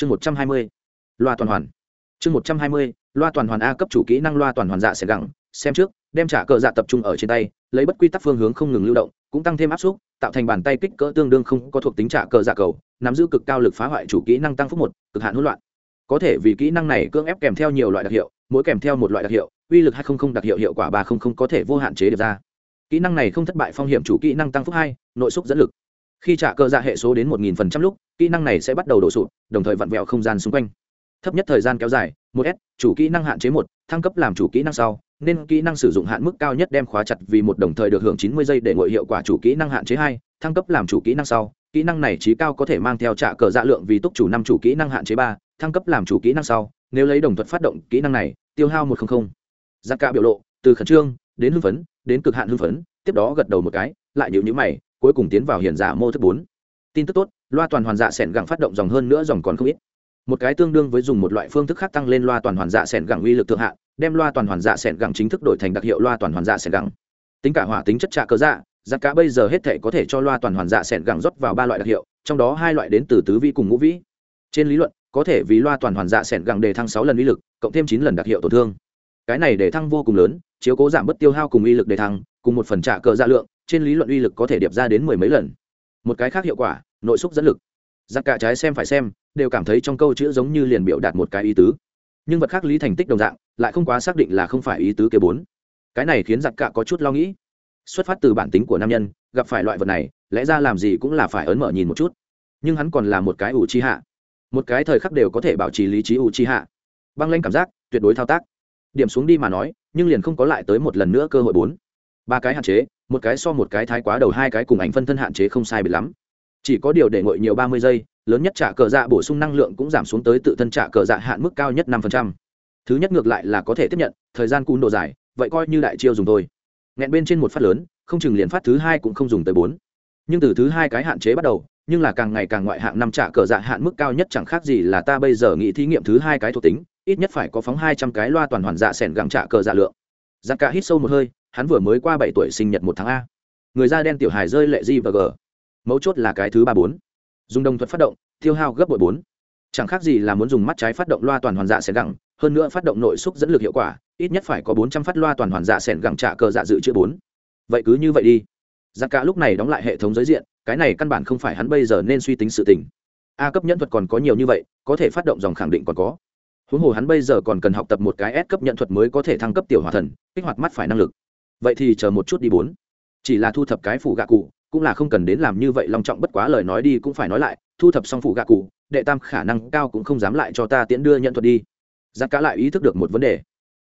chương một trăm hai mươi, loa toàn hoàn. Chương một trăm hai mươi, loa toàn hoàn a cấp chủ kỹ năng loa toàn hoàn dạ sẽ gẳng xem trước, đem trả cờ dạ tập trung ở trên tay, lấy bất quy tắc phương hướng không ngừng lưu động, cũng tăng thêm áp suất, tạo thành bàn tay kích cỡ tương đương không có thuộc tính trả cờ dạ cầu, nắm giữ cực cao lực phá hoại chủ kỹ năng tăng phúc một, cực hạn hỗn loạn. Có thể vì kỹ năng này cưỡng ép kèm theo nhiều loại đặc hiệu, mỗi kèm theo một loại đặc hiệu, uy lực hai không không đặc hiệu hiệu quả ba không không có thể vô hạn chế được ra. Kỹ năng này không thất bại phong hiểm chủ kỹ năng tăng phúc hai, nội xúc dẫn lực khi trả cơ dạ hệ số đến một nghìn phần trăm lúc kỹ năng này sẽ bắt đầu đổ sụt đồng thời vặn vẹo không gian xung quanh thấp nhất thời gian kéo dài một s chủ kỹ năng hạn chế một thăng cấp làm chủ kỹ năng sau nên kỹ năng sử dụng hạn mức cao nhất đem khóa chặt vì một đồng thời được hưởng chín mươi giây để ngội hiệu quả chủ kỹ năng hạn chế hai thăng cấp làm chủ kỹ năng sau kỹ năng này trí cao có thể mang theo trả cờ dạ lượng vì túc chủ năm chủ kỹ năng hạn chế ba thăng cấp làm chủ kỹ năng sau nếu lấy đồng thuật phát động kỹ năng này tiêu hao một trăm linh giá cả biểu lộ từ khẩn trương đến hưng phấn đến cực hạn hưng phấn tiếp đó gật đầu một cái lại nhịu nhữ mày cuối cùng tiến vào hiển giả mô thức bốn. Tin tức tốt, loa toàn hoàn dạ s gặng gẳng phát động dòng hơn nữa dòng còn không ít. Một cái tương đương với dùng một loại phương thức khác tăng lên loa toàn hoàn dạ s gặng gẳng uy lực thượng hạ, đem loa toàn hoàn dạ s gặng gẳng chính thức đổi thành đặc hiệu loa toàn hoàn dạ s gặng. gẳng. Tính cả hỏa tính chất trạ cơ dạ giặc cả bây giờ hết thể có thể cho loa toàn hoàn dạ s gặng gẳng rót vào ba loại đặc hiệu, trong đó hai loại đến từ tứ vi cùng ngũ vĩ trên lý luận, có thể vì loa toàn hoàn dạ s gặng gẳng đề thăng sáu lần uy lực, cộng thêm chín lần đặc hiệu tổn thương. Cái này đề thăng vô cùng lớn, chiếu cố giảm bớt tiêu hao cùng uy lực đề thăng, cùng một phần trả cờ dạ lượng trên lý luận uy lực có thể điệp ra đến mười mấy lần. Một cái khác hiệu quả, nội xúc dẫn lực. Giặc cả trái xem phải xem, đều cảm thấy trong câu chữ giống như liền biểu đạt một cái ý tứ. Nhưng vật khác lý thành tích đồng dạng, lại không quá xác định là không phải ý tứ kế bốn. Cái này khiến giặc cả có chút lo nghĩ. Xuất phát từ bản tính của nam nhân, gặp phải loại vật này, lẽ ra làm gì cũng là phải ấn mở nhìn một chút. Nhưng hắn còn là một cái ủ chi hạ một cái thời khắc đều có thể bảo trì lý trí ủ chi hạ băng lanh cảm giác, tuyệt đối thao tác. Điểm xuống đi mà nói, nhưng liền không có lại tới một lần nữa cơ hội bốn. Ba cái hạn chế một cái so một cái thái quá đầu hai cái cùng ảnh phân thân hạn chế không sai biệt lắm. Chỉ có điều để ngội nhiều ba mươi giây, lớn nhất trả cờ dạ bổ sung năng lượng cũng giảm xuống tới tự thân trả cờ dạ hạn mức cao nhất năm phần trăm. Thứ nhất ngược lại là có thể tiếp nhận, thời gian cún độ dài, vậy coi như đại chiêu dùng thôi. Nghẹn bên trên một phát lớn, không chừng liền phát thứ hai cũng không dùng tới bốn. Nhưng từ thứ hai cái hạn chế bắt đầu, nhưng là càng ngày càng ngoại hạng năm trả cờ dạ hạn mức cao nhất chẳng khác gì là ta bây giờ nghĩ thí nghiệm thứ hai cái thuộc tính, ít nhất phải có phóng hai trăm cái loa toàn hoàn dạ sẻn gặng trả cờ dạ lượng. Giặc cả hít sâu một hơi hắn vừa mới qua bảy tuổi sinh nhật một tháng a. Người da đen tiểu hài rơi lệ di và g. Mấu chốt là cái thứ ba bốn. Dùng đồng thuật phát động, tiêu hao gấp bội bốn. Chẳng khác gì là muốn dùng mắt trái phát động loa toàn hoàn dạ sẻn gẳng, hơn nữa phát động nội xúc dẫn lực hiệu quả, ít nhất phải có bốn trăm phát loa toàn hoàn dạ sẻn gẳng trả cờ dạ dự trữ bốn. Vậy cứ như vậy đi. G cả lúc này đóng lại hệ thống giới diện, cái này căn bản không phải hắn bây giờ nên suy tính sự tình. A cấp nhẫn thuật còn có nhiều như vậy, có thể phát động dòng khẳng định còn có. Huống hồ hắn bây giờ còn cần học tập một cái S cấp nhận thuật mới có thể thăng cấp tiểu hỏa thần, kích hoạt mắt phải năng lực vậy thì chờ một chút đi bốn. Chỉ là thu thập cái phủ gạ cụ, cũng là không cần đến làm như vậy long trọng, bất quá lời nói đi cũng phải nói lại, thu thập xong phủ gạ cụ, đệ tam khả năng cao cũng không dám lại cho ta tiễn đưa nhận thuật đi. Giặc cá lại ý thức được một vấn đề.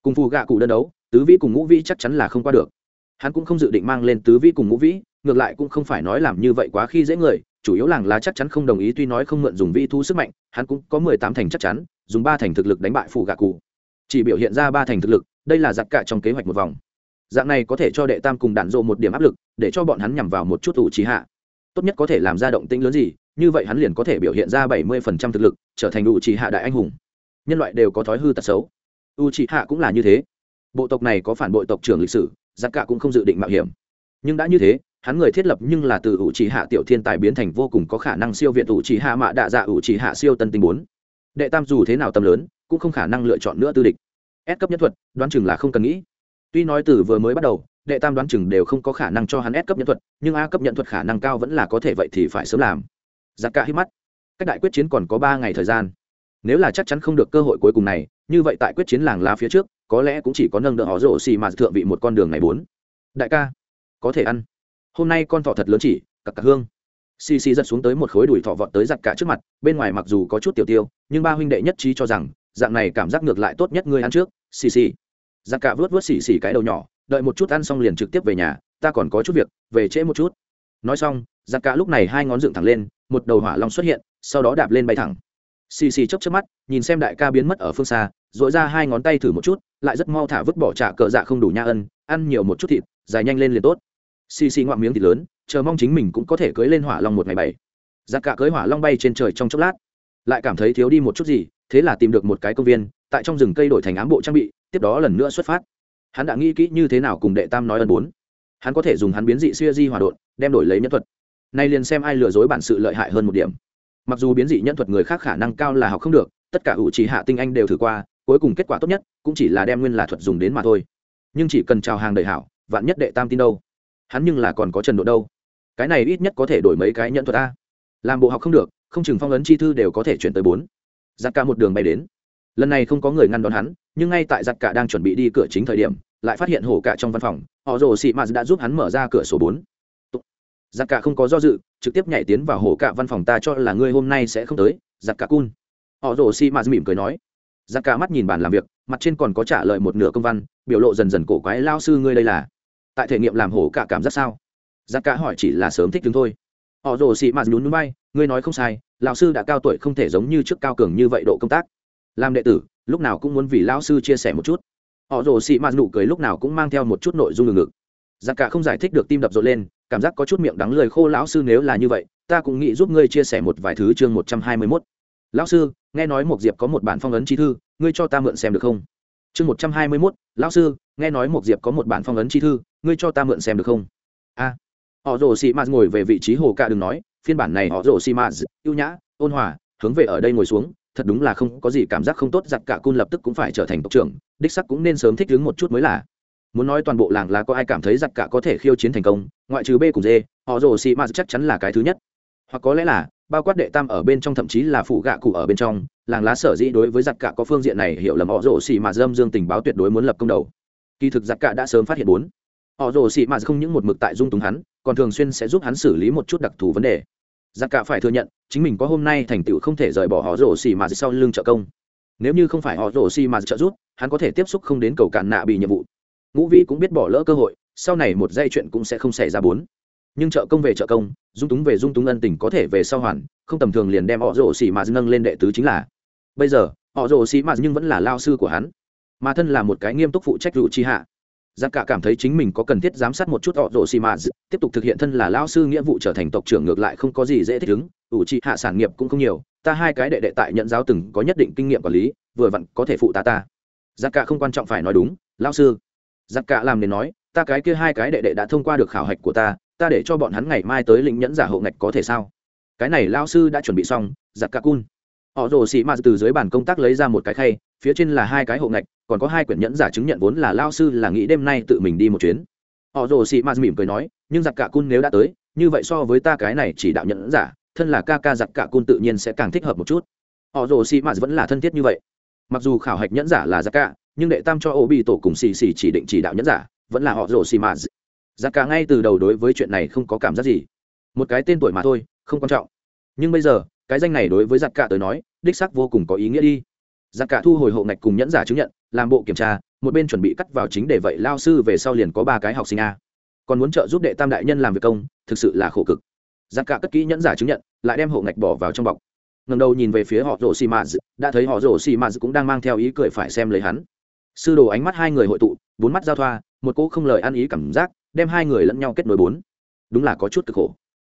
Cùng phù gạ cụ đơn đấu, tứ vĩ cùng ngũ vĩ chắc chắn là không qua được. Hắn cũng không dự định mang lên tứ vĩ cùng ngũ vĩ, ngược lại cũng không phải nói làm như vậy quá khi dễ người, chủ yếu làng lá chắc chắn không đồng ý, tuy nói không mượn dùng vĩ thu sức mạnh, hắn cũng có mười tám thành chắc chắn, dùng ba thành thực lực đánh bại phủ gạ cụ. Chỉ biểu hiện ra ba thành thực lực, đây là giặc cả trong kế hoạch một vòng dạng này có thể cho đệ tam cùng đạn dộ một điểm áp lực, để cho bọn hắn nhằm vào một chút ủ trí hạ. Tốt nhất có thể làm ra động tĩnh lớn gì, như vậy hắn liền có thể biểu hiện ra bảy mươi phần trăm thực lực, trở thành ủ trí hạ đại anh hùng. Nhân loại đều có thói hư tật xấu. U trí hạ cũng là như thế. Bộ tộc này có phản bội tộc trưởng lịch sử, giặc cả cũng không dự định mạo hiểm. Nhưng đã như thế, hắn người thiết lập nhưng là từ ủ trí hạ tiểu thiên tài biến thành vô cùng có khả năng siêu việt ủ trí hạ mạ đạ dạ ủ trí hạ siêu tân tinh bốn. Đệ tam dù thế nào tầm lớn, cũng không khả năng lựa chọn nữa tư địch. S cấp nhất thuật, đoán chừng là không cần nghĩ tuy nói từ vừa mới bắt đầu, đệ tam đoán chừng đều không có khả năng cho hắn S cấp nhận thuật, nhưng A cấp nhận thuật khả năng cao vẫn là có thể vậy thì phải sớm làm. Giặc cả hít mắt. Cách đại quyết chiến còn có ba ngày thời gian. Nếu là chắc chắn không được cơ hội cuối cùng này, như vậy tại quyết chiến làng lá phía trước, có lẽ cũng chỉ có nâng đỡ họ rổ xì mà thượng vị một con đường này bốn. Đại ca, có thể ăn. Hôm nay con thọ thật lớn chỉ cặp cả hương. Xì xì giật xuống tới một khối đùi thọ vọt tới giặc cả trước mặt, bên ngoài mặc dù có chút tiểu tiêu, nhưng ba huynh đệ nhất trí cho rằng, dạng này cảm giác ngược lại tốt nhất ngươi ăn trước. Xì xì giặc cả vớt vớt xì xì cái đầu nhỏ, đợi một chút ăn xong liền trực tiếp về nhà, ta còn có chút việc, về trễ một chút. Nói xong giặc cả lúc này hai ngón dựng thẳng lên, một đầu hỏa long xuất hiện, sau đó đạp lên bay thẳng. Xì xì chốc chớp mắt, nhìn xem đại ca biến mất ở phương xa dội ra hai ngón tay thử một chút, lại rất mau thả vứt bỏ trả cờ dạ không đủ nha ân, ăn nhiều một chút thịt, dài nhanh lên liền tốt. Xì xì ngoạm miếng thịt lớn, chờ mong chính mình cũng có thể cưới lên hỏa long một ngày bảy. Giặc cả cưới hỏa long bay trên trời trong chốc lát, lại cảm thấy thiếu đi một chút gì, thế là tìm được một cái công viên, tại trong rừng cây đổi thành ám bộ trang bị tiếp đó lần nữa xuất phát. Hắn đã nghĩ kỹ như thế nào cùng đệ tam nói ân bốn. Hắn có thể dùng hắn biến dị xuya di hòa đột đem đổi lấy nhân thuật. Nay liền xem ai lừa dối bản sự lợi hại hơn một điểm. Mặc dù biến dị nhân thuật người khác khả năng cao là học không được, tất cả ủ trì hạ tinh anh đều thử qua, cuối cùng kết quả tốt nhất cũng chỉ là đem nguyên là thuật dùng đến mà thôi. Nhưng chỉ cần trào hàng đầy hảo, vạn nhất đệ tam tin đâu? Hắn nhưng là còn có trần độ đâu? Cái này ít nhất có thể đổi mấy cái nhận thuật a. Làm bộ học không được, không chừng phong ấn chi thư đều có thể chuyển tới bốn. Giặc cả một đường bay đến lần này không có người ngăn đón hắn, nhưng ngay tại giặc cả đang chuẩn bị đi cửa chính thời điểm, lại phát hiện hổ cả trong văn phòng, họ rồ xị mạt đã giúp hắn mở ra cửa số bốn. Giặc cả không có do dự, trực tiếp nhảy tiến vào hổ cả văn phòng ta cho là ngươi hôm nay sẽ không tới, giặc cả cun. Họ rồ xị mạt mỉm cười nói. Giặc cả mắt nhìn bàn làm việc, mặt trên còn có trả lời một nửa công văn, biểu lộ dần dần cổ quái, lao sư ngươi đây là? Tại thể nghiệm làm hổ cả cảm giác sao? Giặc cả hỏi chỉ là sớm thích đứng thôi. Họ rồ xị mạt nhún núi bay, ngươi nói không sai, lão sư đã cao tuổi không thể giống như trước cao cường như vậy độ công tác làm đệ tử, lúc nào cũng muốn vì lão sư chia sẻ một chút. Họ rồ xị mạt nụ cười lúc nào cũng mang theo một chút nội dung ngừng ngực. Giặc cả không giải thích được tim đập rộn lên, cảm giác có chút miệng đắng lời khô lão sư nếu là như vậy, ta cũng nghĩ giúp ngươi chia sẻ một vài thứ chương một trăm hai mươi mốt. Lão sư, nghe nói một diệp có một bản phong ấn chi thư, ngươi cho ta mượn xem được không? Chương một trăm hai mươi mốt, lão sư, nghe nói một diệp có một bản phong ấn chi thư, ngươi cho ta mượn xem được không? A. Họ rồ xị mạt ngồi về vị trí hồ cả đừng nói, phiên bản này họ rồ xị mạt ưu nhã, ôn hòa, hướng về ở đây ngồi xuống thật đúng là không có gì cảm giác không tốt giặc cả cun lập tức cũng phải trở thành tộc trưởng, đích sắc cũng nên sớm thích ứng một chút mới là. Muốn nói toàn bộ làng là có ai cảm thấy giặc cả có thể khiêu chiến thành công, ngoại trừ b cùng d, họ rồ xị mạt chắc chắn là cái thứ nhất. Hoặc có lẽ là, bao quát đệ tam ở bên trong thậm chí là phụ gạ cụ ở bên trong, làng lá sở dĩ đối với giặc cả có phương diện này hiểu lầm, họ rồ xị mạt dâm dương tình báo tuyệt đối muốn lập công đầu. Kỳ thực giặc cả đã sớm phát hiện bốn. Họ rồ xị mạt không những một mực tại dung túng hắn, còn thường xuyên sẽ giúp hắn xử lý một chút đặc thù vấn đề giặc cả phải thừa nhận, chính mình có hôm nay thành tựu không thể rời bỏ họ rổ xì mạt sau lưng trợ công. Nếu như không phải họ rổ xì mạt trợ giúp, hắn có thể tiếp xúc không đến cầu cản nạ bị nhiệm vụ. Ngũ vĩ cũng biết bỏ lỡ cơ hội, sau này một dây chuyện cũng sẽ không xảy ra bốn. Nhưng trợ công về trợ công, dung túng về dung túng ân tình có thể về sau hoàn, không tầm thường liền đem họ rổ xì mà nâng lên đệ tứ chính là. Bây giờ, họ rổ xì mà nhưng vẫn là lao sư của hắn. Mà thân là một cái nghiêm túc phụ trách rủ chi hạ giặc cả cảm thấy chính mình có cần thiết giám sát một chút họ rồ xì mà tiếp tục thực hiện thân là lao sư nghĩa vụ trở thành tộc trưởng ngược lại không có gì dễ thích ứng. Ủ trị hạ sản nghiệp cũng không nhiều. Ta hai cái đệ đệ tại nhận giáo từng có nhất định kinh nghiệm quản lý, vừa vặn có thể phụ ta ta. Giặc cả không quan trọng phải nói đúng lao sư. Giặc cả làm nên nói, ta cái kia hai cái đệ đệ đã thông qua được khảo hạch của ta ta để cho bọn hắn ngày mai tới lĩnh nhẫn giả hộ ngạch có thể sao? Cái này lao sư đã chuẩn bị xong giặc cả cun. Họ rồ xì m từ dưới bàn công tác lấy ra một cái khay phía trên là hai cái hộ ngạch, còn có hai quyển nhẫn giả chứng nhận vốn là lao sư là nghĩ đêm nay tự mình đi một chuyến. Họ rồ sĩ m mỉm cười nói, nhưng giặc cả cun nếu đã tới, như vậy so với ta cái này chỉ đạo nhẫn giả, thân là ca ca giặc cả cun tự nhiên sẽ càng thích hợp một chút. Họ rồ sĩ m vẫn là thân thiết như vậy. Mặc dù khảo hạch nhẫn giả là giặc cả, nhưng đệ tam cho ô bị tổ cùng xì xì chỉ định chỉ đạo nhẫn giả, vẫn là họ rồ sĩ m giặc cả ngay từ đầu đối với chuyện này không có cảm giác gì. Một cái tên tuổi mà thôi, không quan trọng. Nhưng bây giờ, cái danh này đối với giặc cả tới nói, đích sắc vô cùng có ý nghĩa đi giặc cả thu hồi hộ ngạch cùng nhẫn giả chứng nhận, làm bộ kiểm tra, một bên chuẩn bị cắt vào chính để vậy lao sư về sau liền có ba cái học sinh a. Còn muốn trợ giúp đệ tam đại nhân làm việc công, thực sự là khổ cực. Giặc cả cất kỹ nhẫn giả chứng nhận, lại đem hộ ngạch bỏ vào trong bọc. Ngầm đầu nhìn về phía họ rổ xì mã đã thấy họ rổ xì mã cũng đang mang theo ý cười phải xem lấy hắn. Sư đồ ánh mắt hai người hội tụ, bốn mắt giao thoa, một cô không lời ăn ý cảm giác, đem hai người lẫn nhau kết nối bốn. Đúng là có chút cực khổ.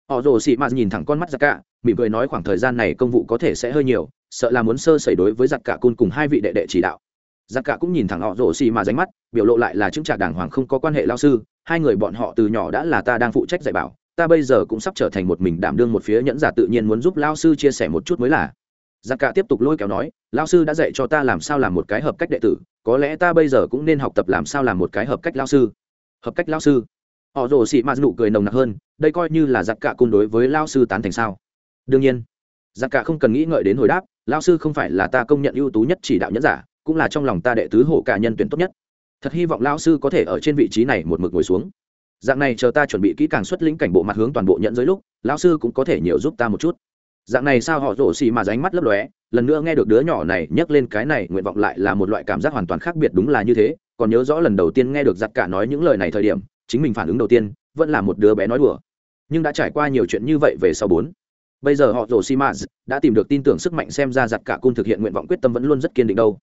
Họ rồ xị mạt nhìn thẳng con mắt ra cả mỉm cười nói khoảng thời gian này công vụ có thể sẽ hơi nhiều, sợ là muốn sơ xảy đối với giặc cả côn cùng hai vị đệ đệ chỉ đạo. Giặc cả cũng nhìn thẳng họ rồ xì mà ránh mắt, biểu lộ lại là chứng trả đàng hoàng không có quan hệ lao sư, hai người bọn họ từ nhỏ đã là ta đang phụ trách dạy bảo, ta bây giờ cũng sắp trở thành một mình đảm đương một phía nhẫn giả tự nhiên muốn giúp lao sư chia sẻ một chút mới là. Giặc cả tiếp tục lôi kéo nói, lao sư đã dạy cho ta làm sao làm một cái hợp cách đệ tử, có lẽ ta bây giờ cũng nên học tập làm sao làm một cái hợp cách lao sư. Hợp cách lao sư? Họ rồ xị mạt nụ cười nồng nặc hơn, đây coi như là giặc cả cung đối với lao sư tán thành sao? Đương nhiên. Giặc cả không cần nghĩ ngợi đến hồi đáp lao sư không phải là ta công nhận ưu tú nhất chỉ đạo nhất giả, cũng là trong lòng ta đệ tứ hộ cả nhân tuyển tốt nhất. Thật hy vọng lao sư có thể ở trên vị trí này một mực ngồi xuống. Dạng này chờ ta chuẩn bị kỹ càng xuất lĩnh cảnh bộ mặt hướng toàn bộ nhận giới lúc lao sư cũng có thể nhiều giúp ta một chút. Dạng này sao họ rổ xì mà ránh mắt lấp lóe, lần nữa nghe được đứa nhỏ này nhắc lên cái này, nguyện vọng lại là một loại cảm giác hoàn toàn khác biệt đúng là như thế. Còn nhớ rõ lần đầu tiên nghe được giặc cả nói những lời này thời điểm, chính mình phản ứng đầu tiên vẫn là một đứa bé nói đùa. Nhưng đã trải qua nhiều chuyện như vậy về sau bốn bây giờ họ rồ Xì maz đã tìm được tin tưởng sức mạnh xem ra Giặt cả cung thực hiện nguyện vọng quyết tâm vẫn luôn rất kiên định đâu.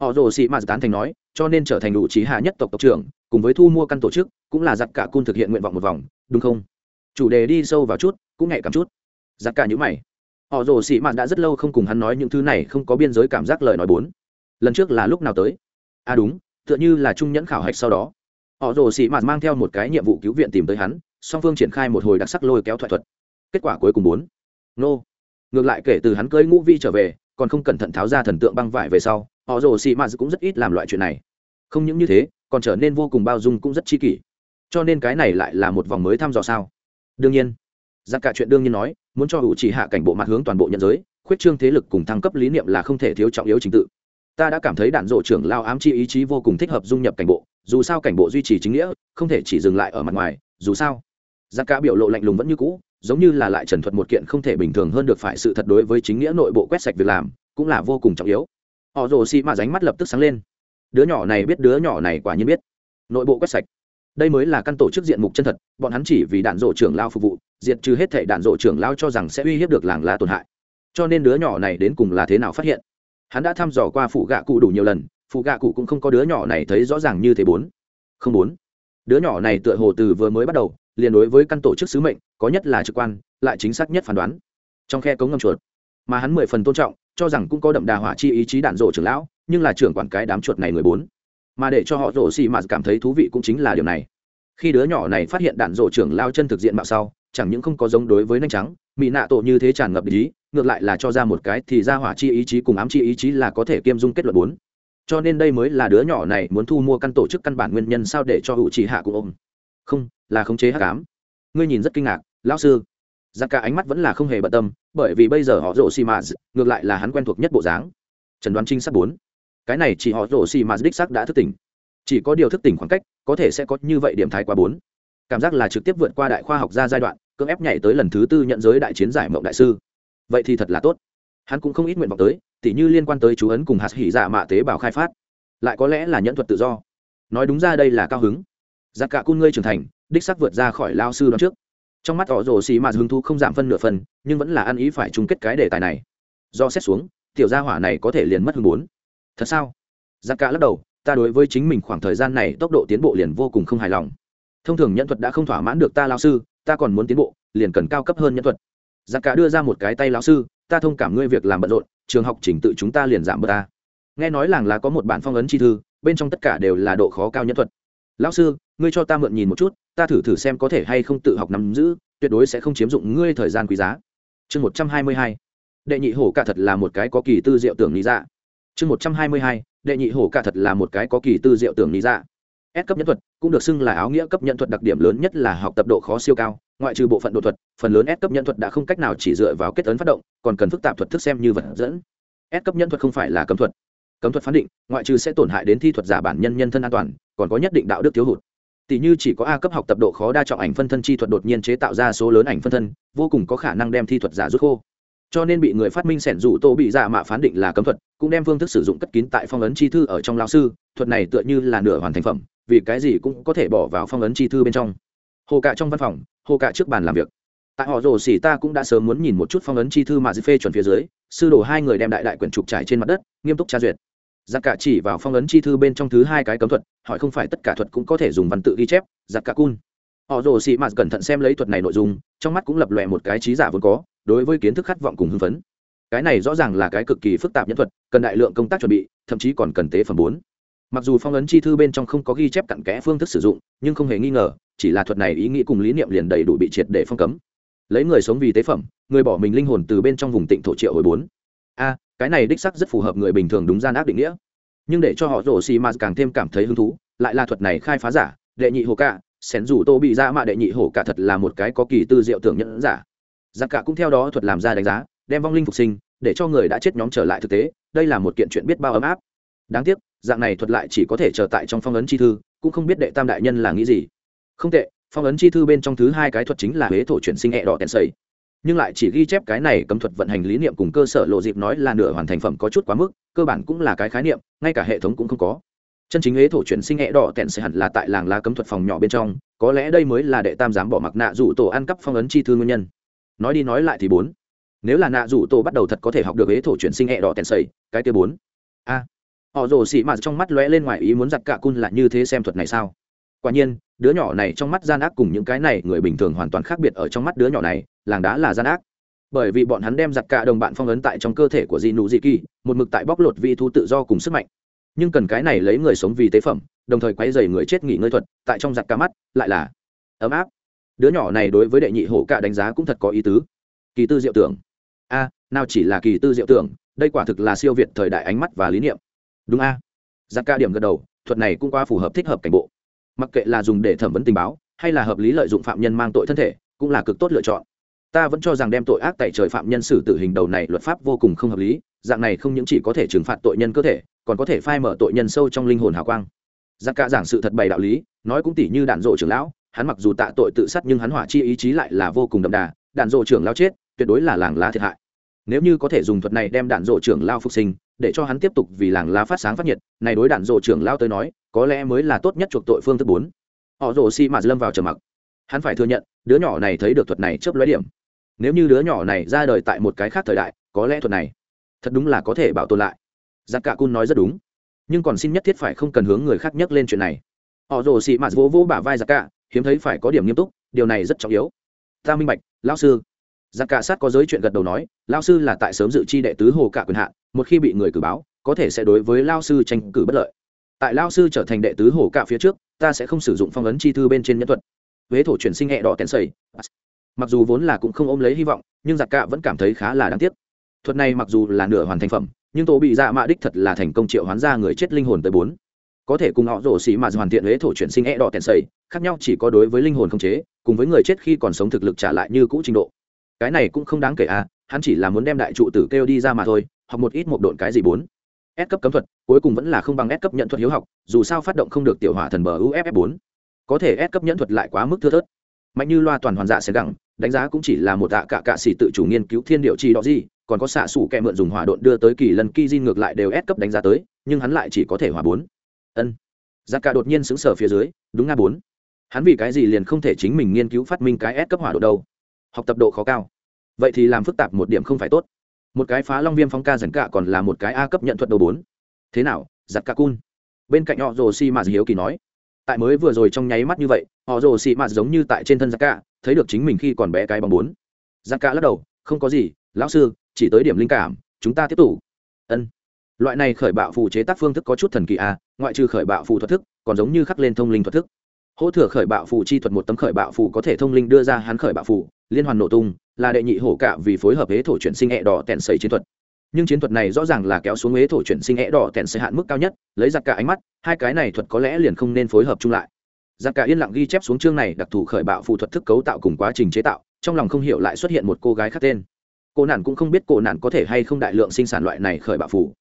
Họ rồ Xì maz tán thành nói, cho nên trở thành đủ trí hạ nhất tộc tộc trưởng, cùng với thu mua căn tổ chức, cũng là Giặt cả cung thực hiện nguyện vọng một vòng, đúng không? Chủ đề đi sâu vào chút, cũng nhạy cảm chút. Giặt cả những mày. Họ rồ Xì mạt đã rất lâu không cùng hắn nói những thứ này, không có biên giới cảm giác lời nói bốn. Lần trước là lúc nào tới? À đúng, tựa như là trung nhẫn khảo hạch sau đó. Họ rồ Xì mạt mang theo một cái nhiệm vụ cứu viện tìm tới hắn, song phương triển khai một hồi đặc sắc lôi kéo thoại thuật. Kết quả cuối cùng bốn nô. Ngược lại kể từ hắn cưới ngũ vi trở về, còn không cẩn thận tháo ra thần tượng băng vải về sau, họ rồ xì mạt cũng rất ít làm loại chuyện này. Không những như thế, còn trở nên vô cùng bao dung cũng rất chi kỷ. Cho nên cái này lại là một vòng mới thăm dò sao. Đương nhiên, giặc cả chuyện đương nhiên nói, muốn cho hữu chỉ hạ cảnh bộ mặt hướng toàn bộ nhân giới, khuyết trương thế lực cùng thăng cấp lý niệm là không thể thiếu trọng yếu trình tự. Ta đã cảm thấy đạn dộ trưởng lao ám chi ý chí vô cùng thích hợp dung nhập cảnh bộ, dù sao cảnh bộ duy trì chính nghĩa, không thể chỉ dừng lại ở mặt ngoài, dù sao. Giặc cả biểu lộ lạnh lùng vẫn như cũ giống như là lại trần thuật một kiện không thể bình thường hơn được phải sự thật đối với chính nghĩa nội bộ quét sạch việc làm, cũng là vô cùng trọng yếu. Họ rồ xì mạ ránh mắt lập tức sáng lên. Đứa nhỏ này biết, đứa nhỏ này quả nhiên biết. Nội bộ quét sạch. Đây mới là căn tổ chức diện mục chân thật, bọn hắn chỉ vì đạn rộ trưởng lao phục vụ, diệt trừ hết thể đạn rộ trưởng lao cho rằng sẽ uy hiếp được làng lá tổn hại. Cho nên đứa nhỏ này đến cùng là thế nào phát hiện? Hắn đã thăm dò qua phụ gạ cụ đủ nhiều lần phụ gạ cụ cũng không có đứa nhỏ này thấy rõ ràng như thế bốn. Không bốn đứa nhỏ này tựa hồ từ vừa mới bắt đầu, liền đối với căn tổ chức sứ mệnh, có nhất là trực quan, lại chính xác nhất phán đoán. Trong khe cống ngâm chuột, mà hắn mười phần tôn trọng, cho rằng cũng có đậm đà hỏa chi ý chí đạn rộ trưởng lão, nhưng là trưởng quản cái đám chuột này người bốn. Mà để cho họ rổ xì mà cảm thấy thú vị cũng chính là điều này. Khi đứa nhỏ này phát hiện đạn rộ trưởng lao chân thực diện mạo sau, chẳng những không có giống đối với nanh trắng mỹ nạ tổ như thế tràn ngập ý, ngược lại là cho ra một cái thì ra hỏa chi ý chí cùng ám chi ý chí là có thể kiêm dung kết luận bốn cho nên đây mới là đứa nhỏ này muốn thu mua căn tổ chức căn bản nguyên nhân sao để cho hữu trí hạ cũng ôm. Không, là khống chế hắc ám. Ngươi nhìn rất kinh ngạc, lão sư. Giặc cả ánh mắt vẫn là không hề bận tâm, bởi vì bây giờ họ rổ xì mà ngược lại là hắn quen thuộc nhất bộ dáng. Trần đoán trinh sát bốn. Cái này chỉ họ rổ xì mà đích xác đã thức tỉnh. Chỉ có điều thức tỉnh khoảng cách, có thể sẽ có như vậy điểm thái quá bốn. Cảm giác là trực tiếp vượt qua đại khoa học ra giai đoạn, cưỡng ép nhảy tới lần thứ tư nhận giới đại chiến giải mộng đại sư. Vậy thì thật là tốt hắn cũng không ít nguyện vọng tới, tỉ như liên quan tới chú ấn cùng hạt hỉ dạ mạ tế bào khai phát. Lại có lẽ là nhẫn thuật tự do. Nói đúng ra đây là cao hứng. Giặc cả cun ngươi trưởng thành, đích sắc vượt ra khỏi lao sư đoạn trước. Trong mắt họ rồ xì mà hứng thú không giảm phân nửa phần, nhưng vẫn là ăn ý phải chung kết cái đề tài này. Do xét xuống, tiểu gia hỏa này có thể liền mất hứng bốn thật sao? Giặc cả lắc đầu, ta đối với chính mình khoảng thời gian này tốc độ tiến bộ liền vô cùng không hài lòng. Thông thường nhân thuật đã không thỏa mãn được ta lao sư, ta còn muốn tiến bộ, liền cần cao cấp hơn nhân thuật. Giặc cả đưa ra một cái tay lao sư ta thông cảm ngươi việc làm bận rộn, trường học chỉnh tự chúng ta liền giảm bớt ta. Nghe nói làng là có một bản phong ấn chi thư, bên trong tất cả đều là độ khó cao nhân thuật. Lão sư, ngươi cho ta mượn nhìn một chút, ta thử thử xem có thể hay không tự học nắm giữ, tuyệt đối sẽ không chiếm dụng ngươi thời gian quý giá. Chương một trăm hai mươi hai. Đệ nhị hổ cả thật là một cái có kỳ tư diệu tưởng lý dạ. Chương một trăm hai mươi hai. Đệ nhị hổ cả thật là một cái có kỳ tư diệu tưởng lý dạ. S cấp nhân thuật cũng được xưng là áo nghĩa cấp nhân thuật đặc điểm lớn nhất là học tập độ khó siêu cao, ngoại trừ bộ phận độ thuật, phần lớn S cấp nhân thuật đã không cách nào chỉ dựa vào kết ấn phát động, còn cần phức tạp thuật thức xem như vật dẫn. S cấp nhân thuật không phải là cấm thuật. Cấm thuật phán định, ngoại trừ sẽ tổn hại đến thi thuật giả bản nhân nhân thân an toàn, còn có nhất định đạo đức thiếu hụt. Tỷ như chỉ có A cấp học tập độ khó đa trọng ảnh phân thân chi thuật đột nhiên chế tạo ra số lớn ảnh phân thân, vô cùng có khả năng đem thi thuật giả rút khô. Cho nên bị người phát minh xẻn dụ tô bị giả mạ phán định là cấm thuật, cũng đem phương thức sử dụng cất kín tại phong ấn chi thư ở trong lão sư, thuật này tựa như là nửa hoàn thành phẩm, vì cái gì cũng có thể bỏ vào phong ấn chi thư bên trong. Hồ cạ trong văn phòng, hồ cạ trước bàn làm việc. Tại họ rồ xỉ ta cũng đã sớm muốn nhìn một chút phong ấn chi thư mà dư phê chuẩn phía dưới, sư đổ hai người đem đại đại quyển trục trải trên mặt đất, nghiêm túc tra duyệt. Giặc cả chỉ vào phong ấn chi thư bên trong thứ hai cái cấm thuật, hỏi không phải tất cả thuật cũng có thể dùng văn tự ghi chép, giặc cả cun. Họ rồ xỉ mà cẩn thận xem lấy thuật này nội dung, trong mắt cũng lập lòe một cái trí giả vốn có, đối với kiến thức khát vọng cùng hưng phấn. Cái này rõ ràng là cái cực kỳ phức tạp nhân thuật, cần đại lượng công tác chuẩn bị, thậm chí còn cần tế phần bốn mặc dù phong ấn chi thư bên trong không có ghi chép cặn kẽ phương thức sử dụng, nhưng không hề nghi ngờ, chỉ là thuật này ý nghĩ cùng lý niệm liền đầy đủ bị triệt để phong cấm. Lấy người sống vì tế phẩm, người bỏ mình linh hồn từ bên trong vùng tịnh thổ triệu hồi bốn. A, cái này đích sắc rất phù hợp người bình thường đúng gian ác định nghĩa. Nhưng để cho họ rổ xì mà càng thêm cảm thấy hứng thú, lại là thuật này khai phá giả, đệ nhị hồ cả, xén rủ tô bị dạ ra mạ đệ nhị hổ cả thật là một cái có kỳ tư diệu tưởng nhẫn giả. Giặc cả cũng theo đó thuật làm ra đánh giá, đem vong linh phục sinh, để cho người đã chết nhóm trở lại thực tế, đây là một kiện chuyện biết bao ấm áp. Đáng tiếc dạng này thuật lại chỉ có thể chờ tại trong phong ấn chi thư, cũng không biết đệ tam đại nhân là nghĩ gì. Không tệ, phong ấn chi thư bên trong thứ hai cái thuật chính là huế thổ chuyển sinh hẹ đỏ tèn sầy. Nhưng lại chỉ ghi chép cái này cấm thuật vận hành lý niệm cùng cơ sở lộ dịp nói là nửa hoàn thành phẩm có chút quá mức, cơ bản cũng là cái khái niệm, ngay cả hệ thống cũng không có. Chân chính huế thổ chuyển sinh hẹ đỏ tèn sầy hẳn là tại làng lá cấm thuật phòng nhỏ bên trong, có lẽ đây mới là đệ tam dám bỏ mặc nạ rủ tổ ăn cắp phong ấn chi thư nguyên nhân. Nói đi nói lại thì bốn. Nếu là nạ rủ tổ bắt đầu thật có thể học được huế thổ chuyển sinh hẹ đỏ tèn sầy, cái kia bốn. A họ rồ xị mạt trong mắt lóe lên ngoài ý muốn giặc cả cun là như thế xem thuật này sao? Quả nhiên, đứa nhỏ này trong mắt gian ác cùng những cái này người bình thường hoàn toàn khác biệt ở trong mắt đứa nhỏ này, làng đá là gian ác. Bởi vì bọn hắn đem giặc cả đồng bạn phong ấn tại trong cơ thể của dị nụ dị kỳ một mực tại bóc lột vị thu tự do cùng sức mạnh. Nhưng cần cái này lấy người sống vì tế phẩm, đồng thời quay dày người chết nghỉ ngơi thuật, tại trong giặc cả mắt, lại là ấm áp. Đứa nhỏ này đối với đệ nhị hổ cả đánh giá cũng thật có ý tứ. Kỳ tư diệu tưởng. A, nào chỉ là kỳ tư diệu tưởng, đây quả thực là siêu việt thời đại ánh mắt và lý niệm đúng a. Giặc ca điểm gật đầu, thuật này cũng qua phù hợp thích hợp cảnh bộ. Mặc kệ là dùng để thẩm vấn tình báo, hay là hợp lý lợi dụng phạm nhân mang tội thân thể, cũng là cực tốt lựa chọn. Ta vẫn cho rằng đem tội ác tại trời phạm nhân xử tử hình đầu này luật pháp vô cùng không hợp lý, dạng này không những chỉ có thể trừng phạt tội nhân cơ thể, còn có thể phai mở tội nhân sâu trong linh hồn hào quang. Giặc cả giảng sự thật bày đạo lý, nói cũng tỉ như đạn dộ trưởng lão, hắn mặc dù tạ tội tự sát nhưng hắn hỏa chi ý chí lại là vô cùng đậm đà, đạn dộ trưởng lão chết, tuyệt đối là làng lá thiệt hại nếu như có thể dùng thuật này đem đạn dộ trưởng lao phục sinh, để cho hắn tiếp tục vì làng lá phát sáng phát nhiệt, này đối đạn dộ trưởng lao tới nói, có lẽ mới là tốt nhất chuộc tội phương thức bốn. Họ rồ xi mạt lâm vào trầm mặc. Hắn phải thừa nhận, đứa nhỏ này thấy được thuật này chớp lóe điểm. Nếu như đứa nhỏ này ra đời tại một cái khác thời đại, có lẽ thuật này thật đúng là có thể bảo tồn lại. Giặc cả cun nói rất đúng. Nhưng còn xin nhất thiết phải không cần hướng người khác nhắc lên chuyện này. Họ rồ xị mạt vỗ vỗ bả vai giặc cả hiếm thấy phải có điểm nghiêm túc, điều này rất trọng yếu. Ta minh bạch, lão sư giặc cả sát có giới chuyện gật đầu nói lao sư là tại sớm dự chi đệ tứ hồ cả quyền hạn một khi bị người cử báo, có thể sẽ đối với lao sư tranh cử bất lợi. Tại lao sư trở thành đệ tứ hồ cả phía trước, ta sẽ không sử dụng phong ấn chi thư bên trên nhân thuật. Huế thổ chuyển sinh hẹ đỏ tèn sầy. Mặc dù vốn là cũng không ôm lấy hy vọng, nhưng giặc cả vẫn cảm thấy khá là đáng tiếc. Thuật này mặc dù là nửa hoàn thành phẩm, nhưng tổ bị dạ mạ đích thật là thành công triệu hoán ra người chết linh hồn tới bốn. Có thể cùng họ rổ xì mà hoàn thiện huế thổ chuyển sinh e đỏ tèn sầy, khác nhau chỉ có đối với linh hồn không chế, cùng với người chết khi còn sống thực lực trả lại như cũ trình độ cái này cũng không đáng kể à hắn chỉ là muốn đem đại trụ tử kêu đi ra mà thôi hoặc một ít một độn cái gì bốn. S cấp cấm thuật, cuối cùng vẫn là không bằng S cấp nhận thuật hiếu học, dù sao phát động không được tiểu hỏa thần bờ uff bốn. Có thể S cấp nhận thuật lại quá mức thưa thớt. Mạnh như loa toàn hoàn dạ sẽ gẳng đánh giá cũng chỉ là một tạ cả cạ sĩ tự chủ nghiên cứu thiên điệu chi đó gì, còn có xạ xủ kẹ mượn dùng hỏa độn đưa tới kỳ lần kỳ di ngược lại đều s cấp đánh giá tới, nhưng hắn lại chỉ có thể hỏa bốn. Ân. Giặc cả đột nhiên xứng sở phía dưới, đúng nga bốn. Hắn vì cái gì liền không thể chính mình nghiên cứu phát minh cái s cấp hỏa độ đâu? Học tập độ khó cao. Vậy thì làm phức tạp một điểm không phải tốt. Một cái phá long viêm phong ca dần cả còn là một cái a cấp nhận thuật đầu bốn. Thế nào giặt cả cun? Bên cạnh họ rồ si mà hiếu kỳ nói. Tại mới vừa rồi trong nháy mắt như vậy họ rồ si mạt giống như tại trên thân giặt cả thấy được chính mình khi còn bé cái bóng bốn. Giặt cả lắc đầu không có gì lão sư chỉ tới điểm linh cảm chúng ta tiếp tục. Ân. Loại này khởi bạo phù chế tác phương thức có chút thần kỳ a à, ngoại trừ khởi bạo phù thuật thức còn giống như khắc lên thông linh thuật thức. Hỗ thừa khởi bạo phù chi thuật một tấm khởi bạo phù có thể thông linh đưa ra hắn khởi bạo phù liên hoàn nổ tung là đệ nhị hổ cạ vì phối hợp hế thổ chuyển sinh hẹ đỏ tèn sầy chiến thuật. Nhưng chiến thuật này rõ ràng là kéo xuống hế thổ chuyển sinh hẹ đỏ tèn sầy hạn mức cao nhất lấy giặc cả ánh mắt hai cái này thuật có lẽ liền không nên phối hợp chung lại. Giặc cả yên lặng ghi chép xuống chương này đặc thù khởi bạo phụ thuật thức cấu tạo cùng quá trình chế tạo trong lòng không hiểu lại xuất hiện một cô gái khác tên. Cô nạn cũng không biết cô nạn có thể hay không đại lượng sinh sản loại này khởi bạo phủ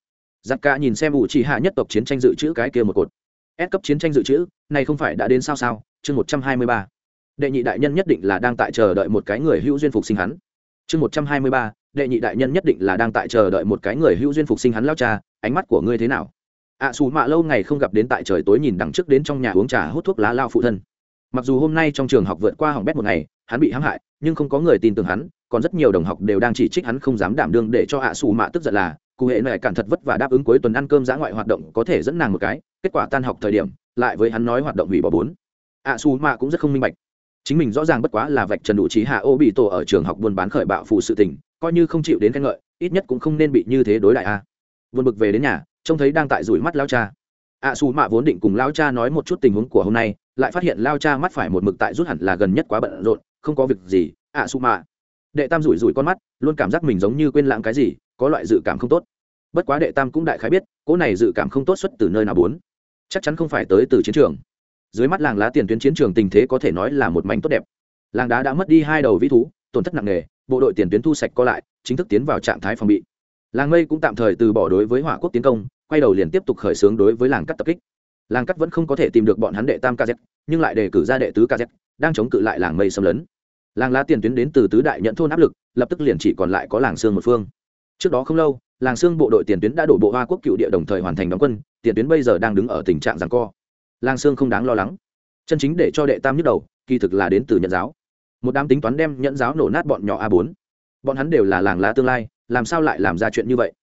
giặc cả nhìn xem ủ trì hạ nhất tộc chiến tranh dự trữ cái kia một cột. S cấp chiến tranh dự trữ, này không phải đã đến sao sao? Chương 123 đệ nhị đại nhân nhất định là đang tại chờ đợi một cái người hữu duyên phục sinh hắn. Chương một trăm hai mươi ba đệ nhị đại nhân nhất định là đang tại chờ đợi một cái người hữu duyên phục sinh hắn lao cha ánh mắt của ngươi thế nào? Ạ à, xù mạ lâu ngày không gặp đến tại trời tối nhìn đằng trước đến trong nhà uống trà hút thuốc lá lao phụ thân. Mặc dù hôm nay trong trường học vượt qua hỏng bét một ngày hắn bị hãm hại nhưng không có người tin tưởng hắn còn rất nhiều đồng học đều đang chỉ trích hắn không dám đảm đương để cho ạ à xù mạ tức giận là cụ hệ này cản thật vất và đáp ứng cuối tuần ăn cơm giã ngoại hoạt động có thể dẫn nàng một cái kết quả tan học thời điểm lại với hắn nói hoạt động hủy bỏ bốn. ạ à, xù mạ cũng rất không minh bạch chính mình rõ ràng bất quá là vạch trần đủ trí hạ ô bị tổ ở trường học buôn bán khởi bạo phụ sự tình coi như không chịu đến khen ngợi ít nhất cũng không nên bị như thế đối đại a. À. vượt bực về đến nhà trông thấy đang tại rủi mắt lao cha. Ạ à, xù mạ vốn định cùng lao cha nói một chút tình huống của hôm nay lại phát hiện lao cha mắt phải một mực tại rút hẳn là gần nhất quá bận rộn không có việc gì. Ạ à, xù mạ. Đệ tam rủi rủi con mắt luôn cảm giác mình giống như quên lãng cái gì có loại dự cảm không tốt. Bất quá đệ tam cũng đại khái biết cỗ này dự cảm không tốt xuất từ nơi nào bốn. Chắc chắn không phải tới từ chiến trường dưới mắt làng lá tiền tuyến chiến trường tình thế có thể nói là một mảnh tốt đẹp. Làng đá đã mất đi hai đầu vĩ thú, tổn thất nặng nề, bộ đội tiền tuyến thu sạch co lại, chính thức tiến vào trạng thái phòng bị. Làng mây cũng tạm thời từ bỏ đối với hỏa quốc tiến công, quay đầu liền tiếp tục khởi xướng đối với làng cắt tập kích. Làng cắt vẫn không có thể tìm được bọn hắn đệ tam kz nhưng lại đề cử ra đệ tứ kz đang chống cự lại làng mây xâm lấn. Làng lá tiền tuyến đến từ tứ đại nhận thôn áp lực, lập tức liền chỉ còn lại có làng sương một phương. Trước đó không lâu, làng sương bộ đội tiền tuyến đã đổ bộ hoa quốc cựu địa đồng thời hoàn thành đóng quân, tiền tuyến bây giờ đang đứng ở tình trạng rằng co. Lang sương không đáng lo lắng. Chân chính để cho đệ tam nhức đầu, kỳ thực là đến từ nhận giáo. Một đám tính toán đem nhận giáo nổ nát bọn nhỏ a bốn. Bọn hắn đều là làng lá tương lai, làm sao lại làm ra chuyện như vậy?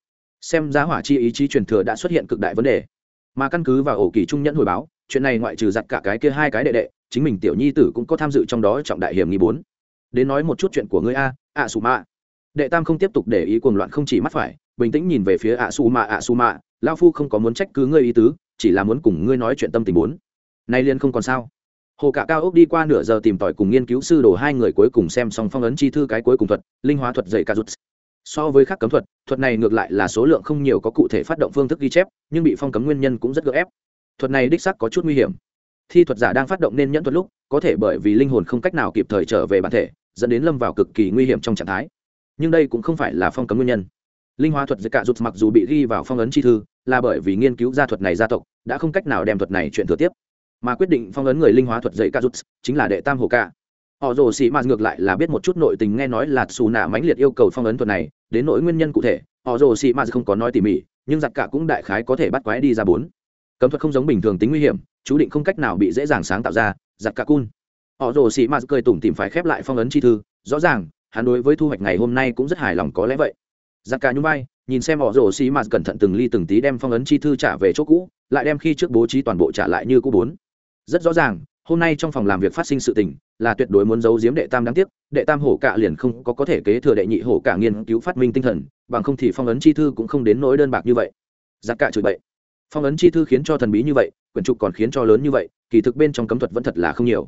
Xem giá hỏa chi ý chí truyền thừa đã xuất hiện cực đại vấn đề. Mà căn cứ vào ổ kỳ trung nhẫn hồi báo, chuyện này ngoại trừ giặt cả cái kia hai cái đệ đệ, chính mình tiểu nhi tử cũng có tham dự trong đó trọng đại hiểm nghi bốn. Đến nói một chút chuyện của ngươi a ạ xù mạ đệ tam không tiếp tục để ý cuồng loạn không chỉ mắt phải, bình tĩnh nhìn về phía ạ su mạ ạ su mạ lao phu không có muốn trách cứ ngươi ý tứ chỉ là muốn cùng ngươi nói chuyện tâm tình bốn. Nay liên không còn sao. Hồ cả cao ốc đi qua nửa giờ tìm tòi cùng nghiên cứu sư đồ hai người cuối cùng xem xong phong ấn chi thư cái cuối cùng thuật, linh hóa thuật dạy cả rút. So với các cấm thuật thuật này ngược lại là số lượng không nhiều có cụ thể phát động phương thức ghi chép, nhưng bị phong cấm nguyên nhân cũng rất gượng ép. Thuật này đích sắc có chút nguy hiểm. Thi thuật giả đang phát động nên nhẫn thuật lúc, có thể bởi vì linh hồn không cách nào kịp thời trở về bản thể, dẫn đến lâm vào cực kỳ nguy hiểm trong trạng thái. Nhưng đây cũng không phải là phong cấm nguyên nhân linh hóa thuật giữa cả rụt mặc dù bị ghi vào phong ấn chi thư, là bởi vì nghiên cứu gia thuật này gia tộc đã không cách nào đem thuật này chuyển thừa tiếp. Mà quyết định phong ấn người linh hóa thuật dạy cả rụt chính là đệ tam hồ ca. Họ rồ sĩ mạt ngược lại là biết một chút nội tình nghe nói là xù nạ mãnh liệt yêu cầu phong ấn thuật này, đến nỗi nguyên nhân cụ thể, họ rồ sĩ mạt không có nói tỉ mỉ, nhưng giặc cả cũng đại khái có thể bắt quái đi ra bốn. Cấm thuật không giống bình thường tính nguy hiểm, chú định không cách nào bị dễ dàng sáng tạo ra, giặc cả cun. Họ rồ sĩ mạt cười tủm tìm phải khép lại phong ấn chi thư, rõ ràng, hắn đối với thu hoạch ngày hôm nay cũng rất hài lòng có lẽ vậy giặc cả nhung bay nhìn xem họ rồ xì mạt cẩn thận từng ly từng tí đem phong ấn chi thư trả về chỗ cũ, lại đem khi trước bố trí toàn bộ trả lại như cũ bốn. Rất rõ ràng, hôm nay trong phòng làm việc phát sinh sự tình, là tuyệt đối muốn giấu giếm đệ tam đáng tiếc, đệ tam hổ cạ liền không có có thể kế thừa đệ nhị hổ cạ nghiên cứu phát minh tinh thần, bằng không thì phong ấn chi thư cũng không đến nỗi đơn bạc như vậy. Giặc cạ chửi bậy. Phong ấn chi thư khiến cho thần bí như vậy, quyển trục còn khiến cho lớn như vậy, kỳ thực bên trong cấm thuật vẫn thật là không nhiều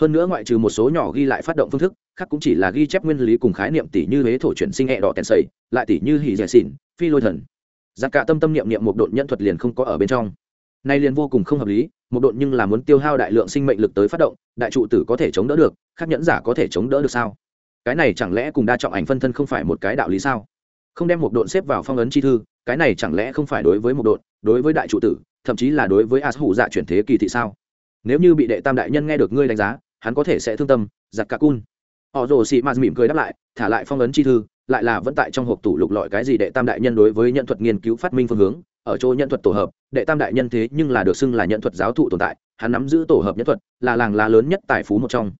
hơn nữa ngoại trừ một số nhỏ ghi lại phát động phương thức, khác cũng chỉ là ghi chép nguyên lý cùng khái niệm tỷ như huế thổ chuyển sinh hẹ đỏ tèn sầy, lại tỷ như hỉ dẻ xỉn, phi lôi thần. Giặc cả tâm tâm niệm niệm một độn nhân thuật liền không có ở bên trong. Nay liền vô cùng không hợp lý, một độn nhưng là muốn tiêu hao đại lượng sinh mệnh lực tới phát động, đại trụ tử có thể chống đỡ được, khác nhẫn giả có thể chống đỡ được sao? Cái này chẳng lẽ cùng đa trọng ảnh phân thân không phải một cái đạo lý sao? Không đem một độn xếp vào phong ấn chi thư, cái này chẳng lẽ không phải đối với một độn, đối với đại trụ tử, thậm chí là đối với as hủ dạ chuyển thế kỳ thị sao? Nếu như bị đệ tam đại nhân nghe được ngươi đánh giá hắn có thể sẽ thương tâm giặt cả cun. Họ rồ xị mạt mỉm cười đáp lại, thả lại phong ấn chi thư, lại là vẫn tại trong hộp tủ lục lọi cái gì đệ tam đại nhân đối với nhận thuật nghiên cứu phát minh phương hướng, ở chỗ nhận thuật tổ hợp đệ tam đại nhân thế nhưng là được xưng là nhận thuật giáo thụ tồn tại, hắn nắm giữ tổ hợp nhân thuật, là làng lá lớn nhất tài phú một trong.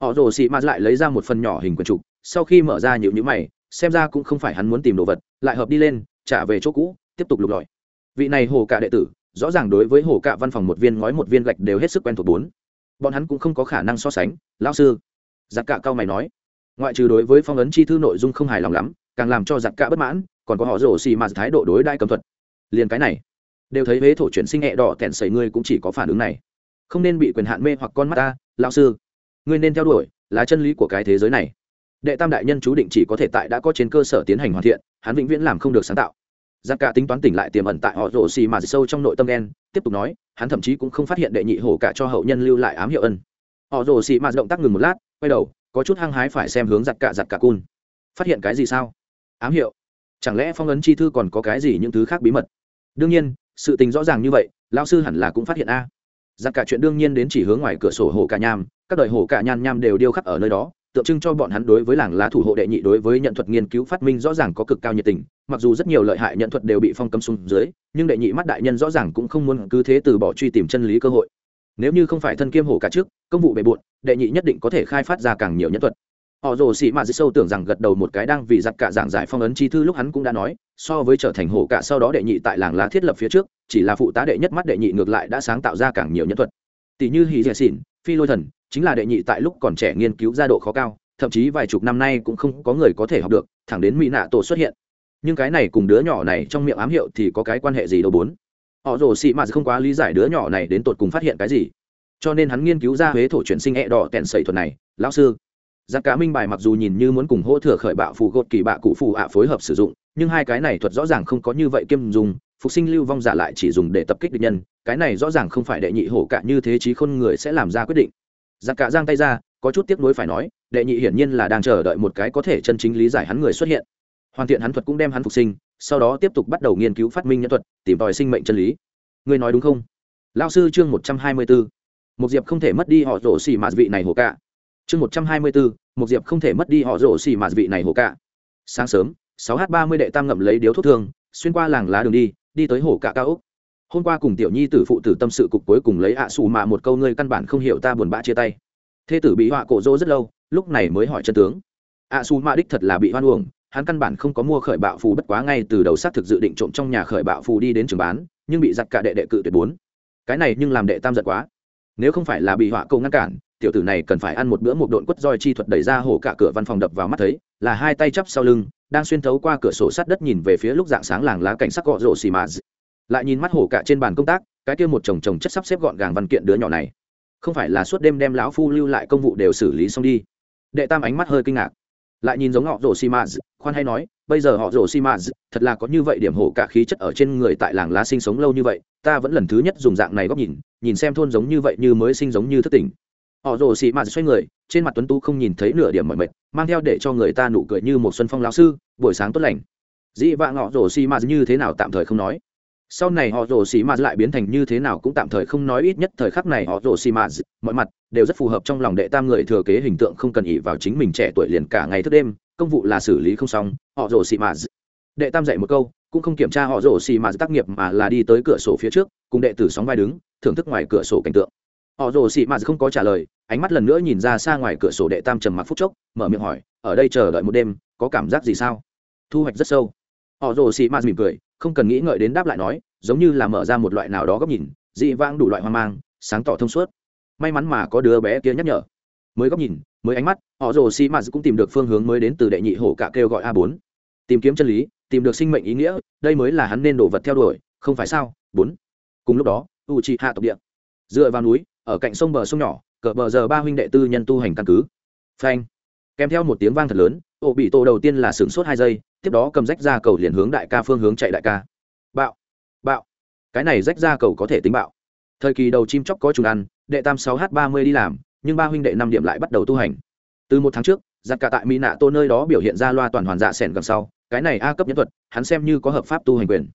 Họ rồ xị mạt lại lấy ra một phần nhỏ hình quần trục, sau khi mở ra nhịu nhữ mày, xem ra cũng không phải hắn muốn tìm đồ vật, lại hợp đi lên, trả về chỗ cũ, tiếp tục lục lọi. Vị này hồ cả đệ tử, rõ ràng đối với hồ cả văn phòng một viên ngói một viên gạch đều hết sức quen thuộc bốn bọn hắn cũng không có khả năng so sánh, lão sư. Giặc cạ cao mày nói. Ngoại trừ đối với phong ấn chi thư nội dung không hài lòng lắm, càng làm cho giặc cạ bất mãn, còn có họ rổ xì mà thái độ đối đại cầm thuật. Liền cái này, đều thấy huế thổ chuyển sinh hẹ đỏ tẻn sẩy ngươi cũng chỉ có phản ứng này. Không nên bị quyền hạn mê hoặc con mắt ta, lão sư. Ngươi nên theo đuổi, là chân lý của cái thế giới này. Đệ tam đại nhân chú định chỉ có thể tại đã có trên cơ sở tiến hành hoàn thiện, hắn vĩnh viễn làm không được sáng tạo giặc cả tính toán tỉnh lại tiềm ẩn tại họ rổ xì mà sâu trong nội tâm đen, tiếp tục nói, hắn thậm chí cũng không phát hiện đệ nhị hổ cả cho hậu nhân lưu lại ám hiệu ân. Họ rổ xì mà động tác ngừng một lát, quay đầu, có chút hăng hái phải xem hướng giặc cả giặc cả cun. Phát hiện cái gì sao? Ám hiệu? Chẳng lẽ phong ấn chi thư còn có cái gì những thứ khác bí mật? Đương nhiên, sự tình rõ ràng như vậy lao sư hẳn là cũng phát hiện a. Giặc cả chuyện đương nhiên đến chỉ hướng ngoài cửa sổ hồ cả nham, các đời hồ cả nhan nham đều điêu khắc ở nơi đó tượng trưng cho bọn hắn đối với làng lá thủ hộ đệ nhị đối với nhận thuật nghiên cứu phát minh rõ ràng có cực cao nhiệt tình, mặc dù rất nhiều lợi hại nhận thuật đều bị phong cấm xuống dưới, nhưng đệ nhị mắt đại nhân rõ ràng cũng không muốn cứ thế từ bỏ truy tìm chân lý cơ hội. Nếu như không phải thân kiêm hổ cả trước, công vụ bề bộn, đệ nhị nhất định có thể khai phát ra càng nhiều nhân thuật. Họ rồ sĩ mạ dĩ sâu tưởng rằng gật đầu một cái đang vì giặc cả giảng giải phong ấn chi thư lúc hắn cũng đã nói, so với trở thành hổ cả sau đó đệ nhị tại làng lá thiết lập phía trước, chỉ là phụ tá đệ nhất mắt đệ nhị ngược lại đã sáng tạo ra càng nhiều nhân thuật. Tỷ như hì dè xỉn phi lôi thần chính là đệ nhị tại lúc còn trẻ nghiên cứu ra độ khó cao, thậm chí vài chục năm nay cũng không có người có thể học được, thẳng đến mỹ nạ tổ xuất hiện. Nhưng cái này cùng đứa nhỏ này trong miệng ám hiệu thì có cái quan hệ gì đâu bốn. Họ rồ xị mạt không quá lý giải đứa nhỏ này đến tột cùng phát hiện cái gì. Cho nên hắn nghiên cứu ra huế thổ chuyển sinh hẹ đỏ tèn sẩy thuật này, lão sư. Giặc cá minh bài mặc dù nhìn như muốn cùng hỗ thừa khởi bạo phù gột kỳ bạ cụ phù ạ phối hợp sử dụng, nhưng hai cái này thuật rõ ràng không có như vậy kiêm dùng, phục sinh lưu vong giả lại chỉ dùng để tập kích địch nhân, cái này rõ ràng không phải đệ nhị hổ cả như thế trí khôn người sẽ làm ra quyết định giặc cả giang tay ra, có chút tiếc nuối phải nói, đệ nhị hiển nhiên là đang chờ đợi một cái có thể chân chính lý giải hắn người xuất hiện. Hoàn thiện hắn thuật cũng đem hắn phục sinh, sau đó tiếp tục bắt đầu nghiên cứu phát minh nhân thuật, tìm tòi sinh mệnh chân lý. Ngươi nói đúng không? Lao sư chương một trăm hai mươi bốn một diệp không thể mất đi họ rổ xì mạt vị này hồ cả. Chương một trăm hai mươi bốn một diệp không thể mất đi họ rổ xì mạt vị này hồ cả. Sáng sớm, sáu h ba mươi đệ tam ngậm lấy điếu thuốc thương, xuyên qua làng lá đường đi đi tới hồ cả cao úc hôm qua cùng tiểu nhi tử phụ tử tâm sự cục cuối cùng lấy ạ à xù mạ một câu ngươi căn bản không hiểu ta buồn bã chia tay. Thê tử bị họa cổ rỗ rất lâu, lúc này mới hỏi chân tướng. Ạ à xù mạ đích thật là bị hoan uổng, hắn căn bản không có mua khởi bạo phù bất quá ngay từ đầu xác thực dự định trộm trong nhà khởi bạo phù đi đến trường bán, nhưng bị giặt cả đệ đệ cự tuyệt bốn. Cái này nhưng làm đệ tam giật quá. Nếu không phải là bị họa cầu ngăn cản, tiểu tử này cần phải ăn một bữa một độn quất roi chi thuật đẩy ra hổ cả cửa văn phòng đập vào mắt thấy, là hai tay chắp sau lưng, đang xuyên thấu qua cửa sổ sắt đất nhìn về phía lúc dạng sáng làng lá cảnh sắc gọ rổ xì mà lại nhìn mắt hổ cả trên bàn công tác, cái kia một chồng chồng chất sắp xếp gọn gàng văn kiện đứa nhỏ này. Không phải là suốt đêm đem lão phu lưu lại công vụ đều xử lý xong đi. Đệ tam ánh mắt hơi kinh ngạc. Lại nhìn giống họ rổ xi mà khoan hay nói, bây giờ họ rổ xi mã thật là có như vậy điểm hổ cả khí chất ở trên người tại làng lá sinh sống lâu như vậy, ta vẫn lần thứ nhất dùng dạng này góc nhìn nhìn xem thôn giống như vậy như mới sinh giống như thất tình. Họ rồ xi mã xoay người, trên mặt tuấn tú không nhìn thấy nửa điểm mọi mệt, mang theo để cho người ta nụ cười như một xuân phong lão sư, buổi sáng tốt lành. Dĩ vạn họ rồ xi mã như thế nào tạm thời không nói sau này họ rồ xì mạt lại biến thành như thế nào cũng tạm thời không nói ít nhất thời khắc này họ rồ xì mạt, mọi mặt đều rất phù hợp trong lòng đệ tam người thừa kế hình tượng không cần ỉ vào chính mình trẻ tuổi liền cả ngày thức đêm, công vụ là xử lý không xong, họ rồ xì mạt. Đệ tam dạy một câu, cũng không kiểm tra họ rồ xì mạt tác nghiệp mà là đi tới cửa sổ phía trước, cùng đệ tử sóng vai đứng, thưởng thức ngoài cửa sổ cảnh tượng. Họ rồ xì mạt không có trả lời, ánh mắt lần nữa nhìn ra xa ngoài cửa sổ đệ tam trầm mặc phút chốc, mở miệng hỏi, ở đây chờ đợi một đêm, có cảm giác gì sao? Thu hoạch rất sâu. Họ rồ xì mạt mỉm cười không cần nghĩ ngợi đến đáp lại nói, giống như là mở ra một loại nào đó góc nhìn, dị vãng đủ loại hoang mang, sáng tỏ thông suốt. May mắn mà có đứa bé kia nhắc nhở. Mới góc nhìn, mới ánh mắt, họ rồ xi mạt cũng tìm được phương hướng mới đến từ đệ nhị hổ cả kêu gọi a bốn. Tìm kiếm chân lý, tìm được sinh mệnh ý nghĩa, đây mới là hắn nên đổ vật theo đuổi, không phải sao? Bốn. Cùng lúc đó u chi hạ tộc địa. Dựa vào núi, ở cạnh sông bờ sông nhỏ cờ bờ giờ ba huynh đệ tư nhân tu hành căn cứ. Phanh. Kèm theo một tiếng vang thật lớn ổ bị tổ đầu tiên là sửng sốt hai giây tiếp đó cầm rách ra cầu liền hướng đại ca phương hướng chạy đại ca. Bạo bạo. Cái này rách ra cầu có thể tính bạo. Thời kỳ đầu chim chóc có trùng ăn, đệ tam sáu h ba mươi đi làm, nhưng ba huynh đệ năm điểm lại bắt đầu tu hành. Từ một tháng trước, giặc cả tại mỹ nạ tô nơi đó biểu hiện ra loa toàn hoàn dạ sẻn gần sau, cái này a cấp nhân thuật, hắn xem như có hợp pháp tu hành quyền.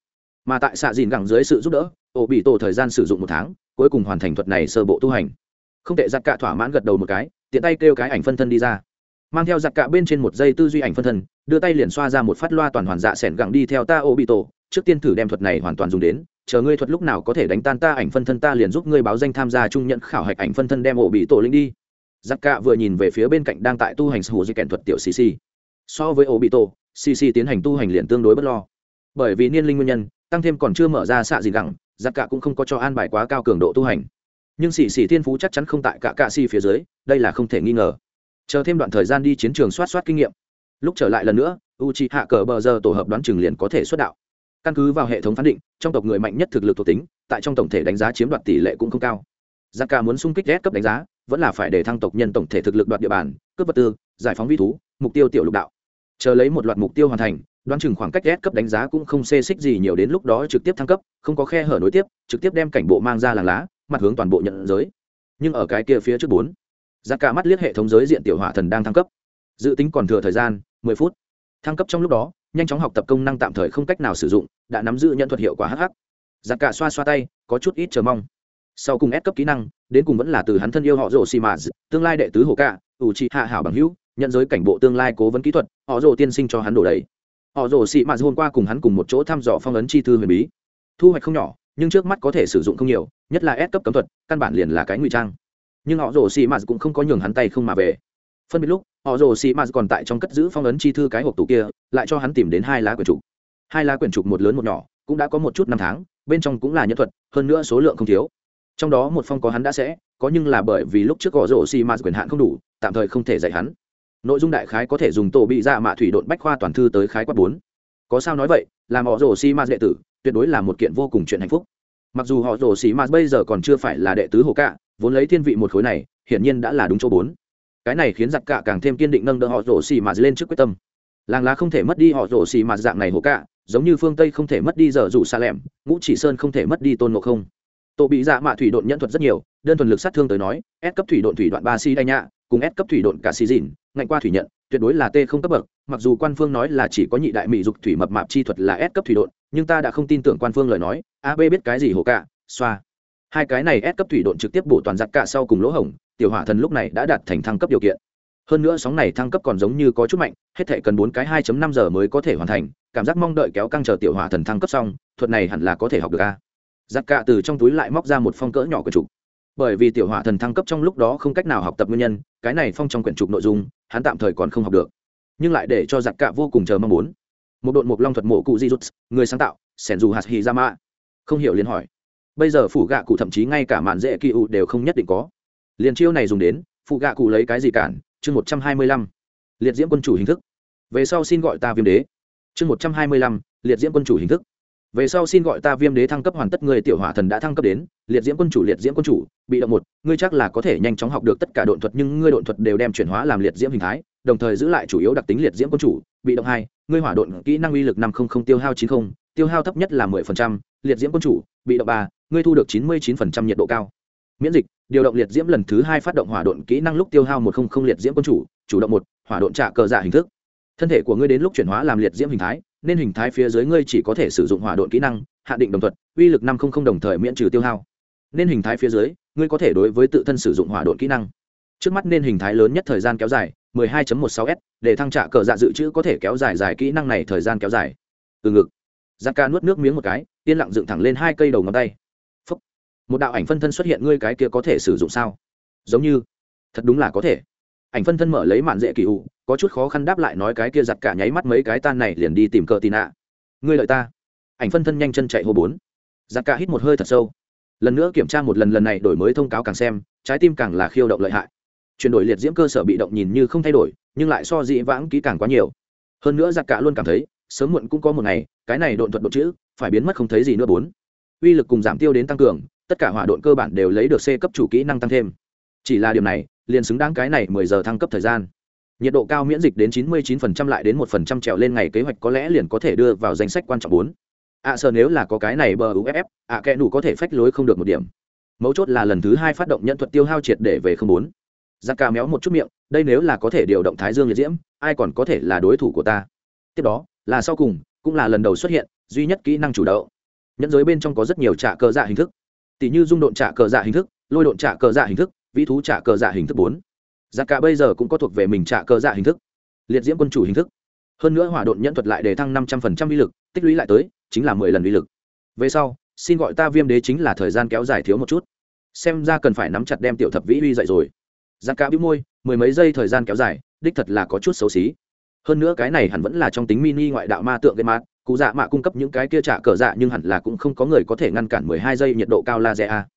Mà tại xạ dìn gẳng dưới sự giúp đỡ, ổ bị tổ thời gian sử dụng một tháng, cuối cùng hoàn thành thuật này sơ bộ tu hành. Không thể giặc cả thỏa mãn gật đầu một cái, tiện tay kêu cái ảnh phân thân đi ra mang theo giặc cả bên trên một dây tư duy ảnh phân thân, đưa tay liền xoa ra một phát loa toàn hoàn dạ sẻn gẳng đi theo ta ô bị tổ. Trước tiên thử đem thuật này hoàn toàn dùng đến, chờ ngươi thuật lúc nào có thể đánh tan ta ảnh phân thân ta liền giúp ngươi báo danh tham gia trung nhận khảo hạch ảnh phân thân đem ô bị tổ linh đi. Giặc cạ vừa nhìn về phía bên cạnh đang tại tu hành hồ di kèn thuật tiểu cc so với ô bị tổ cc tiến hành tu hành liền tương đối bất lo. Bởi vì niên linh nguyên nhân, tăng thêm còn chưa mở ra xạ gì gẳng giặc cạ cũng không có cho an bài quá cao cường độ tu hành. Nhưng xì xì thiên phú chắc chắn không tại cả cạ xì phía dưới, đây là không thể nghi ngờ chờ thêm đoạn thời gian đi chiến trường soát soát kinh nghiệm. Lúc trở lại lần nữa u c h hạ cờ bờ giờ tổ hợp đoán chừng liền có thể xuất đạo. Căn cứ vào hệ thống phán định, trong tộc người mạnh nhất thực lực thuộc tính, tại trong tổng thể đánh giá chiếm đoạt tỷ lệ cũng không cao. Giặc cả muốn xung kích ghét cấp đánh giá, vẫn là phải để thăng tộc nhân tổng thể thực lực đoạt địa bàn, cướp vật tư, giải phóng vi thú, mục tiêu tiểu lục đạo. Chờ lấy một loạt mục tiêu hoàn thành, đoán chừng khoảng cách ghét cấp đánh giá cũng không xê xích gì nhiều đến lúc đó trực tiếp thăng cấp, không có khe hở nối tiếp, trực tiếp đem cảnh bộ mang ra làng lá, mặt hướng toàn bộ nhận giới. Nhưng ở cái kia phía trước bốn giá cả mắt liếc hệ thống giới diện tiểu hỏa thần đang thăng cấp. Dự tính còn thừa thời gian, mười phút. Thăng cấp trong lúc đó, nhanh chóng học tập công năng tạm thời không cách nào sử dụng, đã nắm giữ nhận thuật hiệu quả hh giá cả xoa xoa tay, có chút ít chờ mong. Sau cùng ép cấp kỹ năng, đến cùng vẫn là từ hắn thân yêu họ rồ xì mà tương lai đệ tứ hồ cạ ủ trị hạ hảo bằng hữu, nhận giới cảnh bộ tương lai cố vấn kỹ thuật, họ rồ tiên sinh cho hắn đổ đầy. Họ rồ xì mà hôm qua cùng hắn cùng một chỗ thăm dò phong ấn chi thư huyền bí. Thu hoạch không nhỏ, nhưng trước mắt có thể sử dụng không nhiều, nhất là ép cấp cấm thuật, căn bản liền là cái ngụy trang nhưng họ rồ xì mạt cũng không có nhường hắn tay không mà về. Phân biệt lúc, họ rồ xì mạt còn tại trong cất giữ phong ấn chi thư cái hộp tủ kia, lại cho hắn tìm đến hai lá quyển trục. Hai lá quyển trục một lớn một nhỏ, cũng đã có một chút năm tháng, bên trong cũng là nhân thuật, hơn nữa số lượng không thiếu. Trong đó một phong có hắn đã sẽ, có nhưng là bởi vì lúc trước họ rồ xì mạt quyền hạn không đủ, tạm thời không thể dạy hắn. Nội dung đại khái có thể dùng tổ bị ra mạ thủy độn bách khoa toàn thư tới khái quát bốn. Có sao nói vậy, làm họ rồ xì mạt đệ tử, tuyệt đối là một kiện vô cùng chuyện hạnh phúc. Mặc dù họ rồ xì mạt bây giờ còn chưa phải là đệ tứ hồ cạ vốn lấy thiên vị một khối này, hiển nhiên đã là đúng chỗ bốn. Cái này khiến giặc cả càng thêm kiên định nâng đỡ họ rổ xì mà lên trước quyết tâm. Làng lá không thể mất đi họ rổ xì mà dạng này hổ cả, giống như phương tây không thể mất đi giờ rủ xa lẻm, ngũ chỉ sơn không thể mất đi tôn ngộ không. Tổ bị dạ mạ thủy độn nhẫn thuật rất nhiều, đơn thuần lực sát thương tới nói ép cấp thủy độn thủy đoạn ba si đai nhạ, cùng ép cấp thủy độn cả si dìn ngạnh qua thủy nhận, tuyệt đối là t không cấp bậc, mặc dù quan phương nói là chỉ có nhị đại mỹ dục thủy mập mạp chi thuật là ép cấp thủy độn, nhưng ta đã không tin tưởng quan phương lời nói ab biết cái gì hổ cả, xoa hai cái này S cấp thủy độn trực tiếp bổ toàn giặc cả sau cùng lỗ hổng, tiểu hỏa thần lúc này đã đạt thành thăng cấp điều kiện. Hơn nữa sóng này thăng cấp còn giống như có chút mạnh, hết thể cần bốn cái 2 năm giờ mới có thể hoàn thành, cảm giác mong đợi kéo căng chờ tiểu hỏa thần thăng cấp xong, thuật này hẳn là có thể học được a. Giặc cả từ trong túi lại móc ra một phong cỡ nhỏ quyển trục. Bởi vì tiểu hỏa thần thăng cấp trong lúc đó không cách nào học tập nguyên nhân, cái này phong trong quyển trục nội dung, hắn tạm thời còn không học được. Nhưng lại để cho giặc cả vô cùng chờ mong muốn. Một đội một long thuật mộ cụ di rút người sáng tạo sẻn dù hạt hì ra mạ không hiểu liền hỏi bây giờ phủ gạ cụ thậm chí ngay cả mạn dễ kỳ ụ đều không nhất định có. Liền chiêu này dùng đến phụ gạ cụ lấy cái gì cản? Chương một trăm hai mươi lăm, liệt diễm quân chủ hình thức. Về sau xin gọi ta viêm đế. Chương một trăm hai mươi lăm, liệt diễm quân chủ hình thức. Về sau xin gọi ta viêm đế thăng cấp hoàn tất người tiểu hỏa thần đã thăng cấp đến, liệt diễm quân chủ, liệt diễm quân chủ, bị động một, ngươi chắc là có thể nhanh chóng học được tất cả độn thuật nhưng ngươi độn thuật đều đem chuyển hóa làm liệt diễm hình thái, đồng thời giữ lại chủ yếu đặc tính liệt diễm quân chủ, bị động hai, ngươi hỏa độn kỹ năng uy lực năm không không, tiêu hao chín không, tiêu hao thấp nhất là mười phần trăm, liệt diễm quân chủ, bị động ba ngươi thu được chín mươi chín phần trăm nhiệt độ cao. Miễn dịch, điều động liệt diễm lần thứ hai phát động hỏa độn kỹ năng lúc tiêu hao một không không liệt diễm quân chủ chủ động một, hỏa độn trả cờ dạ hình thức. Thân thể của ngươi đến lúc chuyển hóa làm liệt diễm hình thái, nên hình thái phía dưới ngươi chỉ có thể sử dụng hỏa độn kỹ năng, hạ định đồng thuận, uy lực năm không không đồng thời miễn trừ tiêu hao. Nên hình thái phía dưới, ngươi có thể đối với tự thân sử dụng hỏa độn kỹ năng. Trước mắt nên hình thái lớn nhất thời gian kéo dài 12.16 s, để thăng trả cờ dạ dự trữ có thể kéo dài dài kỹ năng này thời gian kéo dài. Từ ngực giặc ca nuốt nước miếng một cái, yên lặng dựng thẳng lên hai cây đầu ngón tay một đạo ảnh phân thân xuất hiện ngươi cái kia có thể sử dụng sao? Giống như, thật đúng là có thể. Ảnh phân thân mở lấy mạn dễ kỳ ủ, có chút khó khăn đáp lại nói cái kia giặt cả nháy mắt mấy cái tan này liền đi tìm cờ tì nạ. Ngươi lợi ta. Ảnh phân thân nhanh chân chạy hô bốn. Giặt cả hít một hơi thật sâu. Lần nữa kiểm tra một lần lần này đổi mới thông cáo càng xem, trái tim càng là khiêu động lợi hại. Chuyển đổi liệt diễm cơ sở bị động nhìn như không thay đổi, nhưng lại so dị vãng kỹ càng quá nhiều. Hơn nữa giặc cả luôn cảm thấy, sớm muộn cũng có một ngày, cái này độn thuật đột chữ, phải biến mất không thấy gì nữa bốn. Uy lực cùng giảm tiêu đến tăng cường tất cả hỏa độn cơ bản đều lấy được c cấp chủ kỹ năng tăng thêm. Chỉ là điều này liền xứng đáng cái này mười giờ thăng cấp thời gian. Nhiệt độ cao miễn dịch đến chín mươi 99% lại đến một phần trăm trèo lên ngày kế hoạch có lẽ liền có thể đưa vào danh sách quan trọng bốn. Ạ à, sợ nếu là có cái này bờ uff ạ kẽ đủ có thể phách lối không được một điểm. Mấu chốt là lần thứ hai phát động nhận thuật tiêu hao triệt để về không bốn. Giặc ca méo một chút miệng đây nếu là có thể điều động thái dương liệt diễm ai còn có thể là đối thủ của ta? Tiếp đó là sau cùng cũng là lần đầu xuất hiện duy nhất kỹ năng chủ động. Nhẫn giới bên trong có rất nhiều trạ cơ dạ hình thức tỷ như dung độn trả cờ dạ hình thức, lôi độn trả cờ dạ hình thức, vĩ thú trả cờ dạ hình thức bốn. Giá cả bây giờ cũng có thuộc về mình trả cờ dạ hình thức. Liệt diễm quân chủ hình thức. Hơn nữa hỏa độn nhẫn thuật lại để thăng năm trăm phần trăm uy lực, tích lũy lại tới, chính là mười lần uy lực. Về sau, xin gọi ta viêm đế chính là thời gian kéo dài thiếu một chút. Xem ra cần phải nắm chặt đem tiểu thập vĩ uy dậy rồi. Giá cả bĩu môi, mười mấy giây thời gian kéo dài, đích thật là có chút xấu xí. Hơn nữa cái này hẳn vẫn là trong tính mini ngoại đạo ma tượng gây mát cụ dạ mạ cung cấp những cái kia trả cờ dạ nhưng hẳn là cũng không có người có thể ngăn cản mười hai giây nhiệt độ cao laser a.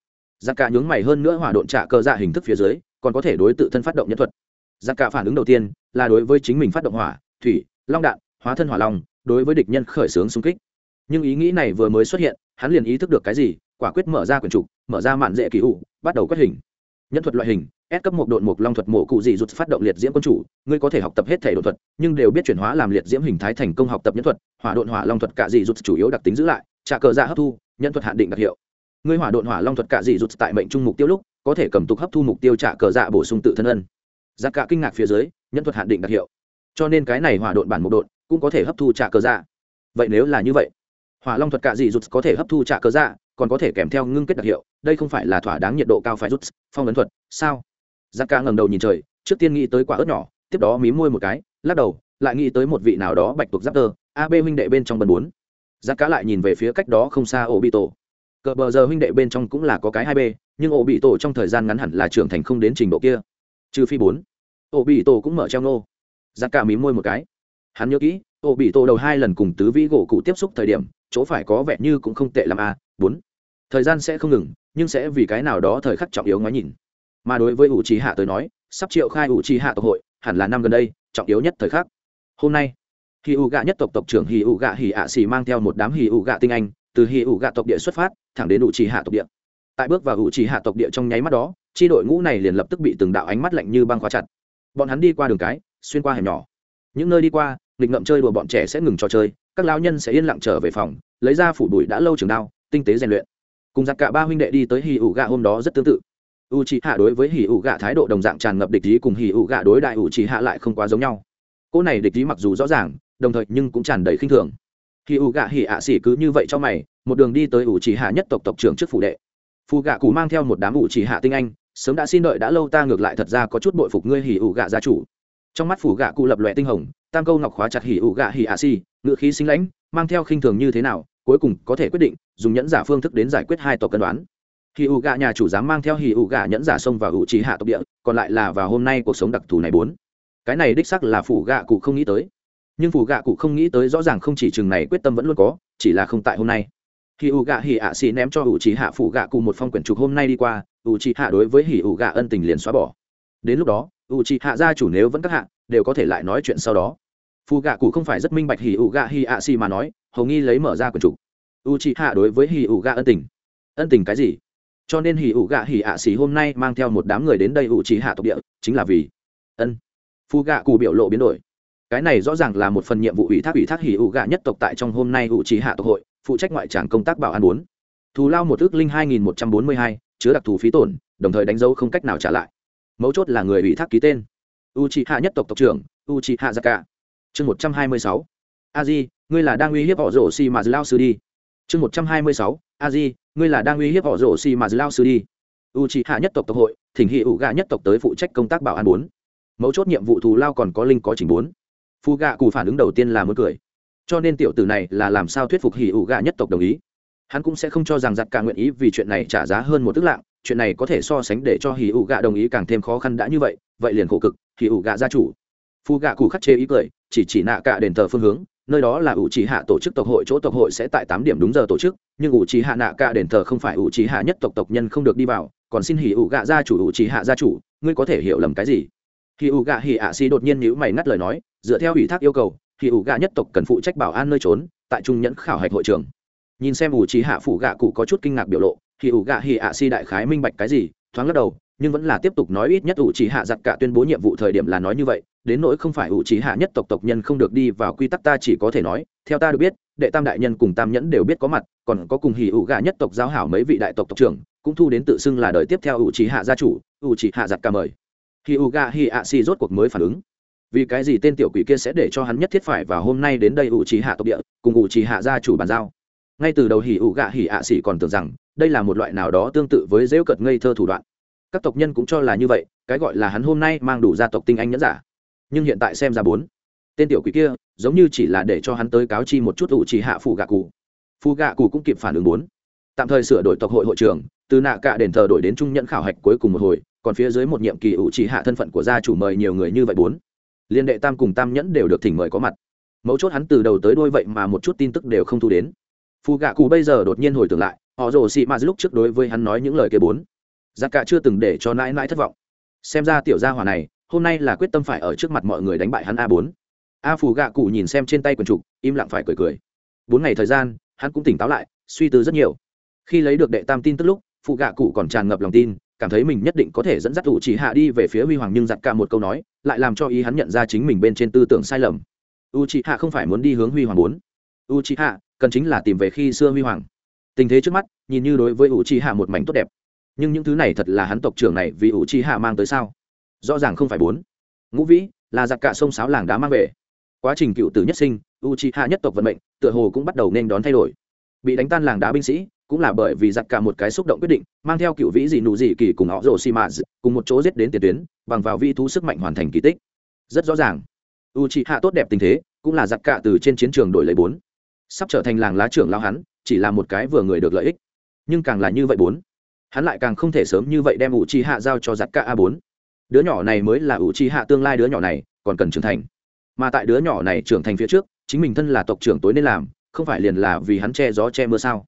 Giặc cả nhướng mày hơn nữa hỏa độn trả cờ dạ hình thức phía dưới, còn có thể đối tự thân phát động nhân thuật. Giặc cả phản ứng đầu tiên là đối với chính mình phát động hỏa, thủy, long đạn, hóa thân hỏa long, đối với địch nhân khởi xướng xung kích. Nhưng ý nghĩ này vừa mới xuất hiện, hắn liền ý thức được cái gì, quả quyết mở ra quyển trục, mở ra mạn dễ kỳ hụ bắt đầu quét hình nhân thuật loại hình S cấp một độn một long thuật mổ cụ dị rụt phát động liệt diễm quân chủ, ngươi có thể học tập hết thể độ thuật, nhưng đều biết chuyển hóa làm liệt diễm hình thái thành công học tập nhân thuật, hỏa độn hỏa long thuật cả dị rụt chủ yếu đặc tính giữ lại, trả cờ dạ hấp thu, nhân thuật hạn định đặc hiệu. Ngươi hỏa độn hỏa long thuật cả dị rụt tại mệnh trung mục tiêu lúc, có thể cầm tục hấp thu mục tiêu trả cờ dạ bổ sung tự thân ân. Giác cả kinh ngạc phía dưới, nhân thuật hạn định đặc hiệu. Cho nên cái này hỏa độn bản mục độn cũng có thể hấp thu trả cờ dạ. Vậy nếu là như vậy, hỏa long thuật cả dị rụt có thể hấp thu trả cờ dạ, còn có thể kèm theo ngưng kết đặc hiệu, đây không phải là thỏa đáng nhiệt độ cao phải rút, phong ấn thuật, sao? giặc ca ngẩng đầu nhìn trời trước tiên nghĩ tới quả ớt nhỏ tiếp đó mí môi một cái lắc đầu lại nghĩ tới một vị nào đó bạch tuộc giáp tơ ab huynh đệ bên trong bần bốn. Giặc cá lại nhìn về phía cách đó không xa ổ bị tổ cờ bờ giờ huynh đệ bên trong cũng là có cái hai b nhưng ổ bị tổ trong thời gian ngắn hẳn là trưởng thành không đến trình độ kia. Trừ phi bốn. Ổ bị tổ cũng mở treo nô. Giặc ca mí môi một cái. Hắn nhớ kỹ ổ bị tổ đầu hai lần cùng tứ vĩ gỗ cụ tiếp xúc thời điểm chỗ phải có vẻ như cũng không tệ làm a à, bốn. Thời gian sẽ không ngừng, nhưng sẽ vì cái nào đó thời khắc trọng yếu ngoái nhìn. Mà đối với ủ trì hạ tới nói, sắp triệu khai ủ trì hạ tộc hội, hẳn là năm gần đây, trọng yếu nhất thời khắc. Hôm nay hì ủ gạ nhất tộc tộc trưởng hì ủ gạ hì ạ xì mang theo một đám hì ủ gạ tinh anh, từ hì ủ gạ tộc địa xuất phát, thẳng đến ủ trì hạ tộc địa. Tại bước vào ủ trì hạ tộc địa trong nháy mắt đó, chi đội ngũ này liền lập tức bị từng đạo ánh mắt lạnh như băng khóa chặt. Bọn hắn đi qua đường cái, xuyên qua hẻm nhỏ. Những nơi đi qua, nghịch ngậm chơi đùa bọn trẻ sẽ ngừng trò chơi, các lao nhân sẽ yên lặng trở về phòng, lấy ra phủ bụi đã lâu trường đao tinh tế rèn luyện. Cùng giặc cả ba huynh đệ đi tới hì ủ gạ hôm đó rất tương tự. U c hạ đối với hỉ ủ gạ thái độ đồng dạng tràn ngập địch ý cùng hỉ ủ gạ đối đại u c hạ lại không quá giống nhau. Cô này địch ý mặc dù rõ ràng, đồng thời nhưng cũng tràn đầy khinh thường. Hỉ ủ gạ hỉ ạ xỉ cứ như vậy cho mày, một đường đi tới u c hạ nhất tộc tộc trưởng trước phủ đệ. Phù gạ cụ mang theo một đám u c hạ tinh anh, sớm đã xin đợi đã lâu ta ngược lại thật ra có chút bội phục ngươi hỉ ủ gạ gia chủ. Trong mắt phủ gạ cụ lập lòe tinh hồng, tam câu ngọc khóa chặt hỉ ủ gạ hỉ ạ xỉ ngự khí sinh lãnh, mang theo khinh thường như thế nào, cuối cùng có thể quyết định dùng nhẫn giả phương thức đến giải quyết hai tộc cân đoán. Hì ủ gạ nhà chủ dám mang theo hì ủ gạ nhẫn giả sông vào ủ trí hạ tộc địa, còn lại là vào hôm nay cuộc sống đặc thù này bốn. Cái này đích sắc là phủ gạ cụ không nghĩ tới. Nhưng phủ gạ cụ không nghĩ tới rõ ràng không chỉ chừng này quyết tâm vẫn luôn có, chỉ là không tại hôm nay. Hì ủ gạ hì ạ xì ném cho ủ trí hạ phủ gạ cụ một phong quyển trục hôm nay đi qua ủ trí hạ đối với hì ủ gạ ân tình liền xóa bỏ. Đến lúc đó ủ trí hạ gia chủ nếu vẫn các hạ, đều có thể lại nói chuyện sau đó. Phù gạ cụ không phải rất minh bạch hì ủ gạ hì ạ xì mà nói, hầu nghi lấy mở ra quyển trục u trí hạ đối với hì ủ gạ ân tình. Ân tình cái gì? Cho nên hỉ ủ gạ hỉ ạ xì hôm nay mang theo một đám người đến đây ủ trí hạ tộc địa, chính là vì ân. Phu gạ cù biểu lộ biến đổi. Cái này rõ ràng là một phần nhiệm vụ ủy thác ủy thác hỉ ủ gạ nhất tộc tại trong hôm nay ủ trí hạ tộc hội, phụ trách ngoại tràng công tác bảo an bốn. Thù lao một ước linh hai nghìn một trăm bốn mươi hai, chứa đặc thù phí tổn, đồng thời đánh dấu không cách nào trả lại. Mấu chốt là người ủy thác ký tên. U trí hạ nhất tộc tộc trưởng u trí hạ gia cả chương một trăm hai mươi sáu. A di ngươi là đang uy hiếp họ rổ xi mà lao sư đi chương một trăm hai mươi sáu, a di ngươi là đang uy hiếp họ rổ xì mà lao sư đi. U trí hạ nhất tộc tộc hội, thỉnh hỉ ủ gạ nhất tộc tới phụ trách công tác bảo an bốn. Mấu chốt nhiệm vụ thù lao còn có linh có chỉnh bốn. Phu gạ cù phản ứng đầu tiên là muốn cười. Cho nên tiểu tử này là làm sao thuyết phục hỉ ủ gạ nhất tộc đồng ý? Hắn cũng sẽ không cho rằng giặc cả nguyện ý vì chuyện này trả giá hơn một tức lạng. Chuyện này có thể so sánh để cho hỉ ủ gạ đồng ý càng thêm khó khăn đã như vậy vậy liền khổ cực, hỉ ủ gạ gia chủ. Phu gạ cù khắc chế ý cười, chỉ chỉ nạ cả đền thờ phương hướng nơi đó là ủ trì hạ tổ chức tộc hội, chỗ tộc hội sẽ tại tám điểm đúng giờ tổ chức, nhưng ủ trì hạ nạ cả đền thờ không phải ủ trì hạ nhất tộc tộc nhân không được đi vào, còn xin hỉ ủ gạ gia chủ ủ trì hạ gia chủ, ngươi có thể hiểu lầm cái gì? Hỉ ủ gạ hỉ ạ xì đột nhiên nhữ mày ngắt lời nói, dựa theo ủy thác yêu cầu hỉ ủ gạ nhất tộc cần phụ trách bảo an nơi trốn, tại trung nhẫn khảo hạch hội trường. Nhìn xem ủ trì hạ phủ gạ cụ có chút kinh ngạc biểu lộ hỉ ủ gạ hỉ ạ xì đại khái minh bạch cái gì, thoáng lắc đầu, nhưng vẫn là tiếp tục nói ít nhất ủ trì hạ giặt cả tuyên bố nhiệm vụ thời điểm là nói như vậy đến nỗi không phải ủ trì hạ nhất tộc tộc nhân không được đi vào quy tắc ta chỉ có thể nói, theo ta được biết, đệ tam đại nhân cùng tam nhẫn đều biết có mặt, còn có cùng hỉ ủ gạ nhất tộc giao hảo mấy vị đại tộc tộc trưởng, cũng thu đến tự xưng là đời tiếp theo ủ trì hạ gia chủ, ủ trì hạ giặt ca mời. Hỉ ủ gạ hỉ ạ xì rốt cuộc mới phản ứng. Vì cái gì tên tiểu quỷ kia sẽ để cho hắn nhất thiết phải vào hôm nay đến đây ủ trì hạ tộc địa, cùng ủ trì hạ gia chủ bàn giao? Ngay từ đầu hỉ ủ gạ hỉ ạ xì còn tưởng rằng, đây là một loại nào đó tương tự với dễu cợt ngây thơ thủ đoạn. Các tộc nhân cũng cho là như vậy, cái gọi là hắn hôm nay mang đủ gia tộc tinh anh nhẫn giả nhưng hiện tại xem ra bốn. Tên tiểu quỷ kia, giống như chỉ là để cho hắn tới cáo chi một chút ủ trì hạ phụ gạ cụ. Phụ gạ cụ cũng kịp phản ứng bốn. Tạm thời sửa đổi tộc hội hội trưởng, từ nạ cả đền thờ đổi đến trung nhận khảo hạch cuối cùng một hồi, còn phía dưới một nhiệm kỳ ủ trì hạ thân phận của gia chủ mời nhiều người như vậy bốn. Liên đệ tam cùng tam nhẫn đều được thỉnh mời có mặt. Mấu chốt hắn từ đầu tới đuôi vậy mà một chút tin tức đều không thu đến. Phù gạ cụ bây giờ đột nhiên hồi tưởng lại, họ rồ xị mà lúc trước đối với hắn nói những lời kia bốn. Giặc cả chưa từng để cho nãi nãi thất vọng. Xem ra tiểu gia hỏa này hôm nay là quyết tâm phải ở trước mặt mọi người đánh bại hắn a bốn. A phù gạ cụ nhìn xem trên tay quần trục, im lặng phải cười cười. Bốn ngày thời gian, hắn cũng tỉnh táo lại, suy tư rất nhiều. Khi lấy được đệ tam tin tức lúc phụ gạ cụ còn tràn ngập lòng tin, cảm thấy mình nhất định có thể dẫn dắt ủ chỉ hạ đi về phía huy hoàng nhưng giặt cả một câu nói, lại làm cho ý hắn nhận ra chính mình bên trên tư tưởng sai lầm. U chỉ hạ không phải muốn đi hướng huy hoàng bốn. U chỉ hạ, cần chính là tìm về khi xưa huy hoàng. Tình thế trước mắt, nhìn như đối với u chỉ hạ một mảnh tốt đẹp. Nhưng những thứ này thật là hắn tộc trưởng này vì u chỉ hạ mang tới sao? Rõ ràng không phải bốn. Ngũ vĩ, là giặc cả sông sáo làng đá mang về. Quá trình cựu tử nhất sinh u chi hạ nhất tộc vận mệnh, tựa hồ cũng bắt đầu nên đón thay đổi. Bị đánh tan làng đá binh sĩ, cũng là bởi vì giặc cả một cái xúc động quyết định, mang theo cựu vĩ dị nụ dị kỳ cùng họ rồ xi mã cùng một chỗ giết đến tiền tuyến, bằng vào vi thú sức mạnh hoàn thành kỳ tích. Rất rõ ràng u chi hạ tốt đẹp tình thế, cũng là giặc cả từ trên chiến trường đổi lấy bốn. Sắp trở thành làng lá trưởng lao hắn, chỉ là một cái vừa người được lợi ích. Nhưng càng là như vậy bốn, hắn lại càng không thể sớm như vậy đem u chi hạ giao cho giặc cả a bốn đứa nhỏ này mới là ủ trì hạ tương lai đứa nhỏ này, còn cần trưởng thành. Mà tại đứa nhỏ này trưởng thành phía trước, chính mình thân là tộc trưởng tối nên làm, không phải liền là vì hắn che gió che mưa sao?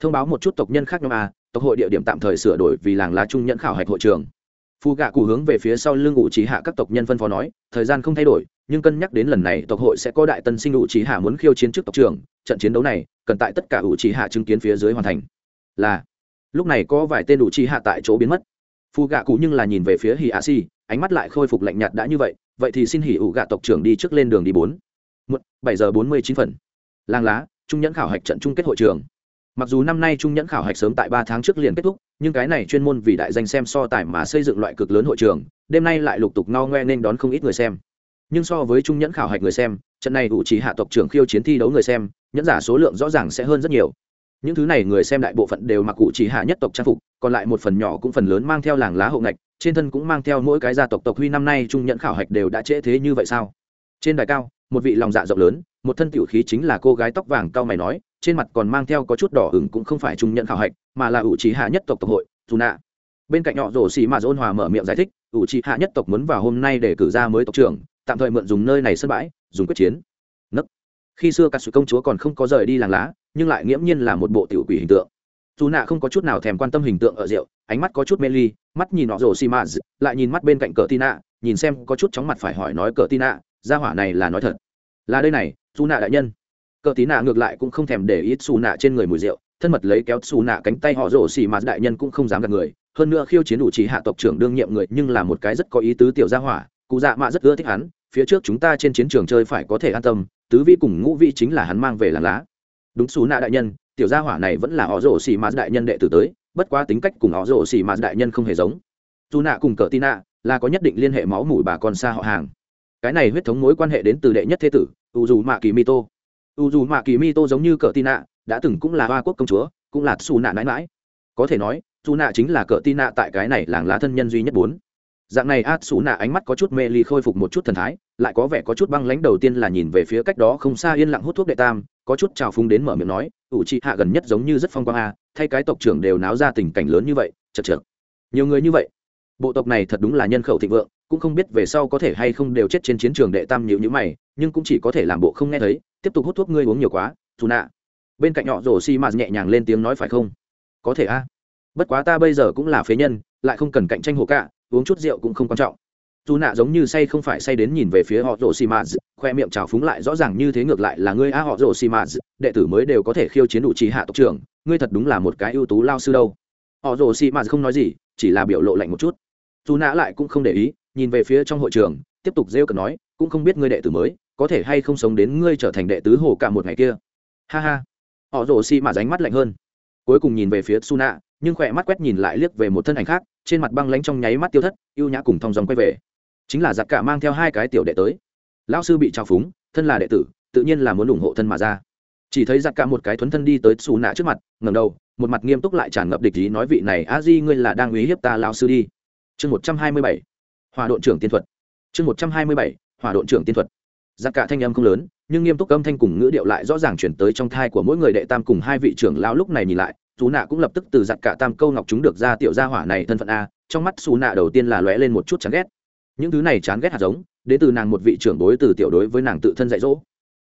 Thông báo một chút tộc nhân khác nhóm a, tộc hội địa điểm tạm thời sửa đổi vì làng lá trung nhẫn khảo hạch hội trường. Phù gạ cụ hướng về phía sau lưng ủ trí hạ các tộc nhân phân phó nói, thời gian không thay đổi, nhưng cân nhắc đến lần này tộc hội sẽ có đại tân sinh ủ trí hạ muốn khiêu chiến trước tộc trưởng, trận chiến đấu này, cần tại tất cả ủ trí hạ chứng kiến phía dưới hoàn thành. Là, lúc này có vài tên ủ trí hạ tại chỗ biến mất phù gạ cụ nhưng là nhìn về phía hì a si ánh mắt lại khôi phục lạnh nhạt đã như vậy vậy thì xin hỉ ủ gạ tộc trưởng đi trước lên đường đi bốn. Một bảy giờ bốn mươi chín phần. Làng lá, trung nhẫn khảo hạch trận chung kết hội trường. Mặc dù năm nay trung nhẫn khảo hạch sớm tại ba tháng trước liền kết thúc, nhưng cái này chuyên môn vì đại danh xem so tài mà xây dựng loại cực lớn hội trường, đêm nay lại lục tục no ngoe nên đón không ít người xem. Nhưng so với trung nhẫn khảo hạch người xem, trận này ủ trí hạ tộc trưởng khiêu chiến thi đấu người xem, nhẫn giả số lượng rõ ràng sẽ hơn rất nhiều những thứ này người xem đại bộ phận đều mặc cụ chỉ hạ nhất tộc trang phục, còn lại một phần nhỏ cũng phần lớn mang theo làng lá hậu ngạch, trên thân cũng mang theo mỗi cái gia tộc tộc huy năm nay trung nhận khảo hạch đều đã trễ thế như vậy sao? Trên đài cao, một vị lòng dạ rộng lớn, một thân tiểu khí chính là cô gái tóc vàng cao mày nói, trên mặt còn mang theo có chút đỏ hửng cũng không phải trung nhận khảo hạch, mà là ủ trí hạ nhất tộc tộc hội dù nạ. Bên cạnh họ rổ xì mà ôn hòa mở miệng giải thích, ủ trí hạ nhất tộc muốn vào hôm nay để cử ra mới tộc trưởng, tạm thời mượn dùng nơi này sân bãi, dùng quyết chiến khi xưa cả sự công chúa còn không có rời đi làng lá, nhưng lại nghiễm nhiên là một bộ tiểu quỷ hình tượng. Dù nạ không có chút nào thèm quan tâm hình tượng ở rượu, ánh mắt có chút mê ly, mắt nhìn họ rồ xì mã lại nhìn mắt bên cạnh cờ tina, nhìn xem có chút chóng mặt phải hỏi nói cờ tina ra hỏa này là nói thật. Là đây này dù nạ đại nhân. Cờ tina ngược lại cũng không thèm để ít xù nạ trên người mùi rượu, thân mật lấy kéo xù nạ cánh tay họ rồ xì mã đại nhân cũng không dám gặp người. Hơn nữa khiêu chiến đủ chỉ hạ tộc trưởng đương nhiệm người, nhưng là một cái rất có ý tứ tiểu gia hỏa, cụ dạ mạ rất ưa thích hắn, phía trước chúng ta trên chiến trường chơi phải có thể an tâm tứ vi cùng ngũ vi chính là hắn mang về làng lá. Đúng xú nạ đại nhân, tiểu gia hỏa này vẫn là họ rổ xì mạt đại nhân đệ tử tới, bất quá tính cách cùng họ rổ xì mạt đại nhân không hề giống. Dù nạ cùng cờ tin nạ là có nhất định liên hệ máu mủ bà con xa họ hàng. Cái này huyết thống mối quan hệ đến từ đệ nhất thế tử u dù mạ kỳ mi tô u dù mạ kỳ mi tô giống như cờ tin nạ đã từng cũng là hoa quốc công chúa, cũng là xù nạ mãi mãi có thể nói dù nạ chính là cờ tin nạ tại cái này làng lá thân nhân duy nhất bốn dạng này át xù nạ ánh mắt có chút mê ly khôi phục một chút thần thái, lại có vẻ có chút băng lãnh đầu tiên là nhìn về phía cách đó không xa yên lặng hút thuốc đệ tam, có chút trào phúng đến mở miệng nói, ủ trị hạ gần nhất giống như rất phong quang a, thay cái tộc trưởng đều náo ra tình cảnh lớn như vậy, chật chược. Nhiều người như vậy. Bộ tộc này thật đúng là nhân khẩu thịnh vượng, cũng không biết về sau có thể hay không đều chết trên chiến trường đệ tam nhịu nhữ mày, nhưng cũng chỉ có thể làm bộ không nghe thấy, tiếp tục hút thuốc ngươi uống nhiều quá dù nạ bên cạnh họ rổ xi mạt nhẹ nhàng lên tiếng nói phải không? Có thể a. Bất quá ta bây giờ cũng là phế nhân, lại không cần cạnh tranh hồ cả uống chút rượu cũng không quan trọng. Dù nạ giống như say không phải say đến nhìn về phía họ rổ xì mạt, khoe miệng trào phúng lại rõ ràng như thế ngược lại là ngươi a họ rổ xì mạt, đệ tử mới đều có thể khiêu chiến đủ trí hạ tộc trưởng, ngươi thật đúng là một cái ưu tú lao sư đâu. Họ rổ xì mạt không nói gì, chỉ là biểu lộ lạnh một chút. Dù nạ lại cũng không để ý, nhìn về phía trong hội trường, tiếp tục rêu cần nói, cũng không biết ngươi đệ tử mới, có thể hay không sống đến ngươi trở thành đệ tứ hồ cả một ngày kia. Ha ha. Họ rổ xì mạt ánh mắt lạnh hơn. Cuối cùng nhìn về phía su nạ nhưng khỏe mắt quét nhìn lại liếc về một thân ảnh khác, trên mặt băng lánh trong nháy mắt tiêu thất, ưu nhã cùng thong dòng quay về. Chính là giặc cả mang theo hai cái tiểu đệ tới. Lão sư bị trao phúng, thân là đệ tử, tự nhiên là muốn ủng hộ thân mà ra. Chỉ thấy giặc cả một cái thuấn thân đi tới xù nạ trước mặt ngầm đầu, một mặt nghiêm túc lại tràn ngập địch ý nói vị này, a di, ngươi là đang uy hiếp ta lão sư đi. Chương một trăm hai mươi bảy. Hòa độn trưởng tiên thuật. Chương một trăm hai mươi bảy. Hòa độn trưởng tiên thuật. Giặc cả thanh âm không lớn, nhưng nghiêm túc âm thanh cùng ngữ điệu lại rõ ràng chuyển tới trong thai của mỗi người đệ tam cùng hai vị trưởng lão lúc này nhìn lại xù nạ cũng lập tức từ giặt cả tam câu ngọc chúng được ra tiểu gia hỏa này thân phận a, trong mắt xù nạ đầu tiên là lóe lên một chút chán ghét. Những thứ này chán ghét hạt giống, đến từ nàng một vị trưởng đối từ tiểu đối với nàng tự thân dạy dỗ.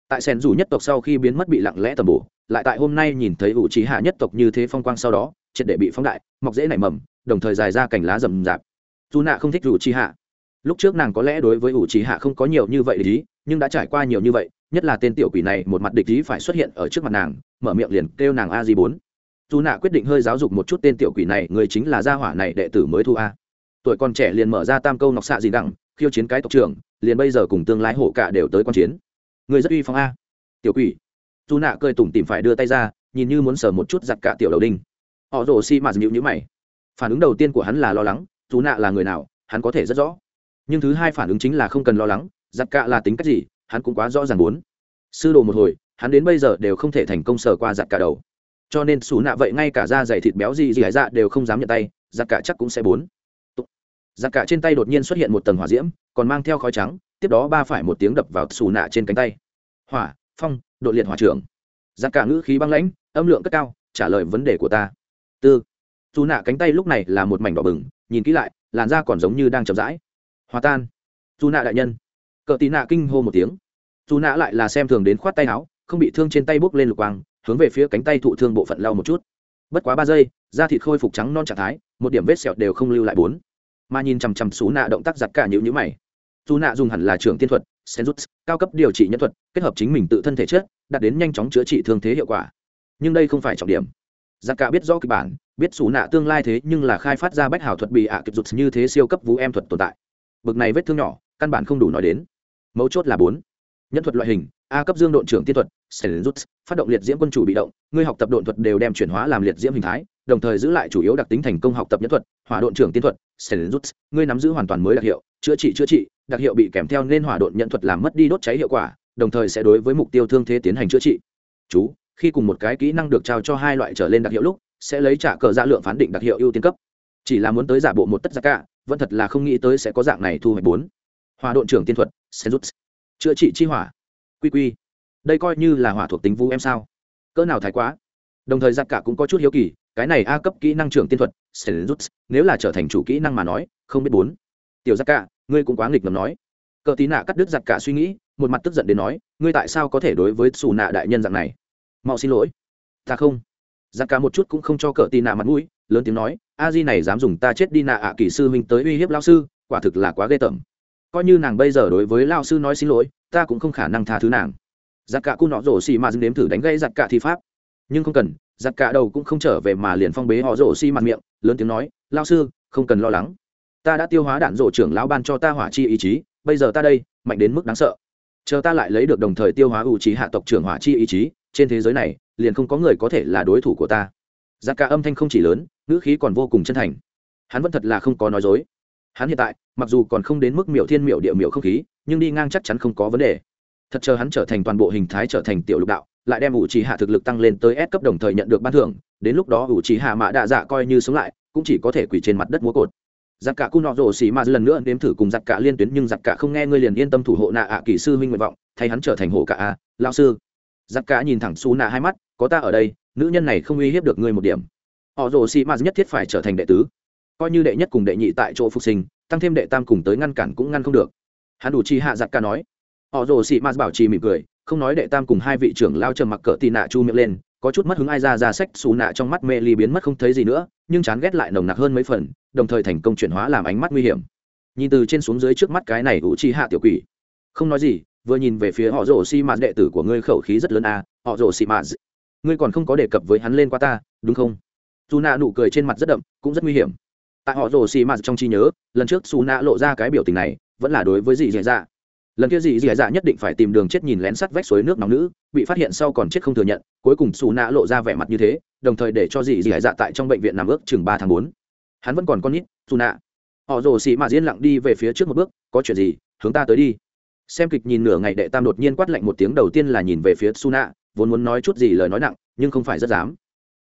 Tại sen dù nhất tộc sau khi biến mất bị lặng lẽ tầm bổ, lại tại hôm nay nhìn thấy ủ trí hạ nhất tộc như thế phong quang sau đó, triệt để bị phóng đại, mọc dễ nảy mầm, đồng thời dài ra cành lá rầm rạp. Dù nạ không thích ủ trí hạ. Lúc trước nàng có lẽ đối với ủ trí hạ không có nhiều như vậy lý nhưng đã trải qua nhiều như vậy, nhất là tên tiểu quỷ này một mặt địch ý phải xuất hiện ở trước mặt nàng, mở miệng liền kêu nàng a di bốn dù nạ quyết định hơi giáo dục một chút tên tiểu quỷ này, người chính là gia hỏa này đệ tử mới thu a. Tuổi còn trẻ liền mở ra tam câu nọc xạ gì đặng, khiêu chiến cái tộc trưởng, liền bây giờ cùng tương lai hổ cả đều tới quan chiến. Người rất uy phong a. Tiểu quỷ. Dù nạ cười tủm tìm phải đưa tay ra, nhìn như muốn sờ một chút giặt cả tiểu đầu đinh. Họ rồ xi mạt nhịu nhữ mày. Phản ứng đầu tiên của hắn là lo lắng dù nạ là người nào, hắn có thể rất rõ. Nhưng thứ hai phản ứng chính là không cần lo lắng, giặt cả là tính cách gì, hắn cũng quá rõ ràng muốn. Sư đồ một hồi, hắn đến bây giờ đều không thể thành công sờ qua giặt cả đầu cho nên xù nạ vậy ngay cả da dày thịt béo gì gì hải dạ đều không dám nhận tay, giặt cả chắc cũng sẽ bốn. Giặc cả trên tay đột nhiên xuất hiện một tầng hỏa diễm, còn mang theo khói trắng, tiếp đó ba phải một tiếng đập vào xù nạ trên cánh tay. Hỏa, phong đội liệt hỏa trưởng. Giặc cả ngữ khí băng lãnh, âm lượng cất cao, trả lời vấn đề của ta. Tư. Xù nạ cánh tay lúc này là một mảnh đỏ bừng, nhìn kỹ lại, làn da còn giống như đang chậm rãi. Hòa tan. Dù nạ đại nhân. Cờ tì nạ kinh hô một tiếng. Dù nạ lại là xem thường đến khoát tay áo, không bị thương trên tay bốc lên lục quang hướng về phía cánh tay thụ thương bộ phận lau một chút. Bất quá ba giây, da thịt khôi phục trắng non trạng thái, một điểm vết sẹo đều không lưu lại bốn. Mà nhìn chằm chằm xú nạ động tác giặt cả nhữ nhữ mày. Dù nạ dùng hẳn là trường tiên thuật senjut cao cấp điều trị nhân thuật, kết hợp chính mình tự thân thể chất, đạt đến nhanh chóng chữa trị thương thế hiệu quả. Nhưng đây không phải trọng điểm. Giặt cả biết rõ kịch bản, biết xú nạ tương lai thế nhưng là khai phát ra bách hảo thuật bị ạ kịp rụt như thế siêu cấp vũ em thuật tồn tại. Bực này vết thương nhỏ, căn bản không đủ nói đến. Mấu chốt là bốn. Nhân thuật loại hình a cấp dương độn trưởng tiên thuật senjut phát động liệt diễm quân chủ bị động ngươi học tập độn thuật đều đem chuyển hóa làm liệt diễm hình thái đồng thời giữ lại chủ yếu đặc tính thành công học tập nhất thuật hỏa độn trưởng tiên thuật Stenrut, ngươi nắm giữ hoàn toàn mới đặc hiệu, chữa trị chữa trị, đặc hiệu bị kèm theo nên hỏa độn nhận thuật làm mất đi đốt cháy hiệu quả, đồng thời sẽ đối với mục tiêu thương thế tiến hành chữa trị. Chú, khi cùng một cái kỹ năng được trao cho hai loại trở lên đặc hiệu lúc, sẽ lấy trả cờ dạ lượng phán định đặc hiệu ưu tiên cấp. Chỉ là muốn tới giả bộ một tất giả cả, vẫn thật là không nghĩ tới sẽ có dạng này thu hoạch bốn. Hỏa độn trưởng tiên thuật, Stenrut. Chữa trị chi hỏa. Quy quy. Đây coi như là hỏa thuộc tính vũ em sao? Cỡ nào thái quá. Đồng thời giặc cả cũng có chút hiếu kỳ, cái này a cấp kỹ năng trưởng tiên thuật Stenrut, nếu là trở thành chủ kỹ năng mà nói không biết bốn tiểu giặc cả ngươi cũng quá nghịch ngầm nói cờ tí nạ cắt đứt giặc cả suy nghĩ một mặt tức giận đến nói ngươi tại sao có thể đối với xù nạ đại nhân dạng này mau xin lỗi ta không giặc cả một chút cũng không cho cờ tí nạ mặt mũi lớn tiếng nói a di này dám dùng ta chết đi nạ ạ à kỳ sư huynh tới uy hiếp lao sư quả thực là quá ghê tởm coi như nàng bây giờ đối với lao sư nói xin lỗi ta cũng không khả năng tha thứ nàng. Giặc cả cu nọ rổ xì mạt dừng đếm thử đánh gây giặc cả thi pháp. Nhưng không cần giặc cả đầu cũng không trở về mà liền phong bế họ rổ xi mặt miệng, lớn tiếng nói lao sư, không cần lo lắng. Ta đã tiêu hóa đạn rổ trưởng lão ban cho ta hỏa chi ý chí, bây giờ ta đây, mạnh đến mức đáng sợ. Chờ ta lại lấy được đồng thời tiêu hóa ủ trí hạ tộc trưởng hỏa chi ý chí, trên thế giới này, liền không có người có thể là đối thủ của ta. Giặc cả âm thanh không chỉ lớn, ngữ khí còn vô cùng chân thành. Hắn vẫn thật là không có nói dối. Hắn hiện tại, mặc dù còn không đến mức miểu thiên miểu địa miểu không khí nhưng đi ngang chắc chắn không có vấn đề. Thật chờ hắn trở thành toàn bộ hình thái trở thành tiểu lục đạo, lại đem ủ trì hạ thực lực tăng lên tới S cấp đồng thời nhận được ban thưởng, đến lúc đó ủ trì hạ mạ đạ dạ coi như sống lại, cũng chỉ có thể quỳ trên mặt đất múa cột. Giặc cả cu nọ rổ xì mà lần nữa nếm thử cùng giặc cả liên tuyến, nhưng giặc cả không nghe ngươi liền yên tâm thủ hộ nạ ạ kỹ sư minh nguyện vọng, thay hắn trở thành hộ cả a lao sư. Giặc cả nhìn thẳng xù nạ hai mắt, có ta ở đây, nữ nhân này không uy hiếp được ngươi một điểm. Họ rổ xì mà nhất thiết phải trở thành đệ tứ. Coi như đệ nhất cùng đệ nhị tại chỗ phục sinh, tăng thêm đệ tam cùng tới ngăn cản cũng ngăn không được hắn đủ chi hạ giặc ca nói. Họ rồ sĩ mạt bảo trì mỉm cười, không nói đệ tam cùng hai vị trưởng lao trầm mặc cỡ tì nạ chu miệng lên, có chút mất hứng ai ra ra sách xù nạ trong mắt mê ly biến mất không thấy gì nữa, nhưng chán ghét lại nồng nặc hơn mấy phần, đồng thời thành công chuyển hóa làm ánh mắt nguy hiểm. Nhìn từ trên xuống dưới trước mắt cái này ủ chi hạ tiểu quỷ. Không nói gì, vừa nhìn về phía họ rồ xi mạt đệ tử của ngươi khẩu khí rất lớn à họ rồ xi mạt ngươi còn không có đề cập với hắn lên qua ta, đúng không? Dù nạ nụ cười trên mặt rất đậm, cũng rất nguy hiểm. Tại họ rồ xi mạt trong trí nhớ, lần trước xù nạ lộ ra cái biểu tình này vẫn là đối với dì dì dạ. Lần kia dì dì dạ nhất định phải tìm đường chết nhìn lén sắt vách suối nước nóng nữ, bị phát hiện sau còn chết không thừa nhận, cuối cùng xù nạ lộ ra vẻ mặt như thế, đồng thời để cho dì dì dạ tại trong bệnh viện nằm ước chừng ba tháng bốn. Hắn vẫn còn con nít, xù nạ. Họ rồ xì mà diễn lặng đi về phía trước một bước, có chuyện gì? Hướng ta tới đi. Xem kịch nhìn nửa ngày đệ tam đột nhiên quát lạnh một tiếng đầu tiên là nhìn về phía su nạ, vốn muốn nói chút gì lời nói nặng, nhưng không phải rất dám.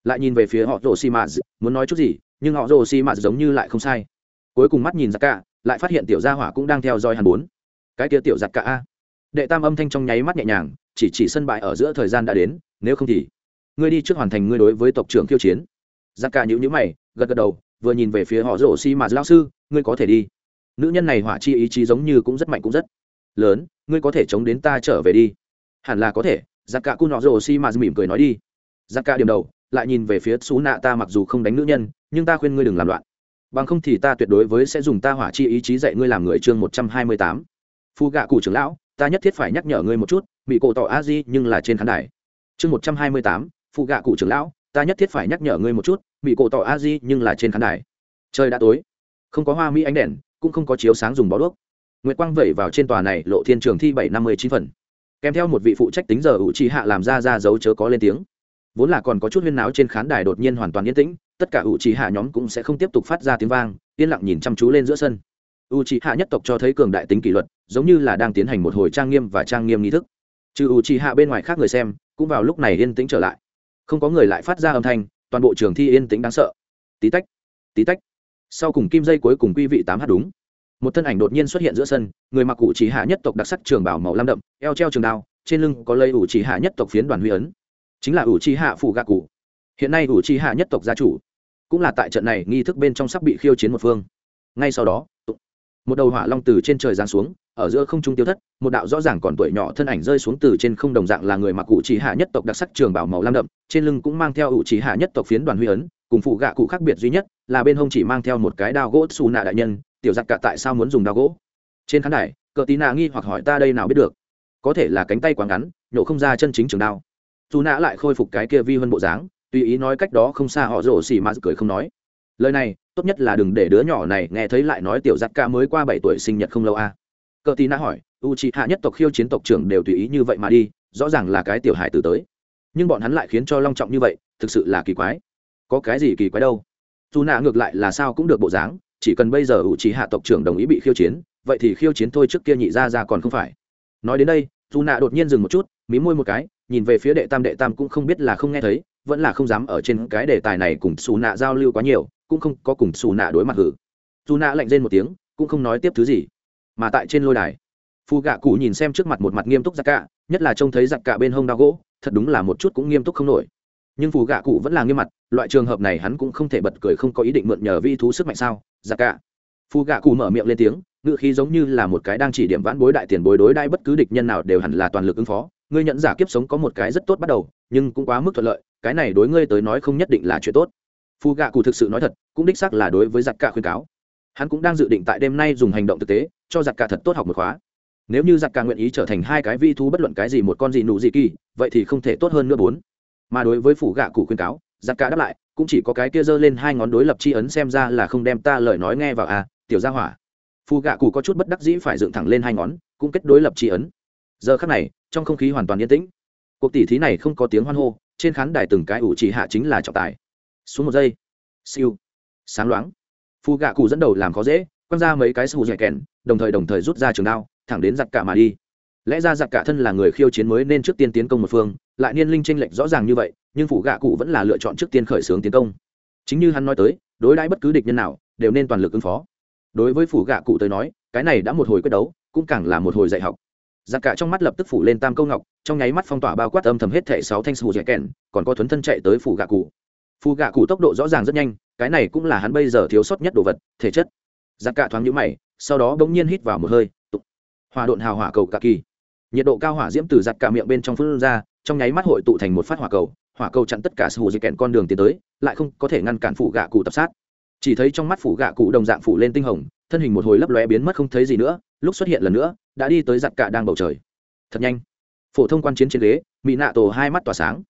Lại nhìn về phía họ rồ xì mà muốn nói chút gì? Nhưng họ rồ xì mà giống như lại không sai. Cuối cùng mắt nhìn ra cả lại phát hiện tiểu gia hỏa cũng đang theo dõi hắn bốn. Cái kia tiểu giặt cả a. Đệ tam âm thanh trong nháy mắt nhẹ nhàng, chỉ chỉ sân bãi ở giữa thời gian đã đến, nếu không thì, ngươi đi trước hoàn thành ngươi đối với tộc trưởng khiêu chiến. Giặt cả nhữ nhữ mày, gật gật đầu, vừa nhìn về phía họ rổ xi mà lao sư, ngươi có thể đi. Nữ nhân này hỏa chi ý chí giống như cũng rất mạnh cũng rất lớn, ngươi có thể chống đến ta trở về đi. Hẳn là có thể giặc cả cu nọ rổ xi mà mỉm cười nói đi. Giặc cả điểm đầu, lại nhìn về phía xú nạ ta mặc dù không đánh nữ nhân, nhưng ta khuyên ngươi đừng làm loạn bằng không thì ta tuyệt đối với sẽ dùng ta hỏa chi ý chí dạy ngươi làm người chương một trăm hai mươi tám. Phu gạ cụ trưởng lão, ta nhất thiết phải nhắc nhở ngươi một chút, bị cổ tỏ a di nhưng là trên khán đài. Chương một trăm hai mươi tám phụ gạ cụ trưởng lão, ta nhất thiết phải nhắc nhở ngươi một chút, bị cổ tỏ a di nhưng là trên khán đài. Trời đã tối, không có hoa mỹ ánh đèn, cũng không có chiếu sáng dùng bó đuốc. Nguyệt quang vẩy vào trên tòa này lộ thiên trường thi bảy năm mươi chín phần. Kèm theo một vị phụ trách tính giờ ủ trì hạ làm ra ra dấu chớ có lên tiếng vốn là còn có chút huyên náo trên khán đài đột nhiên hoàn toàn yên tĩnh, tất cả u trí hạ nhóm cũng sẽ không tiếp tục phát ra tiếng vang, yên lặng nhìn chăm chú lên giữa sân. U trí hạ nhất tộc cho thấy cường đại tính kỷ luật, giống như là đang tiến hành một hồi trang nghiêm và trang nghiêm nghi thức. Trừ u trí hạ bên ngoài khác người xem, cũng vào lúc này yên tĩnh trở lại. Không có người lại phát ra âm thanh, toàn bộ trường thi yên tĩnh đáng sợ. Tí tách tí tách. Sau cùng kim dây cuối cùng quý vị tám h đúng. Một thân ảnh đột nhiên xuất hiện giữa sân, người mặc cụ chỉ hạ nhất tộc đặc sắc trường bảo màu lam đậm, eo treo trường đao, trên lưng có lây ủ chỉ hạ nhất tộc phiến đoàn huy ấn chính là ủ Chi hạ phụ gạ cụ. Hiện nay ủ Chi hạ nhất tộc gia chủ cũng là tại trận này nghi thức bên trong sắp bị khiêu chiến một phương. Ngay sau đó, một đầu hỏa long từ trên trời giáng xuống, ở giữa không trung tiêu thất, một đạo rõ ràng còn tuổi nhỏ thân ảnh rơi xuống từ trên không đồng dạng là người mặc cụ chỉ hạ nhất tộc đặc sắc trường bảo màu lam đậm, trên lưng cũng mang theo ủ chỉ hạ nhất tộc phiến đoàn huy ấn, cùng phụ gạ cụ khác biệt duy nhất là bên hông chỉ mang theo một cái đao gỗ xù nạ đại nhân, tiểu giặc cả tại sao muốn dùng đao gỗ? Trên khán đài, cờ tí nạ nghi hoặc hỏi ta đây nào biết được? Có thể là cánh tay quá ngắn, nhổ không ra chân chính trường đao dù nạ lại khôi phục cái kia vi hơn bộ dáng, tùy ý nói cách đó không xa họ rổ xì mà cười không nói. Lời này, tốt nhất là đừng để đứa nhỏ này nghe thấy lại nói tiểu giặc ca mới qua bảy tuổi sinh nhật không lâu a. À. cờ tí nạ hỏi u c hạ nhất tộc khiêu chiến tộc trưởng đều tùy ý như vậy mà đi, rõ ràng là cái tiểu hải tử tới. Nhưng bọn hắn lại khiến cho long trọng như vậy, thực sự là kỳ quái. Có cái gì kỳ quái đâu? Dù nạ ngược lại là sao cũng được bộ dáng, chỉ cần bây giờ u trí hạ tộc trưởng đồng ý bị khiêu chiến, vậy thì khiêu chiến thôi trước kia nhị ra ra còn không phải. Nói đến đây, dù nạ đột nhiên dừng một chút, mí môi một cái nhìn về phía đệ tam đệ tam cũng không biết là không nghe thấy, vẫn là không dám ở trên cái đề tài này cùng xù nạ giao lưu quá nhiều, cũng không có cùng xù nạ đối mặt hử. Dù nạ lạnh rên một tiếng, cũng không nói tiếp thứ gì. Mà tại trên lôi đài phù gạ cụ nhìn xem trước mặt một mặt nghiêm túc giặc cả, nhất là trông thấy giặc cả bên hông đao gỗ, thật đúng là một chút cũng nghiêm túc không nổi. Nhưng phù gạ cụ vẫn là nghiêm mặt, loại trường hợp này hắn cũng không thể bật cười không có ý định mượn nhờ vi thú sức mạnh sao, giặc cả. Phù gạ cụ mở miệng lên tiếng ngự khí giống như là một cái đang chỉ điểm vãn bối đại tiền bối đối đai bất cứ địch nhân nào đều hẳn là toàn lực ứng phó ngươi nhận giả kiếp sống có một cái rất tốt bắt đầu, nhưng cũng quá mức thuận lợi, cái này đối ngươi tới nói không nhất định là chuyện tốt. Phù gạ cụ thực sự nói thật, cũng đích xác là đối với giặc cả khuyên cáo. Hắn cũng đang dự định tại đêm nay dùng hành động thực tế, cho giặc cả thật tốt học một khóa. Nếu như giặc cả nguyện ý trở thành hai cái vi thú bất luận cái gì một con gì nụ gì kỳ, vậy thì không thể tốt hơn nữa bốn. Mà đối với phủ gạ cụ khuyên cáo, giặc cả đáp lại, cũng chỉ có cái kia giơ lên hai ngón đối lập chi ấn xem ra là không đem ta lời nói nghe vào à tiểu gia hỏa. Phù gạ cụ có chút bất đắc dĩ phải dựng thẳng lên hai ngón, cũng kết đối lập tri ấn. Giờ khắc này trong không khí hoàn toàn yên tĩnh. Cuộc tỉ thí này không có tiếng hoan hô, trên khán đài từng cái ủ chỉ hạ chính là trọng tài. Xuống một giây. Siêu. Sáng loáng. Phù gạ cụ dẫn đầu làm khó dễ, quăng ra mấy cái sù dẻ kèn, đồng thời đồng thời rút ra trường đao, thẳng đến giặc cả mà đi. Lẽ ra giặc cả thân là người khiêu chiến mới nên trước tiên tiến công một phương, lại niên linh tranh lệch rõ ràng như vậy, nhưng phủ gạ cụ vẫn là lựa chọn trước tiên khởi xướng tiến công. Chính như hắn nói tới, đối đãi bất cứ địch nhân nào, đều nên toàn lực ứng phó. Đối với phủ gạ cụ tới nói, cái này đã một hồi quyết đấu, cũng càng là một hồi dạy học giặc cả trong mắt lập tức phủ lên tam câu ngọc, trong nháy mắt phong tỏa bao quát âm thầm hết thẻ sáu thanh sù dẻ kèn, còn có thuấn thân chạy tới phủ gạ cụ. Phù gạ cụ tốc độ rõ ràng rất nhanh, cái này cũng là hắn bây giờ thiếu sót nhất đồ vật, thể chất. Giặc cả thoáng nhũ mày, sau đó bỗng nhiên hít vào một hơi tục hòa độn hào hỏa cầu cả kỳ. Nhiệt độ cao hỏa diễm từ giặc cả miệng bên trong phun ra, trong nháy mắt hội tụ thành một phát hỏa cầu hỏa cầu chặn tất cả sù dẻ kẹn con đường tiến tới, lại không có thể ngăn cản phủ gạ cụ tập sát. Chỉ thấy trong mắt phủ gạ cụ đồng dạng phủ lên tinh hồng, thân hình một hồi lấp lóe biến mất không thấy gì nữa lúc xuất hiện lần nữa, đã đi tới giặt cả đang bầu trời. Thật nhanh. Phổ thông quan chiến trên ghế mỹ nạ tổ hai mắt tỏa sáng.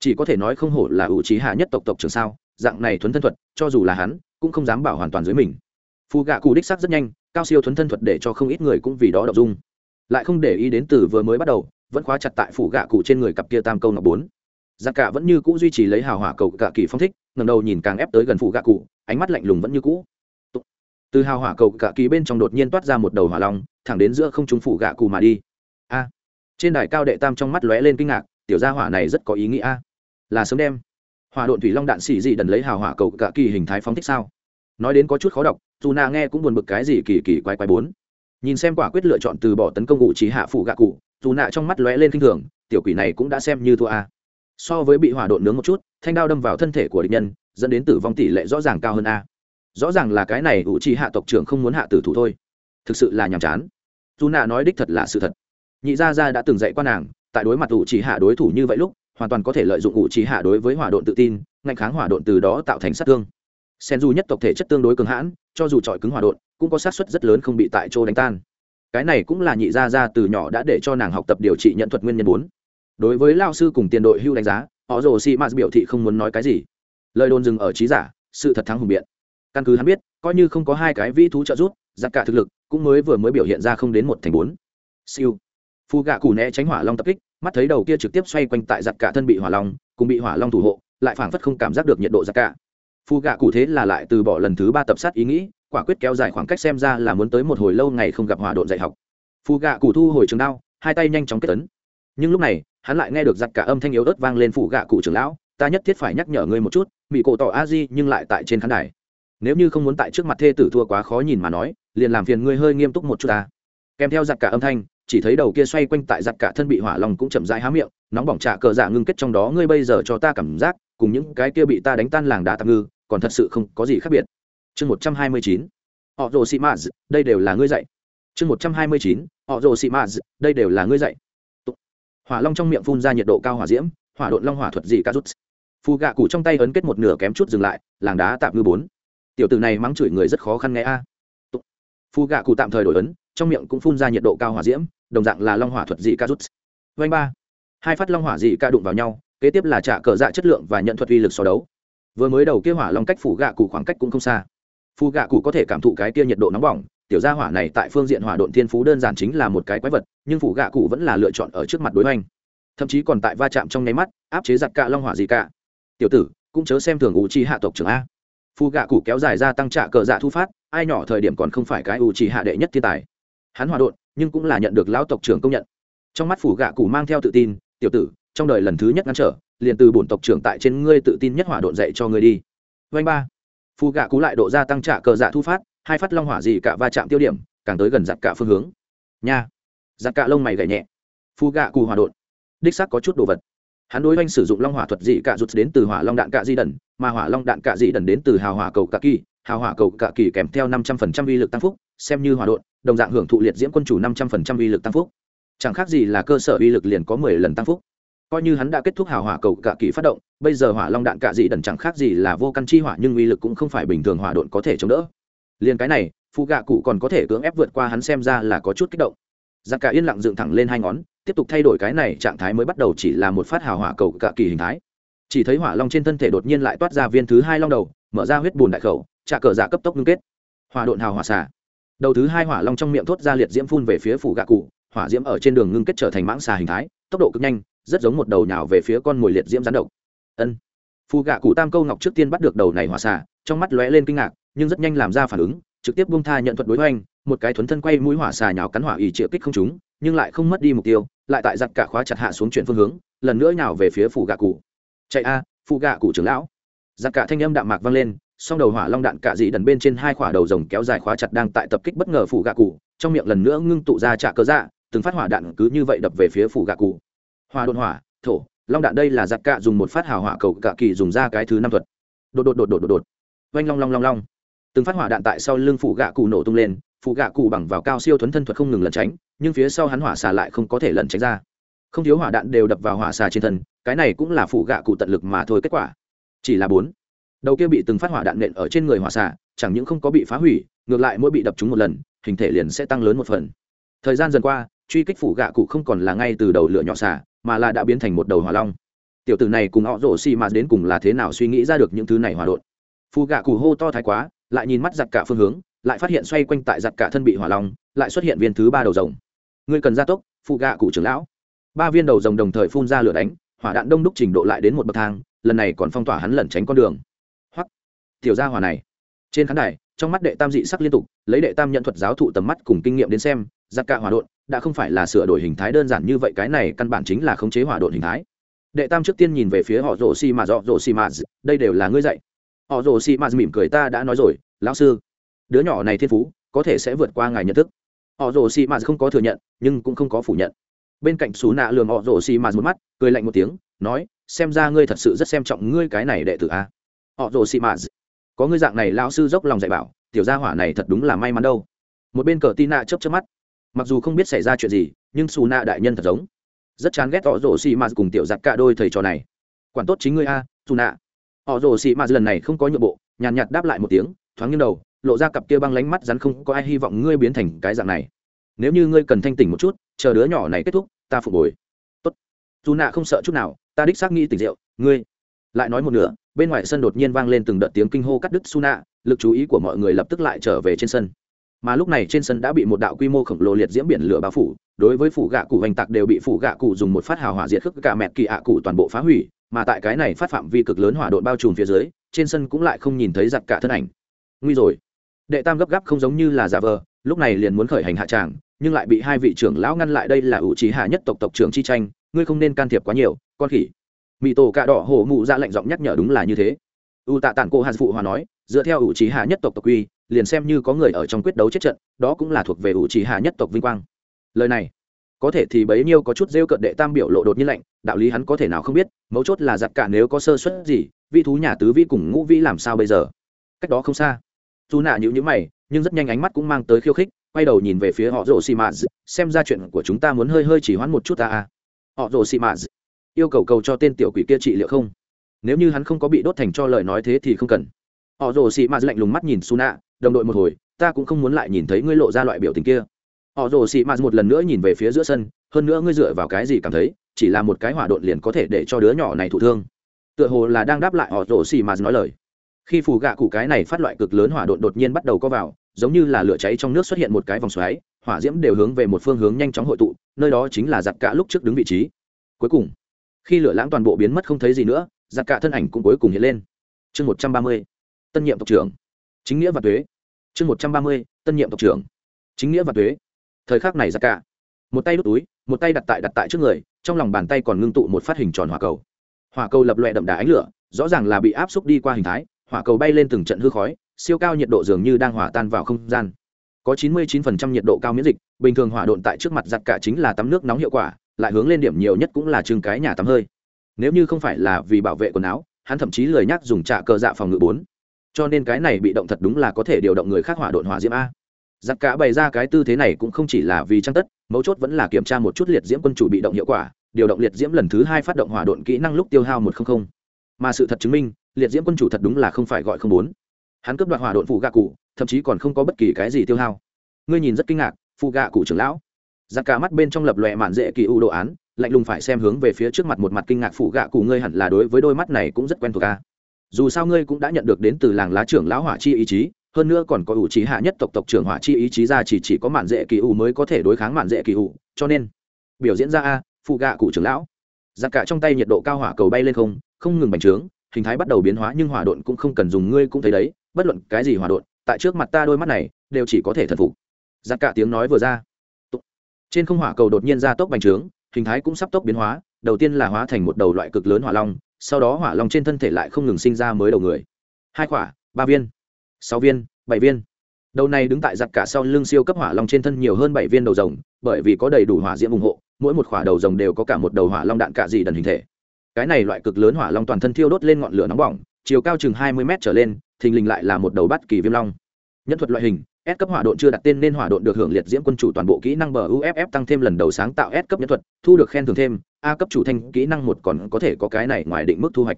Chỉ có thể nói không hổ là ủ trí hạ nhất tộc tộc trường sao, dạng này thuấn thân thuật, cho dù là hắn, cũng không dám bảo hoàn toàn dưới mình. Phù gạ cụ đích sắc rất nhanh, cao siêu thuấn thân thuật để cho không ít người cũng vì đó đọc dung. Lại không để ý đến từ vừa mới bắt đầu, vẫn khóa chặt tại phủ gạ cụ trên người cặp kia tam câu ngọc bốn. Giặc cả vẫn như cũ duy trì lấy hào hỏa cầu gạ kỳ phong thích ngầm đầu nhìn càng ép tới gần phủ gạ cụ, ánh mắt lạnh lùng vẫn như cũ từ hào hỏa cầu gạ kỳ bên trong đột nhiên toát ra một đầu hỏa long, thẳng đến giữa không trung phủ gạ cụ mà đi. A. Trên đài cao đệ tam trong mắt lóe lên kinh ngạc, tiểu gia hỏa này rất có ý nghĩa a. Là sớm đem. Hỏa độn thủy long đạn xỉ dị đần lấy hào hỏa cầu gạ kỳ hình thái phóng thích sao? Nói đến có chút khó đọc, dù nà nghe cũng buồn bực cái gì kỳ kỳ quái quái bốn. Nhìn xem quả quyết lựa chọn từ bỏ tấn công ngụ trí hạ phủ gạ cụ, dù nạ trong mắt lóe lên kinh thường, tiểu quỷ này cũng đã xem như thua a. So với bị hỏa độn nướng một chút, thanh đao đâm vào thân thể của địch nhân, dẫn đến tử vong tỷ lệ rõ ràng cao hơn a rõ ràng là cái này ủ trì hạ tộc trưởng không muốn hạ tử thủ thôi. Thực sự là nhàm chán. Dù nạ nói đích thật là sự thật. Nhị gia gia đã từng dạy qua nàng, tại đối mặt ủ trì hạ đối thủ như vậy lúc, hoàn toàn có thể lợi dụng ủ trì hạ đối với hỏa độn tự tin ngạnh kháng hỏa độn từ đó tạo thành sát thương. Sen du nhất tộc thể chất tương đối cường hãn, cho dù trọi cứng hỏa độn, cũng có xác suất rất lớn không bị tại chỗ đánh tan. Cái này cũng là nhị gia gia từ nhỏ đã để cho nàng học tập điều trị nhận thuật nguyên nhân bốn. Đối với lao sư cùng tiền đội hưu đánh giá, họ rồ si mạt biểu thị không muốn nói cái gì. Lời đồn dừng ở trí giả, sự thật thắng hùng biện căn cứ hắn biết, coi như không có hai cái vĩ thú trợ giúp giặc cả thực lực, cũng mới vừa mới biểu hiện ra không đến một thành bốn. Siêu. Phu gạ cù né tránh hỏa long tập kích, mắt thấy đầu kia trực tiếp xoay quanh tại giặc cả thân bị hỏa long, cùng bị hỏa long thủ hộ, lại phảng phất không cảm giác được nhiệt độ giặc cả. Phu gạ cụ thế là lại từ bỏ lần thứ ba tập sát ý nghĩ, quả quyết kéo dài khoảng cách xem ra là muốn tới một hồi lâu ngày không gặp hòa độn dạy học. Phù gạ cụ thu hồi trường đao, hai tay nhanh chóng kết tấn. Nhưng lúc này, hắn lại nghe được giặc cả âm thanh yếu ớt vang lên phù gạ cụ trưởng lão, ta nhất thiết phải nhắc nhở ngươi một chút bị cổ tỏ a di nhưng lại tại trên khán đài nếu như không muốn tại trước mặt thê tử thua quá khó nhìn mà nói, liền làm phiền ngươi hơi nghiêm túc một chút ta. Kèm theo giặc cả âm thanh, chỉ thấy đầu kia xoay quanh tại giặc cả thân bị hỏa lòng cũng chậm rãi há miệng, nóng bỏng trà cờ giả ngưng kết trong đó, ngươi bây giờ cho ta cảm giác, cùng những cái kia bị ta đánh tan làng đá tạm ngư, còn thật sự không có gì khác biệt. Chương một trăm hai mươi chín. Họ rồ sĩ maz đây đều là ngươi dạy. Chương một trăm hai mươi chín. Họ rồ sĩ maz đây đều là ngươi dạy. Hỏa long trong miệng phun ra nhiệt độ cao hỏa diễm, hỏa độn long hỏa thuật dị ca rút. Phù gạ cụ trong tay ấn kết một nửa kém chút dừng lại, làng đá tạm ngư bốn tiểu tử này mắng chửi người rất khó khăn nghe a. Phù gạ cụ tạm thời đổi ấn, trong miệng cũng phun ra nhiệt độ cao hỏa diễm, đồng dạng là long hỏa thuật dị ca rút. Vanh ba. Hai phát long hỏa dị ca đụng vào nhau, kế tiếp là trả cờ dạ chất lượng và nhận thuật uy lực so đấu. Vừa mới đầu kia hỏa long cách phủ gạ cụ khoảng cách cũng không xa. Phù gạ cụ có thể cảm thụ cái kia nhiệt độ nóng bỏng, tiểu gia hỏa này tại phương diện hỏa độn thiên phú đơn giản chính là một cái quái vật, nhưng phủ gạ cụ vẫn là lựa chọn ở trước mặt đối hoành. Thậm chí còn tại va chạm trong nháy mắt, áp chế giặc cạ long hỏa dị cả tiểu tử, cũng chớ xem thường u chi hạ tộc trưởng a phù gạ cụ kéo dài ra tăng trạ cờ dạ thu phát ai nhỏ thời điểm còn không phải cái u chỉ hạ đệ nhất thiên tài. Hắn hòa đột, nhưng cũng là nhận được lão tộc trưởng công nhận. Trong mắt phủ gạ cụ mang theo tự tin tiểu tử trong đời lần thứ nhất ngăn trở liền từ bổn tộc trưởng tại trên ngươi tự tin nhất hỏa độn dạy cho ngươi đi. Vanh ba. Phù gạ cú lại độ gia tăng trả cờ dạ thu phát hai phát long hỏa gì cả va chạm tiêu điểm càng tới gần giặt cả phương hướng. Nha. Giặt cả lông mày gảy nhẹ. Phù gạ cù hỏa độn. Đích xác có chút đồ vật hắn đối oanh sử dụng long hỏa thuật dị cả rụt đến từ hỏa long đạn cạ di đần mà hỏa long đạn cạ di đần đến từ hào hỏa cầu cạ kỳ. Hào hỏa cầu cạ kỳ kèm theo năm trăm phần trăm uy lực tăng phúc xem như hỏa đột, đồng dạng hưởng thụ liệt diễm quân chủ năm trăm phần trăm uy lực tăng phúc. Chẳng khác gì là cơ sở uy lực liền có mười lần tăng phúc. Coi như hắn đã kết thúc hào hỏa cầu cạ kỳ phát động bây giờ hỏa long đạn cạ dị đần chẳng khác gì là vô căn chi hỏa nhưng uy lực cũng không phải bình thường hỏa đột có thể chống đỡ. Liền cái này phụ gạ cụ còn có thể cưỡng ép vượt qua hắn xem ra là có chút kích động giặc cả yên lặng dựng thẳng lên hai ngón, tiếp tục thay đổi cái này trạng thái mới bắt đầu chỉ là một phát hào hỏa cầu cạ kỳ hình thái. Chỉ thấy hỏa long trên thân thể đột nhiên lại toát ra viên thứ hai long đầu, mở ra huyết bùn đại khẩu trà cờ giả cấp tốc ngưng kết. Hòa độn hào hỏa xả đầu thứ hai hỏa long trong miệng thốt ra liệt diễm phun về phía phủ gạ cụ, hỏa diễm ở trên đường ngưng kết trở thành mãng xà hình thái, tốc độ cực nhanh, rất giống một đầu nhào về phía con mồi liệt diễm rắn độc. Ân. Phù gạ cụ tam câu ngọc trước tiên bắt được đầu này hỏa xà trong mắt lóe lên kinh ngạc, nhưng rất nhanh làm ra phản ứng, trực tiếp bung tha nhận thuật đối hoành một cái thuấn thân quay mũi hỏa xà nhào cắn hỏa ỉ triệu kích không trúng nhưng lại không mất đi mục tiêu, lại tại giặt cả khóa chặt hạ xuống chuyển phương hướng, lần nữa nhào về phía phủ gạ cụ. Chạy a phụ gạ cụ trưởng lão. Giặt cả thanh âm đạm mạc vang lên, song đầu hỏa long đạn cạ dị đần bên trên hai khỏa đầu rồng kéo dài khóa chặt đang tại tập kích bất ngờ phủ gạ cụ, trong miệng lần nữa ngưng tụ ra trả cơ dạ từng phát hỏa đạn cứ như vậy đập về phía phủ gạ cụ. Hỏa đột hỏa, thổ, long đạn đây là giặt cạ dùng một phát hào hỏa cầu cạ kỳ dùng ra cái thứ năm thuật. Đột đột đột đột đột đột. Oanh long long long long. Từng phát hỏa đạn tại sau lưng phủ gạ cụ nổ tung lên Phụ gạ cụ bằng vào cao siêu thuấn thân thuật không ngừng lẩn tránh nhưng phía sau hắn hỏa xà lại không có thể lẩn tránh ra. Không thiếu hỏa đạn đều đập vào hỏa xà trên thân cái này cũng là phụ gạ cụ tận lực mà thôi kết quả. Chỉ là bốn. Đầu kia bị từng phát hỏa đạn nện ở trên người hỏa xà, chẳng những không có bị phá hủy ngược lại mỗi bị đập trúng một lần hình thể liền sẽ tăng lớn một phần. Thời gian dần qua truy kích phủ gạ cụ không còn là ngay từ đầu lửa nhỏ xà, mà là đã biến thành một đầu hỏa long. Tiểu tử này cùng họ rổ xì mà đến cùng là thế nào suy nghĩ ra được những thứ này hòa đột phù gạ cụ hô to thái quá lại nhìn mắt giặt cả phương hướng lại phát hiện xoay quanh tại giặt cả thân bị hỏa long, lại xuất hiện viên thứ ba đầu rồng. Ngươi cần gia tốc, phụ gạ cụ trưởng lão. Ba viên đầu rồng đồng thời phun ra lửa đánh, hỏa đạn đông đúc trình độ lại đến một bậc thang, lần này còn phong tỏa hắn lẩn tránh con đường. Hoặc tiểu gia hỏa này. Trên khán đài, trong mắt đệ tam dị sắc liên tục, lấy đệ tam nhận thuật giáo thụ tầm mắt cùng kinh nghiệm đến xem giặc cả hỏa độn đã không phải là sửa đổi hình thái đơn giản như vậy, cái này căn bản chính là khống chế hỏa độn hình thái. Đệ tam trước tiên nhìn về phía họ rổ xi mà dọ rổ xi mà đây đều là ngươi dạy. Họ rổ xi mà mỉm cười ta đã nói rồi, lão sư đứa nhỏ này thiên phú có thể sẽ vượt qua ngài nhận thức. Họ rồ xi mà không có thừa nhận, nhưng cũng không có phủ nhận. Bên cạnh xú nạ lường họ rồ xi mà một mắt, cười lạnh một tiếng, nói, xem ra ngươi thật sự rất xem trọng ngươi cái này đệ tử a. Họ rồ xì mạ có ngươi dạng này lão sư dốc lòng dạy bảo, tiểu gia hỏa này thật đúng là may mắn đâu. Một bên cờ tin nạ chớp chớp mắt. Mặc dù không biết xảy ra chuyện gì, nhưng xù nạ đại nhân thật giống. Rất chán ghét họ rồ xì mạ cùng tiểu giặc cả đôi thầy trò này. Quản tốt chính ngươi a xù nạ. Họ rồ xì mạ lần này không có nhượng bộ, nhàn nhạt đáp lại một tiếng, thoáng nghiêng đầu lộ ra cặp kia băng lánh mắt rắn không có ai hy vọng ngươi biến thành cái dạng này. Nếu như ngươi cần thanh tỉnh một chút, chờ đứa nhỏ này kết thúc, ta phục hồi. Tốt. Dù nạ không sợ chút nào, ta đích xác nghĩ tỉnh rượu. Ngươi. Lại nói một nửa, bên ngoài sân đột nhiên vang lên từng đợt tiếng kinh hô cắt đứt su nạ lực chú ý của mọi người lập tức lại trở về trên sân. Mà lúc này trên sân đã bị một đạo quy mô khổng lồ liệt diễm biển lửa bao phủ, đối với phủ gạ cụ hành tạc đều bị phủ gạ cụ dùng một phát hào hỏa diệt khước cả mẹ kỳ ạ cụ toàn bộ phá hủy, mà tại cái này phát phạm vi cực lớn hỏa độn bao trùm phía dưới, trên sân cũng lại không nhìn thấy giặc cả thân ảnh. Nguy rồi đệ tam gấp gáp không giống như là giả vờ, lúc này liền muốn khởi hành hạ tràng, nhưng lại bị hai vị trưởng lão ngăn lại đây là ủ trí hạ nhất tộc tộc trưởng chi tranh, ngươi không nên can thiệp quá nhiều, con khỉ. Mỹ tổ cạ đỏ hổ mụ dạ ra lệnh giọng nhắc nhở đúng là như thế. U tạ tản cô hàn phụ hòa nói, dựa theo ủ trí hạ nhất tộc tộc quy, liền xem như có người ở trong quyết đấu chết trận, đó cũng là thuộc về ủ trí hạ nhất tộc vinh quang. Lời này, có thể thì bấy nhiêu có chút rêu cận đệ tam biểu lộ đột nhiên lạnh, đạo lý hắn có thể nào không biết, mấu chốt là giặc cả nếu có sơ suất gì, vị thú nhà tứ vi cùng ngũ vĩ làm sao bây giờ? Cách đó không xa dù nạ nhữ nhữ mày, nhưng rất nhanh ánh mắt cũng mang tới khiêu khích, quay đầu nhìn về phía họ rồ xì mã xem ra chuyện của chúng ta muốn hơi hơi chỉ hoãn một chút ta à. Họ rồ xì mã yêu cầu cầu cho tên tiểu quỷ kia trị liệu không? Nếu như hắn không có bị đốt thành cho lời nói thế thì không cần. Họ rồ xì mã lạnh lùng mắt nhìn su nạ đồng đội một hồi, ta cũng không muốn lại nhìn thấy ngươi lộ ra loại biểu tình kia. Họ rồ xì mã một lần nữa nhìn về phía giữa sân, hơn nữa ngươi dựa vào cái gì cảm thấy, chỉ là một cái hỏa đột liền có thể để cho đứa nhỏ này thụ thương. Tựa hồ là đang đáp lại họ rồ xì mã nói lời khi phù gạ cụ cái này phát loại cực lớn hỏa độn đột nhiên bắt đầu có vào, giống như là lửa cháy trong nước xuất hiện một cái vòng xoáy, hỏa diễm đều hướng về một phương hướng nhanh chóng hội tụ, nơi đó chính là giặc cả lúc trước đứng vị trí. Cuối cùng, khi lửa lãng toàn bộ biến mất không thấy gì nữa, giặc cả thân ảnh cũng cuối cùng hiện lên. Chương một trăm ba mươi, tân nhiệm tộc trưởng. Chính nghĩa và thuế. Chương một trăm ba mươi, tân nhiệm tộc trưởng. Chính nghĩa và thuế. Thời khắc này giặc cả. Một tay đút túi, một tay đặt tại đặt tại trước người, trong lòng bàn tay còn ngưng tụ một phát hình tròn hỏa cầu. Hỏa cầu lập loẹ đậm đà ánh lửa, rõ ràng là bị áp xúc đi qua hình thái hỏa cầu bay lên từng trận hư khói, siêu cao nhiệt độ dường như đang hỏa tan vào không gian. Có 99% nhiệt độ cao miễn dịch, bình thường hỏa độn tại trước mặt giặt cả chính là tắm nước nóng hiệu quả, lại hướng lên điểm nhiều nhất cũng là trưng cái nhà tắm hơi. Nếu như không phải là vì bảo vệ quần áo, hắn thậm chí lười nhắc dùng trạ cờ dạ phòng ngự bốn. Cho nên cái này bị động thật đúng là có thể điều động người khác hỏa độn hỏa diễm a. Giặc cả bày ra cái tư thế này cũng không chỉ là vì trang tất, mấu chốt vẫn là kiểm tra một chút liệt diễm quân chủ bị động hiệu quả, điều động liệt diễm lần thứ hai phát động hỏa độn kỹ năng lúc tiêu hao một trăm linh mà sự thật chứng minh liệt diễm quân chủ thật đúng là không phải gọi không bốn. Hắn cướp đoạt hỏa độn phụ gạ cụ, thậm chí còn không có bất kỳ cái gì tiêu hao. Ngươi nhìn rất kinh ngạc, phụ gạ cụ trưởng lão. Giặc cả mắt bên trong lập lòe mạn dễ kỳ ưu đồ án, lạnh lùng phải xem hướng về phía trước mặt một mặt kinh ngạc phụ gạ cụ ngươi hẳn là đối với đôi mắt này cũng rất quen thuộc ca dù sao ngươi cũng đã nhận được đến từ làng lá trưởng lão hỏa chi ý chí, hơn nữa còn có ủ trí hạ nhất tộc tộc trưởng hỏa chi ý chí ra chỉ chỉ có mạn dễ kỳ ủ mới có thể đối kháng mạn dễ kỳ ủ cho nên, biểu diễn ra a, phụ gạ cụ trưởng lão. Giặc cả trong tay nhiệt độ cao hỏa cầu bay lên không không ngừng bành trướng hình thái bắt đầu biến hóa nhưng hỏa độn cũng không cần dùng, ngươi cũng thấy đấy, bất luận cái gì hỏa độn, tại trước mặt ta đôi mắt này, đều chỉ có thể thần phục. Giặc cả tiếng nói vừa ra. Trên không hỏa cầu đột nhiên ra tốc bành trướng, hình thái cũng sắp tốc biến hóa, đầu tiên là hóa thành một đầu loại cực lớn hỏa long, sau đó hỏa long trên thân thể lại không ngừng sinh ra mới đầu người. Hai quả, ba viên, sáu viên, bảy viên. Đầu này đứng tại giặc cả sau lưng siêu cấp hỏa long trên thân nhiều hơn bảy viên đầu rồng, bởi vì có đầy đủ hỏa diễm ủng hộ, mỗi một khỏa đầu rồng đều có cả một đầu hỏa long đạn cả dị đần hình thể cái này loại cực lớn hỏa long toàn thân thiêu đốt lên ngọn lửa nóng bỏng chiều cao chừng hai mươi m trở lên thình lình lại là một đầu bắt kỳ viêm long nhân thuật loại hình S cấp hỏa độn chưa đặt tên nên hỏa độn được hưởng liệt diễm quân chủ toàn bộ kỹ năng bờ UFF tăng thêm lần đầu sáng tạo S cấp nhân thuật, thu được khen thưởng thêm, A cấp chủ thanh kỹ năng một còn có thể có cái này ngoài định mức thu hoạch.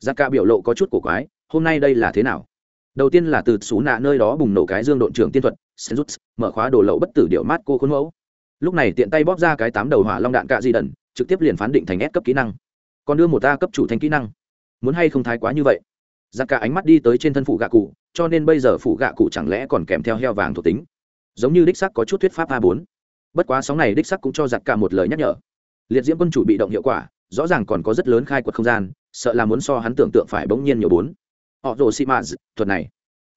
Giác ca biểu lộ có chút cổ quái, hôm nay đây là thế nào? Đầu tiên là từ sú nạ nơi đó bùng nổ cái dương độn trưởng tiên thuật, Senjutsu, mở khóa đồ lậu bất tử điệu mát cô khuôn mẫu. Lúc này tiện tay bóp ra cái tám đầu hỏa long đạn cạ di đần, trực tiếp liền phán định thành S cấp kỹ năng. Còn đưa một ta cấp chủ thanh kỹ năng. Muốn hay không thái quá như vậy? Giác cả ánh mắt đi tới trên thân phụ gạ cụ, cho nên bây giờ phụ gạ cụ chẳng lẽ còn kèm theo heo vàng thuộc tính. Giống như đích sắc có chút thuyết pháp a bốn. Bất quá sóng này đích sắc cũng cho giặc cả một lời nhắc nhở. Liệt diễm quân chủ bị động hiệu quả rõ ràng còn có rất lớn khai quật không gian sợ là muốn so hắn tưởng tượng phải bỗng nhiên nhiều bốn. Họ rồ xị mạ thuật này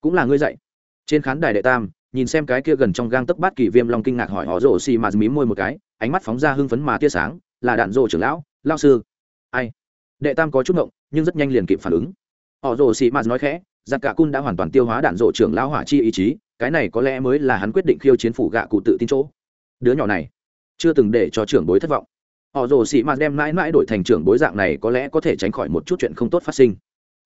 cũng là ngươi dạy. Trên khán đài đệ tam nhìn xem cái kia gần trong gang tấc bát kỳ viêm long kinh ngạc hỏi họ rồ xị mạ mím môi một cái ánh mắt phóng ra hưng phấn mà tia sáng là đạn rồ trưởng lão lao sư ai? Đệ tam có chút ngộng, nhưng rất nhanh liền kịp phản ứng. Họ rồ sĩ mạt nói khẽ, giặc cả cun đã hoàn toàn tiêu hóa đạn rộ trưởng lão hỏa chi ý chí, cái này có lẽ mới là hắn quyết định khiêu chiến phủ gạ cụ tự tin chỗ. Đứa nhỏ này, chưa từng để cho trưởng bối thất vọng. Họ rồ sĩ mạt đem mãi mãi đổi thành trưởng bối dạng này có lẽ có thể tránh khỏi một chút chuyện không tốt phát sinh.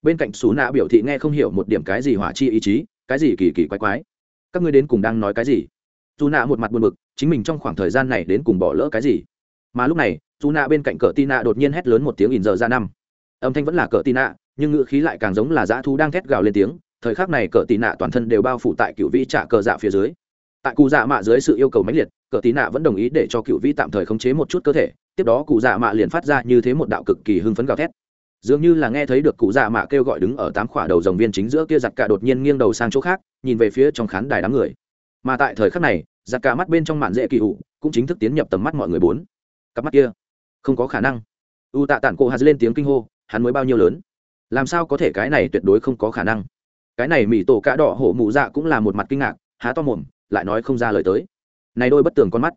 Bên cạnh xú nạ biểu thị nghe không hiểu một điểm cái gì hỏa chi ý chí, cái gì kỳ kỳ quái quái. Các ngươi đến cùng đang nói cái gì? Dù nạ một mặt buồn bực, chính mình trong khoảng thời gian này đến cùng bỏ lỡ cái gì? Mà lúc này dù nạ bên cạnh cờ tin nạ đột nhiên hét lớn một tiếng ỉn giờ ra năm. Âm thanh vẫn là cờ tin nạ nhưng ngữ khí lại càng giống là dã thú đang thét gào lên tiếng. Thời khắc này cờ tí nạ toàn thân đều bao phủ tại cựu vĩ trả cờ dạ phía dưới. Tại cụ dạ mạ dưới sự yêu cầu mãnh liệt, cờ tí nạ vẫn đồng ý để cho cựu vĩ tạm thời khống chế một chút cơ thể. Tiếp đó cụ dạ mạ liền phát ra như thế một đạo cực kỳ hưng phấn gào thét. Dường như là nghe thấy được cụ dạ mạ kêu gọi đứng ở tám khỏa đầu dòng viên chính giữa kia giặt cả đột nhiên nghiêng đầu sang chỗ khác, nhìn về phía trong khán đài đám người. Mà tại thời khắc này giặt cả mắt bên trong mạn dễ kỳ ủ cũng chính thức tiến nhập tầm mắt mọi người bốn. Cặp mắt kia không có khả năng. U tạ tản cổ hạt lên tiếng kinh hô, hắn mới bao nhiêu lớn? Làm sao có thể cái này tuyệt đối không có khả năng? Cái này mỹ tổ cá đỏ hổ mụ dạ cũng là một mặt kinh ngạc, há to mồm, lại nói không ra lời tới. Này đôi bất tường con mắt.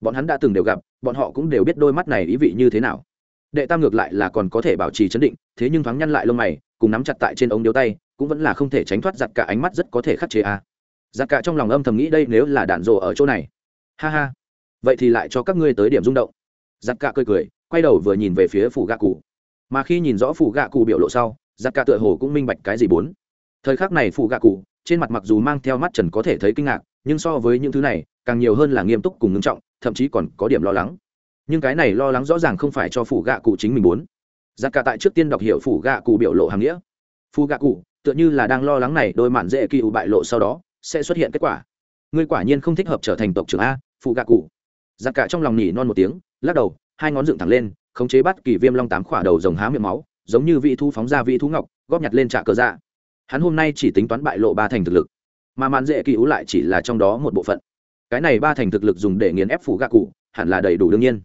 Bọn hắn đã từng đều gặp, bọn họ cũng đều biết đôi mắt này ý vị như thế nào. Đệ tam ngược lại là còn có thể bảo trì chấn định, thế nhưng thoáng nhăn lại lông mày, cùng nắm chặt tại trên ống điếu tay, cũng vẫn là không thể tránh thoát giặt cả ánh mắt rất có thể khắc chế a. À. giặt cả trong lòng âm thầm nghĩ đây nếu là đạn rồ ở chỗ này. Ha ha. Vậy thì lại cho các ngươi tới điểm rung động giặc cạ cười cười, quay đầu vừa nhìn về phía phủ gạ cụ. Mà khi nhìn rõ phủ gạ cụ biểu lộ sau, giặc cạ tựa hồ cũng minh bạch cái gì bốn. Thời khắc này phủ gạ cụ, trên mặt mặc dù mang theo mắt trần có thể thấy kinh ngạc, nhưng so với những thứ này, càng nhiều hơn là nghiêm túc cùng ngưng trọng, thậm chí còn có điểm lo lắng. Nhưng cái này lo lắng rõ ràng không phải cho phủ gạ cụ chính mình muốn giặc cạ tại trước tiên đọc hiểu phủ gạ cụ biểu lộ hàng nghĩa. Phủ gạ cụ, tựa như là đang lo lắng này, đôi mạn dễ kỳ ủ bại lộ sau đó, sẽ xuất hiện kết quả. Ngươi quả nhiên không thích hợp trở thành tộc trưởng a phụ gạ cụ. Giặc cả trong lòng nỉ non một tiếng lắc đầu, hai ngón dựng thẳng lên, khống chế bắt kỳ viêm long tám khỏa đầu rồng há miệng máu, giống như vị thu phóng ra vị thú ngọc, góp nhặt lên trả cờ dạ. Hắn hôm nay chỉ tính toán bại lộ ba thành thực lực, mà màn dễ kỳ ú lại chỉ là trong đó một bộ phận. Cái này ba thành thực lực dùng để nghiền ép phủ gạ cụ, hẳn là đầy đủ đương nhiên.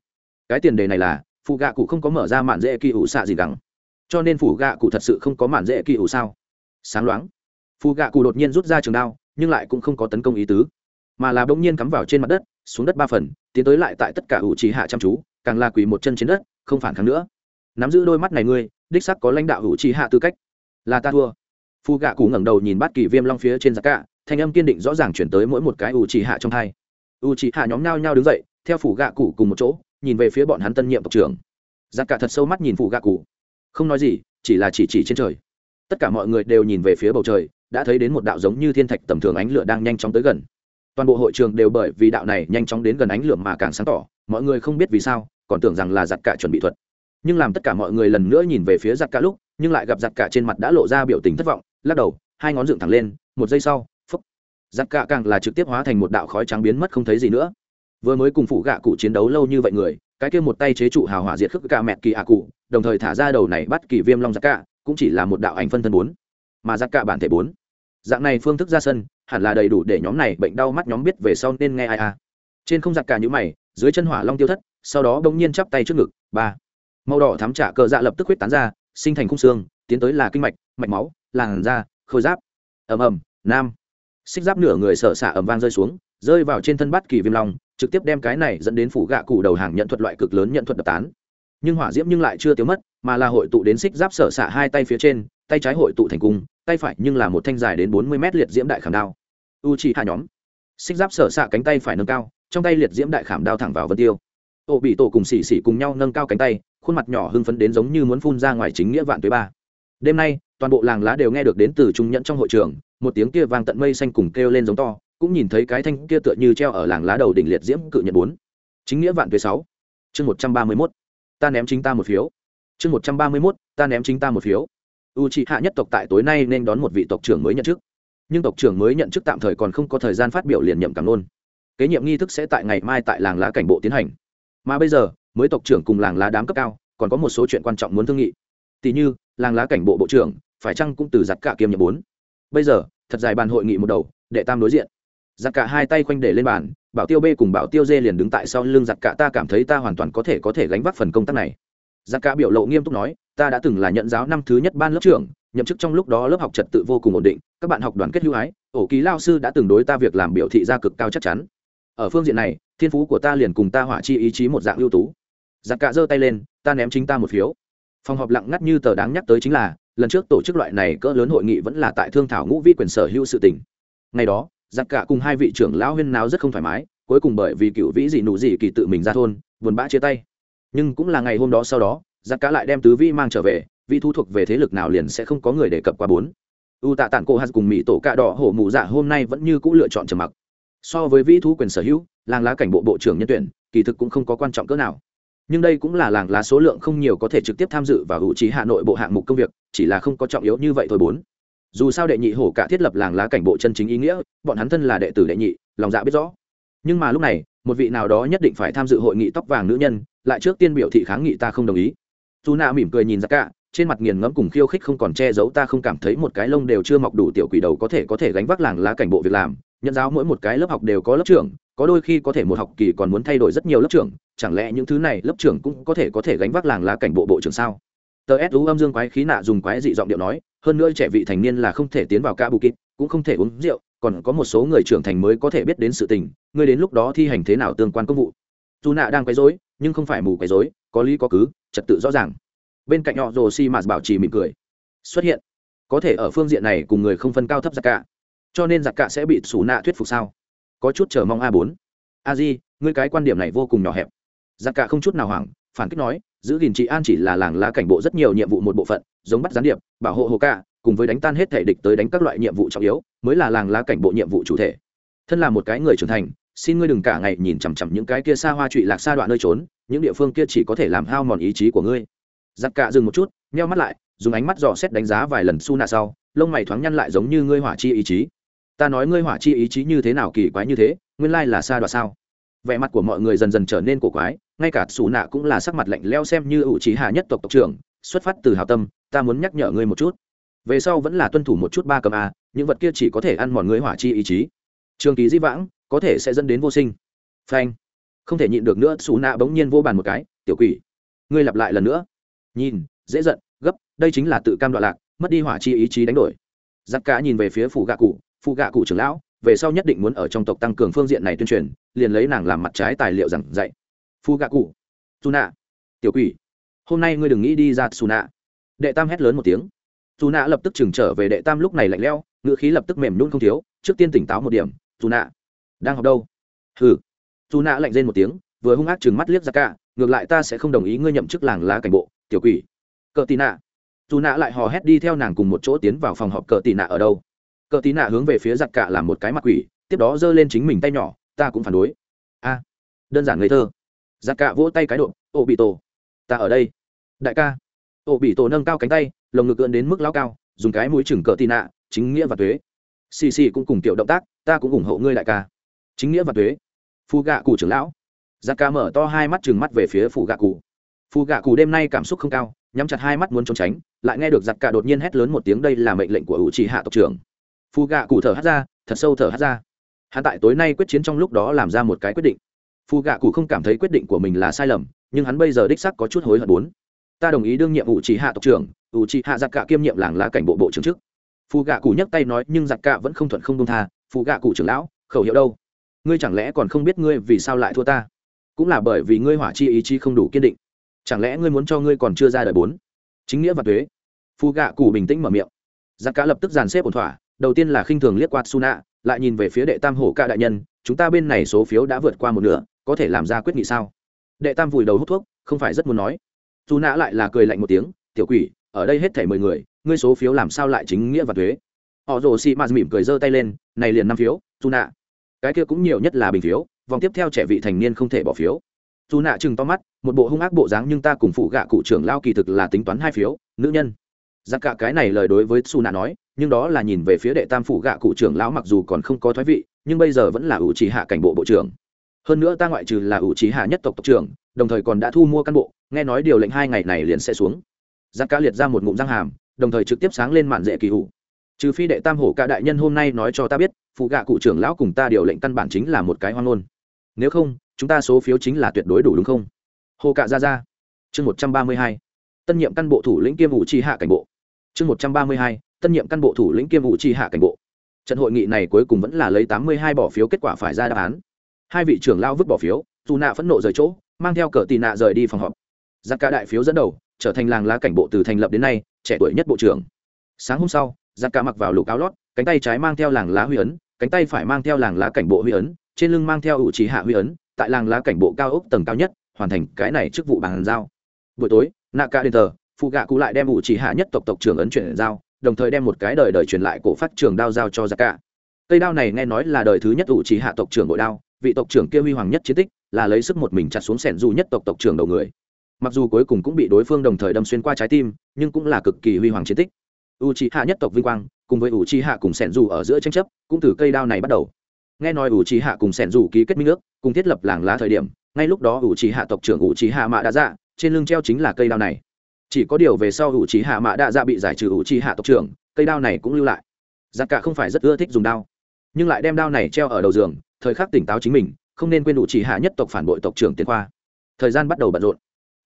Cái tiền đề này là phụ gạ cụ không có mở ra màn dễ kỳ ủ xạ gì gắng. Cho nên phủ gạ cụ thật sự không có màn dễ kỳ ủ sao? Sáng loáng. Phụ gạ cụ đột nhiên rút ra trường đao, nhưng lại cũng không có tấn công ý tứ, mà là bỗng nhiên cắm vào trên mặt đất xuống đất ba phần, tiến tới lại tại tất cả ủ trí hạ chăm chú, càng là quỳ một chân trên đất, không phản kháng nữa. Nắm giữ đôi mắt này ngươi, đích sắc có lãnh đạo hữu trí hạ tư cách. Là ta thua. Phu gạ cụ ngẩng đầu nhìn bát kỳ viêm long phía trên giặc cả, thanh âm kiên định rõ ràng chuyển tới mỗi một cái ủ trì hạ trong hai. Ủ trì hạ nhóm nhao nhao đứng dậy, theo phủ gạ cụ cùng một chỗ, nhìn về phía bọn hắn tân nhiệm tộc trưởng. Giặc cả thật sâu mắt nhìn phủ gạ cụ. Không nói gì, chỉ là chỉ chỉ trên trời. Tất cả mọi người đều nhìn về phía bầu trời, đã thấy đến một đạo giống như thiên thạch tầm thường ánh lửa đang nhanh chóng tới gần toàn bộ hội trường đều bởi vì đạo này nhanh chóng đến gần ánh lửa mà càng sáng tỏ, mọi người không biết vì sao, còn tưởng rằng là giặt cả chuẩn bị thuật. Nhưng làm tất cả mọi người lần nữa nhìn về phía giặt cả lúc, nhưng lại gặp giặt cả trên mặt đã lộ ra biểu tình thất vọng, lắc đầu, hai ngón dựng thẳng lên, một giây sau, phúc. Giặt cả càng là trực tiếp hóa thành một đạo khói trắng biến mất không thấy gì nữa. Vừa mới cùng phụ gạ cụ chiến đấu lâu như vậy người, cái kia một tay chế trụ hào hỏa diệt khước cả mẹ kỳ hạ cụ, đồng thời thả ra đầu này bắt kỳ viêm long giặt cả, cũng chỉ là một đạo ảnh phân thân bốn, mà giặt cả bản thể bốn dạng này phương thức ra sân, hẳn là đầy đủ để nhóm này bệnh đau mắt nhóm biết về sau nên nghe ai à. Trên không giặc cả những mày, dưới chân hỏa long tiêu thất, sau đó bỗng nhiên chắp tay trước ngực, ba. Màu đỏ thắm trả cờ dạ lập tức huyết tán ra, sinh thành khung xương, tiến tới là kinh mạch mạch máu, làn da, khôi giáp. Ầm ầm, nam. Xích giáp nửa người sợ xả ầm vang rơi xuống, rơi vào trên thân bát kỳ viêm long, trực tiếp đem cái này dẫn đến phủ gạ cụ đầu hàng nhận thuật loại cực lớn nhận thuật đập tán. Nhưng hỏa diễm nhưng lại chưa tiêu mất, mà là hội tụ đến xích giáp sở xạ hai tay phía trên, tay trái hội tụ thành cung tay phải nhưng là một thanh dài đến bốn mươi mét liệt diễm đại khảm đao. U chỉ hạ nhóm. Xích giáp sở xạ cánh tay phải nâng cao, trong tay liệt diễm đại khảm đao thẳng vào vân tiêu. Ô bị tổ cùng xỉ xỉ cùng nhau nâng cao cánh tay, khuôn mặt nhỏ hưng phấn đến giống như muốn phun ra ngoài chính nghĩa vạn tuế ba. Đêm nay, toàn bộ làng lá đều nghe được đến từ trung nhẫn trong hội trường, một tiếng kia vang tận mây xanh cùng kêu lên giống to, cũng nhìn thấy cái thanh kia tựa như treo ở làng lá đầu đỉnh liệt diễm cự nhận bốn. Chính nghĩa vạn tuế sáu. Chương một trăm ba mươi mốt. Ta ném chính ta một phiếu. Chương một trăm ba mươi mốt. Ta ném chính ta một phiếu u c hạ nhất tộc tại tối nay nên đón một vị tộc trưởng mới nhận chức. Nhưng tộc trưởng mới nhận chức tạm thời còn không có thời gian phát biểu liền nhậm cảm nôn. Kế nhiệm nghi thức sẽ tại ngày mai tại làng lá cảnh bộ tiến hành. Mà bây giờ, mới tộc trưởng cùng làng lá đám cấp cao, còn có một số chuyện quan trọng muốn thương nghị. Tỷ như, làng lá cảnh bộ bộ trưởng, phải chăng cũng từ giặt cả kiêm nhiệm bốn? Bây giờ, thật dài bàn hội nghị một đầu đệ tam đối diện. Giặt cả hai tay khoanh để lên bàn, bảo tiêu b cùng bảo tiêu dê liền đứng tại sau lưng giặt cả ta cảm thấy ta hoàn toàn có thể có thể gánh vác phần công tác này. Giặt cả biểu lộ nghiêm túc nói ta đã từng là nhận giáo năm thứ nhất ban lớp trưởng, nhậm chức trong lúc đó lớp học trật tự vô cùng ổn định, các bạn học đoàn kết hữu ái, ổ ký lao sư đã từng đối ta việc làm biểu thị ra cực cao chắc chắn. Ở phương diện này, thiên phú của ta liền cùng ta hỏa chi ý chí một dạng ưu tú. Giặc cả giơ tay lên, ta ném chính ta một phiếu. Phòng họp lặng ngắt như tờ đáng nhắc tới chính là, lần trước tổ chức loại này cỡ lớn hội nghị vẫn là tại thương thảo ngũ vi quyền sở hữu sự tỉnh ngày đó, giặc cả cùng hai vị trưởng lão huyên náo rất không thoải mái, cuối cùng bởi vì cựu vĩ dị nụ dị kỳ tự mình ra thôn, buồn bã chia tay. Nhưng cũng là ngày hôm đó sau đó giặc cả lại đem tứ vi mang trở về, vị thu thuộc về thế lực nào liền sẽ không có người đề cập qua bốn. U tạ tản cô hạt cùng mỹ tổ cạ đỏ hổ mù dạ hôm nay vẫn như c ũ lựa chọn trầm mặc. So với vĩ thu quyền sở hữu, làng lá cảnh bộ bộ trưởng nhân tuyển, kỳ thực cũng không có quan trọng cỡ nào. Nhưng đây cũng là làng lá số lượng không nhiều có thể trực tiếp tham dự vào hữu trí hà nội bộ hạng mục công việc, chỉ là không có trọng yếu như vậy thôi bốn. Dù sao đệ nhị hổ cả thiết lập làng lá cảnh bộ chân chính ý nghĩa, bọn hắn thân là đệ tử đệ nhị, lòng dạ biết rõ. Nhưng mà lúc này, một vị nào đó nhất định phải tham dự hội nghị tóc vàng nữ nhân, lại trước tiên biểu thị kháng nghị ta không đồng ý dù nạ mỉm cười nhìn dạ ra cả trên mặt nghiền ngẫm cùng khiêu khích không còn che giấu, ta không cảm thấy một cái lông đều chưa mọc đủ tiểu quỷ đầu có thể có thể gánh vác làng lá cảnh bộ việc làm. Nhận giáo mỗi một cái lớp học đều có lớp trưởng, có đôi khi có thể một học kỳ còn muốn thay đổi rất nhiều lớp trưởng. Chẳng lẽ những thứ này lớp trưởng cũng có thể có thể gánh vác làng lá cảnh bộ bộ trưởng sao? Tờ s âm dương quái khí nạ dùng quái dị giọng điệu nói, hơn nữa trẻ vị thành niên là không thể tiến vào ca bù kịp, cũng không thể uống rượu, còn có một số người trưởng thành mới có thể biết đến sự tình. Ngươi đến lúc đó thi hành thế nào tương quan công vụ? Dù nạ đang quấy rối nhưng không phải mù quấy dối có lý có cứ, trật tự rõ ràng. Bên cạnh họ rồ xi mạt bảo trì mỉm cười. Xuất hiện. Có thể ở phương diện này cùng người không phân cao thấp giặc cả cho nên giặc cả sẽ bị xù nạ thuyết phục sao? Có chút chờ mong a bốn. A di, ngươi cái quan điểm này vô cùng nhỏ hẹp. Giặc cả không chút nào hoảng, phản kích nói, giữ gìn trị an chỉ là làng lá cảnh bộ rất nhiều nhiệm vụ một bộ phận, giống bắt gián điệp, bảo hộ hồ ca, cùng với đánh tan hết thể địch tới đánh các loại nhiệm vụ trọng yếu, mới là làng lá cảnh bộ nhiệm vụ chủ thể. Thân là một cái người trưởng thành, xin ngươi đừng cả ngày nhìn chằm chằm những cái kia xa hoa trụy lạc xa đoạn nơi trốn những địa phương kia chỉ có thể làm hao mòn ý chí của ngươi. Giặc cạ dừng một chút meo mắt lại, dùng ánh mắt dò xét đánh giá vài lần su nạ sau, lông mày thoáng nhăn lại giống như ngươi hỏa chi ý chí. Ta nói ngươi hỏa chi ý chí như thế nào kỳ quái như thế, nguyên lai là xa đoạt sao? Vẻ mặt của mọi người dần dần trở nên cổ quái, ngay cả xù nạ cũng là sắc mặt lạnh leo xem như ủ trí hạ nhất tộc tộc trưởng, xuất phát từ hào tâm, ta muốn nhắc nhở ngươi một chút. Về sau vẫn là tuân thủ một chút ba cầm a, những vật kia chỉ có thể ăn mòn ngươi hỏa chi ý chí. Trường kỳ di vãng, có thể sẽ dẫn đến vô sinh. Phanh không thể nhịn được nữa xù nạ bỗng nhiên vô bàn một cái, tiểu quỷ, ngươi lặp lại lần nữa. Nhìn, dễ giận, gấp, đây chính là tự cam đoạn lạc, mất đi hỏa chi ý chí đánh đổi. Giặc cả nhìn về phía phủ gạ cụ phụ gạ cụ trưởng lão, về sau nhất định muốn ở trong tộc tăng cường phương diện này tuyên truyền, liền lấy nàng làm mặt trái tài liệu giảng dạy. Phu gạ cụ dù nạ tiểu quỷ, hôm nay ngươi đừng nghĩ đi ra xù nạ đệ tam hét lớn một tiếng. Dù nạ lập tức chừng trở về đệ tam lúc này lạnh lẽo, ngữ khí lập tức mềm nhún không thiếu, trước tiên tỉnh táo một điểm dù nạ đang học đâu? Hừ su nạ lạnh rên một tiếng, vừa hung ác chừng mắt liếc ra cả, ngược lại ta sẽ không đồng ý ngươi nhậm chức làng lá cảnh bộ, tiểu quỷ. Cờ tì nạ. Dù nạ lại hò hét đi theo nàng cùng một chỗ tiến vào phòng họp cờ tì nạ ở đâu. Cờ tì nạ hướng về phía giặc cả làm một cái mặt quỷ, tiếp đó giơ lên chính mình tay nhỏ, ta cũng phản đối. A. Đơn giản ngây thơ. Giặc cả vỗ tay cái độ, ô bị tổ, ta ở đây. Đại ca. Ô bị tổ nâng cao cánh tay, lồng ngực ưỡn đến mức lao cao, dùng cái mũi chừng cờ tì nạ, chính nghĩa và thuế. Xì xì cũng cùng tiểu động tác, ta cũng ủng hộ ngươi đại ca. Chính nghĩa và thuế phu gạ cụ trưởng lão. Giặc ca mở to hai mắt chừng mắt về phía phù gạ cụ. Phù gạ cụ đêm nay cảm xúc không cao, nhắm chặt hai mắt muốn trốn tránh, lại nghe được giặc ca đột nhiên hét lớn một tiếng đây là mệnh lệnh của ủ trì hạ tộc trưởng. Phù gạ cụ thở hát ra, thật sâu thở hát ra. Hắn tại tối nay quyết chiến trong lúc đó làm ra một cái quyết định. Phù gạ cụ không cảm thấy quyết định của mình là sai lầm, nhưng hắn bây giờ đích sắc có chút hối hận bốn ta đồng ý đương nhiệm ủ trì hạ tộc trưởng, ủ trì hạ giặc cả kiêm nhiệm làng lá cảnh bộ bộ trưởng chức phù gạ cụ nhấc tay nói, nhưng giặc cả vẫn không thuận không công tha. Phù gạ cụ trưởng lão, khẩu hiệu đâu? Ngươi chẳng lẽ còn không biết ngươi vì sao lại thua ta? Cũng là bởi vì ngươi hỏa chi ý chí không đủ kiên định. Chẳng lẽ ngươi muốn cho ngươi còn chưa ra đời bốn? Chính nghĩa và thuế. Phù gạ cù bình tĩnh mở miệng. Giặc cả lập tức dàn xếp ổn thỏa, đầu tiên là khinh thường liếc qua suna lại nhìn về phía đệ tam hổ ca đại nhân, chúng ta bên này số phiếu đã vượt qua một nửa, có thể làm ra quyết nghị sao? Đệ tam vùi đầu hút thuốc, không phải rất muốn nói. Dù nã lại là cười lạnh một tiếng, tiểu quỷ, ở đây hết thảy mười người, ngươi số phiếu làm sao lại chính nghĩa và thuế? Họ rồ xị mạt mỉm cười giơ tay lên, này liền năm phiếu dù nạ cái kia cũng nhiều nhất là bình phiếu, vòng tiếp theo trẻ vị thành niên không thể bỏ phiếu. Dù nạ chừng to mắt, một bộ hung ác bộ dáng nhưng ta cùng phụ gạ cụ trưởng lao kỳ thực là tính toán hai phiếu, nữ nhân. Giặc cả cái này lời đối với su nạ nói, nhưng đó là nhìn về phía đệ tam phụ gạ cụ trưởng lão mặc dù còn không có thoái vị, nhưng bây giờ vẫn là ủ trì hạ cảnh bộ bộ trưởng. Hơn nữa ta ngoại trừ là ủ trì hạ nhất tộc tộc trưởng, đồng thời còn đã thu mua cán bộ, nghe nói điều lệnh hai ngày này liền sẽ xuống. Giặc cả liệt ra một ngụm răng hàm, đồng thời trực tiếp sáng lên mạn dễ kỳ hủ. Trừ phi đệ tam hổ cả đại nhân hôm nay nói cho ta biết phụ gạ cụ trưởng lão cùng ta điều lệnh căn bản chính là một cái hoang ngôn. Nếu không, chúng ta số phiếu chính là tuyệt đối đủ đúng không? Hồ cạ ra ra chương một trăm ba mươi hai. Tân nhiệm căn bộ thủ lĩnh kiêm vụ tri hạ cảnh bộ. Chương một trăm ba mươi hai. Tân nhiệm căn bộ thủ lĩnh kiêm vụ tri hạ cảnh bộ. Trận hội nghị này cuối cùng vẫn là lấy tám mươi hai bỏ phiếu kết quả phải ra đáp án. Hai vị trưởng lao vứt bỏ phiếu, dù nạ phẫn nộ rời chỗ, mang theo cờ tị nạ rời đi phòng họp. Giặc cả đại phiếu dẫn đầu, trở thành làng lá cảnh bộ từ thành lập đến nay, trẻ tuổi nhất bộ trưởng. Sáng hôm sau giặt cả mặc vào lục áo lót, cánh tay trái mang theo làng lá huy ấn, cánh tay phải mang theo làng lá cảnh bộ huy ấn, trên lưng mang theo ủ trí hạ huy ấn, tại làng lá cảnh bộ cao ốc tầng cao nhất, hoàn thành cái này chức vụ bàn giao. Buổi tối, nạ ca đền thờ, phụ gạ cụ lại đem ủ trí hạ nhất tộc tộc trưởng ấn chuyển giao, đồng thời đem một cái đời đời truyền lại cổ phát trường đao giao cho giặc cả. Cây đao này nghe nói là đời thứ nhất ủ trí hạ tộc trưởng bội đao, vị tộc trưởng kia huy hoàng nhất chiến tích là lấy sức một mình chặt xuống sẻn dù nhất tộc tộc trưởng đầu người. Mặc dù cuối cùng cũng bị đối phương đồng thời đâm xuyên qua trái tim, nhưng cũng là cực kỳ huy hoàng chiến tích u trí hạ nhất tộc vinh quang, cùng với u trí hạ cùng sẻn dù ở giữa tranh chấp, cũng từ cây đao này bắt đầu. Nghe nói u trí hạ cùng sẻn dù ký kết minh ước, cùng thiết lập làng lá thời điểm, ngay lúc đó u trí hạ tộc trưởng u trí hạ mạ đã dạ trên lưng treo chính là cây đao này. Chỉ có điều về sau u trí hạ mạ đã dạ bị giải trừ u trí hạ tộc trưởng, cây đao này cũng lưu lại. Giặc cả không phải rất ưa thích dùng đao, nhưng lại đem đao này treo ở đầu giường, thời khắc tỉnh táo chính mình, không nên quên u trí hạ nhất tộc phản bội tộc trưởng tiến khoa. Thời gian bắt đầu bận rộn.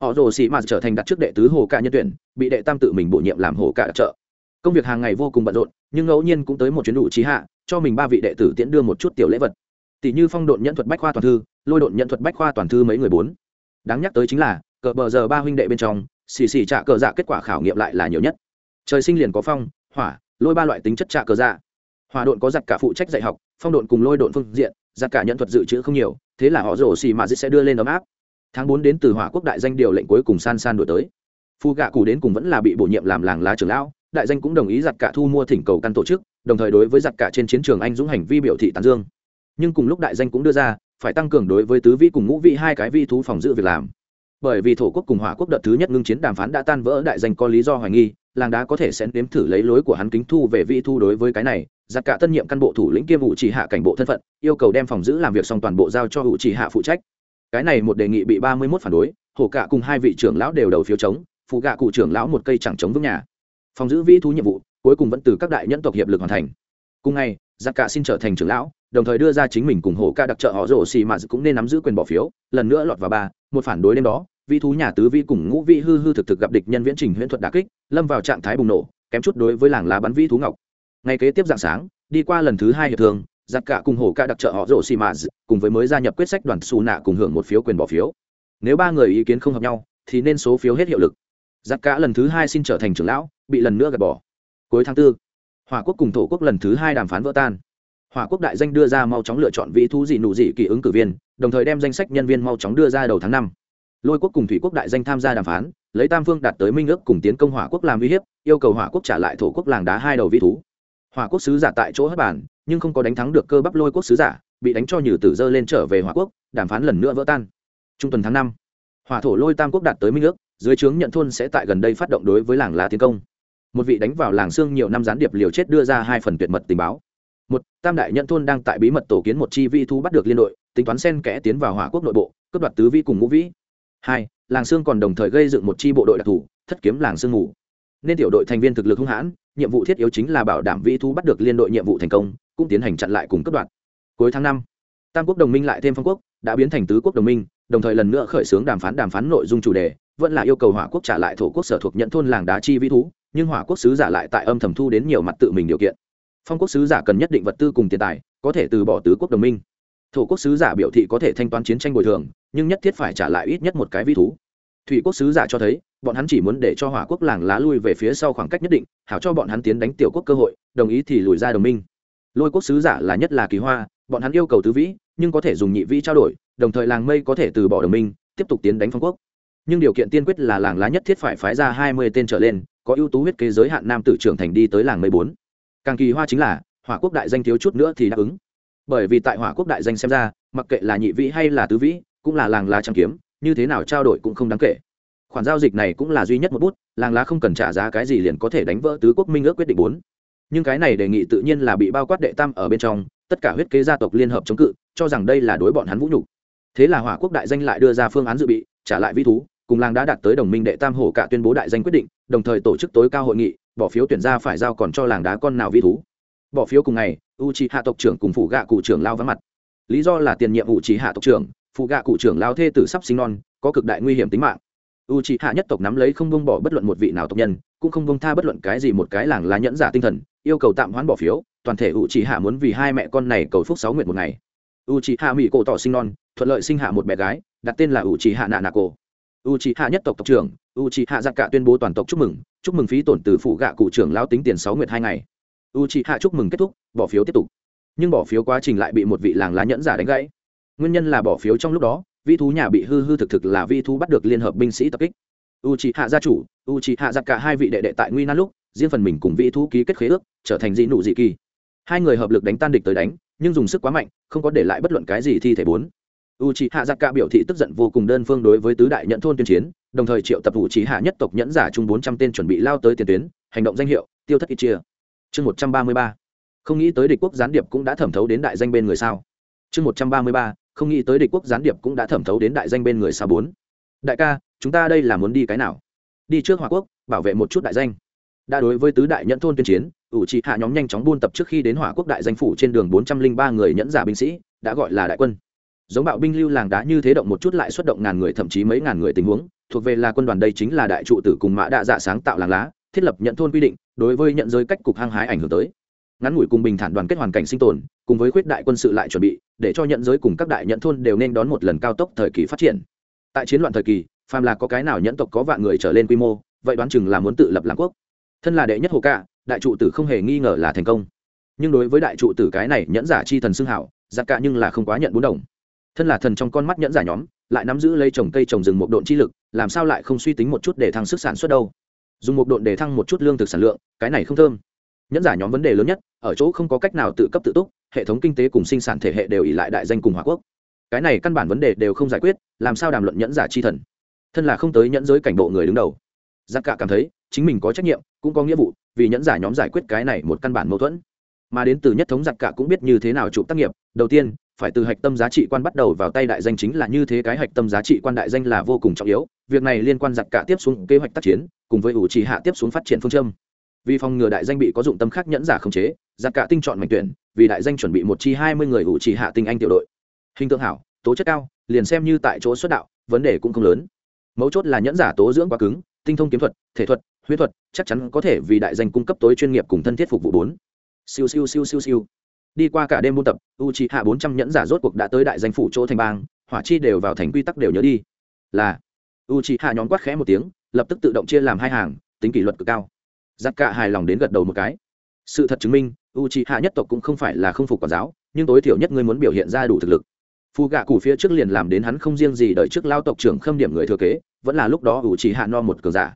Họ rồ sĩ mạt trở thành đặt trước đệ tứ hồ cả nhân tuyển, bị đệ tam tự mình bổ nhiệm làm hồ cả trợ công việc hàng ngày vô cùng bận rộn, nhưng ngẫu nhiên cũng tới một chuyến đủ trí hạ, cho mình ba vị đệ tử tiễn đưa một chút tiểu lễ vật. Tỷ như phong độn nhận thuật bách khoa toàn thư, lôi độn nhận thuật bách khoa toàn thư mấy người bốn. Đáng nhắc tới chính là, cờ bờ giờ ba huynh đệ bên trong, xì xì trạ cờ dạ kết quả khảo nghiệm lại là nhiều nhất. Trời sinh liền có phong, hỏa, lôi ba loại tính chất trạ cờ dạ. Hòa độn có giặt cả phụ trách dạy học, phong độn cùng lôi độn phương diện giặt cả nhận thuật dự trữ không nhiều, thế là họ rổ xì mà sẽ đưa lên ấm áp. Tháng bốn đến từ hỏa quốc đại danh điều lệnh cuối cùng san san đổi tới. Phu gạ cụ đến cùng vẫn là bị bổ nhiệm làm làng lá trưởng lão đại danh cũng đồng ý giặt cả thu mua thỉnh cầu căn tổ chức, đồng thời đối với giặt cả trên chiến trường anh dũng hành vi biểu thị tán dương. Nhưng cùng lúc đại danh cũng đưa ra, phải tăng cường đối với tứ vĩ cùng ngũ vĩ hai cái vi thú phòng giữ việc làm. Bởi vì thổ quốc cùng hỏa quốc đợt thứ nhất ngưng chiến đàm phán đã tan vỡ, đại danh có lý do hoài nghi, làng đá có thể sẽ nếm thử lấy lối của hắn kính thu về vi thu đối với cái này, giặt cả tân nhiệm căn bộ thủ lĩnh kiêm vụ chỉ hạ cảnh bộ thân phận, yêu cầu đem phòng giữ làm việc xong toàn bộ giao cho vụ chỉ hạ phụ trách. Cái này một đề nghị bị ba mươi 31 phản đối hổ cả cùng hai vị trưởng lão đều đầu phiếu chống, phụ gạ cụ trưởng lão một cây chẳng chống vững nhà phòng giữ vĩ thú nhiệm vụ, cuối cùng vẫn từ các đại nhân tộc hiệp lực hoàn thành. Cùng ngày, giặc cả xin trở thành trưởng lão, đồng thời đưa ra chính mình cùng hổ ca đặc trợ họ rổ xì mà cũng nên nắm giữ quyền bỏ phiếu, lần nữa lọt vào ba, một phản đối đêm đó, vĩ thú nhà tứ vi cùng ngũ vi hư hư thực thực gặp địch nhân viễn trình huyễn thuật đà kích, lâm vào trạng thái bùng nổ, kém chút đối với làng lá bắn vĩ thú ngọc. Ngày kế tiếp dạng sáng, đi qua lần thứ hai hiệp thương, giặc cả cùng hổ ca đặc trợ họ rổ xì mà cùng với mới gia nhập quyết sách đoàn xù nạ cùng hưởng một phiếu quyền bỏ phiếu. Nếu ba người ý kiến không hợp nhau, thì nên số phiếu hết hiệu lực giặc cả lần thứ hai xin trở thành trưởng lão bị lần nữa gạt bỏ. Cuối tháng 4, hỏa quốc cùng thổ quốc lần thứ hai đàm phán vỡ tan. Hỏa quốc đại danh đưa ra mau chóng lựa chọn vị thú dị nụ dị kỳ ứng cử viên đồng thời đem danh sách nhân viên mau chóng đưa ra đầu tháng năm. Lôi quốc cùng thủy quốc đại danh tham gia đàm phán lấy tam phương đạt tới minh ước cùng tiến công hỏa quốc làm uy hiếp yêu cầu hỏa quốc trả lại thổ quốc làng đá hai đầu vị thú. Hỏa quốc sứ giả tại chỗ hất bản nhưng không có đánh thắng được cơ bắp lôi quốc sứ giả bị đánh cho nhử tử dơ lên trở về hỏa quốc đàm phán lần nữa vỡ tan. Trung tuần tháng năm hỏa thổ lôi tam quốc đạt tới minh ước dưới trướng nhận thôn sẽ tại gần đây phát động đối với làng lá tiến công. Một vị đánh vào làng xương nhiều năm gián điệp liều chết đưa ra hai phần tuyệt mật tình báo. Một, tam đại nhận thôn đang tại bí mật tổ kiến một chi vi thu bắt được liên đội, tính toán sen kẽ tiến vào hỏa quốc nội bộ, cướp đoạt tứ vi cùng ngũ vĩ. Hai, làng xương còn đồng thời gây dựng một chi bộ đội đặc thù, thất kiếm làng xương ngủ. Nên tiểu đội thành viên thực lực hung hãn, nhiệm vụ thiết yếu chính là bảo đảm vi thú bắt được liên đội nhiệm vụ thành công, cũng tiến hành chặn lại cùng cướp đoạt. cuối tháng năm, tam quốc đồng minh lại thêm phong quốc, đã biến thành tứ quốc đồng minh, đồng thời lần nữa khởi xướng đàm phán đàm phán nội dung chủ đề vẫn là yêu cầu hỏa quốc trả lại thổ quốc sở thuộc nhận thôn làng đá chi vĩ thú, nhưng hỏa quốc sứ giả lại tại âm thầm thu đến nhiều mặt tự mình điều kiện. Phong quốc sứ giả cần nhất định vật tư cùng tiền tài, có thể từ bỏ tứ quốc đồng minh. Thổ quốc sứ giả biểu thị có thể thanh toán chiến tranh bồi thường, nhưng nhất thiết phải trả lại ít nhất một cái vĩ thú. Thủy quốc sứ giả cho thấy, bọn hắn chỉ muốn để cho hỏa quốc làng lá lui về phía sau khoảng cách nhất định, hảo cho bọn hắn tiến đánh tiểu quốc cơ hội, đồng ý thì lùi ra đồng minh. Lôi quốc sứ giả là nhất là kỳ hoa, bọn hắn yêu cầu tứ vĩ, nhưng có thể dùng nhị vĩ trao đổi, đồng thời làng mây có thể từ bỏ đồng minh, tiếp tục tiến đánh phong quốc nhưng điều kiện tiên quyết là làng lá nhất thiết phải phái ra hai mươi tên trở lên, có ưu tú huyết kế giới hạn nam tử trưởng thành đi tới làng mây bốn. Càng kỳ hoa chính là, hỏa quốc đại danh thiếu chút nữa thì đáp ứng. Bởi vì tại hỏa quốc đại danh xem ra, mặc kệ là nhị vĩ hay là tứ vĩ, cũng là làng lá trang kiếm, như thế nào trao đổi cũng không đáng kể. Khoản giao dịch này cũng là duy nhất một bút, làng lá không cần trả giá cái gì liền có thể đánh vỡ tứ quốc minh ước quyết định bốn. Nhưng cái này đề nghị tự nhiên là bị bao quát đệ tam ở bên trong, tất cả huyết kế gia tộc liên hợp chống cự, cho rằng đây là đối bọn hắn vũ nhục. Thế là hỏa quốc đại danh lại đưa ra phương án dự bị, trả lại vi thú cùng làng đã đạt tới đồng minh đệ tam hổ cả tuyên bố đại danh quyết định, đồng thời tổ chức tối cao hội nghị, bỏ phiếu tuyển ra phải giao còn cho làng đá con nào vi thú. Bỏ phiếu cùng ngày u c hạ tộc trưởng cùng phụ gạ cụ trưởng lao vắng mặt. Lý do là tiền nhiệm u c hạ tộc trưởng phụ gạ cụ trưởng lao thê tử sắp sinh non, có cực đại nguy hiểm tính mạng. U c hạ nhất tộc nắm lấy không bông bỏ bất luận một vị nào tộc nhân, cũng không bông tha bất luận cái gì một cái làng lá nhẫn giả tinh thần, yêu cầu tạm hoãn bỏ phiếu, toàn thể u c hạ muốn vì hai mẹ con này cầu phúc sáu nguyện một ngày. U c hạ mỹ cổ tỏ sinh non, thuận lợi sinh hạ một bé gái, đặt tên là u c hạ nạ nạ cổ u c hạ nhất tộc tộc trưởng u c hạ giặc cả tuyên bố toàn tộc chúc mừng chúc mừng phí tổn từ phụ gạ cụ trưởng lao tính tiền sáu nguyệt hai ngày. U c hạ chúc mừng kết thúc, bỏ phiếu tiếp tục. Nhưng bỏ phiếu quá trình lại bị một vị làng lá nhẫn giả đánh gãy. Nguyên nhân là bỏ phiếu trong lúc đó, vi thú nhà bị hư hư thực thực là vi thú bắt được liên hợp binh sĩ tập kích. U c hạ gia chủ u c hạ giặc cả hai vị đệ đệ tại nguy nan lúc, riêng phần mình cùng vi thú ký kết khế ước, trở thành dị nụ dị kỳ. Hai người hợp lực đánh tan địch tới đánh, nhưng dùng sức quá mạnh, không có để lại bất luận cái gì thi thể bốn u c hạ giặc cả biểu thị tức giận vô cùng đơn phương đối với tứ đại nhận thôn tuyên chiến, đồng thời triệu tập u c hạ nhất tộc nhẫn giả chung bốn trăm tên chuẩn bị lao tới tiền tuyến, hành động danh hiệu, tiêu thất ít chia chương một trăm ba mươi ba. Không nghĩ tới địch quốc gián điệp cũng đã thẩm thấu đến đại danh bên người sao? Chương một trăm ba mươi ba, không nghĩ tới địch quốc gián điệp cũng đã thẩm thấu đến đại danh bên người sao bốn? Đại ca, chúng ta đây là muốn đi cái nào? Đi trước hòa quốc, bảo vệ một chút đại danh. Đã đối với tứ đại nhẫn thôn tuyên chiến ủ trị hạ nhóm nhanh chóng buôn tập trước khi đến hỏa quốc đại danh phủ trên đường bốn trăm linh ba người nhẫn giả binh sĩ, đã gọi là đại quân giống bạo binh lưu làng đá như thế động một chút lại xuất động ngàn người, thậm chí mấy ngàn người tình huống. Thuộc về là quân đoàn đây chính là đại trụ tử cùng mã đạ dạ sáng tạo làng lá, thiết lập nhận thôn quy định, đối với nhận giới cách cục hăng hái ảnh hưởng tới. Ngắn ngủi cùng bình thản đoàn kết hoàn cảnh sinh tồn, cùng với khuyết đại quân sự lại chuẩn bị, để cho nhận giới cùng các đại nhận thôn đều nên đón một lần cao tốc thời kỳ phát triển. Tại chiến loạn thời kỳ, phàm là có cái nào nhẫn tộc có vạn người trở lên quy mô, vậy đoán chừng là muốn tự lập làm quốc. Thân là đệ nhất hồ cả đại trụ tử không hề nghi ngờ là thành công. Nhưng đối với đại trụ tử cái này nhẫn giả chi thần xưng hảo, giặc cả nhưng là không quá nhận bốn đồng thân là thần trong con mắt nhẫn giả nhóm, lại nắm giữ lấy trồng cây trồng rừng một độn chi lực, làm sao lại không suy tính một chút để thăng sức sản xuất đâu? Dùng một độn để thăng một chút lương thực sản lượng, cái này không thơm. Nhẫn giả nhóm vấn đề lớn nhất, ở chỗ không có cách nào tự cấp tự túc, hệ thống kinh tế cùng sinh sản thể hệ đều ỉ lại đại danh cùng hòa quốc. Cái này căn bản vấn đề đều không giải quyết, làm sao đàm luận nhẫn giả chi thần? Thân là không tới nhẫn giới cảnh bộ người đứng đầu. Giặc cả cảm thấy, chính mình có trách nhiệm, cũng có nghĩa vụ, vì nhẫn giả nhóm giải quyết cái này một căn bản mâu thuẫn. Mà đến từ nhất thống giặc cả cũng biết như thế nào chụp tác nghiệp, đầu tiên phải từ hạch tâm giá trị quan bắt đầu vào tay đại danh chính là như thế cái hạch tâm giá trị quan đại danh là vô cùng trọng yếu, việc này liên quan giặc cả tiếp xuống kế hoạch tác chiến, cùng với ủ trì hạ tiếp xuống phát triển phương châm. Vì phòng ngừa đại danh bị có dụng tâm khác nhẫn giả khống chế, giặc cả tinh chọn mạnh tuyển, vì đại danh chuẩn bị một chi hai mươi người ủ trì hạ tinh anh tiểu đội. Hình tượng hảo, tố chất cao, liền xem như tại chỗ xuất đạo, vấn đề cũng không lớn. Mấu chốt là nhẫn giả tố dưỡng quá cứng, tinh thông kiếm thuật, thể thuật, huyết thuật, chắc chắn có thể vì đại danh cung cấp tối chuyên nghiệp cùng thân thiết phục vụ bốn. Siêu siêu siêu siêu siêu đi qua cả đêm buôn tập u c hạ bốn trăm nhẫn giả rốt cuộc đã tới đại danh phủ chỗ thành bang, hỏa chi đều vào thành quy tắc đều nhớ đi. Là u c hạ nhóm quát khẽ một tiếng, lập tức tự động chia làm hai hàng, tính kỷ luật cực cao. Giặc cả hài lòng đến gật đầu một cái. Sự thật chứng minh u c hạ nhất tộc cũng không phải là không phục quản giáo, nhưng tối thiểu nhất ngươi muốn biểu hiện ra đủ thực lực. Phù gạ củ phía trước liền làm đến hắn không riêng gì đợi trước lao tộc trưởng khâm điểm người thừa kế, vẫn là lúc đó u c hạ no một cường giả.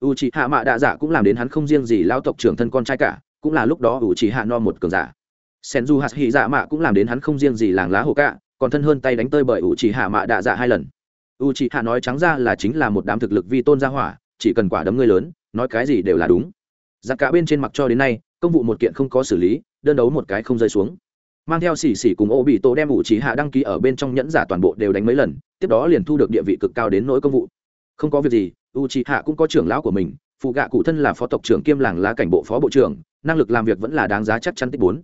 U c hạ mạ đạ giả cũng làm đến hắn không riêng gì lao tộc trưởng thân con trai cả, cũng là lúc đó u c hạ no một cường giả sen du hạt hỉ dạ mạ cũng làm đến hắn không riêng gì làng lá hồ cạ, còn thân hơn tay đánh tơi bởi u c hạ mạ đạ dạ hai lần. U c hạ nói trắng ra là chính là một đám thực lực vi tôn gia hỏa, chỉ cần quả đấm ngươi lớn, nói cái gì đều là đúng. Giặc cả bên trên mặc cho đến nay, công vụ một kiện không có xử lý, đơn đấu một cái không rơi xuống. Mang theo xỉ xỉ cùng ô bị tổ đem ủ trí hạ đăng ký ở bên trong nhẫn giả toàn bộ đều đánh mấy lần, tiếp đó liền thu được địa vị cực cao đến nỗi công vụ. Không có việc gì u trí hạ cũng có trưởng lão của mình, phụ gạ cụ thân là phó tộc trưởng kiêm làng lá cảnh bộ phó bộ trưởng, năng lực làm việc vẫn là đáng giá chắc chắn tích bốn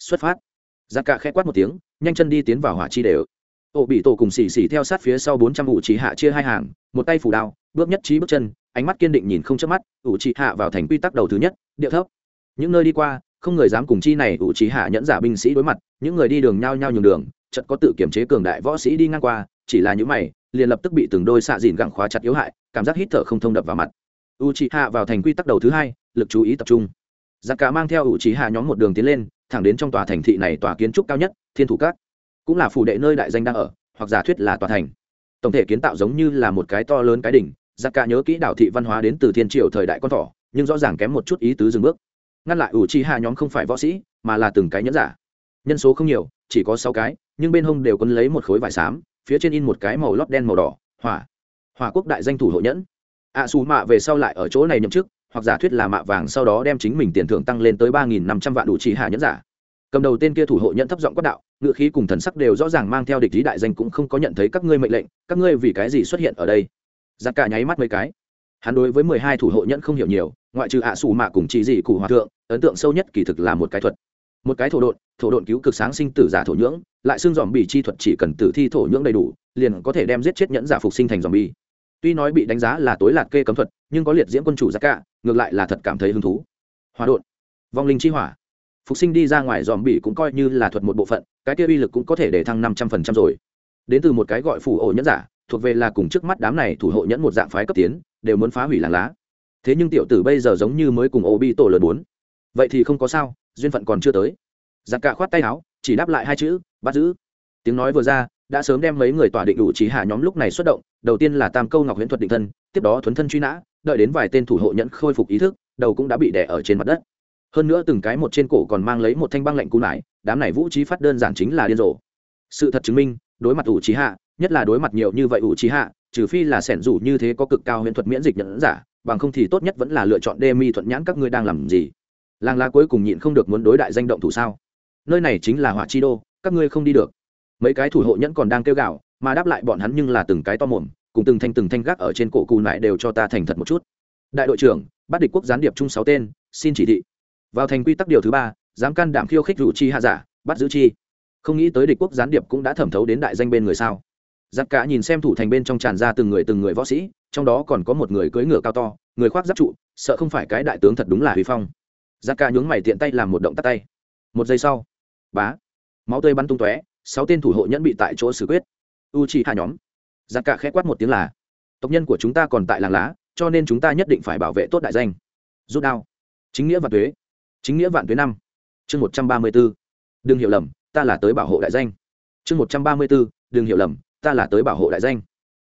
xuất phát. Giặc cả khẽ quát một tiếng, nhanh chân đi tiến vào hỏa chi đều. Ổ bị tổ cùng xì xì theo sát phía sau bốn trăm ủ trí hạ chia hai hàng, một tay phủ đao, bước nhất trí bước chân, ánh mắt kiên định nhìn không chớp mắt, ủ trí hạ vào thành quy tắc đầu thứ nhất điệu thấp. Những nơi đi qua, không người dám cùng chi này ủ trí hạ nhẫn giả binh sĩ đối mặt, những người đi đường nhao nhao nhường đường, chợt có tự kiểm chế cường đại võ sĩ đi ngang qua, chỉ là những mày, liền lập tức bị từng đôi xạ dìn gặng khóa chặt yếu hại, cảm giác hít thở không thông đập vào mặt. U trí hạ vào thành quy tắc đầu thứ hai, lực chú ý tập trung. Giặc cả mang theo u trí hạ nhóm một đường tiến lên thẳng đến trong tòa thành thị này tòa kiến trúc cao nhất thiên thủ cát, cũng là phủ đệ nơi đại danh đang ở hoặc giả thuyết là tòa thành. Tổng thể kiến tạo giống như là một cái to lớn cái đỉnh giặc cả nhớ kỹ đảo thị văn hóa đến từ thiên triều thời đại con thỏ nhưng rõ ràng kém một chút ý tứ dừng bước. Ngăn lại ủ chi hạ nhóm không phải võ sĩ mà là từng cái nhẫn giả. Nhân số không nhiều chỉ có sáu cái nhưng bên hông đều quấn lấy một khối vải xám phía trên in một cái màu lót đen màu đỏ hỏa. Hỏa quốc đại danh thủ hộ nhẫn. Ạ à, xù mạ về sau lại ở chỗ này nhậm chức hoặc giả thuyết là mạ vàng sau đó đem chính mình tiền thưởng tăng lên tới ba nghìn năm trăm vạn đủ chỉ hạ nhẫn giả. Cầm đầu tên kia thủ hộ nhẫn thấp giọng quát đạo ngựa khí cùng thần sắc đều rõ ràng mang theo địch lý đại danh cũng không có nhận thấy các ngươi mệnh lệnh, các ngươi vì cái gì xuất hiện ở đây? Giặc cả nháy mắt mấy cái. Hắn đối với mười hai thủ hộ nhẫn không hiểu nhiều, ngoại trừ ạ à xù mạ cùng chỉ dị cụ hòa thượng, ấn tượng sâu nhất kỳ thực là một cái thuật. Một cái thổ độn thổ độn cứu cực sáng sinh tử giả thổ nhưỡng, lại xương dòm bị chi thuật chỉ cần tử thi thổ nhưỡng đầy đủ, liền có thể đem giết chết nhẫn giả phục sinh thành dòm bi tuy nói bị đánh giá là tối lạc kê cấm thuật, nhưng có liệt diễm quân chủ giá cả, ngược lại là thật cảm thấy hứng thú. Hòa đột vong linh chi hỏa. Phục sinh đi ra ngoài dòm bị cũng coi như là thuật một bộ phận, cái kia uy lực cũng có thể để thăng năm trăm phần trăm rồi. Đến từ một cái gọi phủ ổ nhẫn giả, thuộc về là cùng trước mắt đám này thủ hộ nhẫn một dạng phái cấp tiến, đều muốn phá hủy làng lá. Thế nhưng tiểu tử bây giờ giống như mới cùng ô bi tổ lớn bốn. Vậy thì không có sao, duyên phận còn chưa tới. Giặc cả khoát tay áo, chỉ đáp lại hai chữ, bắt giữ. Tiếng nói vừa ra đã sớm đem mấy người tỏa định đủ trí hạ nhóm lúc này xuất động, đầu tiên là tam câu ngọc huyễn thuật định thân, tiếp đó thuấn thân truy nã, đợi đến vài tên thủ hộ nhẫn khôi phục ý thức, đầu cũng đã bị đẻ ở trên mặt đất. Hơn nữa từng cái một trên cổ còn mang lấy một thanh băng lạnh cung lại đám này vũ trí phát đơn giản chính là điên rồ. Sự thật chứng minh, đối mặt ủ trí hạ, nhất là đối mặt nhiều như vậy ủ trí hạ, trừ phi là sẻn rủ như thế có cực cao huyễn thuật miễn dịch nhận giả, bằng không thì tốt nhất vẫn là lựa chọn đê mi thuận nhãn các ngươi đang làm gì. Làng lá cuối cùng nhịn không được muốn đối đại danh động thủ sao? Nơi này chính là hỏa chi đô, các ngươi không đi được mấy cái thủ hộ nhẫn còn đang kêu gạo mà đáp lại bọn hắn nhưng là từng cái to mồm, cùng từng thanh từng thanh gác ở trên cổ cù nại đều cho ta thành thật một chút. Đại đội trưởng, bắt địch quốc gián điệp chung sáu tên, xin chỉ thị. Vào thành quy tắc điều thứ ba, dám can đảm khiêu khích rủ chi hạ giả, bắt giữ chi. Không nghĩ tới địch quốc gián điệp cũng đã thẩm thấu đến đại danh bên người sao? Giặc cả nhìn xem thủ thành bên trong tràn ra từng người từng người võ sĩ, trong đó còn có một người cưỡi ngựa cao to, người khoác giáp trụ, sợ không phải cái đại tướng thật đúng là huy phong. Giặc cả nhướng mày tiện tay làm một động tắt tay. Một giây sau, bá, máu tươi bắn tung tóe sáu tên thủ hộ nhẫn bị tại chỗ xử quyết. U chỉ hạ nhóm. Giặc cả khẽ quát một tiếng là tộc nhân của chúng ta còn tại làng lá cho nên chúng ta nhất định phải bảo vệ tốt đại danh. Rút đao. Chính nghĩa vạn tuế, chính nghĩa vạn tuế năm. Chương một trăm ba mươi b ố đừng hiểu lầm ta là tới bảo hộ đại danh. Chương một trăm ba mươi b ố đừng hiểu lầm ta là tới bảo hộ đại danh.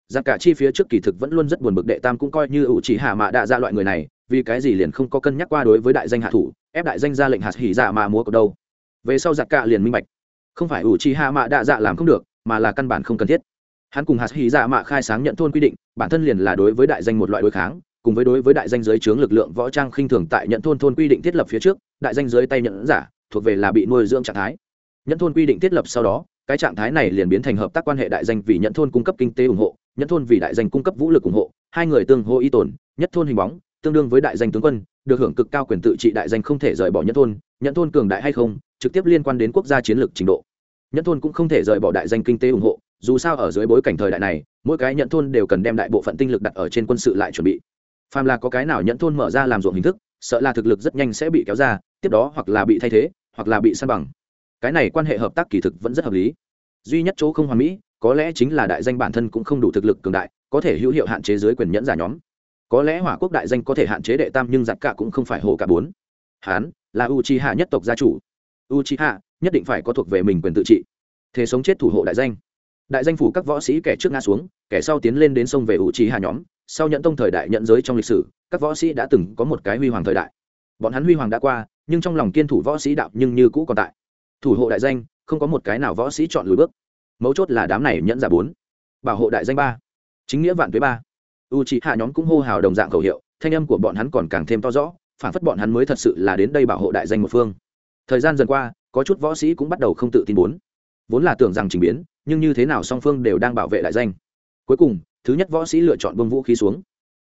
Giặc cả chi phía trước kỳ thực vẫn luôn rất buồn bực đệ tam cũng coi như ủ chỉ hạ mạ đạ ra loại người này vì cái gì liền không có cân nhắc qua đối với đại danh hạ thủ ép đại danh ra lệnh hạt hỉ dạ mà múa cầu đâu. Về sau giặc cả liền minh bạch không phải ủ chỉ hạ mạ đạ dạ làm không được, mà là căn bản không cần thiết. Hắn cùng hạt hy dạ mạ khai sáng nhận thôn quy định, bản thân liền là đối với đại danh một loại đối kháng, cùng với đối với đại danh giới chướng lực lượng võ trang khinh thường tại nhận thôn thôn quy định thiết lập phía trước, đại danh giới tay nhận giả, thuộc về là bị nuôi dưỡng trạng thái. Nhận thôn quy định thiết lập sau đó, cái trạng thái này liền biến thành hợp tác quan hệ đại danh vì nhận thôn cung cấp kinh tế ủng hộ, nhận thôn vì đại danh cung cấp vũ lực ủng hộ, hai người tương hô y tồn, nhất thôn hình bóng, tương đương với đại danh tướng quân, được hưởng cực cao quyền tự trị đại danh không thể rời bỏ nhận thôn nhận thôn cường đại hay không trực tiếp liên quan đến quốc gia chiến lược trình độ. Nhận thôn cũng không thể rời bỏ đại danh kinh tế ủng hộ, dù sao ở dưới bối cảnh thời đại này, mỗi cái nhận thôn đều cần đem đại bộ phận tinh lực đặt ở trên quân sự lại chuẩn bị. Phàm là có cái nào nhận thôn mở ra làm ruộng hình thức, sợ là thực lực rất nhanh sẽ bị kéo ra, tiếp đó hoặc là bị thay thế, hoặc là bị san bằng. Cái này quan hệ hợp tác kỳ thực vẫn rất hợp lý. Duy nhất chỗ không hoàn mỹ, có lẽ chính là đại danh bản thân cũng không đủ thực lực cường đại, có thể hữu hiệu hạn chế dưới quyền nhẫn giả nhóm. Có lẽ hỏa quốc đại danh có thể hạn chế đệ tam nhưng giặc cả cũng không phải hồ cả bốn. Hán, là u chi hạ nhất tộc gia chủ u chi hạ nhất định phải có thuộc về mình quyền tự trị. Thế sống chết thủ hộ đại danh. Đại danh phủ các võ sĩ kẻ trước ngã xuống, kẻ sau tiến lên đến sông về u chi hạ nhóm. Sau nhận tông thời đại nhận giới trong lịch sử, các võ sĩ đã từng có một cái huy hoàng thời đại. Bọn hắn huy hoàng đã qua, nhưng trong lòng kiên thủ võ sĩ đạo nhưng như cũ còn tại. Thủ hộ đại danh, không có một cái nào võ sĩ chọn lùi bước. Mấu chốt là đám này nhẫn giả bốn. Bảo hộ đại danh ba. Chính nghĩa vạn tuế ba. U c hạ nhóm cũng hô hào đồng dạng khẩu hiệu, thanh âm của bọn hắn còn càng thêm to rõ phản phất bọn hắn mới thật sự là đến đây bảo hộ đại danh một phương thời gian dần qua, có chút võ sĩ cũng bắt đầu không tự tin bốn vốn là tưởng rằng trình biến, nhưng như thế nào song phương đều đang bảo vệ đại danh. Cuối cùng, thứ nhất võ sĩ lựa chọn bông vũ khí xuống.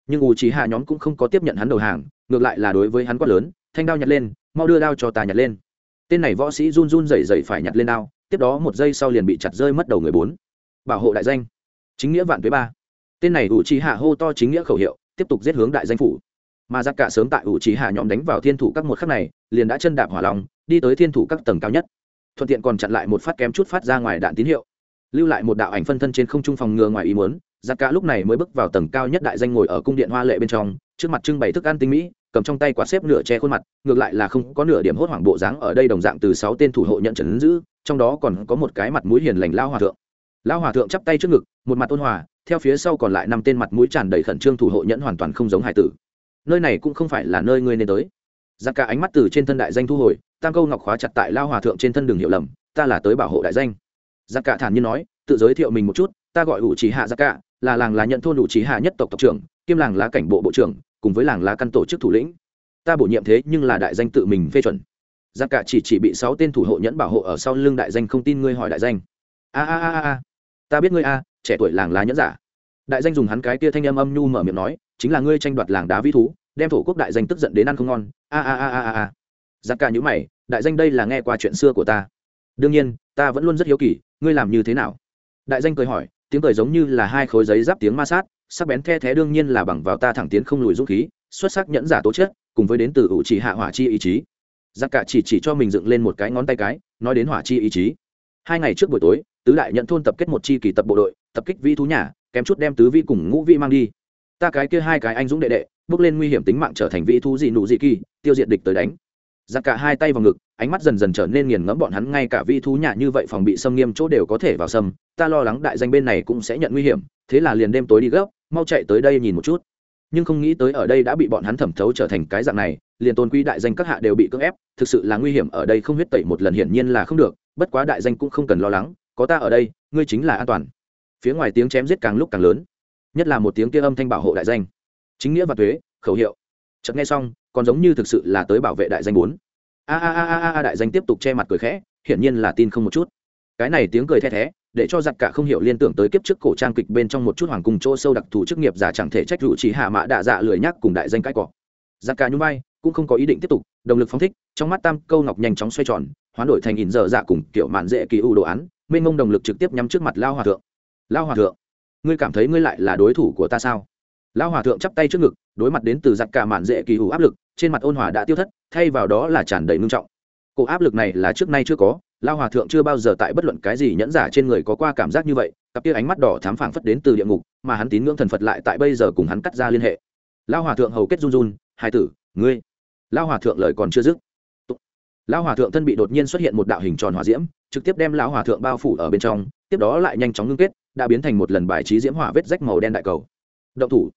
Nhưng ủ trí hạ nhóm cũng không có tiếp nhận hắn đầu hàng, ngược lại là đối với hắn quát lớn, thanh đao nhặt lên, mau đưa đao cho ta nhặt lên. Tên này võ sĩ run run rẩy rẩy phải nhặt lên đao, tiếp đó một giây sau liền bị chặt rơi mất đầu người bốn. Bảo hộ đại danh. Chính nghĩa vạn tuế ba. Tên này ủ trí hạ hô to chính nghĩa khẩu hiệu, tiếp tục giết hướng đại danh phủ. Mà giặc cả sớm tại ủ trí hạ nhóm đánh vào thiên thủ các một khắc này, liền đã chân đạp hỏa lòng đi tới thiên thủ các tầng cao nhất. Thuận tiện còn chặn lại một phát kém chút phát ra ngoài đạn tín hiệu. Lưu lại một đạo ảnh phân thân trên không trung phòng ngừa ngoài ý muốn, giặc cả lúc này mới bước vào tầng cao nhất đại danh ngồi ở cung điện hoa lệ bên trong, trước mặt trưng bày thức ăn tinh mỹ, cầm trong tay quả xếp nửa che khuôn mặt, ngược lại là không có nửa điểm hốt hoảng bộ dáng ở đây đồng dạng từ sáu tên thủ hộ nhận trần giữ, trong đó còn có một cái mặt mũi hiền lành lao hòa thượng. Lao hòa thượng chắp tay trước ngực, một mặt ôn hòa, theo phía sau còn lại năm tên mặt mũi tràn đầy khẩn trương thủ hộ nhẫn hoàn toàn không giống hải tử. Nơi này cũng không phải là nơi ngươi nên tới. Giặc cả ánh mắt từ trên thân đại danh thu hồi tam câu ngọc khóa chặt tại lao hòa thượng trên thân đường hiệu lầm, ta là tới bảo hộ đại danh. Giặc cả thản nhiên nói, tự giới thiệu mình một chút, ta gọi ủ trí hạ giặc cả, là làng lá nhận thôn ủ trí hạ nhất tộc tộc trưởng, kiêm làng lá cảnh bộ bộ trưởng, cùng với làng lá căn tổ chức thủ lĩnh. Ta bổ nhiệm thế nhưng là đại danh tự mình phê chuẩn. Giặc cả chỉ chỉ bị sáu tên thủ hộ nhẫn bảo hộ ở sau lưng đại danh không tin ngươi hỏi đại danh. A a a a. Ta biết ngươi a, trẻ tuổi làng lá nhẫn giả. Đại danh dùng hắn cái kia thanh âm âm nhu mở miệng nói, chính là ngươi tranh đoạt làng đá vĩ thú, đem thổ quốc đại danh tức giận đến ăn không ngon. A a a a a a giặc cả nhữ mày, đại danh đây là nghe qua chuyện xưa của ta. Đương nhiên, ta vẫn luôn rất hiếu kỳ, ngươi làm như thế nào? Đại danh cười hỏi, tiếng cười giống như là hai khối giấy giáp tiếng ma sát, sắc bén the thé đương nhiên là bằng vào ta thẳng tiến không lùi dũng khí, xuất sắc nhẫn giả tố chất, cùng với đến từ ủ chỉ hạ hỏa chi ý chí. Giặc cả chỉ chỉ cho mình dựng lên một cái ngón tay cái, nói đến hỏa chi ý chí. Hai ngày trước buổi tối, tứ đại nhận thôn tập kết một chi kỳ tập bộ đội, tập kích vi thú nhà, kém chút đem tứ vi cùng ngũ vi mang đi. Ta cái kia hai cái anh dũng đệ đệ, bước lên nguy hiểm tính mạng trở thành vị thú gì nụ dị kỳ, tiêu diệt địch tới đánh giặc cả hai tay vào ngực, ánh mắt dần dần trở nên nghiền ngẫm bọn hắn, ngay cả vi thú nhà như vậy phòng bị xâm nghiêm chỗ đều có thể vào xâm, ta lo lắng đại danh bên này cũng sẽ nhận nguy hiểm, thế là liền đêm tối đi gấp, mau chạy tới đây nhìn một chút. Nhưng không nghĩ tới ở đây đã bị bọn hắn thẩm thấu trở thành cái dạng này, liền tôn quý đại danh các hạ đều bị cưỡng ép, thực sự là nguy hiểm, ở đây không huyết tẩy một lần hiển nhiên là không được, bất quá đại danh cũng không cần lo lắng, có ta ở đây, ngươi chính là an toàn. Phía ngoài tiếng chém giết càng lúc càng lớn, nhất là một tiếng kia âm thanh bảo hộ đại danh. Chính nghĩa và thuế, khẩu hiệu. Chợt nghe xong còn giống như thực sự là tới bảo vệ đại danh bốn. A a a a a đại danh tiếp tục che mặt cười khẽ, hiển nhiên là tin không một chút. Cái này tiếng cười the thé, để cho giặc cả không hiểu liên tưởng tới kiếp trước cổ trang kịch bên trong một chút hoàng cung chỗ sâu đặc thù chức nghiệp giả chẳng thể trách rủ chỉ hạ mã đạ dạ lười nhắc cùng đại danh cãi cọ. Giặc cả nhung bay cũng không có ý định tiếp tục, động lực phóng thích, trong mắt tam câu ngọc nhanh chóng xoay tròn, hoán đổi thành ỉn dở dạ cùng kiểu mạn dễ kỳ ưu đồ án, mênh mông động lực trực tiếp nhắm trước mặt lao hòa thượng. Lao hòa thượng, ngươi cảm thấy ngươi lại là đối thủ của ta sao? Lao hòa thượng chắp tay trước ngực đối mặt đến từ giặc cả mạn dễ kỳ hữu áp lực, trên mặt ôn hòa đã tiêu thất, thay vào đó là tràn đầy ngưng trọng. Cổ áp lực này là trước nay chưa có, lao hòa thượng chưa bao giờ tại bất luận cái gì nhẫn giả trên người có qua cảm giác như vậy, cặp kia ánh mắt đỏ thám phảng phất đến từ địa ngục, mà hắn tín ngưỡng thần phật lại tại bây giờ cùng hắn cắt ra liên hệ. Lao hòa thượng hầu kết run run, hai tử, ngươi? Lao hòa thượng lời còn chưa dứt lao hòa thượng thân bị đột nhiên xuất hiện một đạo hình tròn hỏa diễm, trực tiếp đem lão hòa thượng bao phủ ở bên trong, tiếp đó lại nhanh chóng ngưng kết, đã biến thành một lần bài trí diễm hỏa vết rách màu đen đại cầu. Động thủ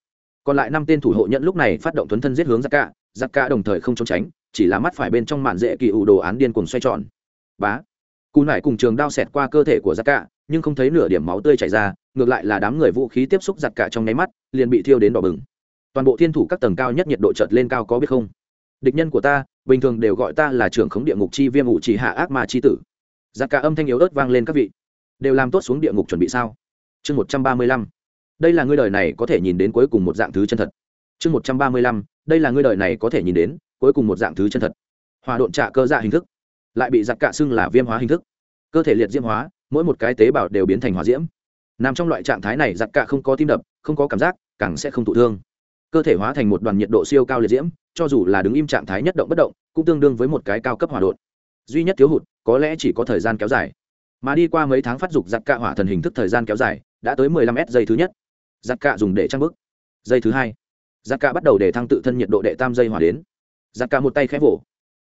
còn lại năm tên thủ hộ nhận lúc này phát động tuấn thân giết hướng giặc cả giặc cả đồng thời không trốn tránh, chỉ là mắt phải bên trong màn dễ kỳ ủ đồ án điên cuồng xoay tròn. Bá. Cù nải cùng trường đao xẹt qua cơ thể của giặc cả, nhưng không thấy nửa điểm máu tươi chảy ra, ngược lại là đám người vũ khí tiếp xúc giặc cả trong nháy mắt, liền bị thiêu đến đỏ bừng. Toàn bộ thiên thủ các tầng cao nhất nhiệt độ chợt lên cao có biết không? Địch nhân của ta, bình thường đều gọi ta là trưởng khống địa ngục chi viêm ủ chỉ hạ ác ma chi tử. Giặc cả âm thanh yếu ớt vang lên các vị. Đều làm tốt xuống địa ngục chuẩn bị sao? Chương một trăm ba mươi lăm đây là ngươi đời này có thể nhìn đến cuối cùng một dạng thứ chân thật. Chương một trăm ba mươi lăm, đây là ngươi đời này có thể nhìn đến cuối cùng một dạng thứ chân thật. Hòa độn trạ cơ dạ hình thức, lại bị giặc cạ xưng là viêm hóa hình thức. Cơ thể liệt diễm hóa, mỗi một cái tế bào đều biến thành hỏa diễm. Nằm trong loại trạng thái này, giặc cạ không có tim đập, không có cảm giác, càng sẽ không thụ thương. Cơ thể hóa thành một đoàn nhiệt độ siêu cao liệt diễm, cho dù là đứng im trạng thái nhất động bất động, cũng tương đương với một cái cao cấp hỏa độn. Duy nhất thiếu hụt, có lẽ chỉ có thời gian kéo dài. Mà đi qua mấy tháng phát dục, giặc cạ hỏa thần hình thức thời gian kéo dài, đã tới 15 s giây thứ nhất giặc cạ dùng để trang bức. Giây thứ hai giặc cạ bắt đầu để thăng tự thân nhiệt độ đệ tam dây hỏa đến. Giặc cạ một tay khẽ vỗ.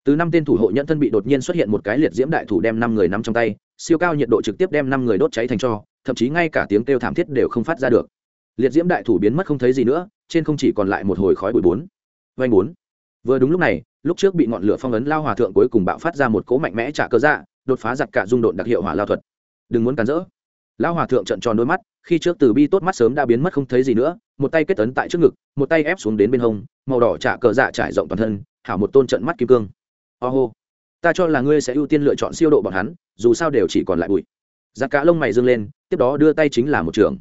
Từ năm tên thủ hộ nhận thân bị đột nhiên xuất hiện một cái liệt diễm đại thủ đem năm người nắm trong tay, siêu cao nhiệt độ trực tiếp đem năm người đốt cháy thành cho, thậm chí ngay cả tiếng kêu thảm thiết đều không phát ra được. Liệt diễm đại thủ biến mất không thấy gì nữa, trên không chỉ còn lại một hồi khói bụi bốn. Vanh bốn. Vừa đúng lúc này, lúc trước bị ngọn lửa phong ấn lao hòa thượng cuối cùng bạo phát ra một cỗ mạnh mẽ trả cơ dạ đột phá giặc cả dung độn đặc hiệu hỏa lao thuật. Đừng muốn cắn rỡ. Lão hòa thượng trận tròn đôi mắt khi trước từ bi tốt mắt sớm đã biến mất không thấy gì nữa một tay kết ấn tại trước ngực một tay ép xuống đến bên hông màu đỏ trả cờ dạ trải rộng toàn thân hảo một tôn trận mắt kim cương. Oh, ta cho là ngươi sẽ ưu tiên lựa chọn siêu độ bọn hắn dù sao đều chỉ còn lại bụi. Giặc cả lông mày dâng lên tiếp đó đưa tay chính là một trường.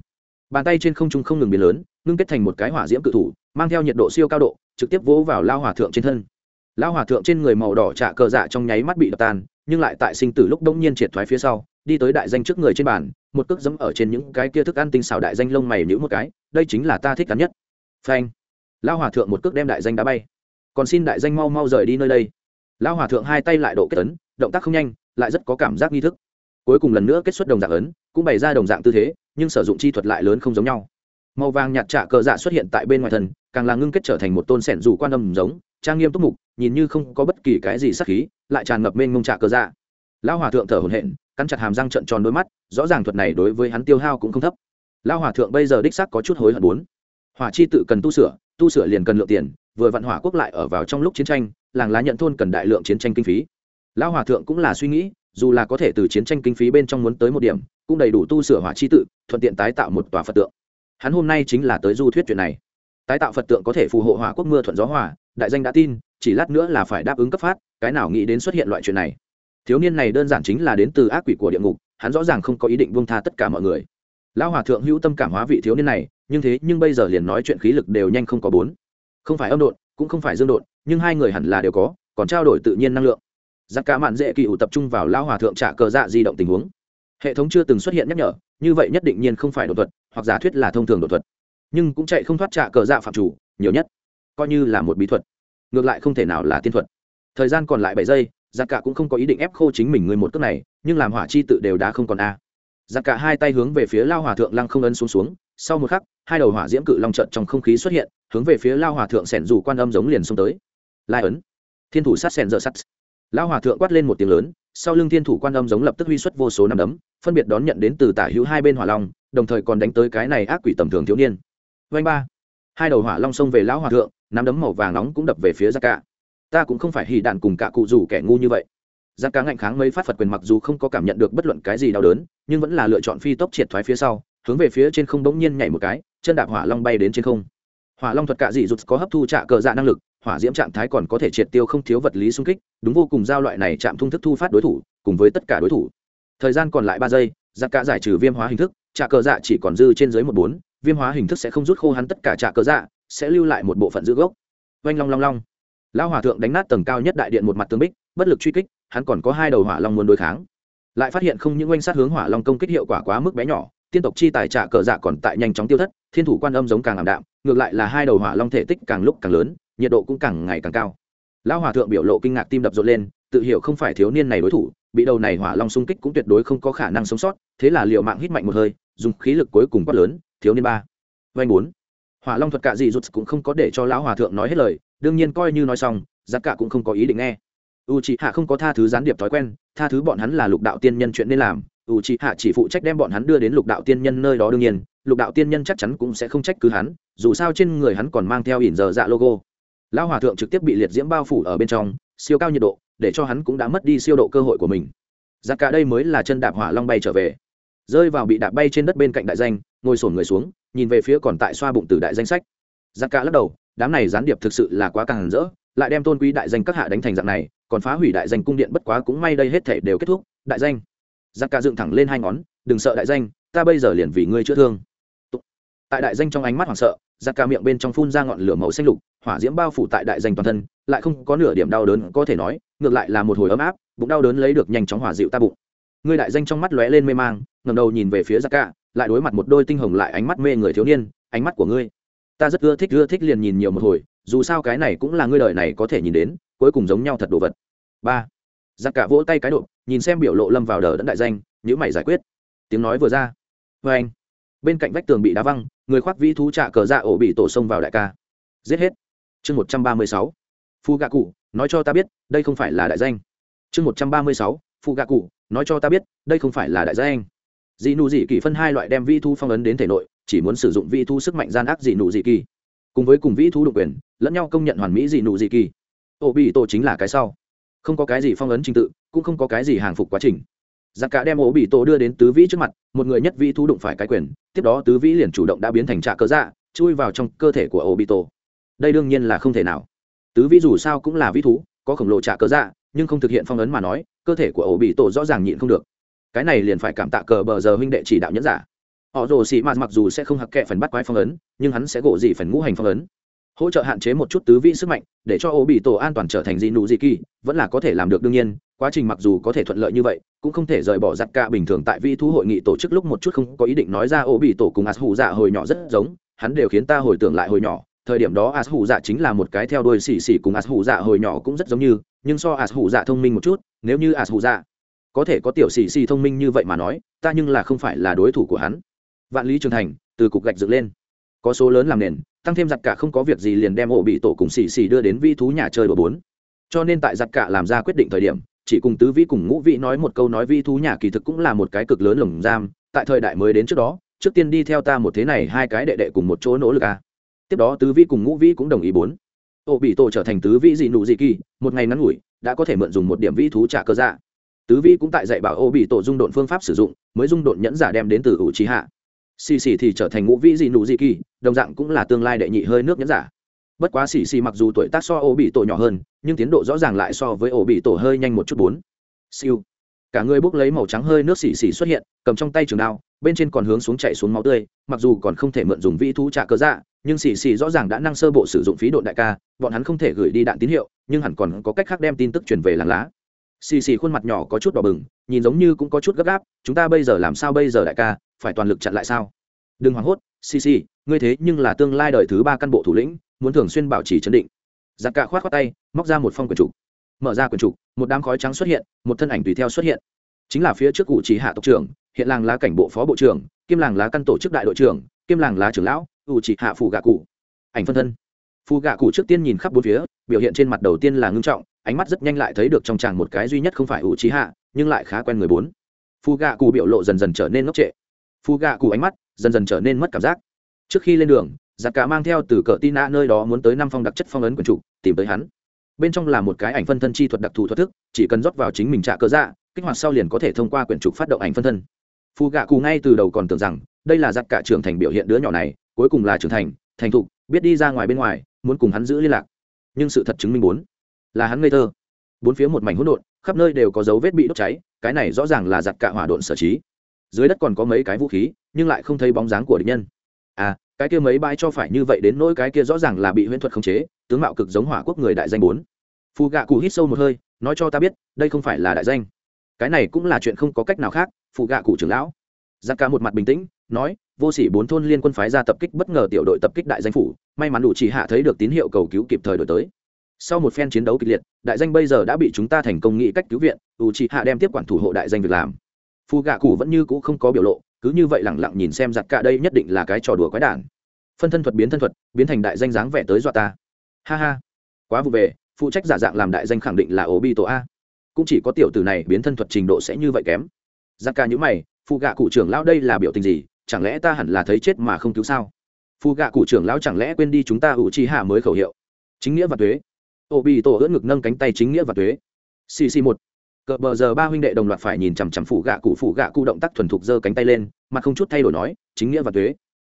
Bàn tay trên không trung không ngừng biến lớn ngưng kết thành một cái hỏa diễm cự thủ mang theo nhiệt độ siêu cao độ trực tiếp vỗ vào lao hòa thượng trên thân. Lao hòa thượng trên người màu đỏ trả cờ dạ trong nháy mắt bị đập tan nhưng lại tại sinh tử lúc đông nhiên triệt thoái phía sau đi tới đại danh trước người trên bàn một cước dẫm ở trên những cái kia thức ăn tinh xảo đại danh lông mày nhữ một cái đây chính là ta thích cắn nhất. Phanh. Lao hòa thượng một cước đem đại danh đá bay. Còn xin đại danh mau mau rời đi nơi đây. Lao hòa thượng hai tay lại độ kết ấn động tác không nhanh lại rất có cảm giác nghi thức. Cuối cùng lần nữa kết xuất đồng dạng ấn cũng bày ra đồng dạng tư thế nhưng sử dụng chi thuật lại lớn không giống nhau. Màu vàng nhạt trạ cờ dạ xuất hiện tại bên ngoài thần, càng là ngưng kết trở thành một tôn sẻn dù quan âm giống trang nghiêm túc mục nhìn như không có bất kỳ cái gì sắc khí lại tràn ngập mênh ngông trạ cờ dạ lão hòa thượng thở hổn hển, cắn chặt hàm răng trận tròn đôi mắt, rõ ràng thuật này đối với hắn tiêu hao cũng không thấp. Lão hòa thượng bây giờ đích sắc có chút hối hận bốn. Hỏa chi tự cần tu sửa tu sửa liền cần lượng tiền, vừa vạn hỏa quốc lại ở vào trong lúc chiến tranh, làng lá nhận thôn cần đại lượng chiến tranh kinh phí. Lão hòa thượng cũng là suy nghĩ, dù là có thể từ chiến tranh kinh phí bên trong muốn tới một điểm, cũng đầy đủ tu sửa hỏa chi tự, thuận tiện tái tạo một tòa phật tượng. Hắn hôm nay chính là tới du thuyết chuyện này. Tái tạo phật tượng có thể phù hộ hỏa quốc mưa thuận gió hòa, đại danh đã tin, chỉ lát nữa là phải đáp ứng cấp phát, cái nào nghĩ đến xuất hiện loại chuyện này thiếu niên này đơn giản chính là đến từ ác quỷ của địa ngục, hắn rõ ràng không có ý định buông tha tất cả mọi người. Lão hòa thượng hữu tâm cảm hóa vị thiếu niên này, nhưng thế nhưng bây giờ liền nói chuyện khí lực đều nhanh không có bốn. Không phải âm độn, cũng không phải dương độn, nhưng hai người hẳn là đều có, còn trao đổi tự nhiên năng lượng. Giặc cả mạn dễ kỳ ủ tập trung vào lão hòa thượng trả cờ dạ di động tình huống. Hệ thống chưa từng xuất hiện nhắc nhở, như vậy nhất định nhiên không phải đột thuật, hoặc giả thuyết là thông thường đột thuật. Nhưng cũng chạy không thoát trả cờ dạ phạm chủ, nhiều nhất, coi như là một bí thuật. Ngược lại không thể nào là tiên thuật. Thời gian còn lại bảy giây giặc cả cũng không có ý định ép khô chính mình người một cước này, nhưng làm hỏa chi tự đều đã không còn a. Giặc cả hai tay hướng về phía lao hòa thượng lăng không ấn xuống xuống, sau một khắc, hai đầu hỏa diễm cự long trận trong không khí xuất hiện, hướng về phía lao hòa thượng sẻn dù quan âm giống liền xông tới. Lai ấn. Thiên thủ sát sẻn dợ sắt. Lao hòa thượng quát lên một tiếng lớn, sau lưng thiên thủ quan âm giống lập tức huy xuất vô số năm đấm, phân biệt đón nhận đến từ tả hữu hai bên hỏa long, đồng thời còn đánh tới cái này ác quỷ tầm thường thiếu niên. Vanh ba. Hai đầu hỏa long xông về lão hòa thượng, nắm đấm màu vàng nóng cũng đập về phía giặc cả ta cũng không phải hì đạn cùng cả cụ rủ kẻ ngu như vậy. Giặc cá ngạnh kháng mấy phát phật quyền mặc dù không có cảm nhận được bất luận cái gì đau đớn, nhưng vẫn là lựa chọn phi tốc triệt thoái phía sau, hướng về phía trên không bỗng nhiên nhảy một cái, chân đạp hỏa long bay đến trên không. Hỏa long thuật cạ dị rụt có hấp thu trạ cờ dạ năng lực, hỏa diễm trạng thái còn có thể triệt tiêu không thiếu vật lý xung kích, đúng vô cùng giao loại này chạm thung thức thu phát đối thủ, cùng với tất cả đối thủ. Thời gian còn lại ba giây giặc cá giải trừ viêm hóa hình thức, trạ cờ dạ chỉ còn dư trên dưới một bốn, viêm hóa hình thức sẽ không rút khô hắn tất cả trạ cờ dạ sẽ lưu lại một bộ phận giữ gốc. Oanh long long long lão hòa thượng đánh nát tầng cao nhất đại điện một mặt tường bích, bất lực truy kích, hắn còn có hai đầu hỏa long muốn đối kháng. Lại phát hiện không những oanh sát hướng hỏa long công kích hiệu quả quá mức bé nhỏ, tiên tộc chi tài trả cờ dạ còn tại nhanh chóng tiêu thất, thiên thủ quan âm giống càng ảm đạm, ngược lại là hai đầu hỏa long thể tích càng lúc càng lớn, nhiệt độ cũng càng ngày càng cao. Lão hòa thượng biểu lộ kinh ngạc tim đập rộn lên, tự hiểu không phải thiếu niên này đối thủ, bị đầu này hỏa long xung kích cũng tuyệt đối không có khả năng sống sót, thế là liệu mạng hít mạnh một hơi, dùng khí lực cuối cùng quát lớn, thiếu niên ba vanh bốn. Hỏa long thuật cạ dị rụt cũng không có để cho lão hòa thượng nói hết lời đương nhiên coi như nói xong, giặc cả cũng không có ý định nghe. U c hạ không có tha thứ gián điệp thói quen, tha thứ bọn hắn là lục đạo tiên nhân chuyện nên làm. U c hạ chỉ phụ trách đem bọn hắn đưa đến lục đạo tiên nhân nơi đó đương nhiên, lục đạo tiên nhân chắc chắn cũng sẽ không trách cứ hắn, dù sao trên người hắn còn mang theo ỉn giờ dạ logo. Lão hòa thượng trực tiếp bị liệt diễm bao phủ ở bên trong, siêu cao nhiệt độ, để cho hắn cũng đã mất đi siêu độ cơ hội của mình. Giặc cả đây mới là chân đạp hỏa long bay trở về. Rơi vào bị đạp bay trên đất bên cạnh đại danh, ngồi sổn người xuống, nhìn về phía còn tại xoa bụng từ đại danh sách. Giặc cả lắc đầu đám này gián điệp thực sự là quá càng rỡ lại đem tôn quý đại danh các hạ đánh thành dạng này còn phá hủy đại danh cung điện bất quá cũng may đây hết thể đều kết thúc đại danh. Giặc ca dựng thẳng lên hai ngón đừng sợ đại danh ta bây giờ liền vì ngươi chữa thương. Tại đại danh trong ánh mắt hoảng sợ giặc ca miệng bên trong phun ra ngọn lửa màu xanh lục hỏa diễm bao phủ tại đại danh toàn thân lại không có nửa điểm đau đớn có thể nói ngược lại là một hồi ấm áp bụng đau đớn lấy được nhanh chóng hỏa dịu ta bụng. Ngươi đại danh trong mắt lóe lên mê mang ngầm đầu nhìn về phía giặc ca, lại đối mặt một đôi tinh hồng lại ánh mắt mê người thiếu niên ánh mắt của ngươi ta rất ưa thích ưa thích liền nhìn nhiều một hồi, dù sao cái này cũng là ngươi đời này có thể nhìn đến, cuối cùng giống nhau thật đồ vật. Ba. Giặc cả vỗ tay cái độ nhìn xem biểu lộ lâm vào đờ đẫn đại danh nhữ mày giải quyết. Tiếng nói vừa ra. Vê anh, bên cạnh vách tường bị đá văng, người khoác vĩ thú trạ cờ dạ ổ bị tổ xông vào đại ca. Giết hết. Chương một trăm ba mươi sáu. Phu gạ cụ nói cho ta biết, đây không phải là đại danh. Chương một trăm ba mươi sáu phu gạ cụ nói cho ta biết, đây không phải là đại danh dị nụ dị kỳ phân hai loại đem vi thu phong ấn đến thể nội, chỉ muốn sử dụng vi thu sức mạnh gian ác dị nụ dị kỳ. Cùng với cùng vĩ thu độc quyền, lẫn nhau công nhận hoàn mỹ dị nụ dị kỳ. Ô bị tổ chính là cái sau. Không có cái gì phong ấn trình tự, cũng không có cái gì hàng phục quá trình. Giặc cả đem ổ bị tổ đưa đến tứ vĩ trước mặt, một người nhất vĩ thu đụng phải cái quyền, tiếp đó tứ vĩ liền chủ động đã biến thành trạ cớ dạ chui vào trong cơ thể của ổ bị tổ. Đây đương nhiên là không thể nào. Tứ vĩ dù sao cũng là vĩ thú, có khổng lồ trạ cớ dạ nhưng không thực hiện phong ấn mà nói, cơ thể của ổ bị tổ rõ ràng nhịn không được cái này liền phải cảm tạ cờ bờ giờ huynh đệ chỉ đạo nhẫn giả. Họ rồ xì mạt mặc dù sẽ không hặc kệ phần bắt quái phong ấn, nhưng hắn sẽ gỗ gì phần ngũ hành phong ấn. Hỗ trợ hạn chế một chút tứ vị sức mạnh, để cho ô bị tổ an toàn trở thành dị nụ dị kỳ vẫn là có thể làm được đương nhiên, quá trình mặc dù có thể thuận lợi như vậy, cũng không thể rời bỏ giặt cả bình thường tại vi thú hội nghị tổ chức lúc một chút không có ý định nói ra ô bị tổ cùng ạt hủ dạ hồi nhỏ rất giống, hắn đều khiến ta hồi tưởng lại hồi nhỏ. Thời điểm đó ạt hủ dạ chính là một cái theo đuôi xì xì cùng ạt hủ dạ hồi nhỏ cũng rất giống như, nhưng so ạt hủ dạ thông minh một chút, nếu như ạt hủ dạ có thể có tiểu xì xì thông minh như vậy mà nói, ta nhưng là không phải là đối thủ của hắn. Vạn lý trường thành, từ cục gạch dựng lên. Có số lớn làm nền, tăng thêm giặt cả không có việc gì liền đem ổ bị tổ cùng xì xì đưa đến vi thú nhà chơi đồ bốn. Cho nên tại giặt cả làm ra quyết định thời điểm, chỉ cùng tứ vĩ cùng ngũ vĩ nói một câu nói vi thú nhà kỳ thực cũng là một cái cực lớn lồng giam, tại thời đại mới đến trước đó, trước tiên đi theo ta một thế này hai cái đệ đệ cùng một chỗ nỗ lực a. À. tiếp đó tứ vĩ cùng ngũ vĩ cũng đồng ý bốn. Ổ bị tổ trở thành tứ vĩ dị nụ dị kỳ, một ngày ngắn ngủi, đã có thể mượn dùng một điểm vĩ thú trả cơ dạ tứ vĩ cũng tại dạy bảo ô bị tổ dung độn phương pháp sử dụng, mới dung độn nhẫn giả đem đến từ ủ trí hạ. Xì xì thì trở thành ngũ vĩ dị nụ dị kỳ, đồng dạng cũng là tương lai đệ nhị hơi nước nhẫn giả. Bất quá xì xì mặc dù tuổi tác so ô bị tổ nhỏ hơn, nhưng tiến độ rõ ràng lại so với ô bị tổ hơi nhanh một chút bốn. Siêu. Cả người bốc lấy màu trắng hơi nước xì xì xuất hiện, cầm trong tay trường đao, bên trên còn hướng xuống chạy xuống máu tươi, mặc dù còn không thể mượn dùng vĩ thú trả cơ dạ nhưng xì xì rõ ràng đã năng sơ bộ sử dụng phí độn đại ca, bọn hắn không thể gửi đi đạn tín hiệu, nhưng hẳn còn có cách khác đem tin tức truyền về làng lá xì xì khuôn mặt nhỏ có chút đỏ bừng, nhìn giống như cũng có chút gấp gáp, chúng ta bây giờ làm sao bây giờ đại ca, phải toàn lực chặn lại sao? Đừng hoảng hốt, xì xì, ngươi thế nhưng là tương lai đời thứ ba căn bộ thủ lĩnh, muốn thường xuyên bảo trì chấn định. Giặc cạ khoát khoát tay, móc ra một phong quyển trục. Mở ra quyển trục, một đám khói trắng xuất hiện, một thân ảnh tùy theo xuất hiện. Chính là phía trước cụ chỉ hạ tộc trưởng, hiện làng lá cảnh bộ phó bộ trưởng kim làng lá căn tổ chức đại đội trưởng kim làng lá trưởng lão ủ chỉ hạ phù gạ cụ. Ảnh phân thân. Phù gạ cụ trước tiên nhìn khắp bốn phía, biểu hiện trên mặt đầu tiên là ngưng trọng ánh mắt rất nhanh lại thấy được trong chàng một cái duy nhất không phải ủ trí hạ, nhưng lại khá quen người bốn. Phu gạ cụ biểu lộ dần dần trở nên ngốc trệ. Phu gạ cụ ánh mắt dần dần trở nên mất cảm giác. Trước khi lên đường, giặc cả mang theo từ cờ tin nạ nơi đó muốn tới năm phong đặc chất phong ấn quần chủ, tìm tới hắn. Bên trong là một cái ảnh phân thân chi thuật đặc thù thoát thức, chỉ cần rót vào chính mình trả cơ dạ kích hoạt sau liền có thể thông qua quyển trục phát động ảnh phân thân. Phù gạ cụ ngay từ đầu còn tưởng rằng, đây là giặc cả trưởng thành biểu hiện đứa nhỏ này, cuối cùng là trưởng thành thành thục, biết đi ra ngoài bên ngoài, muốn cùng hắn giữ liên lạc. Nhưng sự thật chứng minh bốn là hắn ngây thơ. Bốn phía một mảnh hỗn độn, khắp nơi đều có dấu vết bị đốt cháy, cái này rõ ràng là giặt cả hỏa độn sở trí. Dưới đất còn có mấy cái vũ khí, nhưng lại không thấy bóng dáng của địch nhân. À cái kia mấy bãi cho phải như vậy đến nỗi cái kia rõ ràng là bị huyễn thuật khống chế, tướng mạo cực giống hỏa quốc người đại danh bốn. Phù gạ cụ hít sâu một hơi, nói cho ta biết, đây không phải là đại danh. Cái này cũng là chuyện không có cách nào khác phù gạ cụ trưởng lão. Giặc cả một mặt bình tĩnh, nói, vô sĩ bốn thôn liên quân phái ra tập kích bất ngờ tiểu đội tập kích đại danh phủ, may mắn đủ chỉ hạ thấy được tín hiệu cầu cứu kịp thời đổi tới sau một phen chiến đấu kịch liệt, đại danh bây giờ đã bị chúng ta thành công nghĩ cách cứu viện ủ chỉ hạ đem tiếp quản thủ hộ đại danh việc làm. Phù gạ cụ vẫn như cũ không có biểu lộ, cứ như vậy lẳng lặng nhìn xem giặc cả đây nhất định là cái trò đùa quái đản. Phân thân thuật biến thân thuật, biến thành đại danh dáng vẻ tới dọa ta. Ha ha. Quá vụ về, phụ trách giả dạng làm đại danh khẳng định là ổ bi tổ a. Cũng chỉ có tiểu tử này biến thân thuật trình độ sẽ như vậy kém. Giặc cả nhữ mày phụ gạ cụ trưởng lão đây là biểu tình gì, chẳng lẽ ta hẳn là thấy chết mà không cứu sao? Phụ gạ cụ trưởng lão chẳng lẽ quên đi chúng ta ủ chi hạ mới khẩu hiệu? Chính nghĩa và thuế ô bị tổ ưỡn ngực nâng cánh tay chính nghĩa và thuế cc một. Cờ bờ giờ ba huynh đệ đồng loạt phải nhìn chằm chằm phủ gạ cụ. Phủ gạ cụ động tác thuần thục giơ cánh tay lên mà không chút thay đổi nói, chính nghĩa và thuế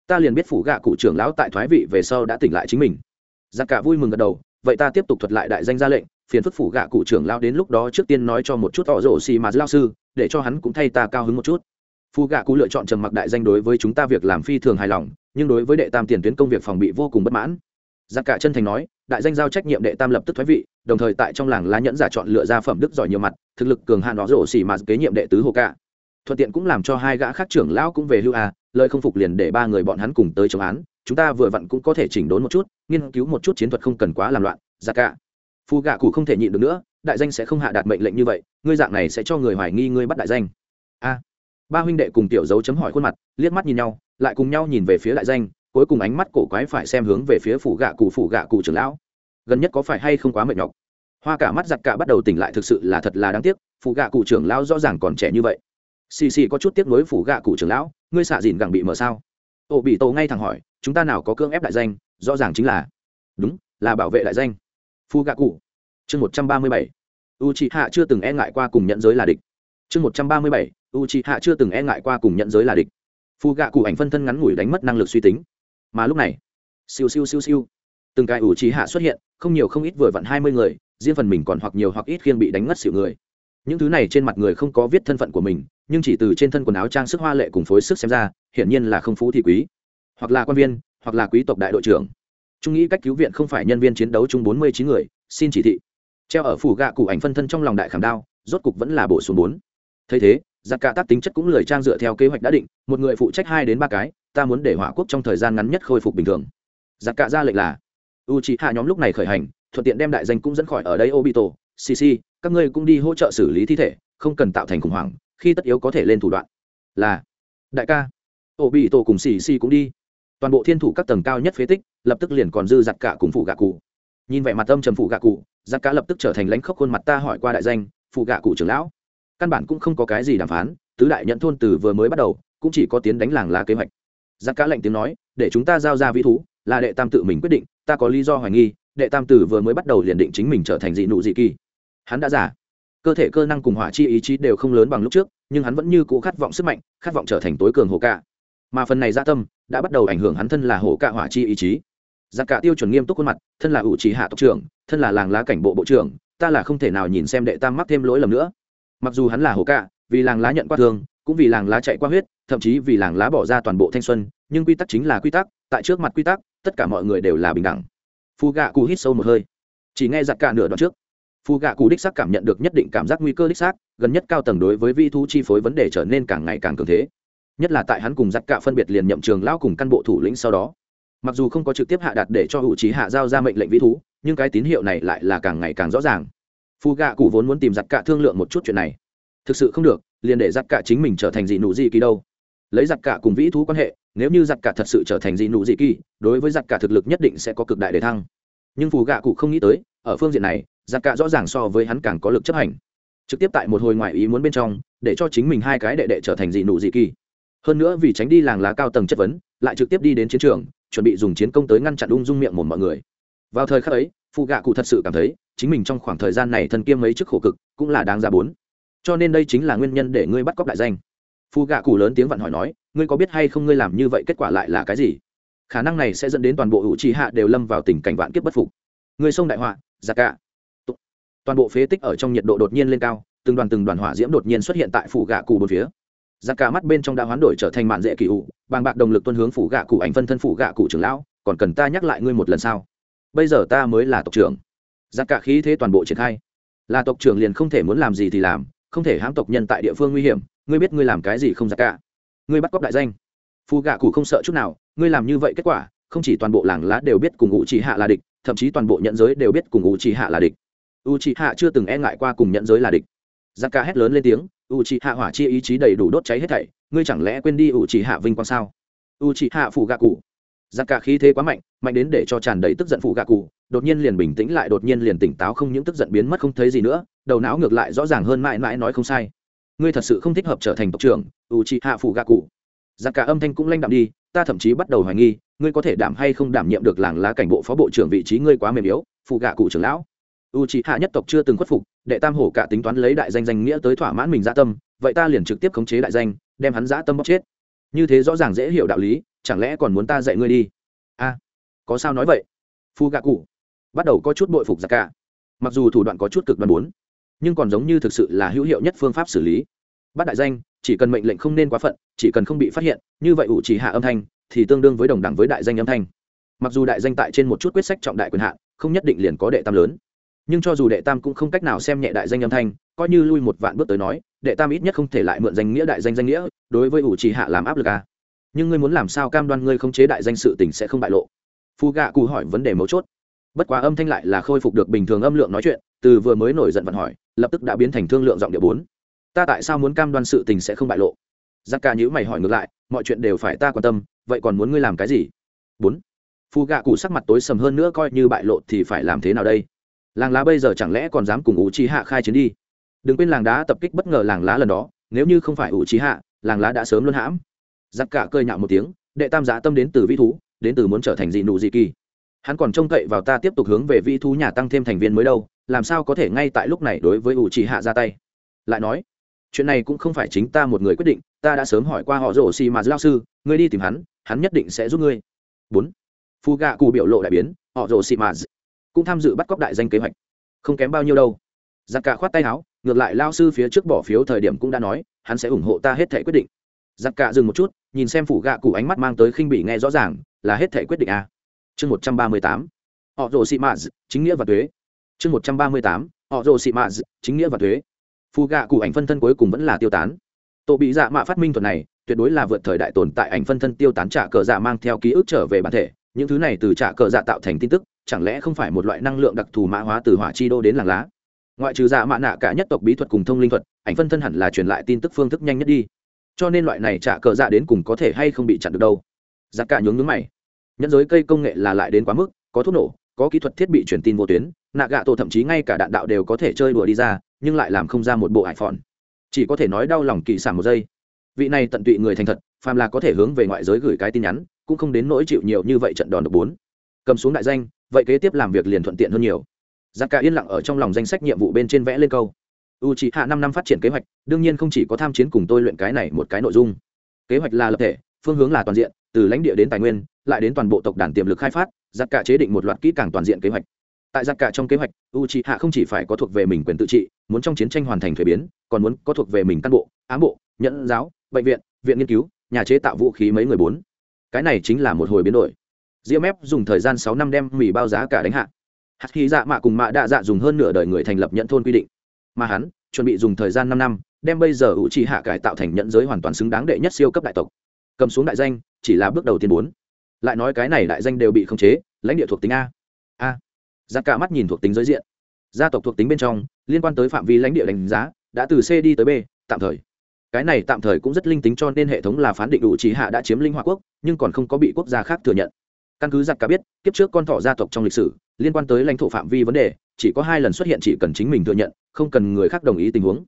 ta liền biết phủ gạ cụ trưởng lão tại thoái vị về sau đã tỉnh lại chính mình. Giặc cả vui mừng gật đầu, vậy ta tiếp tục thuật lại đại danh ra lệnh, phiền phức phủ gạ cụ trưởng lão đến lúc đó trước tiên nói cho một chút tỏ rổ xì mà lao sư, để cho hắn cũng thay ta cao hứng một chút. Phù gạ cụ lựa chọn trầm mặc đại danh đối với chúng ta việc làm phi thường hài lòng, nhưng đối với đệ tam tiền tuyến công việc phòng bị vô cùng bất mãn. Giặc cả chân thành nói đại danh giao trách nhiệm đệ tam lập tức thoái vị, đồng thời tại trong làng lá nhẫn giả chọn lựa ra phẩm đức giỏi nhiều mặt, thực lực cường hạn nó rổ xỉ mà kế nhiệm đệ tứ hồ cả thuận tiện cũng làm cho hai gã khác trưởng lão cũng về hưu à lời không phục liền để ba người bọn hắn cùng tới chống án, chúng ta vừa vặn cũng có thể chỉnh đốn một chút, nghiên cứu một chút chiến thuật không cần quá làm loạn giặc cả. Phù gạ cụ không thể nhịn được nữa, đại danh sẽ không hạ đạt mệnh lệnh như vậy, ngươi dạng này sẽ cho người hoài nghi ngươi bắt đại danh. A. Ba huynh đệ cùng tiểu dấu chấm hỏi khuôn mặt, liếc mắt nhìn nhau, lại cùng nhau nhìn về phía đại danh cuối cùng ánh mắt cổ quái phải xem hướng về phía phủ gạ cụ phủ gạ cụ trưởng lão. Gần nhất có phải hay không quá mệt nhọc? Hoa cả mắt giặt cả bắt đầu tỉnh lại thực sự là thật là đáng tiếc, phủ gạ cụ trưởng lão rõ ràng còn trẻ như vậy. Xì xì có chút tiếc nuối phủ gạ cụ trưởng lão, ngươi xạ dìn gẳng bị mở sao? Ổ bị tổ ngay thẳng hỏi, chúng ta nào có cưỡng ép đại danh, rõ ràng chính là đúng, là bảo vệ đại danh. Phu gạ cụ. Chương một trăm ba mươi bảy. U chị hạ chưa từng e ngại qua cùng nhận giới là địch. Chương một trăm ba mươi bảy. U chị hạ chưa từng e ngại qua cùng nhận giới là địch. Phu gạ cụ ảnh phân thân ngắn ngủi đánh mất năng lực suy tính mà lúc này, siêu siêu siêu siêu, từng cái ủ trí hạ xuất hiện, không nhiều không ít vừa vặn hai mươi người, riêng phần mình còn hoặc nhiều hoặc ít khiên bị đánh ngất xỉu người. Những thứ này trên mặt người không có viết thân phận của mình, nhưng chỉ từ trên thân quần áo trang sức hoa lệ cùng phối sức xem ra, hiển nhiên là không phú thì quý. Hoặc là quan viên, hoặc là quý tộc đại đội trưởng. Trung nghĩ cách cứu viện không phải nhân viên chiến đấu chung bốn mươi chín người, xin chỉ thị. Treo ở phủ gạ cụ ảnh phân thân trong lòng đại khảm đao, rốt cục vẫn là bổ xuống bốn. Thấy thế, giặc cả tác tính chất cũng lời trang dựa theo kế hoạch đã định, một người phụ trách hai đến ba cái ta muốn để hỏa quốc trong thời gian ngắn nhất khôi phục bình thường. Giặc cạ ra lệnh là u c hạ nhóm lúc này khởi hành, thuận tiện đem đại danh cũng dẫn khỏi ở đây, obito cc các ngươi cũng đi hỗ trợ xử lý thi thể, không cần tạo thành khủng hoảng, khi tất yếu có thể lên thủ đoạn. Là, đại ca, obito cùng cc cũng đi. Toàn bộ thiên thủ các tầng cao nhất phế tích, lập tức liền còn dư giặc cả cùng phụ gạ cụ. Nhìn vẻ mặt âm trầm phụ gạ cụ, giặc cả lập tức trở thành lãnh khốc khuôn mặt ta hỏi qua đại danh, phụ gạ cụ trưởng lão. Căn bản cũng không có cái gì đàm phán, tứ đại nhận thôn từ vừa mới bắt đầu, cũng chỉ có tiến đánh làng lá kế hoạch giặc cả lệnh tiếng nói, để chúng ta giao ra vĩ thú, là đệ tam tự mình quyết định, ta có lý do hoài nghi, đệ tam tử vừa mới bắt đầu liền định chính mình trở thành dị nụ dị kỳ. Hắn đã giả cơ thể cơ năng cùng hỏa chi ý chí đều không lớn bằng lúc trước, nhưng hắn vẫn như cũ khát vọng sức mạnh, khát vọng trở thành tối cường hồ cạ. Mà phần này gia tâm đã bắt đầu ảnh hưởng hắn thân là hồ cạ hỏa chi ý chí. Giặc cả tiêu chuẩn nghiêm túc khuôn mặt, thân là ủ trí hạ tộc trưởng, thân là làng lá cảnh bộ bộ trưởng, ta là không thể nào nhìn xem đệ tam mắc thêm lỗi lầm nữa. Mặc dù hắn là hồ cạ, vì làng lá nhận qua thương, cũng vì làng lá chạy qua huyết thậm chí vì làng lá bỏ ra toàn bộ thanh xuân, nhưng quy tắc chính là quy tắc, tại trước mặt quy tắc, tất cả mọi người đều là bình đẳng. Phù gạ cụ hít sâu một hơi. Chỉ nghe giặc cả nửa đoạn trước. Phù gạ cụ đích xác cảm nhận được nhất định cảm giác nguy cơ đích xác, gần nhất cao tầng đối với vi thu chi phối vấn đề trở nên càng ngày càng cường thế. Nhất là tại hắn cùng giặc cả phân biệt liền nhậm trường lão cùng căn bộ thủ lĩnh sau đó. Mặc dù không có trực tiếp hạ đặt để cho hữu trí hạ giao ra mệnh lệnh vi thú, nhưng cái tín hiệu này lại là càng ngày càng rõ ràng. Phù gạ cụ vốn muốn tìm giặc cả thương lượng một chút chuyện này. Thực sự không được, liền để giặc cả chính mình trở thành dị nụ gì kỳ đâu lấy giặc cả cùng vĩ thú quan hệ, nếu như giặc cả thật sự trở thành dị nụ dị kỳ, đối với giặc cả thực lực nhất định sẽ có cực đại đề thăng. Nhưng phù gạ cụ không nghĩ tới, ở phương diện này, giặc cả rõ ràng so với hắn càng có lực chấp hành. Trực tiếp tại một hồi ngoại ý muốn bên trong, để cho chính mình hai cái đệ đệ trở thành dị nụ dị kỳ. Hơn nữa vì tránh đi làng lá cao tầng chất vấn, lại trực tiếp đi đến chiến trường, chuẩn bị dùng chiến công tới ngăn chặn ung dung miệng một mọi người. Vào thời khắc ấy, phù gạ cụ thật sự cảm thấy, chính mình trong khoảng thời gian này thân kiêm mấy chức khổ cực, cũng là đáng ra bốn. Cho nên đây chính là nguyên nhân để ngươi bắt cóc đại danh phù gạ cụ lớn tiếng vặn hỏi nói, ngươi có biết hay không ngươi làm như vậy kết quả lại là cái gì? Khả năng này sẽ dẫn đến toàn bộ hữu trí hạ đều lâm vào tình cảnh vạn kiếp bất phục. Người sông đại họa giặc cả. Toàn bộ phế tích ở trong nhiệt độ đột nhiên lên cao, từng đoàn từng đoàn hỏa diễm đột nhiên xuất hiện tại phủ gạ cụ bốn phía. Giặc cả mắt bên trong đã hoán đổi trở thành mạn dễ kỳ ủ, bàng bạc đồng lực tuân hướng phủ gạ cụ ảnh phân thân phủ gạ cụ trưởng lão, còn cần ta nhắc lại ngươi một lần sao? Bây giờ ta mới là tộc trưởng. Giặc cả khí thế toàn bộ triển khai. Là tộc trưởng liền không thể muốn làm gì thì làm, không thể hãm tộc nhân tại địa phương nguy hiểm ngươi biết ngươi làm cái gì không ra cả. Ngươi bắt cóc đại danh. Phù gạ cụ không sợ chút nào, ngươi làm như vậy kết quả, không chỉ toàn bộ làng lá đều biết cùng ngụ chỉ hạ là địch, thậm chí toàn bộ nhận giới đều biết cùng ngụ chỉ hạ là địch. U chỉ hạ chưa từng e ngại qua cùng nhận giới là địch. Giặc ca hét lớn lên tiếng u chỉ hạ hỏa chi ý chí đầy đủ đốt cháy hết thảy, ngươi chẳng lẽ quên đi u chỉ hạ vinh quang sao? U chỉ hạ phù gạ cụ. Giặc ca khí thế quá mạnh mạnh đến để cho tràn đầy tức giận phù gạ cụ, đột nhiên liền bình tĩnh lại, đột nhiên liền tỉnh táo không những tức giận biến mất không thấy gì nữa, đầu não ngược lại rõ ràng hơn mãi mãi nói không sai ngươi thật sự không thích hợp trở thành tộc trưởng u c hạ phụ gạ cụ. Giặc cả âm thanh cũng lanh đạm đi, ta thậm chí bắt đầu hoài nghi, ngươi có thể đảm hay không đảm nhiệm được làng lá cảnh bộ phó bộ trưởng vị trí ngươi quá mềm yếu phụ gạ cụ trưởng lão. U c hạ nhất tộc chưa từng khuất phục, đệ tam hổ cả tính toán lấy đại danh danh nghĩa tới thỏa mãn mình dã tâm, vậy ta liền trực tiếp khống chế đại danh, đem hắn dã tâm bóc chết. Như thế rõ ràng dễ hiểu đạo lý, chẳng lẽ còn muốn ta dạy ngươi đi? A, có sao nói vậy? Phu gạ cụ. Bắt đầu có chút bội phục giặc cả. Mặc dù thủ đoạn có chút cực đoan bốn nhưng còn giống như thực sự là hữu hiệu nhất phương pháp xử lý. Bắt đại danh, chỉ cần mệnh lệnh không nên quá phận, chỉ cần không bị phát hiện, như vậy ủ chỉ hạ âm thanh thì tương đương với đồng đẳng với đại danh âm thanh. Mặc dù đại danh tại trên một chút quyết sách trọng đại quyền hạn, không nhất định liền có đệ tam lớn, nhưng cho dù đệ tam cũng không cách nào xem nhẹ đại danh âm thanh, coi như lui một vạn bước tới nói, đệ tam ít nhất không thể lại mượn danh nghĩa đại danh danh nghĩa, đối với ủ chỉ hạ làm áp lực à. nhưng ngươi muốn làm sao cam đoan ngươi không chế đại danh sự tình sẽ không bại lộ? Phu gạ cù hỏi vấn đề mấu chốt. Bất quá âm thanh lại là khôi phục được bình thường âm lượng nói chuyện, từ vừa mới nổi giận vận hỏi lập tức đã biến thành thương lượng giọng điệu bốn. Ta tại sao muốn cam đoan sự tình sẽ không bại lộ? Giặc ca nhữ mày hỏi ngược lại, mọi chuyện đều phải ta quan tâm, vậy còn muốn ngươi làm cái gì? Bốn. Phù gạ cụ sắc mặt tối sầm hơn nữa coi như bại lộ thì phải làm thế nào đây? Làng lá bây giờ chẳng lẽ còn dám cùng ủ trí hạ khai chiến đi? Đừng quên làng đá tập kích bất ngờ làng lá lần đó, nếu như không phải ủ trí hạ làng lá đã sớm luôn hãm. Giặc cả cơi nhạo một tiếng, đệ tam giá tâm đến từ vi thú, đến từ muốn trở thành dị nụ dị kỳ hắn còn trông cậy vào ta tiếp tục hướng về vị thú nhà tăng thêm thành viên mới đâu, làm sao có thể ngay tại lúc này đối với ủ trì hạ ra tay? Lại nói, chuyện này cũng không phải chính ta một người quyết định, ta đã sớm hỏi qua họ rổ xì mà lao sư, ngươi đi tìm hắn hắn nhất định sẽ giúp ngươi. Bốn, phu gạ cụ biểu lộ đại biến, họ rổ xì mà cũng tham dự bắt cóc đại danh kế hoạch. Không kém bao nhiêu đâu. Giặc cả khoát tay áo, ngược lại lao sư phía trước bỏ phiếu thời điểm cũng đã nói, hắn sẽ ủng hộ ta hết thể quyết định. Giặc cả dừng một chút, nhìn xem phủ gạ cụ ánh mắt mang tới khinh bỉ nghe rõ ràng, là hết thể quyết định à? Chương một trăm ba mươi tám, họ rồ xị mạ chính nghĩa và thuế. Chương một trăm ba mươi tám, họ rồ xị mạ chính nghĩa và thuế. Phù gạ cụ ảnh phân thân cuối cùng vẫn là tiêu tán. Tổ bị dạ mạ phát minh thuật này, tuyệt đối là vượt thời đại tồn tại ảnh phân thân tiêu tán trả cờ dạ mang theo ký ức trở về bản thể. Những thứ này từ trả cờ dạ tạo thành tin tức, chẳng lẽ không phải một loại năng lượng đặc thù mã hóa từ hỏa chi đô đến làng lá? Ngoại trừ dạ mạ nạ cả nhất tộc bí thuật cùng thông linh thuật, ảnh phân thân hẳn là truyền lại tin tức phương thức nhanh nhất đi. Cho nên loại này trả cờ dạ đến cùng có thể hay không bị chặn được đâu. Giá cả nhướng nhướng mày nhân giới cây công nghệ là lại đến quá mức, có thuốc nổ, có kỹ thuật thiết bị truyền tin vô tuyến, nạ gạ tổ thậm chí ngay cả đạn đạo đều có thể chơi đùa đi ra, nhưng lại làm không ra một bộ hải phòn chỉ có thể nói đau lòng kỳ sản một giây. Vị này tận tụy người thành thật, phàm là có thể hướng về ngoại giới gửi cái tin nhắn, cũng không đến nỗi chịu nhiều như vậy trận đòn độc bốn. Cầm xuống đại danh, vậy kế tiếp làm việc liền thuận tiện hơn nhiều. Giặc cả yên lặng ở trong lòng danh sách nhiệm vụ bên trên vẽ lên câu. U chỉ hạ năm năm phát triển kế hoạch, đương nhiên không chỉ có tham chiến cùng tôi luyện cái này một cái nội dung. Kế hoạch là lập thể, phương hướng là toàn diện, từ lãnh địa đến tài nguyên lại đến toàn bộ tộc đàn tiềm lực khai phát, giặc cả chế định một loạt kỹ càng toàn diện kế hoạch. Tại giặc cả trong kế hoạch u c hạ không chỉ phải có thuộc về mình quyền tự trị, muốn trong chiến tranh hoàn thành thuế biến, còn muốn có thuộc về mình cán bộ, ám bộ nhẫn giáo, bệnh viện viện nghiên cứu, nhà chế tạo vũ khí mấy người bốn. Cái này chính là một hồi biến đổi. Diễm ép dùng thời gian sáu năm đem mì bao giá cả đánh hạ. Hạt khí dạ mạ cùng mạ đạ dạ dùng hơn nửa đời người thành lập nhận thôn quy định. Mà hắn, chuẩn bị dùng thời gian năm năm, đem bây giờ u chi hạ cải tạo thành nhận giới hoàn toàn xứng đáng đệ nhất siêu cấp đại tộc. Cầm xuống đại danh, chỉ là bước đầu tiên bốn lại nói cái này đại danh đều bị khống chế, lãnh địa thuộc tính a. A. Giặc cả mắt nhìn thuộc tính giới diện. Gia tộc thuộc tính bên trong, liên quan tới phạm vi lãnh địa đánh giá, đã từ c đi tới b, tạm thời. Cái này tạm thời cũng rất linh tính cho nên hệ thống là phán định đủ trí hạ đã chiếm linh hoa quốc, nhưng còn không có bị quốc gia khác thừa nhận. Căn cứ giặc cả biết, kiếp trước con thỏ gia tộc trong lịch sử, liên quan tới lãnh thổ phạm vi vấn đề, chỉ có hai lần xuất hiện chỉ cần chính mình thừa nhận, không cần người khác đồng ý tình huống.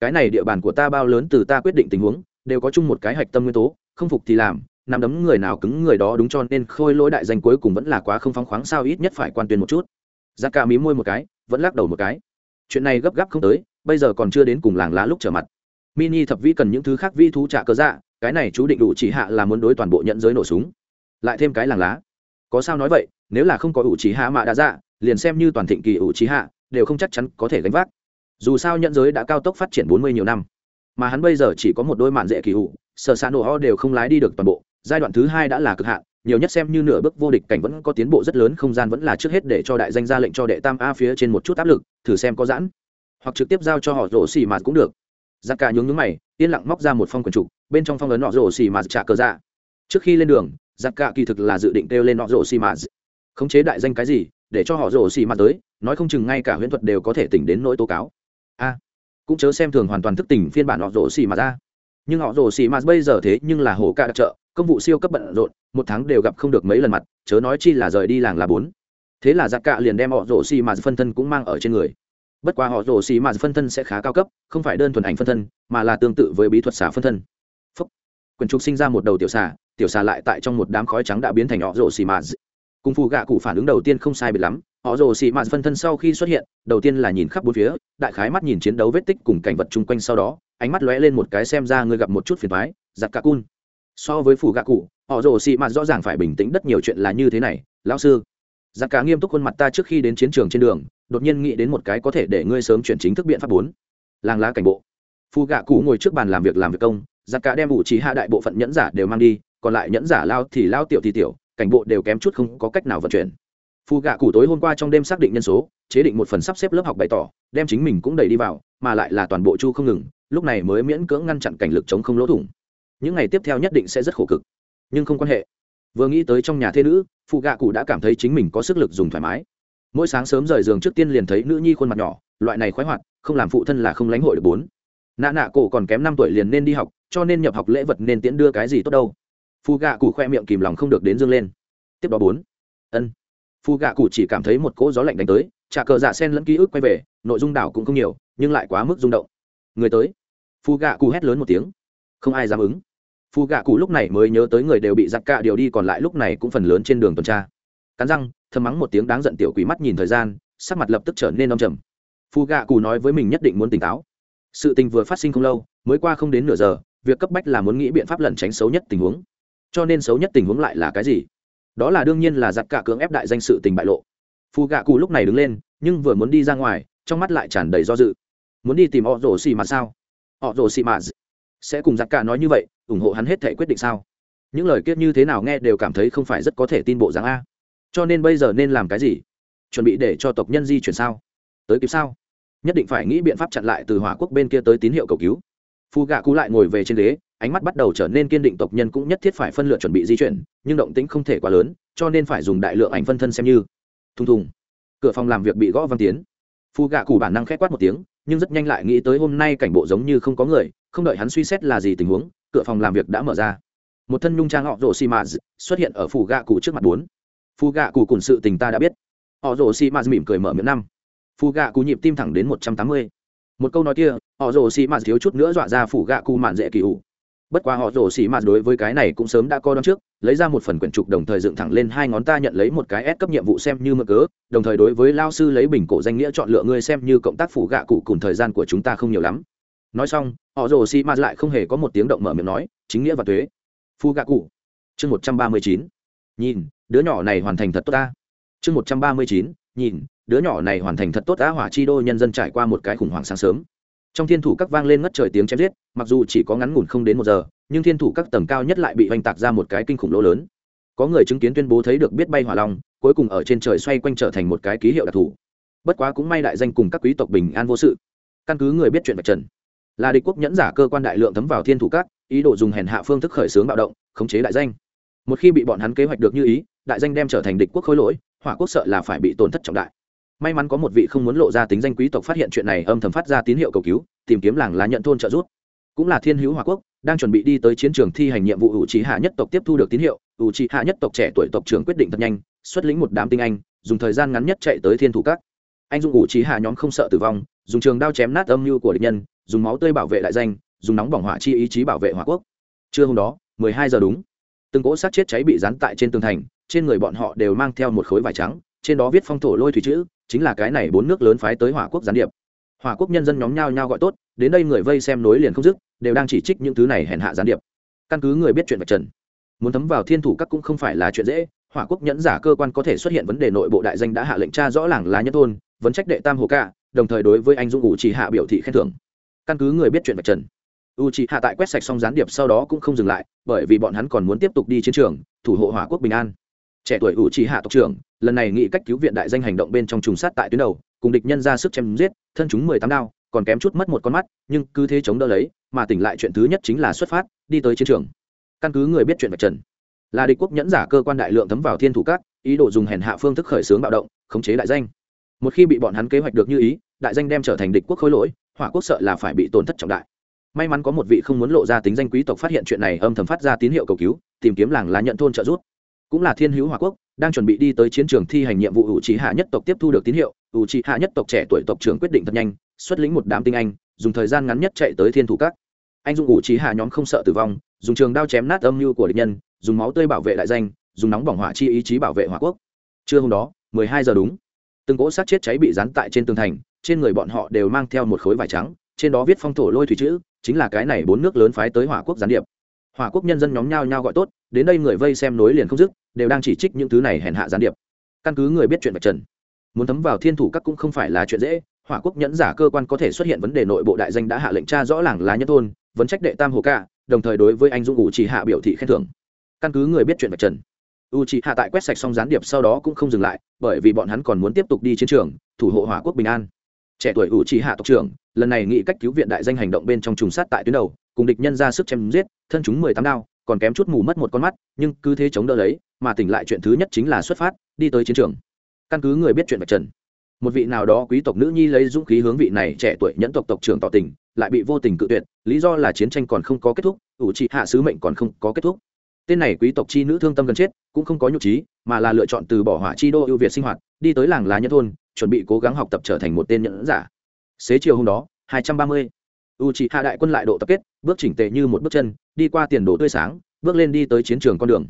Cái này địa bàn của ta bao lớn từ ta quyết định tình huống, đều có chung một cái hạch tâm nguyên tố, không phục thì làm nằm đấm người nào cứng người đó đúng cho nên khôi lỗi đại danh cuối cùng vẫn là quá không phóng khoáng sao ít nhất phải quan tuyên một chút. Giá cả mí môi một cái, vẫn lắc đầu một cái. Chuyện này gấp gáp không tới, bây giờ còn chưa đến cùng làng lá lúc trở mặt. Mini thập vĩ cần những thứ khác vi thú trả cơ dạ cái này chú định đủ chỉ hạ là muốn đối toàn bộ nhận giới nổ súng. Lại thêm cái làng lá. Có sao nói vậy, nếu là không có ủ trí hạ mạ đã dạ liền xem như toàn thịnh kỳ ủ trí hạ, đều không chắc chắn có thể gánh vác. Dù sao nhận giới đã cao tốc phát triển bốn mươi nhiều năm, mà hắn bây giờ chỉ có một đôi mạn dễ kỳ ủ, sở s nổ ho đều không lái đi được toàn bộ giai đoạn thứ hai đã là cực hạn, nhiều nhất xem như nửa bước vô địch cảnh vẫn có tiến bộ rất lớn, không gian vẫn là trước hết để cho đại danh ra lệnh cho đệ tam a phía trên một chút áp lực, thử xem có giãn. Hoặc trực tiếp giao cho họ rổ xì mà cũng được. Giặc cả nhướng nhướng mày, yên lặng móc ra một phong quần trục, bên trong phong ấn họ rổ xì mà trả cờ ra trước khi lên đường, giặc cả kỳ thực là dự định kêu lên họ rổ xì mà khống chế đại danh cái gì, để cho họ rổ xì mạt tới, nói không chừng ngay cả huyễn thuật đều có thể tỉnh đến nỗi tố cáo. A, cũng chớ xem thường hoàn toàn thức tỉnh phiên bản họ rổ xì mà ra. Nhưng họ rổ xì mà bây giờ thế nhưng là hổ ca đặc trợ công vụ siêu cấp bận rộn, một tháng đều gặp không được mấy lần mặt, chớ nói chi là rời đi làng là bốn. Thế là giặc cạ liền đem họ rổ xì mà phân thân cũng mang ở trên người. Bất quá họ rổ xì mà phân thân sẽ khá cao cấp, không phải đơn thuần ảnh phân thân, mà là tương tự với bí thuật xả phân thân. Phúc. quyền trục sinh ra một đầu tiểu xà tiểu xà lại tại trong một đám khói trắng đã biến thành họ rổ xì mà. Cùng phù gạ cụ phản ứng đầu tiên không sai biệt lắm, họ rồ xì mạt phân thân sau khi xuất hiện, đầu tiên là nhìn khắp bốn phía, đại khái mắt nhìn chiến đấu vết tích cùng cảnh vật chung quanh sau đó, ánh mắt lóe lên một cái xem ra ngươi gặp một chút phiền thoái giặc cả cun so với phủ gạ cụ, họ rồ xị mạt rõ ràng phải bình tĩnh rất nhiều chuyện là như thế này, lão sư. Giặc cá nghiêm túc khuôn mặt ta trước khi đến chiến trường trên đường, đột nhiên nghĩ đến một cái có thể để ngươi sớm chuyển chính thức biện pháp bốn. Làng lá cảnh bộ. Phù gạ cụ ngồi trước bàn làm việc làm việc công, giặc cá đem ủ trí hạ đại bộ phận nhẫn giả đều mang đi, còn lại nhẫn giả lao thì lao tiểu thì tiểu, cảnh bộ đều kém chút không có cách nào vận chuyển. Phù gạ cụ tối hôm qua trong đêm xác định nhân số, chế định một phần sắp xếp lớp học bày tỏ, đem chính mình cũng đẩy đi vào, mà lại là toàn bộ chu không ngừng, lúc này mới miễn cưỡng ngăn chặn cảnh lực chống không lỗ thủng những ngày tiếp theo nhất định sẽ rất khổ cực. Nhưng không quan hệ. Vừa nghĩ tới trong nhà thê nữ, phụ gạ cụ đã cảm thấy chính mình có sức lực dùng thoải mái. Mỗi sáng sớm rời giường trước tiên liền thấy nữ nhi khuôn mặt nhỏ, loại này khoái hoạt, không làm phụ thân là không lánh hội được bốn. Nạ nạ cổ còn kém năm tuổi liền nên đi học, cho nên nhập học lễ vật nên tiễn đưa cái gì tốt đâu. Phụ gạ cụ khoe miệng kìm lòng không được đến dương lên. Tiếp đó bốn. Ân. Phụ gạ cụ chỉ cảm thấy một cỗ gió lạnh đánh tới trả cờ dạ sen lẫn ký ức quay về, nội dung đảo cũng không nhiều, nhưng lại quá mức rung động. Người tới. Phụ gạ cụ hét lớn một tiếng. Không ai dám ứng phù gạ cụ lúc này mới nhớ tới người đều bị giặc cạ điều đi, còn lại lúc này cũng phần lớn trên đường tuần tra. Cắn răng, thầm mắng một tiếng đáng giận tiểu quỷ mắt nhìn thời gian, sắc mặt lập tức trở nên đông trầm. Phù gạ cụ nói với mình nhất định muốn tỉnh táo. Sự tình vừa phát sinh không lâu, mới qua không đến nửa giờ, việc cấp bách là muốn nghĩ biện pháp lẩn tránh xấu nhất tình huống. Cho nên xấu nhất tình huống lại là cái gì? Đó là đương nhiên là giặc cạ cưỡng ép đại danh sự tình bại lộ. Phù gạ cụ lúc này đứng lên, nhưng vừa muốn đi ra ngoài, trong mắt lại tràn đầy do dự. Muốn đi tìm họ rổ xì mà sao? Họ rổ xì mà sẽ cùng giặc cả nói như vậy, ủng hộ hắn hết thể quyết định sao? Những lời kiết như thế nào nghe đều cảm thấy không phải rất có thể tin bộ dáng a. Cho nên bây giờ nên làm cái gì? Chuẩn bị để cho tộc nhân di chuyển sao? Tới kịp sao? Nhất định phải nghĩ biện pháp chặn lại từ hỏa quốc bên kia tới tín hiệu cầu cứu. Phu gạ cú lại ngồi về trên ghế, ánh mắt bắt đầu trở nên kiên định tộc nhân cũng nhất thiết phải phân lựa chuẩn bị di chuyển, nhưng động tĩnh không thể quá lớn, cho nên phải dùng đại lượng ảnh phân thân xem như. Thùng thùng. Cửa phòng làm việc bị gõ văn tiến phu gạ cụ bản năng khét quát một tiếng, nhưng rất nhanh lại nghĩ tới hôm nay cảnh bộ giống như không có người, không đợi hắn suy xét là gì tình huống, cửa phòng làm việc đã mở ra. Một thân nhung trang họ rổ xi mã xuất hiện ở phủ gạ cụ trước mặt bốn. Phu gạ cụ cùng sự tình ta đã biết. Họ rổ xi mã mỉm cười mở miệng năm. Phu gạ cụ nhịp tim thẳng đến một trăm tám mươi. Một câu nói kia họ rồ xi mã thiếu chút nữa dọa ra phủ gạ cụ mạn dễ kỳ ủ bất quá họ rổ xỉ mạt đối với cái này cũng sớm đã coi đón trước, lấy ra một phần quyển trục đồng thời dựng thẳng lên hai ngón ta nhận lấy một cái S cấp nhiệm vụ xem như mơ cớ, đồng thời đối với lao sư lấy bình cổ danh nghĩa chọn lựa ngươi xem như cộng tác phủ gạ cụ cùng thời gian của chúng ta không nhiều lắm. Nói xong, họ rổ xỉ mạt lại không hề có một tiếng động mở miệng nói, chính nghĩa và thuế. Phu gạ cụ. Chương một trăm ba mươi chín. Nhìn, đứa nhỏ này hoàn thành thật tốt ta. Chương một trăm ba mươi chín. Nhìn, đứa nhỏ này hoàn thành thật tốt đã hỏa chi đô nhân dân trải qua một cái khủng hoảng sáng sớm. Trong thiên thủ các vang lên ngất trời tiếng chém giết mặc dù chỉ có ngắn ngủn không đến một giờ, nhưng thiên thủ các tầng cao nhất lại bị oanh tạc ra một cái kinh khủng lỗ lớn. Có người chứng kiến tuyên bố thấy được biết bay hỏa long, cuối cùng ở trên trời xoay quanh trở thành một cái ký hiệu đặc thù. Bất quá cũng may đại danh cùng các quý tộc bình an vô sự. Căn cứ người biết chuyện bạch trần, là địch quốc nhẫn giả cơ quan đại lượng thấm vào thiên thủ các, ý đồ dùng hèn hạ phương thức khởi xướng bạo động, khống chế đại danh. Một khi bị bọn hắn kế hoạch được như ý, đại danh đem trở thành địch quốc khối lỗi, hỏa quốc sợ là phải bị tổn thất trọng đại. May mắn có một vị không muốn lộ ra tính danh quý tộc phát hiện chuyện này âm thầm phát ra tín hiệu cầu cứu, tìm kiếm làng lá nhận thôn trợ giúp cũng là thiên hữu hòa quốc, đang chuẩn bị đi tới chiến trường thi hành nhiệm vụ ủ trì hạ nhất tộc tiếp thu được tín hiệu. Ủ trì hạ nhất tộc trẻ tuổi tộc trưởng quyết định thật nhanh, xuất lĩnh một đám tinh anh, dùng thời gian ngắn nhất chạy tới thiên thủ các. Anh dùng ủ trì hạ nhóm không sợ tử vong, dùng trường đao chém nát âm mưu của địch nhân, dùng máu tươi bảo vệ đại danh, dùng nóng bỏng hỏa chi ý chí bảo vệ hỏa quốc. Trưa hôm đó, mười hai giờ đúng, từng cỗ xác chết cháy bị dán tại trên tường thành, trên người bọn họ đều mang theo một khối vải trắng, trên đó viết phong thổ lôi thủy chữ, chính là cái này bốn nước lớn phái tới hỏa quốc gián điệp. Hòa quốc nhân dân nhóm nhao nhao gọi tốt, đến đây người vây xem nối liền không dứt, đều đang chỉ trích những thứ này hèn hạ gián điệp. Căn cứ người biết chuyện vật trần. Muốn thấm vào thiên thủ các cũng không phải là chuyện dễ hỏa quốc nhẫn giả cơ quan có thể xuất hiện vấn đề nội bộ đại danh đã hạ lệnh tra rõ làng lá nhất thôn, vấn trách đệ tam hồ ca, đồng thời đối với anh dung ủ chỉ hạ biểu thị khen thưởng. Căn cứ người biết chuyện vật trần. U chỉ hạ tại quét sạch xong gián điệp sau đó cũng không dừng lại, bởi vì bọn hắn còn muốn tiếp tục đi chiến trường, thủ hộ hỏa quốc bình an trẻ tuổi ủ chỉ hạ tộc trưởng, lần này nghĩ cách cứu viện đại danh hành động bên trong trùng sát tại tuyến đầu, cùng địch nhân ra sức chém giết, thân chúng mười tám đao, còn kém chút mất một con mắt, nhưng cứ thế chống đỡ lấy, mà tỉnh lại chuyện thứ nhất chính là xuất phát, đi tới chiến trường. Căn cứ người biết chuyện vạch trần, là địch quốc nhẫn giả cơ quan đại lượng thấm vào thiên thủ các, ý đồ dùng hèn hạ phương thức khởi xướng bạo động, khống chế đại danh. Một khi bị bọn hắn kế hoạch được như ý, đại danh đem trở thành địch quốc khối lỗi, hỏa quốc sợ là phải bị tổn thất trọng đại. May mắn có một vị không muốn lộ ra tính danh quý tộc phát hiện chuyện này âm thầm phát ra tín hiệu cầu cứu, tìm kiếm làng lá nhận thôn trợ giúp cũng là thiên hữu hòa quốc, đang chuẩn bị đi tới chiến trường thi hành nhiệm vụ ủ trí hạ nhất tộc tiếp thu được tín hiệu. Ủ trí hạ nhất tộc trẻ tuổi tộc trưởng quyết định thật nhanh, xuất lĩnh một đám tinh anh, dùng thời gian ngắn nhất chạy tới thiên thủ các. Anh dùng ủ trí hạ nhóm không sợ tử vong, dùng trường đao chém nát âm mưu của địch nhân, dùng máu tươi bảo vệ đại danh, dùng nóng bỏng hỏa chi ý chí bảo vệ hỏa quốc. Trưa hôm đó, mười hai giờ đúng, từng cỗ sát chết cháy bị dán tại trên tường thành, trên người bọn họ đều mang theo một khối vải trắng, trên đó viết phong thổ lôi thủy chữ, chính là cái này bốn nước lớn phái tới hỏa quốc gián điệp. Hỏa quốc nhân dân nhóm nhao nhao gọi tốt đến đây người vây xem nối liền không dứt, đều đang chỉ trích những thứ này hèn hạ gián điệp. Căn cứ người biết chuyện vạch trần, muốn thấm vào thiên thủ các cũng không phải là chuyện dễ, hỏa quốc nhẫn giả cơ quan có thể xuất hiện vấn đề nội bộ đại danh đã hạ lệnh tra rõ làng lá nhất thôn, vấn trách đệ tam hồ ca, đồng thời đối với anh dung ủ chỉ hạ biểu thị khen thưởng. Căn cứ người biết chuyện vạch trần u chỉ hạ tại quét sạch xong gián điệp sau đó cũng không dừng lại, bởi vì bọn hắn còn muốn tiếp tục đi chiến trường, thủ hộ hỏa quốc bình an. Trẻ tuổi u chỉ hạ tộc trưởng, lần này nghĩ cách cứu viện đại danh hành động bên trong trùng sát tại tuyến đầu, cùng địch nhân ra sức chém giết, thân chúng mười tám đao còn kém chút mù mất một con mắt, nhưng cứ thế chống đỡ lấy, mà tỉnh lại chuyện thứ nhất chính là xuất phát, đi tới chiến trường. Căn cứ người biết chuyện vạch trần, một vị nào đó quý tộc nữ nhi lấy dũng khí hướng vị này trẻ tuổi nhẫn tộc tộc trưởng tỏ tình, lại bị vô tình cự tuyệt, lý do là chiến tranh còn không có kết thúc, ủ trị hạ sứ mệnh còn không có kết thúc. Tên này quý tộc chi nữ thương tâm gần chết, cũng không có nhục trí, mà là lựa chọn từ bỏ hỏa chi đô ưu việt sinh hoạt, đi tới làng lá nhân thôn, chuẩn bị cố gắng học tập trở thành một tên nhẫn giả. Xế chiều hôm đó, hai trăm ba mươi u trị hạ đại quân lại độ tập kết, bước chỉnh tề như một bước chân đi qua tiền đồ tươi sáng, bước lên đi tới chiến trường con đường.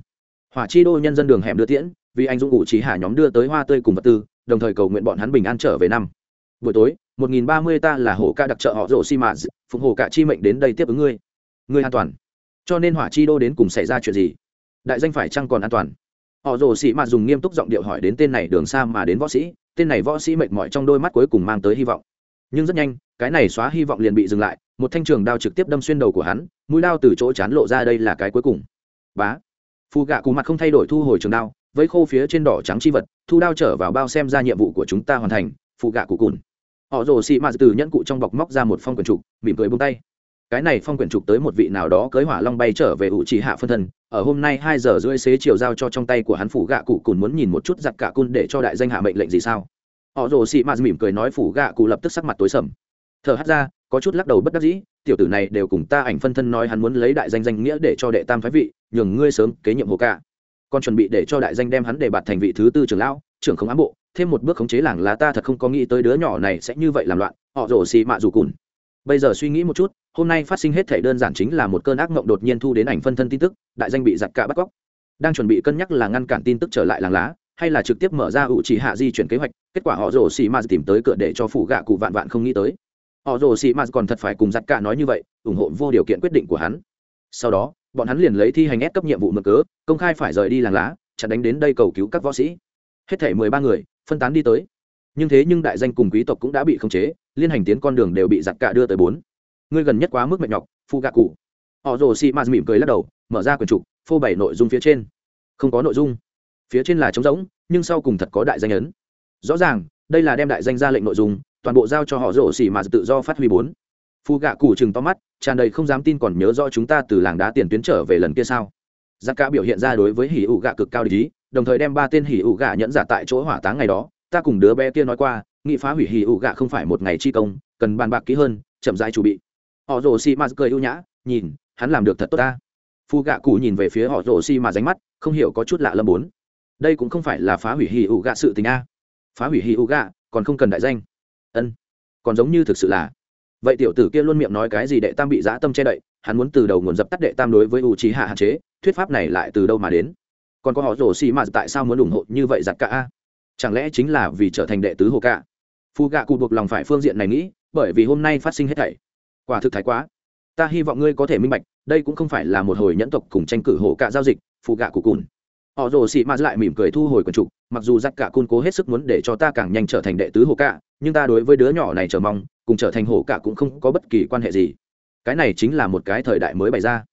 Hỏa chi đô nhân dân đường hẻm đưa tiễn, vì anh dũng ủ trí hạ nhóm đưa tới hoa tươi cùng vật tư, đồng thời cầu nguyện bọn hắn bình an trở về năm. Buổi tối, một nghìn ba mươi ta là hổ ca đặc trợ họ rổ xi mã, phụng hổ cả chi mệnh đến đây tiếp ứng ngươi. Ngươi an toàn. Cho nên hỏa chi đô đến cùng xảy ra chuyện gì? Đại danh phải chăng còn an toàn? Họ rồ xị mạt dùng nghiêm túc giọng điệu hỏi đến tên này đường xa mà đến võ sĩ, tên này võ sĩ mệt mỏi trong đôi mắt cuối cùng mang tới hy vọng. Nhưng rất nhanh cái này xóa hy vọng liền bị dừng lại, một thanh trường đao trực tiếp đâm xuyên đầu của hắn, mũi đao từ chỗ chán lộ ra đây là cái cuối cùng. Bá. Phù gạ cụ mặt không thay đổi thu hồi trường đao với khô phía trên đỏ trắng chi vật, thu đao trở vào bao xem ra nhiệm vụ của chúng ta hoàn thành phù gạ cụ cùn. Họ rồ xị mạt từ nhẫn cụ trong bọc móc ra một phong quyển trục, mỉm cười bông tay. Cái này phong quyển trục tới một vị nào đó cưới hỏa long bay trở về ủ trì hạ phân thân, ở hôm nay hai giờ rưỡi xế chiều giao cho trong tay của hắn phủ gạ cụ cùn muốn nhìn một chút giặt cả cun để cho đại danh hạ mệnh lệnh gì sao? Họ rồ xị mạt mỉm cười nói phủ gạ cụ lập tức sắc mặt tối sầm thở hắt ra, có chút lắc đầu bất đắc dĩ, tiểu tử này đều cùng ta ảnh phân thân nói hắn muốn lấy đại danh danh nghĩa để cho đệ tam phái vị, nhường ngươi sớm kế nhiệm hồ ca còn chuẩn bị để cho đại danh đem hắn để bạt thành vị thứ tư trưởng lão, trưởng không ám bộ, thêm một bước khống chế làng lá ta thật không có nghĩ tới đứa nhỏ này sẽ như vậy làm loạn, họ rổ xì mạ dù cùn. Bây giờ suy nghĩ một chút, hôm nay phát sinh hết thể đơn giản chính là một cơn ác mộng đột nhiên thu đến ảnh phân thân tin tức, đại danh bị giặt cả bắt cóc. Đang chuẩn bị cân nhắc là ngăn cản tin tức trở lại làng lá, hay là trực tiếp mở ra ủ chỉ hạ di chuyển kế hoạch, kết quả họ rổ xì mạ tìm tới cửa để cho phủ gạ cụ vạn vạn không nghĩ tới họ rồ sĩ mạt còn thật phải cùng giặt cả nói như vậy, ủng hộ vô điều kiện quyết định của hắn. Sau đó, bọn hắn liền lấy thi hành ép cấp nhiệm vụ mở cớ, công khai phải rời đi làng lá, chặn đánh đến đây cầu cứu các võ sĩ. Hết thể mười ba người, phân tán đi tới. Nhưng thế nhưng đại danh cùng quý tộc cũng đã bị khống chế, liên hành tiến con đường đều bị giặt cả đưa tới bốn. Ngươi gần nhất quá mức mệt nhọc, phu gạ cụ. Họ rồ sĩ mạt mỉm cười lắc đầu, mở ra quyển trục, phô bày nội dung phía trên. Không có nội dung. Phía trên là trống rỗng, nhưng sau cùng thật có đại danh ấn. Rõ ràng, đây là đem đại danh ra lệnh nội dung toàn bộ giao cho họ rổ xỉ mà tự do phát huy bốn. Phu gạ cụ chừng to mắt, tràn đầy không dám tin còn nhớ rõ chúng ta từ làng đá tiền tuyến trở về lần kia sao? Giặc cả biểu hiện ra đối với hỉ ủ gạ cực cao lý đồng thời đem ba tên hỉ ủ gạ nhẫn giả tại chỗ hỏa táng ngày đó. Ta cùng đứa bé kia nói qua, nghị phá hủy hỉ ủ gạ không phải một ngày chi công, cần bàn bạc kỹ hơn, chậm rãi chuẩn bị. Họ rồ xì mà cười ưu nhã, nhìn, hắn làm được thật tốt ta. Phu gạ cụ nhìn về phía họ rồ xì mà ránh mắt, không hiểu có chút lạ lâm bốn. Đây cũng không phải là phá hủy hỉ ủ gạ sự tình a. Phá hủy hỉ ủ gạ, còn không cần đại danh ân, còn giống như thực sự là. Vậy tiểu tử kia luôn miệng nói cái gì đệ tam bị giã tâm che đậy, hắn muốn từ đầu nguồn dập tắt đệ tam đối với u trí hạ hạn chế, thuyết pháp này lại từ đâu mà đến? Còn có họ rổ xì mà tại sao muốn ủng hộ như vậy giặt cả a? Chẳng lẽ chính là vì trở thành đệ tứ hồ cả? Phu gạ cụ buộc lòng phải phương diện này nghĩ, bởi vì hôm nay phát sinh hết thảy. Quả thực thái quá. Ta hy vọng ngươi có thể minh bạch, đây cũng không phải là một hồi nhẫn tộc cùng tranh cử hồ cả giao dịch, phu gạ cụ cùn họ rồ sĩ mạt lại mỉm cười thu hồi quần trục, mặc dù giặc cả cun cố hết sức muốn để cho ta càng nhanh trở thành đệ tứ hồ cả, nhưng ta đối với đứa nhỏ này chờ mong, cùng trở thành hổ cả cũng không có bất kỳ quan hệ gì. Cái này chính là một cái thời đại mới bày ra.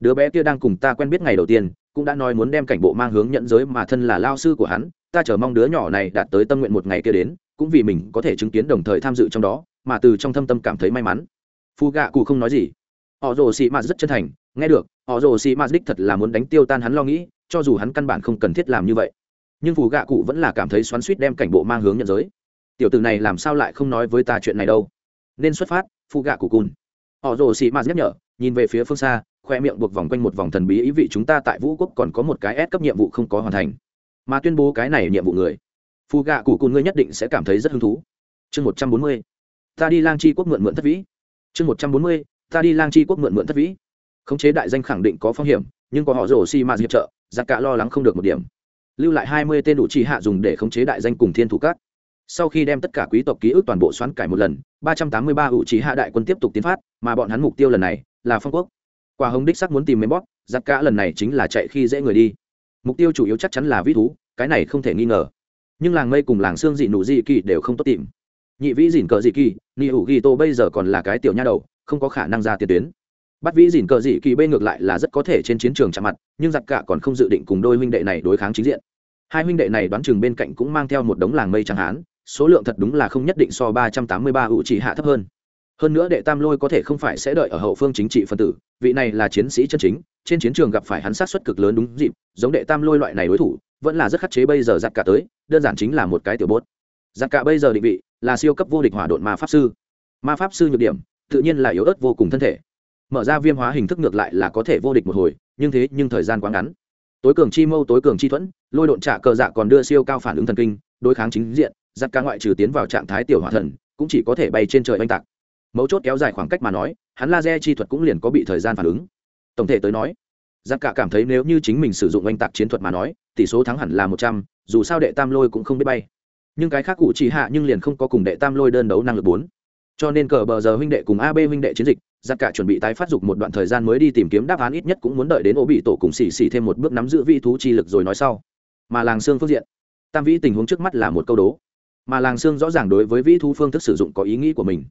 Đứa bé kia đang cùng ta quen biết ngày đầu tiên, cũng đã nói muốn đem cảnh bộ mang hướng nhận giới mà thân là lao sư của hắn, ta chờ mong đứa nhỏ này đạt tới tâm nguyện một ngày kia đến, cũng vì mình có thể chứng kiến đồng thời tham dự trong đó, mà từ trong thâm tâm cảm thấy may mắn. Phu gạ cụ không nói gì. Họ rồ sĩ mạt rất chân thành, nghe được, họ rồ sĩ mạt đích thật là muốn đánh tiêu tan hắn lo nghĩ cho dù hắn căn bản không cần thiết làm như vậy. Nhưng phù gạ cụ vẫn là cảm thấy xoắn suýt đem cảnh bộ mang hướng nhận giới. Tiểu tử này làm sao lại không nói với ta chuyện này đâu? Nên xuất phát, phù gạ cụ cùn. Họ rồ xì mạt nhắc nhở, nhìn về phía phương xa, khoe miệng buộc vòng quanh một vòng thần bí ý vị chúng ta tại vũ quốc còn có một cái ép cấp nhiệm vụ không có hoàn thành. Mà tuyên bố cái này nhiệm vụ người. Phù gạ cụ cùn ngươi nhất định sẽ cảm thấy rất hứng thú. Chương một trăm bốn mươi. Ta đi lang chi quốc mượn mượn thất vĩ. Chương một trăm bốn mươi. Ta đi lang chi quốc mượn mượn thất vĩ. Khống chế đại danh khẳng định có phong hiểm nhưng có họ rồ xi mạt hiệp trợ, giặc cả lo lắng không được một điểm. Lưu lại hai mươi tên đủ trì hạ dùng để khống chế đại danh cùng thiên thủ cát sau khi đem tất cả quý tộc ký ức toàn bộ xoắn cải một lần, ba trăm tám mươi ba ủ trí hạ đại quân tiếp tục tiến phát, mà bọn hắn mục tiêu lần này là phong quốc. Quả hồng đích sắc muốn tìm mấy bóp, giặc cả lần này chính là chạy khi dễ người đi. Mục tiêu chủ yếu chắc chắn là vĩ thú, cái này không thể nghi ngờ. Nhưng làng mây cùng làng xương dị nụ dị kỳ đều không tốt tìm. Nhị vĩ dìn cờ dị kỳ, nị hữu ghi tô bây giờ còn là cái tiểu nha đầu, không có khả năng ra tiền tuyến bắt vĩ dìn cờ dị kỳ bên ngược lại là rất có thể trên chiến trường chạm mặt, nhưng giặc cả còn không dự định cùng đôi huynh đệ này đối kháng chính diện. Hai huynh đệ này đoán chừng bên cạnh cũng mang theo một đống làng mây chẳng hán, số lượng thật đúng là không nhất định so ba trăm tám mươi ba ủ chỉ hạ thấp hơn. Hơn nữa đệ tam lôi có thể không phải sẽ đợi ở hậu phương chính trị phân tử, vị này là chiến sĩ chân chính, trên chiến trường gặp phải hắn sát xuất cực lớn đúng dịp, giống đệ tam lôi loại này đối thủ, vẫn là rất khắc chế bây giờ giặc cả tới, đơn giản chính là một cái tiểu bốt. Giặc cả bây giờ định vị là siêu cấp vô địch hỏa độn ma pháp sư. Ma pháp sư nhược điểm, tự nhiên là yếu ớt vô cùng thân thể mở ra viêm hóa hình thức ngược lại là có thể vô địch một hồi, nhưng thế nhưng thời gian quá ngắn. Tối cường chi mâu, tối cường chi thuẫn, lôi độn trả cờ dạ còn đưa siêu cao phản ứng thần kinh, đối kháng chính diện giặc ca ngoại trừ tiến vào trạng thái tiểu hỏa thần, cũng chỉ có thể bay trên trời oanh tạc. Mấu chốt kéo dài khoảng cách mà nói, hắn laser chi thuật cũng liền có bị thời gian phản ứng. Tổng thể tới nói giặc cả cảm thấy nếu như chính mình sử dụng oanh tạc chiến thuật mà nói, tỷ số thắng hẳn là một trăm, dù sao đệ tam lôi cũng không biết bay. Nhưng cái khác cụ chỉ hạ nhưng liền không có cùng đệ tam lôi đơn đấu năng lực bốn cho nên cờ bờ giờ huynh đệ cùng ab huynh đệ chiến dịch giặc cả chuẩn bị tái phát dục một đoạn thời gian mới đi tìm kiếm đáp án ít nhất cũng muốn đợi đến ô bị tổ cùng xì xì thêm một bước nắm giữ vị thú chi lực rồi nói sau. Mà làng xương phương diện, tam vĩ tình huống trước mắt là một câu đố. Mà làng xương rõ ràng đối với vĩ thú phương thức sử dụng có ý nghĩ của mình.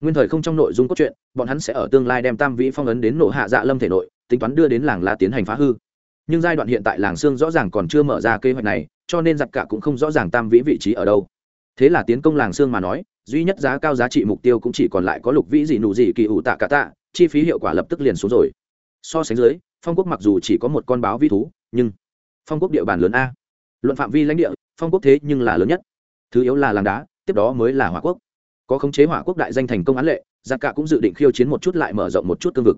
Nguyên thời không trong nội dung cốt truyện, bọn hắn sẽ ở tương lai đem tam vĩ phong ấn đến nổ hạ dạ lâm thể nội, tính toán đưa đến làng lá tiến hành phá hư. Nhưng giai đoạn hiện tại làng xương rõ ràng còn chưa mở ra kế hoạch này, cho nên giặc cả cũng không rõ ràng tam vĩ vị trí ở đâu. Thế là tiến công làng xương mà nói duy nhất giá cao giá trị mục tiêu cũng chỉ còn lại có lục vĩ gì nụ gì kỳ ủ tạ cả tạ, chi phí hiệu quả lập tức liền xuống rồi. So sánh dưới, phong quốc mặc dù chỉ có một con báo vi thú, nhưng phong quốc địa bàn lớn a. Luận phạm vi lãnh địa, phong quốc thế nhưng là lớn nhất. Thứ yếu là làng đá, tiếp đó mới là hỏa quốc. Có khống chế hỏa quốc đại danh thành công án lệ giặc cả cũng dự định khiêu chiến một chút lại mở rộng một chút cương vực.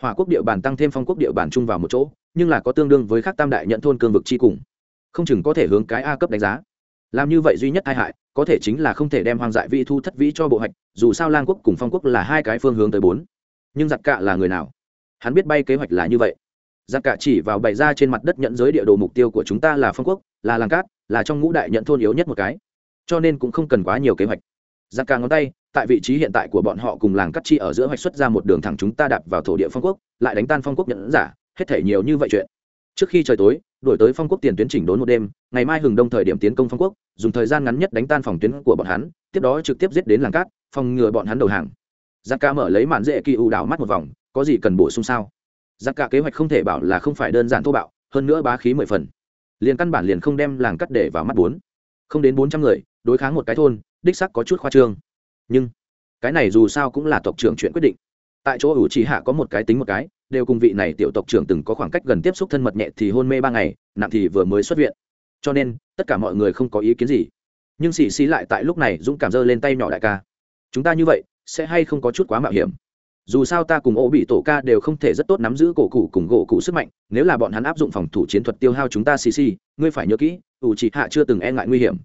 Hỏa quốc địa bàn tăng thêm phong quốc địa bàn chung vào một chỗ, nhưng là có tương đương với các tam đại nhận thôn cương vực chi cùng. Không chừng có thể hướng cái a cấp đánh giá làm như vậy duy nhất tai hại, có thể chính là không thể đem hoang dại vị thu thất vĩ cho bộ hạch, dù sao lang quốc cùng phong quốc là hai cái phương hướng tới bốn. Nhưng giặc cạ là người nào? Hắn biết bay kế hoạch là như vậy. Giặc cạ chỉ vào bày ra trên mặt đất nhận giới địa đồ mục tiêu của chúng ta là phong quốc, là làng cát, là trong ngũ đại nhận thôn yếu nhất một cái. Cho nên cũng không cần quá nhiều kế hoạch. Giặc cạ ngón tay, tại vị trí hiện tại của bọn họ cùng làng cắt chi ở giữa hoạch xuất ra một đường thẳng chúng ta đạp vào thổ địa phong quốc, lại đánh tan phong quốc nhận giả, hết thể nhiều như vậy chuyện. Trước khi trời tối, đổi tới phong quốc tiền tuyến chỉnh đốn một đêm, ngày mai hừng đông thời điểm tiến công phong quốc dùng thời gian ngắn nhất đánh tan phòng tuyến của bọn hắn, tiếp đó trực tiếp giết đến làng cát, phòng ngừa bọn hắn đầu hàng. Giặc ca mở lấy màn dễ kỳ ưu đảo mắt một vòng, có gì cần bổ sung sao? Giặc ca kế hoạch không thể bảo là không phải đơn giản thô bạo, hơn nữa bá khí mười phần. Liền căn bản liền không đem làng cắt để vào mắt bốn. Không đến bốn trăm người, đối kháng một cái thôn, đích sắc có chút khoa trương. Nhưng, cái này dù sao cũng là tộc trưởng chuyện quyết định. Tại chỗ ủ trì hạ có một cái tính một cái, đều cùng vị này tiểu tộc trưởng từng có khoảng cách gần tiếp xúc thân mật nhẹ thì hôn mê ba ngày, nặng thì vừa mới xuất viện cho nên tất cả mọi người không có ý kiến gì. Nhưng xì xì lại tại lúc này dũng cảm giơ lên tay nhỏ đại ca. Chúng ta như vậy, sẽ hay không có chút quá mạo hiểm? Dù sao ta cùng ô bị tổ ca đều không thể rất tốt nắm giữ cổ cụ cùng gỗ cụ sức mạnh, nếu là bọn hắn áp dụng phòng thủ chiến thuật tiêu hao chúng ta xì xì, ngươi phải nhớ kỹ, ủ chỉ hạ chưa từng e ngại nguy hiểm.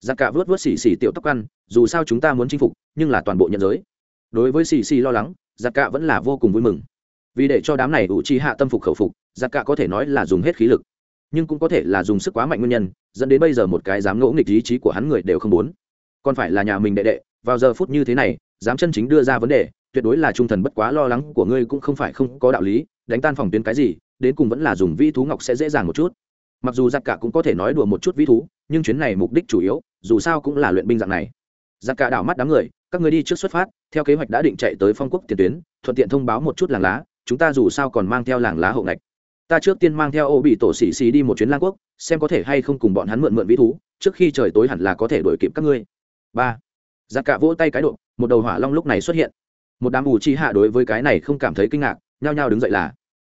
Giặc cả vớt vớt xì xì tiểu tóc ăn, dù sao chúng ta muốn chinh phục, nhưng là toàn bộ nhân giới. Đối với xì xì lo lắng, giặc cả vẫn là vô cùng vui mừng. Vì để cho đám này ủ chi hạ tâm phục khẩu phục, giặc cả có thể nói là dùng hết khí lực nhưng cũng có thể là dùng sức quá mạnh nguyên nhân, dẫn đến bây giờ một cái dám ngỗ nghịch ý chí của hắn người đều không muốn. Còn phải là nhà mình đệ đệ, vào giờ phút như thế này, dám chân chính đưa ra vấn đề, tuyệt đối là trung thần bất quá lo lắng của ngươi cũng không phải không có đạo lý, đánh tan phòng tuyến cái gì, đến cùng vẫn là dùng vi thú ngọc sẽ dễ dàng một chút. Mặc dù giặc cả cũng có thể nói đùa một chút vi thú, nhưng chuyến này mục đích chủ yếu, dù sao cũng là luyện binh dạng này. Giặc cả đảo mắt đám người, các người đi trước xuất phát, theo kế hoạch đã định chạy tới phong quốc tiền tuyến, thuận tiện thông báo một chút làng lá, chúng ta dù sao còn mang theo làng lá hậu ngạch ta trước tiên mang theo ô bị tổ xỉ xì đi một chuyến lang quốc, xem có thể hay không cùng bọn hắn mượn mượn vĩ thú, trước khi trời tối hẳn là có thể đuổi kịp các ngươi. Ba. Giặc cả vỗ tay cái độ, một đầu hỏa long lúc này xuất hiện. Một đám ủ chi hạ đối với cái này không cảm thấy kinh ngạc, nhao nhao đứng dậy là.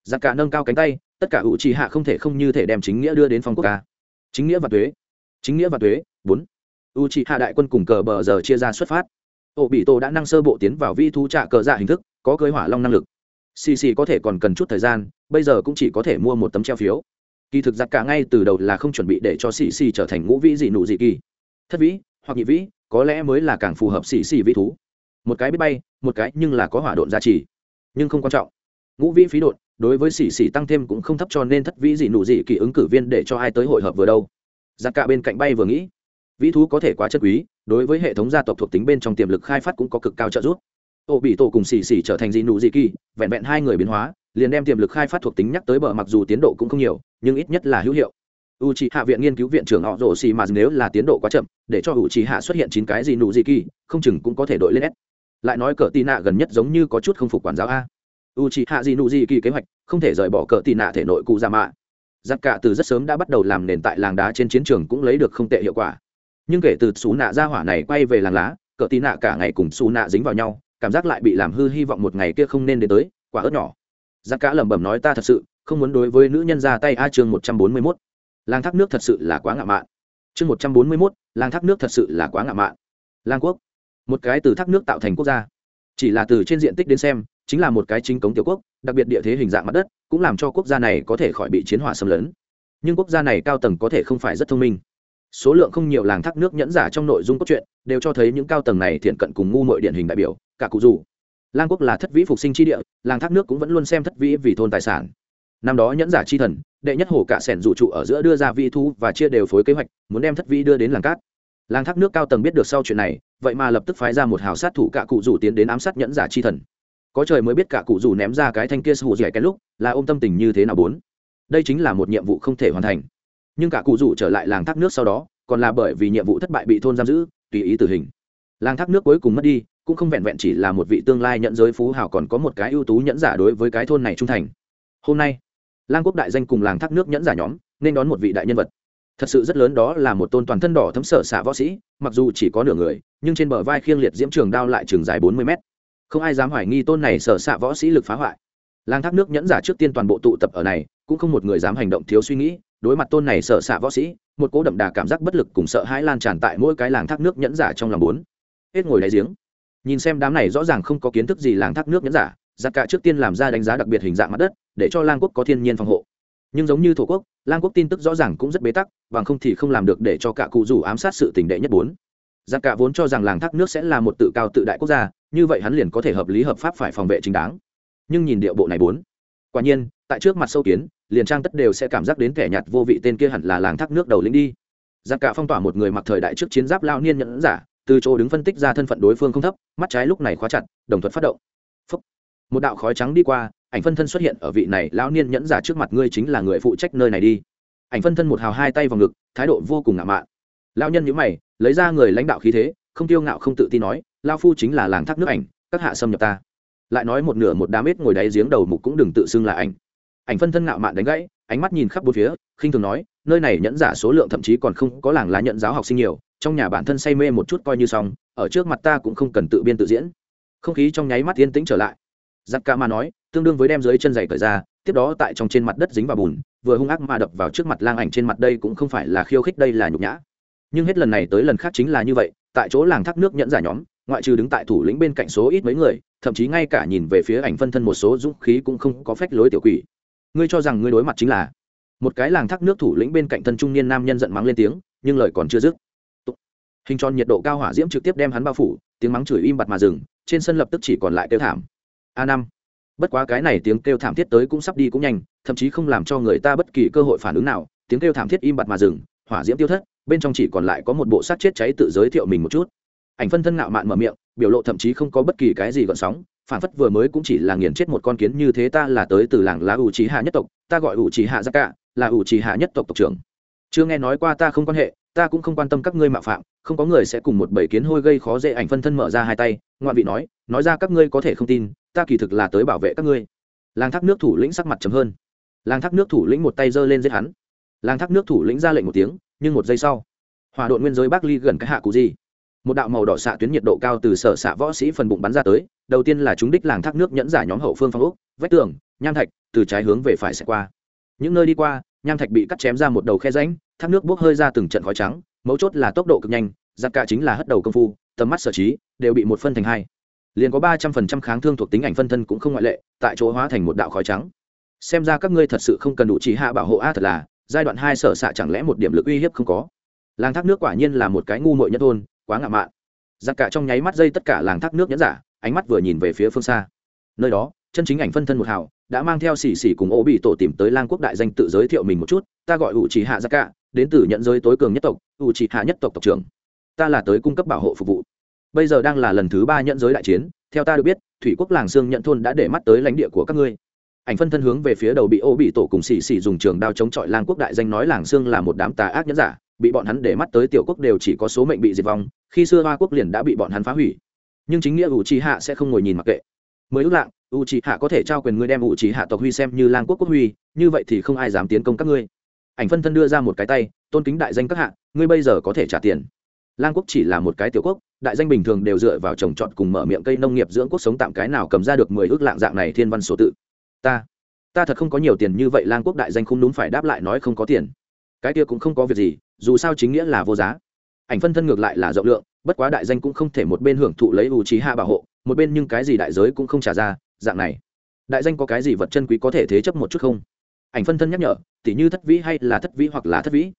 Giặc cả nâng cao cánh tay, tất cả ủ chi hạ không thể không như thể đem chính nghĩa đưa đến phong quốc ca. Chính nghĩa và thuế chính nghĩa và thuế bốn. U chi hạ đại quân cùng cờ bờ giờ chia ra xuất phát. Ô bị tổ đã năng sơ bộ tiến vào vi thú trạ cờ dạ hình thức, có cưới hỏa long năng lực xì xì có thể còn cần chút thời gian, bây giờ cũng chỉ có thể mua một tấm treo phiếu. Kỳ thực giặc cả ngay từ đầu là không chuẩn bị để cho xì xì trở thành ngũ vĩ dị nụ dị kỳ. Thất vĩ, hoặc nhị vĩ, có lẽ mới là càng phù hợp xì xì vĩ thú. Một cái biết bay, một cái nhưng là có hỏa độn giá trị nhưng không quan trọng. Ngũ vĩ phí độn, đối với xì xì tăng thêm cũng không thấp cho nên thất vĩ dị nụ dị kỳ ứng cử viên để cho ai tới hội hợp vừa đâu. Giặc cả bên cạnh bay vừa nghĩ, vĩ thú có thể quá chất quý, đối với hệ thống gia tộc thuộc tính bên trong tiềm lực khai phát cũng có cực cao trợ giúp ô bị tổ cùng xì xì trở thành dị nụ dị kỳ, vẹn vẹn hai người biến hóa, liền đem tiềm lực khai phát thuộc tính nhắc tới bờ mặc dù tiến độ cũng không nhiều, nhưng ít nhất là hữu hiệu. U c hạ viện nghiên cứu viện trưởng họ rổ xì mà nếu là tiến độ quá chậm, để cho u c hạ xuất hiện chín cái gì nụ gì kỳ, không chừng cũng có thể đội lên s. Lại nói cờ tì nạ gần nhất giống như có chút không phục quản giáo a. U c hạ gì nụ gì kỳ kế hoạch, không thể rời bỏ cờ tì nạ thể nội cụ ra mạ. Giặc cả từ rất sớm đã bắt đầu làm nền tại làng đá trên chiến trường cũng lấy được không tệ hiệu quả. Nhưng kể từ xú nạ ra hỏa này quay về làng lá, cờ tì nạ cả ngày cùng xú nạ dính vào nhau cảm giác lại bị làm hư hy vọng một ngày kia không nên đến tới, quả ớt nhỏ. Giặc cá lẩm bẩm nói ta thật sự không muốn đối với nữ nhân ra tay. A chương một trăm bốn mươi mốt. Làng thác nước thật sự là quá ngạo mạn. Chương một trăm bốn mươi mốt. Làng thác nước thật sự là quá ngạo mạn. Lang quốc. Một cái từ thác nước tạo thành quốc gia. Chỉ là từ trên diện tích đến xem, chính là một cái chính cống tiểu quốc, đặc biệt địa thế hình dạng mặt đất, cũng làm cho quốc gia này có thể khỏi bị chiến hỏa xâm lấn. Nhưng quốc gia này cao tầng có thể không phải rất thông minh số lượng không nhiều làng thác nước nhẫn giả trong nội dung cốt truyện, đều cho thấy những cao tầng này thiện cận cùng ngu mội điển hình đại biểu, cả cụ dù. Lang quốc là thất vĩ phục sinh tri địa, làng thác nước cũng vẫn luôn xem thất vĩ vì thôn tài sản. Năm đó nhẫn giả chi thần, đệ nhất hồ cả sẻn dụ trụ ở giữa đưa ra vi thu và chia đều phối kế hoạch, muốn đem thất vĩ đưa đến làng cát. Làng thác nước cao tầng biết được sau chuyện này, vậy mà lập tức phái ra một hào sát thủ cả cụ rủ tiến đến ám sát nhẫn giả chi thần. Có trời mới biết cả cụ rủ ném ra cái thanh kia sù dẻ cái lúc, là ôm tâm tình như thế nào bốn. Đây chính là một nhiệm vụ không thể hoàn thành nhưng cả cụ rủ trở lại làng thác nước sau đó, còn là bởi vì nhiệm vụ thất bại bị thôn giam giữ, tùy ý tử hình. Làng thác nước cuối cùng mất đi, cũng không vẹn vẹn chỉ là một vị tương lai nhận giới phú hào còn có một cái ưu tú nhẫn giả đối với cái thôn này trung thành. Hôm nay, lang quốc đại danh cùng làng thác nước nhẫn giả nhóm, nên đón một vị đại nhân vật. Thật sự rất lớn đó là một tôn toàn thân đỏ thấm sở xạ võ sĩ, mặc dù chỉ có nửa người, nhưng trên bờ vai khiêng liệt diễm trường đao lại trường dài bốn mươi mét. Không ai dám hoài nghi tôn này sở xạ võ sĩ lực phá hoại. Làng thác nước nhẫn giả trước tiên toàn bộ tụ tập ở này, cũng không một người dám hành động thiếu suy nghĩ đối mặt tôn này sợ xạ võ sĩ, một cỗ đậm đà cảm giác bất lực cùng sợ hãi lan tràn tại mỗi cái làng thác nước nhẫn giả trong lòng bốn. Hết ngồi đáy giếng. Nhìn xem đám này rõ ràng không có kiến thức gì làng thác nước nhẫn giả, giặc cả trước tiên làm ra đánh giá đặc biệt hình dạng mặt đất, để cho lang quốc có thiên nhiên phòng hộ. Nhưng giống như thổ quốc, lang quốc tin tức rõ ràng cũng rất bế tắc, bằng không thì không làm được để cho cả cụ rủ ám sát sự tình đệ nhất bốn. Giặc cả vốn cho rằng làng thác nước sẽ là một tự cao tự đại quốc gia, như vậy hắn liền có thể hợp lý hợp pháp phải phòng vệ chính đáng. Nhưng nhìn địa bộ này bốn. Quả nhiên, tại trước mặt sâu kiến liền trang tất đều sẽ cảm giác đến kẻ nhạt vô vị tên kia hẳn là làng thác nước đầu lĩnh đi. Giặc cả phong tỏa một người mặc thời đại trước chiến giáp lao niên nhẫn giả, từ chỗ đứng phân tích ra thân phận đối phương không thấp, mắt trái lúc này khóa chặt, đồng thuận phát động. Phúc. một đạo khói trắng đi qua, ảnh phân thân xuất hiện ở vị này lão niên nhẫn giả trước mặt ngươi chính là người phụ trách nơi này đi. Ảnh phân thân một hào hai tay vào ngực, thái độ vô cùng ngạo mạn. Lão nhân nhữ mày, lấy ra người lãnh đạo khí thế, không tiêu ngạo không tự tin nói lao phu chính là làng thác nước ảnh, các hạ xâm nhập ta. Lại nói một nửa một đám ếch ngồi đáy giếng đầu mục cũng đừng tự xưng là ảnh ảnh phân thân ngạo mạn đánh gãy, ánh mắt nhìn khắp bốn phía, khinh thường nói, nơi này nhẫn giả số lượng thậm chí còn không có làng lá nhận giáo học sinh nhiều, trong nhà bản thân say mê một chút coi như xong, ở trước mặt ta cũng không cần tự biên tự diễn. Không khí trong nháy mắt yên tĩnh trở lại. Giặc ca mà nói, tương đương với đem dưới chân giày cởi ra, tiếp đó tại trong trên mặt đất dính vào bùn, vừa hung ác mà đập vào trước mặt lang ảnh trên mặt đây cũng không phải là khiêu khích, đây là nhục nhã. Nhưng hết lần này tới lần khác chính là như vậy, tại chỗ làng thác nước nhẫn giả nhóm, ngoại trừ đứng tại thủ lĩnh bên cạnh số ít mấy người, thậm chí ngay cả nhìn về phía ảnh phân thân một số dũng khí cũng không có phách lối tiểu quỷ ngươi cho rằng ngươi đối mặt chính là một cái làng thác nước thủ lĩnh bên cạnh thân trung niên nam nhân giận mắng lên tiếng, nhưng lời còn chưa dứt. Hình tròn nhiệt độ cao hỏa diễm trực tiếp đem hắn bao phủ, tiếng mắng chửi im bặt mà dừng, trên sân lập tức chỉ còn lại kêu thảm. A năm. Bất quá cái này tiếng kêu thảm thiết tới cũng sắp đi cũng nhanh, thậm chí không làm cho người ta bất kỳ cơ hội phản ứng nào, tiếng kêu thảm thiết im bặt mà dừng, hỏa diễm tiêu thất, bên trong chỉ còn lại có một bộ xác chết cháy tự giới thiệu mình một chút. Ảnh phân thân ngạo mạn mở miệng, biểu lộ thậm chí không có bất kỳ cái gì gợn sóng phản phất vừa mới cũng chỉ là nghiền chết một con kiến như thế ta là tới từ làng lá ủ trí hạ nhất tộc, ta gọi ủ trí hạ ra cả là ủ trí hạ nhất tộc tộc trưởng. Chưa nghe nói qua ta không quan hệ, ta cũng không quan tâm các ngươi mạo phạm, không có người sẽ cùng một bầy kiến hôi gây khó dễ ảnh phân thân mở ra hai tay, ngoạn vị nói nói ra các ngươi có thể không tin, ta kỳ thực là tới bảo vệ các ngươi. Làng thác nước thủ lĩnh sắc mặt chấm hơn. Làng thác nước thủ lĩnh một tay giơ lên giết hắn. Làng thác nước thủ lĩnh ra lệnh một tiếng, nhưng một giây sau hòa đội nguyên giới bắc ly gần cái hạ cụ gì? Một đạo màu đỏ xạ tuyến nhiệt độ cao từ sở xạ võ sĩ phần bụng bắn ra tới, đầu tiên là chúng đích làng thác nước nhẫn giả nhóm hậu phương phong úc vách tường, nham thạch, từ trái hướng về phải sẽ qua. Những nơi đi qua, nham thạch bị cắt chém ra một đầu khe ránh thác nước bốc hơi ra từng trận khói trắng, mấu chốt là tốc độ cực nhanh giặc cả chính là hất đầu công phu, tầm mắt sở trí đều bị một phân thành hai. Liền có ba trăm phần trăm kháng thương thuộc tính ảnh phân thân cũng không ngoại lệ, tại chỗ hóa thành một đạo khói trắng. Xem ra các ngươi thật sự không cần đủ chỉ hạ bảo hộ a thật là, giai đoạn hai sở xạ chẳng lẽ một điểm lực uy hiếp không có? Làng thác nước quả nhiên là một cái ngu mội nhất thôn quá ngạo mạn. Giặc cả trong nháy mắt dây tất cả làng thác nước nhẫn giả, ánh mắt vừa nhìn về phía phương xa. Nơi đó, chân chính ảnh phân thân một hào, đã mang theo xỉ xỉ cùng ô bị tổ tìm tới lang quốc đại danh tự giới thiệu mình một chút, ta gọi ủ trì hạ giặc cả, đến từ nhận giới tối cường nhất tộc ủ trì hạ nhất tộc tộc trưởng. Ta là tới cung cấp bảo hộ phục vụ. Bây giờ đang là lần thứ ba nhận giới đại chiến, theo ta được biết, thủy quốc làng sương nhận thôn đã để mắt tới lãnh địa của các ngươi. Ảnh phân thân hướng về phía đầu bị ô bị tổ cùng xì xì dùng trường đao chống chọi lang quốc đại danh nói làng sương là một đám tà ác nhẫn giả bị bọn hắn để mắt tới tiểu quốc đều chỉ có số mệnh bị diệt vong, khi xưa hoa quốc liền đã bị bọn hắn phá hủy. Nhưng chính nghĩa u trí hạ sẽ không ngồi nhìn mặc kệ. Mới ước lạng u trí hạ có thể trao quyền ngươi đem u trí hạ tộc huy xem như lang quốc quốc huy, như vậy thì không ai dám tiến công các ngươi. Ảnh phân thân đưa ra một cái tay, tôn kính đại danh các hạ, ngươi bây giờ có thể trả tiền. Lang quốc chỉ là một cái tiểu quốc, đại danh bình thường đều dựa vào trồng trọt cùng mở miệng cây nông nghiệp dưỡng quốc sống tạm cái nào cầm ra được mười ước lạng dạng này thiên văn số tự. Ta ta thật không có nhiều tiền như vậy, lang quốc đại danh không đúng phải đáp lại nói không có tiền cái kia cũng không có việc gì, dù sao chính nghĩa là vô giá. Ảnh phân thân ngược lại là rộng lượng, bất quá đại danh cũng không thể một bên hưởng thụ lấy ưu trí hạ bảo hộ, một bên nhưng cái gì đại giới cũng không trả ra, dạng này. Đại danh có cái gì vật chân quý có thể thế chấp một chút không? Ảnh phân thân nhắc nhở, tỉ như thất vĩ hay là thất vĩ hoặc là thất vĩ?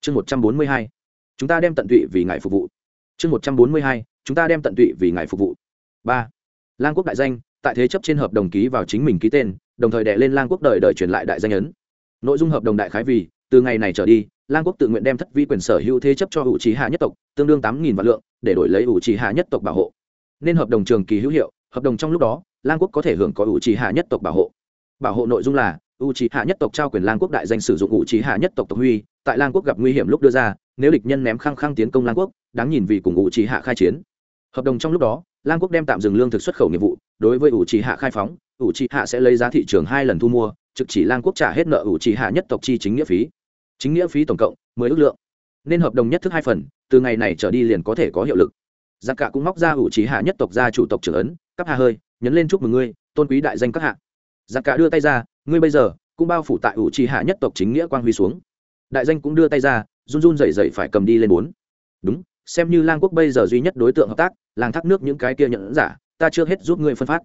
Chương một trăm bốn mươi hai, chúng ta đem tận tụy vì ngài phục vụ. Chương một trăm bốn mươi hai, chúng ta đem tận tụy vì ngài phục vụ. Ba, lang quốc đại danh, tại thế chấp trên hợp đồng ký vào chính mình ký tên, đồng thời đệ lên lang quốc đời đời truyền lại đại danh ấn. Nội dung hợp đồng đại khái vì từ ngày này trở đi, lang quốc tự nguyện đem thất vi quyền sở hữu thế chấp cho hữu trí hạ nhất tộc, tương đương tám nghìn vạn lượng, để đổi lấy hữu trí hạ nhất tộc bảo hộ. Nên hợp đồng trường kỳ hữu hiệu, hợp đồng trong lúc đó, lang quốc có thể hưởng có hữu trí hạ nhất tộc bảo hộ. Bảo hộ nội dung là u trí hạ nhất tộc trao quyền lang quốc đại danh sử dụng u trí hạ nhất tộc tộc huy, tại lang quốc gặp nguy hiểm lúc đưa ra, nếu địch nhân ném khăng khăng tiến công lang quốc, đáng nhìn vì cùng u trí hạ khai chiến. Hợp đồng trong lúc đó, lang quốc đem tạm dừng lương thực xuất khẩu nghiệp vụ, đối với ủ trí hạ khai phóng ủ trí hạ sẽ lấy giá thị trường hai lần thu mua, trực chỉ lang quốc trả hết nợ ủ trí hạ nhất tộc chi chính nghĩa phí chính nghĩa phí tổng cộng mười ước lượng. Nên hợp đồng nhất thức hai phần, từ ngày này trở đi liền có thể có hiệu lực. Giặc cả cũng móc ra ủ trì hạ nhất tộc gia chủ tộc trưởng ấn cắp hạ hơi, nhấn lên chúc mừng ngươi, tôn quý đại danh các hạ. Giặc cả đưa tay ra, ngươi bây giờ cũng bao phủ tại ủ trì hạ nhất tộc chính nghĩa quang huy xuống. Đại danh cũng đưa tay ra, run run dậy dậy phải cầm đi lên bốn. Đúng, xem như lang quốc bây giờ duy nhất đối tượng hợp tác, làng thác nước những cái kia nhận giả, ta chưa hết giúp ngươi phân phát.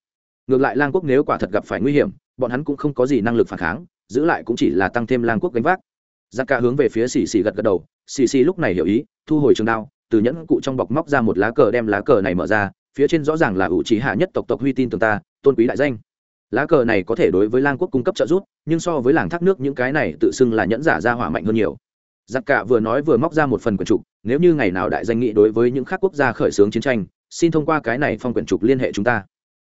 Ngược lại lang quốc nếu quả thật gặp phải nguy hiểm, bọn hắn cũng không có gì năng lực phản kháng, giữ lại cũng chỉ là tăng thêm lang quốc gánh vác giặc cả hướng về phía xì xì gật gật đầu, xì xì lúc này hiểu ý, thu hồi trường đao, từ nhẫn cụ trong bọc móc ra một lá cờ đem lá cờ này mở ra, phía trên rõ ràng là ủ trí hạ nhất tộc tộc huy tin tường ta, tôn quý đại danh. Lá cờ này có thể đối với lang quốc cung cấp trợ giúp, nhưng so với làng thác nước những cái này tự xưng là nhẫn giả ra hỏa mạnh hơn nhiều. Giặc cả vừa nói vừa móc ra một phần quyển trục, nếu như ngày nào đại danh nghị đối với những khác quốc gia khởi xướng chiến tranh, xin thông qua cái này phong quyển trục liên hệ chúng ta.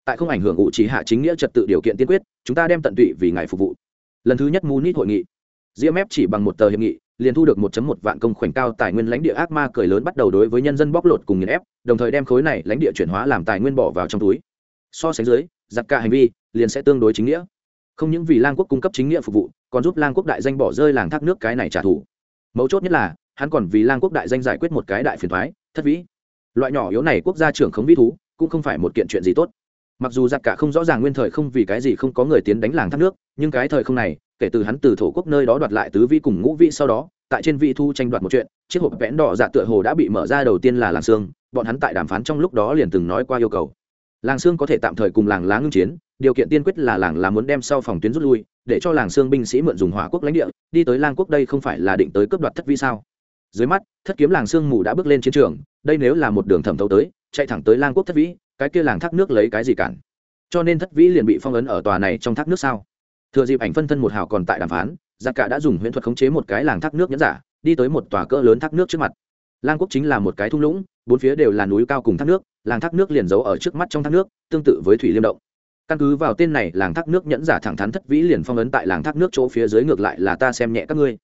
Tại không ảnh hưởng ủ trí hạ chính nghĩa trật tự điều kiện tiên quyết, chúng ta đem tận tụy vì ngài phục vụ. Lần thứ nhất munich hội nghị gmf chỉ bằng một tờ hiệp nghị, liền thu được 1 một vạn công khoảnh cao tài nguyên lãnh địa ác ma cười lớn bắt đầu đối với nhân dân bóc lột cùng nghiền ép, đồng thời đem khối này lãnh địa chuyển hóa làm tài nguyên bỏ vào trong túi. So sánh dưới, giặc cả hành vi liền sẽ tương đối chính nghĩa. Không những vì lang quốc cung cấp chính nghĩa phục vụ, còn giúp lang quốc đại danh bỏ rơi làng thác nước cái này trả thù. Mấu chốt nhất là, hắn còn vì lang quốc đại danh giải quyết một cái đại phiền toái, thất vĩ. Loại nhỏ yếu này quốc gia trưởng không vi thú, cũng không phải một kiện chuyện gì tốt mặc dù giặc cả không rõ ràng nguyên thời không vì cái gì không có người tiến đánh làng thác nước, nhưng cái thời không này, kể từ hắn từ thổ quốc nơi đó đoạt lại tứ vi cùng ngũ vị sau đó, tại trên vị thu tranh đoạt một chuyện, chiếc hộp vẽn đỏ dạ tựa hồ đã bị mở ra đầu tiên là làng sương, bọn hắn tại đàm phán trong lúc đó liền từng nói qua yêu cầu. Làng sương có thể tạm thời cùng làng lá ngưng chiến, điều kiện tiên quyết là làng lá muốn đem sau phòng tuyến rút lui, để cho làng sương binh sĩ mượn dùng hỏa quốc lãnh địa, đi tới lang quốc đây không phải là định tới cướp đoạt thất vi sao? Dưới mắt, thất kiếm làng sương mù đã bước lên chiến trường, đây nếu là một đường thẩm thấu tới, chạy thẳng tới lang quốc thất vĩ cái kia làng thác nước lấy cái gì cản? Cho nên thất vĩ liền bị phong ấn ở tòa này trong thác nước sao? Thừa dịp ảnh phân thân một hào còn tại đàm phán, giặc cả đã dùng huyễn thuật khống chế một cái làng thác nước nhẫn giả, đi tới một tòa cỡ lớn thác nước trước mặt. Lang quốc chính là một cái thung lũng, bốn phía đều là núi cao cùng thác nước, làng thác nước liền giấu ở trước mắt trong thác nước, tương tự với thủy liêm động. Căn cứ vào tên này, làng thác nước nhẫn giả thẳng thắn thất vĩ liền phong ấn tại làng thác nước chỗ phía dưới ngược lại là ta xem nhẹ các ngươi.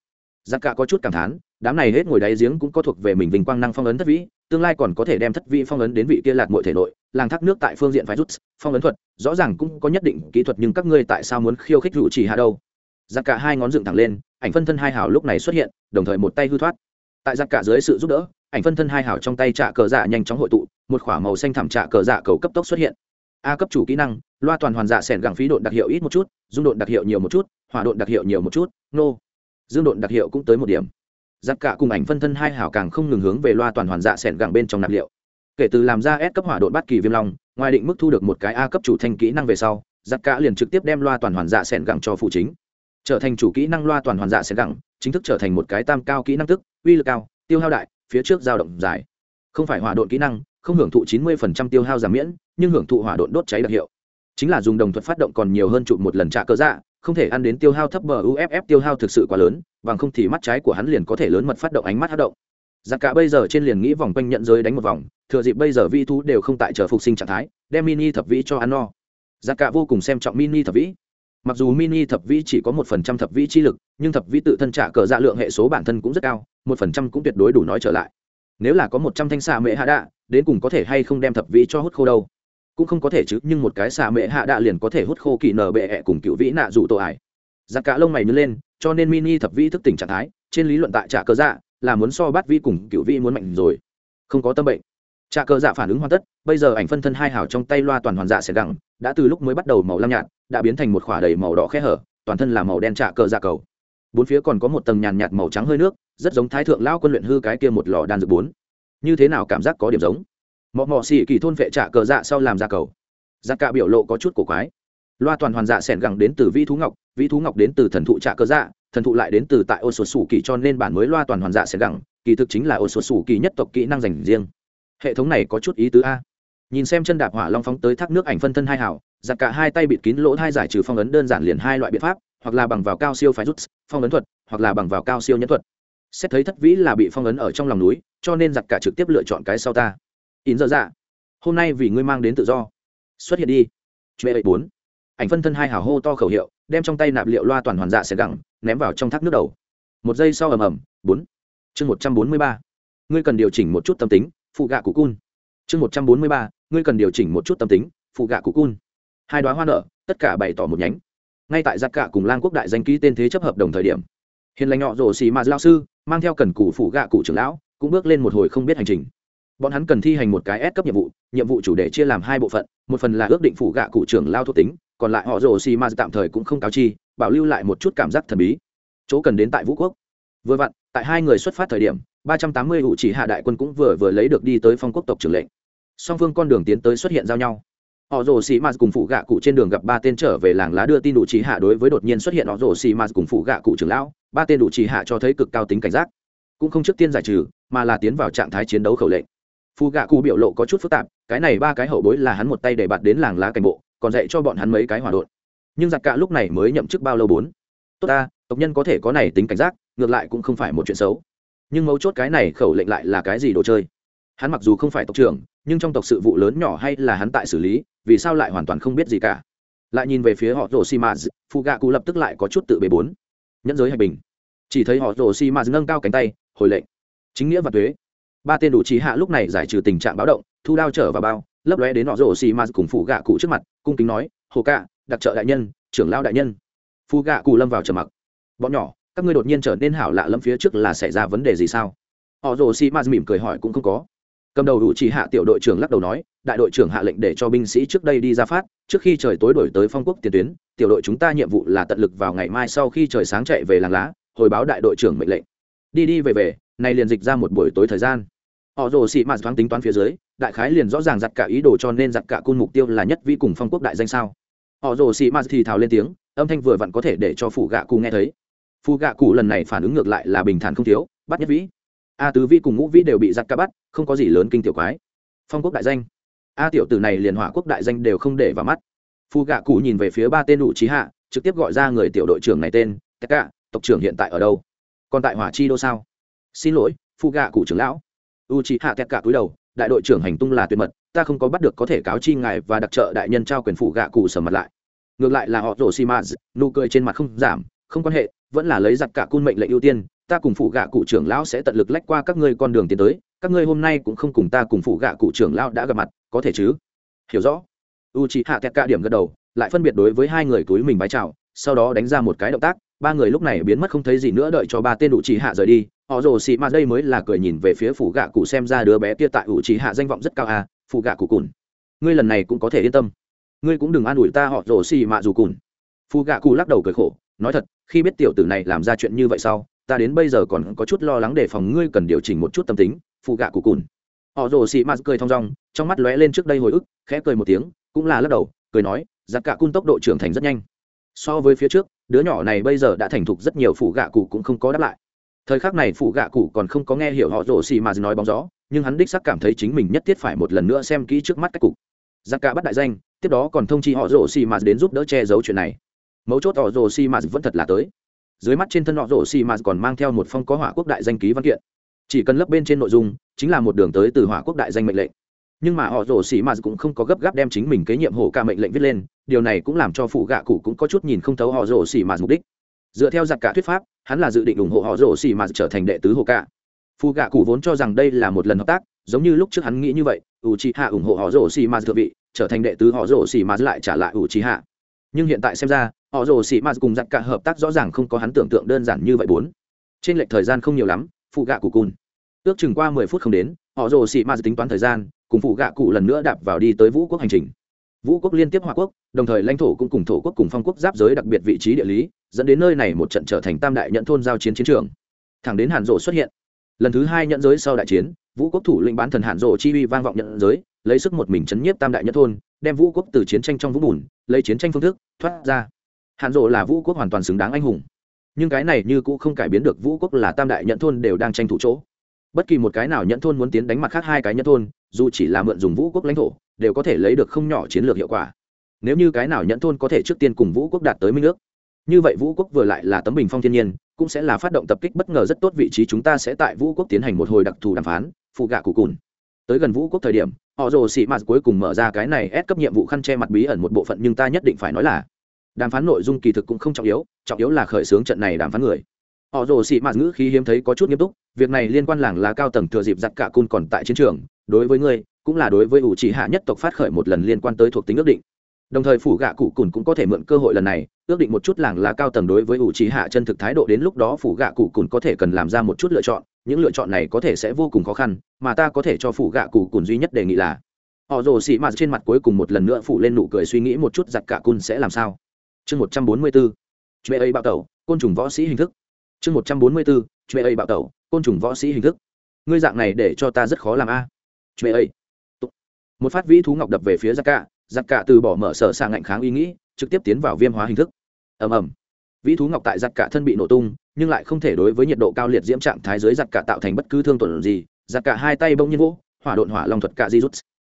Giặc cả có chút cảm thán, đám này hết ngồi đáy giếng cũng có thuộc về mình vinh quang năng phong ấn thất vĩ, tương lai còn có thể đem thất vĩ phong ấn đến vị kia lạc mọi thể nội làng thác nước tại phương diện phải rút, phong ấn thuật, rõ ràng cũng có nhất định kỹ thuật nhưng các ngươi tại sao muốn khiêu khích rủ chỉ hạ đâu? Giặc cả hai ngón dựng thẳng lên, ảnh phân thân hai hào lúc này xuất hiện, đồng thời một tay hư thoát. Tại giặc cả dưới sự giúp đỡ, ảnh phân thân hai hào trong tay trạ cờ dạ nhanh chóng hội tụ, một k h ỏ a màu xanh thảm trạ cờ dạ cầu cấp tốc xuất hiện. A cấp chủ kỹ năng, loa toàn hoàn dạ s ẻ n gẳng phí độn đặc hiệu ít một chút, dung độn đặc hiệu nhiều một chút, hỏa độn đặc hiệu nhiều một chút, nô. Dương độn đặc hiệu cũng tới một điểm. Giặc cả cùng ảnh phân thân hai hào càng không ngừng hướng về loa toàn hoàn dạ s ẻ n gẳng bên trong nạp liệu kể từ làm ra S cấp hỏa độn bát kỳ viêm long, ngoài định mức thu được một cái a cấp chủ thanh kỹ năng về sau, giặc cả liền trực tiếp đem loa toàn hoàn dạ s gẳng cho phụ chính. Trở thành chủ kỹ năng loa toàn hoàn dạ sẽ gẳng, chính thức trở thành một cái tam cao kỹ năng tức, uy lực cao, tiêu hao đại, phía trước dao động dài. Không phải hỏa độn kỹ năng, không hưởng thụ chín mươi tiêu hao giảm miễn, nhưng hưởng thụ hỏa độn đốt cháy đặc hiệu. Chính là dùng đồng thuật phát động còn nhiều hơn chụp một lần trả cơ dạ không thể ăn đến tiêu hao thấp bờ uff tiêu hao thực sự quá lớn, bằng không thì mắt trái của hắn liền có thể lớn mật phát động ánh mắt hát động giặc cả bây giờ trên liền nghĩ vòng quanh nhận giới đánh một vòng, thừa dịp bây giờ vi thú đều không tại chờ phục sinh trạng thái, đem mini thập vĩ cho ăn no. Giặc cả vô cùng xem trọng mini thập vĩ. Mặc dù mini thập vĩ chỉ có một phần trăm thập vĩ chi lực, nhưng thập vĩ tự thân trả cờ dạ lượng hệ số bản thân cũng rất cao, một phần trăm cũng tuyệt đối đủ nói trở lại. Nếu là có một trăm thanh xạ mễ hạ đạ, đến cùng có thể hay không đem thập vĩ cho hút khô đâu? Cũng không có thể chứ, nhưng một cái xạ mễ hạ đạ liền có thể hút khô kỳ nở bệ hẹ cùng cựu vĩ nạ dù tổ ải. Giặc cả lông mày nhớ lên, cho nên mini thập vĩ thức tỉnh trạng thái, trên lý luận tại trả cờ dạ là muốn so bát vi cùng cựu vi muốn mạnh rồi. Không có tâm bệnh. Trà cờ dạ phản ứng hoàn tất, bây giờ ảnh phân thân hai hào trong tay loa toàn hoàn dạ sẽ gẳng đã từ lúc mới bắt đầu màu lam nhạt, đã biến thành một khỏa đầy màu đỏ khe hở, toàn thân là màu đen trà cờ dạ cầu. Bốn phía còn có một tầng nhàn nhạt màu trắng hơi nước, rất giống thái thượng lao quân luyện hư cái kia một lò đan dược bốn. Như thế nào cảm giác có điểm giống? Mọ mọ xỉ kỳ thôn vệ trà cờ dạ sau làm ra cầu. Giặc cả biểu lộ có chút cổ quái loa toàn hoàn dạ sẻn gẳng đến từ vĩ thú ngọc, vĩ thú ngọc đến từ thần thụ trạ cơ dạ thần thụ lại đến từ tại ô sột sủ kỳ cho nên bản mới loa toàn hoàn dạ sẻn gẳng, kỳ thực chính là ô sột sủ kỳ nhất tộc kỹ năng dành riêng. Hệ thống này có chút ý tứ a. Nhìn xem chân đạp hỏa long phóng tới thác nước ảnh phân thân hai hảo giặt cả hai tay bịt kín lỗ hai giải trừ phong ấn đơn giản liền hai loại biện pháp, hoặc là bằng vào cao siêu phái rút, phong ấn thuật, hoặc là bằng vào cao siêu nhân thuật. Xét thấy thất vĩ là bị phong ấn ở trong lòng núi, cho nên giặt cả trực tiếp lựa chọn cái sau ta. In dơ dạ. Hôm nay vì ngươi mang đến tự do. Xuất hiện đi. Chuyện ấy bốn ảnh phân thân hai hảo hô to khẩu hiệu, đem trong tay nạp liệu loa toàn hoàn dạ xẻ gẳng, ném vào trong thác nước đầu. Một giây sau ầm ầm, bốn. Chương một trăm bốn mươi ba. Ngươi cần điều chỉnh một chút tâm tính, phụ gạ cụ cun. Chương một trăm bốn mươi ba, ngươi cần điều chỉnh một chút tâm tính, phụ gạ cụ cun. Hai đoá hoa nở, tất cả bày tỏ một nhánh. Ngay tại giặc cả cùng lang quốc đại danh ký tên thế chấp hợp đồng thời điểm, hiền lành nhọ rổ xì mà lao sư, mang theo cần cụ phụ gạ cụ trưởng lão, cũng bước lên một hồi không biết hành trình. Bọn hắn cần thi hành một cái S cấp nhiệm vụ nhiệm vụ chủ đề chia làm hai bộ phận, một phần là ước định phụ gạ cụ trưởng lao thuộc tính còn lại họ rồ xì ma tạm thời cũng không cáo chi, bảo lưu lại một chút cảm giác thần bí. Chỗ cần đến tại vũ quốc. Vừa vặn, tại hai người xuất phát thời điểm, ba trăm tám mươi ủ chỉ hạ đại quân cũng vừa vừa lấy được đi tới phong quốc tộc trưởng lệnh. Song phương con đường tiến tới xuất hiện giao nhau. Họ rồ xì ma cùng phụ gạ cụ trên đường gặp ba tên trở về làng lá đưa tin đủ trí hạ đối với đột nhiên xuất hiện họ rồ xì ma cùng phụ gạ cụ trưởng lão, ba tên đủ trí hạ cho thấy cực cao tính cảnh giác. Cũng không trước tiên giải trừ, mà là tiến vào trạng thái chiến đấu khẩu lệnh. Phụ gạ cụ biểu lộ có chút phức tạp, cái này ba cái hậu bối là hắn một tay để bạt đến làng lá cảnh bộ còn dạy cho bọn hắn mấy cái hỏa đột nhưng giặc cả lúc này mới nhậm chức bao lâu bốn? Tốt ta, tộc nhân có thể có này tính cảnh giác, ngược lại cũng không phải một chuyện xấu. Nhưng mấu chốt cái này khẩu lệnh lại là cái gì đồ chơi? Hắn mặc dù không phải tộc trưởng, nhưng trong tộc sự vụ lớn nhỏ hay là hắn tại xử lý, vì sao lại hoàn toàn không biết gì cả? Lại nhìn về phía họ rồ Si maz phụ gạ cụ lập tức lại có chút tự bề bốn. Nhẫn giới hành bình. Chỉ thấy họ rồ xi maz nâng cao cánh tay, hồi lệnh. Chính nghĩa và thuế. Ba tên đủ trí hạ lúc này giải trừ tình trạng báo động, thu đao trở vào bao lấp lóe đến họ rồ xi maz cùng phụ gạ cụ trước mặt, cung kính nói, hồ cạ đặc trợ đại nhân, trưởng lao đại nhân. Phụ gạ cụ lâm vào trầm mặc. Bọn nhỏ, các ngươi đột nhiên trở nên hảo lạ lẫm phía trước là xảy ra vấn đề gì sao? Họ rồ xi maz mỉm cười hỏi cũng không có. Cầm đầu đủ chỉ hạ tiểu đội trưởng lắc đầu nói, đại đội trưởng hạ lệnh để cho binh sĩ trước đây đi ra phát, trước khi trời tối đổi tới phong quốc tiền tuyến, tiểu đội chúng ta nhiệm vụ là tận lực vào ngày mai sau khi trời sáng chạy về làng lá, hồi báo đại đội trưởng mệnh lệnh. Đi đi về về, nay liền dịch ra một buổi tối thời gian họ rồ xị mạt thoáng tính toán phía dưới, đại khái liền rõ ràng giặt cả ý đồ cho nên giặt cả cung mục tiêu là nhất vi cùng phong quốc đại danh sao. Họ rồ xị mạt thì thào lên tiếng, âm thanh vừa vặn có thể để cho phụ gạ cụ nghe thấy. Phụ gạ cụ lần này phản ứng ngược lại là bình thản không thiếu, bắt nhất vĩ. A tứ vi cùng ngũ vĩ đều bị giặt cả bắt, không có gì lớn kinh tiểu quái. Phong quốc đại danh. A tiểu tử này liền hỏa quốc đại danh đều không để vào mắt. Phù gạ cụ nhìn về phía ba tên đủ trí hạ, trực tiếp gọi ra người tiểu đội trưởng này tên, tất cả, tộc trưởng hiện tại ở đâu? Còn tại hỏa chi đô sao? Xin lỗi, phù gạ cụ trưởng lão u trí hạ kẹt cả cúi đầu, đại đội trưởng hành tung là tuyệt mật, ta không có bắt được có thể cáo chi ngài và đặc trợ đại nhân trao quyền phụ gạ cụ sở mặt lại. Ngược lại là họ rổ xi mã nụ cười trên mặt không giảm, không quan hệ, vẫn là lấy giặt cả cun mệnh lệnh ưu tiên, ta cùng phụ gạ cụ trưởng lão sẽ tận lực lách qua các ngươi con đường tiến tới, các ngươi hôm nay cũng không cùng ta cùng phụ gạ cụ trưởng lão đã gặp mặt, có thể chứ? Hiểu rõ. U c hạ tẹt cả điểm gật đầu, lại phân biệt đối với hai người túi mình bái chào, sau đó đánh ra một cái động tác, ba người lúc này biến mất không thấy gì nữa, đợi cho ba tên u c hạ rời đi họ rồ xì mà đây mới là cười nhìn về phía phụ gạ cụ xem ra đứa bé kia tại ủ trí hạ danh vọng rất cao à phụ gạ cụ cùn. Ngươi lần này cũng có thể yên tâm. Ngươi cũng đừng an ủi ta, họ rồ xì mà dù cùn. Phụ gạ cụ lắc đầu cười khổ, nói thật, khi biết tiểu tử này làm ra chuyện như vậy sau, ta đến bây giờ còn có chút lo lắng để phòng ngươi cần điều chỉnh một chút tâm tính phụ gạ cụ cùn. Họ rồ xì mạt cười thong dong, trong mắt lóe lên trước đây hồi ức, khẽ cười một tiếng, cũng là lắc đầu, cười nói, giặc cả cun tốc độ trưởng thành rất nhanh. So với phía trước, đứa nhỏ này bây giờ đã thành thục rất nhiều phụ gạ cụ cũng không có đáp lại thời khắc này phụ gạ cụ còn không có nghe hiểu họ rồ xì mà nói bóng gió, nhưng hắn đích sắc cảm thấy chính mình nhất thiết phải một lần nữa xem kỹ trước mắt các cục. Giặc cả bắt đại danh, tiếp đó còn thông chi họ rồ xì mà đến giúp đỡ che giấu chuyện này. Mấu chốt họ rồ xì mà vẫn thật là tới. Dưới mắt trên thân họ rổ xì mà còn mang theo một phong có hỏa quốc đại danh ký văn kiện. Chỉ cần lấp bên trên nội dung, chính là một đường tới từ hỏa quốc đại danh mệnh lệnh. Nhưng mà họ rổ xì mà cũng không có gấp gáp đem chính mình kế nhiệm hộ ca mệnh lệnh viết lên, điều này cũng làm cho phụ gạ cụ cũng có chút nhìn không thấu họ rổ xì mà mục đích dựa theo giặc cả thuyết pháp, hắn là dự định ủng hộ họ rổ xì mà trở thành đệ tứ hồ cả phù gạ cụ vốn cho rằng đây là một lần hợp tác, giống như lúc trước hắn nghĩ như vậy u chi hạ ủng hộ họ rổ xì mà thượng vị, trở thành đệ tứ họ rổ xì mà lại trả lại u chi hạ nhưng hiện tại xem ra, họ rổ xì mà cùng giặc cả hợp tác rõ ràng không có hắn tưởng tượng đơn giản như vậy bốn. Trên lệch thời gian không nhiều lắm phụ gạ cụ cùn. Ước chừng qua mười phút không đến, họ rồ xì mà tính toán thời gian, cùng phụ gạ cụ lần nữa đạp vào đi tới vũ quốc hành trình vũ quốc liên tiếp hòa quốc, đồng thời lãnh thổ cũng cùng thổ quốc cùng phong quốc giáp giới đặc biệt vị trí địa lý, dẫn đến nơi này một trận trở thành tam đại nhận thôn giao chiến chiến trường. Thẳng đến hàn rộ xuất hiện. Lần thứ hai nhận giới sau đại chiến, vũ quốc thủ lĩnh bán thần hàn rộ chi uy vang vọng nhận giới, lấy sức một mình chấn nhiếp tam đại nhận thôn, đem vũ quốc từ chiến tranh trong vũ bùn, lấy chiến tranh phương thức, thoát ra. Hàn rộ là vũ quốc hoàn toàn xứng đáng anh hùng. Nhưng cái này như cũng không cải biến được vũ quốc là tam đại nhận thôn đều đang tranh thủ chỗ. Bất kỳ một cái nào nhận thôn muốn tiến đánh mặt khác hai cái nhận thôn, dù chỉ là mượn dùng vũ quốc lãnh thổ đều có thể lấy được không nhỏ chiến lược hiệu quả. Nếu như cái nào nhận thôn có thể trước tiên cùng vũ quốc đạt tới minh ước, như vậy vũ quốc vừa lại là tấm bình phong thiên nhiên, cũng sẽ là phát động tập kích bất ngờ rất tốt vị trí chúng ta sẽ tại vũ quốc tiến hành một hồi đặc thù đàm phán, phụ gạ cụ cùn. Tới gần vũ quốc thời điểm, họ rồ xị mạt cuối cùng mở ra cái này ép cấp nhiệm vụ khăn che mặt bí ẩn một bộ phận nhưng ta nhất định phải nói là, đàm phán nội dung kỳ thực cũng không trọng yếu trọng yếu là khởi xướng trận này đàm phán người. Họ rồ xị mạt ngữ khí hiếm thấy có chút nghiêm túc, việc này liên quan làng là cao tầng thừa dịp giặt cả cun còn tại chiến trường, đối với ngươi cũng là đối với ủ trì hạ nhất tộc phát khởi một lần liên quan tới thuộc tính ước định. Đồng thời phủ gạ cụ cùn cũng có thể mượn cơ hội lần này, ước định một chút làng lá cao tầng đối với ủ trì hạ chân thực thái độ đến lúc đó phủ gạ cụ cùn có thể cần làm ra một chút lựa chọn, những lựa chọn này có thể sẽ vô cùng khó khăn, mà ta có thể cho phủ gạ cụ cùn duy nhất đề nghị là, họ rồ xị mạt trên mặt cuối cùng một lần nữa phủ lên nụ cười suy nghĩ một chút giặc cả cun sẽ làm sao. Chương một trăm bốn mươi bốn chuệ ấy bạo tẩu, côn trùng võ sĩ hình thức. Chương một trăm bốn mươi bốn chuệ ấy bạo tẩu, côn trùng võ sĩ hình thức. Ngươi dạng này để cho ta rất khó làm a. À. chuệ ấy một phát vĩ thú ngọc đập về phía giặc cả giặc cả từ bỏ mở sở sang ngạnh kháng ý nghĩ, trực tiếp tiến vào viêm hóa hình thức. Ầm ầm. Vĩ thú ngọc tại giặc cả thân bị nổ tung, nhưng lại không thể đối với nhiệt độ cao liệt diễm trạng thái dưới giặc cả tạo thành bất cứ thương tổn gì, giặc cả hai tay bông nhiên vỗ, hỏa độn hỏa long thuật cả di rút.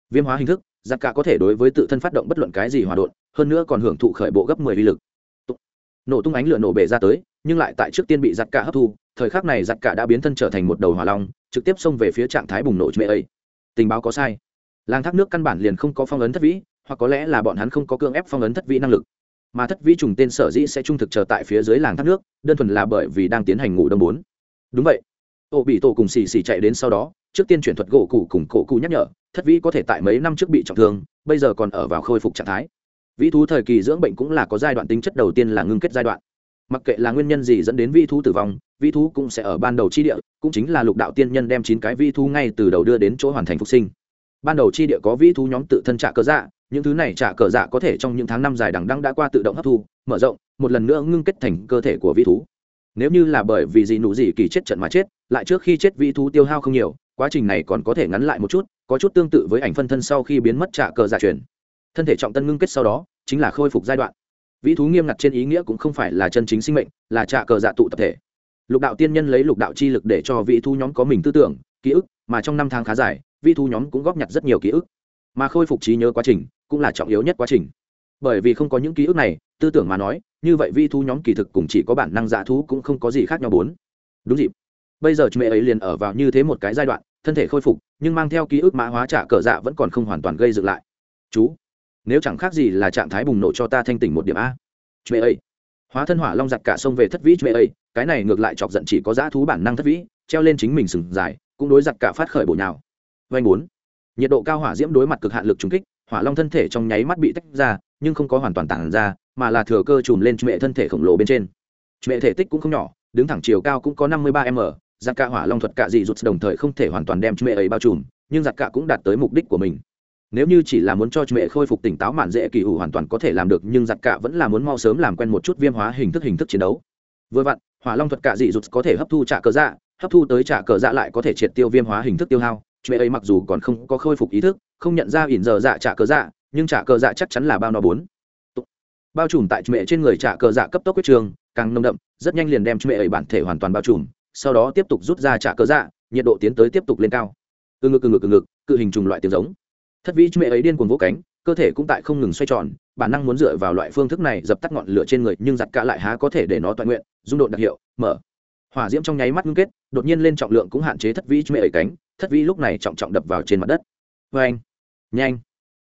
Viêm hóa hình thức, giặc cả có thể đối với tự thân phát động bất luận cái gì hỏa độn, hơn nữa còn hưởng thụ khởi bộ gấp mười vi lực. Nổ tung ánh lửa nổ bể ra tới, nhưng lại tại trước tiên bị giặc cả hấp thu, thời khắc này giặc cả đã biến thân trở thành một đầu hỏa long, trực tiếp xông về phía trạng thái bùng nổ mẹ ấy. Tình báo có sai làng thác nước căn bản liền không có phong ấn thất vĩ, hoặc có lẽ là bọn hắn không có cưỡng ép phong ấn thất vĩ năng lực. Mà thất vĩ trùng tên sở dĩ sẽ trung thực chờ tại phía dưới làng thác nước, đơn thuần là bởi vì đang tiến hành ngủ đông bốn. Đúng vậy. Ô bị tổ cùng xì xì chạy đến sau đó, trước tiên chuyển thuật gỗ cụ cùng cổ cụ nhắc nhở, thất vĩ có thể tại mấy năm trước bị trọng thương, bây giờ còn ở vào khôi phục trạng thái. Vĩ thú thời kỳ dưỡng bệnh cũng là có giai đoạn tính chất đầu tiên là ngưng kết giai đoạn. Mặc kệ là nguyên nhân gì dẫn đến vĩ thú tử vong, vĩ thú cũng sẽ ở ban đầu chi địa, cũng chính là lục đạo tiên nhân đem chín cái vĩ thú ngay từ đầu đưa đến chỗ hoàn thành phục sinh ban đầu chi địa có vĩ thú nhóm tự thân trả cờ dạ những thứ này trả cờ dạ có thể trong những tháng năm dài đằng đăng đã qua tự động hấp thu, mở rộng, một lần nữa ngưng kết thành cơ thể của vĩ thú. Nếu như là bởi vì gì nụ gì kỳ chết trận mà chết, lại trước khi chết vĩ thú tiêu hao không nhiều, quá trình này còn có thể ngắn lại một chút, có chút tương tự với ảnh phân thân sau khi biến mất trả cờ dạ truyền. Thân thể trọng tân ngưng kết sau đó, chính là khôi phục giai đoạn. Vĩ thú nghiêm ngặt trên ý nghĩa cũng không phải là chân chính sinh mệnh, là trả cờ dạ tụ tập thể. Lục đạo tiên nhân lấy lục đạo chi lực để cho vĩ thú nhóm có mình tư tưởng, ký ức mà trong năm tháng khá dài, Vi Thu nhóm cũng góp nhặt rất nhiều ký ức. Mà khôi phục trí nhớ quá trình cũng là trọng yếu nhất quá trình. Bởi vì không có những ký ức này, tư tưởng mà nói, như vậy vi Thu nhóm kỳ thực cũng chỉ có bản năng dạ thú cũng không có gì khác nhau bốn. Đúng dịp. Bây giờ mẹ ấy liền ở vào như thế một cái giai đoạn, thân thể khôi phục, nhưng mang theo ký ức mã hóa trả cờ dạ vẫn còn không hoàn toàn gây dựng lại. Chú, nếu chẳng khác gì là trạng thái bùng nổ cho ta thanh tỉnh một điểm a. Mẹ ấy. Hóa thân hỏa long giặt cả sông về thất vĩ, mẹ ấy. Cái này ngược lại chọc giận chỉ có dã thú bản năng thất vĩ, treo lên chính mình sừng dài cũng đối giặc cả phát khởi bổ nhào. Vanh bốn. Nhiệt độ cao hỏa diễm đối mặt cực hạn lực trúng kích, hỏa long thân thể trong nháy mắt bị tách ra, nhưng không có hoàn toàn tản ra, mà là thừa cơ chùm lên mẹ thân thể khổng lồ bên trên. Mẹ thể tích cũng không nhỏ, đứng thẳng chiều cao cũng có năm mươi ba m, giặc cả hỏa long thuật cạ dị rụt đồng thời không thể hoàn toàn đem mẹ ấy bao trùm, nhưng giặc cả cũng đạt tới mục đích của mình. Nếu như chỉ là muốn cho mẹ khôi phục tỉnh táo mạn dễ kỳ hủ hoàn toàn có thể làm được, nhưng giặc cả vẫn là muốn mau sớm làm quen một chút viêm hóa hình thức hình thức chiến đấu. Vừa vặn, hỏa long thuật cạ dị rụt có thể hấp thu trả cơ dạ hấp thu tới trả cờ dạ lại có thể triệt tiêu viêm hóa hình thức tiêu hao. Mẹ ấy mặc dù còn không có khôi phục ý thức, không nhận ra ỉn giờ dạ trả cờ dạ nhưng trả cờ dạ chắc chắn là bao no bốn. Bao trùm tại mẹ trên người trả cờ dạ cấp tốc quyết trường, càng nồng đậm, rất nhanh liền đem mẹ ấy bản thể hoàn toàn bao trùm, sau đó tiếp tục rút ra trả cờ dạ nhiệt độ tiến tới tiếp tục lên cao. Từ ngực từ ngực từ ngực, cự hình trùng loại tiếng giống. Thất vĩ mẹ ấy điên cuồng vỗ cánh, cơ thể cũng tại không ngừng xoay tròn, bản năng muốn dựa vào loại phương thức này dập tắt ngọn lửa trên người, nhưng giặt cả lại há có thể để nó toàn nguyện. Dung độn đặc hiệu, mở hỏa diễm trong nháy mắt ngưng kết, đột nhiên lên trọng lượng cũng hạn chế thất vĩ mẹ ấy cánh, thất vĩ lúc này trọng trọng đập vào trên mặt đất. Vê anh nhanh.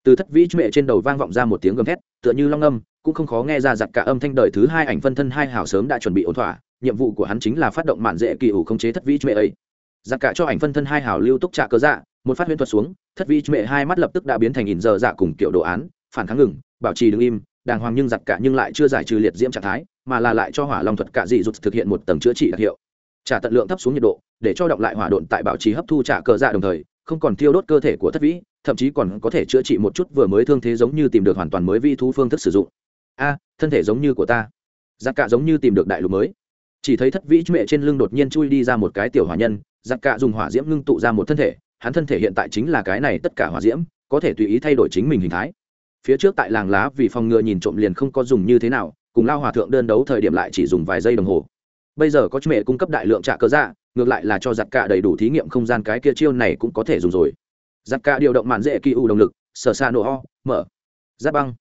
Từ thất vĩ mẹ trên đầu vang vọng ra một tiếng gầm thét, tựa như long âm, cũng không khó nghe ra giặc cả âm thanh đời thứ hai ảnh phân thân hai hảo sớm đã chuẩn bị ổn thỏa, nhiệm vụ của hắn chính là phát động mạn dễ kỳ ủ không chế thất vĩ mẹ ấy. Giặc cả cho ảnh phân thân hai hảo lưu túc trạ cơ dạ một phát huyễn thuật xuống, thất vĩ mẹ hai mắt lập tức đã biến thành nhìn giờ dạ cùng kiểu đồ án, phản kháng ngừng, bảo trì đứng im, đàng hoàng nhưng giặc cả nhưng lại chưa giải trừ liệt diễm trạng thái mà là lại cho hỏa long thuật cạ dị rụt thực hiện một tầng chữa trị đặc hiệu. Trả tận lượng thấp xuống nhiệt độ, để cho động lại hỏa độn tại bảo trì hấp thu trả cờ dạ đồng thời, không còn thiêu đốt cơ thể của thất vĩ, thậm chí còn có thể chữa trị một chút vừa mới thương thế giống như tìm được hoàn toàn mới vi thú phương thức sử dụng. A, thân thể giống như của ta. Giặc cạ giống như tìm được đại lục mới. Chỉ thấy thất vĩ mẹ trên lưng đột nhiên chui đi ra một cái tiểu hỏa nhân, giặc cạ dùng hỏa diễm ngưng tụ ra một thân thể, hắn thân thể hiện tại chính là cái này tất cả hỏa diễm, có thể tùy ý thay đổi chính mình hình thái. Phía trước tại làng lá vì phòng ngừa nhìn trộm liền không có dùng như thế nào cùng lao hòa thượng đơn đấu thời điểm lại chỉ dùng vài giây đồng hồ. Bây giờ có mẹ cung cấp đại lượng trả cơ dạ ngược lại là cho giặt cả đầy đủ thí nghiệm không gian cái kia chiêu này cũng có thể dùng rồi. Giặt cả điều động màn dễ kỳ u động lực, sở xa nổ ho mở. Giáp băng.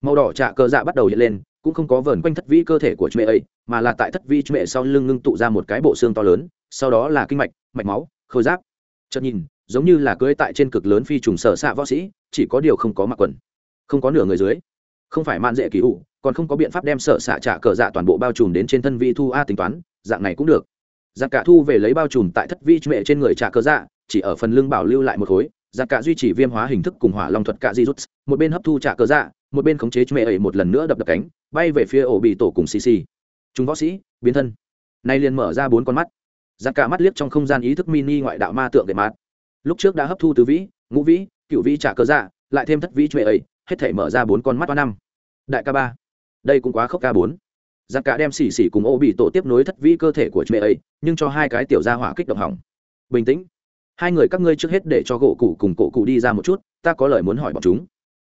Màu đỏ trạ cơ dạ bắt đầu hiện lên, cũng không có vờn quanh thất vĩ cơ thể của mẹ ấy, mà là tại thất vĩ mẹ sau lưng ngưng tụ ra một cái bộ xương to lớn, sau đó là kinh mạch mạch máu, khôi giáp. Chợt nhìn, giống như là cưới tại trên cực lớn phi trùng sở xạ võ sĩ, chỉ có điều không có mặc quần, không có nửa người dưới. Không phải man dễ kỳ ủ còn không có biện pháp đem sở xạ trả cờ dạ toàn bộ bao trùm đến trên thân vi thu a tính toán, dạng này cũng được. Giặc cả thu về lấy bao trùm tại thất vi trệ trên người trả cờ dạ chỉ ở phần lưng bảo lưu lại một khối, giặc cả duy trì viêm hóa hình thức cùng hỏa long thuật cả di rút, một bên hấp thu trả cờ dạ một bên khống chế trệ ấy một lần nữa đập đập cánh, bay về phía ổ bị tổ cùng xì xì. Chúng võ sĩ, biến thân. Nay liền mở ra bốn con mắt. Giặc cả mắt liếc trong không gian ý thức mini ngoại đạo ma tượng gậy mát lúc trước đã hấp thu tứ vĩ, ngũ vĩ, cựu vĩ trả cờ dạ lại thêm thất vĩ trệ ấy, hết thể mở ra bốn con mắt ba năm. Đại ca ba đây cũng quá khốc ca bốn. Giặc cả đem xì xì cùng ô bị tổ tiếp nối thất vĩ cơ thể của mẹ ấy, nhưng cho hai cái tiểu gia hỏa kích động hỏng. Bình tĩnh. Hai người các ngươi trước hết để cho gỗ cụ cùng cổ cụ đi ra một chút, ta có lời muốn hỏi bọn chúng.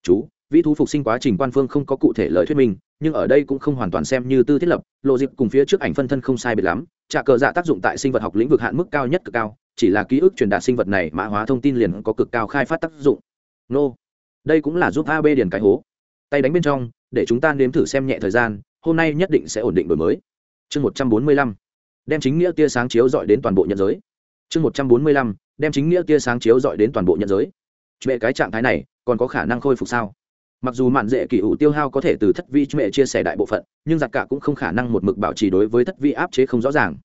Chú, vĩ thú phục sinh quá trình quan phương không có cụ thể lời thuyết minh, nhưng ở đây cũng không hoàn toàn xem như tư thiết lập, lộ dịp cùng phía trước ảnh phân thân không sai biệt lắm, trả cờ dạ tác dụng tại sinh vật học lĩnh vực hạn mức cao nhất cực cao, chỉ là ký ức truyền đạt sinh vật này mã hóa thông tin liền có cực cao khai phát tác dụng. Nô. Đây cũng là giúp ab điền cái hố. Tay đánh bên trong để chúng ta nếm thử xem nhẹ thời gian, hôm nay nhất định sẽ ổn định đổi mới. Chương một trăm bốn mươi lăm, đem chính nghĩa tia sáng chiếu dọi đến toàn bộ nhân giới. Chương một trăm bốn mươi lăm, đem chính nghĩa tia sáng chiếu dọi đến toàn bộ nhân giới. Về cái trạng thái này, còn có khả năng khôi phục sao? Mặc dù mạn dễ kỳ ủ tiêu hao có thể từ thất vi mẹ chia sẻ đại bộ phận, nhưng giặc cả cũng không khả năng một mực bảo trì đối với thất vi áp chế không rõ ràng.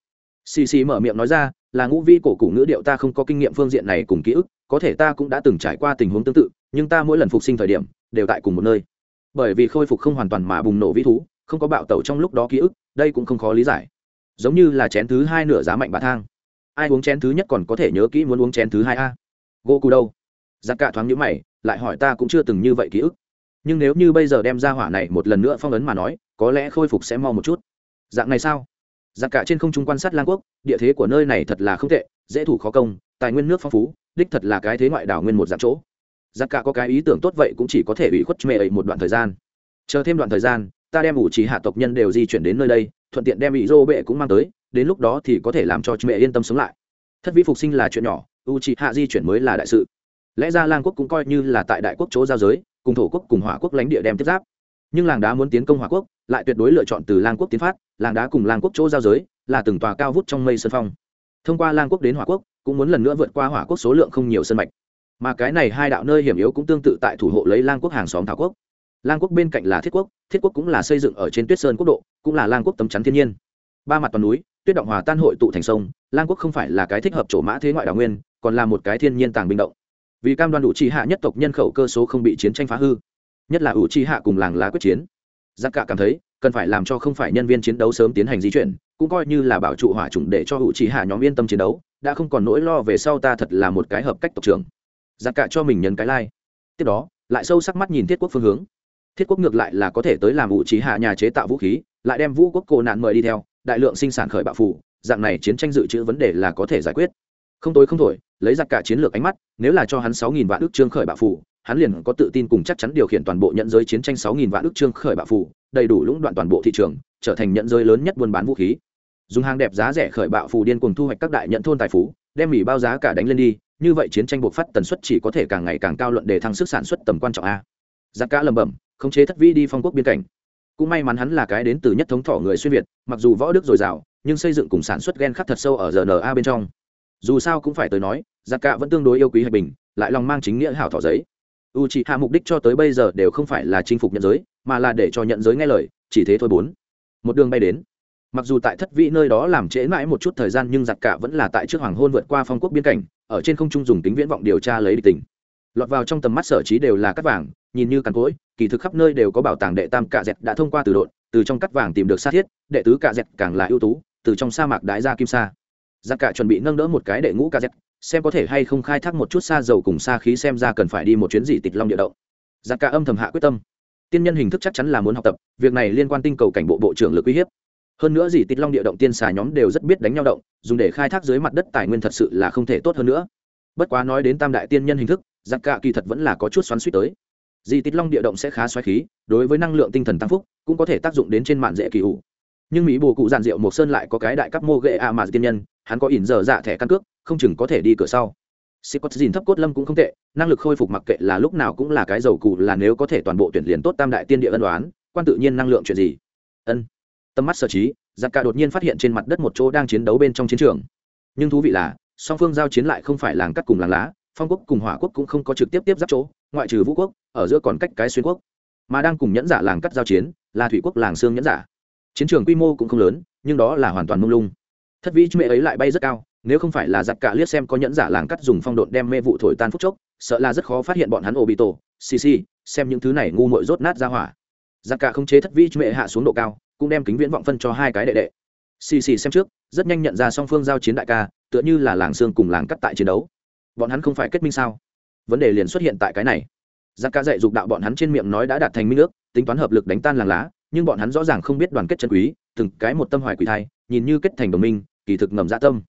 Xì xì mở miệng nói ra, là ngũ vi cổ cụ ngữ điệu ta không có kinh nghiệm phương diện này cùng ký ức, có thể ta cũng đã từng trải qua tình huống tương tự, nhưng ta mỗi lần phục sinh thời điểm, đều tại cùng một nơi bởi vì khôi phục không hoàn toàn mà bùng nổ vĩ thú, không có bạo tẩu trong lúc đó ký ức, đây cũng không khó lý giải. Giống như là chén thứ hai nửa giá mạnh bà thang. Ai uống chén thứ nhất còn có thể nhớ kỹ muốn uống chén thứ hai a? Gỗ cù đâu? Giặc cả thoáng nhữ mày, lại hỏi ta cũng chưa từng như vậy ký ức. Nhưng nếu như bây giờ đem ra hỏa này một lần nữa phong ấn mà nói, có lẽ khôi phục sẽ mau một chút. Dạng này sao? Giặc cả trên không trung quan sát lang quốc, địa thế của nơi này thật là không tệ, dễ thủ khó công, tài nguyên nước phong phú, đích thật là cái thế ngoại đảo nguyên một dạng chỗ giặc cả có cái ý tưởng tốt vậy cũng chỉ có thể ủy khuất mẹ ấy một đoạn thời gian. Chờ thêm đoạn thời gian, ta đem ủ trì hạ tộc nhân đều di chuyển đến nơi đây, thuận tiện đem ủy dô bệ cũng mang tới, đến lúc đó thì có thể làm cho mẹ yên tâm sống lại. Thất vĩ phục sinh là chuyện nhỏ u trì hạ di chuyển mới là đại sự. Lẽ ra lang quốc cũng coi như là tại đại quốc chỗ giao giới, cùng thổ quốc cùng hỏa quốc lãnh địa đem tiếp giáp. Nhưng làng đá muốn tiến công hỏa quốc, lại tuyệt đối lựa chọn từ lang quốc tiến phát, làng đá cùng lang quốc chỗ giao giới là từng tòa cao vút trong mây sân phong. Thông qua lang quốc đến hỏa quốc, cũng muốn lần nữa vượt qua hỏa quốc số lượng không nhiều sân mạch mà cái này hai đạo nơi hiểm yếu cũng tương tự tại thủ hộ lấy lang quốc hàng xóm thảo quốc. Lang quốc bên cạnh là thiết quốc thiết quốc cũng là xây dựng ở trên tuyết sơn quốc độ, cũng là lang quốc tấm chắn thiên nhiên. Ba mặt toàn núi, tuyết động hòa tan hội tụ thành sông, lang quốc không phải là cái thích hợp chỗ mã thế ngoại đào nguyên, còn là một cái thiên nhiên tàng binh động. Vì cam đoan đủ trì hạ nhất tộc nhân khẩu cơ số không bị chiến tranh phá hư, nhất là ủ trì hạ cùng làng lá quyết chiến. Giặc cả cảm thấy, cần phải làm cho không phải nhân viên chiến đấu sớm tiến hành di chuyển, cũng coi như là bảo trụ hỏa chủng để cho ủ trì hạ nhóm yên tâm chiến đấu, đã không còn nỗi lo về sau ta thật là một cái hợp cách tộc trưởng giặc cả cho mình nhấn cái lai、like. tiếp đó, lại sâu sắc mắt nhìn thiết quốc phương hướng. Thiết quốc ngược lại là có thể tới làm vũ trí hạ nhà chế tạo vũ khí, lại đem vũ quốc cổ nạn mời đi theo, đại lượng sinh sản khởi bạo phủ, dạng này chiến tranh dự trữ vấn đề là có thể giải quyết. Không tối không thổi, lấy giặc cả chiến lược ánh mắt, nếu là cho hắn sáu nghìn vạn ước trương khởi bạo phủ, hắn liền có tự tin cùng chắc chắn điều khiển toàn bộ nhận giới chiến tranh sáu nghìn vạn ước trương khởi bạo phủ, đầy đủ lũng đoạn toàn bộ thị trường, trở thành nhận giới lớn nhất buôn bán vũ khí. Dùng hàng đẹp giá rẻ khởi bạo phù điên cùng thu hoạch các đại nhận thôn tài phú, đem mỹ bao giá cả đánh lên đi như vậy chiến tranh buộc phát tần suất chỉ có thể càng ngày càng cao luận để thăng sức sản xuất tầm quan trọng a. Giặc cá lầm bẩm, khống chế thất vĩ đi phong quốc biên cảnh. Cũng may mắn hắn là cái đến từ nhất thống thọ người xuyên việt, mặc dù võ đức dồi dào, nhưng xây dựng cùng sản xuất gen khắc thật sâu ở rna bên trong. Dù sao cũng phải tới nói, giặc cạ vẫn tương đối yêu quý hạch bình, lại lòng mang chính nghĩa hảo thỏ giấy. U c hạ mục đích cho tới bây giờ đều không phải là chinh phục nhận giới, mà là để cho nhận giới nghe lời, chỉ thế thôi bốn. Một đường bay đến mặc dù tại thất vị nơi đó làm trễ mãi một chút thời gian nhưng giặc cả vẫn là tại trước hoàng hôn vượt qua phong quốc biên cảnh, ở trên không trung dùng tính viễn vọng điều tra lấy địch tình. Lọt vào trong tầm mắt sở trí đều là cắt vàng, nhìn như càn cỗi, kỳ thực khắp nơi đều có bảo tàng đệ tam cạ dẹt đã thông qua từ độn, từ trong cắt vàng tìm được sát thiết, đệ tứ cạ dẹt càng là ưu tú, từ trong sa mạc đái ra kim sa. Giặc cả chuẩn bị nâng đỡ một cái đệ ngũ cạ dẹt, xem có thể hay không khai thác một chút xa dầu cùng xa khí xem ra cần phải đi một chuyến dị tịch long địa động. Giặc cả âm thầm hạ quyết tâm. Tiên nhân hình thức chắc chắn là muốn học tập, việc này liên quan tinh cầu cảnh bộ bộ trưởng lực uy hiếp hơn nữa gì tít long địa động tiên xà nhóm đều rất biết đánh nhau động dùng để khai thác dưới mặt đất tài nguyên thật sự là không thể tốt hơn nữa bất quá nói đến tam đại tiên nhân hình thức giặc cả kỳ thật vẫn là có chút xoắn suýt tới di tích long địa động sẽ khá xoáy khí đối với năng lượng tinh thần tăng phúc cũng có thể tác dụng đến trên mạn dễ kỳ hủ nhưng mỹ bồ cụ giàn diệu một sơn lại có cái đại cấp mô ghệ a mà tiên nhân hắn có ỉn dở dạ thẻ căn cước không chừng có thể đi cửa sau Scott Dìn thấp cốt lâm cũng không tệ, năng lực khôi phục mặc kệ là lúc nào cũng là cái dầu cụ là nếu có thể toàn bộ tuyển liền tốt tam đại tiên địa ân đoán, quan tự nhiên năng lượng chuyện gì. Ân. Tâm mắt sở trí, Giặc Cả đột nhiên phát hiện trên mặt đất một chỗ đang chiến đấu bên trong chiến trường. Nhưng thú vị là, song phương giao chiến lại không phải làng cắt cùng làng lá, phong quốc cùng hỏa quốc cũng không có trực tiếp tiếp giáp chỗ, ngoại trừ vũ quốc, ở giữa còn cách cái xuyên quốc, mà đang cùng nhẫn giả làng cắt giao chiến, là thủy quốc làng xương nhẫn giả. Chiến trường quy mô cũng không lớn, nhưng đó là hoàn toàn mông lung. Thất vĩ mẹ ấy lại bay rất cao, nếu không phải là giặc cả liếc xem có nhẫn giả làng cắt dùng phong độn đem mê vụ thổi tan phút chốc sợ là rất khó phát hiện bọn hắn ổ bị tổ xì xì xem những thứ này ngu mội rốt nát ra hỏa giặc cả không chế thất vi mẹ hạ xuống độ cao cũng đem kính viễn vọng phân cho hai cái đệ đệ. Xì xì xem trước rất nhanh nhận ra song phương giao chiến đại ca tựa như là làng xương cùng làng cắt tại chiến đấu. Bọn hắn không phải kết minh sao? Vấn đề liền xuất hiện tại cái này. Giặc ca dạy dục đạo bọn hắn trên miệng nói đã đạt thành minh nước, tính toán hợp lực đánh tan làng lá nhưng bọn hắn rõ ràng không biết đoàn kết chân quý từng cái một tâm hoài quỷ thai nhìn như kết thành đồng minh kỳ thực ngầm dạ tâm.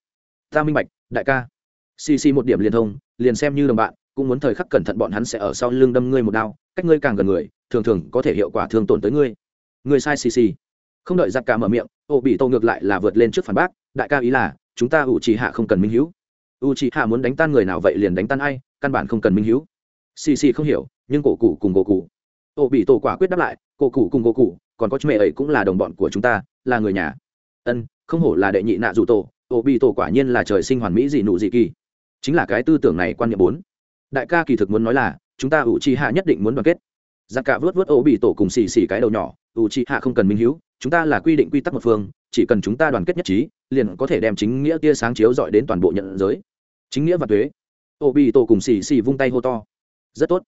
Ta minh bạch đại ca. Xì xì một điểm liên thông liền xem như đồng bạn cũng muốn thời khắc cẩn thận bọn hắn sẽ ở sau lưng đâm ngươi một đao cách ngươi càng gần người thường thường có thể hiệu quả thương tổn tới ngươi. Ngươi sai xì xì không đợi giặc cả mở miệng, ô bị tô ngược lại là vượt lên trước phản bác, đại ca ý là, chúng ta ủ trì hạ không cần minh hữu u trì hạ muốn đánh tan người nào vậy liền đánh tan ai, căn bản không cần minh hữu xì xì không hiểu, nhưng cổ cụ cùng cổ cụ. Ô bị tổ quả quyết đáp lại, cổ cụ cùng cổ cụ, còn có chú mẹ ấy cũng là đồng bọn của chúng ta, là người nhà. Ân, không hổ là đệ nhị nạ dù tổ, ô bị tổ quả nhiên là trời sinh hoàn mỹ gì nụ gì kỳ. Chính là cái tư tưởng này quan niệm bốn. Đại ca kỳ thực muốn nói là, chúng ta ủ trì hạ nhất định muốn đoàn kết giặc cả vớt vớt ổ bị tổ cùng xì xì cái đầu nhỏ U chị hạ không cần minh hữu chúng ta là quy định quy tắc một phương, chỉ cần chúng ta đoàn kết nhất trí, liền có thể đem chính nghĩa tia sáng chiếu dọi đến toàn bộ nhận giới. Chính nghĩa và thuế. Ổ bị tổ cùng xì xì vung tay hô to. Rất tốt.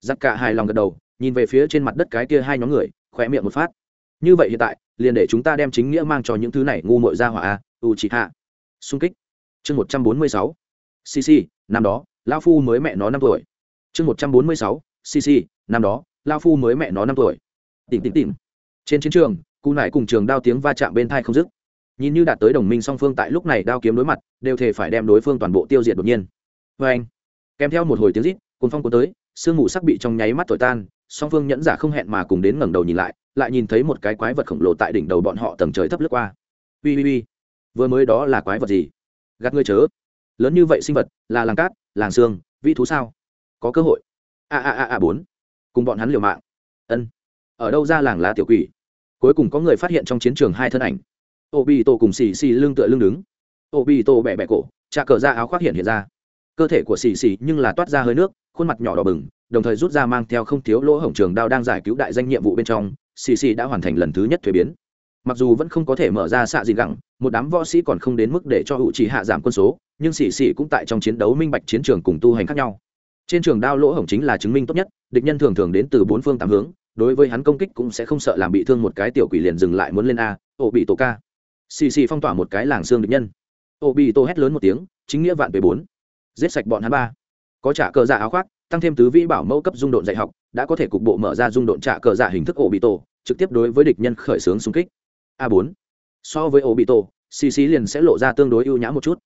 Giặc cả hài lòng gật đầu, nhìn về phía trên mặt đất cái kia hai nhóm người khỏe miệng một phát. Như vậy hiện tại, liền để chúng ta đem chính nghĩa mang cho những thứ này ngu mội ra hỏa a u chị hạ. Xung kích. Chương một trăm bốn mươi sáu. Cc năm đó lao phu mới mẹ nó năm tuổi. Chương một trăm bốn mươi sáu. Cc năm đó lao phu mới mẹ nó năm tuổi. Tìm tìm tìm. Trên chiến trường cụ nải cùng trường đao tiếng va chạm bên thai không dứt. Nhìn như đạt tới đồng minh song phương tại lúc này đao kiếm đối mặt, đều thể phải đem đối phương toàn bộ tiêu diệt đột nhiên. Vê anh, kèm theo một hồi tiếng rít cồn phong cuốn tới, sương mù sắc bị trong nháy mắt thổi tan, song phương nhẫn giả không hẹn mà cùng đến ngẩng đầu nhìn lại lại nhìn thấy một cái quái vật khổng lồ tại đỉnh đầu bọn họ tầng trời thấp lướt qua. Ui ui ui vừa mới đó là quái vật gì? Gạt ngươi chớ. Lớn như vậy sinh vật, là làng cát, làng xương, vĩ thú sao? Có cơ hội. A a a a, bốn cùng bọn hắn liều mạng. Ân. Ở đâu ra làng lá tiểu quỷ? Cuối cùng có người phát hiện trong chiến trường hai thân ảnh. Ô bi tổ cùng xì xì lưng tựa lưng đứng. Ô bi tổ bẹ bẹ cổ, trà cờ ra áo khoác hiện hiện ra. Cơ thể của xì xì nhưng là toát ra hơi nước, khuôn mặt nhỏ đỏ bừng, đồng thời rút ra mang theo không thiếu lỗ hổng trường đao đang giải cứu đại danh nhiệm vụ bên trong xì xì đã hoàn thành lần thứ nhất thuế biến. Mặc dù vẫn không có thể mở ra xạ gì gẳng, một đám võ sĩ còn không đến mức để cho hữu trí hạ giảm quân số, nhưng xì xì cũng tại trong chiến đấu minh bạch chiến trường cùng tu hành khác nhau trên trường đao lỗ hổng chính là chứng minh tốt nhất, địch nhân thường thường đến từ bốn phương tám hướng, đối với hắn công kích cũng sẽ không sợ làm bị thương một cái tiểu quỷ liền dừng lại muốn lên a ổ bị tổ ca xì xì phong tỏa một cái làng xương địch nhân. Ổ bị tổ hét lớn một tiếng, chính nghĩa vạn về bốn. Giết sạch bọn hắn ba. Có trả cờ dạ áo khoác, tăng thêm tứ vĩ bảo mẫu cấp dung độn dạy học, đã có thể cục bộ mở ra dung độn trả cờ dạ hình thức ổ bị tổ trực tiếp đối với địch nhân khởi xướng xung kích. A bốn. So với ổ bị tổ xì xì liền sẽ lộ ra tương đối ưu nhã một chút.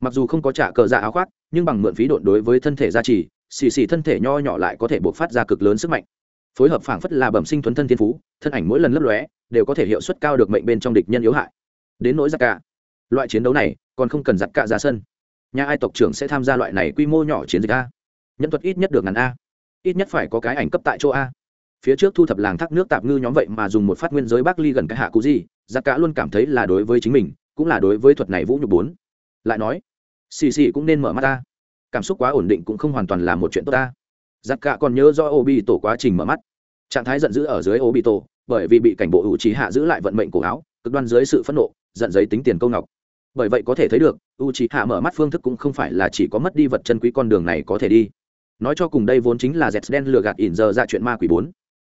Mặc dù không có trả cờ dạ áo khoác, nhưng bằng mượn phí độn đối với thân thể gia trì xì xì thân thể nho nhỏ lại có thể buộc phát ra cực lớn sức mạnh. Phối hợp phảng phất là bẩm sinh thuấn thân thiên phú, thân ảnh mỗi lần lấp lóe, đều có thể hiệu suất cao được mệnh bên trong địch nhân yếu hại. Đến nỗi giặc cả. Loại chiến đấu này, còn không cần giặc cả ra sân. Nhà ai tộc trưởng sẽ tham gia loại này quy mô nhỏ chiến dịch a? Nhân thuật ít nhất được ngàn a. Ít nhất phải có cái ảnh cấp tại chỗ a. Phía trước thu thập làng thác nước tạp ngư nhóm vậy mà dùng một phát nguyên giới bắc ly gần cái hạ cụ gì, giặc cả luôn cảm thấy là đối với chính mình, cũng là đối với thuật này vũ nhục bốn. Lại nói, xì xì cũng nên mở mắt ta cảm xúc quá ổn định cũng không hoàn toàn là một chuyện tốt ta. Giặc cả còn nhớ do ô bị tổ quá trình mở mắt. Trạng thái giận dữ ở dưới ô bị tổ bởi vì bị cảnh bộ hữu trí hạ giữ lại vận mệnh cổ áo, cực đoan dưới sự phẫn nộ, giận giấy tính tiền câu ngọc. Bởi vậy có thể thấy được u trí hạ mở mắt phương thức cũng không phải là chỉ có mất đi vật chân quý con đường này có thể đi. Nói cho cùng đây vốn chính là dẹt đen lừa gạt ỉn giờ ra chuyện ma quỷ bốn.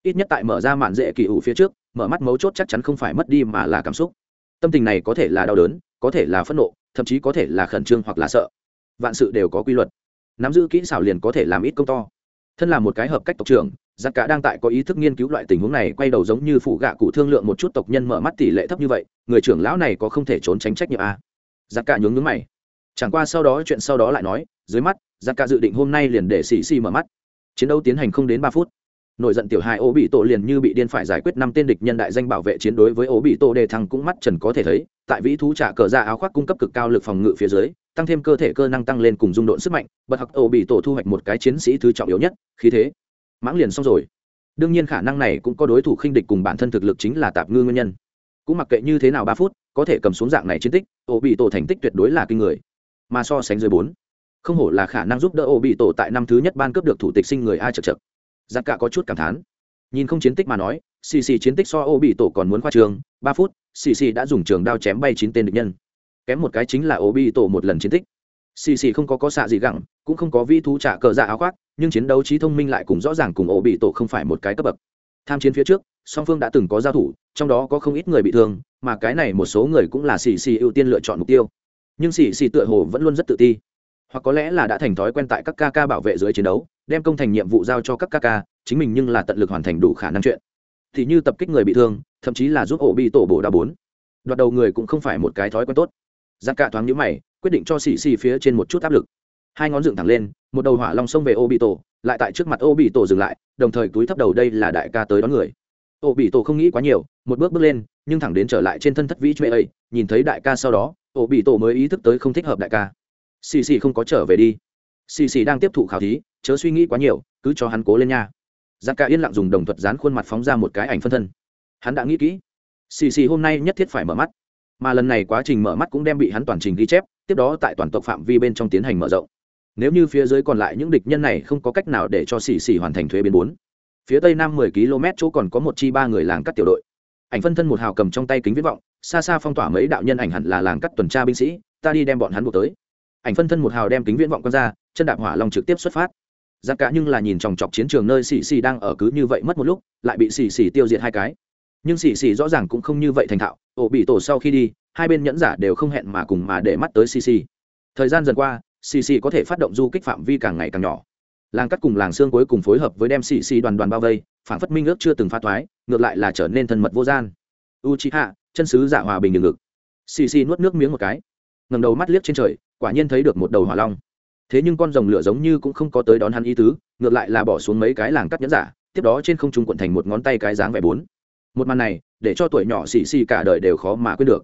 Ít nhất tại mở ra mạn dễ kỳ ủ phía trước, mở mắt mấu chốt chắc chắn không phải mất đi mà là cảm xúc. Tâm tình này có thể là đau đớn, có thể là phẫn nộ, thậm chí có thể là khẩn trương hoặc là sợ vạn sự đều có quy luật. Nắm giữ kỹ xảo liền có thể làm ít công to. Thân là một cái hợp cách tộc trưởng giặc cả đang tại có ý thức nghiên cứu loại tình huống này, quay đầu giống như phụ gạ cụ thương lượng một chút tộc nhân mở mắt tỷ lệ thấp như vậy, người trưởng lão này có không thể trốn tránh trách nhiệm à? giặc cả nhướng nhướng mày. Chẳng qua sau đó chuyện sau đó lại nói, dưới mắt giặc cả dự định hôm nay liền để xì xì mở mắt. Chiến đấu tiến hành không đến ba phút nổi giận tiểu hai ố bị tổ liền như bị điên phải giải quyết năm tên địch nhân đại danh bảo vệ chiến đối với ố bị tổ đề thăng cũng mắt trần có thể thấy, tại vĩ thú trả cờ ra áo khoác cung cấp cực cao lực phòng ngự phía dưới, tăng thêm cơ thể cơ năng tăng lên cùng dung độn sức mạnh, bật học ổ bị tổ thu hoạch một cái chiến sĩ thứ trọng yếu nhất, khí thế. Mãng liền xong rồi. Đương nhiên khả năng này cũng có đối thủ khinh địch cùng bản thân thực lực chính là tạp ngư nguyên nhân. Cũng mặc kệ như thế nào ba phút, có thể cầm xuống dạng này chiến tích ổ bị tổ thành tích tuyệt đối là kinh người. Mà so sánh dưới bốn, không hổ là khả năng giúp đỡ ổ bị tổ tại năm thứ nhất ban cướp được thủ tịch sinh người ai chật chật giặc cả có chút cảm thán. Nhìn không chiến tích mà nói, xì xì chiến tích so ô bị tổ còn muốn khoa trường, ba phút, xì xì đã dùng trường đao chém bay chín tên địch nhân. Kém một cái chính là ô bị tổ một lần chiến tích. Xì xì không có có xạ gì gẳng cũng không có vi thú trả cờ dạ áo khoác, nhưng chiến đấu trí thông minh lại cùng rõ ràng cùng ô bị tổ không phải một cái cấp bậc. Tham chiến phía trước, song phương đã từng có giao thủ, trong đó có không ít người bị thương, mà cái này một số người cũng là xì xì ưu tiên lựa chọn mục tiêu. Nhưng xì xì tựa hồ vẫn luôn rất tự ti hoặc có lẽ là đã thành thói quen tại các ca ca bảo vệ dưới chiến đấu, đem công thành nhiệm vụ giao cho các ca ca, chính mình nhưng là tận lực hoàn thành đủ khả năng chuyện. Thì như tập kích người bị thương, thậm chí là giúp ổ bị tổ bổ đa bốn. Đoạt đầu người cũng không phải một cái thói quen tốt. Giặc cả thoáng nhữ mày, quyết định cho xì xì phía trên một chút áp lực. Hai ngón dựng thẳng lên, một đầu hỏa long xông về ô bị tổ, lại tại trước mặt ô bị tổ dừng lại, đồng thời túi thấp đầu đây là đại ca tới đón người. Ô bị tổ không nghĩ quá nhiều, một bước bước lên, nhưng thẳng đến trở lại trên thân thất vĩ chuệ ấy nhìn thấy đại ca sau đó, ô bị tổ mới ý thức tới không thích hợp đại ca xì xì không có trở về đi. Xì xì đang tiếp thụ khảo thí, chớ suy nghĩ quá nhiều, cứ cho hắn cố lên nha. Giặc cả yên lặng dùng đồng thuật dán khuôn mặt phóng ra một cái ảnh phân thân. Hắn đã nghĩ kỹ. Xì xì hôm nay nhất thiết phải mở mắt. Mà lần này quá trình mở mắt cũng đem bị hắn toàn trình ghi chép, tiếp đó tại toàn tộc phạm vi bên trong tiến hành mở rộng. Nếu như phía dưới còn lại những địch nhân này không có cách nào để cho xì xì hoàn thành thuế biến bốn. Phía tây nam mười km chỗ còn có một chi ba người làng cắt tiểu đội. Ảnh phân thân một hào cầm trong tay kính viết vọng, xa xa phong tỏa mấy đạo nhân ảnh hẳn là làng cắt tuần tra binh sĩ, ta đi đem bọn hắn buộc tới ảnh phân thân một hào đem kính viễn vọng quan ra, chân đạp hỏa long trực tiếp xuất phát. Giặc cả nhưng là nhìn chòng chọc chiến trường nơi xì xì đang ở cứ như vậy mất một lúc, lại bị xì xì tiêu diệt hai cái. Nhưng xì xì rõ ràng cũng không như vậy thành thạo, ổ bị tổ sau khi đi, hai bên nhẫn giả đều không hẹn mà cùng mà để mắt tới xì xì. Thời gian dần qua, xì xì có thể phát động du kích phạm vi càng ngày càng nhỏ. Làng cắt cùng làng xương cuối cùng phối hợp với đem xì xì đoàn đoàn bao vây phản phất minh ước chưa từng phá thoái, ngược lại là trở nên thân mật vô gian. U chi hạ chân sứ giả hòa bình đường ngực. Xì xì nuốt nước miếng một cái. Ngầm đầu mắt liếc trên trời quả nhiên thấy được một đầu hỏa long. Thế nhưng con rồng lửa giống như cũng không có tới đón hắn ý tứ, ngược lại là bỏ xuống mấy cái làng cắt nhẫn giả, tiếp đó trên không trung quận thành một ngón tay cái dáng vẻ bốn. Một màn này, để cho tuổi nhỏ xì xì cả đời đều khó mà quên được.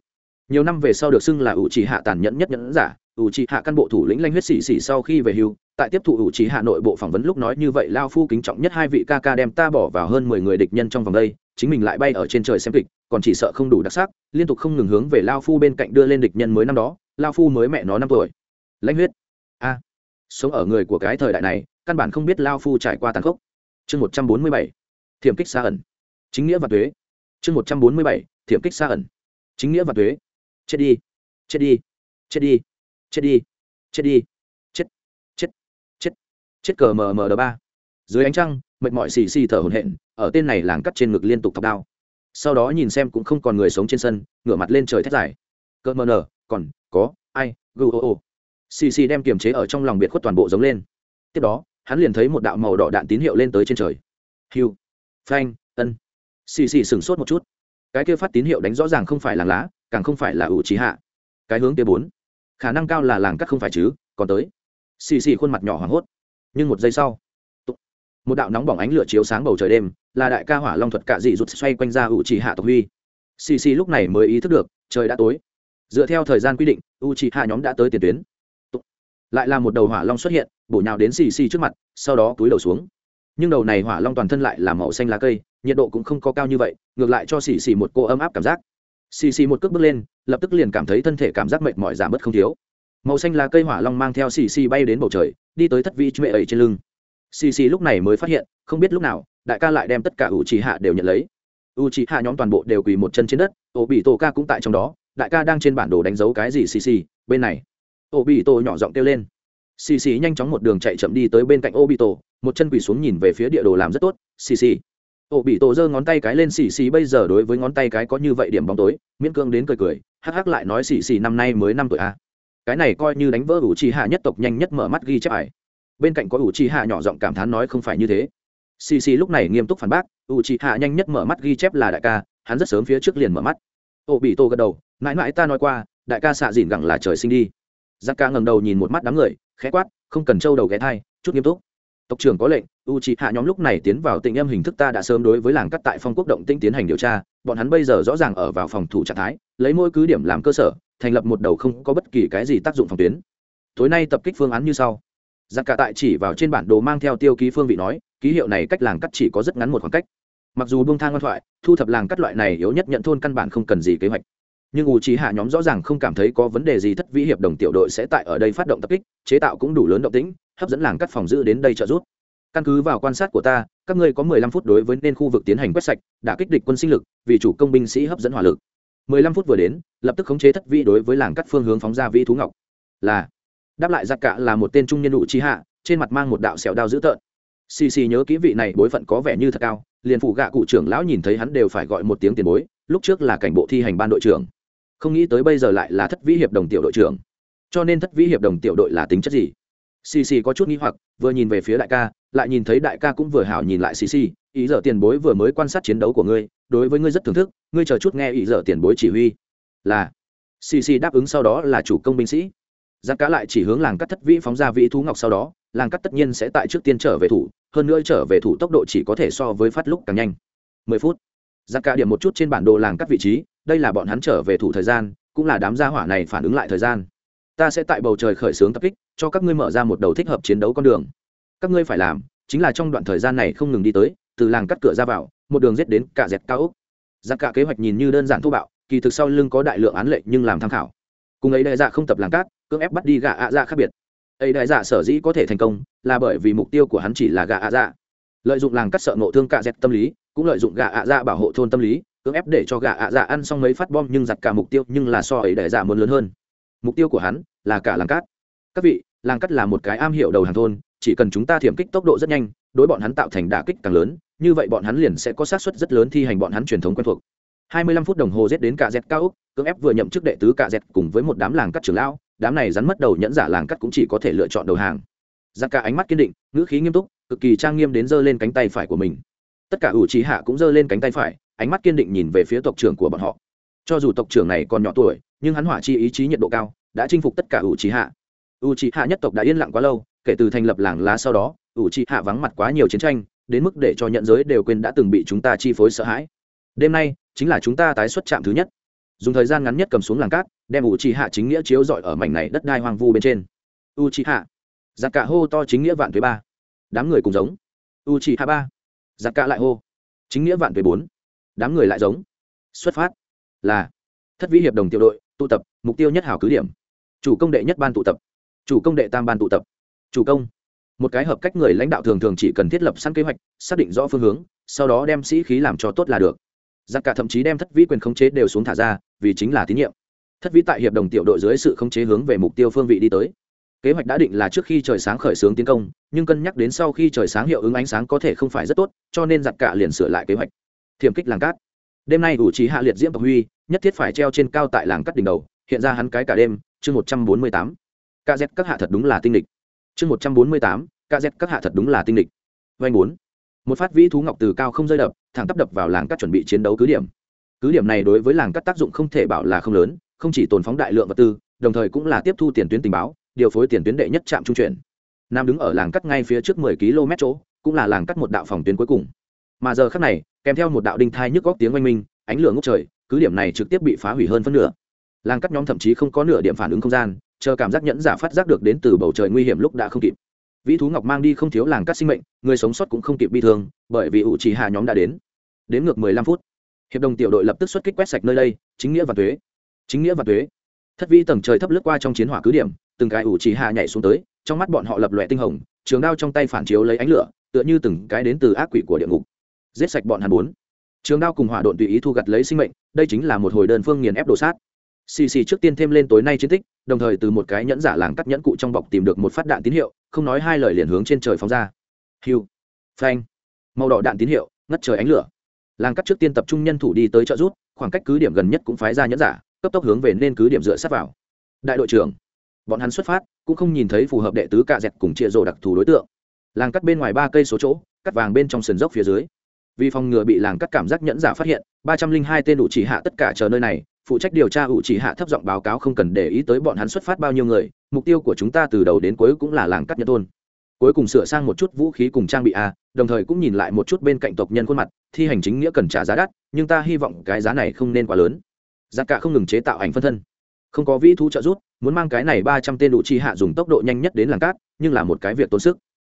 Nhiều năm về sau được xưng là ủ trì hạ tàn nhẫn nhất nhẫn giả ủ trì hạ căn bộ thủ lĩnh lanh huyết xì xì sau khi về hưu, tại tiếp thụ ủ trì hạ nội bộ phỏng vấn lúc nói như vậy lao phu kính trọng nhất hai vị ca ca đem ta bỏ vào hơn mười người địch nhân trong vòng đây, chính mình lại bay ở trên trời xem kịch, còn chỉ sợ không đủ đặc sắc, liên tục không ngừng hướng về lao phu bên cạnh đưa lên địch nhân mới năm đó lao phu mới mẹ nó năm tuổi. Lãnh huyết. A. Sống ở người của cái thời đại này, căn bản không biết lao phu trải qua tàn khốc. Chương một trăm bốn mươi bảy. Thiểm kích xa ẩn. Chính nghĩa và thuế. Chương một trăm bốn mươi bảy. Thiểm kích xa ẩn. Chính nghĩa và thuế. Chết đi. Chết đi. Chết đi. Chết đi. Chết đi. Chết. Chết. Chết. Chết cờ mờ mờ đ ba. Dưới ánh trăng, mệt mỏi xì xì thở hổn hển, ở tên này làng cắt trên ngực liên tục thọc đao. Sau đó nhìn xem cũng không còn người sống trên sân, ngửa mặt lên trời thét dài. Cờ mờ nờ còn có, ai, gù ô ô. Xì xì đem kiềm chế ở trong lòng biệt khuất toàn bộ giống lên. Tiếp đó, hắn liền thấy một đạo màu đỏ đạn tín hiệu lên tới trên trời. Hiu phanh, ân. Xì xì sửng sốt một chút. Cái kia phát tín hiệu đánh rõ ràng không phải làng lá, càng không phải là ủ trí hạ. Cái hướng kia bốn. Khả năng cao là làng cắt không phải chứ, còn tới. Xì xì khuôn mặt nhỏ hoảng hốt. Nhưng một giây sau một đạo nóng bỏng ánh lửa chiếu sáng bầu trời đêm, là đại ca hỏa long thuật cạ dị rụt xoay quanh ra ủ trì hạ tộc huy. Xì xì lúc này mới ý thức được, trời đã tối dựa theo thời gian quy định u trì hạ nhóm đã tới tiền tuyến. Lại là một đầu hỏa long xuất hiện, bổ nhào đến xì xì trước mặt, sau đó túi đầu xuống. Nhưng đầu này hỏa long toàn thân lại là màu xanh lá cây, nhiệt độ cũng không có cao như vậy, ngược lại cho xì xì một cô ấm áp cảm giác. Xì xì một cước bước lên, lập tức liền cảm thấy thân thể cảm giác mệt mỏi giảm bớt không thiếu. Màu xanh lá cây hỏa long mang theo xì xì bay đến bầu trời, đi tới thất vị chuệ ấy trên lưng. Xì xì lúc này mới phát hiện, không biết lúc nào, đại ca lại đem tất cả u trì hạ đều nhận lấy. U trì hạ nhóm toàn bộ đều quỳ một chân trên đất ổ bị tổ ca cũng tại trong đó đại ca đang trên bản đồ đánh dấu cái gì, xì xì, bên này. Ô bị tổ nhỏ giọng kêu lên. Xì xì nhanh chóng một đường chạy chậm đi tới bên cạnh ô bị tổ một chân quỳ xuống nhìn về phía địa đồ làm rất tốt, xì xì. Ô bị tổ giơ ngón tay cái lên, xì xì bây giờ đối với ngón tay cái có như vậy điểm bóng tối, miễn cương đến cười cười, hắc hắc lại nói xì xì năm nay mới năm tuổi a à. cái này coi như đánh vỡ ủ trì hạ nhất tộc nhanh nhất mở mắt ghi chép ải bên cạnh có ủ trì hạ nhỏ giọng cảm thán nói không phải như thế. Xì xì lúc này nghiêm túc phản bác, ủ trì hạ nhanh nhất mở mắt ghi chép là đại ca, hắn rất sớm phía trước liền mở mắt. Ô bị tổ gật đầu mãi mãi ta nói qua, đại ca xạ dìn gẳng là trời sinh đi. Giặc ca ngẩng đầu nhìn một mắt đám người, khẽ quát, không cần trâu đầu ghé thai, chút nghiêm túc. Tộc trưởng có lệnh u c hạ nhóm lúc này tiến vào tình âm hình thức ta đã sớm đối với làng cắt tại phong quốc động tinh tiến hành điều tra, bọn hắn bây giờ rõ ràng ở vào phòng thủ trạng thái, lấy mỗi cứ điểm làm cơ sở, thành lập một đầu không có bất kỳ cái gì tác dụng phòng tuyến. Tối nay tập kích phương án như sau. Giặc cả tại chỉ vào trên bản đồ mang theo tiêu ký phương vị nói, ký hiệu này cách làng cắt chỉ có rất ngắn một khoảng cách. Mặc dù buông thang ngoan thoại, thu thập làng cắt loại này yếu nhất nhận thôn căn bản không cần gì kế hoạch nhưng u trí hạ nhóm rõ ràng không cảm thấy có vấn đề gì thất vĩ hiệp đồng tiểu đội sẽ tại ở đây phát động tập kích, chế tạo cũng đủ lớn động tĩnh, hấp dẫn làng cắt phòng giữ đến đây trợ giúp. Căn cứ vào quan sát của ta, các ngươi có mười lăm phút đối với nên khu vực tiến hành quét sạch, đã kích địch quân sinh lực, vì chủ công binh sĩ hấp dẫn hỏa lực. mười lăm phút vừa đến, lập tức khống chế thất vĩ đối với làng cắt phương hướng phóng ra vĩ thú ngọc. Là, đáp lại giặc cả là một tên trung nhân U chi hạ, trên mặt mang một đạo sẹo đao dữ tợn. Xì xì nhớ kỹ vị này bối phận có vẻ như thật cao, liền phụ gạ cụ trưởng lão nhìn thấy hắn đều phải gọi một tiếng tiền bối, lúc trước là cảnh bộ thi hành ban đội trưởng không nghĩ tới bây giờ lại là thất vĩ hiệp đồng tiểu đội trưởng. Cho nên thất vĩ hiệp đồng tiểu đội là tính chất gì? Xì xì có chút nghi hoặc, vừa nhìn về phía đại ca, lại nhìn thấy đại ca cũng vừa hảo nhìn lại xì xì, ý giờ tiền bối vừa mới quan sát chiến đấu của ngươi, đối với ngươi rất thưởng thức, ngươi chờ chút nghe ý giờ tiền bối chỉ huy. Là, xì xì đáp ứng sau đó là chủ công binh sĩ. Giặc cá lại chỉ hướng làng cắt thất vĩ phóng ra vĩ thú ngọc sau đó, làng cắt tất nhiên sẽ tại trước tiên trở về thủ, hơn nữa trở về thủ tốc độ chỉ có thể so với phát lúc càng nhanh. Mười phút giặc cả điểm một chút trên bản đồ làng cắt vị trí đây là bọn hắn trở về thủ thời gian, cũng là đám gia hỏa này phản ứng lại thời gian. Ta sẽ tại bầu trời khởi xướng tập kích, cho các ngươi mở ra một đầu thích hợp chiến đấu con đường. Các ngươi phải làm, chính là trong đoạn thời gian này không ngừng đi tới, từ làng cắt cửa ra vào, một đường giết đến cả dẹt cao ốc. Giặc cả kế hoạch nhìn như đơn giản thô bạo, kỳ thực sau lưng có đại lượng án lệ nhưng làm tham khảo. Cùng ấy đại dạ không tập làng cát, cưỡng ép bắt đi gà ạ dạ khác biệt. Ấy đại dạ sở dĩ có thể thành công, là bởi vì mục tiêu của hắn chỉ là gà ạ dạ. Lợi dụng làng cắt sợ nộ thương cả dẹt tâm lý, cũng lợi dụng gà ạ dạ bảo hộ thôn tâm lý cưỡng ép để cho gà ạ dạ ăn xong mấy phát bom nhưng giặt cả mục tiêu nhưng là so ấy đẻ dạ muốn lớn hơn. Mục tiêu của hắn là cả làng cát. Các vị, làng cát là một cái am hiểu đầu hàng thôn, chỉ cần chúng ta thiểm kích tốc độ rất nhanh, đối bọn hắn tạo thành đả kích càng lớn, như vậy bọn hắn liền sẽ có xác suất rất lớn thi hành bọn hắn truyền thống quen thuộc. 25 phút đồng hồ giết đến cả dẹt cao úc cưỡng ép vừa nhậm chức đệ tứ cả dẹt cùng với một đám làng cắt trưởng lão, đám này rắn mất đầu nhẫn giả làng cắt cũng chỉ có thể lựa chọn đầu hàng. Giặc cả ánh mắt kiên định, ngữ khí nghiêm túc, cực kỳ trang nghiêm đến giơ lên cánh tay phải của mình. Tất cả ủ trí hạ cũng giơ lên cánh tay phải ánh mắt kiên định nhìn về phía tộc trưởng của bọn họ. Cho dù tộc trưởng này còn nhỏ tuổi, nhưng hắn hỏa chi ý chí nhiệt độ cao, đã chinh phục tất cả ủ trí hạ. Ủ trí hạ nhất tộc đã yên lặng quá lâu, kể từ thành lập làng lá sau đó, ủ trí hạ vắng mặt quá nhiều chiến tranh, đến mức để cho nhận giới đều quên đã từng bị chúng ta chi phối sợ hãi. Đêm nay, chính là chúng ta tái xuất trạm thứ nhất. Dùng thời gian ngắn nhất cầm xuống làng cát, đem u chi hạ chính nghĩa chiếu rọi ở mảnh này đất đai hoang vu bên trên. U chi hạ. Giặc cả hô to chính nghĩa vạn thuế ba. Đám người cùng giống. U chi hạ ba. Giặc cả lại hô. Chính nghĩa vạn thuế bốn đám người lại giống. Xuất phát là thất vĩ hiệp đồng tiểu đội, tụ tập, mục tiêu nhất hảo cứ điểm. Chủ công đệ nhất ban tụ tập. Chủ công đệ tam ban tụ tập. Chủ công. Một cái hợp cách người lãnh đạo thường thường chỉ cần thiết lập sẵn kế hoạch, xác định rõ phương hướng, sau đó đem sĩ khí làm cho tốt là được. Giặc cả thậm chí đem thất vĩ quyền khống chế đều xuống thả ra, vì chính là tín nhiệm. Thất vĩ tại hiệp đồng tiểu đội dưới sự khống chế hướng về mục tiêu phương vị đi tới. Kế hoạch đã định là trước khi trời sáng khởi xướng tiến công, nhưng cân nhắc đến sau khi trời sáng hiệu ứng ánh sáng có thể không phải rất tốt, cho nên giặc cả liền sửa lại kế hoạch thiểm kích làng cát. Đêm nay đủ trí hạ liệt diễm tộc huy, nhất thiết phải treo trên cao tại làng cát đỉnh đầu, hiện ra hắn cái cả đêm, chương một trăm bốn mươi tám. Ca z các hạ thật đúng là tinh địch chương một trăm bốn mươi tám ca z các hạ thật đúng là tinh địch vanh bốn. Một phát vĩ thú ngọc từ cao không rơi đập, thẳng tắp đập vào làng cắt chuẩn bị chiến đấu cứ điểm. Cứ điểm này đối với làng cắt tác dụng không thể bảo là không lớn, không chỉ tồn phóng đại lượng vật tư, đồng thời cũng là tiếp thu tiền tuyến tình báo, điều phối tiền tuyến đệ nhất trạm trung chuyển. Nam đứng ở làng cắt ngay phía trước 10 km chỗ, cũng là làng cắt một đạo phòng tuyến cuối cùng mà giờ khắc này, kèm theo một đạo đinh thai nhức góc tiếng oanh minh, ánh lửa ngốc trời, cứ điểm này trực tiếp bị phá hủy hơn phân nửa. Làng cắt nhóm thậm chí không có nửa điểm phản ứng không gian, chờ cảm giác nhẫn giả phát giác được đến từ bầu trời nguy hiểm lúc đã không kịp. Vĩ thú ngọc mang đi không thiếu làng cắt sinh mệnh, người sống sót cũng không kịp bi thương, bởi vì ủ trì hạ nhóm đã đến. Đến ngược mười lăm phút, hiệp đồng tiểu đội lập tức xuất kích quét sạch nơi đây, chính nghĩa và thuế. Chính nghĩa và thuế. Thất vi tầng trời thấp lướt qua trong chiến hỏa cứ điểm, từng cái ủ trì hạ nhảy xuống tới, trong mắt bọn họ lập lòe tinh hồng, trường đao trong tay phản chiếu lấy ánh lửa, tựa như từng cái đến từ ác quỷ của địa ngục giết sạch bọn hắn bốn. Trường đao cùng hỏa độn tùy ý thu gặt lấy sinh mệnh, đây chính là một hồi đơn phương nghiền ép đồ sát. Xì xì trước tiên thêm lên tối nay chiến tích, đồng thời từ một cái nhẫn giả làng cắt nhẫn cụ trong bọc tìm được một phát đạn tín hiệu, không nói hai lời liền hướng trên trời phóng ra. Hiu. Phanh. Màu đỏ đạn tín hiệu, ngất trời ánh lửa. Làng cắt trước tiên tập trung nhân thủ đi tới trợ rút khoảng cách cứ điểm gần nhất cũng phái ra nhẫn giả, cấp tốc hướng về nên cứ điểm dựa sát vào. Đại đội trưởng. Bọn hắn xuất phát, cũng không nhìn thấy phù hợp đệ tứ cạ dẹt cùng chia rổ đặc thù đối tượng. Làng cắt bên ngoài ba cây số chỗ, cắt vàng bên trong sườn dốc phía dưới vì phòng ngừa bị làng cắt cảm giác nhẫn giả phát hiện, ba trăm linh hai tên đủ chỉ hạ tất cả chờ nơi này, phụ trách điều tra ủ chỉ hạ thấp giọng báo cáo không cần để ý tới bọn hắn xuất phát bao nhiêu người, mục tiêu của chúng ta từ đầu đến cuối cũng là làng cắt nhân thôn. Cuối cùng sửa sang một chút vũ khí cùng trang bị a, đồng thời cũng nhìn lại một chút bên cạnh tộc nhân khuôn mặt, thi hành chính nghĩa cần trả giá đắt, nhưng ta hy vọng cái giá này không nên quá lớn. Giá cả không ngừng chế tạo ảnh phân thân. Không có vĩ thu trợ giúp, muốn mang cái này ba trăm tên đủ chi hạ dùng tốc độ nhanh nhất đến làng cát nhưng là một cái việc tốn sức.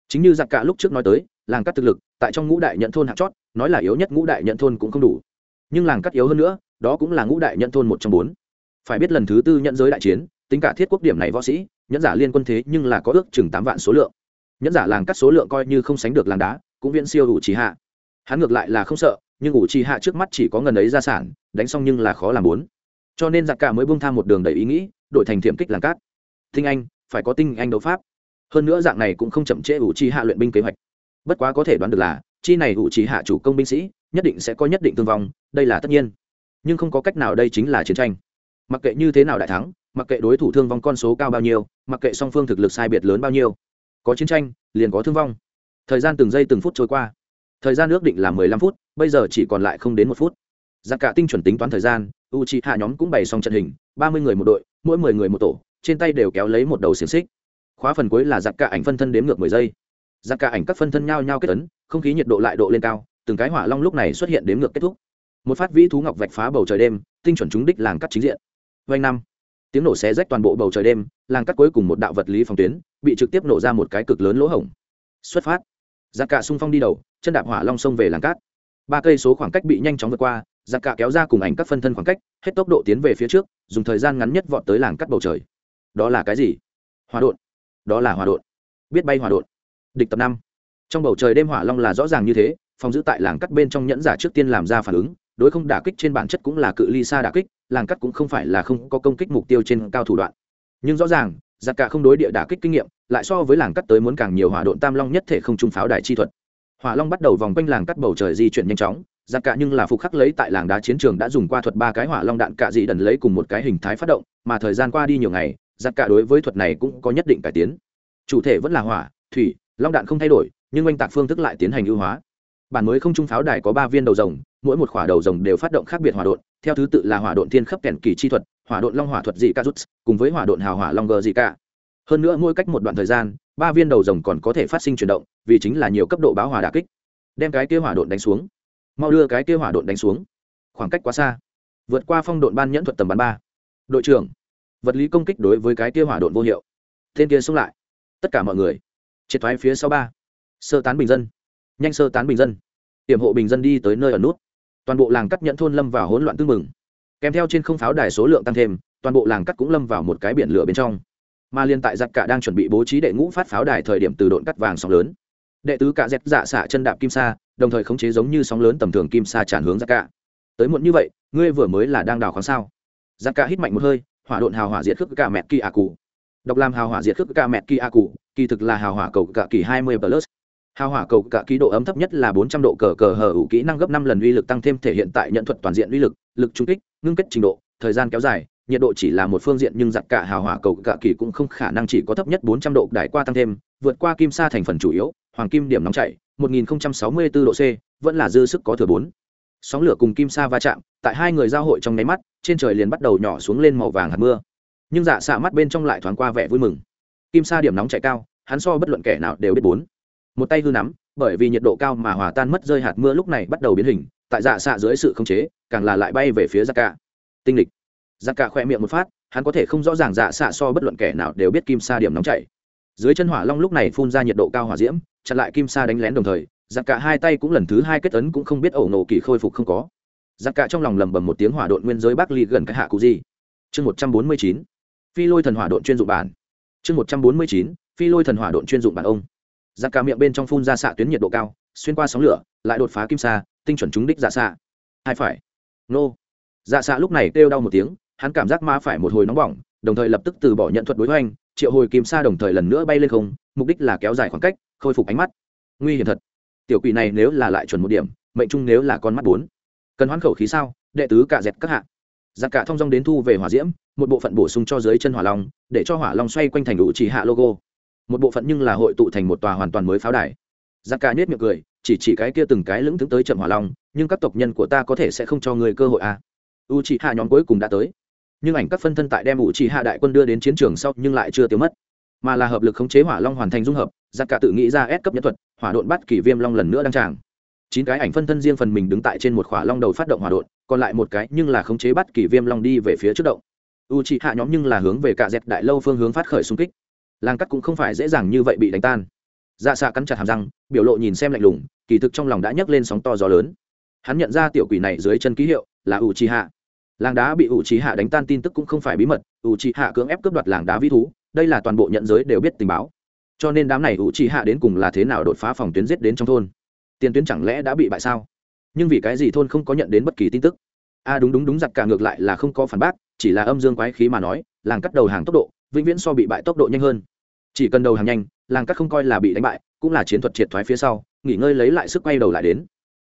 Chính như giặc cả lúc trước nói tới, làng cát thực lực, tại trong ngũ đại nhận thôn hạng chót nói là yếu nhất ngũ đại nhận thôn cũng không đủ. Nhưng làng cát yếu hơn nữa, đó cũng là ngũ đại nhận thôn một trong bốn. Phải biết lần thứ tư nhận giới đại chiến, tính cả thiết quốc điểm này võ sĩ, nhẫn giả liên quân thế nhưng là có ước chừng tám vạn số lượng. Nhẫn giả làng cắt số lượng coi như không sánh được làng đá, cũng viễn siêu ủ trì hạ. Hắn ngược lại là không sợ, nhưng ủ trì hạ trước mắt chỉ có ngần ấy gia sản, đánh xong nhưng là khó làm bốn. Cho nên giặc cả mới buông tham một đường đầy ý nghĩ, đổi thành thiểm kích làng cát. Tinh anh, phải có tinh anh đấu pháp. Hơn nữa dạng này cũng không chậm trễ ủ chi hạ luyện binh kế hoạch. Bất quá có thể đoán được là chi này ủ chỉ hạ chủ công binh sĩ, nhất định sẽ có nhất định thương vong, đây là tất nhiên. Nhưng không có cách nào đây chính là chiến tranh. Mặc kệ như thế nào đại thắng, mặc kệ đối thủ thương vong con số cao bao nhiêu, mặc kệ song phương thực lực sai biệt lớn bao nhiêu, có chiến tranh, liền có thương vong. Thời gian từng giây từng phút trôi qua. Thời gian ước định là mười lăm phút, bây giờ chỉ còn lại không đến một phút. Giặc cả tinh chuẩn tính toán thời gian u c hạ nhóm cũng bày xong trận hình, ba mươi người một đội, mỗi mười người một tổ, trên tay đều kéo lấy một đầu xiềng xích. Khóa phần cuối là giặc cả ảnh phân thân đếm ngược mười giây giặc cả ảnh các phân thân nhao nhao kết ấn, không khí nhiệt độ lại độ lên cao, từng cái hỏa long lúc này xuất hiện đếm ngược kết thúc. Một phát vĩ thú ngọc vạch phá bầu trời đêm, tinh chuẩn trúng đích làng cắt chính diện. Vanh năm. Tiếng nổ xé rách toàn bộ bầu trời đêm, làng cắt cuối cùng một đạo vật lý phòng tuyến, bị trực tiếp nổ ra một cái cực lớn lỗ hổng. Xuất phát. Giặc cả sung phong đi đầu, chân đạp hỏa long xông về làng cát ba cây số khoảng cách bị nhanh chóng vượt qua, giặc cả kéo ra cùng ảnh các phân thân khoảng cách, hết tốc độ tiến về phía trước, dùng thời gian ngắn nhất vọt tới làng cắt bầu trời. Đó là cái gì? Hòa đột đó là hòa đột biết bay hòa đột địch tập năm. Trong bầu trời đêm hỏa long là rõ ràng như thế, phòng giữ tại làng cắt bên trong nhẫn giả trước tiên làm ra phản ứng, đối không đả kích trên bản chất cũng là cự ly xa đả kích, làng cắt cũng không phải là không có công kích mục tiêu trên cao thủ đoạn. Nhưng rõ ràng, giặc cả không đối địa đả kích kinh nghiệm, lại so với làng cắt tới muốn càng nhiều hỏa độn tam long nhất thể không trung pháo đài chi thuật. Hỏa long bắt đầu vòng quanh làng cắt bầu trời di chuyển nhanh chóng, giặc cả nhưng là phục khắc lấy tại làng đá chiến trường đã dùng qua thuật ba cái hỏa long đạn cạ dị đần lấy cùng một cái hình thái phát động, mà thời gian qua đi nhiều ngày, giặc cả đối với thuật này cũng có nhất định cải tiến. Chủ thể vẫn là hỏa, thủy long đạn không thay đổi, nhưng oanh tạc phương thức lại tiến hành ưu hóa. Bản mới không trung pháo đài có ba viên đầu rồng, mỗi một khỏa đầu rồng đều phát động khác biệt hỏa độn, theo thứ tự là hỏa độn thiên khắp kèn kỳ chi thuật, hỏa độn long hỏa thuật dị ca rút, cùng với hỏa độn hào hỏa long gờ dị ca. Hơn nữa mỗi cách một đoạn thời gian, ba viên đầu rồng còn có thể phát sinh chuyển động, vì chính là nhiều cấp độ báo hỏa đà kích. Đem cái kia hỏa độn đánh xuống. Mau đưa cái kia hỏa độn đánh xuống. Khoảng cách quá xa. Vượt qua phong độn ban nhẫn thuật tầm bắn ba. Đội trưởng, vật lý công kích đối với cái kia hỏa độn vô hiệu. Tên kia xông lại. Tất cả mọi người triệt thoái phía sau ba. Sơ tán bình dân. Nhanh sơ tán bình dân. Hiểm hộ bình dân đi tới nơi ở nút. Toàn bộ làng cắt nhẫn thôn lâm vào hỗn loạn tương mừng kèm theo trên không pháo đài số lượng tăng thêm, toàn bộ làng cắt cũng lâm vào một cái biển lửa bên trong. Mà liên tại giặc cả đang chuẩn bị bố trí đệ ngũ phát pháo đài thời điểm từ độn cắt vàng sóng lớn. Đệ tứ cả dẹp dạ xạ chân đạp kim sa, đồng thời khống chế giống như sóng lớn tầm thường kim sa tràn hướng giặc cả. Tới muộn như vậy, ngươi vừa mới là đang đào khoáng sao? Giặc cả hít mạnh một hơi, hỏa độn hào hỏa diệt khước cả mẹ kỳ à cụ độc làm hào hỏa diệt khước cả mẹ kỳ a cụ kỳ thực là hào hỏa cầu cả kỳ hai mươi plus. Hào hỏa cầu cả ký độ ấm thấp nhất là bốn trăm độ cờ cờ hở hữu kỹ năng gấp năm lần uy lực tăng thêm thể hiện tại nhận thuật toàn diện uy lực lực trung kích, ngưng kết trình độ, thời gian kéo dài, nhiệt độ chỉ là một phương diện nhưng giặc cả hào hỏa cầu cả kỳ cũng không khả năng chỉ có thấp nhất bốn trăm độ đải qua tăng thêm, vượt qua kim sa thành phần chủ yếu, hoàng kim điểm nóng chảy, một nghìn sáu mươi bốn độ c, vẫn là dư sức có thừa bốn. Sóng lửa cùng kim sa va chạm, tại hai người giao hội trong nháy mắt, trên trời liền bắt đầu nhỏ xuống lên màu vàng hạt mưa nhưng dạ xạ mắt bên trong lại thoáng qua vẻ vui mừng. Kim sa điểm nóng chạy cao, hắn so bất luận kẻ nào đều biết bốn. Một tay hư nắm, bởi vì nhiệt độ cao mà hòa tan mất rơi hạt mưa lúc này bắt đầu biến hình, tại dạ xạ dưới sự khống chế, càng là lại bay về phía giặc cả. Tinh lịch. Giặc cả khỏe miệng một phát, hắn có thể không rõ ràng dạ xạ so bất luận kẻ nào đều biết kim sa điểm nóng chảy dưới chân hỏa long lúc này phun ra nhiệt độ cao hỏa diễm, chặn lại kim sa đánh lén đồng thời giặc cả hai tay cũng lần thứ hai kết ấn cũng không biết ẩu nổ kỳ khôi phục không có. Giặc cả trong lòng lầm bầm một tiếng hỏa độn nguyên giới bắc ly gần cái hạ cụ gì? Chương một trăm bốn mươi chín phi lôi thần hỏa độn chuyên dụng bản. Chương một trăm bốn mươi chín, phi lôi thần hỏa độn chuyên dụng bản ông. Giặc cả miệng bên trong phun ra xạ tuyến nhiệt độ cao, xuyên qua sóng lửa, lại đột phá kim sa, tinh chuẩn trúng đích dạ xạ. Hai phải. Nô. Dạ xạ lúc này kêu đau một tiếng, hắn cảm giác ma phải một hồi nóng bỏng, đồng thời lập tức từ bỏ nhận thuật đối hoành, triệu hồi kim sa đồng thời lần nữa bay lên không, mục đích là kéo dài khoảng cách, khôi phục ánh mắt. Nguy hiểm thật. Tiểu quỷ này nếu là lại chuẩn một điểm, mệnh trung nếu là con mắt bốn. Cần hoán khẩu khí sao? Đệ tứ cả dẹt các hạ giặc cả thông dong đến thu về hỏa diễm, một bộ phận bổ sung cho dưới chân hỏa long, để cho hỏa long xoay quanh thành đủ chỉ hạ logo. Một bộ phận nhưng là hội tụ thành một tòa hoàn toàn mới pháo đài. Giặc cả nhếch miệng cười, chỉ chỉ cái kia từng cái lững thững tới chậm hỏa long, nhưng các tộc nhân của ta có thể sẽ không cho người cơ hội à. u chỉ hạ nhóm cuối cùng đã tới. Nhưng ảnh các phân thân tại đem u chỉ hạ đại quân đưa đến chiến trường sau nhưng lại chưa tiêu mất. Mà là hợp lực khống chế hỏa long hoàn thành dung hợp, giặc cả tự nghĩ ra ép cấp nhân thuật, hỏa độn bắt kỷ viêm long lần nữa đăng tràng. Chín cái ảnh phân thân riêng phần mình đứng tại trên một khỏa long đầu phát động hỏa độn còn lại một cái nhưng là khống chế bắt kỳ viêm long đi về phía trước động. U chỉ hạ nhóm nhưng là hướng về cả dẹt đại lâu phương hướng phát khởi xung kích. Làng cắt cũng không phải dễ dàng như vậy bị đánh tan. Dạ xạ cắn chặt hàm răng, biểu lộ nhìn xem lạnh lùng, kỳ thực trong lòng đã nhấc lên sóng to gió lớn. Hắn nhận ra tiểu quỷ này dưới chân ký hiệu là ủ trì hạ. Làng đá bị ủ trì hạ đánh tan tin tức cũng không phải bí mật ủ trì hạ cưỡng ép cướp đoạt làng đá vi thú, đây là toàn bộ nhận giới đều biết tình báo. Cho nên đám này ủ trì hạ đến cùng là thế nào đột phá phòng tuyến giết đến trong thôn? Tiền tuyến chẳng lẽ đã bị bại sao? Nhưng vì cái gì thôn không có nhận đến bất kỳ tin tức? A à đúng đúng đúng, giặc cả ngược lại là không có phản bác, chỉ là âm dương quái khí mà nói, làng cắt đầu hàng tốc độ, vĩnh viễn so bị bại tốc độ nhanh hơn. Chỉ cần đầu hàng nhanh, làng cắt không coi là bị đánh bại, cũng là chiến thuật triệt thoái phía sau, nghỉ ngơi lấy lại sức quay đầu lại đến.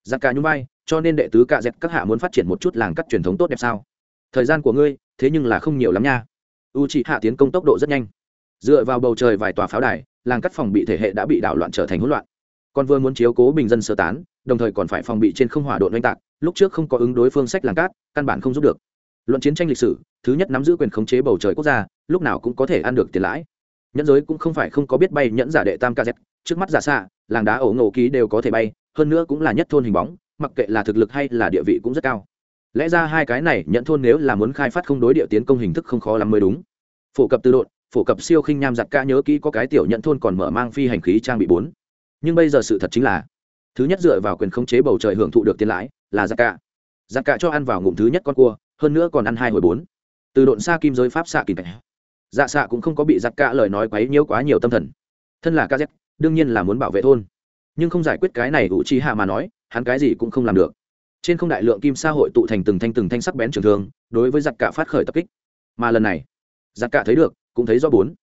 Giặc cả nhung vai, cho nên đệ tứ cạ dẹp các hạ muốn phát triển một chút làng cắt truyền thống tốt đẹp sao? Thời gian của ngươi, thế nhưng là không nhiều lắm nha. U chỉ hạ tiến công tốc độ rất nhanh. Dựa vào bầu trời vài tòa pháo đài, làng cắt phòng bị thể hệ đã bị đảo loạn trở thành hỗn loạn. Còn vừa muốn chiếu cố bình dân sơ tán đồng thời còn phải phòng bị trên không hỏa độn oanh tạc, lúc trước không có ứng đối phương sách làng cát, căn bản không giúp được. Luận chiến tranh lịch sử, thứ nhất nắm giữ quyền khống chế bầu trời quốc gia, lúc nào cũng có thể ăn được tiền lãi. Nhẫn giới cũng không phải không có biết bay nhẫn giả đệ tam kz trước mắt giả xạ, làng đá ổ ngộ ký đều có thể bay, hơn nữa cũng là nhất thôn hình bóng, mặc kệ là thực lực hay là địa vị cũng rất cao. Lẽ ra hai cái này nhận thôn nếu là muốn khai phát không đối địa tiến công hình thức không khó lắm mới đúng. Phổ cập tự độn, phổ cập siêu khinh nham giặt ca nhớ kỹ có cái tiểu nhận thôn còn mở mang phi hành khí trang bị bốn. Nhưng bây giờ sự thật chính là thứ nhất dựa vào quyền khống chế bầu trời hưởng thụ được tiền lãi là giặc cả giặc cả cho ăn vào ngụm thứ nhất con cua, hơn nữa còn ăn hai hồi bốn. Từ độn xa kim giới pháp xạ kỳ cảnh dạ xạ cũng không có bị giặc cả lời nói quấy nhiễu quá nhiều tâm thần. Thân là kz đương nhiên là muốn bảo vệ thôn. Nhưng không giải quyết cái này ủ trí hạ mà nói, hắn cái gì cũng không làm được. Trên không đại lượng kim xã hội tụ thành từng thanh từng thanh sắc bén trường thương, đối với giặc cả phát khởi tập kích. Mà lần này, giặc cả thấy được, cũng thấy do bốn.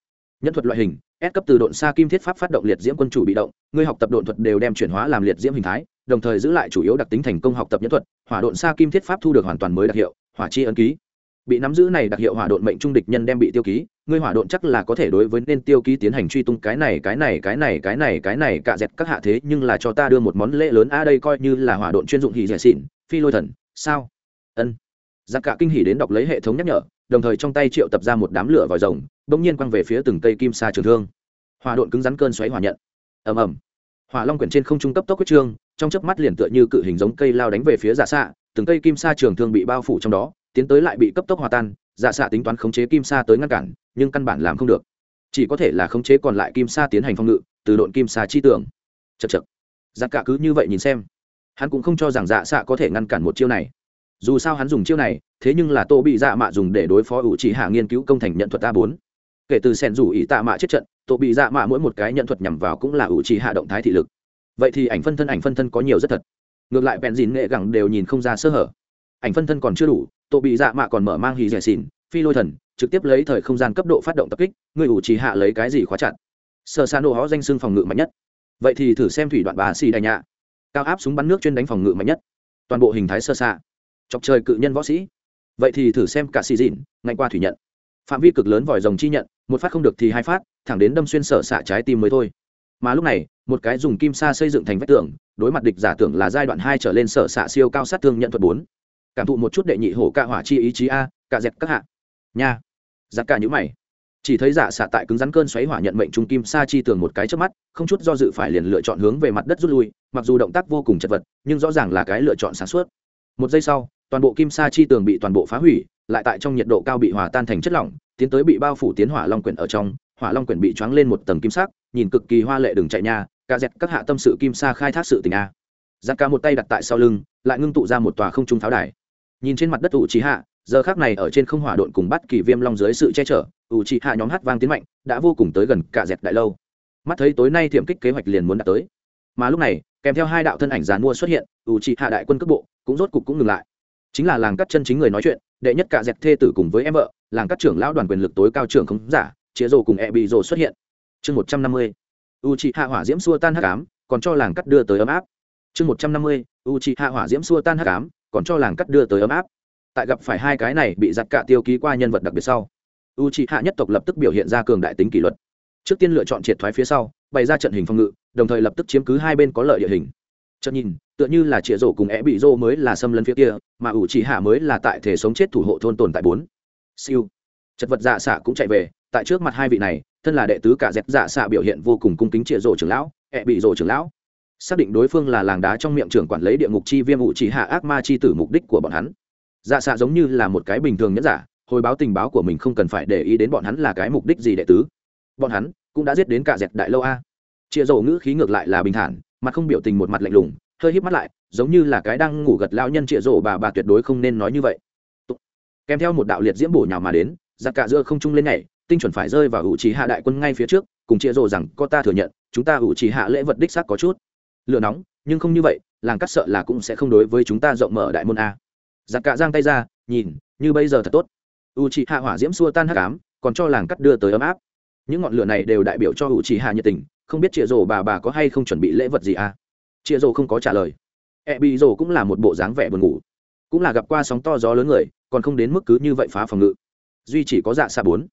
Nhân thuật loại hình S cấp từ độn xa kim thiết pháp phát động liệt diễm quân chủ bị động, ngươi học tập độn thuật đều đem chuyển hóa làm liệt diễm hình thái, đồng thời giữ lại chủ yếu đặc tính thành công học tập nhẫn thuật, hỏa độn xa kim thiết pháp thu được hoàn toàn mới đặc hiệu, hỏa chi ấn ký. Bị nắm giữ này đặc hiệu hỏa độn mệnh trung địch nhân đem bị tiêu ký, ngươi hỏa độn chắc là có thể đối với nên tiêu ký tiến hành truy tung cái này cái này cái này cái này cái này cả dẹt các hạ thế nhưng là cho ta đưa một món lễ lớn, a, đây coi như là hỏa độn chuyên dụng hỉ giải xịn, phi lôi thần, sao? Ân. Giặc cả kinh hỉ đến đọc lấy hệ thống nhắc nhở đồng thời trong tay triệu tập ra một đám lửa vòi rồng bỗng nhiên quăng về phía từng cây kim sa trường thương. Hỏa độn cứng rắn cơn xoáy hỏa nhận. Ầm ầm. Hỏa long quyển trên không trung cấp tốc quyết trương, trong chớp mắt liền tựa như cự hình giống cây lao đánh về phía giả xạ, từng cây kim sa trường thương bị bao phủ trong đó, tiến tới lại bị cấp tốc hòa tan dạ xạ tính toán khống chế kim sa tới ngăn cản, nhưng căn bản làm không được. Chỉ có thể là khống chế còn lại kim sa tiến hành phòng ngự, từ độn kim sa chi tưởng chật chật giặc cả cứ như vậy nhìn xem. Hắn cũng không cho rằng dạ xạ có thể ngăn cản một chiêu này. Dù sao hắn dùng chiêu này thế nhưng là tô bị dạ mạ dùng để đối phó ủ chỉ hạ nghiên cứu công thành nhận thuật a bốn. Kể từ sẻn rủ ý tạ mạ chết trận, tô bị dạ mạ mỗi một cái nhận thuật nhằm vào cũng là ủ chỉ hạ động thái thị lực. Vậy thì ảnh phân thân, ảnh phân thân có nhiều rất thật. Ngược lại bèn dìn nghệ gẳng đều nhìn không ra sơ hở. Ảnh phân thân còn chưa đủ tổ bị dạ mạ còn mở mang hì rẻ xỉn, phi lôi thần, trực tiếp lấy thời không gian cấp độ phát động tập kích, người ủ chỉ hạ lấy cái gì khóa chặt? Sơ xa nổ hó danh xưng phòng ngự mạnh nhất. Vậy thì thử xem thủy đoạn bà xì đại nhạ cao áp súng bắn nước chuyên đánh phòng ngự mạnh nhất. Toàn bộ hình thái sơ xa. Chọc trời cự nhân võ sĩ vậy thì thử xem cả xì dịn, ngạnh qua thủy nhận. Phạm vi cực lớn vòi rồng chi nhận, một phát không được thì hai phát, thẳng đến đâm xuyên sở xạ trái tim mới thôi. Mà lúc này, một cái dùng kim sa xây dựng thành vách tường, đối mặt địch giả tưởng là giai đoạn hai trở lên sở xạ siêu cao sát thương nhận thuật bốn. Cảm thụ một chút đệ nhị hổ ca hỏa chi ý chí a cả dẹp các hạ. Nha. Giặc cả nhữ mày. Chỉ thấy giả xạ tại cứng rắn cơn xoáy hỏa nhận mệnh trung kim sa chi tường một cái trước mắt, không chút do dự phải liền lựa chọn hướng về mặt đất rút lui, mặc dù động tác vô cùng chật vật, nhưng rõ ràng là cái lựa chọn sáng suốt. Một giây sau toàn bộ kim sa chi tường bị toàn bộ phá hủy, lại tại trong nhiệt độ cao bị hòa tan thành chất lỏng, tiến tới bị bao phủ tiến hỏa long quyển ở trong, hỏa long quyển bị choáng lên một tầng kim sắc, nhìn cực kỳ hoa lệ đường chạy nha, cả dẹt các hạ tâm sự kim sa khai thác sự tình a. Giặc ca một tay đặt tại sau lưng, lại ngưng tụ ra một tòa không trung pháo đài. Nhìn trên mặt đất ủ trí hạ giờ khác này ở trên không hỏa độn cùng bắt kỳ viêm long dưới sự che chở ủ trí hạ nhóm hát vang tiến mạnh, đã vô cùng tới gần cả dẹt đại lâu. Mắt thấy tối nay thiểm kích kế hoạch liền muốn đạt tới. Mà lúc này, kèm theo hai đạo thân ảnh dàn mua xuất hiện ủ trí hạ đại quân cước bộ cũng rốt cục cũng ngừng lại chính là làng cắt chân chính người nói chuyện, đệ nhất cả dẹt thê tử cùng với em vợ, làng cắt trưởng lão đoàn quyền lực tối cao trưởng không giả chĩa rồ cùng e bị rồ xuất hiện. Chương một trăm năm mươi u trị hạ hỏa diễm xua tan hắc ám, còn cho làng cắt đưa tới ấm áp. Chương một trăm năm mươi u trị hạ hỏa diễm xua tan hắc ám, còn cho làng cắt đưa tới ấm áp. Tại gặp phải hai cái này bị giặt cạ tiêu ký qua nhân vật đặc biệt sau u chị hạ nhất tộc lập tức biểu hiện ra cường đại tính kỷ luật. Trước tiên lựa chọn triệt thoái phía sau, bày ra trận hình phòng ngự, đồng thời lập tức chiếm cứ hai bên có lợi địa hình. Chợt nhìn tựa như là chĩa rổ cùng é bị rô mới là xâm lấn phía kia, mà ủ chỉ hạ mới là tại thể sống chết thủ hộ thôn tồn tại bốn. Siêu. Chật vật dạ xạ cũng chạy về, tại trước mặt hai vị này, thân là đệ tứ cả dẹp dạ xạ biểu hiện vô cùng cung kính chĩa rổ trưởng lão é bị rổ trưởng lão. Xác định đối phương là làng đá trong miệng trưởng quản lý địa ngục chi viêm ủ chỉ hạ ác ma chi tử mục đích của bọn hắn. Dạ xạ giống như là một cái bình thường nhẫn giả, hồi báo tình báo của mình không cần phải để ý đến bọn hắn là cái mục đích gì đệ tứ. Bọn hắn cũng đã giết đến cả dẹt đại lâu a. Chia rổ ngữ khí ngược lại là bình thản, mặt không biểu tình một mặt lạnh lùng hơi híp mắt lại, giống như là cái đang ngủ gật lao nhân chia rổ bà bà tuyệt đối không nên nói như vậy. Kèm theo một đạo liệt diễm bổ nhào mà đến, giặc cả giữa không trung lên nhảy, tinh chuẩn phải rơi vào ủ trí hạ đại quân ngay phía trước, cùng chia rổ rằng, có ta thừa nhận, chúng ta ủ trí hạ lễ vật đích xác có chút lửa nóng, nhưng không như vậy, làng cắt sợ là cũng sẽ không đối với chúng ta rộng mở đại môn a. Giặc cạ giang tay ra, nhìn, như bây giờ thật tốt. U trí hạ hỏa diễm xua tan hắc ám, còn cho làng cắt đưa tới ấm áp. Những ngọn lửa này đều đại biểu cho hữu trí hạ nhiệt tình, không biết chia rổ bà bà có hay không chuẩn bị lễ vật gì à chia rồ không có trả lời. E bị rồ cũng là một bộ dáng vẻ buồn ngủ. Cũng là gặp qua sóng to gió lớn người, còn không đến mức cứ như vậy phá phòng ngự. Duy chỉ có dạ xạ bốn.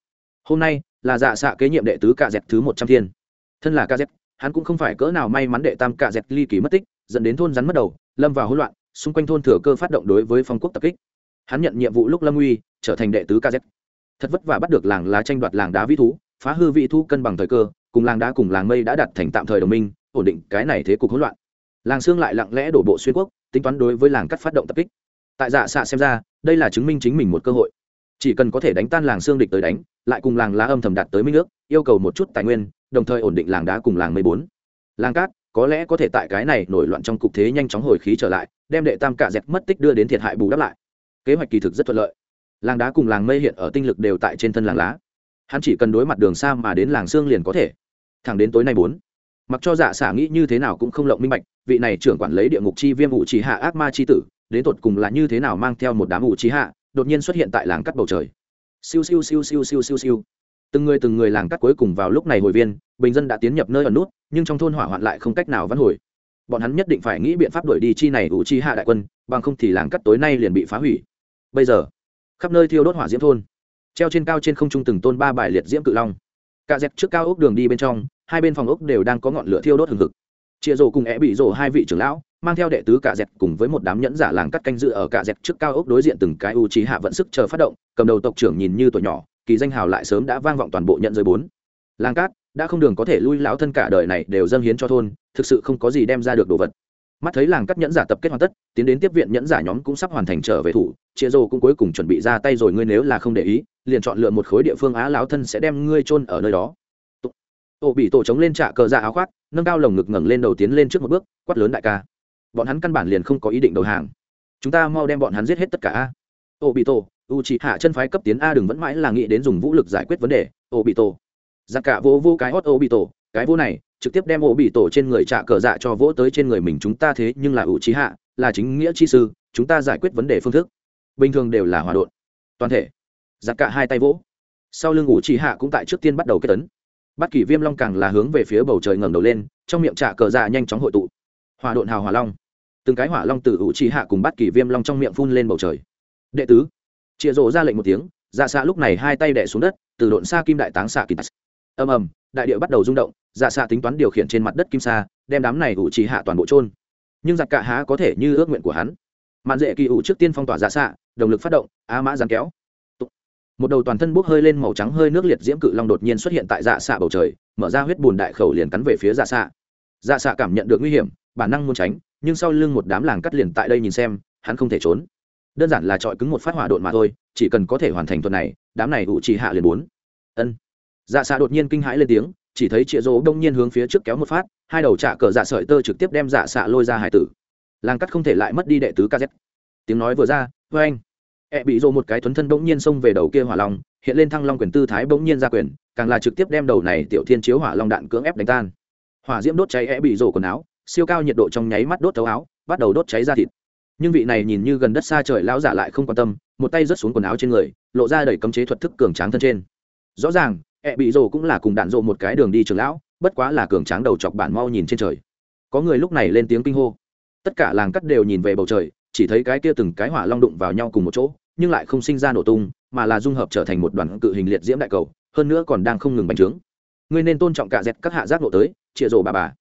Hôm nay là dạ xạ kế nhiệm đệ tứ cạ dẹt thứ một trăm thiên. Thân là cạ dẹt, hắn cũng không phải cỡ nào may mắn đệ tam cạ dẹt ly kỳ mất tích, dẫn đến thôn rắn mất đầu, lâm vào hỗn loạn, xung quanh thôn thừa cơ phát động đối với phong quốc tập kích. Hắn nhận nhiệm vụ lúc lâm uy trở thành đệ tứ kz thật vất vả bắt được làng lá tranh đoạt làng đá vĩ thú, phá hư vị thu cân bằng thời cơ, cùng làng đá cùng làng mây đã đặt thành tạm thời đồng minh, ổn định cái này thế cục hỗn loạn làng xương lại lặng lẽ đổ bộ xuyên quốc, tính toán đối với làng cắt phát động tập kích. Tại dạ xạ xem ra, đây là chứng minh chính mình một cơ hội. Chỉ cần có thể đánh tan làng xương địch tới đánh, lại cùng làng lá âm thầm đạt tới minh nước yêu cầu một chút tài nguyên, đồng thời ổn định làng đá cùng làng mây bốn. Làng cát, có lẽ có thể tại cái này nổi loạn trong cục thế nhanh chóng hồi khí trở lại, đem đệ tam cạ dẹt mất tích đưa đến thiệt hại bù đắp lại. Kế hoạch kỳ thực rất thuận lợi. Làng đá cùng làng mây hiện ở tinh lực đều tại trên thân làng lá. Hắn chỉ cần đối mặt đường xa mà đến làng xương liền có thể. Thẳng đến tối nay bốn mặc cho dạ xả nghĩ như thế nào cũng không lộng minh bạch, vị này trưởng quản lấy địa ngục chi viêm ủ trí hạ ác ma chi tử, đến tột cùng là như thế nào mang theo một đám ủ trí hạ, đột nhiên xuất hiện tại làng cắt bầu trời. Siêu siêu siêu siêu siêu siêu siêu. Từng người từng người làng cắt cuối cùng vào lúc này hồi viên, bình dân đã tiến nhập nơi ở nút, nhưng trong thôn hỏa hoạn lại không cách nào vãn hồi. Bọn hắn nhất định phải nghĩ biện pháp đuổi đi chi này ủ chi hạ đại quân, bằng không thì làng cắt tối nay liền bị phá hủy. Bây giờ, khắp nơi thiêu đốt hỏa diễm thôn, treo trên cao trên không trung từng tôn ba bài liệt diễm cự long. Cả dẹp trước cao ốc đường đi bên trong hai bên phòng ốc đều đang có ngọn lửa thiêu đốt hừng hực. Chia rổ cùng é bị rổ hai vị trưởng lão, mang theo đệ tứ cả dẹt cùng với một đám nhẫn giả làng cắt canh dự ở cả dẹt trước cao ốc đối diện từng cái u trí hạ vận sức chờ phát động, cầm đầu tộc trưởng nhìn như tuổi nhỏ, kỳ danh hào lại sớm đã vang vọng toàn bộ nhận giới bốn. Làng cát, đã không đường có thể lui lão thân cả đời này đều dâng hiến cho thôn, thực sự không có gì đem ra được đồ vật. Mắt thấy làng cắt nhẫn giả tập kết hoàn tất, tiến đến tiếp viện nhẫn giả nhóm cũng sắp hoàn thành trở về thủ, chia rô cũng cuối cùng chuẩn bị ra tay rồi, ngươi nếu là không để ý, liền chọn lựa một khối địa phương á lão thân sẽ đem ngươi chôn ở nơi đó. Ô bị tổ chống lên trạ cờ ra áo khoác, nâng cao lồng ngực ngẩng lên đầu tiến lên trước một bước, quát lớn đại ca. Bọn hắn căn bản liền không có ý định đầu hàng. Chúng ta mau đem bọn hắn giết hết tất cả a. Ô bị tổ u chỉ hạ chân phái cấp tiến a đừng vẫn mãi là nghĩ đến dùng vũ lực giải quyết vấn đề ô bị tổ. Giặc cả vô vô cái hót ô bị tổ, cái vô này, trực tiếp đem ô bị tổ trên người trạ cờ dạ cho vỗ tới trên người mình chúng ta thế nhưng là u chỉ hạ là chính nghĩa chi sư, chúng ta giải quyết vấn đề phương thức. Bình thường đều là hòa đột toàn thể. Giặc cả hai tay vỗ. Sau lưng ủ chỉ hạ cũng tại trước tiên bắt đầu kết tấn. Bát kỳ viêm long càng là hướng về phía bầu trời ngẩng đầu lên, trong miệng trạ cờ dạ nhanh chóng hội tụ. Hòa độn hào hòa long. Từng cái hỏa long từ ủ trí hạ cùng Bát kỳ viêm long trong miệng phun lên bầu trời. Đệ tứ. Chịa rộ ra lệnh một tiếng dạ xạ lúc này hai tay đẻ xuống đất, từ độn xa kim đại táng xạ kỳ tắc ầm ầm, đại địa bắt đầu rung động dạ xạ tính toán điều khiển trên mặt đất kim sa, đem đám này ủ trì hạ toàn bộ trôn nhưng giặc cạ há có thể như ước nguyện của hắn. Mạn dễ kỳ ủ trước tiên phong tỏa dạ xạ động lực phát động, á mã gián kéo một đầu toàn thân bốc hơi lên màu trắng hơi nước liệt diễm cự long đột nhiên xuất hiện tại dạ xạ bầu trời, mở ra huyết bùn đại khẩu liền cắn về phía dạ xạ. Dạ xạ cảm nhận được nguy hiểm, bản năng muốn tránh, nhưng sau lưng một đám làng cắt liền tại đây nhìn xem, hắn không thể trốn. Đơn giản là trọi cứng một phát hỏa độn mà thôi, chỉ cần có thể hoàn thành tuần này, đám này ủ trì hạ liền bốn ân. Dạ xạ đột nhiên kinh hãi lên tiếng, chỉ thấy chĩa rỗ đông nhiên hướng phía trước kéo một phát, hai đầu trạ cờ dạ sợi tơ trực tiếp đem dạ xạ lôi ra hải tử. Làng cắt không thể lại mất đi đệ tứ kz tiếng nói vừa ra vê anh e bị rỗ một cái thuấn thân bỗng nhiên xông về đầu kia hỏa long, hiện lên thăng long quyền tư thái bỗng nhiên ra quyền, càng là trực tiếp đem đầu này tiểu thiên chiếu hỏa long đạn cưỡng ép đánh tan. Hỏa diễm đốt cháy e bị rỗ quần áo, siêu cao nhiệt độ trong nháy mắt đốt thấu áo, bắt đầu đốt cháy ra thịt. Nhưng vị này nhìn như gần đất xa trời lão giả lại không quan tâm, một tay rớt xuống quần áo trên người, lộ ra đầy cấm chế thuật thức cường tráng thân trên. Rõ ràng ẹ bị rồ cũng là cùng đạn rộ một cái đường đi trường lão, bất quá là cường tráng đầu chọc bản mau nhìn trên trời. Có người lúc này lên tiếng kinh hô. Tất cả làng cắt đều nhìn về bầu trời chỉ thấy cái kia từng cái hỏa long đụng vào nhau cùng một chỗ, nhưng lại không sinh ra nổ tung, mà là dung hợp trở thành một đoàn cự hình liệt diễm đại cầu, hơn nữa còn đang không ngừng bành trướng. Ngươi nên tôn trọng cả dẹt các hạ giác nổ tới, chịa rổ bà bà.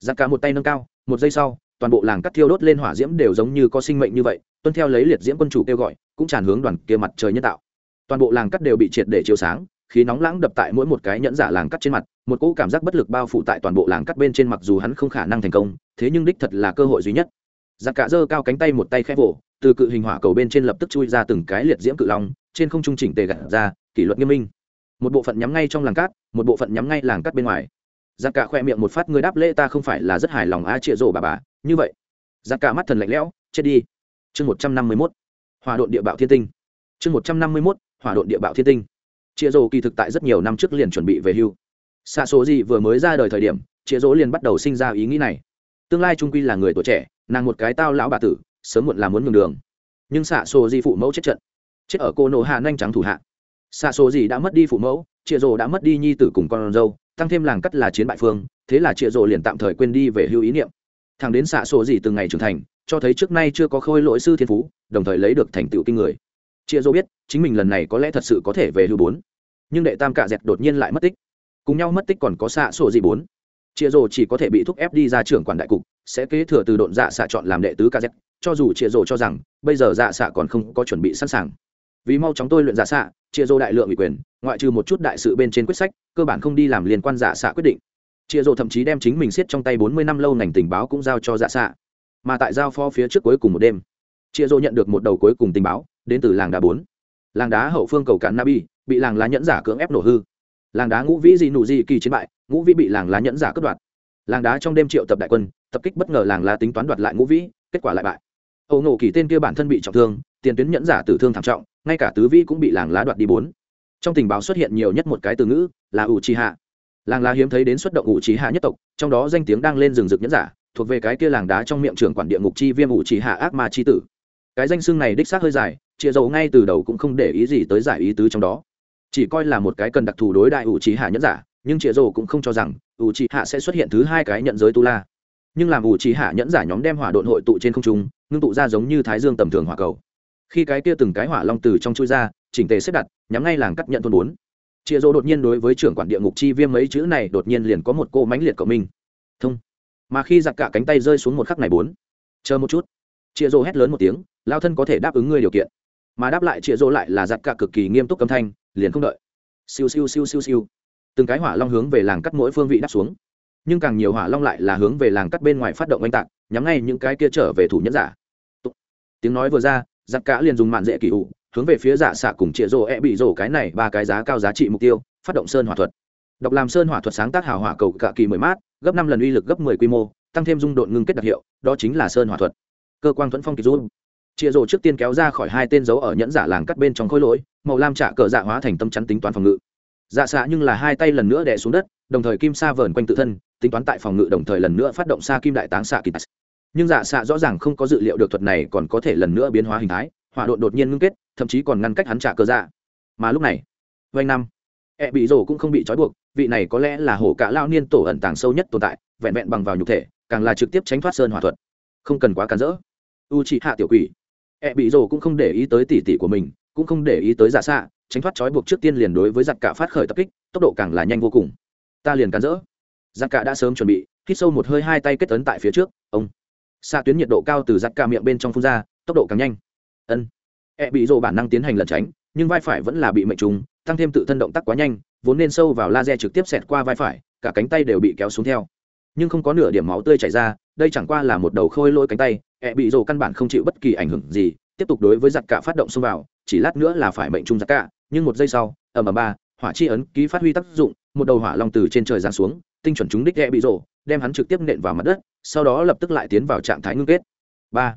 Giặc cả một tay nâng cao, một giây sau, toàn bộ làng cắt thiêu đốt lên hỏa diễm đều giống như có sinh mệnh như vậy, tuân theo lấy liệt diễm quân chủ kêu gọi, cũng tràn hướng đoàn kia mặt trời nhân tạo. Toàn bộ làng cắt đều bị triệt để chiếu sáng, khí nóng lãng đập tại mỗi một cái nhẫn giả làng cắt trên mặt, một cỗ cảm giác bất lực bao phủ tại toàn bộ làng cắt bên trên mặc dù hắn không khả năng thành công, thế nhưng đích thật là cơ hội duy nhất giặc cả giơ cao cánh tay một tay khép vỗ, từ cự hình hỏa cầu bên trên lập tức chui ra từng cái liệt diễm cự long, trên không trung chỉnh tề gặt ra, kỷ luật nghiêm minh. Một bộ phận nhắm ngay trong làng cát, một bộ phận nhắm ngay làng cát bên ngoài. Giặc cả khoe miệng một phát người đáp lễ ta không phải là rất hài lòng a trịa rổ bà bà. Như vậy, giặc cả mắt thần lạnh lẽo, chết đi. Chương một trăm năm mươi mốt hòa đội địa bạo thiên tinh. Chương một trăm năm mươi mốt hòa đội địa bạo thiên tinh. Trịa rổ kỳ thực tại rất nhiều năm trước liền chuẩn bị về hưu. Xạ số gì vừa mới ra đời thời điểm, trịa rỗ liền bắt đầu sinh ra ý nghĩ này. Tương lai trung quy là người tuổi trẻ nàng một cái tao lão bà tử, sớm muộn là muốn nhường đường. Nhưng xạ xô di phụ mẫu chết trận. Chết ở cô nộ hạ nhanh trắng thủ hạ. Xạ xô gì đã mất đi phụ mẫu chịa rồ đã mất đi nhi tử cùng con dâu, tăng thêm làng cắt là chiến bại phương, thế là chịa rồ liền tạm thời quên đi về hưu ý niệm. Thằng đến xạ xô gì từng ngày trưởng thành, cho thấy trước nay chưa có khôi lỗi sư thiên phú, đồng thời lấy được thành tựu kinh người. Chịa rồ biết, chính mình lần này có lẽ thật sự có thể về hưu bốn. Nhưng đệ tam cạ dẹt đột nhiên lại mất tích. Cùng nhau mất tích còn có xạ xô gì bốn. Chịa rồ chỉ có thể bị thúc ép đi ra trưởng quản đại cục sẽ kế thừa từ độn dạ xạ chọn làm đệ tứ cạ cho dù chịa rồ cho rằng, bây giờ dạ xạ còn không có chuẩn bị sẵn sàng. Vì mau chóng tôi luyện dạ xạ chia rổ đại lượng ủy quyền, ngoại trừ một chút đại sự bên trên quyết sách, cơ bản không đi làm liên quan dạ xạ quyết định. Chia rổ thậm chí đem chính mình siết trong tay bốn mươi năm lâu ngành tình báo cũng giao cho dạ xạ. Mà tại giao pho phía trước cuối cùng một đêm chia rổ nhận được một đầu cuối cùng tình báo, đến từ làng đá bốn. Làng đá hậu phương cầu cạn nabi bị làng lá nhẫn giả cưỡng ép nổ hư. Làng đá ngũ vĩ dị nụ dị kỳ chiến bại, ngũ vĩ bị làng lá nhẫn giả cướp đoạt. Làng đá trong đêm triệu tập đại quân tập kích bất ngờ làng lá tính toán đoạt lại ngũ vĩ, kết quả lại bại. Ẩu nổ kỳ tên kia bản thân bị trọng thương, tiền tuyến nhẫn giả tử thương thảm trọng, ngay cả tứ vĩ cũng bị làng lá đoạt đi bốn. Trong tình báo xuất hiện nhiều nhất một cái từ ngữ, là ủ trì hạ. Làng lá hiếm thấy đến xuất động ủ trì hạ nhất tộc, trong đó danh tiếng đang lên rừng rực nhẫn giả, thuộc về cái kia làng đá trong miệng trưởng quản địa ngục chi viêm ủ trì hạ ác ma chi tử. Cái danh xưng này đích xác hơi dài chia dầu ngay từ đầu cũng không để ý gì tới giải ý tứ trong đó. Chỉ coi là một cái cần đặc thù đối đại ủ trì hạ nhẫn giả, nhưng chia dầu cũng không cho rằng ủ trì hạ sẽ xuất hiện thứ hai cái nhận giới tu la nhưng làm ủ trí hạ nhẫn giả nhóm đem hỏa độn hội tụ trên không trung, ngưng tụ ra giống như thái dương tầm thường hỏa cầu. Khi cái kia từng cái hỏa long từ trong chui ra, chỉnh tề xếp đặt, nhắm ngay làng cắt nhận thôn bốn. Chịa rỗ đột nhiên đối với trưởng quản địa ngục chi viêm mấy chữ này đột nhiên liền có một cô mãnh liệt cộng minh. Thông. Mà khi giặc cả cánh tay rơi xuống một khắc này bốn. Chờ một chút. Chịa rỗ hét lớn một tiếng, lao thân có thể đáp ứng ngươi điều kiện. Mà đáp lại chịa rỗ lại là giặc cả cực kỳ nghiêm túc âm thanh, liền không đợi. Siêu siêu siêu siêu siêu. Từng cái hỏa long hướng về làng cắt mỗi phương vị đáp xuống nhưng càng nhiều hỏa long lại là hướng về làng cắt bên ngoài phát động oanh tạc, nhắm ngay những cái kia trở về thủ nhẫn giả. Tiếng nói vừa ra, giặc cả liền dùng mạn dễ kỳ ủ, hướng về phía giả xạ cùng chĩa rổ e bị rổ cái này ba cái giá cao giá trị mục tiêu, phát động sơn hỏa thuật. Độc làm sơn hỏa thuật sáng tác hào hỏa cầu cả kỳ mười mát, gấp năm lần uy lực gấp mười quy mô, tăng thêm dung độn ngưng kết đặc hiệu, đó chính là sơn hỏa thuật. Cơ quan thuẫn phong kỳ dung chĩa rổ trước tiên kéo ra khỏi hai tên dấu ở nhẫn giả làng cắt bên trong khối lỗi, màu lam trả cờ dạ hóa thành tâm chắn tính toán phòng ngự dạ xạ nhưng là hai tay lần nữa đè xuống đất, đồng thời kim sa vờn quanh tự thân, tính toán tại phòng ngự đồng thời lần nữa phát động sa kim đại táng xạ kỳ tạch nhưng dạ xạ rõ ràng không có dự liệu được thuật này còn có thể lần nữa biến hóa hình thái, hỏa độn đột nhiên ngưng kết, thậm chí còn ngăn cách hắn trả cơ dạ. Mà lúc này vanh năm e bị rổ cũng không bị trói buộc, vị này có lẽ là hổ cả lao niên tổ ẩn tàng sâu nhất tồn tại, vẹn vẹn bằng vào nhục thể, càng là trực tiếp tránh thoát sơn hỏa thuật. Không cần quá cản rỡ. U trị hạ tiểu quỷ e bị rổ cũng không để ý tới tỉ tỉ của mình cũng không để ý tới giả xạ, tránh thoát trói buộc trước tiên liền đối với giặc cả phát khởi tập kích, tốc độ càng là nhanh vô cùng. Ta liền cắn rỡ. Giặc cả đã sớm chuẩn bị, hít sâu một hơi hai tay kết tấn tại phía trước, ông. Xa tuyến nhiệt độ cao từ giặc cả miệng bên trong phun ra, tốc độ càng nhanh. Ân. E bị rộ bản năng tiến hành lẩn tránh, nhưng vai phải vẫn là bị mệnh trùng, tăng thêm tự thân động tác quá nhanh, vốn nên sâu vào laser trực tiếp xẹt qua vai phải, cả cánh tay đều bị kéo xuống theo. Nhưng không có nửa điểm máu tươi chảy ra, đây chẳng qua là một đầu khôi lôi cánh tay e bị rộ căn bản không chịu bất kỳ ảnh hưởng gì, tiếp tục đối với giặc cả phát động xông vào chỉ lát nữa là phải mệnh trung giặc cả nhưng một giây sau ầm ầm ba hỏa chi ấn ký phát huy tác dụng một đầu hỏa long từ trên trời giáng xuống tinh chuẩn chúng đích ghẹ bị rổ, đem hắn trực tiếp nện vào mặt đất sau đó lập tức lại tiến vào trạng thái ngưng kết. Ba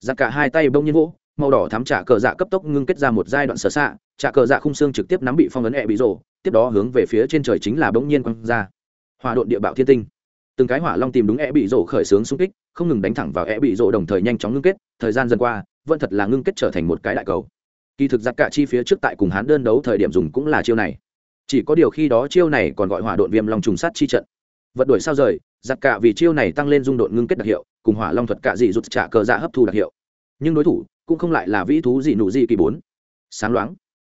giặc cả hai tay bông nhiên vỗ màu đỏ thắm trả cờ dạ cấp tốc ngưng kết ra một giai đoạn sở xạ trả cờ dạ khung xương trực tiếp nắm bị phong ấn ẹ bị rổ tiếp đó hướng về phía trên trời chính là bỗng nhiên quăng ra. Hòa độn địa bạo thiên tinh. Từng cái hỏa long tìm đúng ẹ bị rổ khởi xướng xung kích không ngừng đánh thẳng vào ẹ bị rổ đồng thời nhanh chóng ngưng kết thời gian dần qua vẫn thật là ngưng kết trở thành một cái đại cầu kỳ thực giặc cả chi phía trước tại cùng hắn đơn đấu thời điểm dùng cũng là chiêu này. Chỉ có điều khi đó chiêu này còn gọi hỏa độn viêm long trùng sát chi trận. Vật đuổi sao rời, giặc cả vì chiêu này tăng lên dung độn ngưng kết đặc hiệu, cùng hỏa long thuật cả dị rụt trả cờ dạ hấp thu đặc hiệu. Nhưng đối thủ cũng không lại là vĩ thú dị nụ dị kỳ bốn. Sáng loáng.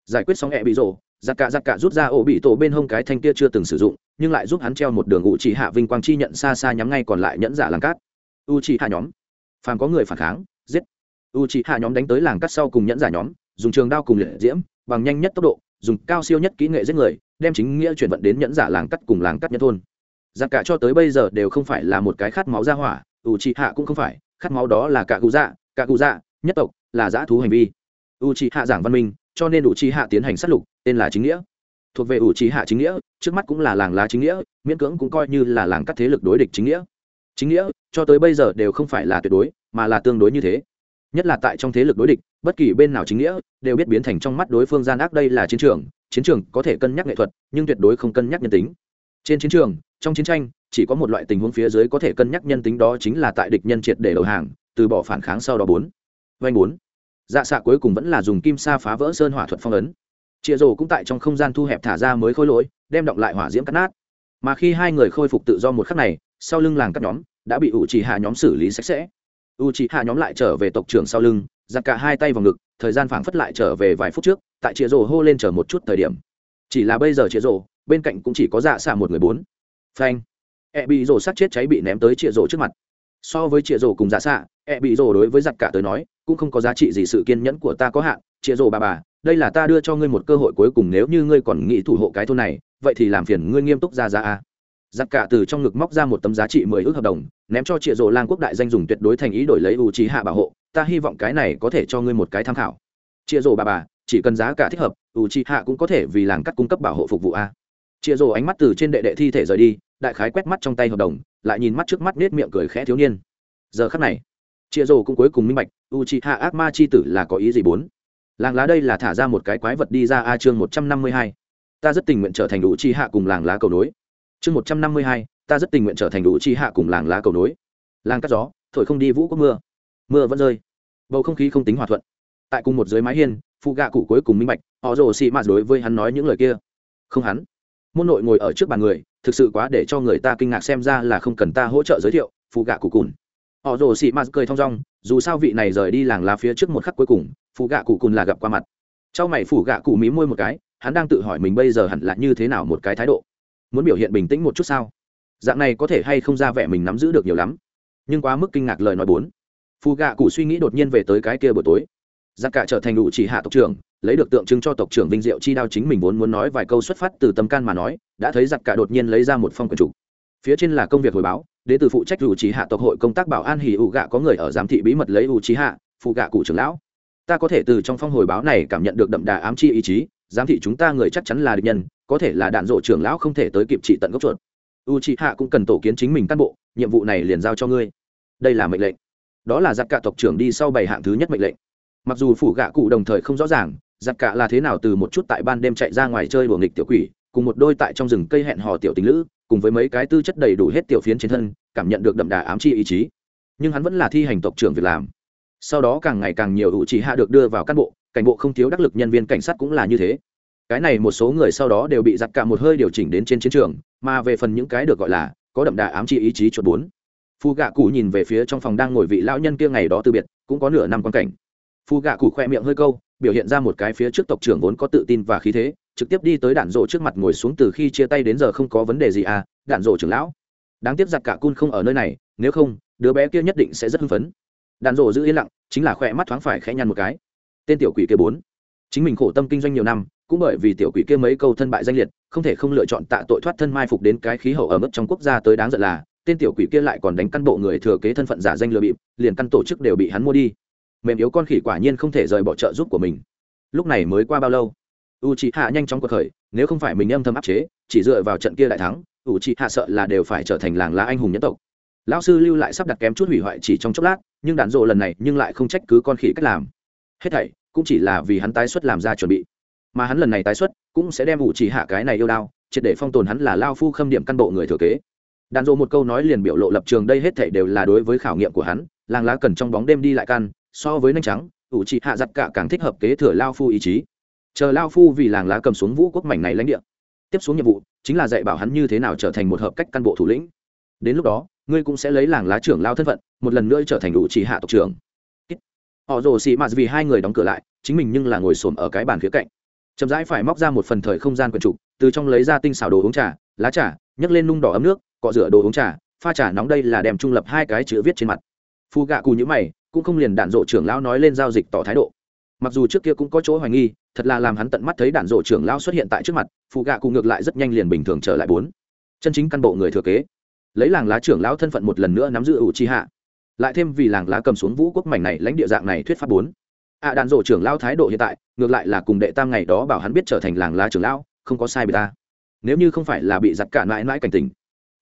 Giải quyết xong hẹ bị rổ giặc cả giặc cả rút ra ổ bị tổ bên hông cái thanh kia chưa từng sử dụng, nhưng lại giúp hắn treo một đường ngụ chỉ hạ vinh quang chi nhận xa xa nhắm ngay còn lại nhẫn giả làng cát. U chỉ hạ nhóm. Phàm có người phản kháng, giết. U chỉ hạ nhóm đánh tới làng cát sau cùng nhẫn giả nhóm dùng trường đao cùng liệt diễm, bằng nhanh nhất tốc độ, dùng cao siêu nhất kỹ nghệ giết người, đem chính nghĩa chuyển vận đến nhẫn giả làng cắt cùng làng cắt nhân thôn. Giặc cả cho tới bây giờ đều không phải là một cái khát máu ra hỏa u chỉ hạ cũng không phải, khát máu đó là cả cụ dạ cả cụ dạ nhất tộc, là dã thú hành vi. U c hạ giảng văn minh, cho nên u c hạ tiến hành sát lục, tên là chính nghĩa. Thuộc về u c hạ chính nghĩa, trước mắt cũng là làng lá chính nghĩa, miễn cưỡng cũng coi như là làng cắt thế lực đối địch chính nghĩa. Chính nghĩa, cho tới bây giờ đều không phải là tuyệt đối, mà là tương đối như thế nhất là tại trong thế lực đối địch, bất kỳ bên nào chính nghĩa đều biết biến thành trong mắt đối phương gian ác đây là chiến trường chiến trường có thể cân nhắc nghệ thuật, nhưng tuyệt đối không cân nhắc nhân tính. Trên chiến trường, trong chiến tranh, chỉ có một loại tình huống phía dưới có thể cân nhắc nhân tính đó chính là tại địch nhân triệt để đầu hàng, từ bỏ phản kháng sau đó bốn. Vanh bốn. Dạ xạ cuối cùng vẫn là dùng kim sa phá vỡ sơn hỏa thuật phong ấn. Chịa rổ cũng tại trong không gian thu hẹp thả ra mới khôi lỗi, đem động lại hỏa diễm cắt nát. Mà khi hai người khôi phục tự do một khắc này, sau lưng làng các nhóm đã bị ủ trì hạ nhóm xử lý sạch sẽ u trì hạ nhóm lại trở về tộc trưởng sau lưng, giặt cả hai tay vào ngực, thời gian phảng phất lại trở về vài phút trước, tại chĩa rổ hô lên chờ một chút thời điểm. Chỉ là bây giờ chĩa rổ bên cạnh cũng chỉ có dạ xạ một người bốn. Phanh. E bị rổ sát chết cháy bị ném tới chĩa rổ trước mặt. So với chĩa rổ cùng dạ xạ e bị rổ đối với giặt cả tới nói, cũng không có giá trị gì sự kiên nhẫn của ta có hạn. Chĩa rổ bà bà, đây là ta đưa cho ngươi một cơ hội cuối cùng nếu như ngươi còn nghĩ thủ hộ cái thôn này, vậy thì làm phiền ngươi nghiêm túc ra ra a giặc cả từ trong ngực móc ra một tấm giá trị mười ước hợp đồng, ném cho triệu rộ lang quốc đại danh dùng tuyệt đối thành ý đổi lấy u trí hạ bảo hộ, ta hy vọng cái này có thể cho ngươi một cái tham khảo. Triệu rộ bà bà, chỉ cần giá cả thích hợp u trí hạ cũng có thể vì làng cắt cung cấp bảo hộ phục vụ a. Triệu rộ ánh mắt từ trên đệ đệ thi thể rời đi, đại khái quét mắt trong tay hợp đồng, lại nhìn mắt trước mắt nết miệng cười khẽ thiếu niên. Giờ khắc này, triệu rộ cũng cuối cùng minh bạch u trí hạ ác ma c h i tử là có ý gì bốn? Làng lá đây là thả ra một cái quái vật đi ra a chương một trăm năm mươi hai. Ta rất tình nguyện trở thành u trí hạ cùng làng lá cầu nối chương một trăm năm mươi hai, ta rất tình nguyện trở thành đủ chi hạ cùng làng lá cầu nối. Làng cắt gió, thổi không đi vũ có mưa. Mưa vẫn rơi. Bầu không khí không tính hòa thuận. Tại cùng một dưới mái hiên, phụ gạ cụ cuối cùng minh bạch, họ rồ xị mạt đối với hắn nói những lời kia. Không hắn. Môn nội ngồi ở trước bàn người, thực sự quá để cho người ta kinh ngạc xem ra là không cần ta hỗ trợ giới thiệu, phụ gạ cụ cùn. Họ rồ xị mạt cười thong dong, dù sao vị này rời đi làng lá phía trước một khắc cuối cùng, phụ gạ cụ cùn là gặp qua mặt. Trong mày phủ gạ cụ mí môi một cái, hắn đang tự hỏi mình bây giờ hẳn là như thế nào một cái thái độ muốn biểu hiện bình tĩnh một chút sao? Dạng này có thể hay không ra vẻ mình nắm giữ được nhiều lắm? Nhưng quá mức kinh ngạc lời nói bốn. Phù gạ cụ suy nghĩ đột nhiên về tới cái kia buổi tối. Giặc cả trở thành đủ chỉ hạ tộc trưởng, lấy được tượng trưng cho tộc trưởng vinh diệu chi đao chính mình vốn muốn nói vài câu xuất phát từ tâm can mà nói, đã thấy giặc cả đột nhiên lấy ra một phong quyển trục phía trên là công việc hồi báo đến từ phụ trách đủ chỉ hạ tộc hội công tác bảo an hỉ ủ gạ có người ở giám thị bí mật lấy ủ trí hạ phụ gạ cụ trưởng lão. Ta có thể từ trong phong hồi báo này cảm nhận được đậm đà ám chi ý chí, giám thị chúng ta người chắc chắn là địch nhân có thể là đạn dộ trưởng lão không thể tới kịp trị tận gốc chuột. U c hạ cũng cần tổ kiến chính mình cán bộ, nhiệm vụ này liền giao cho ngươi. Đây là mệnh lệnh. Đó là giặc cả tộc trưởng đi sau bảy hạng thứ nhất mệnh lệnh. Mặc dù phủ gạ cụ đồng thời không rõ ràng, giặc cả là thế nào từ một chút tại ban đêm chạy ra ngoài chơi đùa nghịch tiểu quỷ, cùng một đôi tại trong rừng cây hẹn hò tiểu tình lữ, cùng với mấy cái tư chất đầy đủ hết tiểu phiến trên thân, cảm nhận được đậm đà ám chi ý chí. Nhưng hắn vẫn là thi hành tộc trưởng việc làm. Sau đó càng ngày càng nhiều ủ chỉ hạ được đưa vào cán bộ, cảnh bộ không thiếu đắc lực nhân viên cảnh sát cũng là như thế cái này một số người sau đó đều bị giặc cả một hơi điều chỉnh đến trên chiến trường, mà về phần những cái được gọi là có đậm đà ám chi ý chí chuột bốn. Phu gạ cụ nhìn về phía trong phòng đang ngồi vị lão nhân kia ngày đó từ biệt, cũng có nửa năm quan cảnh. Phu gạ cụ khoe miệng hơi câu, biểu hiện ra một cái phía trước tộc trưởng vốn có tự tin và khí thế, trực tiếp đi tới đạn rộ trước mặt ngồi xuống từ khi chia tay đến giờ không có vấn đề gì à đạn rộ trưởng lão. Đáng tiếc giặc cả cun không ở nơi này, nếu không, đứa bé kia nhất định sẽ rất hưng phấn. Đạn rộ giữ yên lặng, chính là khoe mắt thoáng phải khẽ nhăn một cái. Tên tiểu quỷ kia bốn. Chính mình khổ tâm kinh doanh nhiều năm cũng bởi vì tiểu quỷ kia mấy câu thân bại danh liệt, không thể không lựa chọn tạ tội thoát thân mai phục đến cái khí hậu ở mức trong quốc gia tới đáng giận là, tên tiểu quỷ kia lại còn đánh căn bộ người thừa kế thân phận giả danh lừa bịp, liền căn tổ chức đều bị hắn mua đi. Mềm yếu con khỉ quả nhiên không thể rời bỏ trợ giúp của mình. Lúc này mới qua bao lâu? U chị hạ nhanh chóng cuộc khởi, nếu không phải mình âm thầm áp chế, chỉ dựa vào trận kia đại thắng u chị hạ sợ là đều phải trở thành làng lá anh hùng nhân tộc. Lão sư lưu lại sắp đặt kém chút hủy hoại chỉ trong chốc lát, nhưng đạn rộ lần này nhưng lại không trách cứ con khỉ cách làm. Hết thảy cũng chỉ là vì hắn tái xuất làm ra chuẩn bị mà hắn lần này tái xuất cũng sẽ đem ủ chỉ hạ cái này yêu đao, triệt để phong tồn hắn là lao phu khâm điểm căn bộ người thừa kế. Đàn dộ một câu nói liền biểu lộ lập trường đây hết thảy đều là đối với khảo nghiệm của hắn, làng lá cần trong bóng đêm đi lại căn so với nhanh trắng, ủ chỉ hạ giặt cả càng thích hợp kế thừa lao phu ý chí. Chờ lao phu vì làng lá cầm xuống vũ quốc mảnh này lãnh địa, tiếp xuống nhiệm vụ chính là dạy bảo hắn như thế nào trở thành một hợp cách căn bộ thủ lĩnh. Đến lúc đó, ngươi cũng sẽ lấy làng lá trưởng lao thân phận, một lần nữa trở thành ủ chỉ hạ tộc trưởng. Họ rồ xì mạt vì hai người đóng cửa lại, chính mình nhưng là ngồi xổm ở cái bàn phía cạnh chậm rãi phải móc ra một phần thời không gian quyển trục, từ trong lấy ra tinh xảo đồ uống trà, lá trà, nhấc lên nung đỏ ấm nước, cọ rửa đồ uống trà, pha trà nóng đây là đem trung lập hai cái chữ viết trên mặt. Phu gạ cù nhữ mày, cũng không liền đạn dộ trưởng lão nói lên giao dịch tỏ thái độ. Mặc dù trước kia cũng có chỗ hoài nghi, thật là làm hắn tận mắt thấy đạn dộ trưởng lão xuất hiện tại trước mặt phụ gạ cù ngược lại rất nhanh liền bình thường trở lại bốn. Chân chính căn bộ người thừa kế. Lấy làng lá trưởng lão thân phận một lần nữa nắm giữ ủ chi hạ lại thêm vì làng lá cầm xuống vũ quốc mảnh này lãnh địa dạng này thuyết pháp bốn ạ à, đàn dộ trưởng lao thái độ hiện tại ngược lại là cùng đệ tam ngày đó bảo hắn biết trở thành làng lá trưởng lão không có sai bị ta. Nếu như không phải là bị giặt cả mãi mãi cảnh tình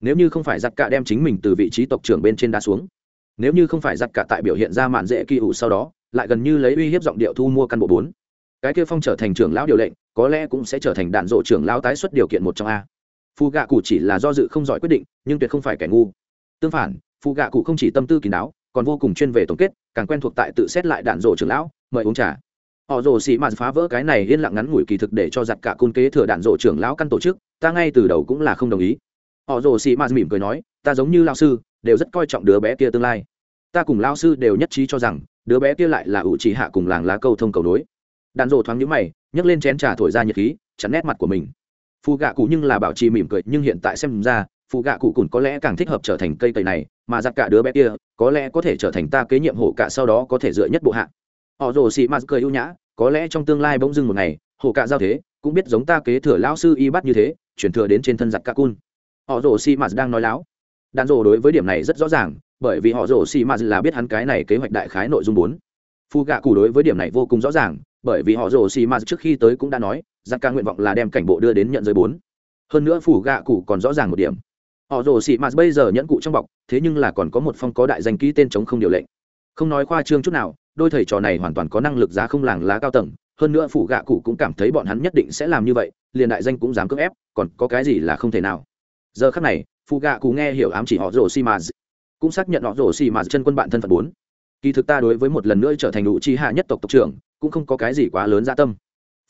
nếu như không phải giặt cả đem chính mình từ vị trí tộc trưởng bên trên đá xuống nếu như không phải giặt cả tại biểu hiện ra mạn dễ kỳ ủ sau đó lại gần như lấy uy hiếp giọng điệu thu mua căn bộ bốn. Cái kia phong trở thành trưởng lão điều lệnh có lẽ cũng sẽ trở thành đạn rộ trưởng lão tái xuất điều kiện một trong a. Phu gạ cụ chỉ là do dự không giỏi quyết định nhưng tuyệt không phải kẻ ngu. Tương phản phu gạ cụ không chỉ tâm tư kín đáo còn vô cùng chuyên về tổng kết càng quen thuộc tại tự xét lại đạn rộ trưởng lão mời uống trà. Họ rồ xì mạt phá vỡ cái này yên lặng ngắn ngủi kỳ thực để cho giặt cả cung kế thừa đạn rộ trưởng lão căn tổ chức, ta ngay từ đầu cũng là không đồng ý. Họ rồ xì mạt mỉm cười nói, ta giống như lao sư, đều rất coi trọng đứa bé kia tương lai. Ta cùng lao sư đều nhất trí cho rằng, đứa bé kia lại là ủ trì hạ cùng làng lá câu thông cầu nối. Đạn rộ thoáng nhũ mày, nhấc lên chén trà thổi ra nhiệt khí, chắn nét mặt của mình. Phù gạ cụ nhưng là bảo trì mỉm cười, nhưng hiện tại xem ra phù gạ cụ cùn có lẽ càng thích hợp trở thành cây cầy này, mà giặt cả đứa bé kia, có lẽ có thể trở thành ta kế nhiệm hộ cả sau đó có thể dựa nhất bộ hạ họ rồ xì mạt cười ưu nhã, có lẽ trong tương lai bỗng dưng một ngày, hồ cạ giao thế, cũng biết giống ta kế thừa lão sư y bắt như thế, chuyển thừa đến trên thân giặc ca cun họ rồ xì mạt đang nói láo. Đàn rồ đối với điểm này rất rõ ràng, bởi vì họ rồ xì mạt là biết hắn cái này kế hoạch đại khái nội dung bốn. Phu gạ cụ đối với điểm này vô cùng rõ ràng, bởi vì họ rồ xì mạt trước khi tới cũng đã nói, giặc ca nguyện vọng là đem cảnh bộ đưa đến nhận giới bốn. Hơn nữa phủ gạ cụ còn rõ ràng một điểm. Họ rồ xì mạt bây giờ nhẫn cụ trong bọc, thế nhưng là còn có một phong có đại danh ký tên chống không điều lệnh. Không nói khoa trương chút nào đôi thầy trò này hoàn toàn có năng lực giá không làng lá cao tầng, hơn nữa phủ gạ cụ cũng cảm thấy bọn hắn nhất định sẽ làm như vậy, liền đại danh cũng dám cưỡng ép, còn có cái gì là không thể nào. Giờ khắc này phụ gạ cụ nghe hiểu ám chỉ họ rồ xi mạt cũng xác nhận họ rồ xi mạt chân quân bạn thân phận bốn. Kỳ thực ta đối với một lần nữa trở thành đủ chi hạ nhất tộc tộc trưởng, cũng không có cái gì quá lớn gia tâm.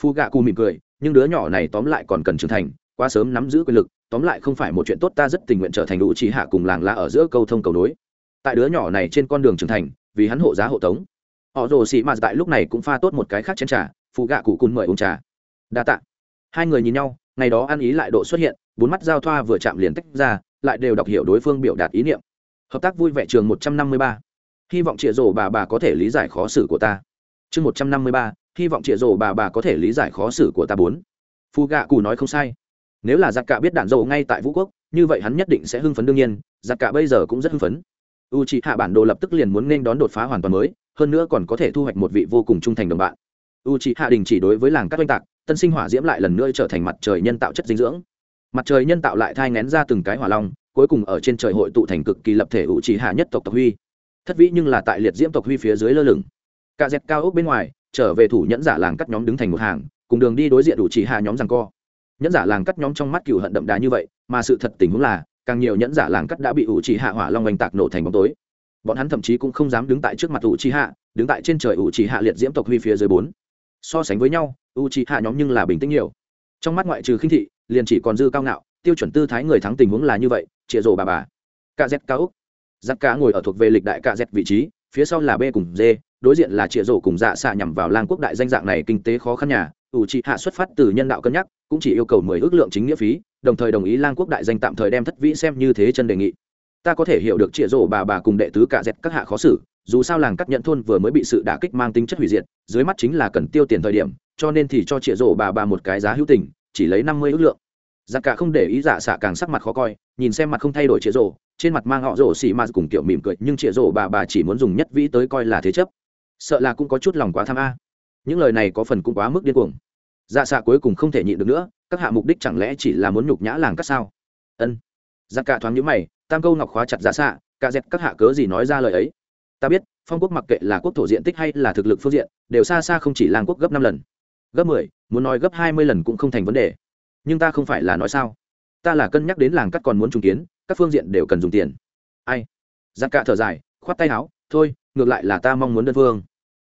Phụ gạ cụ mỉm cười, nhưng đứa nhỏ này tóm lại còn cần trưởng thành, quá sớm nắm giữ quyền lực, tóm lại không phải một chuyện tốt ta rất tình nguyện trở thành đủ chi hạ cùng làng lá ở giữa câu thông cầu nối. Tại đứa nhỏ này trên con đường trưởng thành, vì hắn hộ giá hộ tống họ rồ xì mạt tại lúc này cũng pha tốt một cái khác chén trà phụ gạ cụ cùn mời uống trà. Đa tạ. Hai người nhìn nhau, ngày đó ăn ý lại độ xuất hiện, bốn mắt giao thoa vừa chạm liền tách ra, lại đều đọc hiểu đối phương biểu đạt ý niệm. Hợp tác vui vẻ trường một trăm năm mươi ba. Hy vọng trịa rổ bà bà có thể lý giải khó xử của ta. Chương một trăm năm mươi ba, hy vọng trịa rổ bà bà có thể lý giải khó xử của ta bốn. Phu gạ cù nói không sai. Nếu là giặc cạ biết đạn dầu ngay tại vũ quốc, như vậy hắn nhất định sẽ hưng phấn đương nhiên, giặc cạ bây giờ cũng rất hưng phấn u c hạ bản đồ lập tức liền muốn nên đón đột phá hoàn toàn mới, hơn nữa còn có thể thu hoạch một vị vô cùng trung thành đồng bạn. U c hạ đình chỉ đối với làng các oanh tạc, tân sinh hỏa diễm lại lần nữa trở thành mặt trời nhân tạo chất dinh dưỡng. Mặt trời nhân tạo lại thai ngén ra từng cái hỏa long, cuối cùng ở trên trời hội tụ thành cực kỳ lập thể u c hạ nhất tộc tộc huy. Thất vĩ nhưng là tại liệt diễm tộc huy phía dưới lơ lửng. Cả dẹp cao ốc bên ngoài, trở về thủ nhẫn giả làng cắt nhóm đứng thành một hàng, cùng đường đi đối diện đủ chỉ hạ nhóm rằng co. Nhẫn giả làng cắt nhóm trong mắt cựu hận đậm đà như vậy, mà sự thật tình huống là càng nhiều nhẫn giả làng cắt đã bị ủ trì hạ hỏa long oanh tạc nổ thành bóng tối. Bọn hắn thậm chí cũng không dám đứng tại trước mặt ủ trì hạ, đứng tại trên trời ủ trì hạ liệt diễm tộc huy phía dưới bốn. So sánh với nhau, ủ trì hạ nhóm nhưng là bình tĩnh nhiều. Trong mắt ngoại trừ khinh thị, liền chỉ còn dư cao ngạo, tiêu chuẩn tư thái người thắng tình huống là như vậy, chịa rổ bà bà. Cạ z cao úc. Giặc cá ngồi ở thuộc về lịch đại cạ z vị trí, phía sau là b cùng d, đối diện là chịa rổ cùng dạ xạ nhằm vào lang quốc đại danh dạng này kinh tế khó khăn nhà. Ủ trì hạ xuất phát từ nhân đạo cân nhắc, cũng chỉ yêu cầu mười ước lượng chính nghĩa phí đồng thời đồng ý lang quốc đại danh tạm thời đem thất vĩ xem như thế chân đề nghị. Ta có thể hiểu được trịa rổ bà bà cùng đệ tứ cả dẹp các hạ khó xử, dù sao làng cắt nhận thôn vừa mới bị sự đả kích mang tính chất hủy diệt, dưới mắt chính là cần tiêu tiền thời điểm, cho nên thì cho trịa rổ bà bà một cái giá hữu tình, chỉ lấy năm mươi ước lượng. Giặc cả không để ý giả xạ càng sắc mặt khó coi, nhìn xem mặt không thay đổi trịa rổ, trên mặt mang họ rổ xì ma cùng kiểu mỉm cười, nhưng trịa rổ bà bà chỉ muốn dùng nhất vĩ tới coi là thế chấp. Sợ là cũng có chút lòng quá tham a. Những lời này có phần cũng quá mức điên cuồng dạ xạ cuối cùng không thể nhịn được nữa, các hạ mục đích chẳng lẽ chỉ là muốn nhục nhã làng cắt sao? Ân. Dạ cả thoáng nhữ mày, tam câu ngọc khóa chặt dạ xạ, cả dẹt các hạ cớ gì nói ra lời ấy? Ta biết, phong quốc mặc kệ là quốc thổ diện tích hay là thực lực phương diện, đều xa xa không chỉ làng quốc gấp năm lần. Gấp mười, muốn nói gấp hai mươi lần cũng không thành vấn đề. Nhưng ta không phải là nói sao? Ta là cân nhắc đến làng cắt còn muốn trùng kiến, các phương diện đều cần dùng tiền. Ai? Giặc cả thở dài, khoát tay áo, thôi, ngược lại là ta mong muốn đơn phương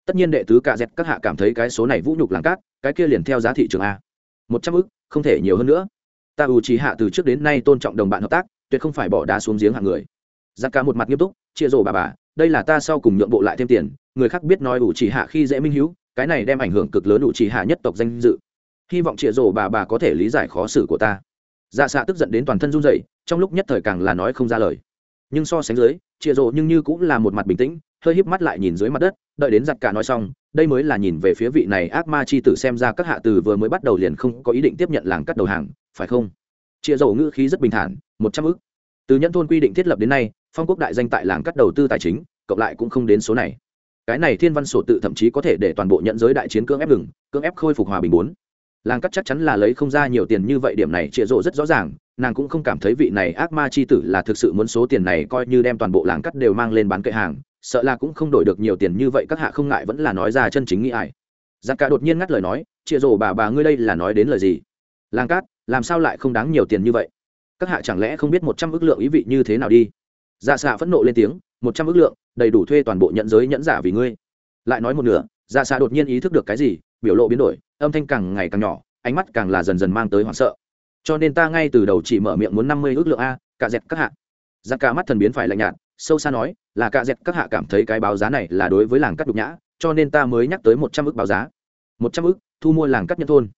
tất nhiên đệ tứ cạ dẹt các hạ cảm thấy cái số này vũ nhục làng cát, cái kia liền theo giá thị trường a. Một trăm ức, không thể nhiều hơn nữa. Ta ưu trí hạ từ trước đến nay tôn trọng đồng bạn hợp tác, tuyệt không phải bỏ đá xuống giếng hạng người. Giặc cả một mặt nghiêm túc, chia rổ bà bà, đây là ta sau cùng nhượng bộ lại thêm tiền, người khác biết nói ủ chỉ hạ khi dễ minh hữu cái này đem ảnh hưởng cực lớn ủ chỉ hạ nhất tộc danh dự. Hy vọng chia rổ bà bà có thể lý giải khó xử của ta. Dạ xạ tức giận đến toàn thân run rẩy, trong lúc nhất thời càng là nói không ra lời. Nhưng so sánh dưới, chia rổ nhưng như cũng là một mặt bình tĩnh, hơi híp mắt lại nhìn dưới mặt đất đợi đến giặc cả nói xong, đây mới là nhìn về phía vị này ác ma chi tử xem ra các hạ từ vừa mới bắt đầu liền không có ý định tiếp nhận làng cắt đầu hàng, phải không? Chia dầu ngữ khí rất bình thản, một trăm ức. Từ nhân thôn quy định thiết lập đến nay, phong quốc đại danh tại làng cắt đầu tư tài chính, cộng lại cũng không đến số này. Cái này thiên văn sổ tự thậm chí có thể để toàn bộ nhận giới đại chiến cưỡng ép ngừng, cưỡng ép khôi phục hòa bình bốn. Làng cắt chắc chắn là lấy không ra nhiều tiền như vậy, điểm này chia rộ rất rõ ràng, nàng cũng không cảm thấy vị này ác ma chi tử là thực sự muốn số tiền này coi như đem toàn bộ làng cắt đều mang lên bán kệ hàng sợ là cũng không đổi được nhiều tiền như vậy, các hạ không ngại vẫn là nói ra chân chính nghĩ ải giặc cả đột nhiên ngắt lời nói chia rổ bà bà ngươi đây là nói đến lời gì? Làng cát, làm sao lại không đáng nhiều tiền như vậy? Các hạ chẳng lẽ không biết một trăm ước lượng ý vị như thế nào đi? Dạ xạ phẫn nộ lên tiếng, một trăm ước lượng, đầy đủ thuê toàn bộ nhận giới nhẫn giả vì ngươi. Lại nói một nửa dạ xạ đột nhiên ý thức được cái gì, biểu lộ biến đổi, âm thanh càng ngày càng nhỏ, ánh mắt càng là dần dần mang tới hoảng sợ. Cho nên ta ngay từ đầu chỉ mở miệng muốn năm mươi ước lượng a cả dẹt các hạ. Dạ cả mắt thần biến phải lạnh nhạt sâu xa nói, là cạ dẹt, các hạ cảm thấy cái báo giá này là đối với làng cắt đục nhã, cho nên ta mới nhắc tới một trăm ước báo giá. Một trăm ước thu mua làng cắt nhân thôn.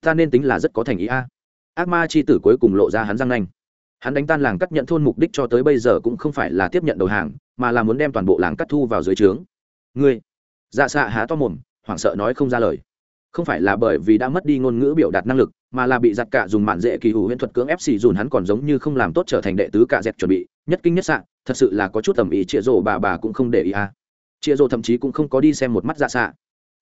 Ta nên tính là rất có thành ý a. Ác ma chi tử cuối cùng lộ ra hắn răng nanh. Hắn đánh tan làng cắt nhận thôn mục đích cho tới bây giờ cũng không phải là tiếp nhận đầu hàng, mà là muốn đem toàn bộ làng cắt thu vào dưới trướng. Ngươi. Dạ xạ há to mồm, hoảng sợ nói không ra lời. Không phải là bởi vì đã mất đi ngôn ngữ biểu đạt năng lực, mà là bị giặt cả dùng mạn dễ kỳ hủ huyễn thuật cưỡng ép xì dùn hắn còn giống như không làm tốt trở thành đệ tứ cả dẹp chuẩn bị, nhất kinh nhất sạn thật sự là có chút tầm ý chĩa rổ bà bà cũng không để ý à. Chĩa rổ thậm chí cũng không có đi xem một mắt dạ xạ.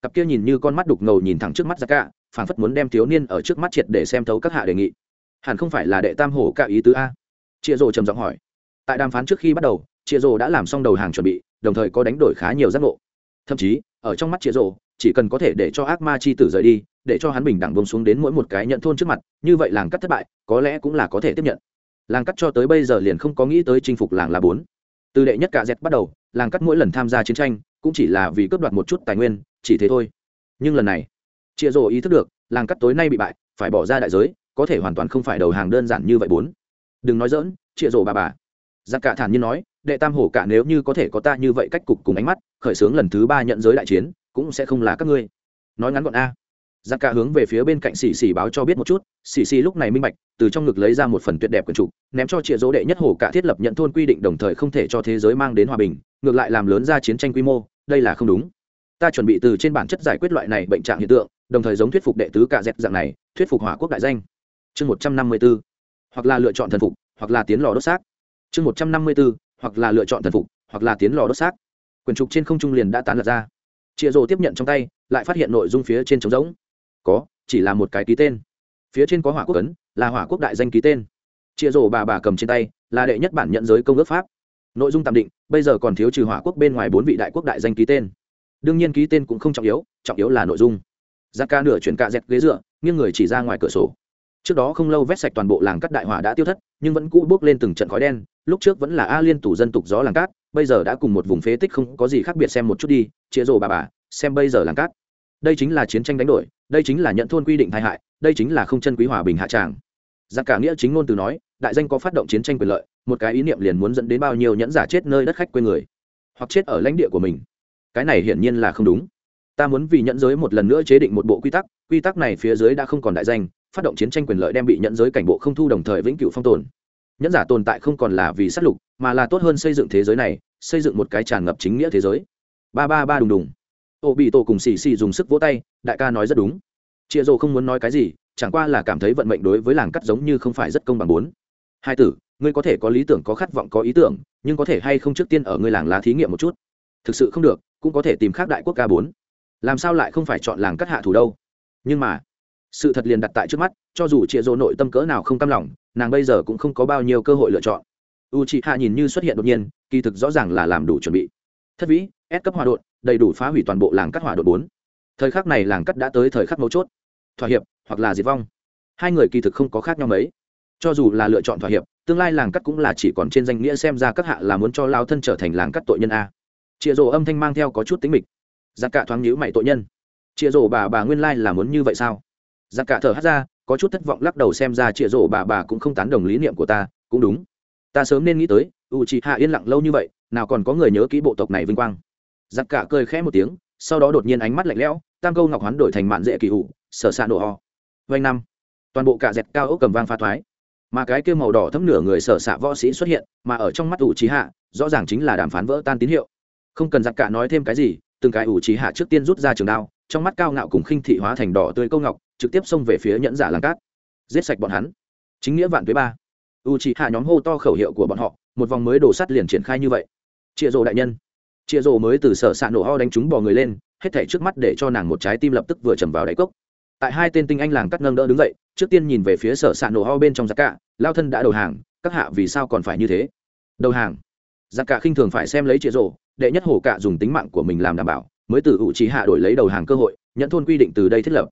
Cặp kia nhìn như con mắt đục ngầu nhìn thẳng trước mắt ra cả, phảng phất muốn đem thiếu niên ở trước mắt triệt để xem thấu các hạ đề nghị. Hẳn không phải là đệ tam hổ cả ý tứ a? Chĩa rổ trầm giọng hỏi. Tại đàm phán trước khi bắt đầu chĩa rổ đã làm xong đầu hàng chuẩn bị, đồng thời có đánh đổi khá nhiều giác ngộ. Thậm chí, ở trong mắt chĩa rổ chỉ cần có thể để cho ác ma chi tử rời đi, để cho hắn bình đẳng bông xuống đến mỗi một cái nhận thôn trước mặt, như vậy làng cắt thất bại, có lẽ cũng là có thể tiếp nhận làng cắt cho tới bây giờ liền không có nghĩ tới chinh phục làng là bốn. Từ đệ nhất cả dẹt bắt đầu, làng cắt mỗi lần tham gia chiến tranh, cũng chỉ là vì cướp đoạt một chút tài nguyên, chỉ thế thôi. Nhưng lần này chia rổ ý thức được, làng cắt tối nay bị bại, phải bỏ ra đại giới, có thể hoàn toàn không phải đầu hàng đơn giản như vậy bốn. Đừng nói dỡn chia rổ bà bà. Giặc cả thản nhiên nói, đệ tam hổ cả nếu như có thể có ta như vậy cách cục cùng ánh mắt, khởi xướng lần thứ ba nhận giới đại chiến, cũng sẽ không là các ngươi. Nói ngắn gọn a giặc cả hướng về phía bên cạnh xì xì báo cho biết một chút, xì xì lúc này minh bạch, từ trong ngực lấy ra một phần tuyệt đẹp quần trục, ném cho trịa dỗ đệ nhất hổ cả thiết lập nhận thôn quy định đồng thời không thể cho thế giới mang đến hòa bình, ngược lại làm lớn ra chiến tranh quy mô, đây là không đúng. Ta chuẩn bị từ trên bản chất giải quyết loại này bệnh trạng hiện tượng, đồng thời giống thuyết phục đệ tứ cả dẹp dạng này, thuyết phục hỏa quốc đại danh. Chương một trăm năm mươi b ố hoặc là lựa chọn thần phục, hoặc là tiến lò đốt xác. Chương một trăm năm mươi b ố hoặc là lựa chọn thần phục, hoặc là tiến lò đốt xác. Quyền trục trên không trung liền đã tán lật ra. Chịa rồ tiếp nhận trong tay, lại phát hiện nội dung phía trên trống rỗng có, chỉ là một cái ký tên. Phía trên có hỏa quốc ấn, là hỏa quốc đại danh ký tên. Chịa rổ bà bà cầm trên tay, là đệ nhất bản nhận giới công ước pháp. Nội dung tạm định, bây giờ còn thiếu trừ hỏa quốc bên ngoài bốn vị đại quốc đại danh ký tên. Đương nhiên ký tên cũng không trọng yếu trọng yếu là nội dung. Giặc ca nửa chuyển cạ dẹt ghế dựa, nghiêng người chỉ ra ngoài cửa sổ. Trước đó không lâu vét sạch toàn bộ làng cắt đại hỏa đã tiêu thất, nhưng vẫn cũ bước lên từng trận khói đen, lúc trước vẫn là a liên tủ dân tục gió làng cát, bây giờ đã cùng một vùng phế tích không có gì khác biệt xem một chút đi chia rồ bà bà, xem bây giờ làng cát. Đây chính là chiến tranh đánh đổi đây chính là nhận thôn quy định tai hại, đây chính là không chân quý hòa bình hạ tràng. Giặc cả nghĩa chính ngôn từ nói, đại danh có phát động chiến tranh quyền lợi, một cái ý niệm liền muốn dẫn đến bao nhiêu nhẫn giả chết nơi đất khách quê người, hoặc chết ở lãnh địa của mình. Cái này hiển nhiên là không đúng. Ta muốn vì nhẫn giới một lần nữa chế định một bộ quy tắc quy tắc này phía dưới đã không còn đại danh, phát động chiến tranh quyền lợi đem bị nhẫn giới cảnh bộ không thu đồng thời vĩnh cửu phong tồn. Nhẫn giả tồn tại không còn là vì sát lục, mà là tốt hơn xây dựng thế giới này, xây dựng một cái tràn ngập chính nghĩa thế giới. Ba ba ba đùng đùng ô bị tổ cùng xì xì dùng sức vỗ tay, đại ca nói rất đúng. Chia rồ không muốn nói cái gì, chẳng qua là cảm thấy vận mệnh đối với làng cắt giống như không phải rất công bằng bốn. Hai tử, ngươi có thể có lý tưởng, có khát vọng, có ý tưởng, nhưng có thể hay không trước tiên ở ngươi làng lá thí nghiệm một chút? Thực sự không được, cũng có thể tìm khác đại quốc ca bốn. Làm sao lại không phải chọn làng cắt hạ thủ đâu? Nhưng mà, sự thật liền đặt tại trước mắt, cho dù chia rồ nội tâm cỡ nào không cam lòng, nàng bây giờ cũng không có bao nhiêu cơ hội lựa chọn. U chị hạ nhìn như xuất hiện đột nhiên, kỳ thực rõ ràng là làm đủ chuẩn bị. Thất vĩ S cấp hòa độn, đầy đủ phá hủy toàn bộ làng cắt hỏa độn bốn. Thời khắc này làng cắt đã tới thời khắc mấu chốt. Thỏa hiệp hoặc là diệt vong. Hai người kỳ thực không có khác nhau mấy. Cho dù là lựa chọn thỏa hiệp tương lai làng cắt cũng là chỉ còn trên danh nghĩa xem ra các hạ là muốn cho lao thân trở thành làng cắt tội nhân a. Chịa rồ âm thanh mang theo có chút tính mịch. Giặc cả thoáng nhíu mày tội nhân. Chịa rồ bà bà nguyên lai là muốn như vậy sao? Giặc cả thở hắt ra có chút thất vọng lắc đầu xem ra chịa rồ bà bà cũng không tán đồng lý niệm của ta cũng đúng. Ta sớm nên nghĩ tới u chị hạ yên lặng lâu như vậy nào còn có người nhớ kỹ bộ tộc này vinh quang giặc cả cười khẽ một tiếng, sau đó đột nhiên ánh mắt lạnh lẽo, tam câu ngọc hoán đổi thành mạn dễ kỳ hụ sở s nổ ho. Vanh năm, toàn bộ cả dẹt cao ốc cầm vang pha thoái. Mà cái kia màu đỏ thấm nửa người sở xạ võ sĩ xuất hiện, mà ở trong mắt ủ trí hạ, rõ ràng chính là đàm phán vỡ tan tín hiệu. Không cần giặc cả nói thêm cái gì, từng cái ủ trí hạ trước tiên rút ra trường đao, trong mắt cao ngạo cùng khinh thị hóa thành đỏ tươi câu ngọc, trực tiếp xông về phía nhẫn giả làng cát. Giết sạch bọn hắn. Chính nghĩa vạn tuế ba. U trí hạ nhóm hô to khẩu hiệu của bọn họ, một vòng mới đổ sắt liền triển khai như vậy. Chịa rộ đại nhân chịa rồ mới từ sở xạ nổ ho đánh trúng bò người lên, hết thảy trước mắt để cho nàng một trái tim lập tức vừa chầm vào đáy cốc. Tại hai tên tinh anh làng cắt nâng đỡ đứng dậy, trước tiên nhìn về phía sở s ạ nổ ho bên trong giặc cạ lao thân đã đầu hàng, các hạ vì sao còn phải như thế? Đầu hàng. Giặc cạ khinh thường phải xem lấy chĩa rộ đệ nhất hổ cạ dùng tính mạng của mình làm đảm bảo, mới từ ủ trí hạ đổi lấy đầu hàng cơ hội, nhận thôn quy định từ đây thiết lập.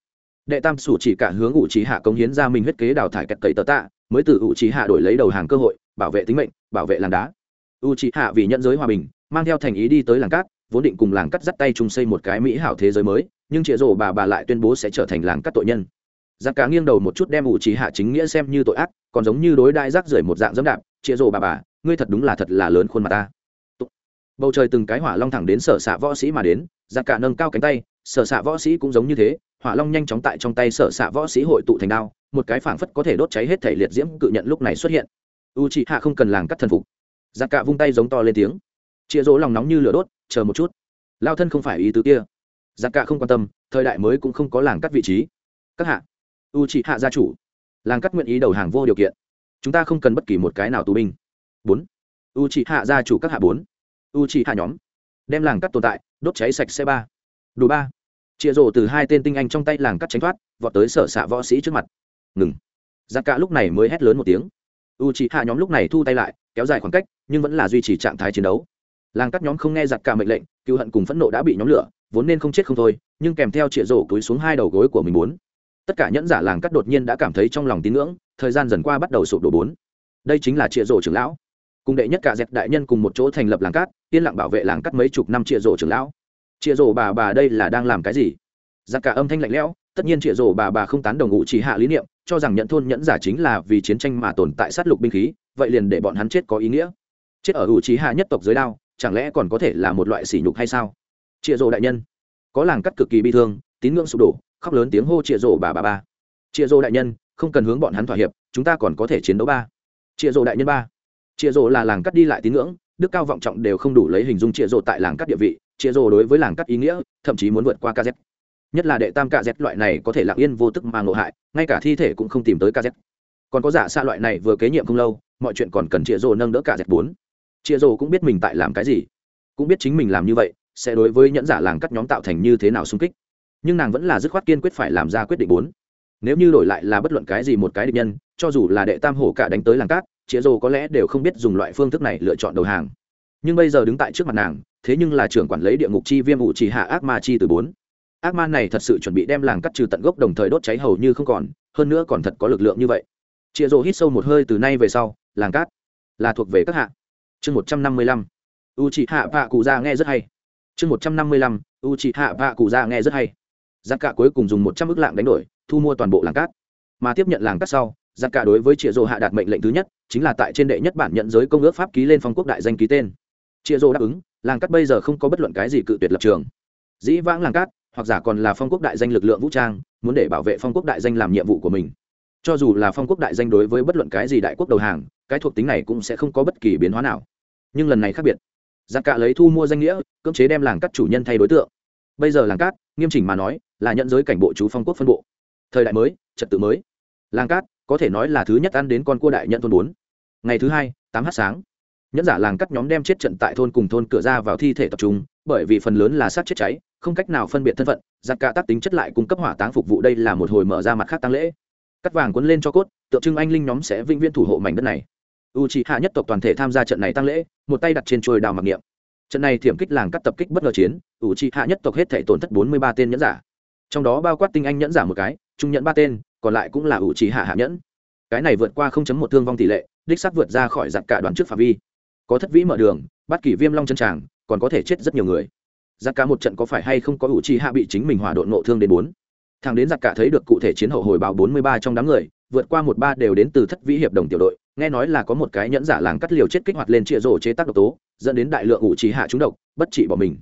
Đệ tam sủ chỉ cả hướng ủ trí hạ cống hiến ra mình huyết kế đào thải kẹt cậy tờ tạ, mới từ ủ trí hạ đổi lấy đầu hàng cơ hội, bảo vệ tính mệnh, bảo vệ làng đá. U trí hạ vì nhận giới hòa bình mang theo thành ý đi tới làng cát, vốn định cùng làng cắt dắt tay chung xây một cái mỹ hảo thế giới mới, nhưng chĩa rổ bà bà lại tuyên bố sẽ trở thành làng cắt tội nhân. Giặc cá nghiêng đầu một chút đem ủ trí hạ chính nghĩa xem như tội ác, còn giống như đối đại rác rưởi một dạng dẫm đạp chĩa rổ bà bà, ngươi thật đúng là thật là lớn khuôn mặt ta. Bầu trời từng cái hỏa long thẳng đến sở xạ võ sĩ mà đến, giặc cả nâng cao cánh tay, sở xạ võ sĩ cũng giống như thế, hỏa long nhanh chóng tại trong tay sở xạ võ sĩ hội tụ thành đao, một cái phảng phất có thể đốt cháy hết thể liệt diễm cự nhận lúc này xuất hiện. U chị hạ không cần làng cắt thần phục. Giặc cả vung tay giống to lên tiếng chia rỗ lòng nóng như lửa đốt, chờ một chút. Lao thân không phải ý tứ kia. Giặc cả không quan tâm, thời đại mới cũng không có làng cắt vị trí. Các hạ, u chị hạ gia chủ, làng cắt nguyện ý đầu hàng vô điều kiện. Chúng ta không cần bất kỳ một cái nào tù binh. Bốn. U chị hạ gia chủ các hạ bốn. U chị hạ nhóm, đem làng cắt tồn tại, đốt cháy sạch xe ba. Đủ ba. Chia rổ từ hai tên tinh anh trong tay làng cắt tránh thoát, vọt tới sở xạ võ sĩ trước mặt. Ngừng. Giặc cả lúc này mới hét lớn một tiếng. U chị hạ nhóm lúc này thu tay lại, kéo dài khoảng cách, nhưng vẫn là duy trì trạng thái chiến đấu làng cắt nhóm không nghe giặc cả mệnh lệnh cựu hận cùng phẫn nộ đã bị nhóm lửa, vốn nên không chết không thôi, nhưng kèm theo chĩa rổ túi xuống hai đầu gối của mình bốn. Tất cả nhẫn giả làng cắt đột nhiên đã cảm thấy trong lòng tín ngưỡng, thời gian dần qua bắt đầu sụp đổ bốn. Đây chính là chĩa rổ trưởng lão. Cùng đệ nhất cả dẹp đại nhân cùng một chỗ thành lập làng cát yên lặng bảo vệ làng cắt mấy chục năm chĩa rổ trưởng lão. Chĩa rổ bà bà đây là đang làm cái gì? Giặc cả âm thanh lạnh lẽo, tất nhiên chĩa rổ bà bà không tán đồng ngụ chỉ hạ lý niệm, cho rằng nhận thôn nhẫn giả chính là vì chiến tranh mà tồn tại sát lục binh khí, vậy liền để bọn hắn chết có ý nghĩa. Chết ở ủ trí hạ nhất tộc dưới đao chẳng lẽ còn có thể là một loại sỉ nhục hay sao? Chịa rộ đại nhân, có làng cắt cực kỳ bi thương, tín ngưỡng sụp đổ, khóc lớn tiếng hô chịa rộ bà bà ba. Chịa rộ đại nhân, không cần hướng bọn hắn thỏa hiệp, chúng ta còn có thể chiến đấu ba. Chịa rộ đại nhân ba. Chịa rộ là làng cắt đi lại tín ngưỡng, đức cao vọng trọng đều không đủ lấy hình dung chịa rộ tại làng cắt địa vị, chịa rộ đối với làng cắt ý nghĩa, thậm chí muốn vượt qua kz nhất là đệ tam kz loại này có thể lặng yên vô tức mà ngộ hại, ngay cả thi thể cũng không tìm tới kz còn có giả xa loại này vừa kế nhiệm không lâu, mọi chuyện còn cần chịa rộ nâng đỡ cả dẹp bốn chia rồ cũng biết mình tại làm cái gì, cũng biết chính mình làm như vậy sẽ đối với nhẫn giả làng cắt nhóm tạo thành như thế nào xung kích. Nhưng nàng vẫn là dứt khoát kiên quyết phải làm ra quyết định bốn. Nếu như đổi lại là bất luận cái gì một cái định nhân, cho dù là đệ tam hổ cả đánh tới làng cát chĩa rồ có lẽ đều không biết dùng loại phương thức này lựa chọn đầu hàng. Nhưng bây giờ đứng tại trước mặt nàng, thế nhưng là trưởng quản lý địa ngục chi viêm ủ chỉ hạ ác ma chi từ bốn. Ác ma này thật sự chuẩn bị đem làng cắt trừ tận gốc đồng thời đốt cháy hầu như không còn, hơn nữa còn thật có lực lượng như vậy. Chĩa rồ hít sâu một hơi từ nay về sau, làng cát là thuộc về các hạ chương một trăm năm mươi lăm. U chị hạ vạ cụ ra nghe rất hay. Chương một trăm năm mươi lăm u chị hạ vạ cụ ra nghe rất hay. Giặc cả cuối cùng dùng một trăm ước lạng đánh đổi, thu mua toàn bộ làng cát. Mà tiếp nhận làng cát sau, giặc cả đối với chịa rô hạ đạt mệnh lệnh thứ nhất, chính là tại trên đệ nhất bản nhận giới công ước pháp ký lên phong quốc đại danh ký tên. Chịa rô đáp ứng, làng cát bây giờ không có bất luận cái gì cự tuyệt lập trường. Dĩ vãng làng cát, hoặc giả còn là phong quốc đại danh lực lượng vũ trang, muốn để bảo vệ phong quốc đại danh làm nhiệm vụ của mình. Cho dù là phong quốc đại danh đối với bất luận cái gì đại quốc đầu hàng, cái thuộc tính này cũng sẽ không có bất kỳ biến hóa nào nhưng lần này khác biệt. Giặc cả lấy thu mua danh nghĩa, cưỡng chế đem làng cắt chủ nhân thay đối tượng. Bây giờ làng cát, nghiêm chỉnh mà nói, là nhận giới cảnh bộ chú phong quốc phân bộ. Thời đại mới, trật tự mới. Làng cát, có thể nói là thứ nhất ăn đến con cua đại nhận thôn bốn. Ngày thứ hai, tám h sáng. Nhẫn giả làng cắt nhóm đem chết trận tại thôn cùng thôn cửa ra vào thi thể tập trung, bởi vì phần lớn là sát chết cháy, không cách nào phân biệt thân phận, giặc cả tác tính chất lại cung cấp hỏa táng phục vụ đây là một hồi mở ra mặt khác tăng lễ. Cắt vàng quấn lên cho cốt, tượng trưng anh linh nhóm sẽ vĩnh viễn thủ hộ mảnh đất này u c hạ nhất tộc toàn thể tham gia trận này tăng lễ, một tay đặt trên trôi đào mặc niệm. Trận này thiểm kích làng cắt tập kích bất ngờ chiến, u c hạ nhất tộc hết thể tổn thất bốn mươi ba tên nhẫn giả. Trong đó bao quát tinh anh nhẫn giả một cái, trung nhẫn ba tên, còn lại cũng là u c hạ hạ nhẫn. Cái này vượt qua một thương vong tỷ lệ, đích sắc vượt ra khỏi giặc cả đoàn trước phạm vi. Có thất vĩ mở đường, bắt kỷ viêm long chân tràng, còn có thể chết rất nhiều người. Giặc cả một trận có phải hay không có u c hạ bị chính mình hỏa độn nộ thương đến bốn? Thằng đến giặc cả thấy được cụ thể chiến hậu hồi báo bốn mươi ba trong đám người, vượt qua một ba đều đến từ thất vĩ hiệp đồng tiểu đội nghe nói là có một cái nhẫn giả làng cắt liều chết kích hoạt lên chia rổ chế tác độc tố, dẫn đến đại lượng ủ trí hạ trúng độc, bất trị bỏ mình.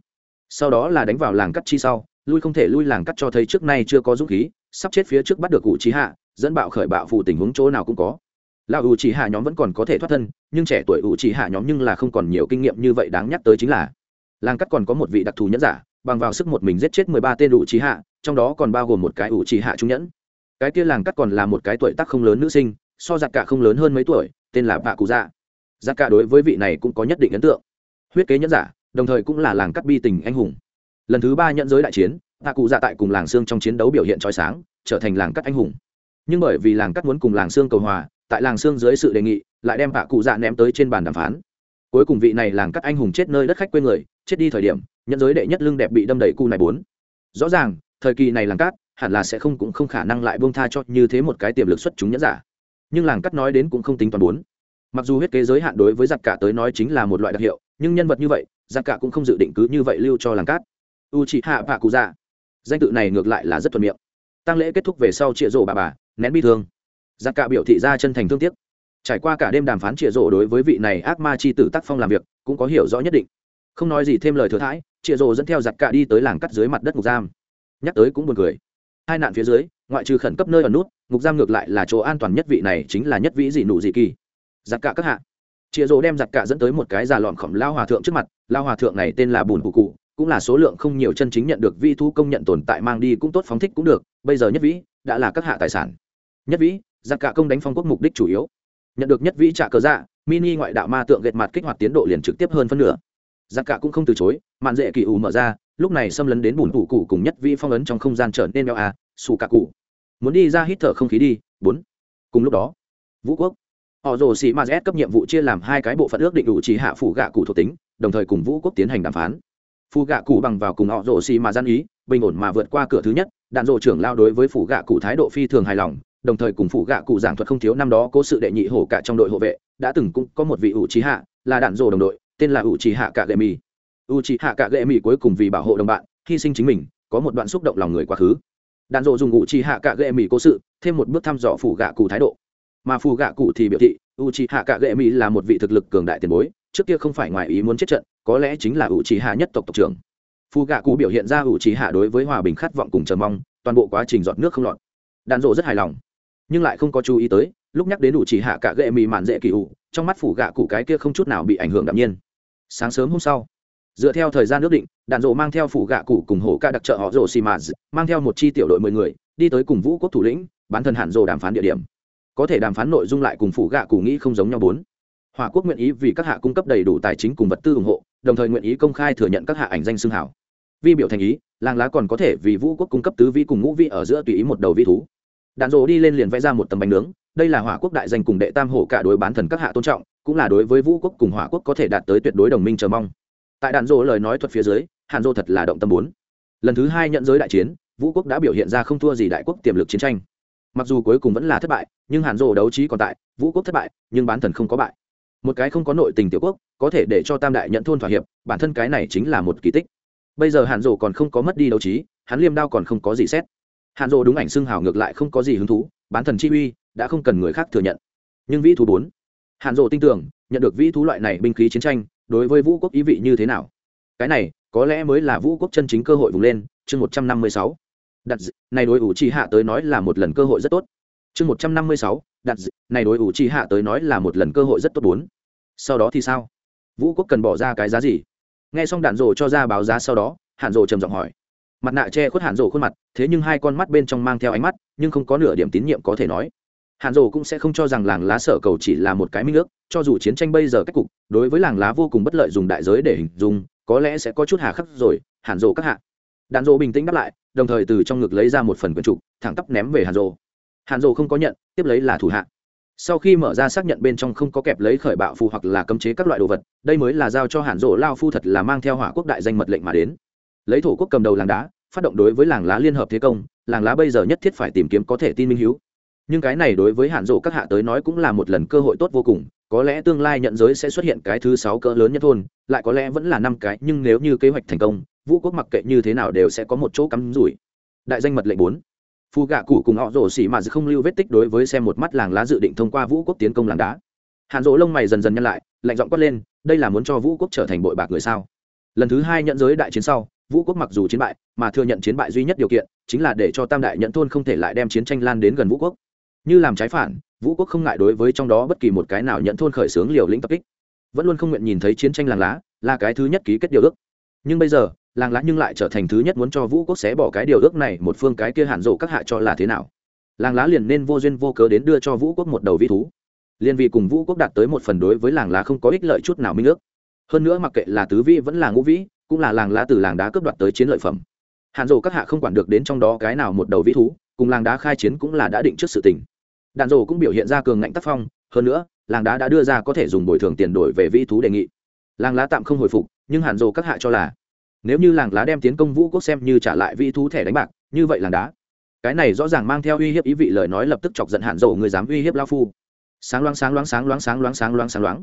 Sau đó là đánh vào làng cắt chi sau, lui không thể lui làng cắt cho thấy trước nay chưa có dũng khí, sắp chết phía trước bắt được ủ trí hạ, dẫn bạo khởi bạo phụ tình huống chỗ nào cũng có. Là ủ trí hạ nhóm vẫn còn có thể thoát thân, nhưng trẻ tuổi ủ trí hạ nhóm nhưng là không còn nhiều kinh nghiệm như vậy đáng nhắc tới chính là, làng cắt còn có một vị đặc thù nhẫn giả, bằng vào sức một mình giết chết mười ba tên ủ trí hạ, trong đó còn bao gồm một cái ủ trí hạ trung nhẫn. Cái kia làng cắt còn là một cái tuổi tác không lớn nữ sinh so giặc cả không lớn hơn mấy tuổi, tên là bạ cụ dạ. Giặc cả đối với vị này cũng có nhất định ấn tượng. Huyết kế nhẫn giả, đồng thời cũng là làng cắt bi tình anh hùng. Lần thứ ba nhận giới đại chiến, bạ cụ dạ tại cùng làng xương trong chiến đấu biểu hiện trói sáng, trở thành làng cắt anh hùng. Nhưng bởi vì làng cắt muốn cùng làng xương cầu hòa, tại làng xương dưới sự đề nghị, lại đem bạ cụ dạ ném tới trên bàn đàm phán. Cuối cùng vị này làng cắt anh hùng chết nơi đất khách quê người, chết đi thời điểm nhận giới đệ nhất lưng đẹp bị đâm đầy cu này bốn. Rõ ràng, thời kỳ này làng cát hẳn là sẽ không cũng không khả năng lại buông tha cho như thế một cái tiềm lực xuất chúng nhẫn giả nhưng làng cắt nói đến cũng không tính toàn bốn. Mặc dù huyết kế giới hạn đối với giặc cả tới nói chính là một loại đặc hiệu, nhưng nhân vật như vậy, giặc cả cũng không dự định cứ như vậy lưu cho làng cát u chị hạ bạ cụ dạ danh tự này ngược lại là rất thuận miệng. Tăng lễ kết thúc về sau chịa rổ bà bà, nén bi thương. Giặc cả biểu thị ra chân thành thương tiếc. Trải qua cả đêm đàm phán chịa rổ đối với vị này ác ma c h i tử tác phong làm việc, cũng có hiểu rõ nhất định. Không nói gì thêm lời thừa thãi chịa rổ dẫn theo giặc cả đi tới làng cắt dưới mặt đất ngục giam. Nhắc tới cũng buồn cười. Hai nạn phía dưới, ngoại trừ khẩn cấp nơi ở nút ngục giam ngược lại là chỗ an toàn nhất vị này chính là nhất vĩ dị nụ dị kỳ. Giặc cả các hạ. Chịa rỗ đem giặc cả dẫn tới một cái già lọn khổng lao hòa thượng trước mặt, lao hòa thượng này tên là bùn cụ cụ, cũng là số lượng không nhiều chân chính nhận được vi thu công nhận tồn tại mang đi cũng tốt phóng thích cũng được, bây giờ nhất vĩ đã là các hạ tài sản. Nhất vĩ, giặc cả công đánh phong quốc mục đích chủ yếu. Nhận được nhất vĩ trả cờ dạ mini ngoại đạo ma tượng gệt mặt kích hoạt tiến độ liền trực tiếp hơn phân nửa. Giặc cả cũng không từ chối, mạn dễ kỳ ủ mở ra, lúc này xâm lấn đến bùn cụ cụ cùng nhất vĩ phong ấn trong không gian trở nên đeo a, xù cả cụ muốn đi ra hít thở không khí đi, bốn. Cùng lúc đó, vũ quốc, họ rồ xì ma z cấp nhiệm vụ chia làm hai cái bộ phận ước định đủ chỉ hạ phủ gạ cụ thuộc tính, đồng thời cùng vũ quốc tiến hành đàm phán. Phù gạ cụ bằng vào cùng họ rồ xì ma gian ý, bình ổn mà vượt qua cửa thứ nhất, đạn rộ trưởng lao đối với phủ gạ cụ thái độ phi thường hài lòng, đồng thời cùng phủ gạ cụ giảng thuật không thiếu năm đó cố sự đệ nhị hổ cả trong đội hộ vệ, đã từng cũng có một vị ủ trí hạ, là đạn rộ đồng đội, tên là ủ trí hạ cả gệ mì. Ủ trí hạ cả gệ mì cuối cùng vì bảo hộ đồng bạn, hy sinh chính mình, có một đoạn xúc động lòng người quá khứ đạn dộ dùng ngụ trí hạ cả gệ mỹ cố sự, thêm một bước thăm dò phủ gạ cụ thái độ. Mà phù gạ cụ thì biểu thị, u c hạ cả gệ mỹ là một vị thực lực cường đại tiền bối, trước kia không phải ngoài ý muốn chết trận, có lẽ chính là u c hạ nhất tộc tộc trưởng. Phù gạ cụ biểu hiện ra u c hạ đối với hòa bình khát vọng cùng chờ mong, toàn bộ quá trình dọn nước không lọt. Đàn rộ rất hài lòng, nhưng lại không có chú ý tới, lúc nhắc đến u c hạ cả gệ mỹ mạn dễ kỳ ủ trong mắt phủ gạ cụ cái kia không chút nào bị ảnh hưởng đạm nhiên. Sáng sớm hôm sau dựa theo thời gian ước định đàn rộ mang theo phủ gạ cụ cùng hổ ca đặc trợ họ rồ xì mạt, mang theo một chi tiểu đội mười người, đi tới cùng vũ quốc thủ lĩnh, bán thân hạn rộ đàm phán địa điểm. Có thể đàm phán nội dung lại cùng phủ gạ cụ nghĩ không giống nhau bốn. Hòa quốc nguyện ý vì các hạ cung cấp đầy đủ tài chính cùng vật tư ủng hộ, đồng thời nguyện ý công khai thừa nhận các hạ ảnh danh xương hảo. Vi biểu thành ý, làng lá còn có thể vì vũ quốc cung cấp tứ vi cùng ngũ vi ở giữa tùy ý một đầu vi thú. Đạn rộ đi lên liền vẽ ra một tấm bánh nướng, đây là hỏa quốc đại danh cùng đệ tam hổ cả đối bán thần các hạ tôn trọng, cũng là đối với vũ quốc cùng hỏa quốc có thể đạt tới tuyệt đối đồng minh chờ mong tại đạn dỗ lời nói thuật phía dưới, hàn dô thật là động tâm bốn. Lần thứ hai nhận giới đại chiến, vũ quốc đã biểu hiện ra không thua gì đại quốc tiềm lực chiến tranh. Mặc dù cuối cùng vẫn là thất bại, nhưng hàn Dô đấu trí còn tại, vũ quốc thất bại, nhưng bán thần không có bại. Một cái không có nội tình tiểu quốc, có thể để cho tam đại nhận thôn thỏa hiệp, bản thân cái này chính là một kỳ tích. Bây giờ hàn Dô còn không có mất đi đấu trí, hắn liêm đao còn không có gì xét. Hàn Dô đúng ảnh xưng hào ngược lại không có gì hứng thú, bán thần chi uy đã không cần người khác thừa nhận. Nhưng vĩ thú bốn. Hàn Dô tin tưởng, nhận được vĩ thú loại này binh khí chiến tranh đối với vũ quốc ý vị như thế nào? Cái này, có lẽ mới là vũ quốc chân chính cơ hội vùng lên, chương một trăm năm mươi sáu. Đặt này đối ủ trì hạ tới nói là một lần cơ hội rất tốt. Chương một trăm năm mươi sáu, đặt này đối ủ trì hạ tới nói là một lần cơ hội rất tốt bốn. Sau đó thì sao? Vũ quốc cần bỏ ra cái giá gì? Nghe xong đạn rồ cho ra báo giá sau đó hạn rồ trầm giọng hỏi. Mặt nạ che khuất hạn rồ khuôn mặt, thế nhưng hai con mắt bên trong mang theo ánh mắt, nhưng không có nửa điểm tín nhiệm có thể nói. Hàn rồ cũng sẽ không cho rằng làng lá sở cầu chỉ là một cái minh ước, cho dù chiến tranh bây giờ cách cục, đối với làng lá vô cùng bất lợi dùng đại giới để hình dung, có lẽ sẽ có chút hà khắc rồi, Hàn rồ các hạ. Đàn rồ bình tĩnh đáp lại, đồng thời từ trong ngực lấy ra một phần quyển trục, thẳng tắp ném về hàn rồ hàn rồ không có nhận, tiếp lấy là thủ hạ. Sau khi mở ra xác nhận bên trong không có kẹp lấy khởi bạo phù hoặc là cấm chế các loại đồ vật, đây mới là giao cho hàn rồ lao phu thật là mang theo hỏa quốc đại danh mật lệnh mà đến. Lấy thổ quốc cầm đầu làng đá, phát động đối với làng lá liên hợp thế công, làng lá bây giờ nhất thiết phải tìm kiếm có thể tin minh hiếu nhưng cái này đối với hạn rộ các hạ tới nói cũng là một lần cơ hội tốt vô cùng, có lẽ tương lai nhận giới sẽ xuất hiện cái thứ sáu cỡ lớn nhất thôn, lại có lẽ vẫn là năm cái, nhưng nếu như kế hoạch thành công, vũ quốc mặc kệ như thế nào đều sẽ có một chỗ cắm rủi. Đại danh mật lệnh bốn. Phù gạ cụ cùng họ rổ xỉ mà không lưu vết tích đối với xem một mắt làng lá dự định thông qua vũ quốc tiến công làng đá. Hàn rỗ lông mày dần dần nhăn lại, lạnh giọng quát lên, đây là muốn cho vũ quốc trở thành bội bạc người sao? Lần thứ hai nhận giới đại chiến sau, vũ quốc mặc dù chiến bại, mà thừa nhận chiến bại duy nhất điều kiện, chính là để cho tam đại nhận thôn không thể lại đem chiến tranh lan đến gần vũ quốc như làm trái phản, vũ quốc không ngại đối với trong đó bất kỳ một cái nào nhận thôn khởi xướng liều lĩnh tập kích. Vẫn luôn không nguyện nhìn thấy chiến tranh làng lá là cái thứ nhất ký kết điều ước. Nhưng bây giờ, làng lá nhưng lại trở thành thứ nhất muốn cho vũ quốc xé bỏ cái điều ước này một phương cái kia hạn rộ các hạ cho là thế nào. Làng lá liền nên vô duyên vô cớ đến đưa cho vũ quốc một đầu vi thú. Liên vì cùng vũ quốc đạt tới một phần đối với làng lá không có ích lợi chút nào minh ước. Hơn nữa mặc kệ là tứ vĩ vẫn là ngũ vĩ, cũng là làng lá từ làng đá cướp đoạt tới chiến lợi phẩm. Hạn rộ các hạ không quản được đến trong đó cái nào một đầu vĩ thú cùng làng đá khai chiến cũng là đã định trước sự tình. Đàn rổ cũng biểu hiện ra cường ngạnh tác phong, hơn nữa, làng đá đã đưa ra có thể dùng bồi thường tiền đổi về vĩ thú đề nghị. Làng lá tạm không hồi phục, nhưng hạn rổ các hạ cho là, nếu như làng lá đem tiến công vũ quốc xem như trả lại vi thú thẻ đánh bạc, như vậy làng đá, cái này rõ ràng mang theo uy hiếp ý vị lời nói lập tức chọc giận hạn rổ người dám uy hiếp lao phu. Sáng loáng sáng loáng sáng loáng sáng loáng sáng loáng sáng loáng.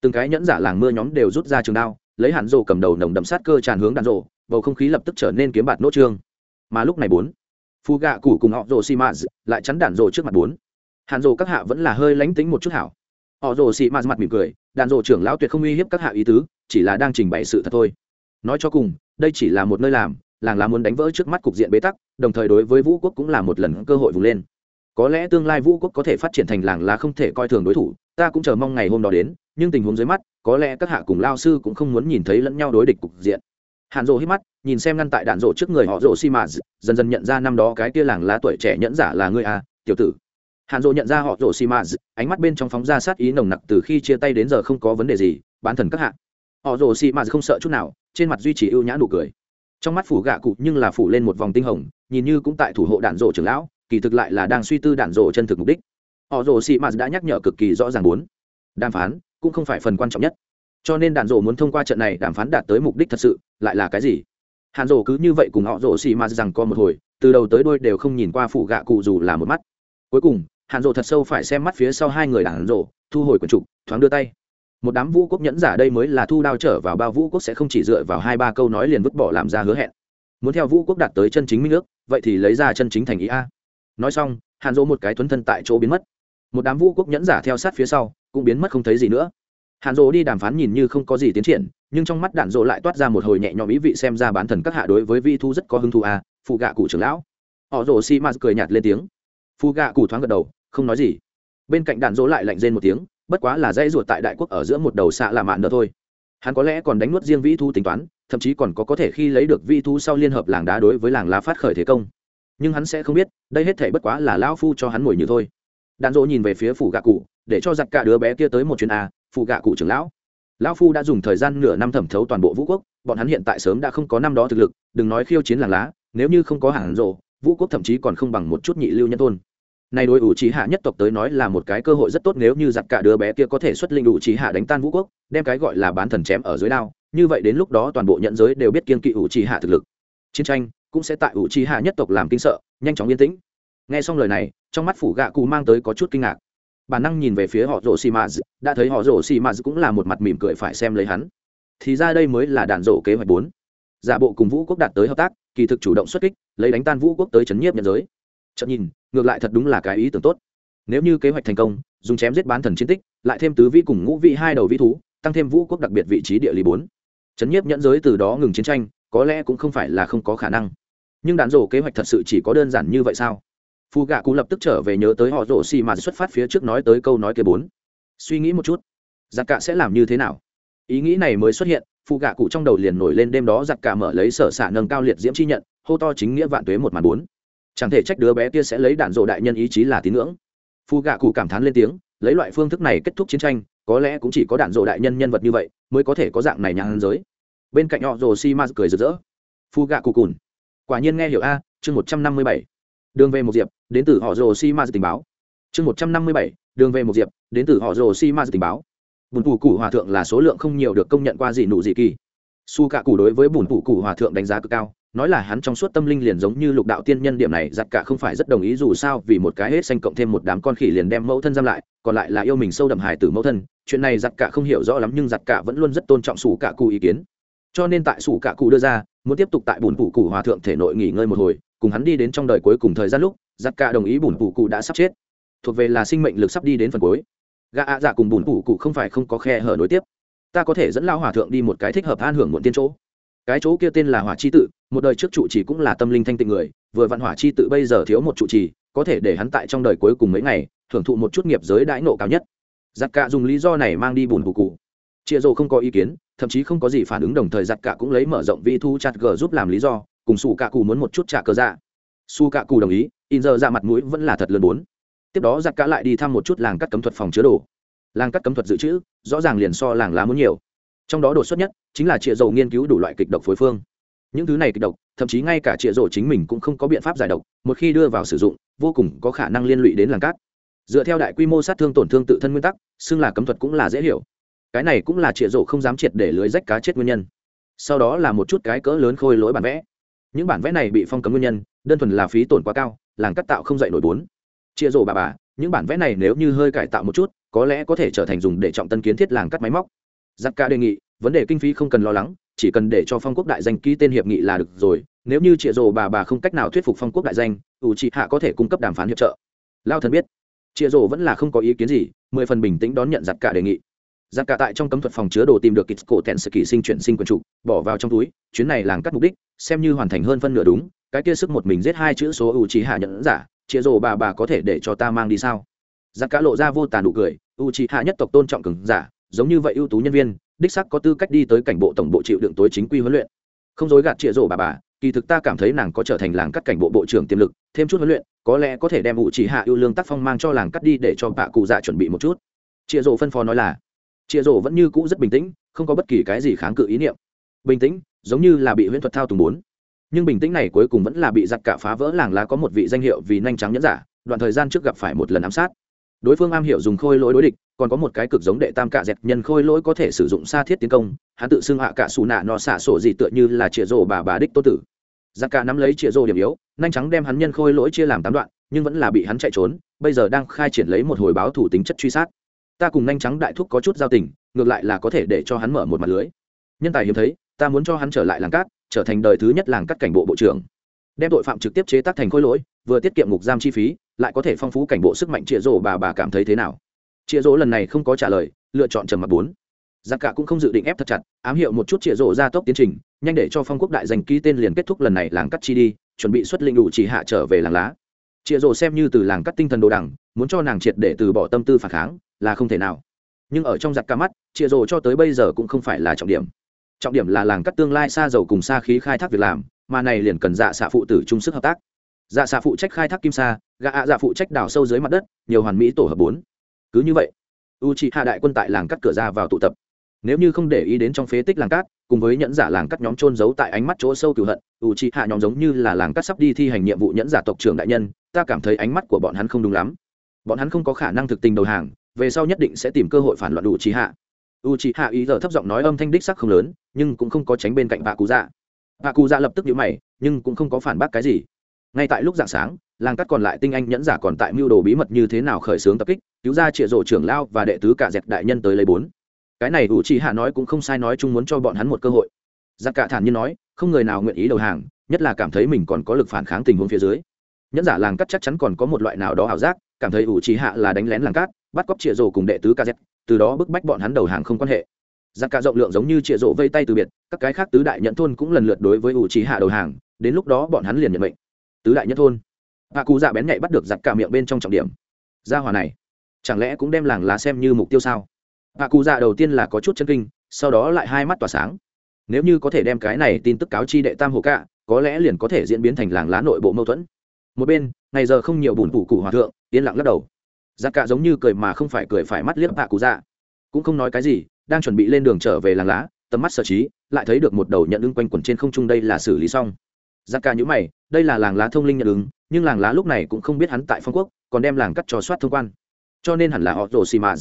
Từng cái nhẫn giả làng mưa nhóm đều rút ra trường đao, lấy hạn rổ cầm đầu nồng đậm sát cơ tràn hướng đạn rổ, bầu không khí lập tức trở nên kiếm bạt nốt trương. Mà lúc này bốn phu gạ cụ cùng họ rồ xì mạt lại chắn đạn rồ trước mặt bốn. Hàn rồ các hạ vẫn là hơi lánh tính một chút hảo. Họ rồ xì mạt mặt mỉm cười, đạn rồ trưởng lão tuyệt không uy hiếp các hạ ý tứ, chỉ là đang trình bày sự thật thôi. Nói cho cùng, đây chỉ là một nơi làm, làng lá muốn đánh vỡ trước mắt cục diện bế tắc, đồng thời đối với vũ quốc cũng là một lần cơ hội vùng lên. Có lẽ tương lai vũ quốc có thể phát triển thành làng lá không thể coi thường đối thủ, ta cũng chờ mong ngày hôm đó đến, nhưng tình huống dưới mắt, có lẽ các hạ cùng lao sư cũng không muốn nhìn thấy lẫn nhau đối địch cục diện hàn rộ hít mắt, nhìn xem ngăn tại đạn rộ trước người họ rộ xi mã dần dần nhận ra năm đó cái kia làng lá tuổi trẻ nhẫn giả là ngươi à tiểu tử. Hàn rộ nhận ra họ rộ xi mã ánh mắt bên trong phóng ra sát ý nồng nặc từ khi chia tay đến giờ không có vấn đề gì, bán thần các hạ. Họ rồ xì mạt không sợ chút nào, trên mặt duy trì ưu nhã nụ cười. Trong mắt phủ gạ cụ nhưng là phủ lên một vòng tinh hồng, nhìn như cũng tại thủ hộ đạn rộ trưởng lão, kỳ thực lại là đang suy tư đạn rộ chân thực mục đích. Họ rồ xì mạt đã nhắc nhở cực kỳ rõ ràng bốn đàm phán cũng không phải phần quan trọng nhất cho nên đạn rổ muốn thông qua trận này đàm phán đạt tới mục đích thật sự, lại là cái gì? Hàn rổ cứ như vậy cùng họ rồ xì mà rằng co một hồi, từ đầu tới đôi đều không nhìn qua phụ gạ cụ dù là một mắt. Cuối cùng, hàn rổ thật sâu phải xem mắt phía sau hai người đàn rổ, thu hồi quần trục, thoáng đưa tay. Một đám vũ quốc nhẫn giả đây mới là thu đao trở vào bao vũ quốc sẽ không chỉ dựa vào hai ba câu nói liền vứt bỏ làm ra hứa hẹn. Muốn theo vũ quốc đạt tới chân chính minh nước vậy thì lấy ra chân chính thành ý a. Nói xong, hàn rỗ một cái tuấn thân tại chỗ biến mất. Một đám vũ quốc nhẫn giả theo sát phía sau, cũng biến mất không thấy gì nữa hàn dỗ đi đàm phán nhìn như không có gì tiến triển, nhưng trong mắt đạn dỗ lại toát ra một hồi nhẹ nhõm ý vị xem ra bán thần các hạ đối với vi thu rất có hứng thú à? phụ gạ cụ trưởng lão. Họ rỗ si ma cười nhạt lên tiếng. Phụ gạ cụ thoáng gật đầu, không nói gì. Bên cạnh đạn dỗ lại lạnh rên một tiếng, bất quá là dây ruột tại đại quốc ở giữa một đầu xạ là mạn nữa thôi. Hắn có lẽ còn đánh nuốt riêng vĩ thu tính toán, thậm chí còn có có thể khi lấy được Vi thu sau liên hợp làng đá đối với làng lá phát khởi thế công. Nhưng hắn sẽ không biết, đây hết thể bất quá là lão phu cho hắn mồi như thôi. Đạn dỗ nhìn về phía phủ gạ cụ, để cho giặc cả đứa bé kia tới một chuyến a Phụ gạ cụ trưởng lão. Lão phu đã dùng thời gian nửa năm thẩm thấu toàn bộ vũ quốc, bọn hắn hiện tại sớm đã không có năm đó thực lực, đừng nói khiêu chiến làng lá, nếu như không có hàng rộ vũ quốc thậm chí còn không bằng một chút nhị lưu nhân thôn. này đối ủ trí hạ nhất tộc tới nói là một cái cơ hội rất tốt nếu như giặc cả đứa bé kia có thể xuất linh ủ trí hạ đánh tan vũ quốc, đem cái gọi là bán thần chém ở dưới đao, như vậy đến lúc đó toàn bộ nhận giới đều biết kiên kỵ ủ trí hạ thực lực. Chiến tranh cũng sẽ tại ủ trí hạ nhất tộc làm kinh sợ, nhanh chóng yên tĩnh. Nghe xong lời này, trong mắt phủ gạ cụ mang tới có chút kinh ngạc bản năng nhìn về phía họ rổ xì maz đã thấy họ rổ xì maz cũng là một mặt mỉm cười phải xem lấy hắn. Thì ra đây mới là đạn rổ kế hoạch bốn. Giả bộ cùng vũ quốc đạt tới hợp tác, kỳ thực chủ động xuất kích, lấy đánh tan vũ quốc tới chấn nhiếp nhân giới. Chậm nhìn, ngược lại thật đúng là cái ý tưởng tốt. Nếu như kế hoạch thành công, dùng chém giết bán thần chiến tích, lại thêm tứ vi cùng ngũ vị hai đầu vi thú, tăng thêm vũ quốc đặc biệt vị trí địa lý bốn. Chấn nhiếp nhẫn giới từ đó ngừng chiến tranh, có lẽ cũng không phải là không có khả năng. Nhưng đạn rổ kế hoạch thật sự chỉ có đơn giản như vậy sao? Phù gạ cụ lập tức trở về nhớ tới họ rổ xì mà xuất phát phía trước nói tới câu nói kia bốn. Suy nghĩ một chút, giặc cạ sẽ làm như thế nào? Ý nghĩ này mới xuất hiện phù gạ cụ trong đầu liền nổi lên đêm đó giặc cạ mở lấy sở xạ nâng cao liệt diễm chi nhận, hô to chính nghĩa vạn tuế một màn bốn. Chẳng thể trách đứa bé kia sẽ lấy đạn dộ đại nhân ý chí là tín ngưỡng. Phu gạ cụ cảm thán lên tiếng, lấy loại phương thức này kết thúc chiến tranh, có lẽ cũng chỉ có đạn dộ đại nhân nhân vật như vậy mới có thể có dạng này nhàn giới. Bên cạnh họ rồ si ma cười rực rỡ. Phu gạ cụ cùn. Quả nhiên nghe hiểu a, chương một trăm năm mươi bảy đường về một diệp, đến từ họ rồ si ma tình báo. Chương một trăm năm mươi bảy, đường về một diệp, đến từ họ rồ si ma tình báo. Bùn phủ củ hòa thượng là số lượng không nhiều được công nhận qua gì nụ gì kỳ. Su cạ cụ đối với bùn phủ củ hòa thượng đánh giá cực cao, nói là hắn trong suốt tâm linh liền giống như lục đạo tiên nhân điểm này, giặc cả không phải rất đồng ý dù sao vì một cái hết xanh cộng thêm một đám con khỉ liền đem mẫu thân giam lại, còn lại là yêu mình sâu đậm hài từ mẫu thân, chuyện này giặc cả không hiểu rõ lắm nhưng giặc cả vẫn luôn rất tôn trọng sủ cả cụ ý kiến. Cho nên tại sủ cả cụ đưa ra, muốn tiếp tục tại bùn phủ củ hòa thượng thể nội nghỉ ngơi một hồi cùng hắn đi đến trong đời cuối cùng thời gian lúc giặc cả đồng ý bùn phủ cụ đã sắp chết. Thuộc về là sinh mệnh lực sắp đi đến phần cuối. Gã ạ dạ cùng bùn phủ cụ không phải không có khe hở nối tiếp. Ta có thể dẫn lao hòa thượng đi một cái thích hợp an hưởng muộn tiên chỗ. Cái chỗ kia tên là hỏa chi tự, một đời trước trụ trì cũng là tâm linh thanh tịnh người, vừa vạn hỏa chi tự bây giờ thiếu một trụ trì, có thể để hắn tại trong đời cuối cùng mấy ngày thưởng thụ một chút nghiệp giới đãi nộ cao nhất. Giặc cả dùng lý do này mang đi bùn bù cụ. Chia rồ không có ý kiến, thậm chí không có gì phản ứng đồng thời giặc cả cũng lấy mở rộng vi thu chặt g giúp làm lý do cùng xù cạ cụ muốn một chút trả cơ dạ. Su cạ cụ đồng ý, in giờ ra mặt mũi vẫn là thật lớn bốn. Tiếp đó giặc cả lại đi thăm một chút làng cắt cấm thuật phòng chứa đồ. Làng cắt cấm thuật dự trữ, rõ ràng liền so làng lá muốn nhiều. Trong đó đột xuất nhất chính là trịa dầu nghiên cứu đủ loại kịch độc phối phương. Những thứ này kịch độc, thậm chí ngay cả trịa dầu chính mình cũng không có biện pháp giải độc, một khi đưa vào sử dụng, vô cùng có khả năng liên lụy đến làng cát dựa theo đại quy mô sát thương tổn thương tự thân nguyên tắc, xưng là cấm thuật cũng là dễ hiểu. Cái này cũng là trịa dầu không dám triệt để lưới rách cá chết nguyên nhân. Sau đó là một chút cái cỡ lớn khôi lỗi bản vẽ những bản vẽ này bị phong cấm nguyên nhân, đơn thuần là phí tổn quá cao, làng cắt tạo không dạy nổi bốn. Chia rổ bà bà, những bản vẽ này nếu như hơi cải tạo một chút, có lẽ có thể trở thành dùng để trọng tân kiến thiết làng cắt máy móc. Giặc ca đề nghị, vấn đề kinh phí không cần lo lắng, chỉ cần để cho phong quốc đại danh ký tên hiệp nghị là được rồi, nếu như chịa rổ bà bà không cách nào thuyết phục phong quốc đại danh, ủ chị hạ có thể cung cấp đàm phán hiệp trợ. Lao thần biết chịa rổ vẫn là không có ý kiến gì, mười phần bình tĩnh đón nhận giặc cả đề nghị giặc cả tại trong cấm thuật phòng chứa đồ tìm được kịch cổ tẹn sự kỳ sinh chuyển sinh quần trục bỏ vào trong túi, chuyến này làng cắt mục đích, xem như hoàn thành hơn phân nửa đúng, cái kia sức một mình giết hai chữ số u trí hạ nhận giả chĩa rồ bà bà có thể để cho ta mang đi sao? Giặc cả lộ ra vô tàn đủ cười u trí hạ nhất tộc tôn trọng cứng giả, giống như vậy ưu tú nhân viên, đích sắc có tư cách đi tới cảnh bộ tổng bộ chịu đựng tối chính quy huấn luyện. Không dối gạt chĩa rổ bà bà, kỳ thực ta cảm thấy nàng có trở thành làng cắt cảnh bộ bộ trưởng tiềm lực, thêm chút huấn luyện, có lẽ có thể đem u chỉ hạ ưu lương tác phong mang cho làng cắt đi để cho bà cụ dạ chuẩn bị một chút. Chĩa rổ phân phó nói là chịa rổ vẫn như cũ rất bình tĩnh, không có bất kỳ cái gì kháng cự ý niệm. Bình tĩnh, giống như là bị huyễn thuật thao tùng bốn. Nhưng bình tĩnh này cuối cùng vẫn là bị giặc cả phá vỡ làng lá có một vị danh hiệu vì nhanh trắng nhẫn giả, đoạn thời gian trước gặp phải một lần ám sát. Đối phương am hiểu dùng khôi lỗi đối địch, còn có một cái cực giống đệ tam cạ dẹt nhân khôi lỗi có thể sử dụng xa thiết tiến công, hắn tự xưng hạ cả xù nạ nọ xạ sổ gì tựa như là chĩa rổ bà bà đích tô tử. Giặc cả nắm lấy chĩa rổ điểm yếu, nhanh trắng đem hắn nhân khôi lỗi chia làm tám đoạn, nhưng vẫn là bị hắn chạy trốn, bây giờ đang khai triển lấy một hồi báo thủ tính chất truy sát ta cùng nhanh trắng đại thúc có chút giao tình, ngược lại là có thể để cho hắn mở một mặt lưới. Nhân tài hiếm thấy, ta muốn cho hắn trở lại làng cát, trở thành đời thứ nhất làng cát cảnh bộ bộ trưởng. Đem tội phạm trực tiếp chế tác thành khối lỗi, vừa tiết kiệm ngục giam chi phí, lại có thể phong phú cảnh bộ sức mạnh chĩa rổ bà bà cảm thấy thế nào? Chĩa rổ lần này không có trả lời, lựa chọn trầm mặt bốn. Giặc cả cũng không dự định ép thật chặt, ám hiệu một chút chĩa rổ ra tốc tiến trình, nhanh để cho phong quốc đại giành ký tên liền kết thúc lần này làng cắt chi đi, chuẩn bị xuất linh đủ chỉ hạ trở về làng lá. Chĩa rổ xem như từ làng cắt tinh thần đồ đẳng muốn cho nàng triệt để từ bỏ tâm tư phản kháng là không thể nào. Nhưng ở trong giặt ca mắt chia rổ cho tới bây giờ cũng không phải là trọng điểm. Trọng điểm là làng cắt tương lai xa dầu cùng xa khí khai thác việc làm, mà này liền cần dạ xạ phụ tử chung sức hợp tác. Dạ xạ phụ trách khai thác kim sa gạ ạ dạ phụ trách đào sâu dưới mặt đất, nhiều hoàn mỹ tổ hợp bốn. Cứ như vậy u c hạ đại quân tại làng cắt cửa ra vào tụ tập. Nếu như không để ý đến trong phế tích làng cát cùng với nhẫn giả làng cắt nhóm trôn giấu tại ánh mắt chỗ sâu cửu hận u c hạ nhóm giống như là làng cắt sắp đi thi hành nhiệm vụ nhẫn giả tộc trưởng đại nhân, ta cảm thấy ánh mắt của bọn hắn không đúng lắm. Bọn hắn không có khả năng thực tình đầu hàng về sau nhất định sẽ tìm cơ hội phản loạn đủ trí hạ u trí hạ ý giờ thấp giọng nói âm thanh đích sắc không lớn, nhưng cũng không có tránh bên cạnh bà cụ dạ bà cụ dạ lập tức nhíu mày, nhưng cũng không có phản bác cái gì. Ngay tại lúc dạng sáng, làng cắt còn lại tinh anh nhẫn giả còn tại mưu đồ bí mật như thế nào khởi xướng tập kích, cứu ra trịa rộ trưởng lao và đệ tứ cả dẹp đại nhân tới lấy bốn. Cái này u trí hạ nói cũng không sai nói chung muốn cho bọn hắn một cơ hội. Giặc cả thản nhiên nói, không người nào nguyện ý đầu hàng, nhất là cảm thấy mình còn có lực phản kháng tình huống phía dưới. Nhẫn giả làng cắt chắc chắn còn có một loại nào đó ảo giác cảm thấy ủ trì hạ là đánh lén làng cát, bắt cóc trịa rổ cùng đệ tứ cả dẹp từ đó bức bách bọn hắn đầu hàng không quan hệ. Giặc cả rộng lượng giống như trịa rổ vây tay từ biệt, các cái khác tứ đại nhận thôn cũng lần lượt đối với ủ trì hạ đầu hàng, đến lúc đó bọn hắn liền nhận mệnh. Tứ đại nhất thôn. Hạ cụ dạ bén nhạy bắt được giặc cả miệng bên trong trọng điểm. Gia hòa này, chẳng lẽ cũng đem làng lá xem như mục tiêu sao? Hạ cụ dạ đầu tiên là có chút chân kinh, sau đó lại hai mắt tỏa sáng. Nếu như có thể đem cái này tin tức cáo chi đệ tam hồ cạ có lẽ liền có thể diễn biến thành làng lá nội bộ mâu thuẫn. Một bên, ngày giờ không nhiều bùn phủ cụ hòa thượng yên lặng lắc đầu. Giặc cả giống như cười mà không phải cười phải mắt liếc hạ cụ dạ. Cũng không nói cái gì đang chuẩn bị lên đường trở về làng lá tầm mắt sở trí lại thấy được một đầu nhận ứng quanh quẩn trên không trung đây là xử lý xong. Giặc cả nhữ mày đây là làng lá thông linh nhận ứng nhưng làng lá lúc này cũng không biết hắn tại phong quốc còn đem làng cắt cho soát thông quan. Cho nên hẳn là họ rồ xì mà,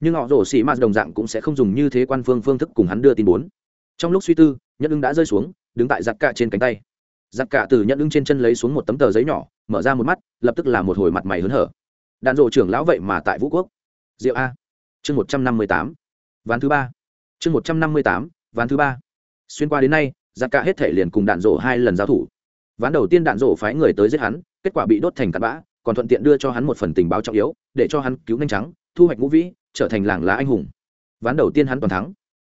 nhưng họ rồ xì mà đồng dạng cũng sẽ không dùng như thế quan phương phương thức cùng hắn đưa tin bốn. Trong lúc suy tư nhận ứng đã rơi xuống đứng tại giặc cả trên cánh tay giặc cả từ nhận ứng trên chân lấy xuống một tấm tờ giấy nhỏ, mở ra một mắt, lập tức là một hồi mặt mày hớn hở. Đạn dộ trưởng lão vậy mà tại vũ quốc. Diệu a. Chương một trăm năm mươi tám. Ván thứ ba. Chương một trăm năm mươi tám, ván thứ ba. Xuyên qua đến nay, giặc cả hết thể liền cùng đạn rổ hai lần giao thủ. Ván đầu tiên đạn rổ phái người tới giết hắn, kết quả bị đốt thành cặn bã, còn thuận tiện đưa cho hắn một phần tình báo trọng yếu, để cho hắn cứu nhanh trắng, thu hoạch ngũ vĩ, trở thành làng lá anh hùng. Ván đầu tiên hắn toàn thắng.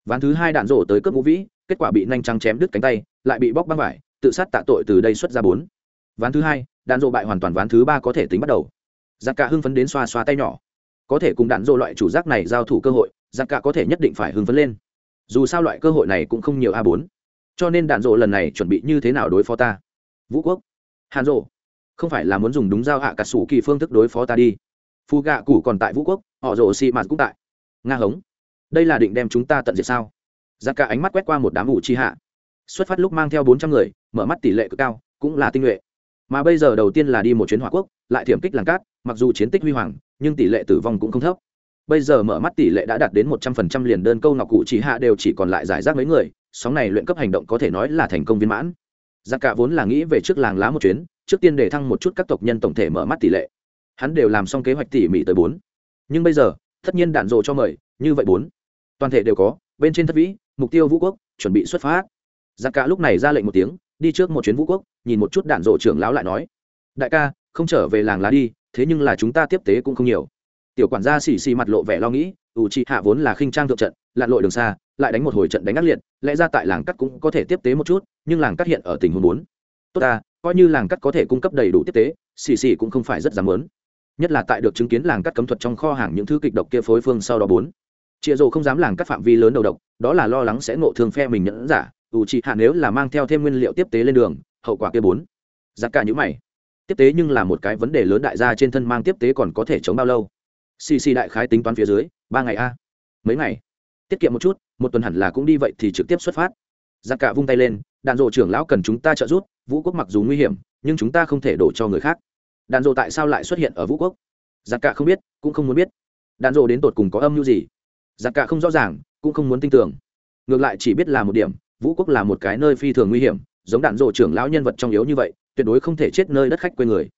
Ván thứ hai đạn rổ tới cướp ngũ vĩ, kết quả bị nhanh trắng chém đứt cánh tay, lại bị bóc băng vải tự sát tạ tội từ đây xuất ra bốn. Ván thứ hai, đạn dộ bại hoàn toàn ván thứ ba có thể tính bắt đầu. Giặc cả hưng phấn đến xoa xoa tay nhỏ. Có thể cùng đạn dộ loại chủ giác này giao thủ cơ hội, giặc cả có thể nhất định phải hưng phấn lên. Dù sao loại cơ hội này cũng không nhiều a bốn. Cho nên đạn rộ lần này chuẩn bị như thế nào đối phó ta? Vũ quốc. Hàn rộ không phải là muốn dùng đúng giao hạ cả sủ kỳ phương thức đối phó ta đi. Phù gạ củ còn tại vũ quốc, họ rộ xị mạt cũng tại. Nga hống. Đây là định đem chúng ta tận diệt sao? Giặc cả ánh mắt quét qua một đám ủ chi hạ xuất phát lúc mang theo bốn trăm người, mở mắt tỷ lệ cực cao, cũng là tinh nhuệ. Mà bây giờ đầu tiên là đi một chuyến hỏa quốc, lại thiểm kích làng cát, mặc dù chiến tích huy hoàng, nhưng tỷ lệ tử vong cũng không thấp. Bây giờ mở mắt tỷ lệ đã đạt đến một trăm phần trăm liền đơn câu ngọc cụ chỉ hạ đều chỉ còn lại giải rác mấy người, sóng này luyện cấp hành động có thể nói là thành công viên mãn. Giặc cả vốn là nghĩ về trước làng lá một chuyến, trước tiên để thăng một chút các tộc nhân tổng thể mở mắt tỷ lệ. Hắn đều làm xong kế hoạch tỉ mỉ tới bốn. Nhưng bây giờ, tất nhiên đạn rộ cho mời, như vậy bốn. Toàn thể đều có, bên trên thất vĩ, mục tiêu vũ quốc, chuẩn bị xuất phát giặc cả lúc này ra lệnh một tiếng, đi trước một chuyến vũ quốc, nhìn một chút đạn rộ trưởng lão lại nói, đại ca, không trở về làng lá đi, thế nhưng là chúng ta tiếp tế cũng không nhiều. Tiểu quản gia xì xì mặt lộ vẻ lo nghĩ, ủ trị hạ vốn là khinh trang thượng trận, lặn lội đường xa, lại đánh một hồi trận đánh ác liệt, lẽ ra tại làng cắt cũng có thể tiếp tế một chút, nhưng làng cắt hiện ở tình huống bốn. Tốt ta, coi như làng cắt có thể cung cấp đầy đủ tiếp tế, xì xì cũng không phải rất dám lớn nhất là tại được chứng kiến làng cắt cấm thuật trong kho hàng những thứ kịch độc kia phối phương sau đó bốn. Chịa rồ không dám làng cắt phạm vi lớn đầu độc, đó là lo lắng sẽ ngộ thương phe mình nhẫn giả ủ chị hạ nếu là mang theo thêm nguyên liệu tiếp tế lên đường, hậu quả kia bốn. Giặc cả những mày. Tiếp tế nhưng là một cái vấn đề lớn đại gia trên thân mang tiếp tế còn có thể chống bao lâu? Xì xì đại khái tính toán phía dưới, ba ngày a. Mấy ngày? Tiết kiệm một chút, một tuần hẳn là cũng đi vậy thì trực tiếp xuất phát. Giặc cả vung tay lên, đạn dộ trưởng lão cần chúng ta trợ giúp, vũ quốc mặc dù nguy hiểm, nhưng chúng ta không thể đổ cho người khác. Đạn dộ tại sao lại xuất hiện ở vũ quốc? Giặc cả không biết, cũng không muốn biết. Đạn dộ đến tột cùng có âm mưu gì? Giặc cả không rõ ràng, cũng không muốn tin tưởng. Ngược lại chỉ biết là một điểm vũ quốc là một cái nơi phi thường nguy hiểm, giống đạn dộ trưởng lão nhân vật trong yếu như vậy, tuyệt đối không thể chết nơi đất khách quê người.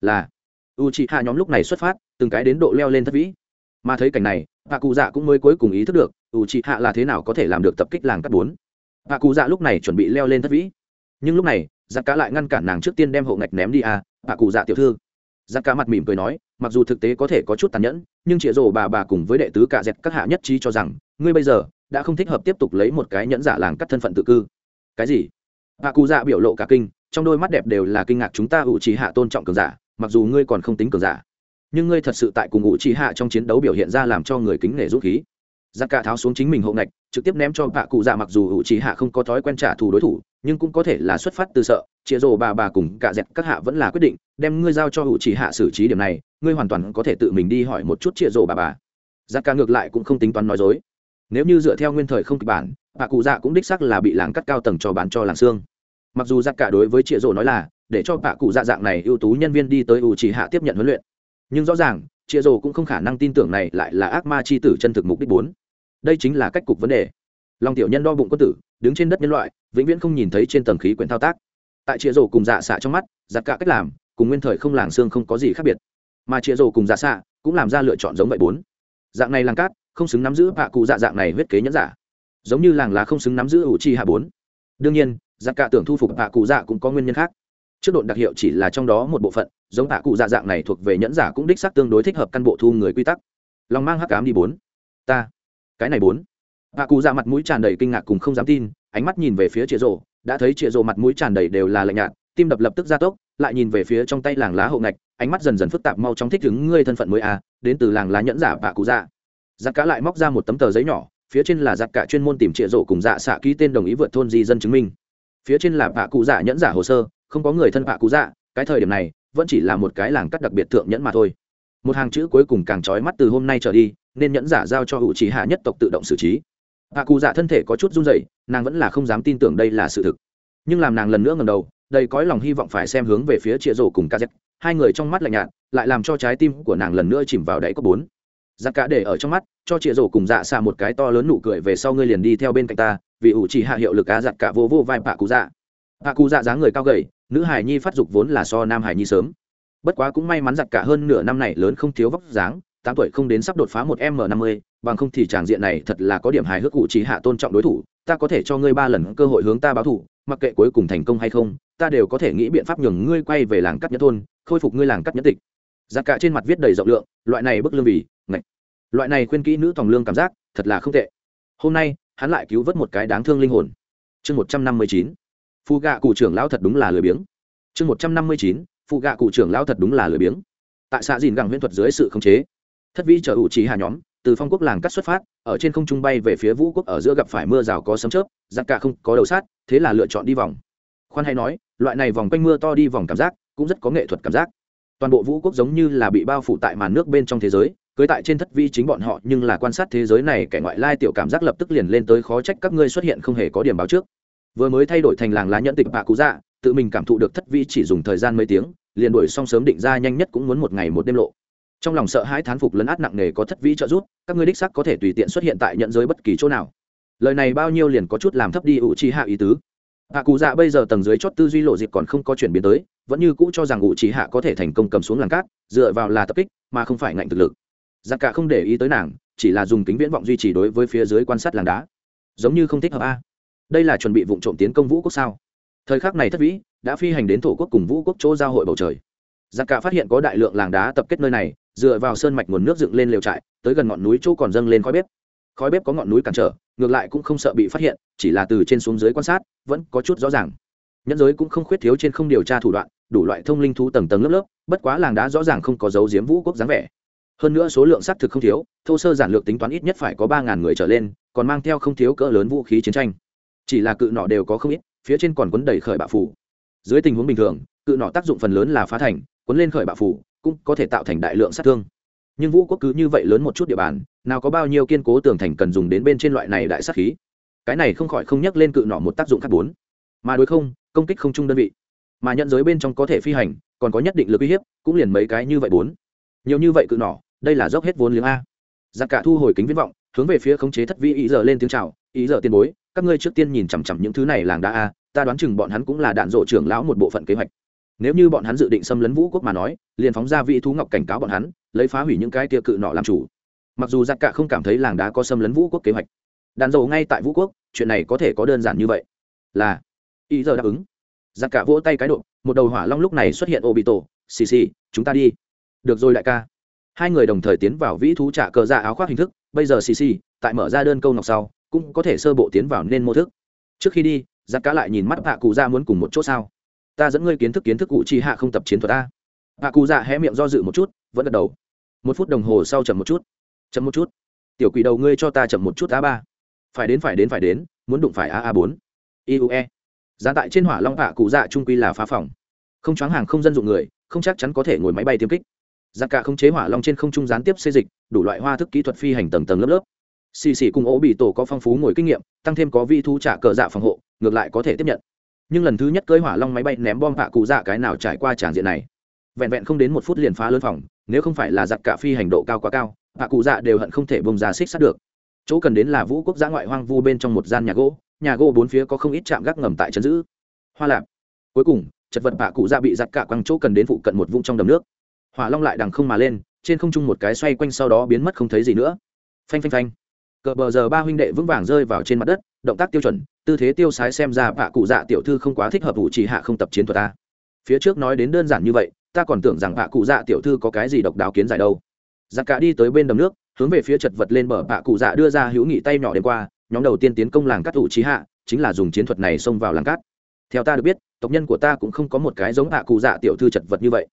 Là u chị hạ nhóm lúc này xuất phát, từng cái đến độ leo lên thất vĩ. Mà thấy cảnh này bà cụ dạ cũng mới cuối cùng ý thức được u chị hạ là thế nào có thể làm được tập kích làng cắt bốn. Bà cụ dạ lúc này chuẩn bị leo lên thất vĩ. Nhưng lúc này, giặc cá lại ngăn cản nàng trước tiên đem hộ ngạch ném đi à bà cụ dạ tiểu thư. Giặc cá mặt mỉm cười nói, mặc dù thực tế có thể có chút tàn nhẫn, nhưng chĩa rổ bà bà cùng với đệ tứ cả dẹt các hạ nhất trí cho rằng, ngươi bây giờ đã không thích hợp tiếp tục lấy một cái nhẫn giả làng cắt thân phận tự cư. Cái gì? Hạ cụ dạ biểu lộ cả kinh, trong đôi mắt đẹp đều là kinh ngạc chúng ta ủ trì hạ tôn trọng cường giả, mặc dù ngươi còn không tính cường giả. Nhưng ngươi thật sự tại cùng ủ trì hạ trong chiến đấu biểu hiện ra làm cho người kính nể rút khí. Giặc cả tháo xuống chính mình hộ ngạch, trực tiếp ném cho hạ cụ dạ mặc dù ủ trì hạ không có thói quen trả thù đối thủ, nhưng cũng có thể là xuất phát từ sợ chịa rồ bà bà cùng cả dẹp các hạ vẫn là quyết định, đem ngươi giao cho ủ trì hạ xử trí điểm này, ngươi hoàn toàn có thể tự mình đi hỏi một chút chịa rồ bà bà. Giặc cả ngược lại cũng không tính toán nói dối nếu như dựa theo nguyên thời không kịch bản, bà cụ dạ cũng đích sắc là bị làng cắt cao tầng cho bán cho làng xương. Mặc dù giặc cả đối với triệu rồ nói là, để cho bà cụ dạ dạng này ưu tú nhân viên đi tới ủ chỉ hạ tiếp nhận huấn luyện. Nhưng rõ ràng triệu rồ cũng không khả năng tin tưởng này lại là ác ma c h i tử chân thực mục đích bốn. Đây chính là cách cục vấn đề. Lòng tiểu nhân đo bụng quân tử, đứng trên đất nhân loại, vĩnh viễn không nhìn thấy trên tầng khí quyển thao tác. Tại chĩa rồ cùng dạ xạ trong mắt, giặc cả cách làm, cùng nguyên thời không làng xương không có gì khác biệt. Mà chĩa rồ cùng dạ xạ cũng làm ra lựa chọn giống vậy bốn. Dạng này làng cát không xứng nắm giữ bạ cụ dạ dạng này huyết kế nhẫn giả. Giống như làng lá không xứng nắm giữ ủ chi hạ bốn. Đương nhiên, giặc cả tưởng thu phục bạ cụ dạ cũng có nguyên nhân khác. Trước độn đặc hiệu chỉ là trong đó một bộ phận, giống bạ cụ dạ dạng này thuộc về nhẫn giả cũng đích xác tương đối thích hợp căn bộ thu người quy tắc. Lòng mang hắc cám đi bốn. Ta. Cái này bốn. Bạ cụ dạ mặt mũi tràn đầy kinh ngạc cùng không dám tin, ánh mắt nhìn về phía chĩa rộ đã thấy chĩa rộ mặt mũi tràn đầy đều là lạnh nhạt, tim đập lập tức gia tốc, lại nhìn về phía trong tay làng lá hậu ngạch, ánh mắt dần dần phức tạp mau chóng thích ứng ngươi thân phận mới à đến từ làng lá nhẫn giả bạ cụ dạ giặc cá lại móc ra một tấm tờ giấy nhỏ, phía trên là giặc cả chuyên môn tìm trịa rộ cùng dạ xạ ký tên đồng ý vượt thôn di dân chứng minh. Phía trên là bạ cụ dạ nhẫn giả hồ sơ, không có người thân bạ cụ dạ cái thời điểm này, vẫn chỉ là một cái làng cắt đặc biệt thượng nhẫn mà thôi. Một hàng chữ cuối cùng càng trói mắt từ hôm nay trở đi, nên nhẫn giả giao cho hữu trí hạ nhất tộc tự động xử trí. Bạ cụ dạ thân thể có chút run rẩy, nàng vẫn là không dám tin tưởng đây là sự thực. Nhưng làm nàng lần nữa ngầm đầu, đầy cõi lòng hy vọng phải xem hướng về phía trịa rổ cùng kz hai người trong mắt lạnh nhạt, lại làm cho trái tim của nàng lần nữa chìm vào đáy cốc bốn giặc cả để ở trong mắt, cho chịa rổ cùng dạ xạ một cái to lớn nụ cười về sau ngươi liền đi theo bên cạnh ta, vì ủ chỉ hạ hiệu lực á giặc cả vô vô vai bạ cụ dạ bạ cụ dạ dáng người cao gầy, nữ hải nhi phát dục vốn là so nam hải nhi sớm. Bất quá cũng may mắn giặc cả hơn nửa năm này lớn không thiếu vóc dáng, tám tuổi không đến sắp đột phá một m năm mươi, bằng không thì tràng diện này thật là có điểm hài hước cụ chỉ hạ tôn trọng đối thủ, ta có thể cho ngươi ba lần cơ hội hướng ta báo thủ, mặc kệ cuối cùng thành công hay không, ta đều có thể nghĩ biện pháp nhường ngươi quay về làng cắt nhất thôn, khôi phục ngươi làng cắt nhất tịch giặc cả trên mặt viết đầy rộng lượng, loại này bức lương vì, ngạch. Loại này khuyên kỹ nữ tòng lương cảm giác, thật là không tệ. Hôm nay, hắn lại cứu vớt một cái đáng thương linh hồn. Chương một trăm năm mươi chín phụ gạ cụ trưởng lão thật đúng là lười biếng. Chương một trăm năm mươi chín phụ gạ cụ trưởng lão thật đúng là lười biếng. Tại xã dìn gẳng huyễn thuật dưới sự khống chế, thất vĩ chở ủ trí hà nhóm, từ phong quốc làng cắt xuất phát, ở trên không trung bay về phía vũ quốc ở giữa gặp phải mưa rào có sấm chớp, giặc cả không có đầu sát, thế là lựa chọn đi vòng. Khoan hay nói, loại này vòng quanh mưa to đi vòng cảm giác, cũng rất có nghệ thuật cảm giác toàn bộ vũ quốc giống như là bị bao phủ tại màn nước bên trong thế giới, cưới tại trên thất vi chính bọn họ, nhưng là quan sát thế giới này, kẻ ngoại lai tiểu cảm giác lập tức liền lên tới khó trách các ngươi xuất hiện không hề có điểm báo trước. Vừa mới thay đổi thành làng lá nhẫn tịch bạ cú dạ tự mình cảm thụ được thất vi chỉ dùng thời gian mấy tiếng, liền đuổi xong sớm định ra nhanh nhất cũng muốn một ngày một đêm lộ. Trong lòng sợ hãi thán phục lấn át nặng nề có thất vi trợ giúp, các ngươi đích sắc có thể tùy tiện xuất hiện tại nhận giới bất kỳ chỗ nào. Lời này bao nhiêu liền có chút làm thấp đi ủ chi hạ ý tứ. Hạ cụ dạ bây giờ tầng dưới chót tư duy lộ dịp còn không có chuyển biến tới vẫn như cũ cho rằng ngụ trí hạ có thể thành công cầm xuống làng cát, dựa vào là tập kích, mà không phải ngạnh thực lực. Giặc cả không để ý tới nàng, chỉ là dùng kính viễn vọng duy trì đối với phía dưới quan sát làng đá. Giống như không thích hợp a. Đây là chuẩn bị vụ trộm tiến công vũ quốc sao? Thời khắc này thất vĩ, đã phi hành đến thổ quốc cùng vũ quốc chỗ giao hội bầu trời. Giặc cả phát hiện có đại lượng làng đá tập kết nơi này, dựa vào sơn mạch nguồn nước dựng lên lều trại, tới gần ngọn núi chỗ còn dâng lên khói bếp. Khói bếp có ngọn núi cản trở, ngược lại cũng không sợ bị phát hiện, chỉ là từ trên xuống dưới quan sát, vẫn có chút rõ ràng. Nhân giới cũng không khuyết thiếu trên không điều tra thủ đoạn đủ loại thông linh thú tầng tầng lớp lớp, bất quá làng đá rõ ràng không có dấu diếm vũ quốc dáng vẻ. Hơn nữa số lượng xác thực không thiếu, thô sơ giản lược tính toán ít nhất phải có ba ngàn người trở lên, còn mang theo không thiếu cỡ lớn vũ khí chiến tranh. Chỉ là cự nọ đều có không ít, phía trên còn quấn đầy khởi bạo phủ. Dưới tình huống bình thường, cự nọ tác dụng phần lớn là phá thành quấn lên khởi bạo phủ, cũng có thể tạo thành đại lượng sát thương. Nhưng vũ quốc cứ như vậy lớn một chút địa bàn, nào có bao nhiêu kiên cố tường thành cần dùng đến bên trên loại này đại sát khí? Cái này không khỏi không nhắc lên cự nọ một tác dụng khác bốn. Mà đối không, công kích không chung đơn vị mà nhận giới bên trong có thể phi hành còn có nhất định lực uy hiếp cũng liền mấy cái như vậy bốn. Nhiều như vậy cự nỏ, đây là dốc hết vốn liếng a. Giặc cả thu hồi kính viễn vọng hướng về phía khống chế thất vi ý giờ lên tiếng chào ý giờ tiền bối các ngươi trước tiên nhìn chằm chằm những thứ này làng đá a ta đoán chừng bọn hắn cũng là đạn rộ trưởng lão một bộ phận kế hoạch. Nếu như bọn hắn dự định xâm lấn vũ quốc mà nói liền phóng ra vị thú ngọc cảnh cáo bọn hắn lấy phá hủy những cái tia cự nọ làm chủ. Mặc dù giặc cả không cảm thấy làng đá có xâm lấn vũ quốc kế hoạch đạn dầu ngay tại vũ quốc chuyện này có thể có đơn giản như vậy. Là ý giờ đáp ứng giặc cả vỗ tay cái độ, một đầu hỏa long lúc này xuất hiện ô bị tổ, xì xì, chúng ta đi. Được rồi đại ca. Hai người đồng thời tiến vào vĩ thú trả cờ ra áo khoác hình thức, bây giờ xì xì, tại mở ra đơn câu ngọc sau, cũng có thể sơ bộ tiến vào nên mô thức. Trước khi đi, giặc cá lại nhìn mắt hạ cụ ra muốn cùng một chỗ sao? Ta dẫn ngươi kiến thức kiến thức cụ chi hạ không tập chiến thuật ta. hạ cụ ra hé miệng do dự một chút, vẫn gật đầu. Một phút đồng hồ sau chậm một chút. Chậm một chút. Tiểu quỷ đầu ngươi cho ta chậm một chút a ba. Phải đến phải đến phải đến, muốn đụng phải a a bốn. Iue giá tại trên hỏa long hạ cụ dạ trung quy là phá phòng. Không choáng hàng không dân dụng người, không chắc chắn có thể ngồi máy bay tiêm kích. Giặc cả không chế hỏa long trên không trung gián tiếp xây dịch, đủ loại hoa thức kỹ thuật phi hành tầng tầng lớp lớp. Xì xì cùng ố bị tổ có phong phú ngồi kinh nghiệm, tăng thêm có vi thu trả cờ dạ phòng hộ, ngược lại có thể tiếp nhận. Nhưng lần thứ nhất cưới hỏa long máy bay ném bom hạ cụ dạ cái nào trải qua tràng diện này? Vẹn vẹn không đến một phút liền phá lớn phòng, nếu không phải là giặc cả phi hành độ cao quá cao hạ cụ dạ đều hận không thể bông ra xích sát được. Chỗ cần đến là vũ quốc giã ngoại hoang vu bên trong một gian nhà gỗ nhà gỗ bốn phía có không ít trạm gác ngầm tại trấn giữ. Hoa lạp. Cuối cùng, chật vật bạ cụ dạ bị giặt cả quăng chỗ cần đến phụ cận một vũng trong đầm nước. Hỏa long lại đằng không mà lên, trên không trung một cái xoay quanh sau đó biến mất không thấy gì nữa. Phanh phanh phanh. Cờ bờ giờ ba huynh đệ vững vàng rơi vào trên mặt đất, động tác tiêu chuẩn, tư thế tiêu sái xem ra bạ cụ dạ tiểu thư không quá thích hợp vụ chỉ hạ không tập chiến thuật ta. Phía trước nói đến đơn giản như vậy, ta còn tưởng rằng bạ cụ dạ tiểu thư có cái gì độc đáo kiến giải đâu. Giặc cả đi tới bên đầm nước, hướng về phía chật vật lên bờ bạ cụ dạ đưa ra hữu nghị tay nhỏ đêm qua nhóm đầu tiên tiến công làng cát ủ trí hạ, chính là dùng chiến thuật này xông vào làng cát. Theo ta được biết, tộc nhân của ta cũng không có một cái giống hạ cụ dạ tiểu thư chật vật như vậy.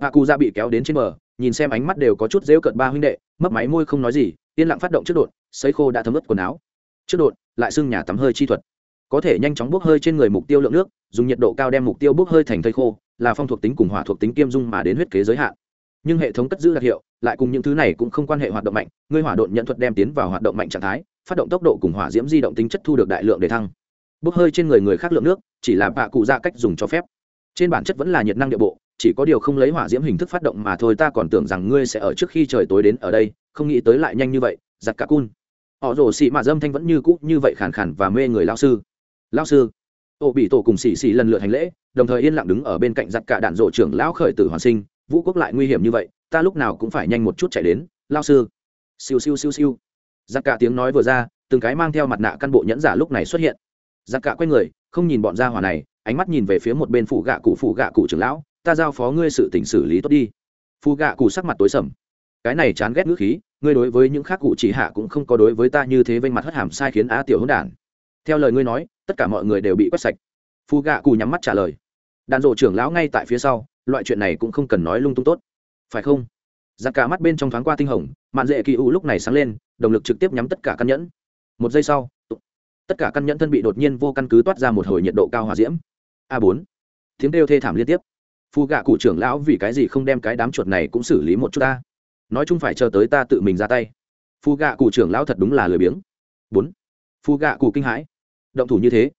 Hạ cụ dạ bị kéo đến trên bờ, nhìn xem ánh mắt đều có chút dễu cận ba huynh đệ, mấp máy môi không nói gì, yên lặng phát động trước đột, sấy khô đã thấm ướt quần áo. Trước đột, lại xưng nhà tắm hơi chi thuật. Có thể nhanh chóng bốc hơi trên người mục tiêu lượng nước, dùng nhiệt độ cao đem mục tiêu bốc hơi thành thây khô, là phong thuộc tính cùng hỏa thuộc tính kiêm dung mà đến huyết kế giới hạn. Nhưng hệ thống cất giữ đặc hiệu, lại cùng những thứ này cũng không quan hệ hoạt động mạnh, ngươi hỏa độn nhận thuật đem tiến vào hoạt động mạnh trạng thái phát động tốc độ cùng hỏa diễm di động tính chất thu được đại lượng để thăng. Bốc hơi trên người người khác lượng nước, chỉ là bạ cụ ra cách dùng cho phép. Trên bản chất vẫn là nhiệt năng địa bộ, chỉ có điều không lấy hỏa diễm hình thức phát động mà thôi, ta còn tưởng rằng ngươi sẽ ở trước khi trời tối đến ở đây, không nghĩ tới lại nhanh như vậy, giặc cả cun. Họ rồ xị mạ dâm thanh vẫn như cũ, như vậy khàn khàn và mê người lao sư. Lao sư, ô bị tổ cùng xì xì lần lượt hành lễ, đồng thời yên lặng đứng ở bên cạnh giặc cả đạn rộ trưởng lão khởi tử hoàn sinh. Vũ quốc lại nguy hiểm như vậy, ta lúc nào cũng phải nhanh một chút chạy đến. Lao sư, siêu siêu siêu siêu giặc cả tiếng nói vừa ra, từng cái mang theo mặt nạ căn bộ nhẫn giả lúc này xuất hiện. Giặc cả quay người, không nhìn bọn gia hỏa này, ánh mắt nhìn về phía một bên phụ gạ cụ phụ gạ cụ trưởng lão, ta giao phó ngươi sự tỉnh xử lý tốt đi. Phụ gạ cụ sắc mặt tối sầm. Cái này chán ghét ngữ khí, ngươi đối với những khác cụ chỉ hạ cũng không có đối với ta như thế vênh mặt hất hàm sai khiến á tiểu hỗn đản. Theo lời ngươi nói, tất cả mọi người đều bị quét sạch. Phụ gạ cụ nhắm mắt trả lời. Đàn rộ trưởng lão ngay tại phía sau, loại chuyện này cũng không cần nói lung tung tốt. Phải không? Giặc cả mắt bên trong thoáng qua tinh hồng, mạn dễ kỳ u lúc này sáng lên động lực trực tiếp nhắm tất cả căn nhẫn. Một giây sau tất cả căn nhẫn thân bị đột nhiên vô căn cứ toát ra một hồi nhiệt độ cao hòa diễm. A bốn, tiếng kêu thê thảm liên tiếp. Phu gạ cụ trưởng lão vì cái gì không đem cái đám chuột này cũng xử lý một chút ta? Nói chung phải chờ tới ta tự mình ra tay. Phu gạ cụ trưởng lão thật đúng là lười biếng. Bốn, phu gạ cụ kinh hãi. Động thủ như thế,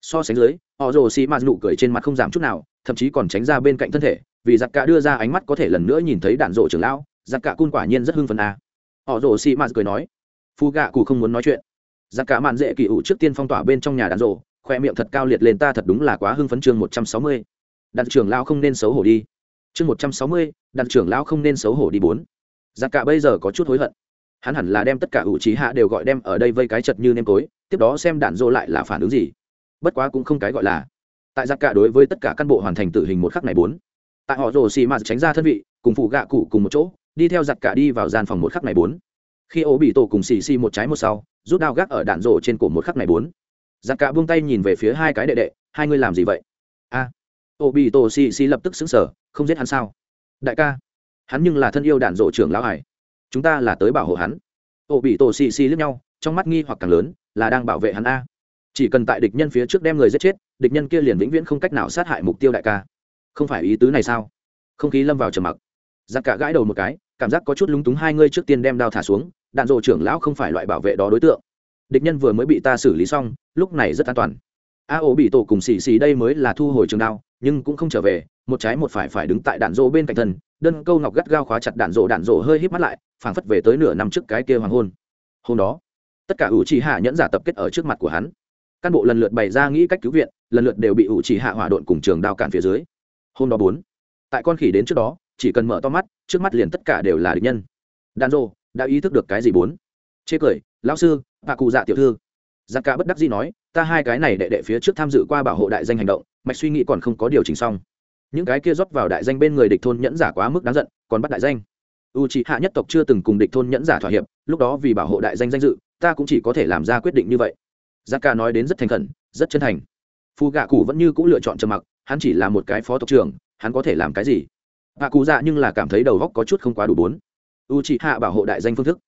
so sánh dưới, họ rồ xì mạt nụ cười trên mặt không giảm chút nào, thậm chí còn tránh ra bên cạnh thân thể, vì giặc cả đưa ra ánh mắt có thể lần nữa nhìn thấy đạn rộ trưởng lão, giặc cả cun quả nhiên rất hưng phấn à họ rồ xì mạt cười nói, phu gạ cụ không muốn nói chuyện. Giặc cả mạn dễ kỳ ủ trước tiên phong tỏa bên trong nhà đạn rộ khoe miệng thật cao liệt lên, ta thật đúng là quá hưng phấn chương một trăm sáu mươi. Đạn trưởng lão không nên xấu hổ đi. Chương một trăm sáu mươi đạn trưởng lão không nên xấu hổ đi bốn. Giặc cả bây giờ có chút hối hận. Hắn hẳn là đem tất cả ủ trí hạ đều gọi đem ở đây vây cái chật như nêm tối tiếp đó xem đạn rộ lại là phản ứng gì. Bất quá cũng không cái gọi là. Tại giặc cả đối với tất cả căn bộ hoàn thành tử hình một khắc này bốn. Tại họ rồ xì mạt tránh ra thân vị, cùng phụ gạ cụ cùng một chỗ đi theo giặt cả đi vào gian phòng một khắc này bốn. Khi ố bị tổ cùng xì xì một trái một sau rút đao gác ở đạn rổ trên cổ một khắc này bốn. Giặt cả buông tay nhìn về phía hai cái đệ đệ hai người làm gì vậy? A. À, ố bị tổ xì xì lập tức xứng sở không giết hắn sao? Đại ca hắn nhưng là thân yêu đạn rổ trưởng lão hải. Chúng ta là tới bảo hộ hắn. Ố bị tổ xì xì lướt nhau trong mắt nghi hoặc càng lớn là đang bảo vệ hắn a. Chỉ cần tại địch nhân phía trước đem người giết chết địch nhân kia liền vĩnh viễn không cách nào sát hại mục tiêu đại ca. Không phải ý tứ này sao? Không khí lâm vào trầm mặc. Giặc cả gãi đầu một cái cảm giác có chút lúng túng hai ngươi trước tiên đem đao thả xuống, đạn dộ trưởng lão không phải loại bảo vệ đó đối tượng. Địch nhân vừa mới bị ta xử lý xong, lúc này rất an toàn. A ổ bị tổ cùng xì xì đây mới là thu hồi trường đao, nhưng cũng không trở về, một trái một phải phải đứng tại đạn dộ bên cạnh thân, đơn câu ngọc gắt gao khóa chặt đạn dộ đạn dộ hơi hít mắt lại, phảng phất về tới nửa năm trước cái kia hoàng hôn. Hôm đó, tất cả ủ trì hạ nhẫn giả tập kết ở trước mặt của hắn. Cán bộ lần lượt bày ra nghĩ cách cứu viện, lần lượt đều bị ủ trì hạ hỏa độn cùng trường đao cản phía dưới. Hôm đó bốn, tại con khỉ đến trước đó chỉ cần mở to mắt, trước mắt liền tất cả đều là địch nhân. Đàn rô đã ý thức được cái gì bốn? Chê cười, lão sư, bà cụ dạ tiểu thư. Giặc cả bất đắc gì nói, ta hai cái này đệ đệ phía trước tham dự qua bảo hộ đại danh hành động, mạch suy nghĩ còn không có điều chỉnh xong. Những cái kia rót vào đại danh bên người địch thôn nhẫn giả quá mức đáng giận, còn bắt đại danh. U c hạ nhất tộc chưa từng cùng địch thôn nhẫn giả thỏa hiệp, lúc đó vì bảo hộ đại danh danh dự, ta cũng chỉ có thể làm ra quyết định như vậy. Giặc ca nói đến rất thành khẩn, rất chân thành. Phù gạ cụ vẫn như c ũ lựa chọn trầm mặc, hắn chỉ là một cái phó tộc trưởng, hắn có thể làm cái gì? Hạ cụ dạ nhưng là cảm thấy đầu góc có chút không quá đủ bốn. U chị hạ bảo hộ đại danh phương thức.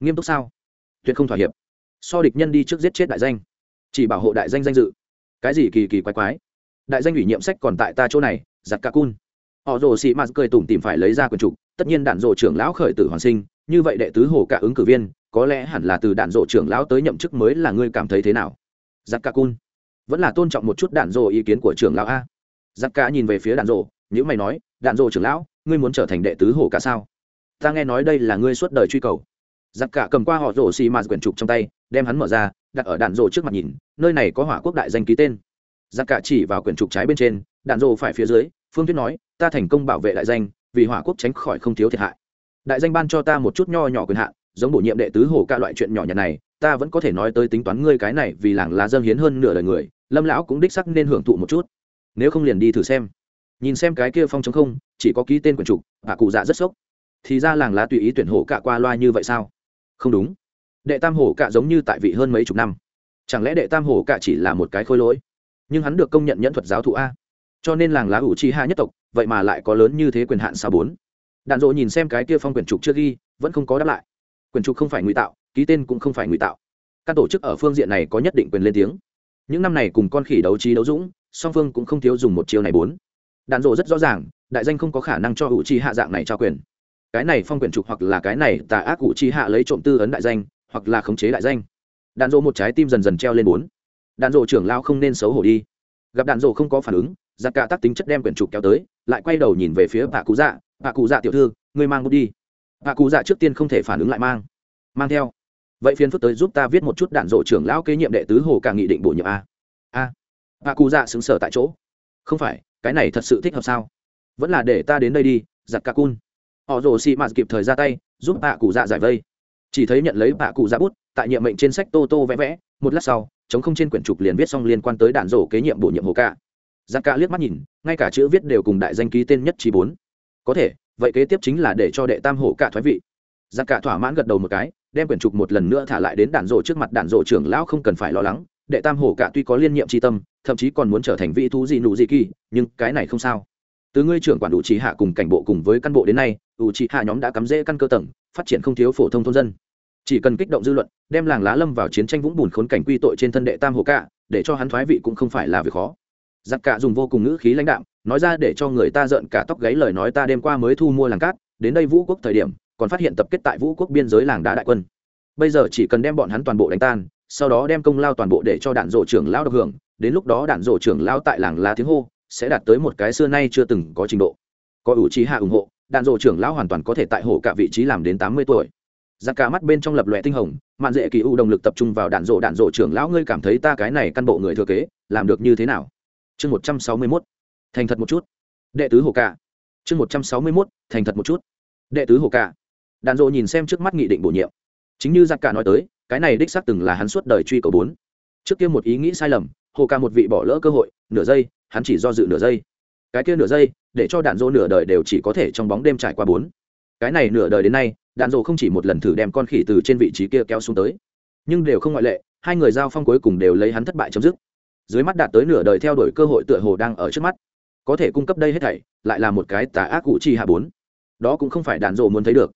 Nghiêm túc sao? Tuyệt không thỏa hiệp. So địch nhân đi trước giết chết đại danh. Chỉ bảo hộ đại danh danh dự. Cái gì kỳ kỳ quái quái? Đại danh ủy nhiệm sách còn tại ta chỗ này, giặt ca cun. Họ rồ sĩ mạt cười tủm tìm phải lấy ra quần trục, tất nhiên đạn rộ trưởng lão khởi tử hoàn sinh, như vậy đệ tứ hồ cả ứng cử viên, có lẽ hẳn là từ đạn rộ trưởng lão tới nhậm chức mới là ngươi cảm thấy thế nào? Giặt ca cun. Vẫn là tôn trọng một chút đạn rộ ý kiến của trưởng lão a. Giặt cả nhìn về phía đạn rộ nếu mày nói đạn rộ trưởng lão, ngươi muốn trở thành đệ tứ hồ cả sao? Ta nghe nói đây là ngươi suốt đời truy cầu. Giặc cả cầm qua họ rổ xì mạt quyển trục trong tay, đem hắn mở ra, đặt ở đạn rổ trước mặt nhìn, nơi này có hỏa quốc đại danh ký tên. Giặc cả chỉ vào quyển trục trái bên trên, đạn rổ phải phía dưới, phương thuyết nói, ta thành công bảo vệ đại danh, vì hỏa quốc tránh khỏi không thiếu thiệt hại. Đại danh ban cho ta một chút nho nhỏ quyền hạn, giống bổ nhiệm đệ tứ hồ cả loại chuyện nhỏ nhặt này, ta vẫn có thể nói tới tính toán ngươi cái này vì làng lá dâng hiến hơn nửa đời người, lâm lão cũng đích sắc nên hưởng thụ một chút. Nếu không liền đi thử xem nhìn xem cái kia phong chống không, chỉ có ký tên quyển trục bà cụ dạ rất sốc. Thì ra làng lá tùy ý tuyển hổ cạ qua loa như vậy sao? Không đúng. Đệ tam hổ cạ giống như tại vị hơn mấy chục năm. Chẳng lẽ đệ tam hổ cạ chỉ là một cái khôi lỗi? Nhưng hắn được công nhận nhẫn thuật giáo thụ a. Cho nên làng lá ủ chi hai nhất tộc, vậy mà lại có lớn như thế quyền hạn sao bốn? Đạn dỗ nhìn xem cái kia phong quyển trục chưa ghi, vẫn không có đáp lại. Quyển trục không phải ngụy tạo, ký tên cũng không phải ngụy tạo. Các tổ chức ở phương diện này có nhất định quyền lên tiếng. Những năm này cùng con khỉ đấu trí đấu dũng, song phương cũng không thiếu dùng một chiêu này bốn đạn dộ rất rõ ràng, đại danh không có khả năng cho ủ chi hạ dạng này trao quyền. Cái này phong quyền trục hoặc là cái này tà ác ủ chi hạ lấy trộm tư ấn đại danh, hoặc là khống chế đại danh. Đạn dộ một trái tim dần dần treo lên bốn. Đạn dộ trưởng lao không nên xấu hổ đi. Gặp đạn dộ không có phản ứng, giặc cả tác tính chất đem quyển trục kéo tới, lại quay đầu nhìn về phía bà cụ dạ. Bà cụ dạ tiểu thư, ngươi mang bút đi. Bà cụ dạ trước tiên không thể phản ứng lại mang. Mang theo. Vậy phiên phức tới giúp ta viết một chút đạn dộ trưởng lão kế nhiệm đệ tứ hồ cả nghị định bổ nhiệm a. A. Bà cụ dạ xứng sở tại chỗ. Không phải cái này thật sự thích hợp sao? Vẫn là để ta đến đây đi, giặt ca cun. Họ rồ xị mạt kịp thời ra tay, giúp bạ cụ dạ giải vây. Chỉ thấy nhận lấy bạ cụ dạ bút, tại nhiệm mệnh trên sách tô tô vẽ vẽ, một lát sau, chống không trên quyển trục liền viết xong liên quan tới đạn rổ kế nhiệm bổ nhiệm hồ ca. Giặc ca liếc mắt nhìn, ngay cả chữ viết đều cùng đại danh ký tên nhất trí bốn. Có thể, vậy kế tiếp chính là để cho đệ tam hổ cả thoái vị. Giặc cả thỏa mãn gật đầu một cái, đem quyển trục một lần nữa thả lại đến đạn rổ trước mặt đạn rổ trưởng lão không cần phải lo lắng đệ tam hổ cả tuy có liên nhiệm tri tâm, thậm chí còn muốn trở thành vị thú gì nụ gì kỳ, nhưng cái này không sao. Từ ngươi trưởng quản đủ trí hạ cùng cảnh bộ cùng với căn bộ đến nay đủ trí hạ nhóm đã cắm rễ căn cơ tầng, phát triển không thiếu phổ thông thôn dân. Chỉ cần kích động dư luận, đem làng lá lâm vào chiến tranh vũng bùn khốn cảnh quy tội trên thân đệ tam hồ cả, để cho hắn thoái vị cũng không phải là việc khó. Giặc cả dùng vô cùng ngữ khí lãnh đạm, nói ra để cho người ta giận cả tóc gáy lời nói ta đêm qua mới thu mua làng cát, đến đây vũ quốc thời điểm, còn phát hiện tập kết tại vũ quốc biên giới làng đá đại quân. Bây giờ chỉ cần đem bọn hắn toàn bộ đánh tan sau đó đem công lao toàn bộ để cho đạn rộ trưởng lao được hưởng, đến lúc đó đạn rộ trưởng lao tại làng lá tiếng hô sẽ đạt tới một cái xưa nay chưa từng có trình độ. Có ủ trí hạ ủng hộ, đạn rộ trưởng lao hoàn toàn có thể tại hổ cả vị trí làm đến tám mươi tuổi. Giặc cả mắt bên trong lập lòe tinh hồng, mạn dễ kỳ u động lực tập trung vào đạn rộ đạn rộ trưởng lão, ngươi cảm thấy ta cái này căn bộ người thừa kế, làm được như thế nào? Chương một trăm sáu mươi mốt, thành thật một chút. Đệ tứ hồ cả. Chương một trăm sáu mươi mốt, thành thật một chút. Đệ tứ hồ cả. Đạn rộ nhìn xem trước mắt nghị định bổ nhiệm chính như giặc cả nói tới, cái này đích xác từng là hắn suốt đời truy cầu bốn. Trước kia một ý nghĩ sai lầm, hồ ca một vị bỏ lỡ cơ hội, nửa giây, hắn chỉ do dự nửa giây. Cái kia nửa giây, để cho đạn dỗ nửa đời đều chỉ có thể trong bóng đêm trải qua bốn. Cái này nửa đời đến nay, đạn dỗ không chỉ một lần thử đem con khỉ từ trên vị trí kia kéo xuống tới. Nhưng đều không ngoại lệ, hai người giao phong cuối cùng đều lấy hắn thất bại chấm dứt. Dưới mắt đạt tới nửa đời theo đuổi cơ hội tựa hồ đang ở trước mắt. Có thể cung cấp đây hết thảy, lại là một cái tà ác cụ chi hạ bốn. Đó cũng không phải đạn dỗ muốn thấy được.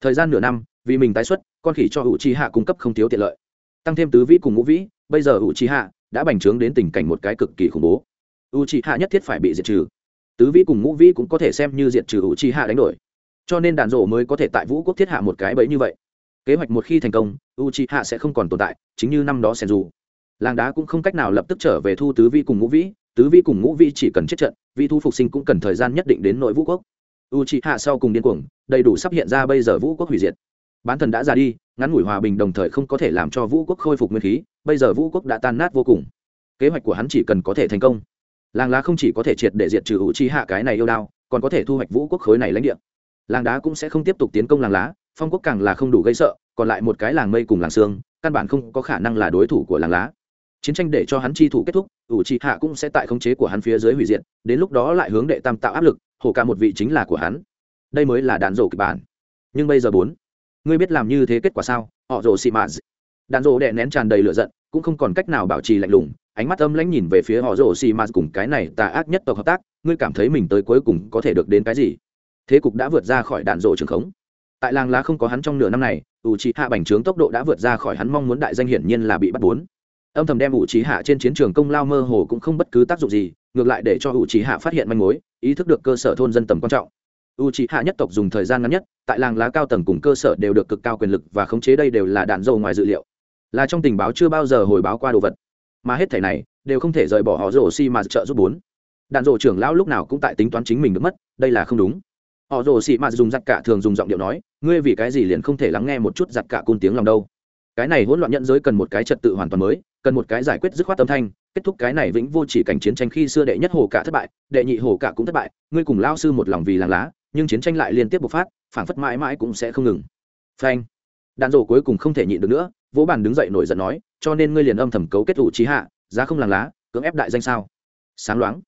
Thời gian nửa năm, vì mình tái xuất con khỉ cho hữu chi hạ cung cấp không thiếu tiện lợi. Tăng thêm tứ vĩ cùng ngũ vĩ, bây giờ hữu chi hạ đã bành trướng đến tình cảnh một cái cực kỳ khủng bố. U chi hạ nhất thiết phải bị diệt trừ. Tứ vĩ cùng ngũ vĩ cũng có thể xem như diệt trừ hữu chi hạ đánh đổi. Cho nên đàn rộ mới có thể tại vũ quốc thiết hạ một cái bẫy như vậy. Kế hoạch một khi thành công u chi hạ sẽ không còn tồn tại, chính như năm đó sen dù làng đá cũng không cách nào lập tức trở về thu tứ vĩ cùng ngũ vĩ, tứ vĩ cùng ngũ vĩ chỉ cần chết trận vị thu phục sinh cũng cần thời gian nhất định đến nội vũ quốc. U chi hạ sau cùng điên cuồng, đầy đủ sắp hiện ra bây giờ vũ quốc hủy diệt bán thần đã ra đi, ngắn ngủi hòa bình đồng thời không có thể làm cho vũ quốc khôi phục nguyên khí, bây giờ vũ quốc đã tan nát vô cùng. Kế hoạch của hắn chỉ cần có thể thành công. Làng lá không chỉ có thể triệt để diệt trừ hữu chi hạ cái này yêu đao, còn có thể thu hoạch vũ quốc khối này lãnh địa. Làng đá cũng sẽ không tiếp tục tiến công làng lá, phong quốc càng là không đủ gây sợ, còn lại một cái làng mây cùng làng xương, căn bản không có khả năng là đối thủ của làng lá. Chiến tranh để cho hắn chi thủ kết thúc ủ trị hạ cũng sẽ tại khống chế của hắn phía dưới hủy diệt, đến lúc đó lại hướng đệ tam tạo áp lực, hồ cả một vị chính là của hắn. Đây mới là đạn rổ kịch bản. Nhưng bây giờ bốn ngươi biết làm như thế kết quả sao? Họ rồ xị mạ đạn rồ đè nén tràn đầy lửa giận, cũng không còn cách nào bảo trì lạnh lùng, ánh mắt âm lãnh nhìn về phía họ rồ xị mạ cùng cái này tà ác nhất tộc hợp tác, ngươi cảm thấy mình tới cuối cùng có thể được đến cái gì? Thế cục đã vượt ra khỏi đạn rộ trường khống. Tại làng lá không có hắn trong nửa năm này ủ trí hạ bành trướng tốc độ đã vượt ra khỏi hắn mong muốn đại danh hiển nhiên là bị bắt bốn. Âm thầm đem ủ trí hạ trên chiến trường công lao mơ hồ cũng không bất cứ tác dụng gì, ngược lại để cho ủ trí hạ phát hiện manh mối, ý thức được cơ sở thôn dân tầm quan trọng u trí hạ nhất tộc dùng thời gian ngắn nhất, tại làng lá cao tầng cùng cơ sở đều được cực cao quyền lực và khống chế đây đều là đạn dầu ngoài dự liệu. Là trong tình báo chưa bao giờ hồi báo qua đồ vật. Mà hết thể này, đều không thể rời bỏ họ rổ xi mà trợ giúp bốn. Đạn dộ trưởng lão lúc nào cũng tại tính toán chính mình được mất, đây là không đúng. Họ rồ xị mạt dùng giặc cả thường dùng giọng điệu nói, ngươi vì cái gì liền không thể lắng nghe một chút giặc cả côn tiếng lòng đâu? Cái này hỗn loạn nhận giới cần một cái trật tự hoàn toàn mới, cần một cái giải quyết dứt khoát tâm thanh, kết thúc cái này vĩnh vô chỉ cảnh chiến tranh khi xưa đệ nhất hồ cả thất bại, đệ nhị hồ cả cũng thất bại, ngươi cùng lao sư một lòng vì làng lá nhưng chiến tranh lại liên tiếp bộc phát, phảng phất mãi mãi cũng sẽ không ngừng. Phanh. Đạn rổ cuối cùng không thể nhịn được nữa, vỗ bàn đứng dậy nổi giận nói, cho nên ngươi liền âm thầm cấu kết ủ trí hạ, giá không làng lá, cưỡng ép đại danh sao. Sáng loáng.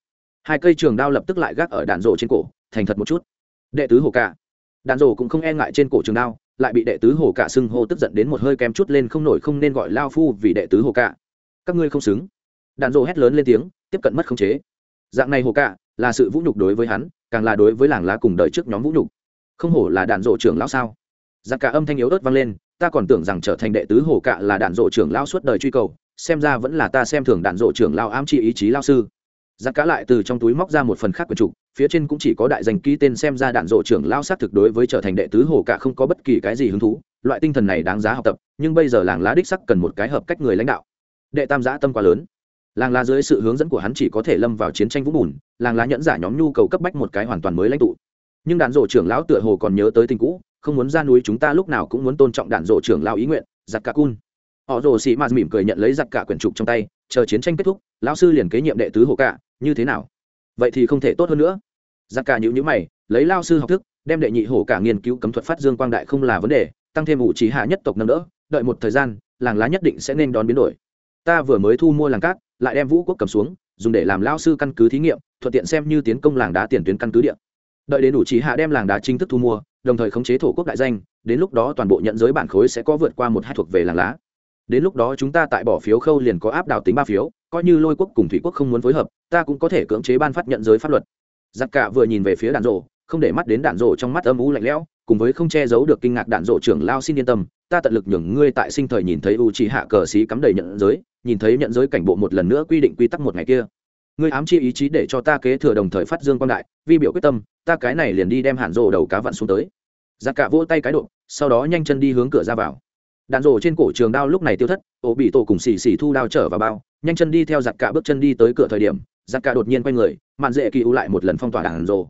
Hai cây trường đao lập tức lại gác ở đạn rổ trên cổ, thành thật một chút. Đệ tứ hồ cả. Đạn rổ cũng không e ngại trên cổ trường đao, lại bị đệ tứ hồ cả xưng hô tức giận đến một hơi kém chút lên không nổi không nên gọi lao phu vì đệ tứ hồ cả. Các ngươi không xứng. Đạn rổ hét lớn lên tiếng, tiếp cận mất khống chế dạng này hồ cạ là sự vũ nhục đối với hắn, càng là đối với làng lá cùng đời trước nhóm vũ nhục. Không hổ là đạn rộ trưởng lão sao? Giặc cả âm thanh yếu ớt vang lên, ta còn tưởng rằng trở thành đệ tứ hồ cạ là đạn rộ trưởng lão suốt đời truy cầu, xem ra vẫn là ta xem thường đạn rộ trưởng lão ám trị ý chí lao sư. Giặc cá lại từ trong túi móc ra một phần khác quyển trục, phía trên cũng chỉ có đại danh ký tên xem ra đạn rộ trưởng lao xác thực đối với trở thành đệ tứ hồ cả không có bất kỳ cái gì hứng thú, loại tinh thần này đáng giá học tập, nhưng bây giờ làng lá đích sắc cần một cái hợp cách người lãnh đạo. Đệ tam giã tâm quá lớn làng lá dưới sự hướng dẫn của hắn chỉ có thể lâm vào chiến tranh vũng bùn, làng lá nhẫn giả nhóm nhu cầu cấp bách một cái hoàn toàn mới lãnh tụ. Nhưng đạn rộ trưởng lão tựa hồ còn nhớ tới tình cũ, không muốn ra núi chúng ta lúc nào cũng muốn tôn trọng đạn rộ trưởng lão ý nguyện, giặc cả cun. Họ rồ sĩ mạt mỉm cười nhận lấy giặc cả quyển trục trong tay, chờ chiến tranh kết thúc, lão sư liền kế nhiệm đệ tứ hồ cả như thế nào? Vậy thì không thể tốt hơn nữa. Giặc cả nhữ nhữ mày, lấy lao sư học thức, đem đệ nhị hổ cả nghiên cứu cấm thuật phát dương quang đại không là vấn đề, tăng thêm ủ trí hạ nhất tộc nâng đỡ, đợi một thời gian, làng lá nhất định sẽ nên đón biến đổi. Ta vừa mới thu mua làng cát lại đem vũ quốc cầm xuống, dùng để làm lao sư căn cứ thí nghiệm, thuận tiện xem như tiến công làng đá tiền tuyến căn cứ địa. Đợi đến đủ trí hạ đem làng đá chính thức thu mua, đồng thời khống chế thổ quốc đại danh, đến lúc đó toàn bộ nhận giới bản khối sẽ có vượt qua một hai thuộc về làng lá. Đến lúc đó chúng ta tại bỏ phiếu khâu liền có áp đảo tính ba phiếu, coi như lôi quốc cùng thủy quốc không muốn phối hợp, ta cũng có thể cưỡng chế ban phát nhận giới pháp luật. Giặc cả vừa nhìn về phía đạn rộ không để mắt đến đạn rộ trong mắt âm u lạnh lẽo, cùng với không che giấu được kinh ngạc đạn rộ trưởng lao xin yên tâm, ta tận lực nhường ngươi tại sinh thời nhìn thấy u trí hạ cờ xí cắm đầy nhận giới nhìn thấy nhận giới cảnh bộ một lần nữa quy định quy tắc một ngày kia. Ngươi ám chi ý chí để cho ta kế thừa đồng thời phát dương quan đại, vi biểu quyết tâm, ta cái này liền đi đem hạn rộ đầu cá vặn xuống tới. Giặc cả vỗ tay cái độ, sau đó nhanh chân đi hướng cửa ra vào. Đạn rồ trên cổ trường đao lúc này tiêu thất, ổ bị tổ cùng xì xì thu đao trở vào bao, nhanh chân đi theo giặc cả bước chân đi tới cửa thời điểm, giặc cả đột nhiên quay người, mạn dễ kỳ ưu lại một lần phong tỏa đạn rồ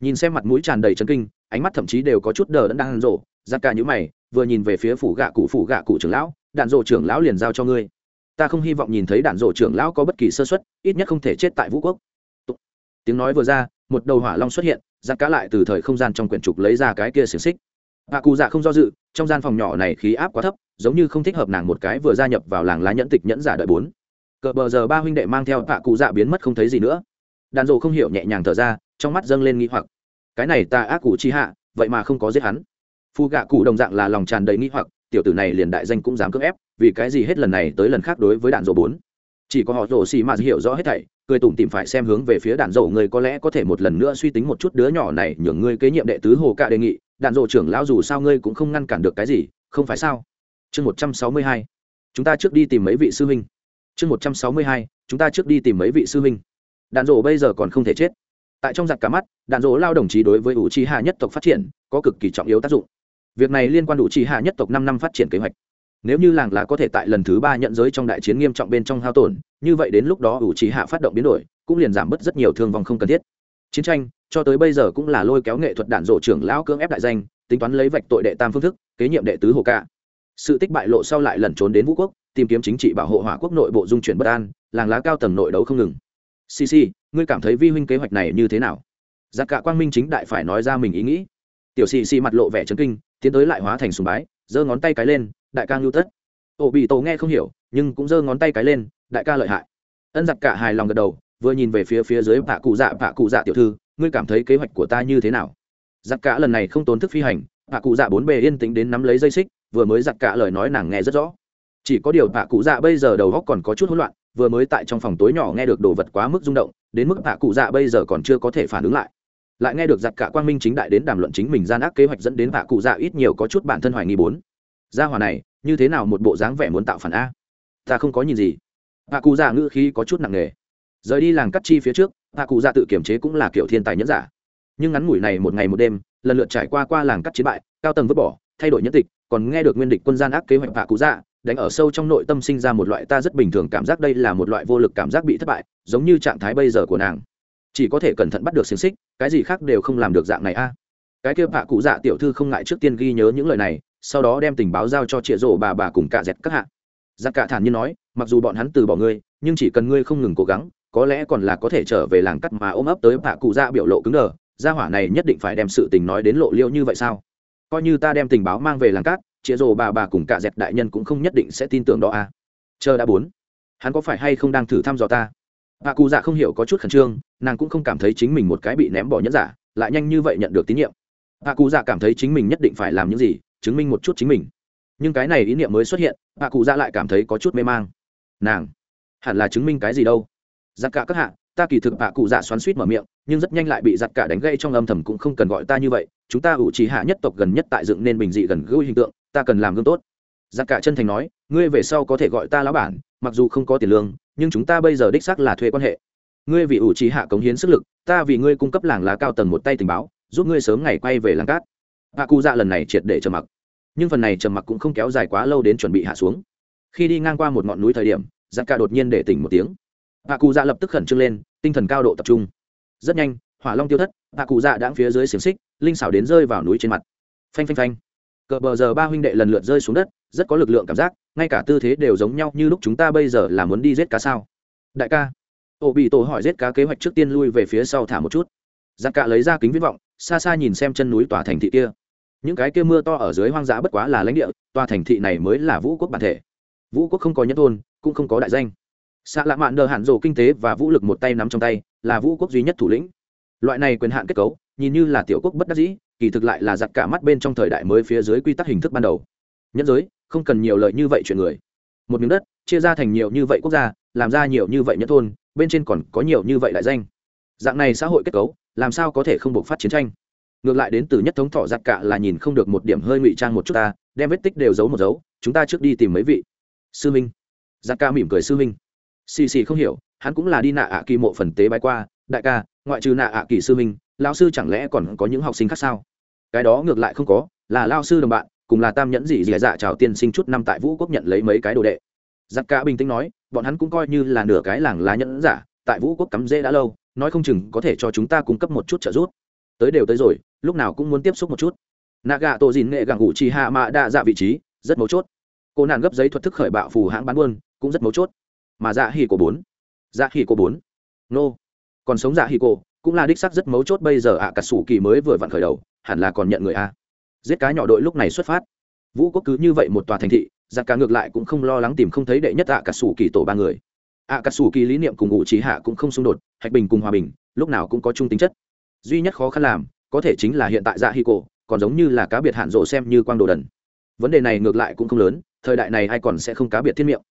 nhìn xem mặt mũi tràn đầy chấn kinh, ánh mắt thậm chí đều có chút đờ đẫn đạn rồ giặc cả nhữ mày, vừa nhìn về phía phủ gạ cụ, phủ gạ cụ trưởng lão, đạn rồ trưởng lão liền giao cho ngươi ta không hy vọng nhìn thấy đạn rổ trưởng lão có bất kỳ sơ xuất ít nhất không thể chết tại vũ quốc. Tiếng nói vừa ra, một đầu hỏa long xuất hiện, giặc cá lại từ thời không gian trong quyển trục lấy ra cái kia xiềng xích. Bà cụ dạ không do dự, trong gian phòng nhỏ này khí áp quá thấp, giống như không thích hợp nàng một cái vừa gia nhập vào làng lá nhẫn tịch nhẫn giả đợi bốn. Cờ bờ giờ ba huynh đệ mang theo hạ cụ dạ biến mất không thấy gì nữa. Đàn rộ không hiểu nhẹ nhàng thở ra, trong mắt dâng lên nghi hoặc. Cái này ta ác cụ chi hạ, vậy mà không có giết hắn. Phu gạ cụ đồng dạng là lòng tràn đầy nghi hoặc tiểu tử này liền đại danh cũng dám cưỡng ép, vì cái gì hết lần này tới lần khác đối với đạn dầu bốn? Chỉ có họ rồ xì mà hiểu rõ hết thảy, cười tủm tìm phải xem hướng về phía đạn dầu người có lẽ có thể một lần nữa suy tính một chút đứa nhỏ này nhường ngươi kế nhiệm đệ tứ hồ cạ đề nghị, đạn dầu trưởng lão dù sao ngươi cũng không ngăn cản được cái gì, không phải sao? Chương một trăm sáu mươi hai, chúng ta trước đi tìm mấy vị sư huynh. Chương một trăm sáu mươi hai, chúng ta trước đi tìm mấy vị sư huynh. Đạn rộ bây giờ còn không thể chết. Tại trong giặc cả mắt, đạn rộ lao đồng chí đối với ủ chi hạ nhất tộc phát triển có cực kỳ trọng yếu tác dụng việc này liên quan đủ trì hạ nhất tộc năm năm phát triển kế hoạch. Nếu như làng lá có thể tại lần thứ ba nhận giới trong đại chiến nghiêm trọng bên trong hao tổn, như vậy đến lúc đó ủ trì hạ phát động biến đổi, cũng liền giảm bớt rất nhiều thương vong không cần thiết. Chiến tranh, cho tới bây giờ cũng là lôi kéo nghệ thuật đạn rộ trưởng lão cưỡng ép đại danh, tính toán lấy vạch tội đệ tam phương thức, kế nhiệm đệ tứ hồ ca. Sự tích bại lộ sau lại lẩn trốn đến vũ quốc, tìm kiếm chính trị bảo hộ hỏa quốc nội bộ dung chuyển bất an, làng lá cao tầng nội đấu không ngừng. Cc ngươi cảm thấy vi huynh kế hoạch này như thế nào? Giặc cả quang minh chính đại phải nói ra mình ý nghĩ. Tiểu cc xì mặt lộ vẻ chấn kinh tiến tới lại hóa thành sùng bái, giơ ngón tay cái lên, đại ca ngưu tất. Ổ bị tổ nghe không hiểu, nhưng cũng giơ ngón tay cái lên, đại ca lợi hại. Ân giặc cả hài lòng gật đầu, vừa nhìn về phía phía dưới bạ cụ dạ bạ cụ dạ tiểu thư, ngươi cảm thấy kế hoạch của ta như thế nào? Giặc cả lần này không tốn thức phi hành bạ cụ dạ bốn bề yên tĩnh đến nắm lấy dây xích, vừa mới giặc cả lời nói nàng nghe rất rõ. Chỉ có điều bạ cụ dạ bây giờ đầu góc còn có chút hỗn loạn, vừa mới tại trong phòng tối nhỏ nghe được đồ vật quá mức rung động, đến mức bạ cụ dạ bây giờ còn chưa có thể phản ứng lại lại nghe được giặc cả quang minh chính đại đến đàm luận chính mình gian ác kế hoạch dẫn đến vạ cụ dạ ít nhiều có chút bản thân hoài nghi bốn. Gia hòa này, như thế nào một bộ dáng vẻ muốn tạo phản a? Ta không có nhìn gì. Vạ cụ dạ ngữ khí có chút nặng nề. Rời đi làng cắt chi phía trước, vạ cụ dạ tự kiểm chế cũng là kiểu thiên tài nhẫn giả. Nhưng ngắn ngủi này một ngày một đêm, lần lượt trải qua qua làng cắt chiến bại, cao tầng vứt bỏ, thay đổi nhẫn tịch, còn nghe được nguyên địch quân gian ác kế hoạch vạ cụ dạ đánh ở sâu trong nội tâm sinh ra một loại ta rất bình thường cảm giác đây là một loại vô lực cảm giác bị thất bại, giống như trạng thái bây giờ của nàng chỉ có thể cẩn thận bắt được xiềng xích, cái gì khác đều không làm được dạng này a. Cái kia bạ cụ dạ tiểu thư không ngại trước tiên ghi nhớ những lời này, sau đó đem tình báo giao cho trịa rổ bà bà cùng cả dẹt các hạ. Dạ Giặc cả thản nhiên nói, mặc dù bọn hắn từ bỏ ngươi, nhưng chỉ cần ngươi không ngừng cố gắng, có lẽ còn là có thể trở về làng cắt mà ôm ấp tới bạ cụ dạ biểu lộ cứng đờ, gia hỏa này nhất định phải đem sự tình nói đến lộ liêu như vậy sao? Coi như ta đem tình báo mang về làng cát chĩa rồ bà bà cùng cả dẹp đại nhân cũng không nhất định sẽ tin tưởng đó à chờ đã bốn. Hắn có phải hay không đang thử thăm dò ta? Bà cụ dạ không hiểu có chút khẩn trương, nàng cũng không cảm thấy chính mình một cái bị ném bỏ nhẫn giả, lại nhanh như vậy nhận được tín nhiệm. Bà cụ dạ cảm thấy chính mình nhất định phải làm những gì, chứng minh một chút chính mình. Nhưng cái này ý niệm mới xuất hiện bà cụ dạ lại cảm thấy có chút mê mang. Nàng, hẳn là chứng minh cái gì đâu? Giặc cả các hạ, ta kỳ thực bà cụ dạ xoắn suýt mở miệng, nhưng rất nhanh lại bị giặc cả đánh gây trong âm thầm cũng không cần gọi ta như vậy. Chúng ta ủ trì hạ nhất tộc gần nhất tại dựng nên bình dị gần gũi hình tượng, ta cần làm gương tốt. Giặc cả chân thành nói ngươi về sau có thể gọi ta lão bản, mặc dù không có tiền lương, nhưng chúng ta bây giờ đích xác là thuê quan hệ. Ngươi vì ủ trí hạ cống hiến sức lực, ta vì ngươi cung cấp làng lá cao tầng một tay tình báo, giúp ngươi sớm ngày quay về làng cát. Hạ cụ dạ lần này triệt để trầm mặc. Nhưng phần này trầm mặc cũng không kéo dài quá lâu đến chuẩn bị hạ xuống. Khi đi ngang qua một ngọn núi thời điểm dạ giặc cả đột nhiên để tỉnh một tiếng. Hạ cụ dạ lập tức khẩn trương lên, tinh thần cao độ tập trung. Rất nhanh, hỏa long tiêu thất, hạ cụ dạ đã phía dưới xiềng xích, linh xảo đến rơi vào núi trên mặt. Phanh phanh phanh. Cờ bờ giờ ba huynh đệ lần lượt rơi xuống đất, rất có lực lượng cảm giác ngay cả tư thế đều giống nhau như lúc chúng ta bây giờ là muốn đi giết cá sao? Đại ca ổ bị tổ hỏi giết cá kế hoạch trước tiên lui về phía sau thả một chút. Giặc cạ lấy ra kính viễn vọng, xa xa nhìn xem chân núi tòa thành thị kia. Những cái kia mưa to ở dưới hoang dã bất quá là lãnh địa, tòa thành thị này mới là vũ quốc bản thể. Vũ quốc không có nhất thôn cũng không có đại danh. Xạ lạ mạn đờ hạn rộ kinh tế và vũ lực một tay nắm trong tay, là vũ quốc duy nhất thủ lĩnh. Loại này quyền hạn kết cấu, nhìn như là tiểu quốc bất đắc dĩ, kỳ thực lại là giặc cả mắt bên trong thời đại mới phía dưới quy tắc hình thức ban đầu. Nhất giới không cần nhiều lời như vậy chuyện người. Một miếng đất, chia ra thành nhiều như vậy quốc gia, làm ra nhiều như vậy nhất thôn, bên trên còn có nhiều như vậy đại danh. Dạng này xã hội kết cấu, làm sao có thể không buộc phát chiến tranh? Ngược lại đến từ nhất thống thọ giặc cả là nhìn không được một điểm hơi ngụy trang một chút ta, đem vết tích đều giấu một dấu chúng ta trước đi tìm mấy vị. Sư minh. Giặc ca mỉm cười sư minh. Xì xì không hiểu, hắn cũng là đi nạ ạ kỳ mộ phần tế bái qua, đại ca, ngoại trừ nạ ạ kỳ sư minh lao sư chẳng lẽ còn có những học sinh khác sao? Cái đó ngược lại không có, là lao sư đồng bạn cùng là tam nhẫn dị dị dạ chào tiên sinh chút năm tại vũ quốc nhận lấy mấy cái đồ đệ. Giặc cả bình tĩnh nói bọn hắn cũng coi như là nửa cái làng lá nhẫn giả tại vũ quốc cắm rễ đã lâu nói không chừng có thể cho chúng ta cung cấp một chút trợ giúp. Tới đều tới rồi lúc nào cũng muốn tiếp xúc một chút. Nạ gà tổ dìn nghệ gàng ngụ chi hạ mạ đa dạ vị trí rất mấu chốt. Cô nàng gấp giấy thuật thức khởi bạo phù hãng bán buôn cũng rất mấu chốt. Mà dạ hỉ cổ bốn. Dạ hỉ cổ bốn. Nô. Còn sống dạ hỉ cổ cũng là đích sắc rất mấu chốt bây giờ ạ à, cà sủ kỳ mới vừa vặn khởi đầu hẳn là còn nhận người a giết cá nhỏ đội lúc này xuất phát. Vũ quốc cứ như vậy một tòa thành thị giặc cá ngược lại cũng không lo lắng tìm không thấy đệ nhất ạ à, cà sủ kỳ tổ ba người. Ạ cà sủ kỳ lý niệm cùng ngụ trí hạ cũng không xung đột hạch bình cùng hòa bình lúc nào cũng có chung tính chất. Duy nhất khó khăn làm có thể chính là hiện tại dạ hi cổ còn giống như là cá biệt hạn rộ xem như quang đồ đần. Vấn đề này ngược lại cũng không lớn thời đại này ai còn sẽ không cá biệt thiên miệng.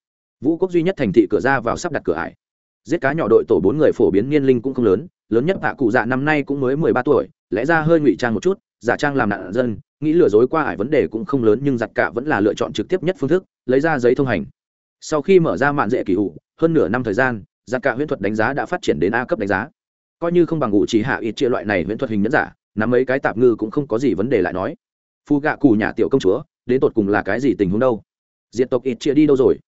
Vũ quốc duy nhất thành thị cửa ra vào sắp đặt cửa ải. Giết cá nhỏ đội tổ bốn người phổ biến niên linh cũng không lớn lớn nhất hạ cụ dạ năm nay cũng mới mười ba tuổi lẽ ra hơi ngụy trang một chút giả trang làm nạn dân, nghĩ lừa dối qua ải vấn đề cũng không lớn nhưng giặc cả vẫn là lựa chọn trực tiếp nhất phương thức, lấy ra giấy thông hành. Sau khi mở ra mạn dễ kỳ hụ hơn nửa năm thời gian, giặc cả huyễn thuật đánh giá đã phát triển đến a cấp đánh giá. Coi như không bằng ngụ chỉ hạ ít chia loại này huyễn thuật hình nhẫn giả, nắm mấy cái tạp ngư cũng không có gì vấn đề lại nói. Phu gạ cù nhà tiểu công chúa, đến tột cùng là cái gì tình huống đâu? Diện tộc ít chia đi đâu rồi?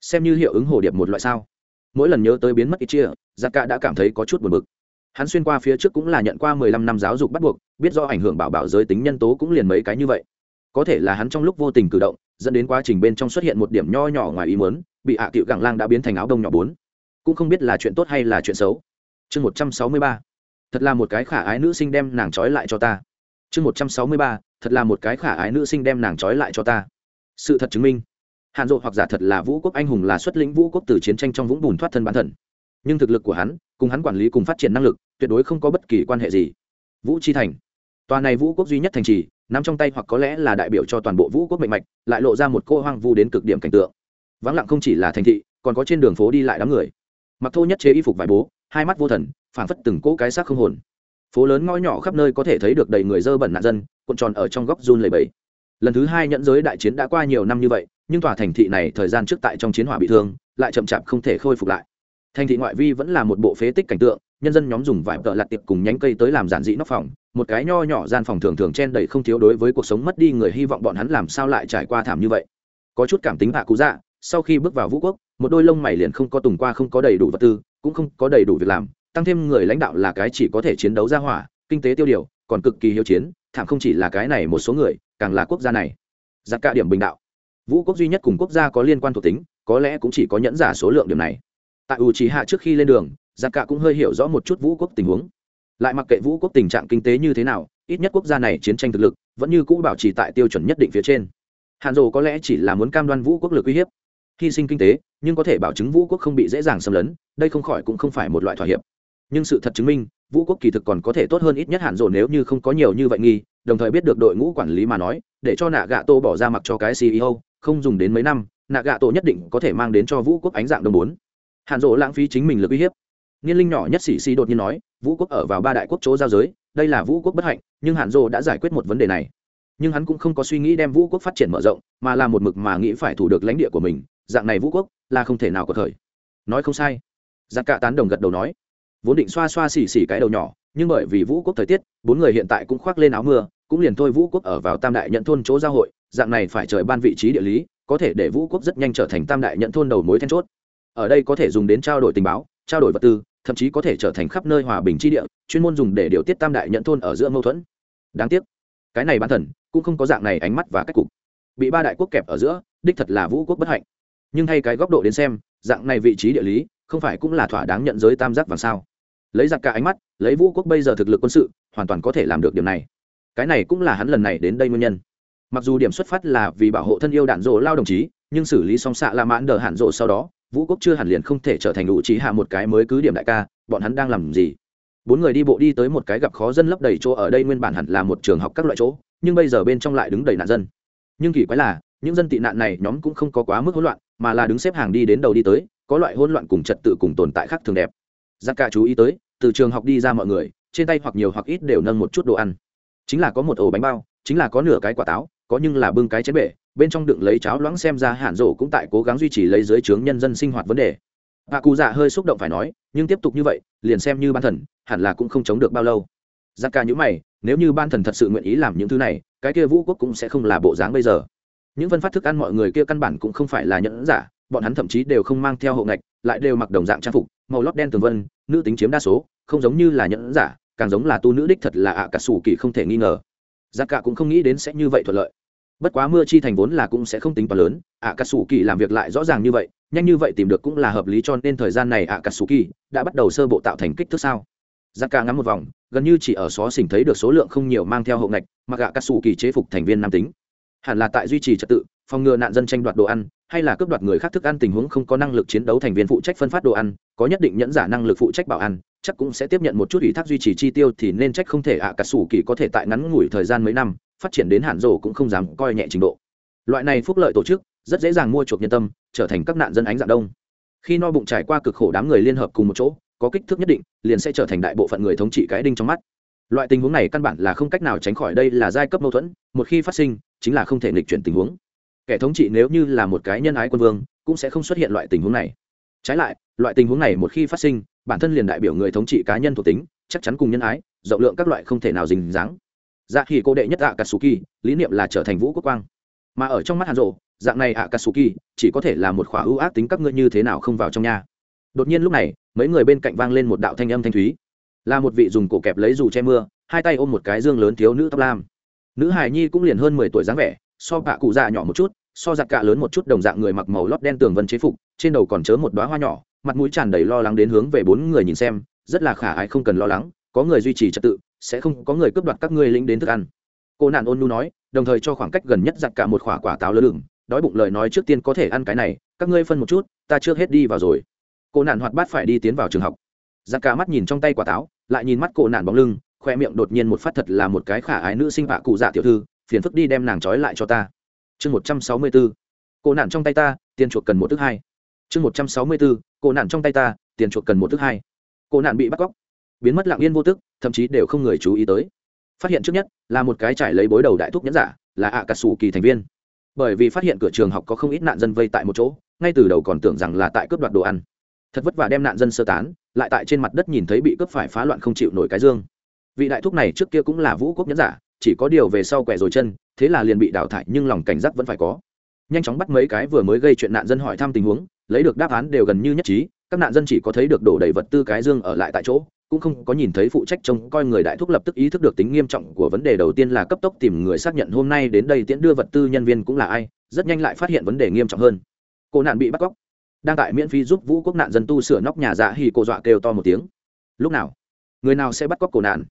Xem như hiệu ứng hồ điệp một loại sao? Mỗi lần nhớ tới biến mất ít chia, giặc cả đã cảm thấy có chút buồn bực hắn xuyên qua phía trước cũng là nhận qua mười lăm năm giáo dục bắt buộc, biết do ảnh hưởng bảo bảo giới tính nhân tố cũng liền mấy cái như vậy. Có thể là hắn trong lúc vô tình cử động, dẫn đến quá trình bên trong xuất hiện một điểm nho nhỏ ngoài ý muốn, bị hạ à cựu gẳng lang đã biến thành áo đông nhỏ bốn. Cũng không biết là chuyện tốt hay là chuyện xấu. Chương một trăm sáu mươi ba. Thật là một cái khả ái nữ sinh đem nàng trói lại cho ta. Chương một trăm sáu mươi ba. Thật là một cái khả ái nữ sinh đem nàng trói lại cho ta. Sự thật chứng minh. Hàn dộ hoặc giả thật là vũ quốc anh hùng là xuất lĩnh vũ quốc từ chiến tranh trong vũng bùn thoát thân bản thần nhưng thực lực của hắn cùng hắn quản lý cùng phát triển năng lực tuyệt đối không có bất kỳ quan hệ gì. Vũ chi thành. Tòa này vũ quốc duy nhất thành trì, nắm trong tay hoặc có lẽ là đại biểu cho toàn bộ vũ quốc mạnh mạch, lại lộ ra một cô hoang vu đến cực điểm cảnh tượng. Vắng lặng không chỉ là thành thị, còn có trên đường phố đi lại đám người. Mặc thô nhất chế y phục vải bố, hai mắt vô thần, phảng phất từng cỗ cái xác không hồn. Phố lớn ngõ nhỏ khắp nơi có thể thấy được đầy người dơ bẩn nạn dân, cuộn tròn ở trong góc run lầy bẫy lần thứ hai nhẫn giới đại chiến đã qua nhiều năm như vậy, nhưng tòa thành thị này thời gian trước tại trong chiến hỏa bị thương, lại chậm chạp không thể khôi phục lại thành thị ngoại vi vẫn là một bộ phế tích cảnh tượng, nhân dân nhóm dùng vải tợ lặt tiệp cùng nhánh cây tới làm giản dị nóc phòng, một cái nho nhỏ gian phòng thường thường chen đầy không thiếu đối với cuộc sống mất đi người hy vọng bọn hắn làm sao lại trải qua thảm như vậy. Có chút cảm tính hạ cú dạ sau khi bước vào vũ quốc, một đôi lông mày liền không có tùng qua không có đầy đủ vật tư, cũng không có đầy đủ việc làm, tăng thêm người lãnh đạo là cái chỉ có thể chiến đấu ra hỏa, kinh tế tiêu điều, còn cực kỳ hiếu chiến, thảm không chỉ là cái này một số người, càng là quốc gia này. Giặc cả điểm bình đạo. Vũ quốc duy nhất cùng quốc gia có liên quan thuộc tính, có lẽ cũng chỉ có nhẫn giả số lượng điểm này tại u trí hạ trước khi lên đường giặc cả cũng hơi hiểu rõ một chút vũ quốc tình huống. Lại mặc kệ vũ quốc tình trạng kinh tế như thế nào, ít nhất quốc gia này chiến tranh thực lực vẫn như cũ bảo trì tại tiêu chuẩn nhất định phía trên. Hàn rồ có lẽ chỉ là muốn cam đoan vũ quốc lực uy hiếp, hy sinh kinh tế, nhưng có thể bảo chứng vũ quốc không bị dễ dàng xâm lấn, đây không khỏi cũng không phải một loại thỏa hiệp. Nhưng sự thật chứng minh, vũ quốc kỳ thực còn có thể tốt hơn ít nhất hàn rồ nếu như không có nhiều như vậy nghi, đồng thời biết được đội ngũ quản lý mà nói, để cho nạ gạ tô bỏ ra mặc cho cái ceo không dùng đến mấy năm nạ gạ tô nhất định có thể mang đến cho vũ quốc ánh dạng đồng bốn hàn rỗ lãng phí chính mình lực uy hiếp. Niên linh nhỏ nhất sĩ xì đột nhiên nói, vũ quốc ở vào ba đại quốc chỗ giao giới, đây là vũ quốc bất hạnh, nhưng hàn rỗ đã giải quyết một vấn đề này. Nhưng hắn cũng không có suy nghĩ đem vũ quốc phát triển mở rộng, mà là một mực mà nghĩ phải thủ được lãnh địa của mình, dạng này vũ quốc là không thể nào có thời. Nói không sai. Giặc cả tán đồng gật đầu nói. Vốn định xoa xoa xỉ xỉ cái đầu nhỏ, nhưng bởi vì vũ quốc thời tiết, bốn người hiện tại cũng khoác lên áo mưa, cũng liền thôi vũ quốc ở vào tam đại nhận thôn chỗ giao hội, dạng này phải trời ban vị trí địa lý, có thể để vũ quốc rất nhanh trở thành tam đại nhận thôn đầu mối then chốt ở đây có thể dùng đến trao đổi tình báo, trao đổi vật tư, thậm chí có thể trở thành khắp nơi hòa bình tri địa, chuyên môn dùng để điều tiết tam đại nhận thôn ở giữa mâu thuẫn. Đáng tiếc, cái này bản thần cũng không có dạng này ánh mắt và cách cục. Bị ba đại quốc kẹp ở giữa, đích thật là vũ quốc bất hạnh. Nhưng thay cái góc độ đến xem, dạng này vị trí địa lý, không phải cũng là thỏa đáng nhận giới tam giác vàng sao? Lấy giặc cả ánh mắt, lấy vũ quốc bây giờ thực lực quân sự, hoàn toàn có thể làm được điều này. Cái này cũng là hắn lần này đến đây nguyên nhân. Mặc dù điểm xuất phát là vì bảo hộ thân yêu đạn rộ lao đồng chí, nhưng xử lý xong xạ la mãn đờ hạn rộ sau đó vũ quốc chưa hẳn liền không thể trở thành đủ trí hạ một cái mới cứ điểm đại ca, bọn hắn đang làm gì? Bốn người đi bộ đi tới một cái gặp khó dân lấp đầy chỗ ở đây nguyên bản hẳn là một trường học các loại chỗ, nhưng bây giờ bên trong lại đứng đầy nạn dân. Nhưng kỳ quái là, những dân tị nạn này nhóm cũng không có quá mức hỗn loạn, mà là đứng xếp hàng đi đến đầu đi tới, có loại hỗn loạn cùng trật tự cùng tồn tại khác thường đẹp. Giặc cả chú ý tới, từ trường học đi ra mọi người, trên tay hoặc nhiều hoặc ít đều nâng một chút đồ ăn. Chính là có một ổ bánh bao, chính là có nửa cái quả táo, có nhưng là bưng cái chén bể bên trong đựng lấy cháo loãng xem ra hạn rổ cũng tại cố gắng duy trì lấy dưới trướng nhân dân sinh hoạt vấn đề. Hạ cụ dạ hơi xúc động phải nói, nhưng tiếp tục như vậy, liền xem như ban thần, hẳn là cũng không chống được bao lâu. Giặc ca những mày, nếu như ban thần thật sự nguyện ý làm những thứ này, cái kia vũ quốc cũng sẽ không là bộ dáng bây giờ. Những phân phát thức ăn mọi người kia căn bản cũng không phải là nhẫn giả, bọn hắn thậm chí đều không mang theo hộ ngạch, lại đều mặc đồng dạng trang phục, màu lót đen tường vân, nữ tính chiếm đa số, không giống như là nhẫn giả, càng giống là tu nữ đích thật là ạ cả sủ kỳ không thể nghi ngờ. Giặc cả cũng không nghĩ đến sẽ như vậy thuận lợi bất quá mưa chi thành vốn là cũng sẽ không tính toán lớn ạ cà sù kỳ làm việc lại rõ ràng như vậy, nhanh như vậy tìm được cũng là hợp lý cho nên thời gian này ạ cà sù kỳ đã bắt đầu sơ bộ tạo thành kích thước sao. Giặc ca ngắm một vòng, gần như chỉ ở xó xỉnh thấy được số lượng không nhiều mang theo hậu ngạch, mà ạ cà sù kỳ chế phục thành viên nam tính. Hẳn là tại duy trì trật tự, phòng ngừa nạn dân tranh đoạt đồ ăn, hay là cướp đoạt người khác thức ăn tình huống không có năng lực chiến đấu thành viên phụ trách phân phát đồ ăn, có nhất định nhẫn giả năng lực phụ trách bảo ăn, chắc cũng sẽ tiếp nhận một chút ủy thác duy trì chi tiêu thì nên trách không thể ạ à cả sủ kỳ có thể tại ngắn ngủi thời gian mấy năm phát triển đến hạn rổ cũng không dám coi nhẹ trình độ. Loại này phúc lợi tổ chức, rất dễ dàng mua chuộc nhân tâm, trở thành các nạn dân ánh dạng đông. Khi no bụng trải qua cực khổ đám người liên hợp cùng một chỗ, có kích thước nhất định, liền sẽ trở thành đại bộ phận người thống trị cái đinh trong mắt. Loại tình huống này căn bản là không cách nào tránh khỏi đây là giai cấp mâu thuẫn, một khi phát sinh, chính là không thể nghịch chuyển tình huống. Kẻ thống trị nếu như là một cái nhân ái quân vương, cũng sẽ không xuất hiện loại tình huống này. Trái lại, loại tình huống này một khi phát sinh, bản thân liền đại biểu người thống trị cá nhân thuộc tính, chắc chắn cùng nhân ái, rộng lượng các loại không thể nào dình dáng dạ khi cô đệ nhất ạ katsuki lý niệm là trở thành vũ quốc quang. Mà ở trong mắt hàn rộ dạng này ạ katsuki chỉ có thể là một khỏa ưu ác tính các ngươi như thế nào không vào trong nhà đột nhiên lúc này, mấy người bên cạnh vang lên một đạo thanh âm thanh thúy. Là một vị dùng cổ kẹp lấy dù che mưa, hai tay ôm một cái dương lớn thiếu nữ tóc lam. Nữ hài nhi cũng liền hơn mười tuổi dáng vẻ, so bạ cụ già nhỏ một chút, so giặc cạ lớn một chút đồng dạng người mặc màu lót đen tường vân chế phục, trên đầu còn chớ một đoá hoa nhỏ, mặt mũi tràn đầy lo lắng đến hướng về bốn người nhìn xem, rất là khả ái không cần lo lắng có người duy trì trật tự, sẽ không có người cướp đoạt các ngươi lĩnh đến thức ăn. Cô nạn ôn nu nói, đồng thời cho khoảng cách gần nhất giặt cả một quả quả táo lớn lửng, đói bụng lời nói trước tiên có thể ăn cái này, các ngươi phân một chút, ta trước hết đi vào rồi. Cô nạn hoạt bát phải đi tiến vào trường học. Giặt cả mắt nhìn trong tay quả táo, lại nhìn mắt cô nạn bóng lưng, khoe miệng đột nhiên một phát thật là một cái khả ái nữ sinh bạ cụ dạ tiểu thư, phiền phức đi đem nàng trói lại cho ta. Chương một trăm sáu mươi bốn, cô nạn trong tay ta, tiền chuộc cần một thứ hai. Chương một trăm sáu mươi bốn, cô nạn trong tay ta, tiền chuộc cần một thứ hai. Cô nạn bị bắt cóc biến mất lặng yên vô tức, thậm chí đều không người chú ý tới. Phát hiện trước nhất là một cái trải lấy bối đầu đại thúc nhẫn giả, là ạ cà sủ kỳ thành viên. Bởi vì phát hiện cửa trường học có không ít nạn dân vây tại một chỗ, ngay từ đầu còn tưởng rằng là tại cướp đoạt đồ ăn. Thật vất vả đem nạn dân sơ tán, lại tại trên mặt đất nhìn thấy bị cướp phải phá loạn không chịu nổi cái dương. Vị đại thúc này trước kia cũng là vũ quốc nhẫn giả, chỉ có điều về sau quẹ rồi chân, thế là liền bị đào thải nhưng lòng cảnh giác vẫn phải có. Nhanh chóng bắt mấy cái vừa mới gây chuyện nạn dân hỏi thăm tình huống, lấy được đáp án đều gần như nhất trí, các nạn dân chỉ có thấy được đổ đầy vật tư cái dương ở lại tại chỗ cũng không có nhìn thấy phụ trách trông coi người đại thúc lập tức ý thức được tính nghiêm trọng của vấn đề đầu tiên là cấp tốc tìm người xác nhận hôm nay đến đây tiễn đưa vật tư nhân viên cũng là ai, rất nhanh lại phát hiện vấn đề nghiêm trọng hơn. Cô nạn bị bắt cóc. Đang tại miễn phí giúp vũ quốc nạn dân tu sửa nóc nhà dạ hì cô dọa kêu to một tiếng. Lúc nào? Người nào sẽ bắt cóc cổ nạn?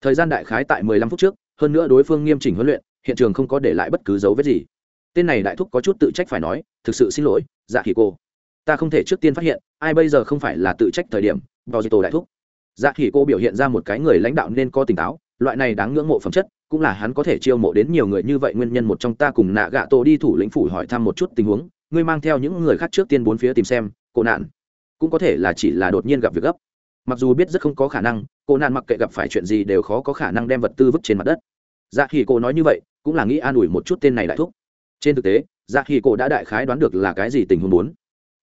Thời gian đại khái tại mười lăm phút trước, hơn nữa đối phương nghiêm chỉnh huấn luyện, hiện trường không có để lại bất cứ dấu vết gì. Tên này đại thúc có chút tự trách phải nói, thực sự xin lỗi dạ hì cô. Ta không thể trước tiên phát hiện, ai bây giờ không phải là tự trách thời điểm vào dì tổ đại thúc dạ khỉ cô biểu hiện ra một cái người lãnh đạo nên có tỉnh táo, loại này đáng ngưỡng mộ phẩm chất, cũng là hắn có thể chiêu mộ đến nhiều người như vậy, nguyên nhân một trong ta cùng nạ gạ tổ đi thủ lĩnh phủ hỏi thăm một chút tình huống, ngươi mang theo những người khác trước tiên bốn phía tìm xem, cô nạn cũng có thể là chỉ là đột nhiên gặp việc gấp. Mặc dù biết rất không có khả năng, cô nạn mặc kệ gặp phải chuyện gì đều khó có khả năng đem vật tư vứt trên mặt đất. Dạ khỉ cô nói như vậy, cũng là nghĩ an ủi một chút tên này đại thúc. Trên thực tế dạ khỉ cô đã đại khái đoán được là cái gì tình huống muốn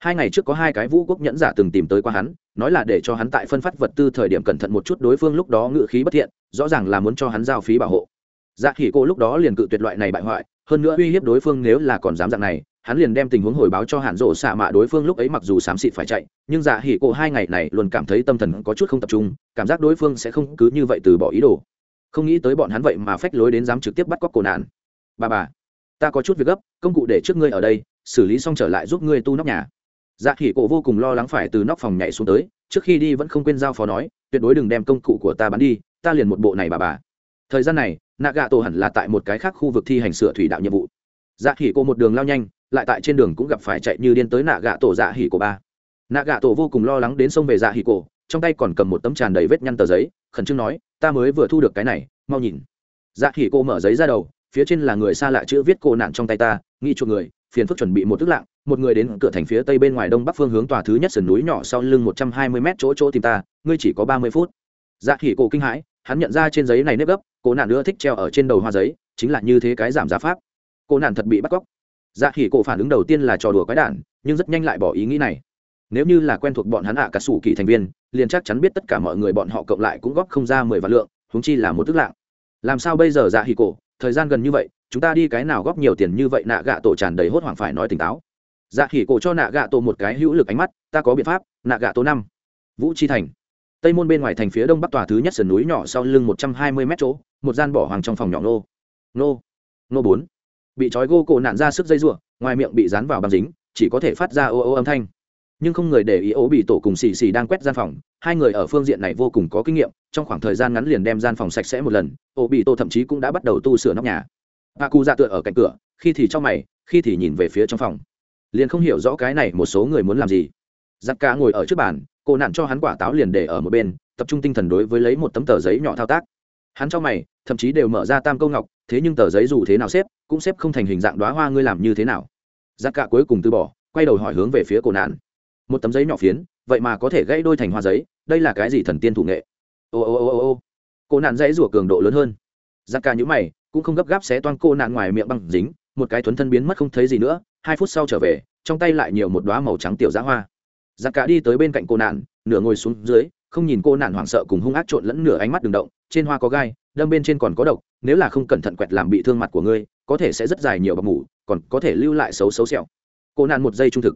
hai ngày trước có hai cái vũ quốc nhẫn giả từng tìm tới qua hắn, nói là để cho hắn tại phân phát vật tư thời điểm cẩn thận một chút đối phương lúc đó ngự khí bất thiện, rõ ràng là muốn cho hắn giao phí bảo hộ. Dạ khỉ cô lúc đó liền cự tuyệt loại này bại hoại, hơn nữa uy hiếp đối phương nếu là còn dám dạng này, hắn liền đem tình huống hồi báo cho hạn rộ xạ mạ đối phương lúc ấy mặc dù xám xịt phải chạy, nhưng dạ hỉ cô hai ngày này luôn cảm thấy tâm thần có chút không tập trung, cảm giác đối phương sẽ không cứ như vậy từ bỏ ý đồ. Không nghĩ tới bọn hắn vậy mà phách lối đến dám trực tiếp bắt cóc cổ nạn. Bà bà, ta có chút việc gấp, công cụ để trước ngươi ở đây, xử lý xong trở lại giúp ngươi tu nóc nhà dạ khỉ cổ vô cùng lo lắng phải từ nóc phòng nhảy xuống tới, trước khi đi vẫn không quên giao phó nói, tuyệt đối đừng đem công cụ của ta bán đi, ta liền một bộ này bà bà. Thời gian này nạ gạ tổ hẳn là tại một cái khác khu vực thi hành sửa thủy đạo nhiệm vụ. Dạ khỉ cổ một đường lao nhanh, lại tại trên đường cũng gặp phải chạy như điên tới nạ gạ tổ dạ hỉ cổ ba. Nạ gạ tổ vô cùng lo lắng đến sông về dạ hỉ cổ, trong tay còn cầm một tấm tràn đầy vết nhăn tờ giấy, khẩn trương nói, ta mới vừa thu được cái này, mau nhìn. Dạ hỉ cổ mở giấy ra đầu, phía trên là người xa lạ chữ viết cổ nạn trong tay ta, nghi chuộc người phiền phức chuẩn bị một tức lạng, một người đến cửa thành phía tây bên ngoài đông bắc phương hướng tòa thứ nhất sườn núi nhỏ sau lưng một trăm hai mươi mét chỗ chỗ tìm ta, ngươi chỉ có ba mươi phút. Dạ khỉ cổ kinh hãi, hắn nhận ra trên giấy này nếp gấp cổ nạn nữa thích treo ở trên đầu hoa giấy, chính là như thế cái giảm giá pháp. Cổ nạn thật bị bắt cóc. Dạ khỉ cổ phản ứng đầu tiên là trò đùa quái đản, nhưng rất nhanh lại bỏ ý nghĩ này. Nếu như là quen thuộc bọn hắn ạ, cả sủ kỳ thành viên, liền chắc chắn biết tất cả mọi người bọn họ cộng lại cũng góp không ra mười vạn lượng húng chi là một tức lạng. Làm sao bây giờ dạ hỉ cổ? Thời gian gần như vậy chúng ta đi cái nào góp nhiều tiền như vậy nạ gạ tổ tràn đầy hốt hoảng phải nói tỉnh táo. Dạ khỉ cổ cho nạ gạ tổ một cái hữu lực ánh mắt, ta có biện pháp, nạ gạ tổ năm. Vũ chi thành. Tây môn bên ngoài thành phía đông bắc tòa thứ nhất sườn núi nhỏ sau lưng một trăm hai mươi mét chỗ, một gian bỏ hoàng trong phòng nhỏ nô nô nô bốn. Bị trói gô cổ nạn ra sức dây ruộng ngoài miệng bị dán vào băng dính, chỉ có thể phát ra ô ô âm thanh. Nhưng không người để ý ố bị tổ cùng xì xì đang quét gian phòng, hai người ở phương diện này vô cùng có kinh nghiệm, trong khoảng thời gian ngắn liền đem gian phòng sạch sẽ một lần, ố bị tổ thậm chí cũng đã bắt đầu tu sửa nóc nhà bà cụ dạ tựa ở cạnh cửa, khi thì cho mày, khi thì nhìn về phía trong phòng. Liền không hiểu rõ cái này một số người muốn làm gì. Giặc cả ngồi ở trước bàn, cô nạn cho hắn quả táo liền để ở một bên, tập trung tinh thần đối với lấy một tấm tờ giấy nhỏ thao tác. Hắn cho mày, thậm chí đều mở ra tam câu ngọc, thế nhưng tờ giấy dù thế nào xếp, cũng xếp không thành hình dạng đoá hoa ngươi làm như thế nào. Giặc cả cuối cùng từ bỏ, quay đầu hỏi hướng về phía cô nạn. Một tấm giấy nhỏ phiến, vậy mà có thể gãy đôi thành hoa giấy, đây là cái gì thần tiên thủ nghệ? Ô ô ô ô ô cô nạn dãy rủa cường độ lớn hơn. Giặc cả nhữ mày cũng không gấp gáp xé toan cô nạn ngoài miệng băng dính, một cái thuấn thân biến mất không thấy gì nữa, hai phút sau trở về, trong tay lại nhiều một đoá màu trắng tiểu giá hoa. Giặc cả đi tới bên cạnh cô nạn, nửa ngồi xuống dưới, không nhìn cô nạn hoảng sợ cùng hung ác trộn lẫn nửa ánh mắt đường động, trên hoa có gai, đâm bên trên còn có độc, nếu là không cẩn thận quẹt làm bị thương mặt của ngươi, có thể sẽ rất dài nhiều bọc mủ, còn có thể lưu lại xấu xấu xẹo. Cô nạn một giây trung thực.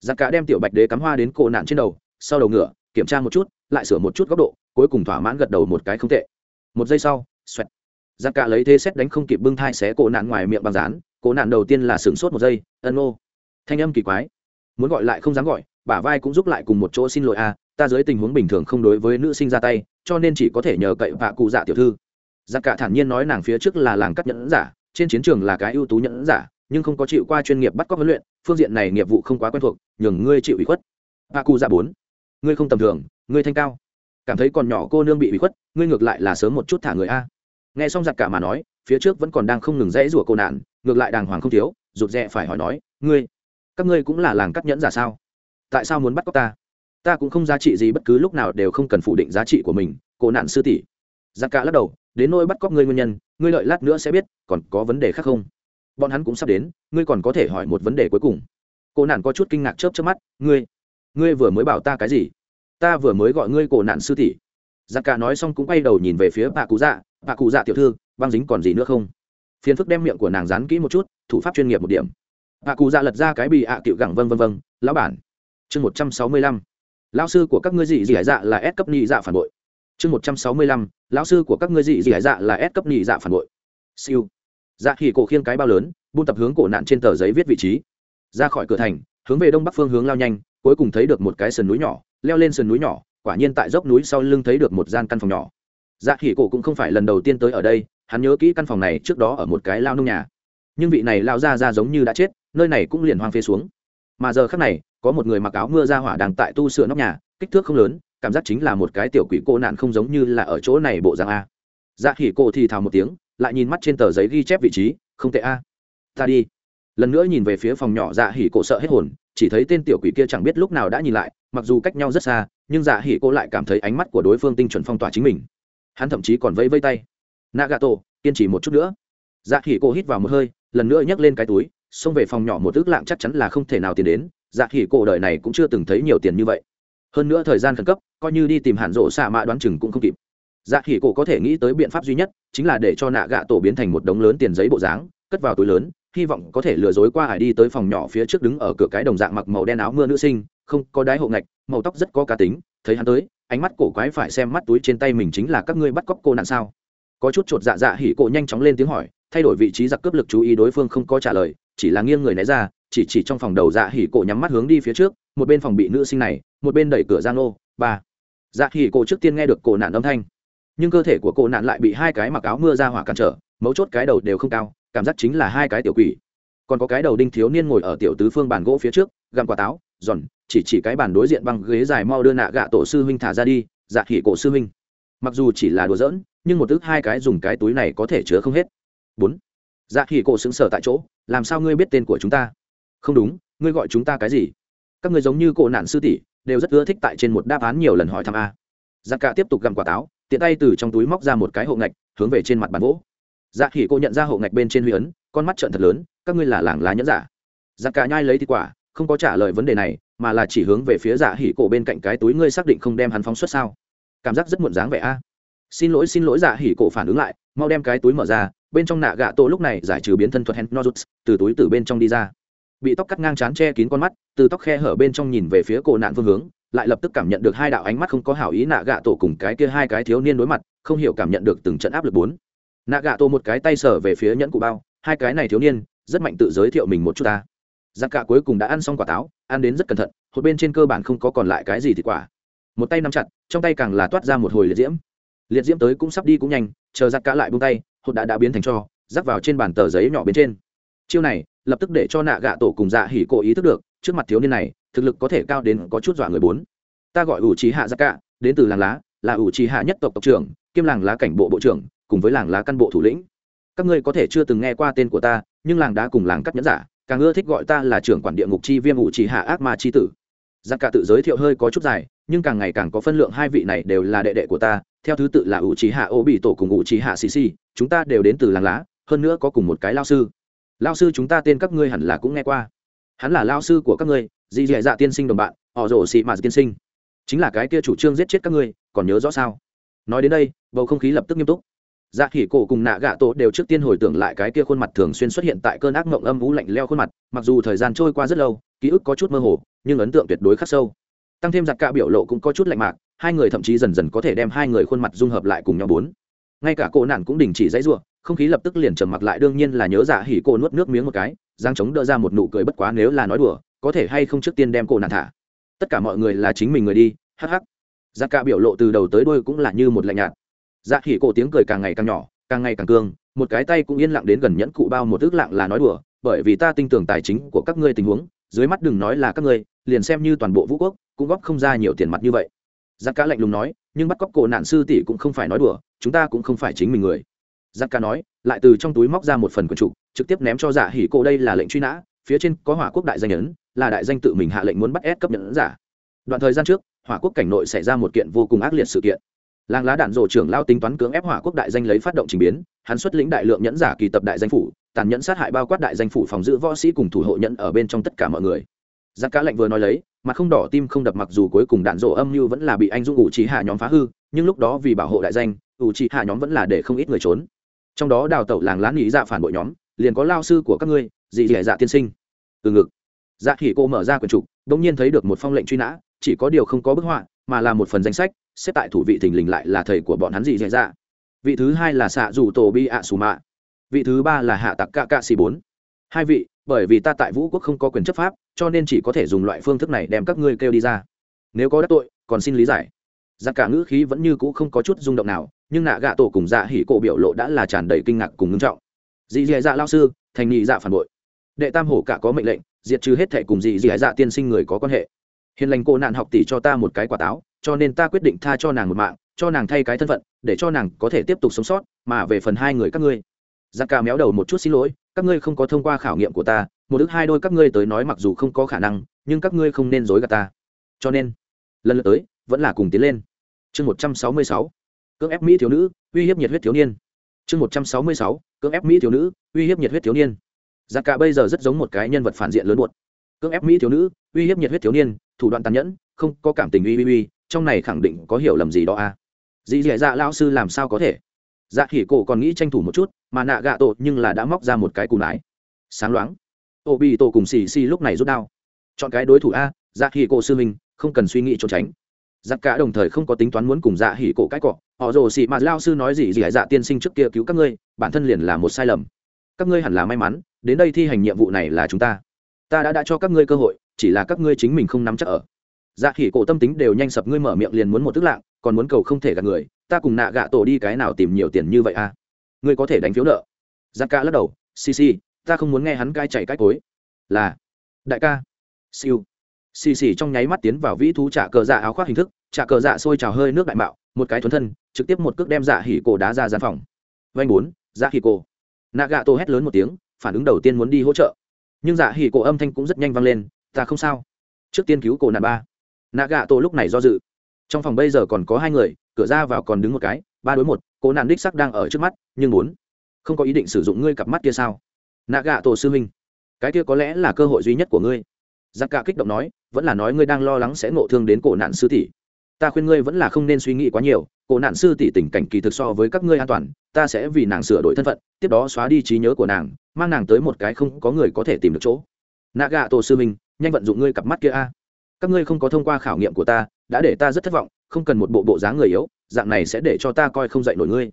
Giặc cả đem tiểu bạch đế cắm hoa đến cô nạn trên đầu, sau đầu ngựa, kiểm tra một chút, lại sửa một chút góc độ, cuối cùng thỏa mãn gật đầu một cái không tệ. Một giây sau, xoẹt giặc cả lấy thế xét đánh không kịp bưng thai xé cổ nạn ngoài miệng bằng rán cổ nạn đầu tiên là sửng sốt một giây, ân ô. Thanh âm kỳ quái. Muốn gọi lại không dám gọi, bả vai cũng giúp lại cùng một chỗ, xin lỗi a, ta dưới tình huống bình thường không đối với nữ sinh ra tay, cho nên chỉ có thể nhờ cậy vạ cụ dạ tiểu thư. Giặc cả thản nhiên nói nàng phía trước là làng cắt nhẫn giả, trên chiến trường là cái ưu tú nhẫn giả, nhưng không có chịu qua chuyên nghiệp bắt cóc huấn luyện, phương diện này nghiệp vụ không quá quen thuộc, nhường ngươi chịu ủy khuất. Vạ cụ dạ bốn, ngươi không tầm thường, ngươi thanh cao. Cảm thấy còn nhỏ cô nương bị ủy khuất, ngươi ngược lại là sớm một chút thả người a nghe xong giặc cả mà nói, phía trước vẫn còn đang không ngừng dãy rủa cô nạn, ngược lại đàng hoàng không thiếu, rụt rè phải hỏi nói, ngươi, các ngươi cũng là làng cắt nhẫn giả sao? Tại sao muốn bắt cóc ta? Ta cũng không giá trị gì bất cứ lúc nào đều không cần phủ định giá trị của mình, cô nạn sư tỷ. Giặc cả lắc đầu, đến nỗi bắt cóc ngươi nguyên nhân, ngươi lợi lát nữa sẽ biết, còn có vấn đề khác không? Bọn hắn cũng sắp đến, ngươi còn có thể hỏi một vấn đề cuối cùng. Cô nạn có chút kinh ngạc chớp chớp mắt, ngươi ngươi vừa mới bảo ta cái gì? Ta vừa mới gọi ngươi cổ nạn sư tỷ. Giặc cả nói xong cũng quay đầu nhìn về phía bà cụ dạ bà cụ dạ tiểu thư, băng dính còn gì nữa không? Phiền phức đem miệng của nàng dán kỹ một chút, thủ pháp chuyên nghiệp một điểm. Bà cụ dạ lật ra cái bị ạ à tiệu gẳng vân vân vân, lão bản. Chương một trăm sáu mươi lăm. Lão sư của các ngươi dị dị hải dạ là S cấp nhị dạ phản bội. Chương một trăm sáu mươi lăm. Lão sư của các ngươi dị dị hải dạ là S cấp nhị dạ phản bội. Siêu. Dạ khỉ cổ khiêng cái bao lớn, buôn tập hướng cổ nạn trên tờ giấy viết vị trí. Ra khỏi cửa thành, hướng về đông bắc phương hướng lao nhanh, cuối cùng thấy được một cái sườn núi nhỏ, leo lên sườn núi nhỏ, quả nhiên tại dốc núi sau lưng thấy được một gian căn phòng nhỏ dạ khỉ cổ cũng không phải lần đầu tiên tới ở đây, hắn nhớ kỹ căn phòng này trước đó ở một cái lao nông nhà. Nhưng vị này lao ra ra giống như đã chết, nơi này cũng liền hoang phê xuống. Mà giờ khác này, có một người mặc áo mưa ra hỏa đang tại tu sửa nóc nhà, kích thước không lớn, cảm giác chính là một cái tiểu quỷ cô nạn không giống như là ở chỗ này bộ dạng a. Dạ khỉ cổ thì thào một tiếng, lại nhìn mắt trên tờ giấy ghi chép vị trí, không tệ a. Ta đi. Lần nữa nhìn về phía phòng nhỏ dạ hỉ cổ sợ hết hồn, chỉ thấy tên tiểu quỷ kia chẳng biết lúc nào đã nhìn lại, mặc dù cách nhau rất xa, nhưng dạ hỉ cô lại cảm thấy ánh mắt của đối phương tinh chuẩn phong tỏa chính mình hắn thậm chí còn vẫy vây tay. Nagato, kiên trì một chút nữa. Dạ khỉ cô hít vào một hơi, lần nữa nhấc lên cái túi, xông về phòng nhỏ một ước lạng chắc chắn là không thể nào tiền đến. Dạ khỉ cô đời này cũng chưa từng thấy nhiều tiền như vậy. Hơn nữa thời gian khẩn cấp, coi như đi tìm hàn rộ xạ mạ đoán chừng cũng không kịp. Dạ khỉ cô có thể nghĩ tới biện pháp duy nhất, chính là để cho nạ gạ tổ biến thành một đống lớn tiền giấy bộ dáng, cất vào túi lớn, hy vọng có thể lừa dối qua hải đi tới phòng nhỏ phía trước đứng ở cửa cái đồng dạng mặc màu đen áo mưa nữ sinh, không có đái hộ ngạch, màu tóc rất có cá tính, thấy hắn tới ánh mắt cổ quái phải xem mắt túi trên tay mình chính là các ngươi bắt cóc cô nạn sao? Có chút chột dạ dạ hỉ cổ nhanh chóng lên tiếng hỏi, thay đổi vị trí giặc cướp lực chú ý đối phương không có trả lời, chỉ là nghiêng người né ra, chỉ chỉ trong phòng đầu dạ hỉ cổ nhắm mắt hướng đi phía trước, một bên phòng bị nữ sinh này, một bên đẩy cửa giang ô ba. Dạ hỉ cổ trước tiên nghe được cổ nạn âm thanh. Nhưng cơ thể của cổ nạn lại bị hai cái mặc áo mưa ra hỏa cản trở, mấu chốt cái đầu đều không cao, cảm giác chính là hai cái tiểu quỷ. Còn có cái đầu đinh thiếu niên ngồi ở tiểu tứ phương bàn gỗ phía trước, gặm quả táo giòn, chỉ chỉ cái bàn đối diện băng ghế dài mau đưa nạ gạ tổ sư huynh thả ra đi dạ khỉ cổ sư huynh. Mặc dù chỉ là đùa giỡn, nhưng một tức hai cái dùng cái túi này có thể chứa không hết. Bốn. Dạ khỉ cổ xứng sở tại chỗ, làm sao ngươi biết tên của chúng ta? Không đúng, ngươi gọi chúng ta cái gì? Các người giống như cổ nạn sư tỷ, đều rất ưa thích tại trên một đáp án nhiều lần hỏi thăm a. Dạ cả tiếp tục gặm quả táo, tiện tay từ trong túi móc ra một cái hộ ngạch, hướng về trên mặt bàn gỗ. Dạ khỉ cô nhận ra hộ ngạch bên trên huy ấn, con mắt trợn thật lớn, các ngươi là làng lá nhẫn giả. Dạ cả nhai lấy thịt quả không có trả lời vấn đề này, mà là chỉ hướng về phía dạ hỉ cổ bên cạnh cái túi ngươi xác định không đem hắn phóng xuất sao? Cảm giác rất muộn dáng vẻ a. Xin lỗi xin lỗi dạ hỉ cổ phản ứng lại, mau đem cái túi mở ra, bên trong nạ gạ tổ lúc này giải trừ biến thân thuật hen nozuts, từ túi từ bên trong đi ra. Bị tóc cắt ngang chán che kín con mắt, từ tóc khe hở bên trong nhìn về phía cổ nạn phương hướng, lại lập tức cảm nhận được hai đạo ánh mắt không có hảo ý nạ gạ tổ cùng cái kia hai cái thiếu niên đối mặt, không hiểu cảm nhận được từng trận áp lực bốn. Nạ gạ tổ một cái tay sở về phía nhẫn cụ bao, hai cái này thiếu niên, rất mạnh tự giới thiệu mình một chút ta giặc cả cuối cùng đã ăn xong quả táo, ăn đến rất cẩn thận, hột bên trên cơ bản không có còn lại cái gì thì quả. Một tay nắm chặt, trong tay càng là toát ra một hồi liệt diễm. Liệt diễm tới cũng sắp đi cũng nhanh, chờ giặc cả lại buông tay, hột đã đã biến thành cho, rắc vào trên bàn tờ giấy nhỏ bên trên. Chiêu này, lập tức để cho nạ gạ tổ cùng dạ hỉ cổ ý thức được, trước mặt thiếu niên này, thực lực có thể cao đến có chút dọa người bốn. Ta gọi ủ trí hạ gia cạ đến từ làng lá, là ủ trí hạ nhất tộc tộc trưởng, kiêm làng lá cảnh bộ bộ trưởng, cùng với làng lá căn bộ thủ lĩnh. Các ngươi có thể chưa từng nghe qua tên của ta, nhưng làng đá cùng làng cắt nhẫn giả càng ưa thích gọi ta là trưởng quản địa ngục chi viêm ủ trì hạ ác ma chi tử. Giặc cả tự giới thiệu hơi có chút dài, nhưng càng ngày càng có phân lượng hai vị này đều là đệ đệ của ta, theo thứ tự là ủ trí hạ ô bị tổ cùng ủ trí hạ xì xì, chúng ta đều đến từ làng lá, hơn nữa có cùng một cái lao sư. Lao sư chúng ta tên các ngươi hẳn là cũng nghe qua. Hắn là lao sư của các ngươi dì dì dạ tiên sinh đồng bạn, họ rổ xị mạt tiên sinh. Chính là cái kia chủ trương giết chết các ngươi, còn nhớ rõ sao? Nói đến đây, bầu không khí lập tức nghiêm túc dạ khỉ cổ cùng nạ gạ tổ đều trước tiên hồi tưởng lại cái kia khuôn mặt thường xuyên xuất hiện tại cơn ác mộng âm vũ lạnh leo khuôn mặt, mặc dù thời gian trôi qua rất lâu, ký ức có chút mơ hồ, nhưng ấn tượng tuyệt đối khắc sâu. Tăng thêm giặc cạ biểu lộ cũng có chút lạnh mạc, hai người thậm chí dần dần có thể đem hai người khuôn mặt dung hợp lại cùng nhau bốn. Ngay cả cổ nạn cũng đình chỉ dãy ruộng không khí lập tức liền trầm mặc lại, đương nhiên là nhớ dạ hỉ cô nuốt nước miếng một cái giang chống đỡ ra một nụ cười bất quá nếu là nói đùa, có thể hay không trước tiên đem cổ nạn thả. Tất cả mọi người là chính mình người đi, hắc hắc. Giặc cạ biểu lộ từ đầu tới đôi cũng là như một lạnh nhạt dạ hỉ cổ tiếng cười càng ngày càng nhỏ, càng ngày càng cương, một cái tay cũng yên lặng đến gần nhẫn cụ bao một ước lặng là nói đùa, bởi vì ta tin tưởng tài chính của các ngươi tình huống, dưới mắt đừng nói là các ngươi, liền xem như toàn bộ vũ quốc, cũng góp không ra nhiều tiền mặt như vậy. Dạ Giặc cá lạnh lùng nói, nhưng bắt cóc cổ nạn sư tỷ cũng không phải nói đùa, chúng ta cũng không phải chính mình người. Dạ Giặc cá nói, lại từ trong túi móc ra một phần quần trục, trực tiếp ném cho giả hỉ Cổ đây là lệnh truy nã, phía trên có hỏa quốc đại danh ấn, là đại danh tự mình hạ lệnh muốn bắt ép cấp nhận giả. Đoạn thời gian trước, hỏa quốc cảnh nội xảy ra một kiện vô cùng ác liệt sự kiện làng lá đạn rổ trưởng lao tính toán cưỡng ép hỏa quốc đại danh lấy phát động trình biến, hắn xuất lĩnh đại lượng nhẫn giả kỳ tập đại danh phủ, tàn nhẫn sát hại bao quát đại danh phủ phòng giữ võ sĩ cùng thủ hộ nhẫn ở bên trong tất cả mọi người. Giặc cá lệnh vừa nói lấy, mặt không đỏ tim không đập mặc dù cuối cùng đạn rổ âm mưu vẫn là bị anh dung ủ trí hạ nhóm phá hư, nhưng lúc đó vì bảo hộ đại danh, ủ trí hạ nhóm vẫn là để không ít người trốn. Trong đó đào tẩu làng lá nghĩ dạ phản bội nhóm, liền có lao sư của các ngươi dị dẻ dạ tiên sinh. Từ ngực dạ khỉ cô mở ra quyển trục đ ỗ n g nhiên thấy được một phong lệnh truy nã, chỉ có điều không có bức họa, mà là một phần danh sách xếp tại thủ vị thình lình lại là thầy của bọn hắn gì dạy dạ. Vị thứ hai là xạ dù tổ bi ạ xù mạ. Vị thứ ba là hạ tặc ca ca xì bốn. Hai vị, bởi vì ta tại vũ quốc không có quyền chấp pháp, cho nên chỉ có thể dùng loại phương thức này đem các ngươi kêu đi ra. Nếu có đắc tội, còn xin lý giải. Giặc cả ngữ khí vẫn như cũ không có chút rung động nào, nhưng nạ gạ tổ cùng dạ hỉ cổ biểu lộ đã là tràn đầy kinh ngạc cùng ngưng trọng. Dị dị dạ lao sư, thành nghị dạ phản bội. Đệ tam hổ cả có mệnh lệnh, diệt trừ hết thệ cùng dị dị dạ tiên sinh người có quan hệ. Hiền lành cô nạn học tỷ cho ta một cái quả táo cho nên ta quyết định tha cho nàng một mạng, cho nàng thay cái thân phận, để cho nàng có thể tiếp tục sống sót, mà về phần hai người các ngươi. Giặc ca méo đầu một chút xin lỗi, các ngươi không có thông qua khảo nghiệm của ta, một đức hai đôi các ngươi tới nói mặc dù không có khả năng, nhưng các ngươi không nên dối gạt ta. Cho nên, lần lượt tới, vẫn là cùng tiến lên. Chương một trăm sáu mươi sáu, cưỡng ép mỹ thiếu nữ, uy hiếp nhiệt huyết thiếu niên. Chương một trăm sáu mươi sáu, cưỡng ép mỹ thiếu nữ, uy hiếp nhiệt huyết thiếu niên. Giặc cả bây giờ rất giống một cái nhân vật phản diện lớn buột cưỡng ép mỹ thiếu nữ, uy hiếp nhiệt huyết thiếu niên, thủ đoạn tàn nhẫn không có cảm tình uy uy uy, trong này khẳng định có hiểu lầm gì đó à? Dì dì dạ lao sư làm sao có thể? Dạ khỉ cổ còn nghĩ tranh thủ một chút, mà nạ gạ tổ nhưng là đã móc ra một cái cù nái sáng loáng. Ô bị tổ cùng xì xì lúc này rút đao. Chọn cái đối thủ a dạ khỉ cổ sư mình không cần suy nghĩ trốn tránh. Giặc cả đồng thời không có tính toán muốn cùng dạ hỉ cổ cái cọ. Họ rồ xì mà lao sư nói gì gì hải dạ tiên sinh trước kia cứu các ngươi, bản thân liền là một sai lầm. Các ngươi hẳn là may mắn, đến đây thi hành nhiệm vụ này là chúng ta. Ta đã đã cho các ngươi cơ hội, chỉ là các ngươi chính mình không nắm chắc ở dạ hỉ cổ tâm tính đều nhanh sập, ngươi mở miệng liền muốn một tức lạng, còn muốn cầu không thể gạt người, ta cùng nạ gạ tổ đi cái nào tìm nhiều tiền như vậy à? Ngươi có thể đánh phiếu nợ. Giặc ca lắc đầu, xì xì, ta không muốn nghe hắn cai chạy cái cối. Là, đại ca. Siêu. Xì xì trong nháy mắt tiến vào vĩ thú trả cờ dạ áo khoác hình thức, trả cờ dạ sôi trào hơi nước đại mạo, một cái thuấn thân, trực tiếp một cước đem dạ hỉ cổ đá ra gian phòng. Vanh bốn dạ hỉ cổ. Nạ gạ tổ hét lớn một tiếng, phản ứng đầu tiên muốn đi hỗ trợ. Nhưng dạ hỉ cổ âm thanh cũng rất nhanh vang lên, ta không sao. Trước tiên cứu cổ nạn ba nạ gạ tổ lúc này do dự. Trong phòng bây giờ còn có hai người, cửa ra vào còn đứng một cái, ba đối một cô nạn đích sắc đang ở trước mắt, nhưng bốn. Không có ý định sử dụng ngươi cặp mắt kia sao? Nạ gạ tổ sư huynh, cái kia có lẽ là cơ hội duy nhất của ngươi. Giặc cả kích động nói, vẫn là nói ngươi đang lo lắng sẽ ngộ thương đến cổ nạn sư tỷ. Ta khuyên ngươi vẫn là không nên suy nghĩ quá nhiều, cổ nạn sư tỷ tình cảnh kỳ thực so với các ngươi an toàn, ta sẽ vì nàng sửa đổi thân phận, tiếp đó xóa đi trí nhớ của nàng, mang nàng tới một cái không có người có thể tìm được chỗ. Nạ gạ tổ sư minh nhanh vận dụng ngươi cặp mắt kia a các ngươi không có thông qua khảo nghiệm của ta, đã để ta rất thất vọng, không cần một bộ bộ dáng người yếu, dạng này sẽ để cho ta coi không dạy nổi ngươi.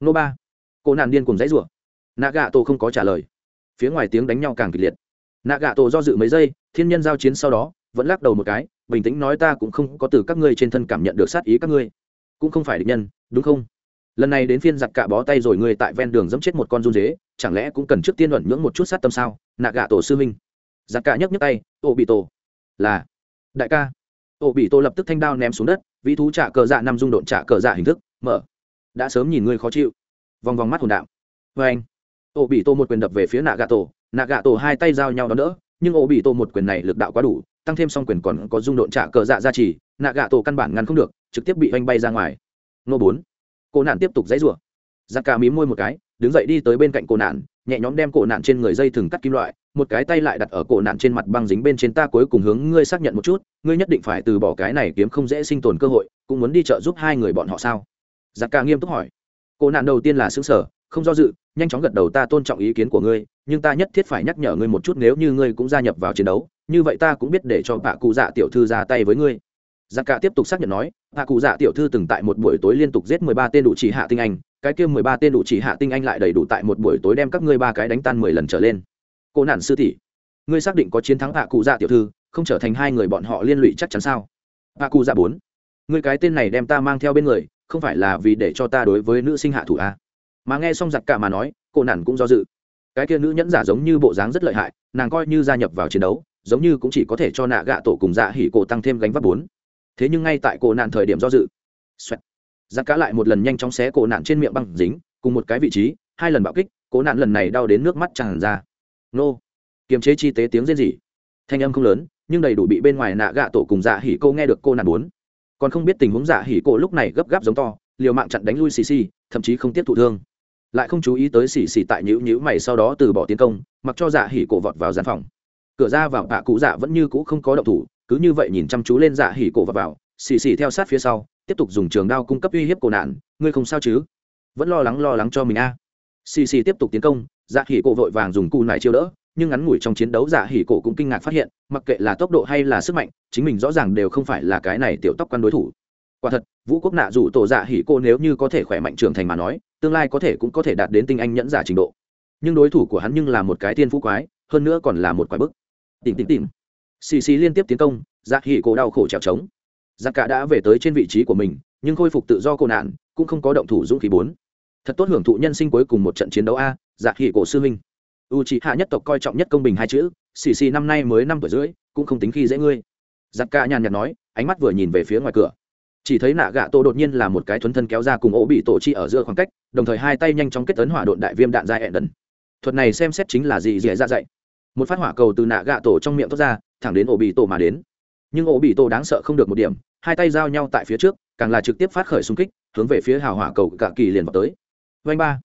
Nô ba. Cô nàng điên cùng dãy rủa. Nạ gạ tổ không có trả lời. Phía ngoài tiếng đánh nhau càng kịch liệt. Nạ gạ tổ do dự mấy giây, thiên nhân giao chiến sau đó, vẫn lắc đầu một cái, bình tĩnh nói ta cũng không có từ các ngươi trên thân cảm nhận được sát ý các ngươi. Cũng không phải địch nhân, đúng không? Lần này đến phiên giặc cạ bó tay rồi người tại ven đường dẫm chết một con run dế, chẳng lẽ cũng cần trước tiên luận nhưỡng một chút sát tâm sao? Nạ gạ tổ sư minh giặc cạ nhấc nhấc tay ô bị tổ là đại ca. Ổ bị tổ lập tức thanh đao ném xuống đất, vĩ thú trả cờ dạ năm dung độn trả cờ dạ hình thức, mở. Đã sớm nhìn ngươi khó chịu. Vòng vòng mắt hồn đạo. Vê anh. Ổ bị tổ một quyền đập về phía nạ gà tổ nạ gà tổ hai tay giao nhau đó đỡ, nhưng ổ bị tổ một quyền này lực đạo quá đủ, tăng thêm song quyền còn có dung độn trả cờ dạ ra chỉ nạ gà tổ căn bản ngăn không được, trực tiếp bị oanh bay ra ngoài. Nô bốn. Cô nạn tiếp tục dãy rủa. Giặc cả mí môi một cái, đứng dậy đi tới bên cạnh cô nạn, nhẹ nhõm đem cổ nạn trên người dây thừng cắt kim loại một cái tay lại đặt ở cổ nạn trên mặt băng dính bên trên ta cuối cùng hướng ngươi xác nhận một chút, ngươi nhất định phải từ bỏ cái này kiếm không dễ sinh tồn cơ hội, cũng muốn đi chợ giúp hai người bọn họ sao? Giặc ca nghiêm túc hỏi. Cổ nạn đầu tiên là xứng sở không do dự, nhanh chóng gật đầu ta tôn trọng ý kiến của ngươi, nhưng ta nhất thiết phải nhắc nhở ngươi một chút nếu như ngươi cũng gia nhập vào chiến đấu, như vậy ta cũng biết để cho bà cụ dạ tiểu thư ra tay với ngươi. Giặc cả tiếp tục xác nhận nói bà cụ dạ tiểu thư từng tại một buổi tối liên tục giết mười ba tên đủ chỉ hạ tinh anh, cái kia mười ba tên đủ chỉ hạ tinh anh lại đầy đủ tại một buổi tối đem các ngươi ba cái đánh tan mười lần trở lên cô nản sư tỷ. Ngươi xác định có chiến thắng hạ cụ dạ tiểu thư, không trở thành hai người bọn họ liên lụy chắc chắn sao? Hạ cụ dạ bốn. Ngươi cái tên này đem ta mang theo bên người, không phải là vì để cho ta đối với nữ sinh hạ thủ a à? mà nghe xong giặc cả mà nói, cô nản cũng do dự. Cái kia nữ nhẫn giả giống như bộ dáng rất lợi hại, nàng coi như gia nhập vào chiến đấu, giống như cũng chỉ có thể cho nạ gạ tổ cùng dạ hỉ cổ tăng thêm gánh vác bốn. Thế nhưng ngay tại cổ nạn thời điểm do dự. Xoẹt. Giặc cá lại một lần nhanh chóng xé cổ nạn trên miệng băng dính, cùng một cái vị trí, hai lần bạo kích cổ nạn lần này đau đến nước mắt tràn ra nô. Kiềm chế chi tế tiếng rên rỉ. Thanh âm không lớn, nhưng đầy đủ bị bên ngoài nạ gạ tổ cùng dạ hỉ cô nghe được cô nàn bốn còn không biết tình huống dạ hỉ cô lúc này gấp gáp giống to, liều mạng chặn đánh lui xì xì, thậm chí không tiếp thụ thương. Lại không chú ý tới xì xì tại nhữ nhữ mày sau đó từ bỏ tiến công, mặc cho dạ hỉ cổ vọt vào gian phòng. Cửa ra vào bạ cụ dạ vẫn như cũ không có động thủ, cứ như vậy nhìn chăm chú lên dạ hỉ cổ vọt vào, xì xì theo sát phía sau, tiếp tục dùng trường đao cung cấp uy hiếp cổ nạn. Ngươi không sao chứ? Vẫn lo lắng lo lắng cho mình a. à xì xì tiếp tục tiến công dạ hỉ cổ vội vàng dùng cù nải chiêu đỡ, nhưng ngắn ngủi trong chiến đấu dạ hỉ cổ cũng kinh ngạc phát hiện, mặc kệ là tốc độ hay là sức mạnh, chính mình rõ ràng đều không phải là cái này tiểu tóc quan đối thủ. Quả thật, vũ quốc nạ dù tổ dạ hỉ cô nếu như có thể khỏe mạnh trưởng thành mà nói, tương lai có thể cũng có thể đạt đến tinh anh nhẫn giả trình độ. Nhưng đối thủ của hắn nhưng là một cái tiên phú quái, hơn nữa còn là một quái bức. Tìm tìm tìm. Xì xì liên tiếp tiến công dạ hỉ cổ đau khổ trèo trống. Giặc cả đã về tới trên vị trí của mình, nhưng khôi phục tự do cô nạn, cũng không có động thủ dũng khí bốn thật tốt hưởng thụ nhân sinh cuối cùng một trận chiến đấu a dạ khỉ cổ sư huynh u c hạ nhất tộc coi trọng nhất công bình hai chữ, xì xì năm nay mới năm tuổi rưỡi, cũng không tính khi dễ ngươi. Giặc ca nhàn nhạt nói, ánh mắt vừa nhìn về phía ngoài cửa. Chỉ thấy nạ gạ tổ đột nhiên là một cái thuấn thân kéo ra cùng ổ bị tổ chi ở giữa khoảng cách, đồng thời hai tay nhanh chóng kết tấn hỏa độn đại viêm đạn dài ẹn đần thuật này xem xét chính là gì dễ dạ ra dạy. Một phát hỏa cầu từ nạ gạ tổ trong miệng thoát ra, thẳng đến ổ bị tổ mà đến. Nhưng ổ bị tổ đáng sợ không được một điểm, hai tay giao nhau tại phía trước, càng là trực tiếp phát khởi xung kích, hướng về phía hào hỏa cầu cả kỳ liền vào tới vanh ba.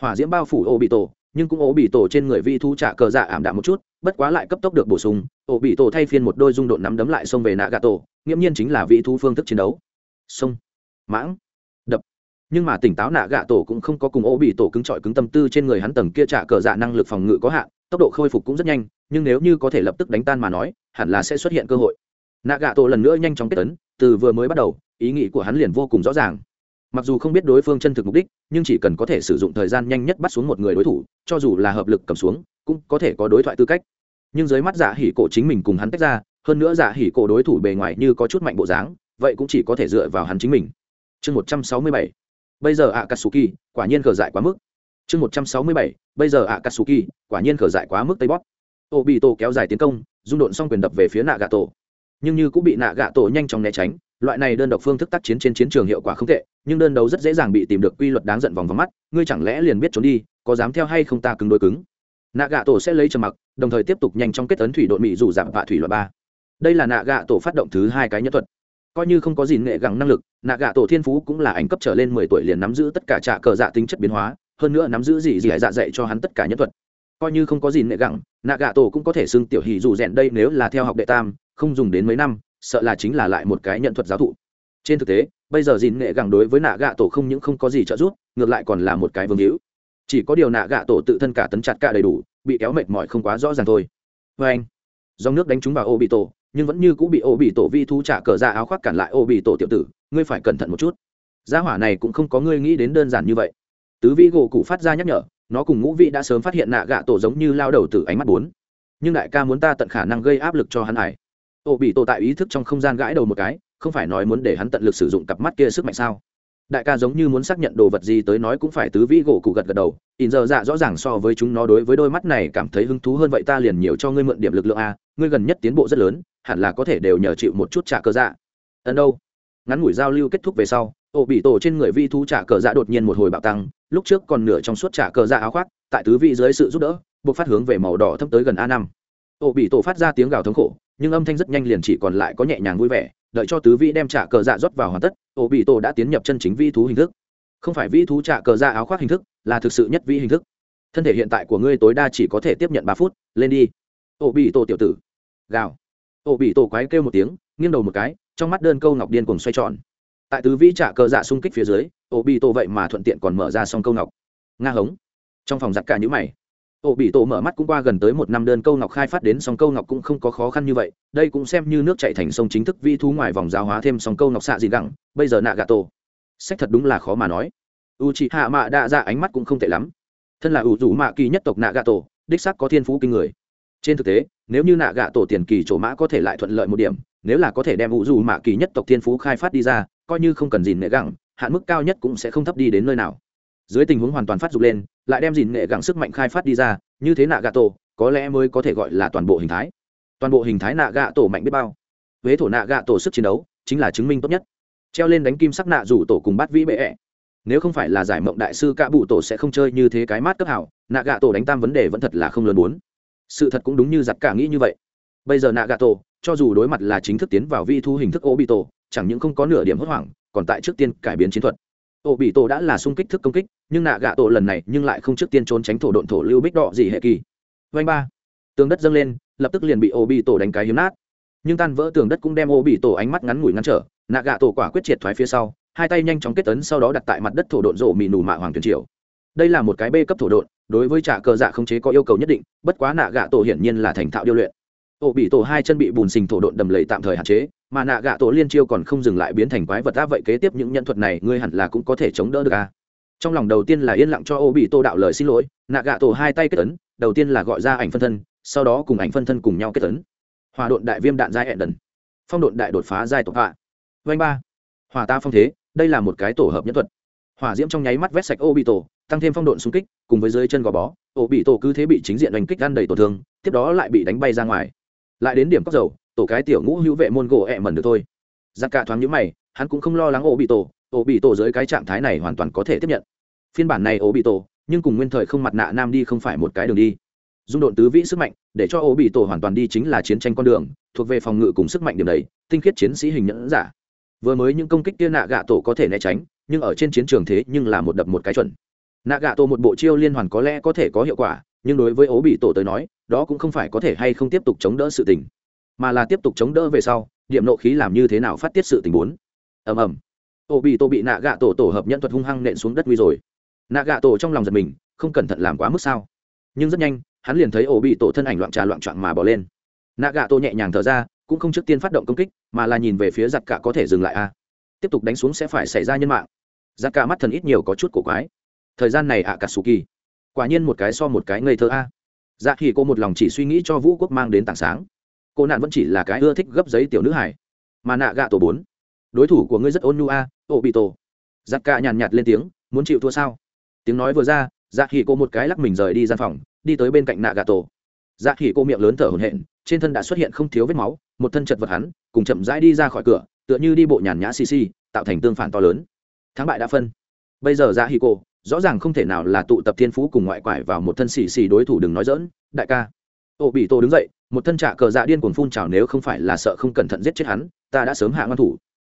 Hỏa diễm bao phủ ổ bị tổ, nhưng cũng ổ bị tổ trên người vi thu trả cờ dạ ảm đạm một chút, bất quá lại cấp tốc được bổ sung. Ổ bị tổ thay phiên một đôi dung độn nắm đấm lại xông về nạ gà tổ nghiễm nhiên chính là vị thu phương thức chiến đấu. Xông. Mãng. Đập. Nhưng mà tỉnh táo nạ gạ tổ cũng không có cùng ổ bị tổ cứng trọi cứng tâm tư trên người hắn tầng kia trả cờ dạ năng lực phòng ngự có hạn, tốc độ khôi phục cũng rất nhanh, nhưng nếu như có thể lập tức đánh tan mà nói, hẳn là sẽ xuất hiện cơ hội. Nạ gạ tổ lần nữa nhanh chóng kết tấn, từ vừa mới bắt đầu, ý nghĩ của hắn liền vô cùng rõ ràng mặc dù không biết đối phương chân thực mục đích, nhưng chỉ cần có thể sử dụng thời gian nhanh nhất bắt xuống một người đối thủ, cho dù là hợp lực cầm xuống, cũng có thể có đối thoại tư cách. Nhưng dưới mắt giả hỉ cổ chính mình cùng hắn tách ra, hơn nữa giả hỉ cổ đối thủ bề ngoài như có chút mạnh bộ dáng, vậy cũng chỉ có thể dựa vào hắn chính mình. Chương một trăm sáu mươi bảy. Bây giờ ạ katsuki quả nhiên cờ dại quá mức. Chương một trăm sáu mươi bảy. Bây giờ ạ katsuki quả nhiên cờ dại quá mức tây bóp. Ô bị tổ kéo dài tiến công dung độn xong quyền đập về phía nạ gà tổ nhưng như cũng bị nạ gạ tổ nhanh chóng né tránh loại này đơn độc phương thức tác chiến trên chiến trường hiệu quả không tệ, nhưng đơn đấu rất dễ dàng bị tìm được quy luật đáng giận vòng vào mắt, ngươi chẳng lẽ liền biết trốn đi, có dám theo hay không ta cứng đôi cứng. Nạ gạ tổ sẽ lấy trầm mặc, đồng thời tiếp tục nhanh chóng kết tấn thủy đội mỹ dù giảm vạ thủy loại ba. Đây là nạ gạ tổ phát động thứ hai cái nhân thuật. Coi như không có gì nghệ gẳng năng lực nạ gạ tổ thiên phú cũng là ảnh cấp trở lên mười tuổi liền nắm giữ tất cả trạ cờ dạ tính chất biến hóa, hơn nữa nắm giữ gì gì dạ dạy cho hắn tất cả nhân thuật. Coi như không có gì nghệ gẳng nạ gạ tổ cũng có thể xưng tiểu hỉ dù rèn đây nếu là theo học đệ tam, không dùng đến mấy năm sợ là chính là lại một cái nhận thuật giáo thụ. Trên thực tế, bây giờ dìn nghệ gẳng đối với nạ gạ tổ không những không có gì trợ giúp, ngược lại còn là một cái vương hữu. Chỉ có điều nạ gạ tổ tự thân cả tấn chặt cả đầy đủ, bị kéo mệt mỏi không quá rõ ràng thôi. Vê anh, dòng nước đánh trúng vào ô bị tổ nhưng vẫn như cũng bị ô bị tổ vi thu trả cờ ra áo khoác cản lại ô bị tổ tiểu tử, ngươi phải cẩn thận một chút. Gia hỏa này cũng không có ngươi nghĩ đến đơn giản như vậy. Tứ vĩ gỗ cụ phát ra nhắc nhở, nó cùng ngũ vị đã sớm phát hiện nạ gạ tổ giống như lao đầu từ ánh mắt bốn. Nhưng đại ca muốn ta tận khả năng gây áp lực cho hắn hải ô bị tổ tại ý thức trong không gian gãi đầu một cái, không phải nói muốn để hắn tận lực sử dụng cặp mắt kia sức mạnh sao? Đại ca giống như muốn xác nhận đồ vật gì tới nói cũng phải tứ vĩ gỗ cụ gật gật đầu in giờ dạ rõ ràng so với chúng nó đối với đôi mắt này cảm thấy hứng thú hơn vậy ta liền nhiều cho ngươi mượn điểm lực lượng a, ngươi gần nhất tiến bộ rất lớn, hẳn là có thể đều nhờ chịu một chút trả cờ dạ. Ẩn đâu? Ngắn ngủi giao lưu kết thúc về sau ổ bị tổ trên người vi thú trả cờ dạ đột nhiên một hồi bạo tăng, lúc trước còn nửa trong suốt trả cờ dạ áo khoác, tại tứ vị dưới sự giúp đỡ buộc phát hướng về màu đỏ thâm tới gần a năm. Ổ bị tổ phát ra tiếng gào thống khổ nhưng âm thanh rất nhanh liền chỉ còn lại có nhẹ nhàng vui vẻ, đợi cho tứ vị đem trả cờ dạ rót vào hoàn tất, ổ bị tổ đã tiến nhập chân chính vi thú hình thức. Không phải vi thú trả cờ dạ áo khoác hình thức, là thực sự nhất vi hình thức. Thân thể hiện tại của ngươi tối đa chỉ có thể tiếp nhận ba phút, lên đi. Ổ bị tổ tiểu tử. Gào. Ổ bị tổ quái kêu một tiếng, nghiêng đầu một cái, trong mắt đơn câu ngọc điên cùng xoay tròn. Tại tứ vĩ trả cờ dạ xung kích phía dưới, ổ bị tổ vậy mà thuận tiện còn mở ra xong câu ngọc. Nga hống. Trong phòng giặt cả những mày ổ bị tổ mở mắt cũng qua gần tới một năm đơn câu ngọc khai phát đến song câu ngọc cũng không có khó khăn như vậy, đây cũng xem như nước chạy thành sông chính thức vi thú ngoài vòng giáo hóa thêm song câu ngọc xạ gì gẳng bây giờ nạ gà tổ sách thật đúng là khó mà nói. U chị hạ mạ đa ra ánh mắt cũng không tệ lắm. Thân là ủ rủ mạ kỳ nhất tộc nạ gà tổ đích sắc có thiên phú kinh người. Trên thực tế, nếu như nạ gà tổ tiền kỳ chỗ mã có thể lại thuận lợi một điểm, nếu là có thể đem ủ rủ mạ kỳ nhất tộc thiên phú khai phát đi ra, coi như không cần gì nệ gẳng hạn mức cao nhất cũng sẽ không thấp đi đến nơi nào dưới tình huống hoàn toàn phát dục lên, lại đem dìn nghệ gẳng sức mạnh khai phát đi ra, như thế nạ gạ tổ có lẽ mới có thể gọi là toàn bộ hình thái. Toàn bộ hình thái nạ gạ tổ mạnh biết bao. Huế thổ nạ gạ tổ sức chiến đấu chính là chứng minh tốt nhất. Treo lên đánh kim sắc nạ rủ tổ cùng bắt vĩ bệ ẹ. Nếu không phải là giải mộng đại sư cả bụ tổ sẽ không chơi như thế cái mát cấp hảo nạ gạ tổ đánh tam vấn đề vẫn thật là không lớn muốn sự thật cũng đúng như giặc cả nghĩ như vậy. Bây giờ nạ gạ tổ cho dù đối mặt là chính thức tiến vào vi thu hình thức ô bị tổ chẳng những không có nửa điểm hốt hoảng, còn tại trước tiên cải biến chiến thuật ô bị tổ đã là xung kích thức công kích, nhưng nạ gạ tổ lần này nhưng lại không trước tiên trốn tránh thổ độn thổ lưu bích đỏ gì hệ kỳ. Vanh ba. Tường đất dâng lên, lập tức liền bị ô bị tổ đánh cái hiếm nát. Nhưng tan vỡ tường đất cũng đem ô bị tổ ánh mắt ngắn ngủi ngăn trở, nạ gạ tổ quả quyết triệt thoái phía sau, hai tay nhanh chóng kết tấn sau đó đặt tại mặt đất thổ độn rổ mì nù mạ hoàng tuyển triều. Đây là một cái bê cấp thổ độn, đối với trả cờ dạ không chế có yêu cầu nhất định, bất quá nạ gạ tổ hiển nhiên là thành thạo điêu luyện ổ bị tổ hai chân bị bùn xình thổ độn đầm lầy tạm thời hạn chế, mà nạ gạ tổ liên chiêu còn không dừng lại biến thành quái vật áp vậy kế tiếp những nhân thuật này ngươi hẳn là cũng có thể chống đỡ được à. trong lòng đầu tiên là yên lặng cho ổ bị tổ đạo lời xin lỗi, nạ gạ tổ hai tay kết tấn đầu tiên là gọi ra ảnh phân thân, sau đó cùng ảnh phân thân cùng nhau kết tấn hòa độn đại viêm đạn giai hẹn đần. Phong độn đại đột phá giai tộc hạ. Vanh ba. Hòa ta phong thế, đây là một cái tổ hợp nhân thuật. Hỏa diễm trong nháy mắt vét sạch ô bị tổ, tăng thêm phong độn xung kích, cùng với dưới chân gò bó, ô bị tổ cứ thế bị chính diện đánh kích gan đầy tổn thương, tiếp đó lại bị đánh bay ra ngoài lại đến điểm cóc dầu, tổ cái tiểu ngũ hữu vệ môn gỗ ẹ mẩn được thôi. Giặc cả thoáng nhữ mày, hắn cũng không lo lắng ổ bị tổ ổ bị tổ dưới cái trạng thái này hoàn toàn có thể tiếp nhận. Phiên bản này ổ bị tổ nhưng cùng nguyên thời không mặt nạ nam đi không phải một cái đường đi. Dung độn tứ vĩ sức mạnh, để cho ổ bị tổ hoàn toàn đi chính là chiến tranh con đường, thuộc về phòng ngự cùng sức mạnh điểm đấy, tinh khiết chiến sĩ hình nhẫn giả. Vừa mới những công kích kia nạ gạ tổ có thể né tránh, nhưng ở trên chiến trường thế nhưng là một đập một cái chuẩn. Nạ gạ tổ một bộ chiêu liên hoàn có lẽ có thể có hiệu quả nhưng đối với ố bị tổ tới nói, đó cũng không phải có thể hay không tiếp tục chống đỡ sự tình, mà là tiếp tục chống đỡ về sau, điểm nộ khí làm như thế nào phát tiết sự tình bốn. Ầm ầm. Ổ bị tổ bị nạ gạ tổ tổ hợp nhận thuật hung hăng nện xuống đất nguy rồi. Nạ gạ tổ trong lòng giật mình, không cẩn thận làm quá mức sao? Nhưng rất nhanh, hắn liền thấy ổ bị tổ thân ảnh loạn trà loạn trọn mà bỏ lên. Nạ gạ tổ nhẹ nhàng thở ra, cũng không trước tiên phát động công kích, mà là nhìn về phía giặc cả có thể dừng lại a. Tiếp tục đánh xuống sẽ phải xảy ra nhân mạng. Giặc cả mắt thần ít nhiều có chút cổ quái. Thời gian này ạ cả sù kỳ quả nhiên một cái so một cái ngây thơ a. Dạ khi cô một lòng chỉ suy nghĩ cho vũ quốc mang đến tảng sáng. Cô nạn vẫn chỉ là cái ưa thích gấp giấy tiểu nữ hải mà nạ gạ tổ bốn. Đối thủ của ngươi rất ôn nhu a ô bị tổ giặc cạ nhàn nhạt lên tiếng, muốn chịu thua sao? Tiếng nói vừa ra dạ khi cô một cái lắc mình rời đi gian phòng, đi tới bên cạnh nạ gạ tổ. Dạ khi cô miệng lớn thở hổn hển, trên thân đã xuất hiện không thiếu vết máu, một thân chật vật hắn, cùng chậm rãi đi ra khỏi cửa, tựa như đi bộ nhàn nhã xì xì, tạo thành tương phản to lớn. Thắng bại đã phân. Bây giờ dạ hì cô rõ ràng không thể nào là tụ tập thiên phú cùng ngoại quải vào một thân xì xì đối thủ đừng nói dỡn đại ca. Ô bị tô đứng dậy, một thân trạ cờ dạ điên cuồng phun trào nếu không phải là sợ không cẩn thận giết chết hắn, ta đã sớm hạ ngăn thủ.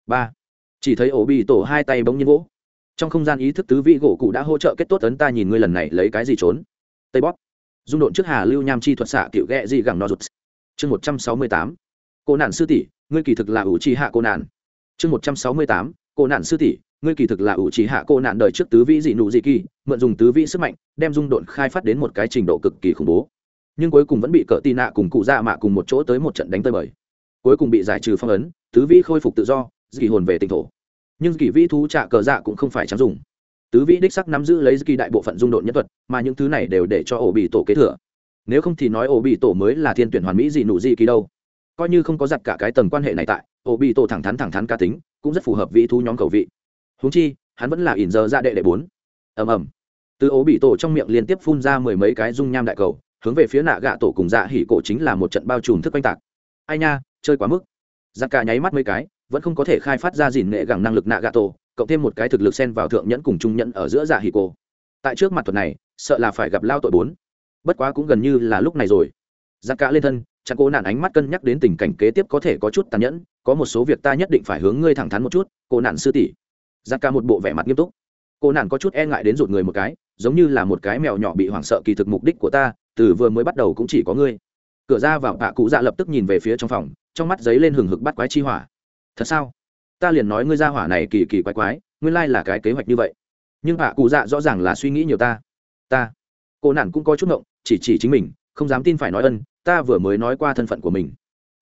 Ba. Chỉ thấy ổ bị tổ hai tay bỗng nhiên vỗ. Trong không gian ý thức tứ vị gỗ cụ đã hỗ trợ kết tốt ấn ta nhìn ngươi lần này lấy cái gì trốn. Tây bóp. Dung độn trước hà lưu nham chi thuật xạ tiểu ghẹ gì gẳng no rụt. Chương một trăm sáu mươi tám. Cô nạn sư tỷ, ngươi kỳ thực là ủ chi hạ cô nạn. Chương một trăm sáu mươi tám. Cô nạn sư tỷ ngươi kỳ thực là ủ trí hạ cô nạn đời trước tứ vĩ dị nụ dị kỳ, mượn dùng tứ vĩ sức mạnh, đem dung độn khai phát đến một cái trình độ cực kỳ khủng bố. Nhưng cuối cùng vẫn bị cỡ tì nạ cùng cụ dạ mạ cùng một chỗ tới một trận đánh tơi bời. Cuối cùng bị giải trừ phong ấn, tứ vĩ khôi phục tự do, dị hồn về tỉnh thổ. Nhưng kỳ vĩ thú trạ cờ dạ cũng không phải trắng dùng. Tứ vĩ đích sắc nắm giữ lấy kỳ đại bộ phận dung độn nhất thuật, mà những thứ này đều để cho ổ bị tổ kế thừa. Nếu không thì nói ổ bị tổ mới là thiên tuyển hoàn mỹ dị nụ dị kỳ đâu. Coi như không có giặt cả cái tầng quan hệ này tại, ổ bị tổ thẳng thắn thẳng thắn cá tính, cũng rất phù hợp vị thú nhóm cầu vị húng chi, hắn vẫn là ỉn giờ ra đệ đệ bốn. Ầm ầm. Từ ố bị tổ trong miệng liên tiếp phun ra mười mấy cái dung nham đại cầu, hướng về phía nạ gạ tổ cùng dạ hỉ cổ chính là một trận bao trùm thức oanh tạc. Ai nha, chơi quá mức. Giặc cả nháy mắt mấy cái, vẫn không có thể khai phát ra dìn nghệ gẳng năng lực nạ gạ tổ, cộng thêm một cái thực lực xen vào thượng nhẫn cùng trung nhẫn ở giữa dạ hỉ cổ. Tại trước mặt thuật này, sợ là phải gặp lao tội bốn. Bất quá cũng gần như là lúc này rồi. Giặc cả lên thân chẳng cố nạn ánh mắt cân nhắc đến tình cảnh kế tiếp có thể có chút tàn nhẫn, có một số việc ta nhất định phải hướng ngươi thẳng thắn một chút, cô nạn sư tỷ giặc cả một bộ vẻ mặt nghiêm túc. Cô nàng có chút e ngại đến rụt người một cái, giống như là một cái mèo nhỏ bị hoảng sợ kỳ thực mục đích của ta, từ vừa mới bắt đầu cũng chỉ có ngươi. Cửa ra vào bạ cụ dạ lập tức nhìn về phía trong phòng, trong mắt giấy lên hừng hực bắt quái chi hỏa. Thật sao? Ta liền nói ngươi ra hỏa này kỳ kỳ quái quái, nguyên lai là cái kế hoạch như vậy. Nhưng bạ cụ dạ rõ ràng là suy nghĩ nhiều ta. Ta. Cô nàng cũng có chút ngộng, chỉ chỉ chính mình, không dám tin phải nói ân, ta vừa mới nói qua thân phận của mình.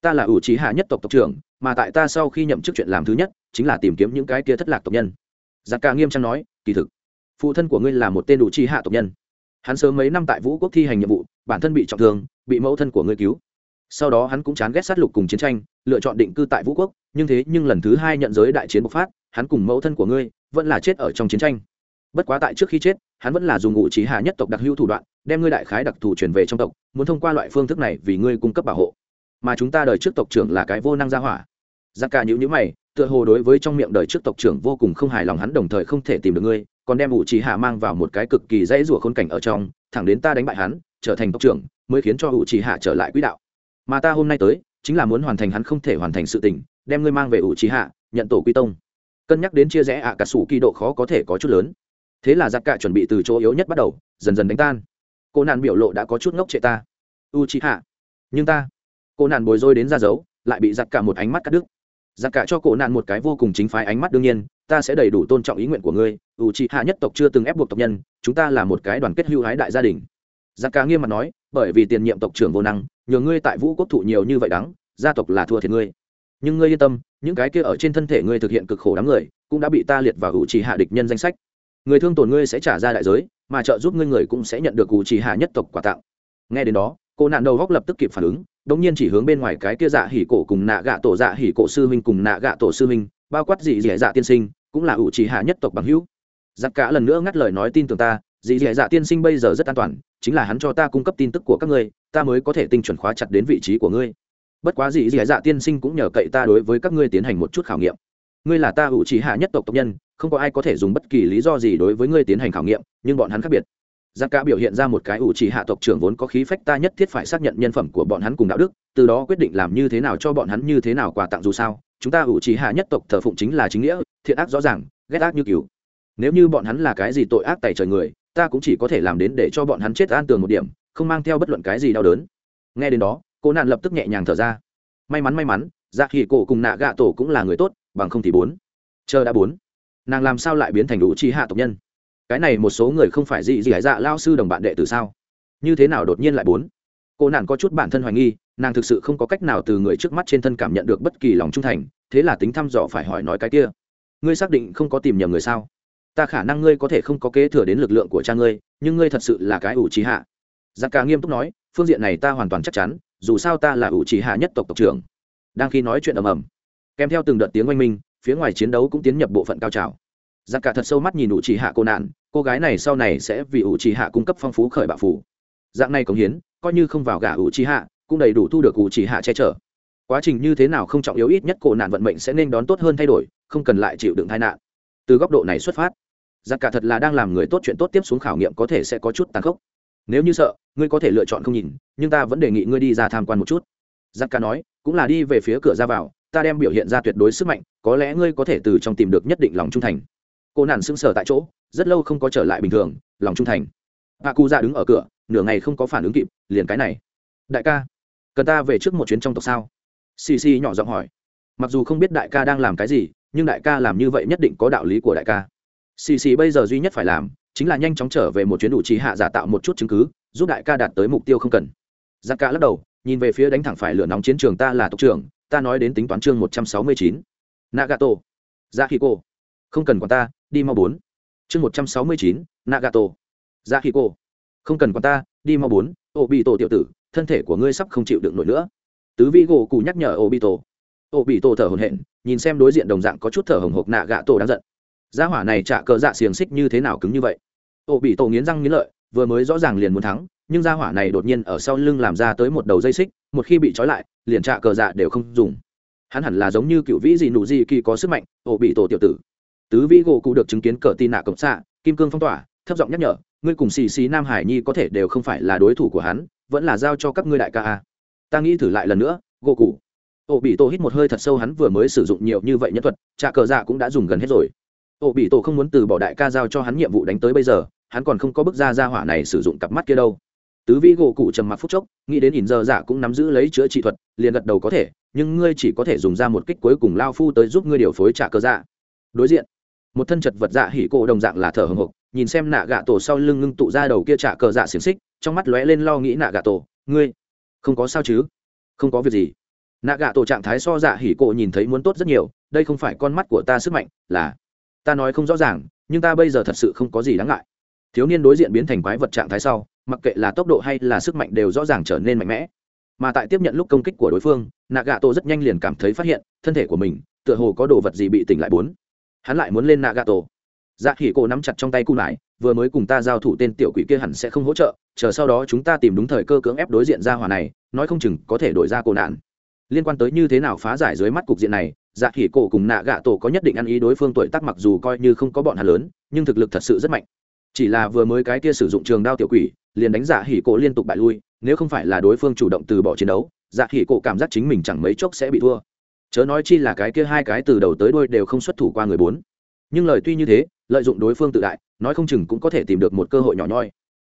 Ta là ủ trí hạ nhất tộc tộc trưởng, mà tại ta sau khi nhậm chức chuyện làm thứ nhất chính là tìm kiếm những cái kia thất lạc tộc nhân. Giặc ca nghiêm trang nói, kỳ thực, phụ thân của ngươi là một tên đủ chi hạ tộc nhân. Hắn sớm mấy năm tại vũ quốc thi hành nhiệm vụ, bản thân bị trọng thương, bị mẫu thân của ngươi cứu. Sau đó hắn cũng chán ghét sát lục cùng chiến tranh, lựa chọn định cư tại vũ quốc, nhưng thế nhưng lần thứ hai nhận giới đại chiến bộc phát, hắn cùng mẫu thân của ngươi vẫn là chết ở trong chiến tranh. Bất quá tại trước khi chết, hắn vẫn là dùng ngụ trí hạ nhất tộc đặc hữu thủ đoạn, đem ngươi đại khái đặc thù truyền về trong tộc, muốn thông qua loại phương thức này vì ngươi cung cấp bảo hộ. Mà chúng ta đời trước tộc trưởng là cái vô năng gia hỏa giặc cả nhữ nhữ mày, tựa hồ đối với trong miệng đời trước tộc trưởng vô cùng không hài lòng hắn đồng thời không thể tìm được ngươi, còn đem ủ trí hạ mang vào một cái cực kỳ dễ rủa khôn cảnh ở trong, thẳng đến ta đánh bại hắn, trở thành tộc trưởng, mới khiến cho ủ trí hạ trở lại quỹ đạo. Mà ta hôm nay tới, chính là muốn hoàn thành hắn không thể hoàn thành sự tình, đem ngươi mang về ủ trí hạ, nhận tổ quy tông. Cân nhắc đến chia rẽ ạ cả sủ kỳ độ khó có thể có chút lớn. Thế là giặc cả chuẩn bị từ chỗ yếu nhất bắt đầu, dần dần đánh tan. Cô nạn biểu lộ đã có chút ngốc trệ ta. U trí hạ. Nhưng ta. Cô nạn bồi dôi đến ra dấu, lại bị giặc cả một ánh mắt cắt đứt giặc cả cho cổ nạn một cái vô cùng chính phái ánh mắt đương nhiên, ta sẽ đầy đủ tôn trọng ý nguyện của ngươi u trị hạ nhất tộc chưa từng ép buộc tộc nhân, chúng ta là một cái đoàn kết hưu hái đại gia đình. Giặc cả nghiêm mặt nói, bởi vì tiền nhiệm tộc trưởng vô năng, nhờ ngươi tại vũ quốc thụ nhiều như vậy đắng, gia tộc là thua thiệt ngươi. Nhưng ngươi yên tâm, những cái kia ở trên thân thể ngươi thực hiện cực khổ đám người, cũng đã bị ta liệt vào ủ trì hạ địch nhân danh sách. Người thương tổn ngươi sẽ trả ra đại giới, mà trợ giúp ngươi người cũng sẽ nhận được ủ trì hạ nhất tộc quà tặng. Nghe đến đó cô nạn đầu góc lập tức kịp phản ứng đống nhiên chỉ hướng bên ngoài cái kia dạ hỉ cổ cùng nạ gạ tổ dạ hỉ cổ sư huynh cùng nạ gạ tổ sư huynh, bao quát dị dẻ dạ tiên sinh, cũng là ủ trì hạ nhất tộc bằng hữu. Giặc cả lần nữa ngắt lời nói tin tưởng ta, dị dẻ dạ tiên sinh bây giờ rất an toàn, chính là hắn cho ta cung cấp tin tức của các ngươi, ta mới có thể tinh chuẩn khóa chặt đến vị trí của ngươi. Bất quá dị dẻ dạ tiên sinh cũng nhờ cậy ta đối với các ngươi tiến hành một chút khảo nghiệm. Ngươi là ta ủ trì hạ nhất tộc tộc nhân, không có ai có thể dùng bất kỳ lý do gì đối với ngươi tiến hành khảo nghiệm, nhưng bọn hắn khác biệt. Giác cả biểu hiện ra một cái ủ trì hạ tộc trưởng vốn có khí phách ta nhất thiết phải xác nhận nhân phẩm của bọn hắn cùng đạo đức, từ đó quyết định làm như thế nào cho bọn hắn như thế nào quà tặng dù sao, chúng ta ủ trì hạ nhất tộc thờ phụng chính là chính nghĩa, thiện ác rõ ràng, ghét ác như cứu. Nếu như bọn hắn là cái gì tội ác tày trời người, ta cũng chỉ có thể làm đến để cho bọn hắn chết an tường một điểm, không mang theo bất luận cái gì đau đớn. Nghe đến đó, cô nạn lập tức nhẹ nhàng thở ra. May mắn may mắn dạ khỉ cổ cùng nạ gạ tổ cũng là người tốt bằng không thì bốn. Chờ đã bốn. Nàng làm sao lại biến thành ủ trì hạ tộc nhân? Cái này một số người không phải dị dị hải dạ lao sư đồng bạn đệ tử sao? Như thế nào đột nhiên lại bốn? Cô nàng có chút bản thân hoài nghi, nàng thực sự không có cách nào từ người trước mắt trên thân cảm nhận được bất kỳ lòng trung thành, thế là tính thăm dò phải hỏi nói cái kia. Ngươi xác định không có tìm nhầm người sao? Ta khả năng ngươi có thể không có kế thừa đến lực lượng của cha ngươi, nhưng ngươi thật sự là cái ủ trí hạ. Giặc ca nghiêm túc nói, phương diện này ta hoàn toàn chắc chắn, dù sao ta là ủ trí hạ nhất tộc tộc trưởng. Đang khi nói chuyện ầm ầm, kèm theo từng đợt tiếng oanh minh, phía ngoài chiến đấu cũng tiến nhập bộ phận cao trào giặc cả thật sâu mắt nhìn ủ trì hạ cô nạn, cô gái này sau này sẽ vì ủ trì hạ cung cấp phong phú khởi bạo phủ. Dạng này cống hiến, coi như không vào gả ủ trì hạ cũng đầy đủ thu được ủ trì hạ che chở. Quá trình như thế nào không trọng yếu, ít nhất cổ nạn vận mệnh sẽ nên đón tốt hơn thay đổi, không cần lại chịu đựng tai nạn. Từ góc độ này xuất phát, giặc cả thật là đang làm người tốt chuyện tốt tiếp xuống khảo nghiệm có thể sẽ có chút tàn khốc. Nếu như sợ, ngươi có thể lựa chọn không nhìn, nhưng ta vẫn đề nghị ngươi đi ra tham quan một chút. Giặc cả nói, cũng là đi về phía cửa ra vào, ta đem biểu hiện ra tuyệt đối sức mạnh, có lẽ ngươi có thể từ trong tìm được nhất định lòng trung thành cô nản sững sờ tại chỗ, rất lâu không có trở lại bình thường, lòng trung thành. Hạ cu ra đứng ở cửa, nửa ngày không có phản ứng kịp, liền cái này. Đại ca, cần ta về trước một chuyến trong tộc sao? Xì xì nhỏ giọng hỏi. Mặc dù không biết đại ca đang làm cái gì, nhưng đại ca làm như vậy nhất định có đạo lý của đại ca. Xì xì bây giờ duy nhất phải làm, chính là nhanh chóng trở về một chuyến đủ trí hạ giả tạo một chút chứng cứ, giúp đại ca đạt tới mục tiêu không cần. Dạ Giặc ca lắc đầu, nhìn về phía đánh thẳng phải lửa nóng chiến trường ta là tộc trưởng, ta nói đến tính toán chương một trăm sáu mươi chín. Nagato. Ra khi cô không cần quản ta đi mau bốn. Chương một trăm sáu mươi chín, nagato. Ra khi cô không cần quản ta, đi mau bốn ô bị tổ tiểu tử, thân thể của ngươi sắp không chịu được nổi nữa. Tứ vi gỗ cụ nhắc nhở ô bị tổ ô bị tổ thở hồn hển, nhìn xem đối diện đồng dạng có chút thở hồng hộc nạ gạ tổ đáng giận. Gia hỏa này trả cờ dạ xiềng xích như thế nào cứng như vậy? Ô bị tổ nghiến răng nghiến lợi, vừa mới rõ ràng liền muốn thắng, nhưng gia hỏa này đột nhiên ở sau lưng làm ra tới một đầu dây xích, một khi bị trói lại, liền trả cờ dạ đều không dùng. Hắn hẳn là giống như cựu vĩ gì nụ gì kỳ có sức mạnh ổ bị tổ tiểu tử tứ vĩ gỗ cụ được chứng kiến cờ tin nạ cộng xạ, kim cương phong tỏa, thấp giọng nhắc nhở, ngươi cùng xì xì nam hải nhi có thể đều không phải là đối thủ của hắn, vẫn là giao cho các ngươi đại ca a. Ta nghĩ thử lại lần nữa, gỗ cụ. Ổ bị tổ hít một hơi thật sâu, hắn vừa mới sử dụng nhiều như vậy nhân thuật trà cờ dạ cũng đã dùng gần hết rồi. Ổ bị tổ không muốn từ bỏ đại ca giao cho hắn nhiệm vụ đánh tới bây giờ, hắn còn không có bức ra ra hỏa này sử dụng cặp mắt kia đâu. Tứ vĩ gỗ cụ trầm mặc phút chốc, nghĩ đến ỉn giờ dạ cũng nắm giữ lấy chữa trị thuật, liền gật đầu có thể, nhưng ngươi chỉ có thể dùng ra một kích cuối cùng lao phu tới giúp ngươi điều phối trả cờ dạ. Đối diện một thân chật vật dạ hỉ cổ đồng dạng là thở hồng hộc, nhìn xem nạ gạ tổ sau lưng ngưng tụ ra đầu kia trả cờ dạ xiềng xích, trong mắt lóe lên lo nghĩ nạ gạ tổ, ngươi, không có sao chứ? Không có việc gì. Nạ gạ tổ trạng thái so dạ hỉ cổ nhìn thấy muốn tốt rất nhiều, đây không phải con mắt của ta sức mạnh, là ta nói không rõ ràng, nhưng ta bây giờ thật sự không có gì đáng ngại. Thiếu niên đối diện biến thành quái vật trạng thái sau, mặc kệ là tốc độ hay là sức mạnh đều rõ ràng trở nên mạnh mẽ. Mà tại tiếp nhận lúc công kích của đối phương, nạ gạ tổ rất nhanh liền cảm thấy phát hiện, thân thể của mình tựa hồ có đồ vật gì bị tỉnh lại bốn hắn lại muốn lên nạ gạ tổ dạ khỉ cổ nắm chặt trong tay cung lại vừa mới cùng ta giao thủ tên tiểu quỷ kia hẳn sẽ không hỗ trợ, chờ sau đó chúng ta tìm đúng thời cơ cưỡng ép đối diện ra hòa này, nói không chừng có thể đổi ra cổ nạn. Liên quan tới như thế nào phá giải dưới mắt cục diện này dạ khỉ cổ cùng nạ gạ tổ có nhất định ăn ý đối phương tuổi tác mặc dù coi như không có bọn hà lớn, nhưng thực lực thật sự rất mạnh. Chỉ là vừa mới cái kia sử dụng trường đao tiểu quỷ, liền đánh dạ hỉ cổ liên tục bại lui, nếu không phải là đối phương chủ động từ bỏ chiến đấu dạ hỉ cổ cảm giác chính mình chẳng mấy chốc sẽ bị thua chớ nói chi là cái kia hai cái từ đầu tới đuôi đều không xuất thủ qua người bốn. Nhưng lời tuy như thế, lợi dụng đối phương tự đại, nói không chừng cũng có thể tìm được một cơ hội nhỏ nhoi.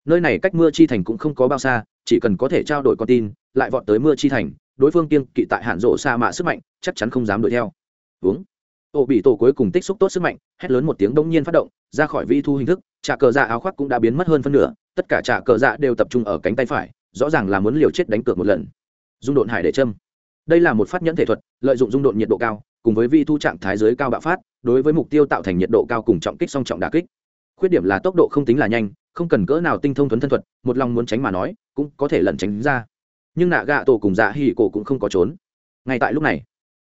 Nơi này cách mưa chi thành cũng không có bao xa, chỉ cần có thể trao đổi con tin, lại vọt tới mưa chi thành, đối phương kiêng kỵ tại hạn rộ xa mạ sức mạnh, chắc chắn không dám đuổi theo. Uống. Ô bị tổ cuối cùng tích xúc tốt sức mạnh, hét lớn một tiếng đông nhiên phát động, ra khỏi vi thu hình thức trà cờ dạ áo khoác cũng đã biến mất hơn phân nửa, tất cả trà cờ dạ đều tập trung ở cánh tay phải, rõ ràng là muốn liều chết đánh cược một lần. Dung độn hải để châm đây là một phát nhẫn thể thuật, lợi dụng dung độn nhiệt độ cao, cùng với vi thu trạng thái giới cao bạo phát, đối với mục tiêu tạo thành nhiệt độ cao cùng trọng kích song trọng đà kích. Khuyết điểm là tốc độ không tính là nhanh, không cần cỡ nào tinh thông thuấn thân thuật, một lòng muốn tránh mà nói, cũng có thể lẩn tránh ra. Nhưng nạ gạ tổ cùng dạ hỉ cổ cũng không có trốn. Ngay tại lúc này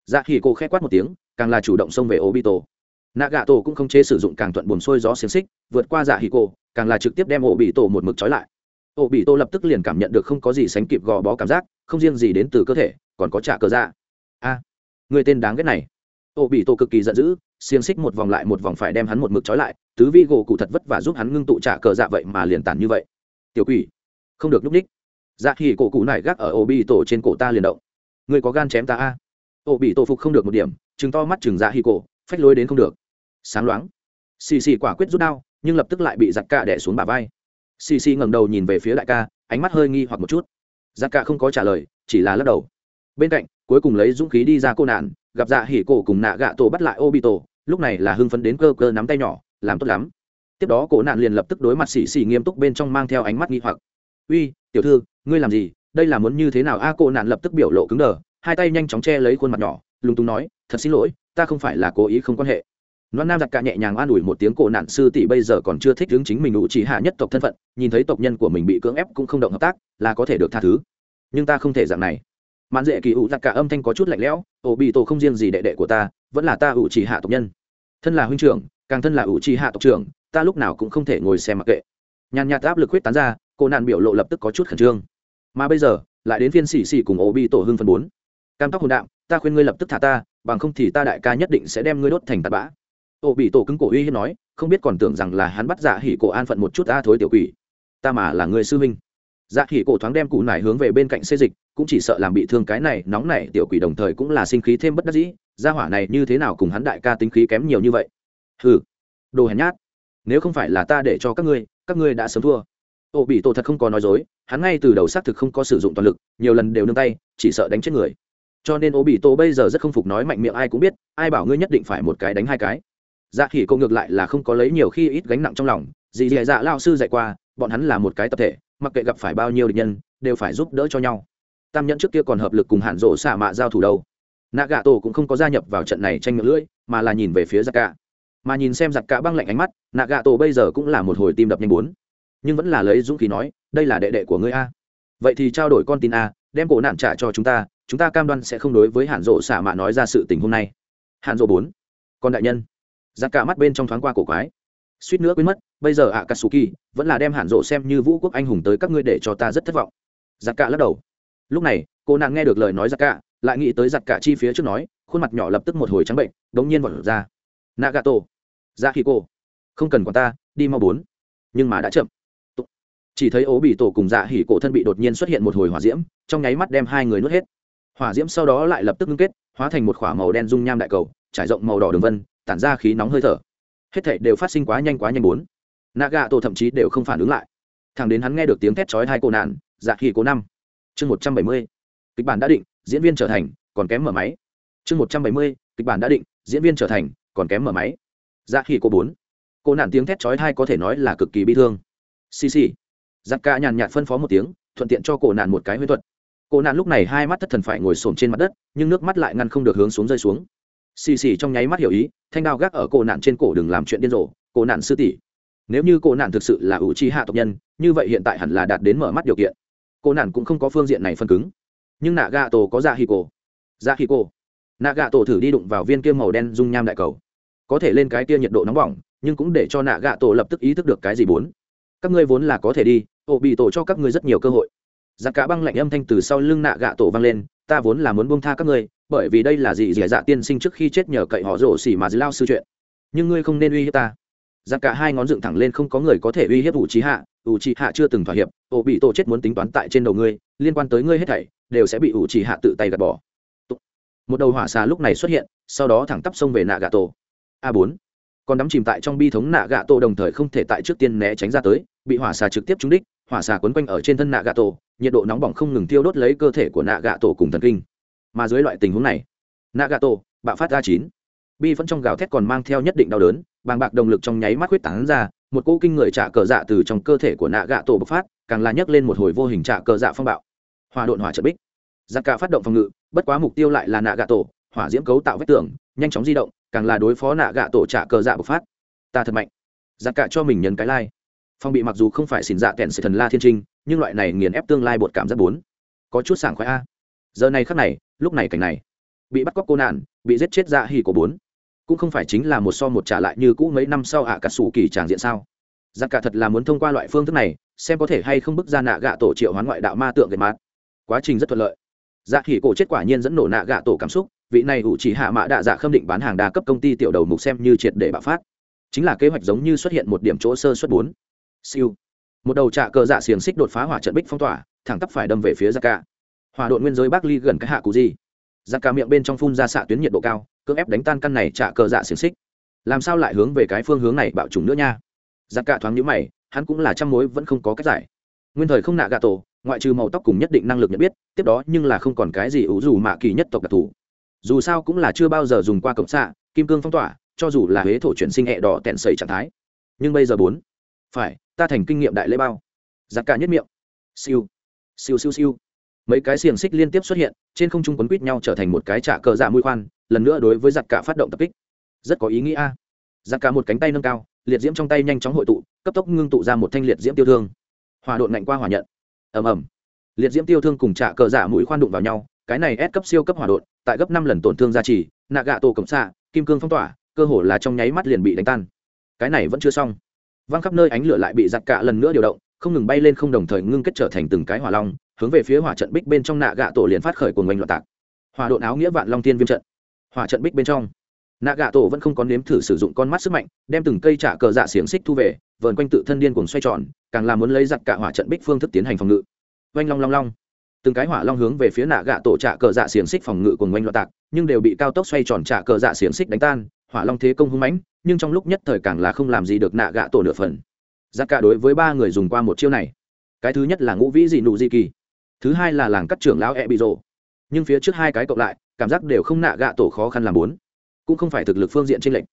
dạ hỉ cổ khẽ quát một tiếng, càng là chủ động xông về ô bi tổ nạ gạ tổ cũng không chế sử dụng càng thuận buồn xuôi gió xiềng xích, vượt qua dạ hỉ cổ, càng là trực tiếp đem ổ bị tổ một mực trói lại. Ổ bị tổ lập tức liền cảm nhận được không có gì sánh kịp gò bó cảm giác, không riêng gì đến từ cơ thể còn có trả cờ dạ. A, người tên đáng ghét này. Ô, bị tổ cực kỳ giận dữ, xiềng xích một vòng lại một vòng phải đem hắn một mực trói lại, tứ vi gỗ cụ thật vất vả giúp hắn ngưng tụ trả cờ dạ vậy mà liền tản như vậy. Tiểu quỷ, không được nhúc ních dạ thì cổ cụ này gác ở ô bị tổ trên cổ ta liền động. Người có gan chém ta a. Ô, bị tổ phục không được một điểm chừng to mắt chừng dạ hi cổ, phách lối đến không được. Sáng loáng. Xì xì quả quyết rút đao, nhưng lập tức lại bị giặc cạ đẻ xuống bả vai. Xì xì ngẩng đầu nhìn về phía đại ca, ánh mắt hơi nghi hoặc một chút. Giặc cạ không có trả lời, chỉ là lắc đầu bên cạnh cuối cùng lấy dũng khí đi ra cô nạn gặp dạ hỉ cổ cùng nạ gạ tổ bắt lại ô bị tổ lúc này là hưng phấn đến cơ cơ nắm tay nhỏ làm tốt lắm. Tiếp đó cổ nạn liền lập tức đối mặt xì xì nghiêm túc bên trong mang theo ánh mắt nghi hoặc. Uy tiểu thư ngươi làm gì? Đây là muốn như thế nào? A à, cổ nạn lập tức biểu lộ cứng đờ hai tay nhanh chóng che lấy khuôn mặt nhỏ lúng túng nói thật xin lỗi ta không phải là cố ý không quan hệ. Loan nam giặc cả nhẹ nhàng an ủi một tiếng cổ nạn sư tỷ bây giờ còn chưa thích hướng chính mình ủ chỉ hạ nhất tộc thân phận nhìn thấy tộc nhân của mình bị cưỡng ép cũng không động hợp tác là có thể được tha thứ. Nhưng ta không thể dạng này mạn dễ kỳ ủ giặc cả âm thanh có chút lạnh lẽo ổ bị tổ không riêng gì đệ đệ của ta, vẫn là ta ủ chỉ hạ tộc nhân. Thân là huynh trưởng, càng thân là ủ chỉ hạ tộc trưởng, ta lúc nào cũng không thể ngồi xem mặc kệ. Nhàn nhạt áp lực huyết tán ra, cô nạn biểu lộ lập tức có chút khẩn trương. Mà bây giờ, lại đến phiên xì xì cùng ổ bị tổ hưng phần bốn. Cam tóc hồn đạm, ta khuyên ngươi lập tức thả ta, bằng không thì ta đại ca nhất định sẽ đem ngươi đốt thành tạt bã. Ổ bị tổ cứng cổ uy hiếp nói, không biết còn tưởng rằng là hắn bắt giả hỉ cổ an phận một chút ta thối tiểu quỷ. Ta mà là người sư huynh dạ khỉ cổ thoáng đem cụ nải hướng về bên cạnh xê dịch, cũng chỉ sợ làm bị thương cái này, nóng này, tiểu quỷ đồng thời cũng là sinh khí thêm bất đắc dĩ. Gia hỏa này như thế nào cùng hắn đại ca tính khí kém nhiều như vậy? Hừ, đồ hèn nhát. Nếu không phải là ta để cho các ngươi các ngươi đã sớm thua. Ô bị tổ thật không có nói dối, hắn ngay từ đầu xác thực không có sử dụng toàn lực, nhiều lần đều nương tay, chỉ sợ đánh chết người. Cho nên Ô bị tổ bây giờ rất không phục nói mạnh miệng ai cũng biết, ai bảo ngươi nhất định phải một cái đánh hai cái. Dạ khỉ cô ngược lại là không có lấy nhiều khi ít gánh nặng trong lòng. Dì dì dạ lao sư dạy qua, bọn hắn là một cái tập thể mặc kệ gặp phải bao nhiêu địch nhân, đều phải giúp đỡ cho nhau. Tam nhẫn trước kia còn hợp lực cùng hạn rộ xạ mạ giao thủ đâu. Nạ gà tổ cũng không có gia nhập vào trận này tranh ngựa lưỡi, mà là nhìn về phía giặc cả mà nhìn xem giặc cả băng lạnh ánh mắt nạ gà tổ bây giờ cũng là một hồi tim đập nhanh bốn. Nhưng vẫn là lấy dũng khí nói, đây là đệ đệ của ngươi a. Vậy thì trao đổi con tin a, đem cổ nạn trả cho chúng ta chúng ta cam đoan sẽ không đối với hạn rộ xả mạ nói ra sự tình hôm nay. Hạn rộ bốn. Con đại nhân. Giặc cả mắt bên trong thoáng qua cổ quái suýt nữa quên mất, bây giờ ạ katsuki vẫn là đem hạn rộ xem như vũ quốc anh hùng tới các ngươi để cho ta rất thất vọng. Giặc cả lắc đầu. Lúc này, cô nàng nghe được lời nói giặc cả, lại nghĩ tới giặc cả chi phía trước nói, khuôn mặt nhỏ lập tức một hồi trắng bệnh, đống nhiên vọt ra. Nagato. Ra khi cô không cần quản ta, đi mau bốn. Nhưng mà đã chậm. Chỉ thấy ố bị tổ cùng dạ hỉ cổ thân bị đột nhiên xuất hiện một hồi hỏa diễm, trong nháy mắt đem hai người nuốt hết. Hỏa diễm sau đó lại lập tức ngưng kết, hóa thành một k h ỏ a màu đen dung nham đại cầu, trải rộng màu đỏ đường vân, tản ra khí nóng hơi thở hết thảy đều phát sinh quá nhanh quá nhanh bốn. Nạ gà tổ thậm chí đều không phản ứng lại. Thằng đến hắn nghe được tiếng thét chói hai cô nạn dạ khi cố năm. Chương một trăm bảy mươi, kịch bản đã định, diễn viên trở thành, còn kém mở máy. Chương một trăm bảy mươi, kịch bản đã định, diễn viên trở thành, còn kém mở máy. Dạ khi cô bốn. Cô nạn tiếng thét chói hai có thể nói là cực kỳ bi thương. Xì xì. Giặc ca nhàn nhạt phân phó một tiếng, thuận tiện cho cổ nạn một cái huyết thuật. Cổ nạn lúc này hai mắt thất thần phải ngồi xổm trên mặt đất, nhưng nước mắt lại ngăn không được hướng xuống rơi xuống xì xì trong nháy mắt hiểu ý, thanh đao gác ở cổ nạn trên cổ đừng làm chuyện điên rồ, cổ nạn sư tỷ. Nếu như cổ nạn thực sự là ủ chi hạ tộc nhân, như vậy hiện tại hẳn là đạt đến mở mắt điều kiện. Cổ nạn cũng không có phương diện này phân cứng. Nhưng nạ gà tổ có dạ hì cổ dạ hì cổ nạ gà tổ thử đi đụng vào viên kia màu đen dung nham đại cầu. Có thể lên cái kia nhiệt độ nóng bỏng, nhưng cũng để cho nạ gà tổ lập tức ý thức được cái gì bốn. Các ngươi vốn là có thể đi ổ bị tổ cho các ngươi rất nhiều cơ hội. Giặc cả băng lạnh âm thanh từ sau lưng nạ gạ tổ vang lên, ta vốn là muốn buông tha các ngươi bởi vì đây là gì dì dạ tiên sinh trước khi chết nhờ cậy họ rổ xỉ mà dư lao sư chuyện. Nhưng ngươi không nên uy hiếp ta. Giặc cả hai ngón dựng thẳng lên không có người có thể uy hiếp ủ trí hạ. Ủ trí hạ chưa từng thỏa hiệp. Ổ bị tổ chết muốn tính toán tại trên đầu ngươi. Liên quan tới ngươi hết thảy, đều sẽ bị ủ trí hạ tự tay gạt bỏ. Một đầu hỏa xà lúc này xuất hiện, sau đó thẳng tắp xông về nạ gạ tổ. A bốn. Còn đắm chìm tại trong bi thống nạ gạ tổ đồng thời không thể tại trước tiên né tránh ra tới, bị hỏa xà trực tiếp trúng đích, hỏa xà quấn quanh ở trên thân nạ gạ tổ, nhiệt độ nóng bỏng không ngừng tiêu đốt lấy cơ thể của nạ gạ tổ cùng thần kinh mà dưới loại tình huống này, nagato gạ tổ bạo phát ra chín. Bi vẫn trong gào thét còn mang theo nhất định đau đớn, bàng bạc động lực trong nháy mắt huyết tán ra, một cỗ kinh người trả cờ dạ từ trong cơ thể của nạ gạ tổ bộc phát, càng là nhấc lên một hồi vô hình trả cờ dạ phong bạo. Hòa độn hỏa trợ bích. Giặc cả phát động phòng ngự, bất quá mục tiêu lại là nạ gạ tổ hỏa diễm cấu tạo vết tường, nhanh chóng di động, càng là đối phó nạ gạ tổ trả cờ dạ bộc phát. Ta thật mạnh. Giặc cả cho mình nhấn cái lai、like. phong bị mặc dù không phải xỉn dạ kẹn sự thần la thiên trinh, nhưng loại này nghiền ép tương lai bột cảm giác bốn. Có chút sảng khoái a. Giờ này khắc này lúc này cảnh này, bị bắt cóc cô nạn, bị giết chết dạ hỉ của bốn. Cũng không phải chính là một so một trả lại như cũ mấy năm sau ạ à cả sủ kỳ tràng diện sao? Giặc cả thật là muốn thông qua loại phương thức này, xem có thể hay không bức ra nạ gạ tổ triệu hoán ngoại đạo ma tượng gậy mát. Quá trình rất thuận lợi. Dạ hỉ cổ chết quả nhiên dẫn nổ nạ gạ tổ cảm xúc, vị này ủ chỉ hạ mã đạ dạ khâm định bán hàng đa cấp công ty tiểu đầu mục xem như triệt để bạo phát. Chính là kế hoạch giống như xuất hiện một điểm chỗ sơ xuất bốn. Siêu. Một đầu trạ cờ dạ xiềng xích đột phá hỏa trận bích phong tỏa, thẳng tắp phải đâm về phía dạ Cả. Hòa đội nguyên giới bắc ly gần cái hạ cụ gì Cả miệng bên trong phun ra xạ tuyến nhiệt độ cao, cưỡng ép đánh tan căn này trả cờ dạ xiềng xích. Làm sao lại hướng về cái phương hướng này bạo trùng nữa nha? Cả thoáng nhíu mày, hắn cũng là trăm mối vẫn không có cách giải. Nguyên thời không nạ gà tổ, ngoại trừ màu tóc cùng nhất định năng lực nhận biết, tiếp đó nhưng là không còn cái gì ủ dù mạ kỳ nhất tộc đặc thù. Dù sao cũng là chưa bao giờ dùng qua cổng xạ, kim cương phong tỏa, cho dù là huế thổ chuyển sinh hẹ đỏ tẹn sầy trạng thái. Nhưng bây giờ bốn, phải, ta thành kinh nghiệm đại lễ bao. Giặc cả nhất miệng. Siêu. Siêu siêu siêu mấy cái xiềng xích liên tiếp xuất hiện trên không trung quấn quýt nhau trở thành một cái trả cờ dạ mũi khoan lần nữa đối với giặc cả phát động tập kích. Rất có ý nghĩa giặc cả một cánh tay nâng cao liệt diễm trong tay nhanh chóng hội tụ cấp tốc ngưng tụ ra một thanh liệt diễm tiêu thương. Hòa đột ngạnh qua hỏa nhận. Ầm ầm. Liệt diễm tiêu thương cùng trả cờ dạ mũi khoan đụng vào nhau cái này ép cấp siêu cấp hỏa đột, tại gấp năm lần tổn thương gia trì nạ gạ tổ cẩm xạ kim cương phong tỏa cơ hồ là trong nháy mắt liền bị đánh tan. Cái này vẫn chưa xong. Văng khắp nơi ánh lửa lại bị giặc cả lần nữa điều động không ngừng bay lên không đồng thời ngưng kết trở thành từng cái hỏa long, hướng về phía hỏa trận bích bên trong nạ gạ tổ liền phát khởi cuồng oanh loạn tạc. Hỏa độn áo nghĩa vạn long tiên viêm trận. Hỏa trận bích bên trong, nạ gạ tổ vẫn không có nếm thử sử dụng con mắt sức mạnh, đem từng cây trả cờ dạ xiềng xích thu về, vờn quanh tự thân điên cuồng xoay tròn, càng là muốn lấy giặt cả hỏa trận bích phương thức tiến hành phòng ngự. Oanh long long long. Từng cái hỏa long hướng về phía nạ gạ tổ trả cờ dạ xiềng xích phòng ngự cùng oanh loạn tạc, nhưng đều bị cao tốc xoay tròn trả cờ dạ xiềng xích đánh tan, hỏa long thế công hung mãnh, nhưng trong lúc nhất thời càng là không làm gì được nạ gạ tổ nửa phần giặc cả đối với ba người dùng qua một chiêu này. Cái thứ nhất là ngũ vĩ dị nụ di kỳ, thứ hai là làng cắt trưởng lão e bị rộ nhưng phía trước hai cái cộng lại, cảm giác đều không nạ gạ tổ khó khăn làm bốn, cũng không phải thực lực phương diện trên lệnh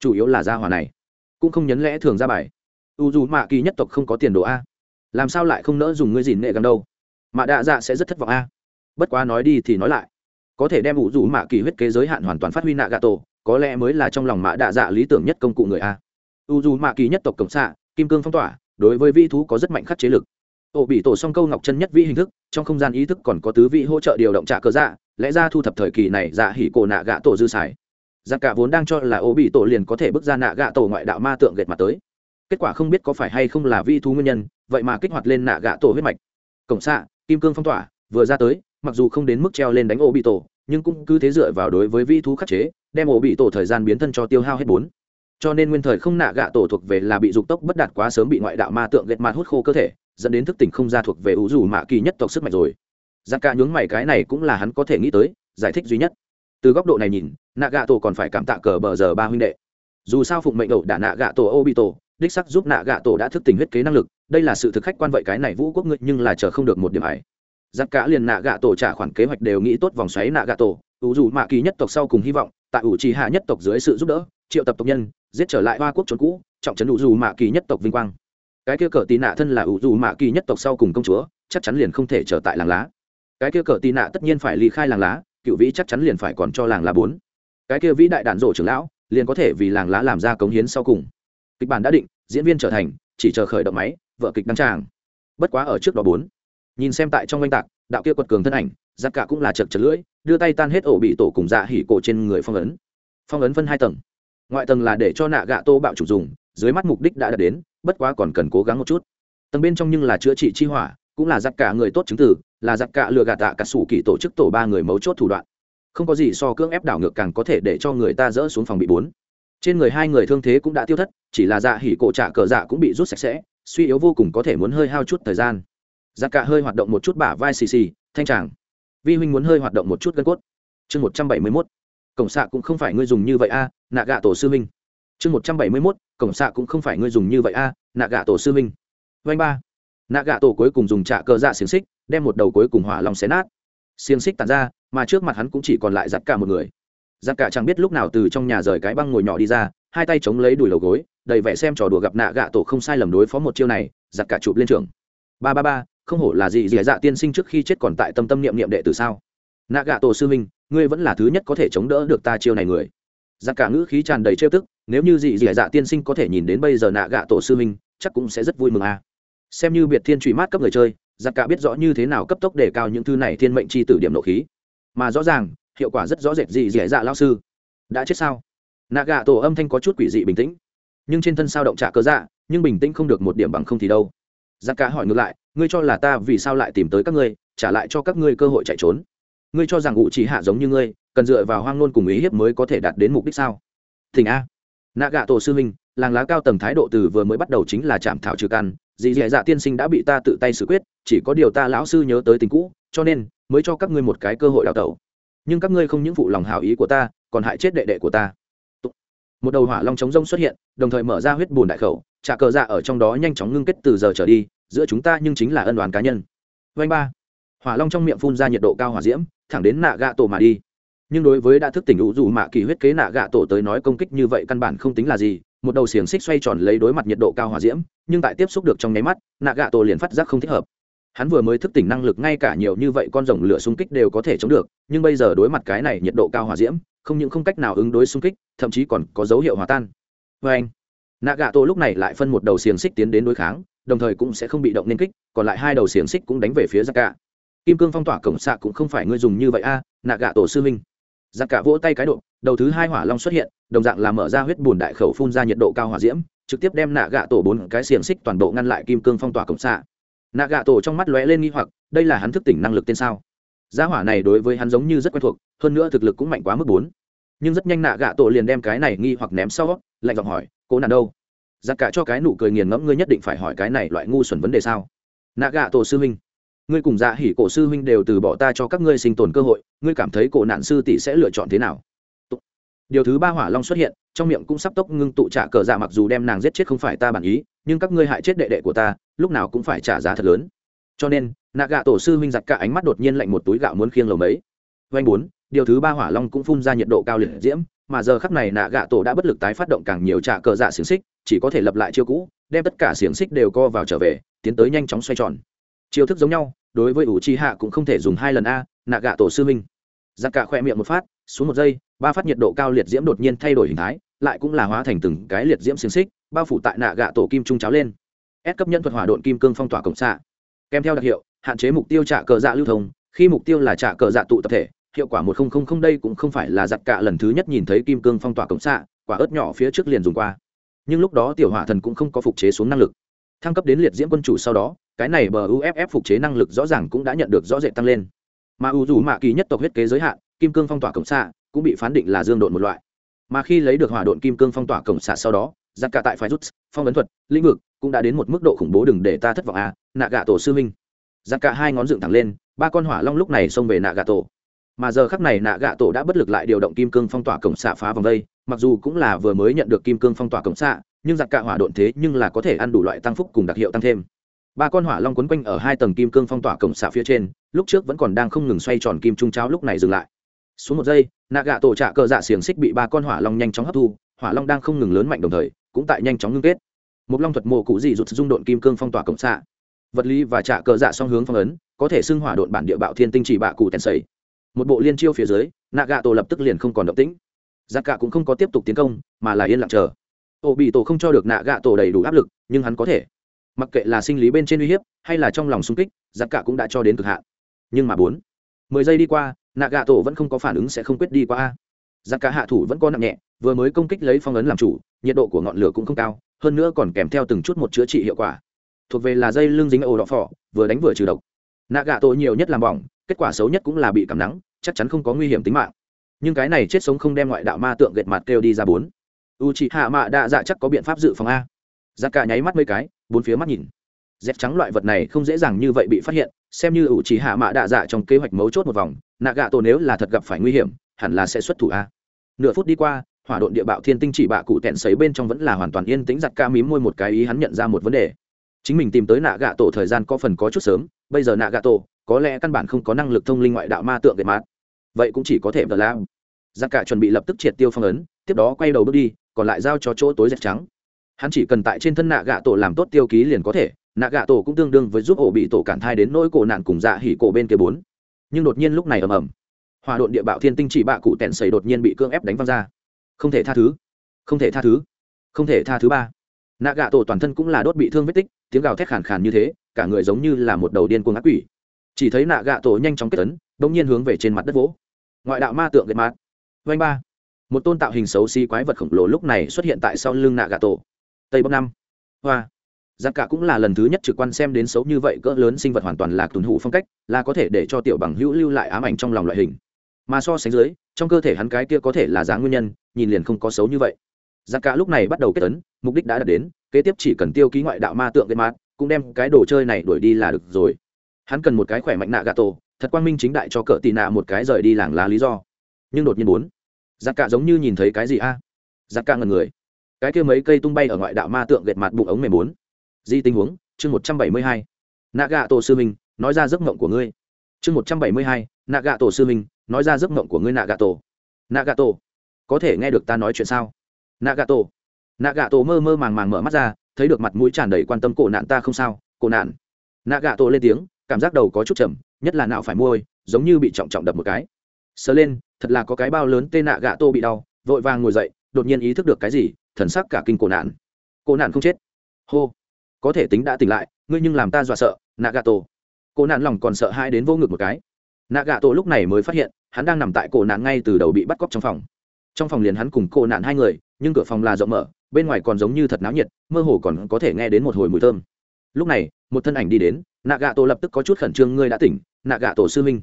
chủ yếu là gia hòa này, cũng không nhấn lẽ thường ra bài. U dù mạ kỳ nhất tộc không có tiền đồ a, làm sao lại không nỡ dùng ngươi dìn nệ gần đâu? Mạ đạ dạ sẽ rất thất vọng a. Bất quá nói đi thì nói lại, có thể đem u dù mạ kỳ huyết kế giới hạn hoàn toàn phát huy nạ gạ tổ, có lẽ mới là trong lòng mạ đạ dạ lý tưởng nhất công cụ người a. U dù mạ kỳ nhất tộc cộng xạ kim cương phong tỏa, đối với vi thú có rất mạnh khắc chế lực. Ổ bị tổ song câu ngọc chân nhất vi hình thức, trong không gian ý thức còn có tứ vị hỗ trợ điều động trả cơ dạ lẽ ra thu thập thời kỳ này dạ hỉ cổ nạ gạ tổ dư xài. Giặc cả vốn đang cho là ổ bị tổ liền có thể bước ra nạ gạ tổ ngoại đạo ma tượng gệt mặt tới. Kết quả không biết có phải hay không là vi thú nguyên nhân, vậy mà kích hoạt lên nạ gạ tổ huyết mạch. Cổng xạ, kim cương phong tỏa, vừa ra tới, mặc dù không đến mức treo lên đánh ổ bị tổ, nhưng cũng cứ thế dựa vào đối với vi thú khắc chế, đem ổ bị tổ thời gian biến thân cho tiêu hao hết bốn cho nên nguyên thời không nạ gạ tổ thuộc về là bị dục tốc bất đạt quá sớm bị ngoại đạo ma tượng gệt mặt hút khô cơ thể, dẫn đến thức tỉnh không ra thuộc về ủ dù mạ kỳ nhất tộc sức mạnh rồi. Giặc cả nhướng mày cái này cũng là hắn có thể nghĩ tới, giải thích duy nhất. Từ góc độ này nhìn, nạ gạ tổ còn phải cảm tạ cờ bờ giờ ba huynh đệ. Dù sao phụng mệnh ẩu đả nạ gạ tổ ô bị tổ đích sắc giúp nạ gạ tổ đã thức tỉnh huyết kế năng lực, đây là sự thực khách quan vậy cái này vũ quốc ngự nhưng là chờ không được một điểm ải giặc cả liền nạ gạ tổ trả khoản kế hoạch đều nghĩ tốt vòng xoáy nạ gạ tổ, ủ dù mạ kỳ nhất tộc sau cùng hy vọng, tại ủ trì hạ nhất tộc dưới sự giúp đỡ, triệu tập tộc nhân giết trở lại hoa quốc trốn cũ, trọng trấn ủ dù mạ kỳ nhất tộc vinh quang. Cái kia cờ tì nạ thân là ủ dù mạ kỳ nhất tộc sau cùng công chúa, chắc chắn liền không thể trở tại làng lá. Cái kia cờ tì nạ tất nhiên phải ly khai làng lá, cựu vĩ chắc chắn liền phải còn cho làng lá bốn. Cái kia vĩ đại đạn rổ trưởng lão, liền có thể vì làng lá làm ra cống hiến sau cùng. Kịch bản đã định, diễn viên trở thành, chỉ chờ khởi động máy, vợ kịch đăng tràng. Bất quá ở trước đó bốn. Nhìn xem tại trong oanh tạc, đạo kia quật cường thân ảnh, giặc cả cũng là chật chật lưỡi, đưa tay tan hết ổ bị tổ cùng dạ hỉ cổ trên người phong ấn. Phong ấn phân hai tầng ngoại tầng là để cho nạ gạ tô bạo chủ dùng, dưới mắt mục đích đã đạt đến, bất quá còn cần cố gắng một chút. Tầng bên trong nhưng là chữa trị chi hỏa, cũng là giặc cả người tốt chứng tử là giặc cả lừa gạt tạ cả sủ kỳ tổ chức tổ ba người mấu chốt thủ đoạn. Không có gì so cưỡng ép đảo ngược càng có thể để cho người ta dỡ xuống phòng bị bốn. Trên người hai người thương thế cũng đã tiêu thất, chỉ là dạ hỉ cổ trả cờ dạ cũng bị rút sạch sẽ, suy yếu vô cùng có thể muốn hơi hao chút thời gian. Giặc cả hơi hoạt động một chút bả vai xì xì, thanh tràng. Vi huynh muốn hơi hoạt động một chút gân cốt. Chương một trăm bảy mươi mốt. Cổng xạ cũng không phải ngươi dùng như vậy a nạ gạ tổ sư minh. Chương một trăm bảy mươi mốt, cổng xạ cũng không phải ngươi dùng như vậy a, nạ gạ tổ sư minh. Vanh ba. Nạ gạ tổ cuối cùng dùng trạ cờ dạ xiềng xích, đem một đầu cuối cùng hỏa lòng xé nát. Xiềng xích tàn ra, mà trước mặt hắn cũng chỉ còn lại giặt cả một người. Giặt cả chẳng biết lúc nào từ trong nhà rời cái băng ngồi nhỏ đi ra, hai tay chống lấy đùi đầu gối, đầy vẻ xem trò đùa gặp nạ gạ tổ không sai lầm đối phó một chiêu này, giặt cả chụp lên trường. Ba ba ba, không hổ là gì dì dạ tiên sinh trước khi chết còn tại tâm tâm niệm niệm đệ từ sao? Nạ gạ tổ sư minh, ngươi vẫn là thứ nhất có thể chống đỡ được ta chiêu này người giặc cả ngữ khí tràn đầy trêu tức, nếu như dị dì dạ tiên sinh có thể nhìn đến bây giờ nạ gạ tổ sư minh chắc cũng sẽ rất vui mừng à. xem như biệt thiên truy mát cấp người chơi, giặc cả biết rõ như thế nào cấp tốc để cao những thư này thiên mệnh chi tử điểm nộ khí. Mà rõ ràng, hiệu quả rất rõ rệt dị dì dạ lao sư. Đã chết sao? Nạ gạ tổ âm thanh có chút quỷ dị bình tĩnh. Nhưng trên thân sao động trả cơ dạ nhưng bình tĩnh không được một điểm bằng không thì đâu. Giặc cả hỏi ngược lại, ngươi cho là ta vì sao lại tìm tới các ngươi, trả lại cho các ngươi cơ hội chạy trốn. Ngươi cho rằng ủ trí hạ giống như ngươi cần dựa vào hoang nôn cùng ý hiếp mới có thể đạt đến mục đích sao? Thỉnh a. Nạ gạ tổ sư minh làng lá cao tầng thái độ từ vừa mới bắt đầu chính là chạm thảo trừ căn, dì dì dạ tiên sinh đã bị ta tự tay xử quyết, chỉ có điều ta lão sư nhớ tới tình cũ, cho nên mới cho các ngươi một cái cơ hội đào tẩu. Nhưng các ngươi không những phụ lòng hào ý của ta, còn hại chết đệ đệ của ta. Một đầu hỏa long chống rông xuất hiện, đồng thời mở ra huyết bùn đại khẩu, trả cờ dạ ở trong đó nhanh chóng ngưng kết từ giờ trở đi, giữa chúng ta nhưng chính là ân đoàn cá nhân. Vanh ba. Hỏa long trong miệng phun ra nhiệt độ cao hỏa diễm, thẳng đến nạ gạ tổ mà đi nhưng đối với đã thức tỉnh đủ dù mạ kỳ huyết kế nạ gạ tổ tới nói công kích như vậy căn bản không tính là gì, một đầu xiềng xích xoay tròn lấy đối mặt nhiệt độ cao hòa diễm, nhưng tại tiếp xúc được trong nháy mắt, nạ gạ tổ liền phát giác không thích hợp. Hắn vừa mới thức tỉnh năng lực ngay cả nhiều như vậy con rồng lửa xung kích đều có thể chống được, nhưng bây giờ đối mặt cái này nhiệt độ cao hòa diễm, không những không cách nào ứng đối xung kích, thậm chí còn có dấu hiệu hòa tan. Vê anh, nạ gạ tổ lúc này lại phân một đầu xiềng xích tiến đến đối kháng, đồng thời cũng sẽ không bị động nên kích, còn lại hai đầu xiềng xích cũng đánh về phía giặc cả kim cương phong tỏa cổng xạ cũng không phải ngươi dùng như vậy a, nạ gạ tổ sư minh giặc cả vỗ tay cái độ, đầu thứ hai hỏa long xuất hiện, đồng dạng là mở ra huyết bùn đại khẩu phun ra nhiệt độ cao hỏa diễm, trực tiếp đem nạ gạ tổ bốn cái xiềng xích toàn bộ ngăn lại kim cương phong tỏa cổng xạ. Nạ gạ tổ trong mắt lóe lên nghi hoặc, đây là hắn thức tỉnh năng lực tên sao? Gia hỏa này đối với hắn giống như rất quen thuộc, hơn nữa thực lực cũng mạnh quá mức bốn. Nhưng rất nhanh nạ gạ tổ liền đem cái này nghi hoặc ném sau, lạnh giọng hỏi, cố nạn đâu? Giặc cả cho cái nụ cười nghiền ngẫm ngươi nhất định phải hỏi cái này loại ngu xuẩn vấn đề sao? Nạ gạ tổ sư huynh ngươi cùng dạ hỉ cổ sư huynh đều từ bỏ ta cho các ngươi sinh tồn cơ hội, ngươi cảm thấy cổ nạn sư tỷ sẽ lựa chọn thế nào? Điều thứ ba hỏa long xuất hiện, trong miệng cũng sắp tốc ngưng tụ trả cờ dạ mặc dù đem nàng giết chết không phải ta bản ý, nhưng các ngươi hại chết đệ đệ của ta, lúc nào cũng phải trả giá thật lớn. Cho nên nạ gạ tổ sư huynh giặt cả ánh mắt đột nhiên lạnh một túi gạo muốn khiêng lầu mấy vanh bốn, điều thứ ba hỏa long cũng phun ra nhiệt độ cao liệt diễm, mà giờ khắc này nạ gạ tổ đã bất lực tái phát động càng nhiều trả cờ dạ xiềng xích, chỉ có thể lập lại chiêu cũ, đem tất cả xiềng xích đều co vào trở về, tiến tới nhanh chóng xoay tròn chiêu thức giống nhau, đối với ủ chi hạ cũng không thể dùng hai lần a, nạ gạ tổ sư minh giặc cả khoe miệng một phát, xuống một giây, ba phát nhiệt độ cao liệt diễm đột nhiên thay đổi hình thái, lại cũng là hóa thành từng cái liệt diễm xiềng xích, bao phủ tại nạ gạ tổ kim trung cháo lên. Ép cấp nhân thuật hỏa độn kim cương phong tỏa cổng xạ. Kèm theo đặc hiệu, hạn chế mục tiêu trả cờ dạ lưu thông, khi mục tiêu là trả cờ dạ tụ tập thể, hiệu quả một nghìn đây cũng không phải là giặt cả lần thứ nhất nhìn thấy kim cương phong tỏa cổng xạ, quả ớt nhỏ phía trước liền dùng qua. Nhưng lúc đó tiểu hỏa thần cũng không có phục chế xuống năng lực. Thăng cấp đến liệt diễm quân chủ sau đó cái này bờ uff phục chế năng lực rõ ràng cũng đã nhận được rõ rệt tăng lên. Mà u dù mạ kỳ nhất tộc huyết kế giới hạn, kim cương phong tỏa cổng xạ, cũng bị phán định là dương độn một loại. Mà khi lấy được hỏa độn kim cương phong tỏa cổng xạ sau đó, giặc cả tại phải rút, phong ấn thuật, lĩnh vực cũng đã đến một mức độ khủng bố đừng để ta thất vọng à nạ gạ tổ sư minh giặc cả hai ngón dựng thẳng lên, ba con hỏa long lúc này xông về nạ gạ tổ mà giờ khắc này nạ gạ tổ đã bất lực lại điều động kim cương phong tỏa cổng xạ phá vòng đây, mặc dù cũng là vừa mới nhận được kim cương phong tỏa cổng xạ, nhưng giặc cả hỏa độn thế nhưng là có thể ăn đủ loại tăng phúc cùng đặc hiệu tăng thêm ba con hỏa long quấn quanh ở hai tầng kim cương phong tỏa cổng xạ phía trên, lúc trước vẫn còn đang không ngừng xoay tròn kim trung cháo lúc này dừng lại. Xuống một giây nạ gạ tổ trạ cờ dạ xiềng xích bị ba con hỏa long nhanh chóng hấp thu, hỏa long đang không ngừng lớn mạnh đồng thời, cũng tại nhanh chóng ngưng kết. Một long thuật mộ cụ dị rụt dung độn kim cương phong tỏa cổng xạ. Vật lý và trạ cờ dạ song hướng phong ấn, có thể xưng hỏa độn bản địa bạo thiên tinh chỉ bạ cụ tèn sầy. Một bộ liên chiêu phía dưới nạ gạ tổ lập tức liền không còn động tĩnh. Giặc cả cũng không có tiếp tục tiến công, mà là yên lặng chờ. Ô bị tổ không cho được nạ gạ tổ đầy đủ áp lực, nhưng hắn có thể mặc kệ là sinh lý bên trên uy hiếp hay là trong lòng xung kích, giặc cả cũng đã cho đến cực hạn. Nhưng mà bốn, mười giây đi qua, nạ gạ tổ vẫn không có phản ứng sẽ không quyết đi qua a. Giặc cả hạ thủ vẫn có nặng nhẹ, vừa mới công kích lấy phong ấn làm chủ, nhiệt độ của ngọn lửa cũng không cao, hơn nữa còn kèm theo từng chút một chữa trị hiệu quả. Thuộc về là dây lưng dính ổ đỏ phỏ, vừa đánh vừa trừ độc. Nạ gạ tổ nhiều nhất làm bỏng, kết quả xấu nhất cũng là bị cảm nắng, chắc chắn không có nguy hiểm tính mạng. Nhưng cái này chết sống không đem ngoại đạo ma tượng gệt mặt kêu đi ra bốn. U chị hạ mạ đa dạ chắc có biện pháp dự phòng a. Giặc cả nháy mắt mấy cái bốn phía mắt nhìn. Dép trắng loại vật này không dễ dàng như vậy bị phát hiện, xem như ủ chỉ hạ mạ đạ dạ trong kế hoạch mấu chốt một vòng, nạ gạ tổ nếu là thật gặp phải nguy hiểm, hẳn là sẽ xuất thủ a. Nửa phút đi qua, hỏa độn địa bạo thiên tinh chỉ bạ cụ tẹn sấy bên trong vẫn là hoàn toàn yên tĩnh giặt ca mím môi một cái ý hắn nhận ra một vấn đề. Chính mình tìm tới nạ gạ tổ thời gian có phần có chút sớm, bây giờ nạ gạ tổ, có lẽ căn bản không có năng lực thông linh ngoại đạo ma tượng gệt mát. Vậy cũng chỉ có thể vờ lao giặc cả chuẩn bị lập tức triệt tiêu phong ấn, tiếp đó quay đầu bước đi, còn lại giao cho chỗ tối dẹp trắng hắn chỉ cần tại trên thân nạ gạ tổ làm tốt tiêu ký liền có thể, nạ gạ tổ cũng tương đương với giúp ổ bị tổ cản thai đến nỗi cổ nạn cùng dạ hỉ cổ bên kia bốn. Nhưng đột nhiên lúc này ầm ầm, hòa độn địa bạo thiên tinh chỉ bạ cụ tèn sầy đột nhiên bị cưỡng ép đánh văng ra. Không thể tha thứ, không thể tha thứ, không thể tha thứ ba. Nạ gạ tổ toàn thân cũng là đốt bị thương vết tích, tiếng gào thét khàn khàn như thế, cả người giống như là một đầu điên cuồng ác quỷ. Chỉ thấy nạ gạ tổ nhanh chóng kết tấn đ ỗ n g nhiên hướng về trên mặt đất vỗ. Ngoại đạo ma tượng gật mát. Vanh ba. Một tôn tạo hình xấu xí quái vật khổng lồ lúc này xuất hiện tại sau lưng nạ gạ tổ tây bắc năm. Hoa. Giặc cả cũng là lần thứ nhất trực quan xem đến xấu như vậy, cỡ lớn sinh vật hoàn toàn là tuần hụ phong cách, là có thể để cho tiểu bằng hữu lưu lại ám ảnh trong lòng loại hình. Mà so sánh dưới, trong cơ thể hắn cái kia có thể là dáng nguyên nhân, nhìn liền không có xấu như vậy. Giặc cả lúc này bắt đầu kết tấn, mục đích đã đạt đến, kế tiếp chỉ cần tiêu ký ngoại đạo ma tượng gây mát cũng đem cái đồ chơi này đuổi đi là được rồi. Hắn cần một cái khỏe mạnh nạ gà tổ, thật quang minh chính đại cho cỡ tị nạ một cái rời đi làng lá lý do. Nhưng đột nhiên bốn giặc cả giống như nhìn thấy cái gì a? À? giặc cả ngần người cái kia mấy cây tung bay ở ngoại đạo ma tượng gệt mặt bụng ống mềm bốn. Di tình huống, chương một trăm bảy mươi hai. Nạ gạ tổ sư minh, nói ra giấc mộng của ngươi. Chương một trăm bảy mươi hai nạ gạ tổ sư minh, nói ra giấc mộng của ngươi nạ gạ tổ nạ gạ tổ có thể nghe được ta nói chuyện sao? Nạ gạ tổ nạ gạ tổ mơ mơ màng màng mở mắt ra, thấy được mặt mũi tràn đầy quan tâm cổ nạn ta không sao, cổ nạn. Nạ gạ tổ lên tiếng, cảm giác đầu có chút chậm nhất là não phải môi, giống như bị trọng trọng đập một cái. Sờ lên, thật là có cái bao lớn tên nạ gạ tô bị đau, vội vàng ngồi dậy, đột nhiên ý thức được cái gì thần sắc cả kinh cổ nạn. Cổ nạn không chết. Hô. Có thể tính đã tỉnh lại, ngươi nhưng làm ta dọa sợ nạ gà tổ cổ nạn lòng còn sợ hai đến vô ngực một cái. Nạ gà tổ lúc này mới phát hiện, hắn đang nằm tại cổ nạn ngay từ đầu bị bắt cóc trong phòng. Trong phòng liền hắn cùng cổ nạn hai người, nhưng cửa phòng là rộng mở, bên ngoài còn giống như thật náo nhiệt, mơ hồ còn có thể nghe đến một hồi mùi thơm. Lúc này, một thân ảnh đi đến nạ gà tổ lập tức có chút khẩn trương, ngươi đã tỉnh nạ gà tổ sư minh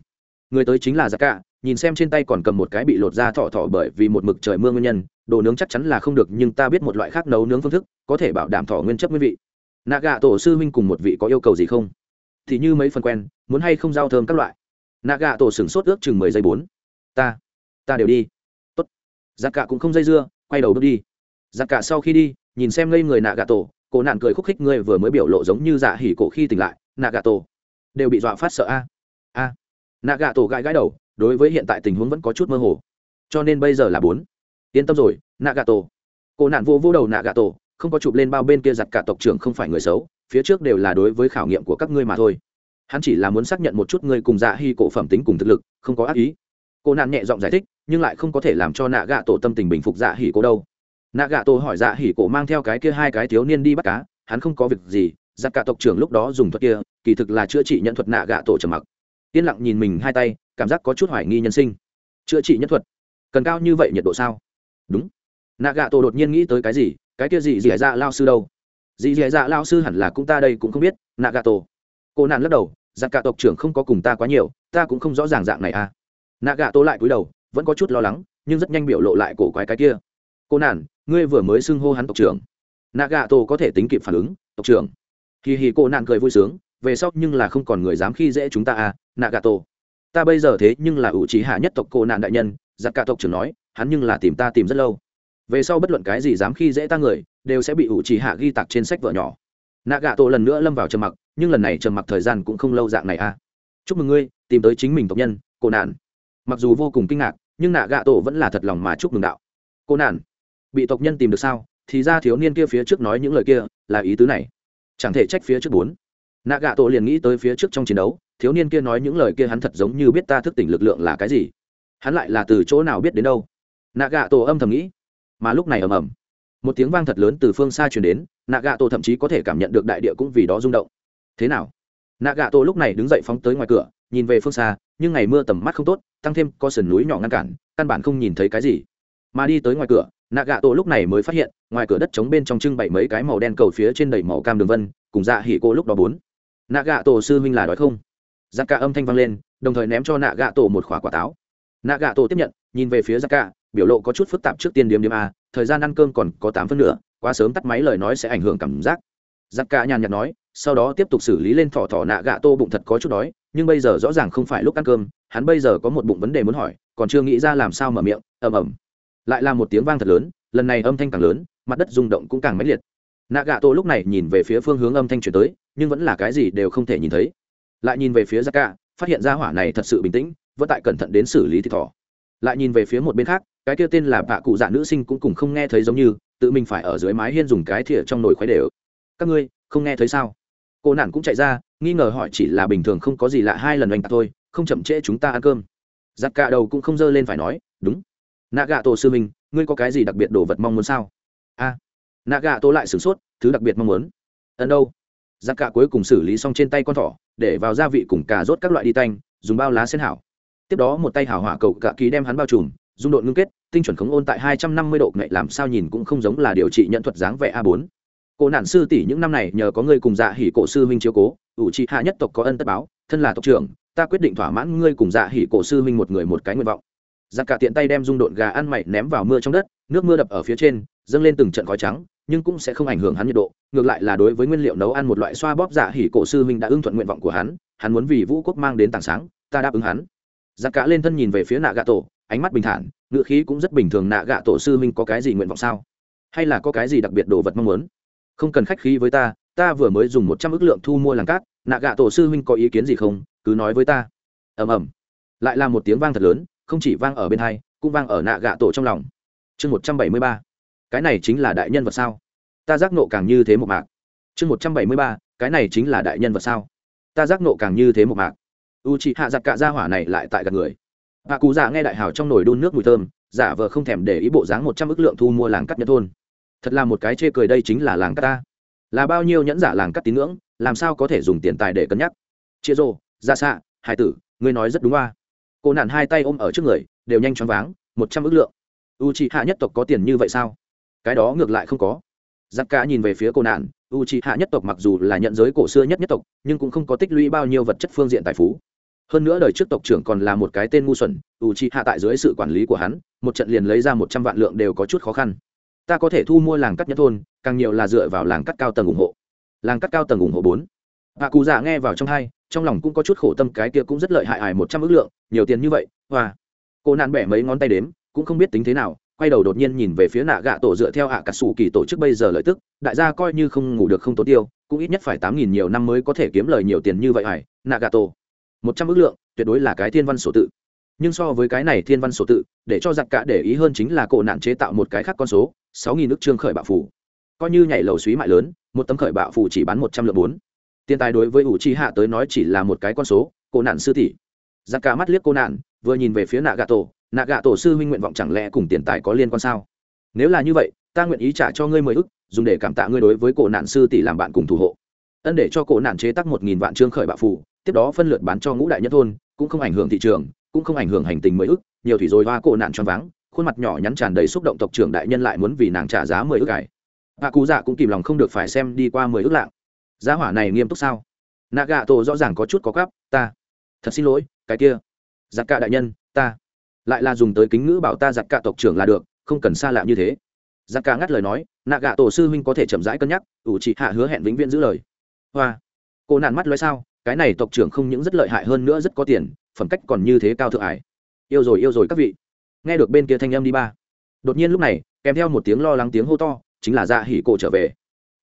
người tới chính là giặc cả nhìn xem trên tay còn cầm một cái bị lột ra thọ thọ bởi vì một mực trời mưa nguyên nhân đồ nướng chắc chắn là không được, nhưng ta biết một loại khác nấu nướng phương thức, có thể bảo đảm thọ nguyên chất nguyên vị. Nạ gà tổ sư minh cùng một vị có yêu cầu gì không? Thì như mấy phần quen, muốn hay không giao thơm các loại. Nạ gà tổ sửng sốt ước chừng mười giây bốn. Ta ta đều đi. Tốt. Giặc cả cũng không dây dưa, quay đầu bước đi. Giặc cả sau khi đi, nhìn xem ngây người nạ gà tổ cổ nạn cười khúc khích ngươi vừa mới biểu lộ giống như dạ hỉ cổ khi tỉnh lại. Nạ gà tổ đều bị dọa phát sợ a. A. Nạ gà tổ gãi gãi đầu, đối với hiện tại tình huống vẫn có chút mơ hồ. Cho nên bây giờ là bốn yên tâm rồi nạ gà tổ cổ nạn vô vô đầu nạ gà tổ không có chụp lên bao bên kia giặt cả tộc trưởng không phải người xấu, phía trước đều là đối với khảo nghiệm của các ngươi mà thôi. Hắn chỉ là muốn xác nhận một chút ngươi cùng dạ hy cổ phẩm tính cùng thực lực, không có ác ý. Cô nạn nhẹ giọng giải thích, nhưng lại không có thể làm cho nạ gạ tổ tâm tình bình phục dạ hỉ cổ đâu. Nạ gạ tổ hỏi dạ hỉ cổ mang theo cái kia hai cái thiếu niên đi bắt cá, hắn không có việc gì giặc cả tộc trưởng lúc đó dùng thuật kia, kỳ thực là chữa trị nhân thuật nạ gạ tổ trầm mặc. Yên lặng nhìn mình hai tay, cảm giác có chút hoài nghi nhân sinh. Chữa trị nhất thuật? Cần cao như vậy nhiệt độ sao? Đúng. Nạ gạ tổ đột nhiên nghĩ tới cái gì? Cái kia gì dì dạ lao sư đâu? Dì dì dạ lao sư hẳn là cũng ta đây cũng không biết nạ gạ tổ cô nạn lắc đầu giặc cả tộc trưởng không có cùng ta quá nhiều, ta cũng không rõ ràng dạng này à. Nạ gạ tổ lại cúi đầu, vẫn có chút lo lắng, nhưng rất nhanh biểu lộ lại cổ quái cái kia. Cô nạn, ngươi vừa mới xưng hô hắn tộc trưởng. Nạ gạ tổ có thể tính kịp phản ứng, tộc trưởng. Kỳ hì, cô nạn cười vui sướng, về sau nhưng là không còn người dám khi dễ chúng ta à nạ gạ tổ ta bây giờ thế nhưng là ủ trí hạ nhất tộc cô nạn đại nhân giặc cả tộc trưởng nói hắn nhưng là tìm ta tìm rất lâu. Về sau bất luận cái gì dám khi dễ ta người, đều sẽ bị ủ trì hạ ghi tặc trên sách vợ nhỏ. Nạ gạ tổ lần nữa lâm vào trầm mặc, nhưng lần này trầm mặc thời gian cũng không lâu dạng này à. Chúc mừng ngươi, tìm tới chính mình tộc nhân, cô nạn mặc dù vô cùng kinh ngạc, nhưng nạ gạ tổ vẫn là thật lòng mà chúc mừng đạo. Cô nạn bị tộc nhân tìm được sao? Thì ra thiếu niên kia phía trước nói những lời kia, là ý tứ này. Chẳng thể trách phía trước bốn. Nạ gạ tổ liền nghĩ tới phía trước trong chiến đấu, thiếu niên kia nói những lời kia hắn thật giống như biết ta thức tỉnh lực lượng là cái gì. Hắn lại là từ chỗ nào biết đến đâu? Nạ gạ tổ âm thầm nghĩ. Mà lúc này ầm ầm, một tiếng vang thật lớn từ phương xa truyền đến nạ gạ tổ thậm chí có thể cảm nhận được đại địa cũng vì đó rung động. Thế nào? Nạ gạ tổ lúc này đứng dậy phóng tới ngoài cửa, nhìn về phương xa, nhưng ngày mưa tầm mắt không tốt, tăng thêm có sườn núi nhỏ ngăn cản, căn bản không nhìn thấy cái gì. Mà đi tới ngoài cửa nạ gạ tổ lúc này mới phát hiện, ngoài cửa đất trống bên trong trưng bày mấy cái màu đen cầu phía trên đầy màu cam đường vân, cùng dạ hỉ cô lúc đó bốn. Nạ gạ tổ sư huynh là đói không? Giặc cả âm thanh vang lên, đồng thời ném cho nạ gạ tổ một khỏa quả táo. Nạ gạ tổ tiếp nhận, nhìn về phía giặc cả biểu lộ có chút phức tạp trước tiên điếm điếm a, thời gian ăn cơm còn có tám phân nữa, quá sớm tắt máy lời nói sẽ ảnh hưởng cảm giác. Giặc cả nhàn nhạt nói, sau đó tiếp tục xử lý lên thỏ thỏ nạ gạ tô bụng thật có chút đói, nhưng bây giờ rõ ràng không phải lúc ăn cơm, hắn bây giờ có một bụng vấn đề muốn hỏi, còn chưa nghĩ ra làm sao mở miệng, ầm ầm. Lại là một tiếng vang thật lớn, lần này âm thanh càng lớn, mặt đất rung động cũng càng mãnh liệt. Nạ gạ tô lúc này nhìn về phía phương hướng âm thanh chuyển tới, nhưng vẫn là cái gì đều không thể nhìn thấy. Lại nhìn về phía giặc cả, phát hiện ra hỏa này thật sự bình tĩnh, vẫn tại cẩn thận đến xử lý thịt thỏ. Lại nhìn về phía một bên khác cái kia tên là bạ cụ dạ nữ sinh cũng cùng không nghe thấy giống như tự mình phải ở dưới mái hiên dùng cái thìa trong nồi khoái đều. Các ngươi không nghe thấy sao? Cô nản cũng chạy ra nghi ngờ hỏi chỉ là bình thường không có gì lạ hai lần oanh tạc thôi không chậm trễ chúng ta ăn cơm. Giặc cả đầu cũng không dơ lên phải nói đúng. Nạ gạ tổ sư mình, ngươi có cái gì đặc biệt đồ vật mong muốn sao? A. À, nạ gạ tổ lại sửng sốt thứ đặc biệt mong muốn. Ẩn đâu? Giặc cả cuối cùng xử lý xong trên tay con thỏ để vào gia vị cùng cà rốt các loại đi tanh dùng bao lá sen hảo. Tiếp đó một tay hảo hỏa cầu cạ ký đem hắn bao trùm dung độn ngưng kết, tinh chuẩn khống ôn tại hai trăm năm mươi độ nghệ làm sao nhìn cũng không giống là điều trị nhận thuật dáng vẻ a bốn. Cổ nạn sư tỷ những năm này nhờ có ngươi cùng dạ hỉ cổ sư huynh chiếu cố, ủ trị hạ nhất tộc có ân tất báo, thân là tộc trưởng, ta quyết định thỏa mãn ngươi cùng dạ hỉ cổ sư huynh một người một cái nguyện vọng. Giặc cả tiện tay đem dung độn gà ăn mày ném vào mưa trong đất, nước mưa đập ở phía trên, dâng lên từng trận khói trắng, nhưng cũng sẽ không ảnh hưởng hắn nhiệt độ, ngược lại là đối với nguyên liệu nấu ăn một loại xoa bóp dạ hỉ cổ sư huynh đã ưng thuận nguyện vọng của hắn hắn muốn vì vũ quốc mang đến tảng sáng, ta đáp ứng hắn. Giặc cả lên thân nhìn về phía nạ gà tổ ánh mắt bình thản ngựa khí cũng rất bình thường, nạ gạ tổ sư huynh có cái gì nguyện vọng sao? Hay là có cái gì đặc biệt đồ vật mong muốn? Không cần khách khí với ta ta vừa mới dùng một trăm ước lượng thu mua làng cát, nạ gạ tổ sư huynh có ý kiến gì không? Cứ nói với ta. Ầm ầm. Lại là một tiếng vang thật lớn, không chỉ vang ở bên hai, cũng vang ở nạ gạ tổ trong lòng. Chương một trăm bảy mươi ba. Cái này chính là đại nhân vật sao? Ta giác nộ càng như thế một mạc. Chương một trăm bảy mươi ba. Cái này chính là đại nhân vật sao? Ta giác nộ càng như thế một mạc. U chị hạ giặc cạ ra hỏa này lại tại gần người hạ cú giả nghe đại hào trong nồi đun nước mùi thơm, giả vờ không thèm để ý bộ dáng một trăm ước lượng thu mua làng cắt nhất thôn. Thật là một cái chê cười đây chính là làng cắt ta. Là bao nhiêu nhẫn giả làng cắt tín ngưỡng, làm sao có thể dùng tiền tài để cân nhắc? Chia rô ra xạ dạ hải tử, ngươi nói rất đúng hoa. Cô nạn hai tay ôm ở trước người, đều nhanh choáng váng, một trăm ước lượng. U c hạ nhất tộc có tiền như vậy sao? Cái đó ngược lại không có. Giặc cả nhìn về phía cô nạn u c hạ nhất tộc mặc dù là nhận giới cổ xưa nhất nhất tộc, nhưng cũng không có tích lũy bao nhiêu vật chất phương diện tài phú hơn nữa đời trước tộc trưởng còn là một cái tên ngu xuẩn u c hạ tại dưới sự quản lý của hắn, một trận liền lấy ra một trăm vạn lượng đều có chút khó khăn. Ta có thể thu mua làng cắt nhất thôn, càng nhiều là dựa vào làng cắt cao tầng ủng hộ. Làng cắt cao tầng ủng hộ bốn. Hạ cụ già nghe vào trong hai, trong lòng cũng có chút khổ tâm, cái kia cũng rất lợi hại ải một trăm ước lượng, nhiều tiền như vậy và cô nạn bẻ mấy ngón tay đếm, cũng không biết tính thế nào, quay đầu đột nhiên nhìn về phía nạ gạ tổ dựa theo hạ cà sủ kỳ tổ chức bây giờ lợi tức, đại gia coi như không ngủ được không tốn tiêu, cũng ít nhất phải tám nghìn nhiều năm mới có thể kiếm lời nhiều tiền như vậy ải nạ gạ tổ một trăm ước lượng, tuyệt đối là cái thiên văn sổ tự. Nhưng so với cái này thiên văn sổ tự, để cho giặc cả để ý hơn chính là cổ nạn chế tạo một cái khác con số, sáu nghìn nước trương khởi bạo phủ. Coi như nhảy lầu suý mại lớn, một tấm khởi bạo phủ chỉ bán một trăm lượng bốn. Tiền tài đối với ủ chi hạ tới nói chỉ là một cái con số, cổ nạn sư tỷ. Giặc cả mắt liếc cô nạn, vừa nhìn về phía nạ gà tổ nạ gà tổ sư huynh nguyện vọng chẳng lẽ cùng tiền tài có liên quan sao? Nếu là như vậy, ta nguyện ý trả cho ngươi mười ức, dùng để cảm tạ ngươi đối với cổ nạn sư tỷ làm bạn cùng thủ hộ. Ân để cho cổ nạn chế tác một nghìn vạn trương khởi bạo phủ tiếp đó phân lượt bán cho ngũ đại nhất thôn, cũng không ảnh hưởng thị trường, cũng không ảnh hưởng hành tình mười ức nhiều thủy rồi hoa cổ nạn choáng váng, khuôn mặt nhỏ nhắn tràn đầy xúc động tộc trưởng đại nhân lại muốn vì nàng trả giá mười ức cải hạ cụ dạ cũng kìm lòng không được phải xem đi qua mười ức lạng. Giá hỏa này nghiêm túc sao? Nạ gạ tổ rõ ràng có chút có gắp ta. Thật xin lỗi, cái kia. Giặc cả đại nhân, ta. Lại là dùng tới kính ngữ bảo ta giặc cả tộc trưởng là được, không cần xa lạ như thế. Giặc cả ngắt lời nói nạ gạ tổ sư huynh có thể chậm rãi cân nhắc, ủ chị hạ hứa hẹn vĩnh viễn giữ lời. Hoa. Cô nạn mắt nói sao? Cái này tộc trưởng không những rất lợi hại hơn nữa rất có tiền, phẩm cách còn như thế cao thượng ải. Yêu rồi yêu rồi các vị. Nghe được bên kia thanh âm đi ba. Đột nhiên lúc này, kèm theo một tiếng lo lắng tiếng hô to, chính là dạ hỉ cổ trở về.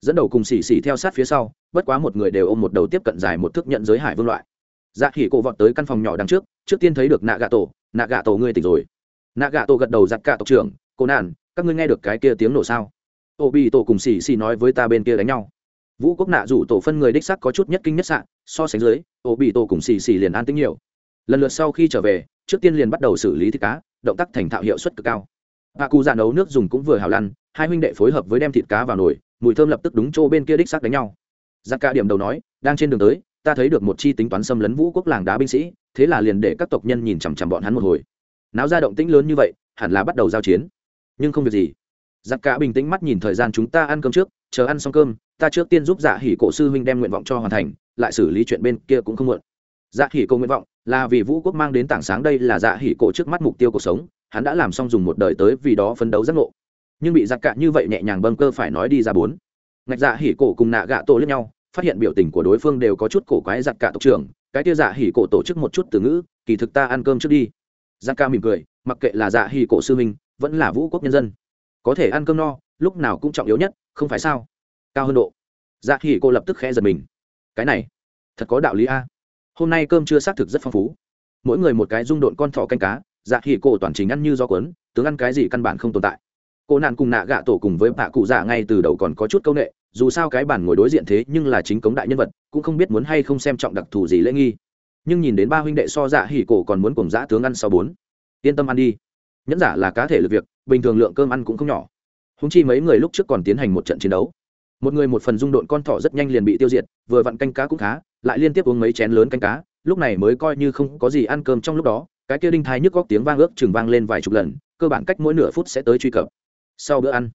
Dẫn đầu cùng xì xì theo sát phía sau, bất quá một người đều ôm một đầu tiếp cận dài một thước nhận giới hải vương loại. Dạ hỉ cổ vọt tới căn phòng nhỏ đằng trước trước tiên thấy được nạ gà tổ nạ gà tổ ngươi tỉnh rồi. Nạ gà tổ gật đầu giặt cả tộc trưởng, cô nàn các ngươi nghe được cái kia tiếng nổ sao? Ô bị tổ cùng xì xì nói với ta bên kia đánh nhau vũ quốc nạ rủ tổ phân người đích sắc có chút nhất kinh nhất sạn so sánh dưới ô bị tổ cùng xì xì liền an tính nhiều. Lần lượt sau khi trở về, trước tiên liền bắt đầu xử lý thịt cá, động tác thành thạo hiệu suất cực cao. Hạ cụ dạ nấu nước dùng cũng vừa hào lăn, hai huynh đệ phối hợp với đem thịt cá vào nồi, mùi thơm lập tức đúng chỗ bên kia đích sắc đánh nhau. Giặc cả điểm đầu nói, đang trên đường tới, ta thấy được một chi tính toán xâm lấn vũ quốc làng đá binh sĩ, thế là liền để các tộc nhân nhìn chằm chằm bọn hắn một hồi. Náo ra động tĩnh lớn như vậy, hẳn là bắt đầu giao chiến. Nhưng không việc gì. Giặc cả bình tĩnh mắt nhìn thời gian chúng ta ăn cơm trước, chờ ăn xong cơm ta trước tiên giúp dạ hỉ cổ sư huynh đem nguyện vọng cho hoàn thành, lại xử lý chuyện bên kia cũng không muộn. Dạ hỉ cổ nguyện vọng là vì vũ quốc mang đến tảng sáng đây là dạ hỉ cổ trước mắt mục tiêu cuộc sống, hắn đã làm xong dùng một đời tới vì đó phấn đấu giác ngộ. Nhưng bị giặc cạ như vậy nhẹ nhàng bâng cơ phải nói đi ra bốn. Ngạch dạ hỉ cổ cùng nạ gạ tổ lẫn nhau, phát hiện biểu tình của đối phương đều có chút cổ quái giặc cạ tộc trưởng, cái tia dạ hỉ cổ tổ chức một chút từ ngữ, kỳ thực ta ăn cơm trước đi. Giặc ca mỉm cười, mặc kệ là dạ hỉ cổ sư huynh, vẫn là vũ quốc nhân dân. Có thể ăn cơm no, lúc nào cũng trọng yếu nhất, không phải sao? Cao hơn độ. Dạ hỉ cô lập tức khẽ giật mình. Cái này, thật có đạo lý a. Hôm nay cơm chưa xác thực rất phong phú. Mỗi người một cái rung độn con thỏ canh cá dạ hỉ cô toàn trình ăn như do quấn tướng ăn cái gì căn bản không tồn tại. Cô nạn cùng nạ gạ tổ cùng với bạ cụ dạ ngay từ đầu còn có chút c â u n ệ dù sao cái bản ngồi đối diện thế nhưng là chính cống đại nhân vật, cũng không biết muốn hay không xem trọng đặc thù gì lễ nghi. Nhưng nhìn đến ba huynh đệ so dạ hỉ cổ còn muốn cùng dã tướng ăn sau bốn. Yên tâm ăn đi. Nhẫn giả là cá thể lực việc, bình thường lượng cơm ăn cũng không nhỏ. Húng chi mấy người lúc trước còn tiến hành một trận chiến đấu một người một phần dung độn con thỏ rất nhanh liền bị tiêu diệt, vừa vặn canh cá cũng khá, lại liên tiếp uống mấy chén lớn canh cá, lúc này mới coi như không có gì ăn cơm trong lúc đó, cái kia đinh thái nhức góc tiếng vang ước chừng vang lên vài chục lần, cơ bản cách mỗi nửa phút sẽ tới truy cập. Sau bữa ăn,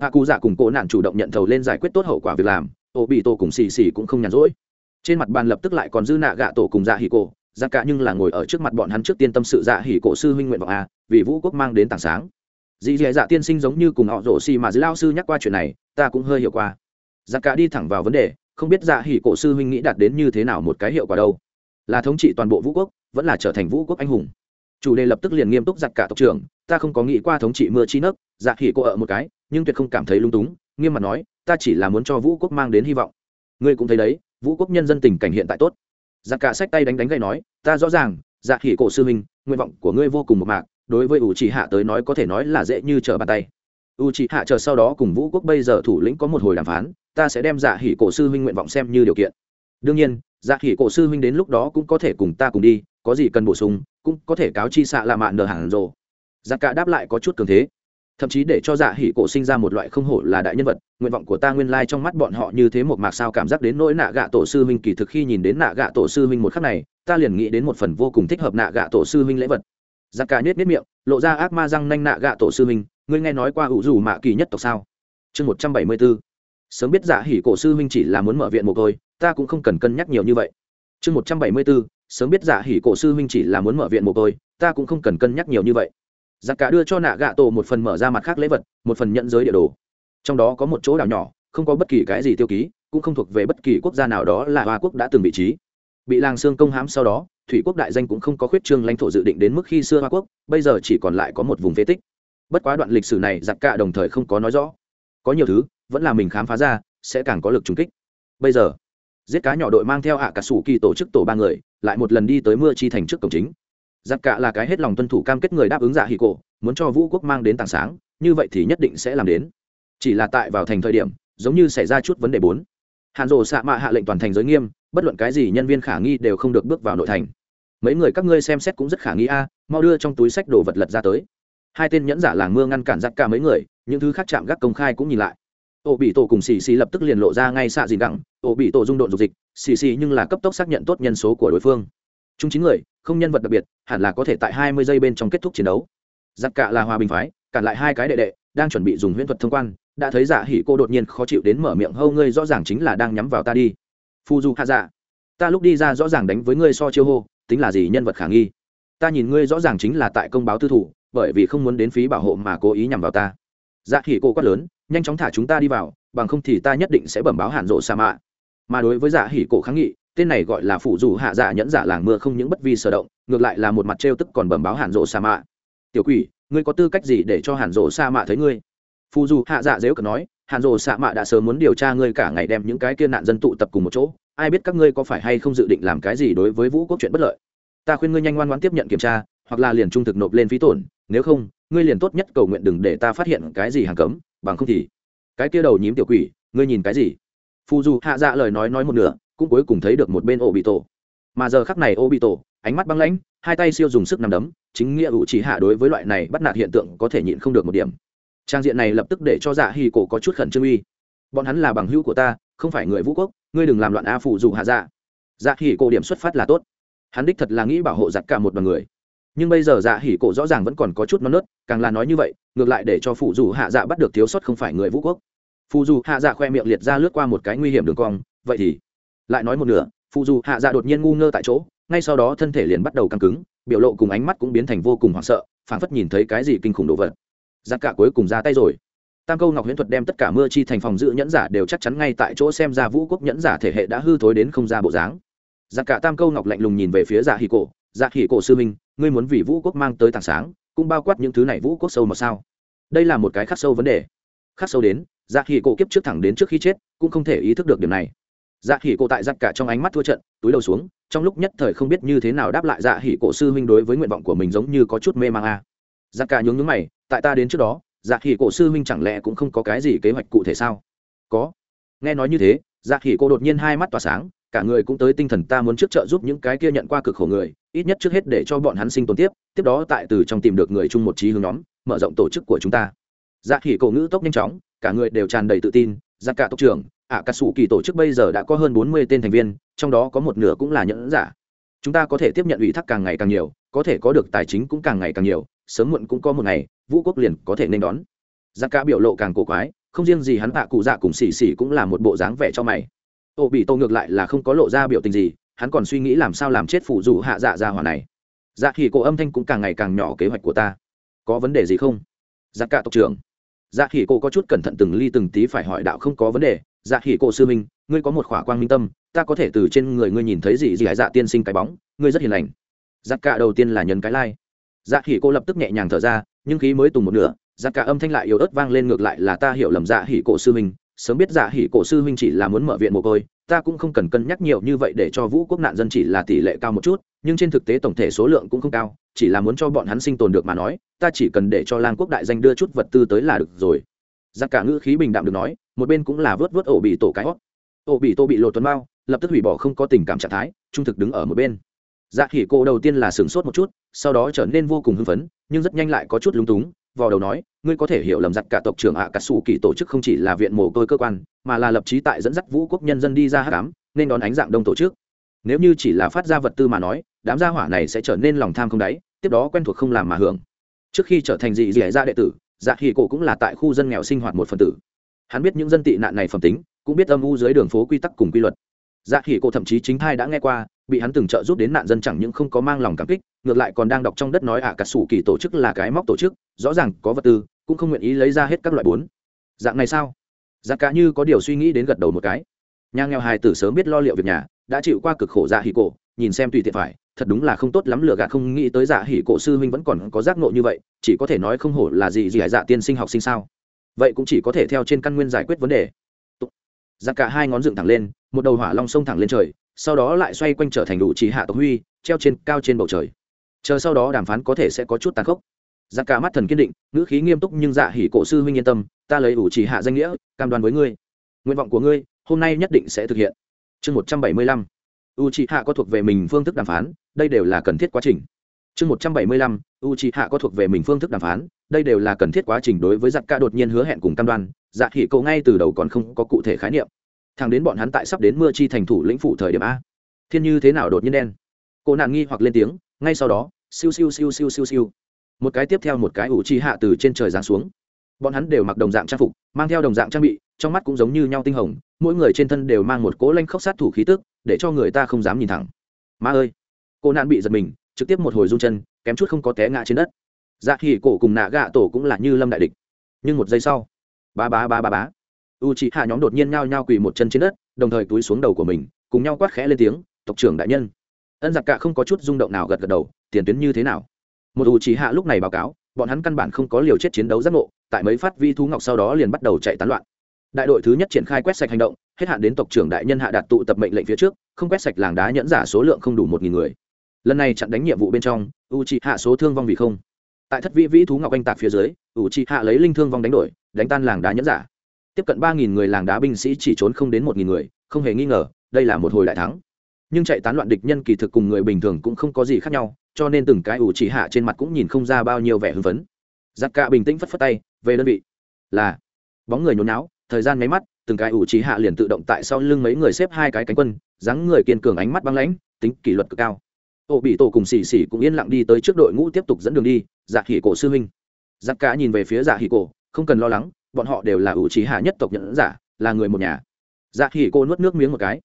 hạ cụ dạ cùng cổ nạn chủ động nhận thầu lên giải quyết tốt hậu quả việc làm ô bị tổ cùng xì xì cũng không nhàn rỗi. Trên mặt bàn lập tức lại còn dư nạ gạ tổ cùng dạ hỉ cổ dạ cả nhưng là ngồi ở trước mặt bọn hắn trước tiên tâm sự dạ hỉ cổ sư huynh nguyện vọng a, vì vũ quốc mang đến tảng sáng. Dì dì dạ tiên sinh giống như cùng họ rổ xì mà dưới lao sư nhắc qua chuyện này, ta cũng hơi hiểu qua giặc cả đi thẳng vào vấn đề không biết dạ hỉ cổ sư huynh nghĩ đạt đến như thế nào một cái hiệu quả đâu. Là thống trị toàn bộ vũ quốc vẫn là trở thành vũ quốc anh hùng. Chủ đề lập tức liền nghiêm túc giặc cả tộc trưởng ta không có nghĩ qua thống trị mưa chi nấc dạ hỉ cô ở một cái nhưng tuyệt không cảm thấy lung túng nghiêm mặt nói ta chỉ là muốn cho vũ quốc mang đến hy vọng. Ngươi cũng thấy đấy vũ quốc nhân dân tình cảnh hiện tại tốt. Giặc cả sách tay đánh đánh gây nói ta rõ ràng dạ hỉ cổ sư huynh, nguyện vọng của ngươi vô cùng một mạc đối với ủ chỉ hạ tới nói có thể nói là dễ như trở bàn tay u trì hạ chờ sau đó cùng vũ quốc bây giờ thủ lĩnh có một hồi đàm phán, ta sẽ đem dạ hỉ cổ sư huynh nguyện vọng xem như điều kiện. Đương nhiên dạ hỉ cổ sư huynh đến lúc đó cũng có thể cùng ta cùng đi, có gì cần bổ sung, cũng có thể cáo chi xạ là mạn nở hẳn rồ. Giặc cả đáp lại có chút cường thế. Thậm chí để cho dạ hỉ cổ sinh ra một loại không hổ là đại nhân vật, nguyện vọng của ta nguyên lai trong mắt bọn họ như thế một mạc sao cảm giác đến nỗi nạ gạ tổ sư huynh kỳ thực khi nhìn đến nạ gạ tổ sư huynh một khắc này, ta liền nghĩ đến một phần vô cùng thích hợp nạ gạ tổ sư huynh lễ vật. Giặc cả nhét miệng, lộ ra ác ma răng nanh nạ gạ tổ sư huynh ngươi nghe nói qua ủ dù mạ kỳ nhất tộc sao? Chương một trăm bảy mươi b ố sớm biết giả hỉ cổ sư huynh chỉ là muốn mở viện một thôi, ta cũng không cần cân nhắc nhiều như vậy. Chương một trăm bảy mươi b ố sớm biết giả hỉ cổ sư huynh chỉ là muốn mở viện một thôi, ta cũng không cần cân nhắc nhiều như vậy. Giặc cả đưa cho nạ gạ tổ một phần mở ra mặt khác lễ vật một phần nhận giới địa đồ. Trong đó có một chỗ đảo nhỏ không có bất kỳ cái gì tiêu ký cũng không thuộc về bất kỳ quốc gia nào đó là hoa quốc đã từng vị trí. Bị làng xương công hãm sau đó thủy quốc đại danh cũng không có khuyết trương lãnh thổ dự định đến mức khi xưa hoa quốc bây giờ chỉ còn lại có một vùng phế tích bất quá đoạn lịch sử này giặc cả đồng thời không có nói rõ. Có nhiều thứ, vẫn là mình khám phá ra, sẽ càng có lực trùng kích. Bây giờ, giết cá nhỏ đội mang theo hạ cả sủ kỳ tổ chức tổ ba người, lại một lần đi tới mưa chi thành trước cổng chính. Giặc cả là cái hết lòng tuân thủ cam kết người đáp ứng dạ hì cổ, muốn cho vũ quốc mang đến tảng sáng, như vậy thì nhất định sẽ làm đến. Chỉ là tại vào thành thời điểm, giống như xảy ra chút vấn đề bốn. Hàn rồ xạ mạ hạ lệnh toàn thành giới nghiêm, bất luận cái gì nhân viên khả nghi đều không được bước vào nội thành. Mấy người các ngươi xem xét cũng rất khả nghi a, mau đưa trong túi sách đồ vật lật ra tới hai tên nhẫn giả làng mưa ngăn cản giặc cả mấy người, những thứ khác chạm gác công khai cũng nhìn lại. Ổ bị tổ cùng xì xì lập tức liền lộ ra ngay xạ dìn gẳng ổ bị tổ dung độn dục dịch, xì xì nhưng là cấp tốc xác nhận tốt nhân số của đối phương. Chung chín người, không nhân vật đặc biệt, hẳn là có thể tại hai mươi giây bên trong kết thúc chiến đấu. Giặc cả là hòa bình phái, cản lại hai cái đệ đệ, đang chuẩn bị dùng huyễn thuật thông quan, đã thấy giả hỉ cô đột nhiên khó chịu đến mở miệng hâu ngươi rõ ràng chính là đang nhắm vào ta đi. Phu du hạ dạ ta lúc đi ra rõ ràng đánh với ngươi so chiêu hô, tính là gì nhân vật khả nghi? Ta nhìn ngươi rõ ràng chính là tại công báo tư thủ bởi vì không muốn đến phí bảo hộ mà cố ý nhằm vào ta. Dạ hỉ cô quát lớn, nhanh chóng thả chúng ta đi vào, bằng không thì ta nhất định sẽ bẩm báo hàn rộ sa mạ. Mà đối với dạ hỉ cổ kháng nghị, tên này gọi là phủ dù hạ dạ nhẫn giả làng mưa không những bất vi sở động, ngược lại là một mặt trêu tức còn bẩm báo hàn rộ sa mạ. Tiểu quỷ, ngươi có tư cách gì để cho hàn rộ sa mạ thấy ngươi? Phù dù hạ dạ dếu cờ nói, hàn rộ sa mạ đã sớm muốn điều tra ngươi cả ngày đem những cái kia nạn dân tụ tập cùng một chỗ. Ai biết các ngươi có phải hay không dự định làm cái gì đối với vũ quốc chuyện bất lợi? Ta khuyên ngươi nhanh ngoan ngoan tiếp nhận kiểm tra hoặc là liền trung thực nộp lên phí tổn, nếu không, ngươi liền tốt nhất cầu nguyện đừng để ta phát hiện cái gì hàng cấm, bằng không thì cái kia đầu nhím tiểu quỷ, ngươi nhìn cái gì? Phù dù hạ dạ lời nói nói một nửa, cũng cuối cùng thấy được một bên ô bị tổ mà giờ khắc này ô bị tổ ánh mắt băng lãnh, hai tay siêu dùng sức nằm đấm, chính nghĩa ủ chỉ hạ đối với loại này bắt nạt hiện tượng có thể nhịn không được một điểm. Trang diện này lập tức để cho dạ hì cổ có chút khẩn trương uy. Bọn hắn là bằng hữu của ta, không phải người vũ quốc, ngươi đừng làm loạn a phụ dù hạ dạ. Dạ hì cổ điểm xuất phát là tốt. Hắn đích thật là nghĩ bảo hộ giặc cả một đoàn người nhưng bây giờ dạ hỉ cổ rõ ràng vẫn còn có chút non nớt, càng là nói như vậy, ngược lại để cho phụ dù hạ dạ bắt được thiếu sót không phải người vũ quốc. Phụ dù hạ dạ khoe miệng liệt ra lướt qua một cái nguy hiểm đường cong, vậy thì lại nói một nửa, phụ dù hạ dạ đột nhiên ngu ngơ tại chỗ, ngay sau đó thân thể liền bắt đầu căng cứng, biểu lộ cùng ánh mắt cũng biến thành vô cùng hoảng sợ, phảng phất nhìn thấy cái gì kinh khủng đồ vật. Giặc cả cuối cùng ra tay rồi. Tam câu ngọc huyễn thuật đem tất cả mưa chi thành phòng giữ nhẫn giả đều chắc chắn ngay tại chỗ xem ra vũ quốc nhẫn giả thể hệ đã hư thối đến không ra bộ dáng. Giặc cả tam câu ngọc lạnh lùng nhìn về phía dạ hỉ cổ dạ hỉ cổ sư minh, ngươi muốn vì vũ quốc mang tới tảng sáng, cũng bao quát những thứ này vũ quốc sâu mà sao? Đây là một cái khắc sâu vấn đề. Khắc sâu đến dạ hỉ cổ kiếp trước thẳng đến trước khi chết, cũng không thể ý thức được điểm này. Dạ hỉ cổ tại giặc cả trong ánh mắt thua trận, túi đầu xuống, trong lúc nhất thời không biết như thế nào đáp lại dạ hỉ cổ sư huynh đối với nguyện vọng của mình giống như có chút mê mang a. À. giặc cả nhướng nhướng mày, tại ta đến trước đó dạ hỉ cổ sư huynh chẳng lẽ cũng không có cái gì kế hoạch cụ thể sao? Có. Nghe nói như thế dạ hỉ cổ đột nhiên hai mắt tỏa sáng cả người cũng tới tinh thần ta muốn trước trợ giúp những cái kia nhận qua cực khổ người, ít nhất trước hết để cho bọn hắn sinh tồn tiếp tiếp đó tại từ trong tìm được người chung một trí hướng nhóm, mở rộng tổ chức của chúng ta. Dạ khỉ cổ ngữ tốc nhanh chóng, cả người đều tràn đầy tự tin dạ cả tộc trưởng, ạ cà sủ kỳ tổ chức bây giờ đã có hơn bốn mươi tên thành viên, trong đó có một nửa cũng là nhẫn giả. Chúng ta có thể tiếp nhận ủy thác càng ngày càng nhiều, có thể có được tài chính cũng càng ngày càng nhiều, sớm muộn cũng có một ngày, vũ quốc liền có thể nên đón. Dạ cả biểu lộ càng cổ quái, không riêng gì hắn tạ cụ dạ cùng xì xì cũng là một bộ dáng vẻ cho mày ô bị tô ngược lại là không có lộ ra biểu tình gì, hắn còn suy nghĩ làm sao làm chết phụ dù hạ dạ ra hỏa này. Dạ thì cổ âm thanh cũng càng ngày càng nhỏ kế hoạch của ta. Có vấn đề gì không? Dạ cả tộc trưởng. Dạ thì cổ có chút cẩn thận từng ly từng tí phải hỏi đạo không có vấn đề. Dạ thì cổ sư minh, ngươi có một khỏa quang minh tâm, ta có thể từ trên người ngươi nhìn thấy gì gì hải dạ tiên sinh cái bóng, ngươi rất hiền lành. Dạ cả đầu tiên là nhấn cái lai dạ thì cổ lập tức nhẹ nhàng thở ra, nhưng khí mới tùng một nửa dạ cả âm thanh lại yếu ớt vang lên ngược lại là ta hiểu lầm dạ hỉ cổ sư minh sớm biết dạ hỉ cổ sư huynh chỉ là muốn mở viện mồ côi, ta cũng không cần cân nhắc nhiều như vậy để cho vũ quốc nạn dân chỉ là tỷ lệ cao một chút, nhưng trên thực tế tổng thể số lượng cũng không cao, chỉ là muốn cho bọn hắn sinh tồn được mà nói, ta chỉ cần để cho lang quốc đại danh đưa chút vật tư tới là được rồi. Giặc cả ngữ khí bình đạm được nói, một bên cũng là vớt vớt ổ bị tổ cái hót. Ổ bị tổ bị lộ tuấn bao, lập tức hủy bỏ không có tình cảm trạng thái, trung thực đứng ở một bên. Dạ hỉ cổ đầu tiên là sửng sốt một chút, sau đó trở nên vô cùng hưng phấn, nhưng rất nhanh lại có chút lúng túng vò đầu nói, ngươi có thể hiểu lầm giặc cả tộc trưởng ạ à cà sủ kỳ tổ chức không chỉ là viện mồ côi cơ quan, mà là lập trí tại dẫn dắt vũ quốc nhân dân đi ra hát đám, nên đón ánh dạng đông tổ chức. Nếu như chỉ là phát ra vật tư mà nói, đám gia hỏa này sẽ trở nên lòng tham không đáy, tiếp đó quen thuộc không làm mà hưởng. Trước khi trở thành dị dị ra đệ tử dạ hỉ cổ cũng là tại khu dân nghèo sinh hoạt một phần tử. Hắn biết những dân tị nạn này phẩm tính, cũng biết âm u dưới đường phố quy tắc cùng quy luật. Dạ hỉ cổ thậm chí chính thai đã nghe qua bị hắn từng trợ giúp đến nạn dân chẳng những không có mang lòng cảm kích ngược lại còn đang đọc trong đất nói ạ à, cả sủ kỳ tổ chức là cái móc tổ chức rõ ràng có vật tư cũng không nguyện ý lấy ra hết các loại bốn. Dạng này sao? Giá cả như có điều suy nghĩ đến gật đầu một cái. Nhà nghèo hài tử sớm biết lo liệu việc nhà đã chịu qua cực khổ dạ hỉ cổ nhìn xem tùy tiện phải thật đúng là không tốt lắm lựa gạt không nghĩ tới dạ hỉ cổ sư huynh vẫn còn có giác ngộ như vậy chỉ có thể nói không hổ là gì gì hải dạ tiên sinh học sinh sao? Vậy cũng chỉ có thể theo trên căn nguyên giải quyết vấn đề. Giá cả hai ngón dựng thẳng lên một đầu hỏa long sông thẳng lên trời sau đó lại xoay quanh trở thành đủ chỉ hạ tộc huy, treo trên cao trên bầu trời. Chờ sau đó đàm phán có thể sẽ có chút tàn khốc. Giá cả mắt thần kiên định, ngữ khí nghiêm túc nhưng dạ hỉ cổ sư huynh yên tâm, ta lấy ủ chỉ hạ danh nghĩa, cam đoan với ngươi. Nguyện vọng của ngươi, hôm nay nhất định sẽ thực hiện. Chương một trăm bảy mươi lăm. U chỉ hạ có thuộc về mình phương thức đàm phán, đây đều là cần thiết quá trình. Chương một trăm bảy mươi lăm. U chỉ hạ có thuộc về mình phương thức đàm phán, đây đều là cần thiết quá trình đối với giặc ca đột nhiên hứa hẹn cùng cam đoan dạ hỉ cậu ngay từ đầu còn không có cụ thể khái niệm thằng đến bọn hắn tại sắp đến mưa chi thành thủ lĩnh phủ thời điểm a. Thiên như thế nào đột nhiên đen? Cô nạn nghi hoặc lên tiếng, ngay sau đó, siêu siêu siêu siêu siêu siêu. Một cái tiếp theo một cái ủ chi hạ từ trên trời giáng xuống. Bọn hắn đều mặc đồng dạng trang phục, mang theo đồng dạng trang bị, trong mắt cũng giống như nhau tinh hồng, mỗi người trên thân đều mang một cỗ lanh khóc sát thủ khí tức, để cho người ta không dám nhìn thẳng. Ma ơi! Cô nạn bị giật mình, trực tiếp một hồi rung chân, kém chút không có té ngã trên đất. Dạ thì cổ cùng nạ gạ tổ cũng là như lâm đại địch. Nhưng một giây sau, ba ba ba ba bá u chị hạ nhóm đột nhiên nhao nhao quỳ một chân trên đất, đồng thời túi xuống đầu của mình, cùng nhau quát khẽ lên tiếng, tộc trưởng đại nhân. Ân giặc cả không có chút rung động nào gật gật đầu, tiền tuyến như thế nào? Một u chị hạ lúc này báo cáo, bọn hắn căn bản không có liều chết chiến đấu giác ngộ, tại mấy phát vi thú ngọc sau đó liền bắt đầu chạy tán loạn. Đại đội thứ nhất triển khai quét sạch hành động, hết hạn đến tộc trưởng đại nhân hạ đạt tụ tập mệnh lệnh phía trước, không quét sạch làng đá nhẫn giả số lượng không đủ một nghìn người. Lần này chặn đánh nhiệm vụ bên trong, u chị hạ số thương vong vì không. Tại thất vĩ vĩ thú ngọc anh tạc phía dưới, u chị hạ lấy linh thương vong đánh đổi, đánh tan làng đá nhẫn giả tiếp cận ba nghìn người làng đá binh sĩ chỉ trốn không đến một nghìn người, không hề nghi ngờ, đây là một hồi đại thắng. Nhưng chạy tán loạn địch nhân kỳ thực cùng người bình thường cũng không có gì khác nhau, cho nên từng cái ủ chỉ hạ trên mặt cũng nhìn không ra bao nhiêu vẻ hưng phấn. Giặc cả bình tĩnh phất phất tay, về đơn vị. Là, bóng người nhốn náo thời gian máy mắt, từng cái ủ chỉ hạ liền tự động tại sau lưng mấy người xếp hai cái cánh quân, dáng người kiên cường ánh mắt băng lãnh, tính kỷ luật cực cao. Ô bị tổ cùng xì xì cũng yên lặng đi tới trước đội ngũ tiếp tục dẫn đường đi dạ hỉ cổ sư huynh. Giặc cả nhìn về phía dạ hỉ cổ, không cần lo lắng bọn họ đều là ủ trí hạ nhất tộc nhận giả, là người một nhà. Dạ hỉ cô nuốt nước miếng một cái.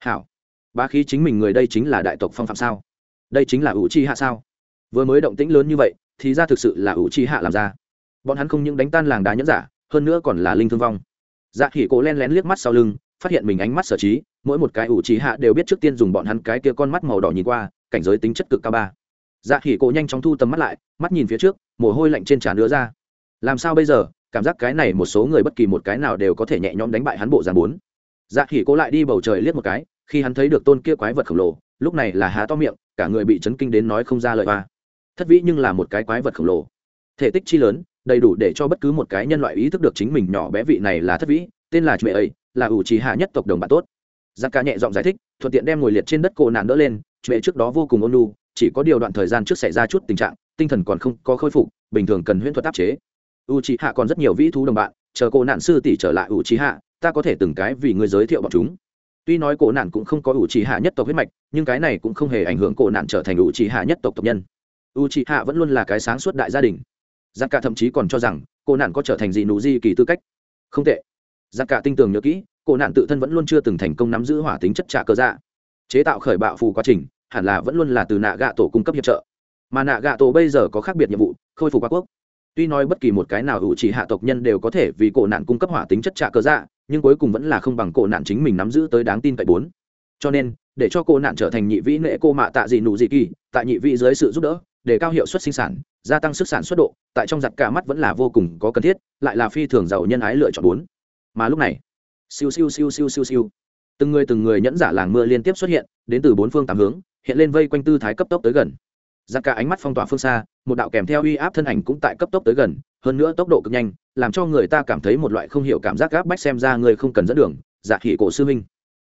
Hảo. Ba khí chính mình người đây chính là đại tộc phong phạm sao? Đây chính là ủ trí hạ sao? Vừa mới động tĩnh lớn như vậy, thì ra thực sự là ủ trí hạ làm ra. Bọn hắn không những đánh tan làng đá nhẫn giả, hơn nữa còn là linh thương vong. Dạ khỉ cô len lén liếc mắt sau lưng, phát hiện mình ánh mắt sở trí, mỗi một cái ủ trí hạ đều biết trước tiên dùng bọn hắn cái kia con mắt màu đỏ nhìn qua, cảnh giới tính chất cực cao ba. Dạ khỉ cô nhanh chóng thu tầm mắt lại, mắt nhìn phía trước, mồ hôi lạnh trên trán nữa ra. Làm sao bây giờ? Cảm giác cái này một số người bất kỳ một cái nào đều có thể nhẹ nhõm đánh bại hắn bộ dàn bốn. Dạ khỉ cố lại đi bầu trời liếc một cái, khi hắn thấy được tôn kia quái vật khổng lồ, lúc này là há to miệng, cả người bị chấn kinh đến nói không ra lời hoa thất vĩ nhưng là một cái quái vật khổng lồ. Thể tích chi lớn, đầy đủ để cho bất cứ một cái nhân loại ý thức được chính mình nhỏ bé vị này là thất vĩ, tên là mẹ ấy là ủ trì hạ nhất tộc đồng bạn tốt. Giặc ca nhẹ giọng giải thích, thuận tiện đem ngồi liệt trên đất cổ nạn đỡ lên mẹ trước đó vô cùng ôn lu chỉ có điều đoạn thời gian trước xảy ra chút tình trạng, tinh thần còn không có khôi phục, bình thường cần huyễn thuật áp chế u trì hạ còn rất nhiều vĩ thú đồng bạn, chờ cổ nạn sư tỷ trở lại u trì hạ ta có thể từng cái vì ngươi giới thiệu bọn chúng. Tuy nói cổ nạn cũng không có u trì hạ nhất tộc huyết mạch, nhưng cái này cũng không hề ảnh hưởng cổ nạn trở thành u trì hạ nhất tộc tộc nhân. U trì hạ vẫn luôn là cái sáng suốt đại gia đình. Giặc cả thậm chí còn cho rằng, cổ nạn có trở thành gì nụ di kỳ tư cách. Không tệ. Giặc cả tinh tường nhớ kỹ, cổ nạn tự thân vẫn luôn chưa từng thành công nắm giữ hỏa tính chất trả cơ dạ. Chế tạo khởi bạo phù quá trình, hẳn là vẫn luôn là từ nạ gạ tổ cung cấp hiệp trợ. Mà nạ gạ tổ bây giờ có khác biệt nhiệm vụ, khôi phục quá quốc tuy nói bất kỳ một cái nào hữu chỉ hạ tộc nhân đều có thể vì cổ nạn cung cấp hỏa tính chất trả cơ dạ nhưng cuối cùng vẫn là không bằng cổ nạn chính mình nắm giữ tới đáng tin cậy bốn. Cho nên, để cho cổ nạn trở thành nhị vĩ nệ cô mạ tạ dị nụ dị kỳ, tại nhị vĩ dưới sự giúp đỡ, để cao hiệu suất sinh sản, gia tăng sức sản xuất độ, tại trong giặt cả mắt vẫn là vô cùng có cần thiết, lại là phi thường giàu nhân ái lựa chọn bốn. Mà lúc này, siêu siêu siêu siêu siêu siêu, từng người từng người nhẫn giả làng mưa liên tiếp xuất hiện, đến từ bốn phương tám hướng, hiện lên vây quanh tư thái cấp tốc tới gần giặc cả ánh mắt phong tỏa phương xa, một đạo kèm theo uy áp thân ảnh cũng tại cấp tốc tới gần, hơn nữa tốc độ cực nhanh, làm cho người ta cảm thấy một loại không hiểu cảm giác gáp bách xem ra người không cần dẫn đường dạ khỉ cổ sư minh.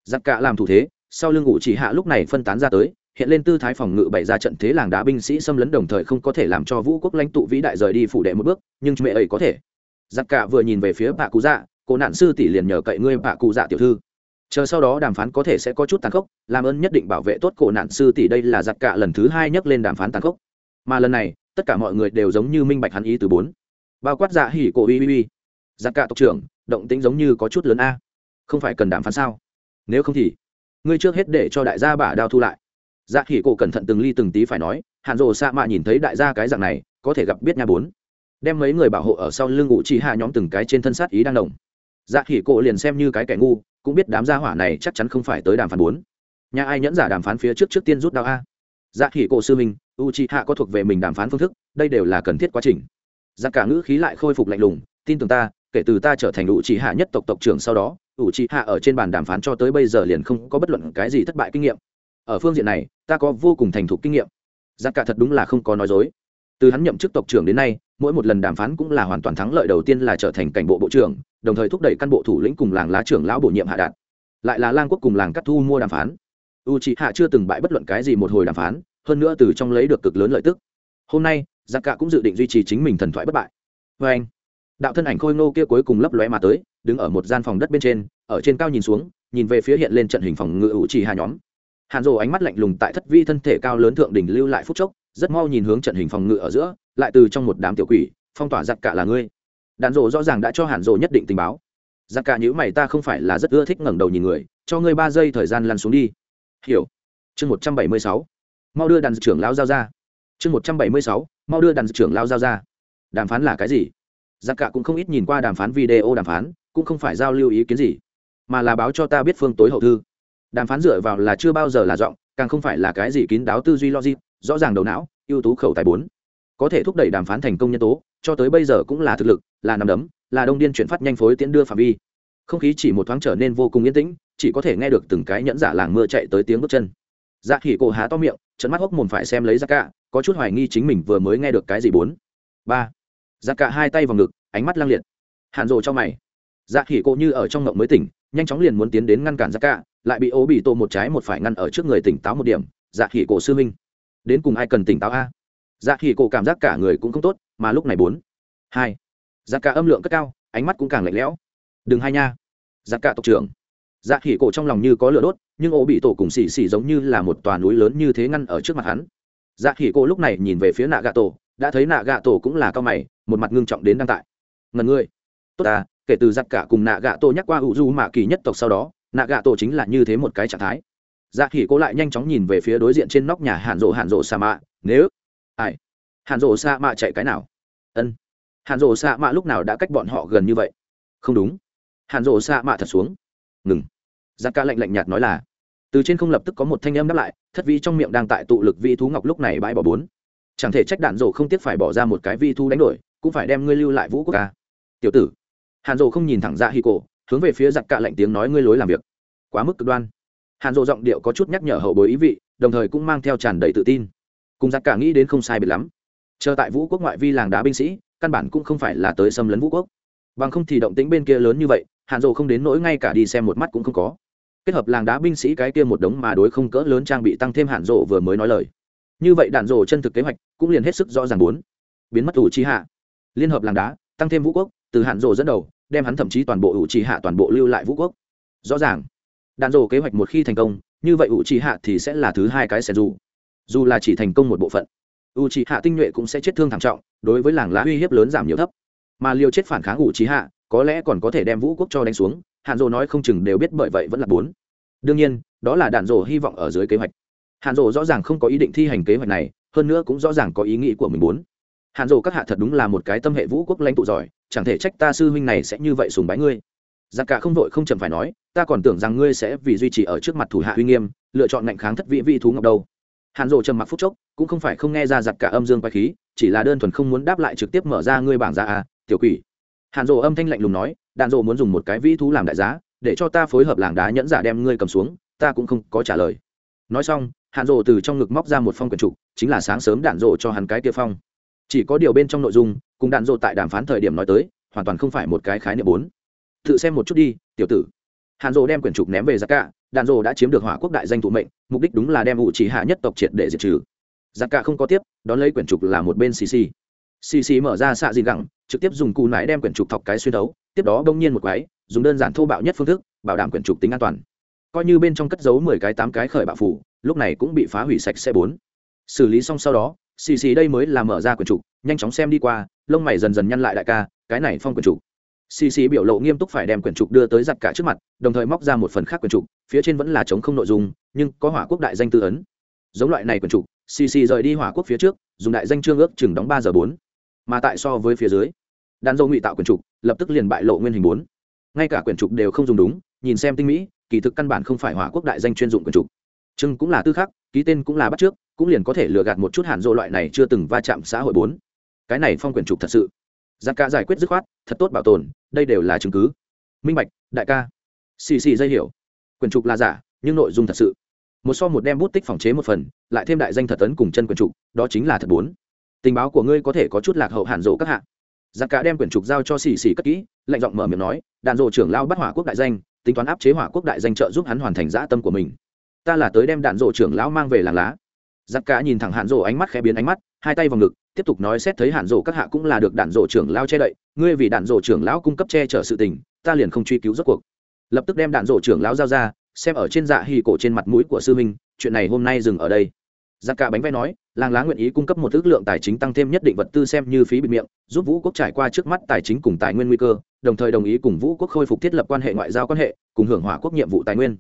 Giặc cả làm thủ thế, sau lưng ngụ chỉ hạ lúc này phân tán ra tới, hiện lên tư thái phòng ngự bày ra trận thế làng đá binh sĩ xâm lấn đồng thời không có thể làm cho vũ quốc lãnh tụ vĩ đại rời đi phủ đệ một bước, nhưng mẹ ấy có thể. Giặc cả vừa nhìn về phía bà cụ dạ cô nạn sư tỷ liền nhờ cậy ngươi bà cụ dạ tiểu thư chờ sau đó đàm phán có thể sẽ có chút tàn khốc, làm ơn nhất định bảo vệ tốt cổ nạn sư tỷ đây là giặc cả lần thứ hai nhắc lên đàm phán tàn khốc. Mà lần này, tất cả mọi người đều giống như minh bạch hắn ý từ bốn. Bao quát dạ hỉ cổ uy uy uy. Giặc cả tộc trưởng, động tĩnh giống như có chút lớn a. Không phải cần đàm phán sao? Nếu không thì, ngươi trước hết để cho đại gia bả đao thu lại. Dạ hỉ cổ cẩn thận từng ly từng tí phải nói hạn rồ sa mạ nhìn thấy đại gia cái dạng này, có thể gặp biết nha bốn. Đem mấy người bảo hộ ở sau lưng ngụ chỉ hạ nhóm từng cái trên thân sát ý đang đồng dạ Khỉ cổ liền xem như cái kẻ ngu, cũng biết đám gia hỏa này chắc chắn không phải tới đàm phán bốn. Nhà ai nhẫn giả đàm phán phía trước trước tiên rút đao a? Dạ Khỉ cổ sư minh u chi hạ có thuộc về mình đàm phán phương thức, đây đều là cần thiết quá trình. Dạ cả ngữ khí lại khôi phục lạnh lùng, tin tưởng ta, kể từ ta trở thành u chi hạ nhất tộc tộc trưởng sau đó u chi hạ ở trên bàn đàm phán cho tới bây giờ liền không có bất luận cái gì thất bại kinh nghiệm. Ở phương diện này, ta có vô cùng thành thục kinh nghiệm. Dạ cả thật đúng là không có nói dối. Từ hắn nhậm chức tộc trưởng đến nay mỗi một lần đàm phán cũng là hoàn toàn thắng lợi đầu tiên là trở thành cảnh bộ bộ trưởng, đồng thời thúc đẩy căn bộ thủ lĩnh cùng làng lá trưởng lão bổ nhiệm hạ đạt lại là lang quốc cùng làng cắt thu mua đàm phán. U c hạ chưa từng bại bất luận cái gì một hồi đàm phán, hơn nữa từ trong lấy được cực lớn lợi tức. Hôm nay giặc cạ cũng dự định duy trì chính mình thần thoại bất bại. Vê anh, đạo thân ảnh khôi ngô kia cuối cùng lấp lóe mà tới, đứng ở một gian phòng đất bên trên, ở trên cao nhìn xuống, nhìn về phía hiện lên trận hình phòng ngự u c hạ nhóm. Hàn rồ ánh mắt lạnh lùng tại thất vi thân thể cao lớn thượng đỉnh lưu lại phút chốc rất mau nhìn hướng trận hình phòng ngự ở giữa, lại từ trong một đám tiểu quỷ, phong tỏa giặc cả là ngươi. Đạn rộ rõ ràng đã cho hàn rộ nhất định tình báo. Giặc cả nhữ mày, ta không phải là rất ưa thích ngẩng đầu nhìn người, cho ngươi ba giây thời gian lăn xuống đi. Hiểu. Chương một trăm bảy mươi sáu. Mau đưa đàn trưởng lão giao ra. Chương một trăm bảy mươi sáu. Mau đưa đàn trưởng lão giao ra. Đàm phán là cái gì? Giặc cả cũng không ít nhìn qua đàm phán video đàm phán, cũng không phải giao lưu ý kiến gì, mà là báo cho ta biết phương tối hậu thư. Đàm phán dựa vào là chưa bao giờ là giọng, càng không phải là cái gì kín đáo tư duy logic rõ ràng đầu não, ưu tú khẩu tài bốn. Có thể thúc đẩy đàm phán thành công nhân tố, cho tới bây giờ cũng là thực lực, là nằm đấm, là đông điên chuyển phát nhanh phối tiễn đưa phạm vi. Không khí chỉ một thoáng trở nên vô cùng yên tĩnh, chỉ có thể nghe được từng cái nhẫn giả làng mưa chạy tới tiếng bước chân. Dạ khỉ cổ há to miệng trận mắt hốc mồm phải xem lấy ra cả, có chút hoài nghi chính mình vừa mới nghe được cái gì bốn. Ba. Dạ cả hai tay vào ngực, ánh mắt lang liệt. Hạn rồ cho mày. Dạ khỉ cổ như ở trong ngộng mới tỉnh, nhanh chóng liền muốn tiến đến ngăn cản dạ cả, lại bị ố bị tô một trái một phải ngăn ở trước người tỉnh táo một điểm. Dạ khỉ cổ sư minh đến cùng ai cần tỉnh táo a? Dạ khỉ cổ cảm giác cả người cũng không tốt, mà lúc này bốn, hai dạ cả âm lượng cất cao, ánh mắt cũng càng lạnh lẽo. Đừng hai nha dạ cả tộc trưởng. Dạ khỉ cổ trong lòng như có lửa đốt, nhưng ổ bị tổ cùng xì xì giống như là một tòa núi lớn như thế ngăn ở trước mặt hắn. Dạ khỉ cổ lúc này nhìn về phía nạ gạ tổ, đã thấy nạ gạ tổ cũng là cao mày, một mặt ngưng trọng đến đăng tại. Ngần ngươi, tốt à kể từ giặc cả cùng nạ gạ tổ nhắc qua ủ du mạ kỳ nhất tộc sau đó, nạ gạ tổ chính là như thế một cái trạng thái dạ khỉ cô lại nhanh chóng nhìn về phía đối diện trên nóc nhà hàn rộ hàn rộ sa mạ nếu ai? Hàn rộ sa mạ chạy cái nào? Ân. Hàn rộ sa mạ lúc nào đã cách bọn họ gần như vậy? Không đúng. Hàn rộ sa mạ thật xuống. Ngừng. Giặc ca lạnh lạnh nhạt nói là, từ trên không lập tức có một thanh âm đáp lại, thất vi trong miệng đang tại tụ lực vi thú ngọc lúc này bãi bỏ bốn. Chẳng thể trách đạn rổ không tiếc phải bỏ ra một cái vi thú đánh đổi, cũng phải đem ngươi lưu lại vũ quốc ca. Tiểu tử. Hàn rổ không nhìn thẳng ra hi cổ hướng về phía dạ giặc cạ lạnh tiếng nói, ngươi lối làm việc. Quá mức cực đoan hàn Dụ giọng điệu có chút nhắc nhở hậu bối ý vị, đồng thời cũng mang theo tràn đầy tự tin. Cùng giặc cả nghĩ đến không sai biệt lắm. Chờ tại vũ quốc ngoại vi làng đá binh sĩ, căn bản cũng không phải là tới xâm lấn vũ quốc. Bằng không thì động tĩnh bên kia lớn như vậy, hàn Dụ không đến nỗi ngay cả đi xem một mắt cũng không có. Kết hợp làng đá binh sĩ cái kia một đống mà đối không cỡ lớn trang bị tăng thêm Hàn rộ vừa mới nói lời. Như vậy đạn rộ chân thực kế hoạch cũng liền hết sức rõ ràng bốn. Biến mất ủ chi hạ. Liên hợp làng đá, tăng thêm vũ quốc, từ Hàn rộ dẫn đầu, đem hắn thậm chí toàn bộ ủ chi hạ toàn bộ lưu lại vũ quốc. Rõ ràng đạn rộ kế hoạch một khi thành công, như vậy u chi hạ thì sẽ là thứ hai cái xe dù dù là chỉ thành công một bộ phận u chi hạ tinh nhuệ cũng sẽ chết thương thảm trọng, đối với làng lá uy hiếp lớn giảm nhiều thấp. Mà liều chết phản kháng u chi hạ có lẽ còn có thể đem vũ quốc cho đánh xuống hạn rộ nói không chừng đều biết bởi vậy vẫn là bốn. Đương nhiên, đó là đạn rộ hy vọng ở dưới kế hoạch. Hạn rộ rõ ràng không có ý định thi hành kế hoạch này, hơn nữa cũng rõ ràng có ý nghĩ của mình muốn. Hạn rộ các hạ thật đúng là một cái tâm hệ vũ quốc lãnh tụ giỏi, chẳng thể trách ta sư huynh này sẽ như vậy sùng bái ngươi giặc cả không vội không chậm phải nói, ta còn tưởng rằng ngươi sẽ vì duy trì ở trước mặt thủ hạ uy nghiêm, lựa chọn ngạnh kháng thất vị vị thú ngọc đâu. Hàn rộ trầm mặc phút chốc, cũng không phải không nghe ra giặc cả âm dương quay khí, chỉ là đơn thuần không muốn đáp lại trực tiếp mở ra ngươi bảng ra à tiểu quỷ. Hàn rộ âm thanh lạnh lùng nói, đạn rộ muốn dùng một cái vĩ thú làm đại giá, để cho ta phối hợp làng đá nhẫn giả đem ngươi cầm xuống, ta cũng không có trả lời. Nói xong, Hàn rộ từ trong ngực móc ra một phong quyển trục, chính là sáng sớm đạn rộ cho hắn cái kia phong. Chỉ có điều bên trong nội dung, cùng đạn rộ tại đàm phán thời điểm nói tới, hoàn toàn không phải một cái khái niệm bốn tự xem một chút đi, tiểu tử. Hàn rồ đem quyển trục ném về giặc cả đàn rồ đã chiếm được hỏa quốc đại danh thụ mệnh, mục đích đúng là đem ủ chỉ hạ nhất tộc triệt để diệt trừ. Giặc cả không có tiếp, đón lấy quyển trục là một bên xì xì xì xì mở ra xạ gì gẳng, trực tiếp dùng cù nải đem quyển trục thọc cái xuyên đấu, tiếp đó bỗng nhiên một quái, dùng đơn giản thô bạo nhất phương thức, bảo đảm quyển trục tính an toàn. Coi như bên trong cất giấu mười cái tám cái khởi bạo phủ, lúc này cũng bị phá hủy sạch xe bốn. Xử lý xong sau đó xì xì đây mới là mở ra quyển trục, nhanh chóng xem đi qua, lông mày dần dần nhăn lại đại ca, cái này phong quyển trục xì xì biểu lộ nghiêm túc phải đem quyển trục đưa tới giặt cả trước mặt, đồng thời móc ra một phần khác quyển trục, phía trên vẫn là chống không nội dung, nhưng có hỏa quốc đại danh tư ấn. Giống loại này quyển trục, xì xì rời đi hỏa quốc phía trước, dùng đại danh trương ước chừng đóng ba giờ bốn. Mà tại so với phía dưới, đàn dâu ngụy tạo quyển trục, lập tức liền bại lộ nguyên hình bốn. Ngay cả quyển trục đều không dùng đúng, nhìn xem tinh mỹ, kỳ thực căn bản không phải hỏa quốc đại danh chuyên dụng quyển trục. Chưng cũng là tư khắc, ký tên cũng là bắt trước cũng liền có thể lừa gạt một chút hàn dô loại này chưa từng va chạm xã hội bốn. Cái này phong quyển trục thật sự giặc ca giải quyết dứt khoát, thật tốt bảo tồn, đây đều là chứng cứ. Minh bạch, đại ca. Xì xì dây hiểu. Quyển trục là giả, nhưng nội dung thật sự. Một so một đem bút tích phòng chế một phần, lại thêm đại danh thật tấn cùng chân quyển trục, đó chính là thật bốn. Tình báo của ngươi có thể có chút lạc hậu hạn rộ các hạ. Giặc cả đem quyển trục giao cho xì xì cất kỹ, lạnh giọng mở miệng nói, đạn rộ trưởng lao bắt hỏa quốc đại danh, tính toán áp chế hỏa quốc đại danh trợ giúp hắn hoàn thành dã tâm của mình. Ta là tới đem đạn rộ trưởng lão mang về làng lá. Giặc cả nhìn thẳng hạn rộ ánh mắt khẽ biến ánh mắt hai tay vào ngực, tiếp tục nói xét thấy hạn rổ các hạ cũng là được đạn rổ trưởng lao che đậy, ngươi vì đạn rổ trưởng lão cung cấp che chở sự tình, ta liền không truy cứu rốt cuộc. Lập tức đem đạn rổ trưởng lão giao ra, xem ở trên dạ hì cổ trên mặt mũi của sư minh chuyện này hôm nay dừng ở đây. Giặc cả bánh vẽ nói, làng lá nguyện ý cung cấp một ước lượng tài chính tăng thêm nhất định vật tư xem như phí bịt miệng, giúp vũ quốc trải qua trước mắt tài chính cùng tài nguyên nguy cơ, đồng thời đồng ý cùng vũ quốc khôi phục thiết lập quan hệ ngoại giao quan hệ, cùng hưởng hỏa quốc nhiệm vụ tài nguyên.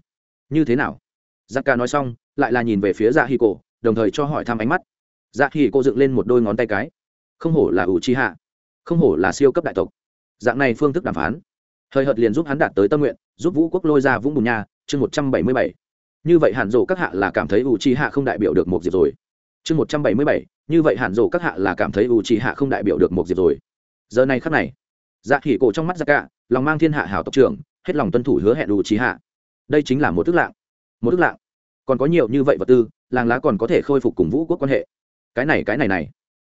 Như thế nào? Giặc cả nói xong, lại là nhìn về phía dạ hì cổ, đồng thời cho hỏi thăm ánh mắt dạ hì cô dựng lên một đôi ngón tay cái. Không hổ là ủ chi hạ. Không hổ là siêu cấp đại tộc. Dạng này phương thức đàm phán. Thời hợt liền giúp hắn đạt tới tâm nguyện, giúp vũ quốc lôi ra vũng bùn nha, chương một trăm bảy mươi bảy. Như vậy hạn rộ các hạ là cảm thấy ủ chi hạ không đại biểu được một diệp rồi. Chương một trăm bảy mươi bảy, như vậy hạn rộ các hạ là cảm thấy ủ chi hạ không đại biểu được một diệp rồi. Giờ này khắc này dạ khỉ cổ trong mắt dạ ra cả lòng mang thiên hạ hảo tộc trưởng, hết lòng tuân thủ hứa hẹn ủ chi hạ. Đây chính là một thức lạng. Một thức lạng. Còn có nhiều như vậy vật tư, làng lá còn có thể khôi phục cùng vũ quốc quan hệ cái này cái này này.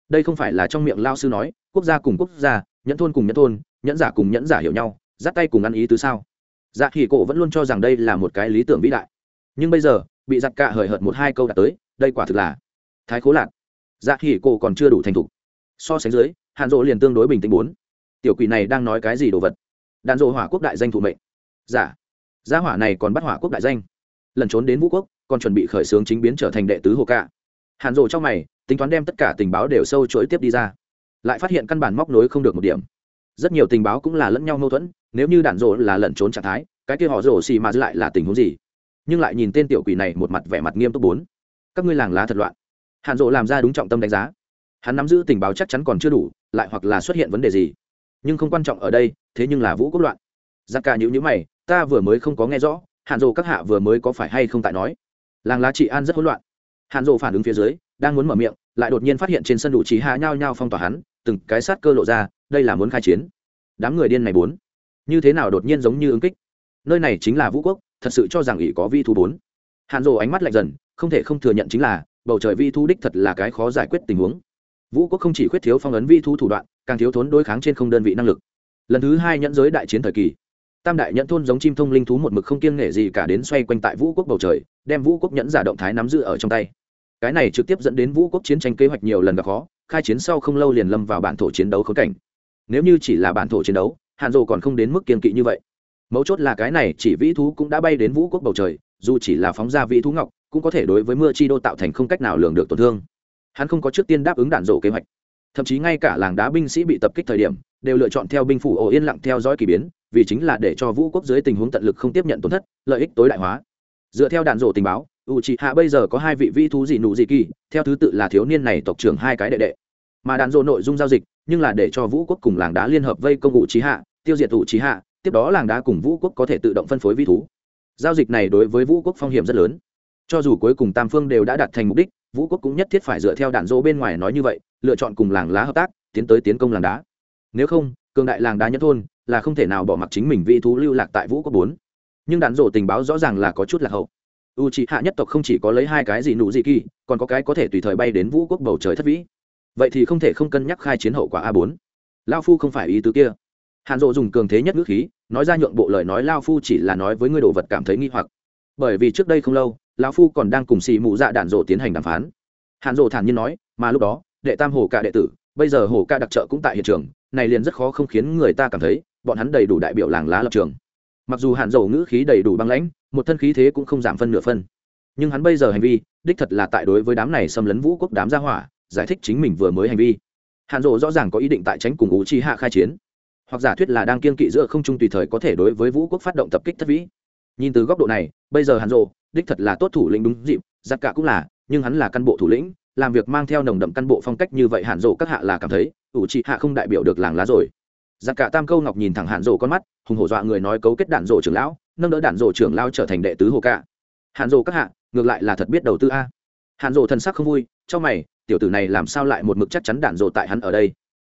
Đây không phải là trong miệng lao sư nói, quốc gia cùng quốc gia, nhẫn thôn cùng nhẫn thôn, nhẫn giả cùng nhẫn giả hiểu nhau, dắt tay cùng ăn ý tứ sao? Dạ khỉ cổ vẫn luôn cho rằng đây là một cái lý tưởng vĩ đại. Nhưng bây giờ, bị giặt cạ hời hợt một hai câu đã tới, đây quả thực là thái khố lạc. Dạ khỉ cổ còn chưa đủ thành thục. So sánh dưới hạn rộ liền tương đối bình tĩnh bốn. Tiểu quỷ này đang nói cái gì đồ vật? Đạn dộ hỏa quốc đại danh thụ mệnh. Giả dạ. gia hỏa này còn bắt hỏa quốc đại danh. Lần trốn đến vũ quốc, còn chuẩn bị khởi xướng chính biến trở thành đệ tứ hồ cạ. Hạn rộ trong mày tính toán đem tất cả tình báo đều sâu chuỗi tiếp đi ra. Lại phát hiện căn bản móc nối không được một điểm. Rất nhiều tình báo cũng là lẫn nhau mâu thuẫn, nếu như đạn rộ là lẩn trốn trạng thái, cái kia họ rổ xì mà lại là tình huống gì? Nhưng lại nhìn tên tiểu quỷ này một mặt vẻ mặt nghiêm túc bốn. Các ngươi làng lá thật loạn. Hạn rộ làm ra đúng trọng tâm đánh giá. Hắn nắm giữ tình báo chắc chắn còn chưa đủ, lại hoặc là xuất hiện vấn đề gì. Nhưng không quan trọng ở đây, thế nhưng là vũ quốc loạn. Giặc cả những nhữ mày, ta vừa mới không có nghe rõ hạn rộ các hạ vừa mới có phải hay không tại nói. Làng lá trị an rất hỗn loạn. Hạn rộ phản ứng phía dưới đang muốn mở miệng, lại đột nhiên phát hiện trên sân đủ trí hạ nhao nhao phong tỏa hắn, từng cái sát cơ lộ ra, đây là muốn khai chiến. Đám người điên này bốn. Như thế nào đột nhiên giống như ứng kích? Nơi này chính là vũ quốc, thật sự cho rằng ỷ có vi thu bốn. Hàn rồ ánh mắt lạnh dần, không thể không thừa nhận chính là, bầu trời vi thu đích thật là cái khó giải quyết tình huống. Vũ quốc không chỉ khuyết thiếu phong ấn vi thu thủ đoạn, càng thiếu thốn đối kháng trên không đơn vị năng lực. Lần thứ hai nhẫn giới đại chiến thời kỳ, tam đại nhẫn thôn giống chim thông linh thú một mực không kiêng nghệ gì cả đến xoay quanh tại vũ quốc bầu trời, đem vũ quốc nhẫn giả động thái nắm giữ ở trong tay cái này trực tiếp dẫn đến vũ quốc chiến tranh kế hoạch nhiều lần gặp khó, khai chiến sau không lâu liền lâm vào bản thổ chiến đấu khống cảnh. Nếu như chỉ là bản thổ chiến đấu, hàn rồ còn không đến mức kiên kỵ như vậy. Mấu chốt là cái này chỉ vĩ thú cũng đã bay đến vũ quốc bầu trời, dù chỉ là phóng ra vĩ thú ngọc, cũng có thể đối với mưa chi đô tạo thành không cách nào lường được tổn thương. Hắn không có trước tiên đáp ứng đạn rổ kế hoạch. Thậm chí ngay cả làng đá binh sĩ bị tập kích thời điểm, đều lựa chọn theo binh phủ ổ yên lặng theo dõi k ỳ biến, vì chính là để cho vũ quốc dưới tình huống tận lực không tiếp nhận tổn thất, lợi ích tối đại hóa. Dựa theo đạn rổ tình báo u c hạ bây giờ có hai vị vi thú dị nụ dị kỳ, theo thứ tự là thiếu niên này tộc trưởng hai cái đệ đệ. Mà đạn dộ nội dung giao dịch, nhưng là để cho vũ quốc cùng làng đá liên hợp vây công u c hạ, tiêu diệt u c hạ, tiếp đó làng đá cùng vũ quốc có thể tự động phân phối vi thú. Giao dịch này đối với vũ quốc phong hiểm rất lớn. Cho dù cuối cùng tam phương đều đã đạt thành mục đích, vũ quốc cũng nhất thiết phải dựa theo đạn dỗ bên ngoài nói như vậy, lựa chọn cùng làng lá hợp tác, tiến tới tiến công làng đá. Nếu không, cường đại làng đá nhất thôn là không thể nào bỏ mặc chính mình vi thú lưu lạc tại vũ quốc bốn. Nhưng đạn dỗ tình báo rõ ràng là có chút lạc hậu u c hạ nhất tộc không chỉ có lấy hai cái gì nụ gì kỳ, còn có cái có thể tùy thời bay đến vũ quốc bầu trời thất vĩ. Vậy thì không thể không cân nhắc khai chiến hậu quả a bốn. Lao phu không phải ý tứ kia. Hàn rộ dùng cường thế nhất ngữ khí, nói ra nhượng bộ lời nói lao phu chỉ là nói với người đồ vật cảm thấy nghi hoặc. Bởi vì trước đây không lâu lão phu còn đang cùng xì mụ dạ đạn rộ tiến hành đàm phán. Hàn rộ thản nhiên nói, mà lúc đó, đệ tam hồ ca đệ tử, bây giờ hồ ca đặc trợ cũng tại hiện trường, này liền rất khó không khiến người ta cảm thấy, bọn hắn đầy đủ đại biểu làng lá lập trường. Mặc dù hàn dầu ngữ khí đầy đủ băng lãnh một thân khí thế cũng không giảm phân nửa phân. Nhưng hắn bây giờ hành vi, đích thật là tại đối với đám này xâm lấn vũ quốc đám gia hỏa, giải thích chính mình vừa mới hành vi. Hàn rộ rõ ràng có ý định tại tránh cùng ủ chi hạ khai chiến. Hoặc giả thuyết là đang kiên kỵ giữa không trung tùy thời có thể đối với vũ quốc phát động tập kích thất vĩ. Nhìn từ góc độ này, bây giờ hàn rộ đích thật là tốt thủ lĩnh đúng dịp, giặc cả cũng là, nhưng hắn là căn bộ thủ lĩnh, làm việc mang theo nồng đậm căn bộ phong cách như vậy hàn rộ các hạ là cảm thấy ủ trị hạ không đại biểu được làng lá rồi giặc cả tam câu ngọc nhìn thẳng hàn rộ con mắt, hùng hổ dọa người nói cấu kết đạn rộ trưởng lão, nâng đỡ đạn rộ trưởng lao trở thành đệ tứ hồ cả hàn rộ các hạ, ngược lại là thật biết đầu tư a. Hàn rộ thần sắc không vui trong mày, tiểu tử này làm sao lại một mực chắc chắn đạn rộ tại hắn ở đây?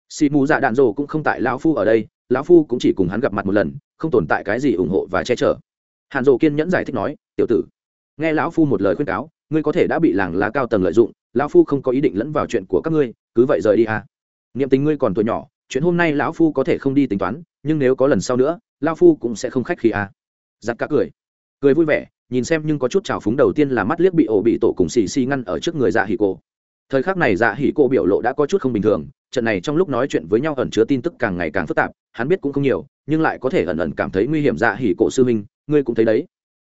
Xì mù dạ đạn rồ cũng không tại lão phu ở đây, lão phu cũng chỉ cùng hắn gặp mặt một lần, không tồn tại cái gì ủng hộ và che chở. Hàn rồ kiên nhẫn giải thích nói, tiểu tử, nghe lão phu một lời khuyên cáo, ngươi có thể đã bị làng lá cao tầng lợi dụng, lão phu không có ý định lẫn vào chuyện của các ngươi, cứ vậy rời đi a. Niệm tình ngươi còn tuổi nhỏ chuyện hôm nay lão phu có thể không đi tính toán, nhưng nếu có lần sau nữa, lão phu cũng sẽ không khách khi à. Giặc cả cười. Cười vui vẻ, nhìn xem nhưng có chút trào phúng đầu tiên là mắt liếc bị ổ bị tổ cùng xì xì ngăn ở trước người dạ hỉ cô thời khắc này dạ hỉ cô biểu lộ đã có chút không bình thường, trận này trong lúc nói chuyện với nhau ẩn chứa tin tức càng ngày càng phức tạp, hắn biết cũng không nhiều, nhưng lại có thể ẩn ẩn cảm thấy nguy hiểm dạ hỉ cổ sư minh ngươi cũng thấy đấy.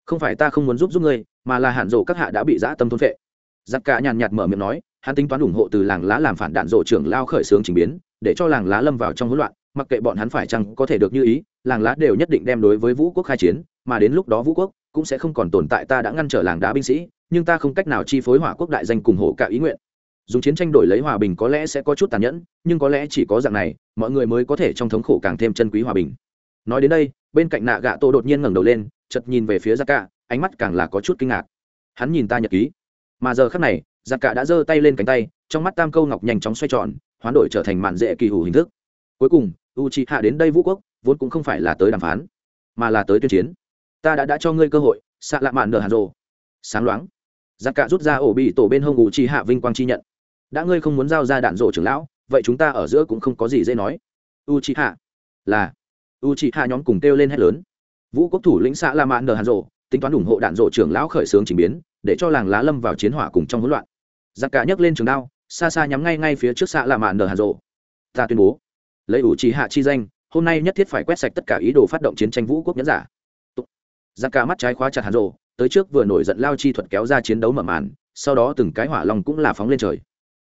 Không phải ta không muốn giúp giúp ngươi, mà là hạn rộ các hạ đã bị dã tâm thôn vệ giặc cả nhàn nhạt mở miệng nói, hắn tính toán ủng hộ từ làng lá làm phản đạn rộ trưởng lao khởi xướng trình biến để cho làng lá lâm vào trong hỗn loạn, mặc kệ bọn hắn phải chăng có thể được như ý, làng lá đều nhất định đem đối với vũ quốc khai chiến, mà đến lúc đó vũ quốc cũng sẽ không còn tồn tại, ta đã ngăn trở làng đá binh sĩ, nhưng ta không cách nào chi phối hỏa quốc đại danh cùng hộ cả ý nguyện. Dùng chiến tranh đổi lấy hòa bình có lẽ sẽ có chút tàn nhẫn, nhưng có lẽ chỉ có dạng này, mọi người mới có thể trong thống khổ càng thêm chân quý hòa bình. Nói đến đây, bên cạnh nạ gạ tô đột nhiên ngẩng đầu lên chật nhìn về phía giặc cả, ánh mắt càng là có chút kinh ngạc. Hắn nhìn ta nhật ký. Mà giờ khắc này, giặc cả đã giơ tay lên cánh tay, trong mắt tam câu ngọc nhanh chóng xoay tròn hoán đổi trở thành mạn dễ kỳ hủ hình thức. Cuối cùng u c hạ đến đây vũ quốc, vốn cũng không phải là tới đàm phán, mà là tới tuyên chiến. Ta đã đã cho ngươi cơ hội xạ lạ mạn nở hàn rồ. Sáng loáng. Giặc cả rút ra ổ bị tổ bên hông u c hạ vinh quang chi nhận. Đã ngươi không muốn giao ra đạn rộ trưởng lão, vậy chúng ta ở giữa cũng không có gì dễ nói. U c hạ là. U c hạ nhóm cùng kêu lên hét lớn. Vũ quốc thủ lĩnh xạ la mạn nở hàn rộ tính toán ủng hộ đạn rộ trưởng lão khởi xướng trình biến, để cho làng lá lâm vào chiến hỏa cùng trong hỗn loạn. Giặc cả nhấc lên trường đao xa xa nhắm ngay ngay phía trước xã là mạn nở Hà rộ. Ta tuyên bố, lấy ủ trì hạ chi danh, hôm nay nhất thiết phải quét sạch tất cả ý đồ phát động chiến tranh vũ quốc nhẫn giả. Giặc cả mắt trái khóa chặt Hà rộ, tới trước vừa nổi giận lao chi thuật kéo ra chiến đấu mở màn, sau đó từng cái hỏa lòng cũng là phóng lên trời.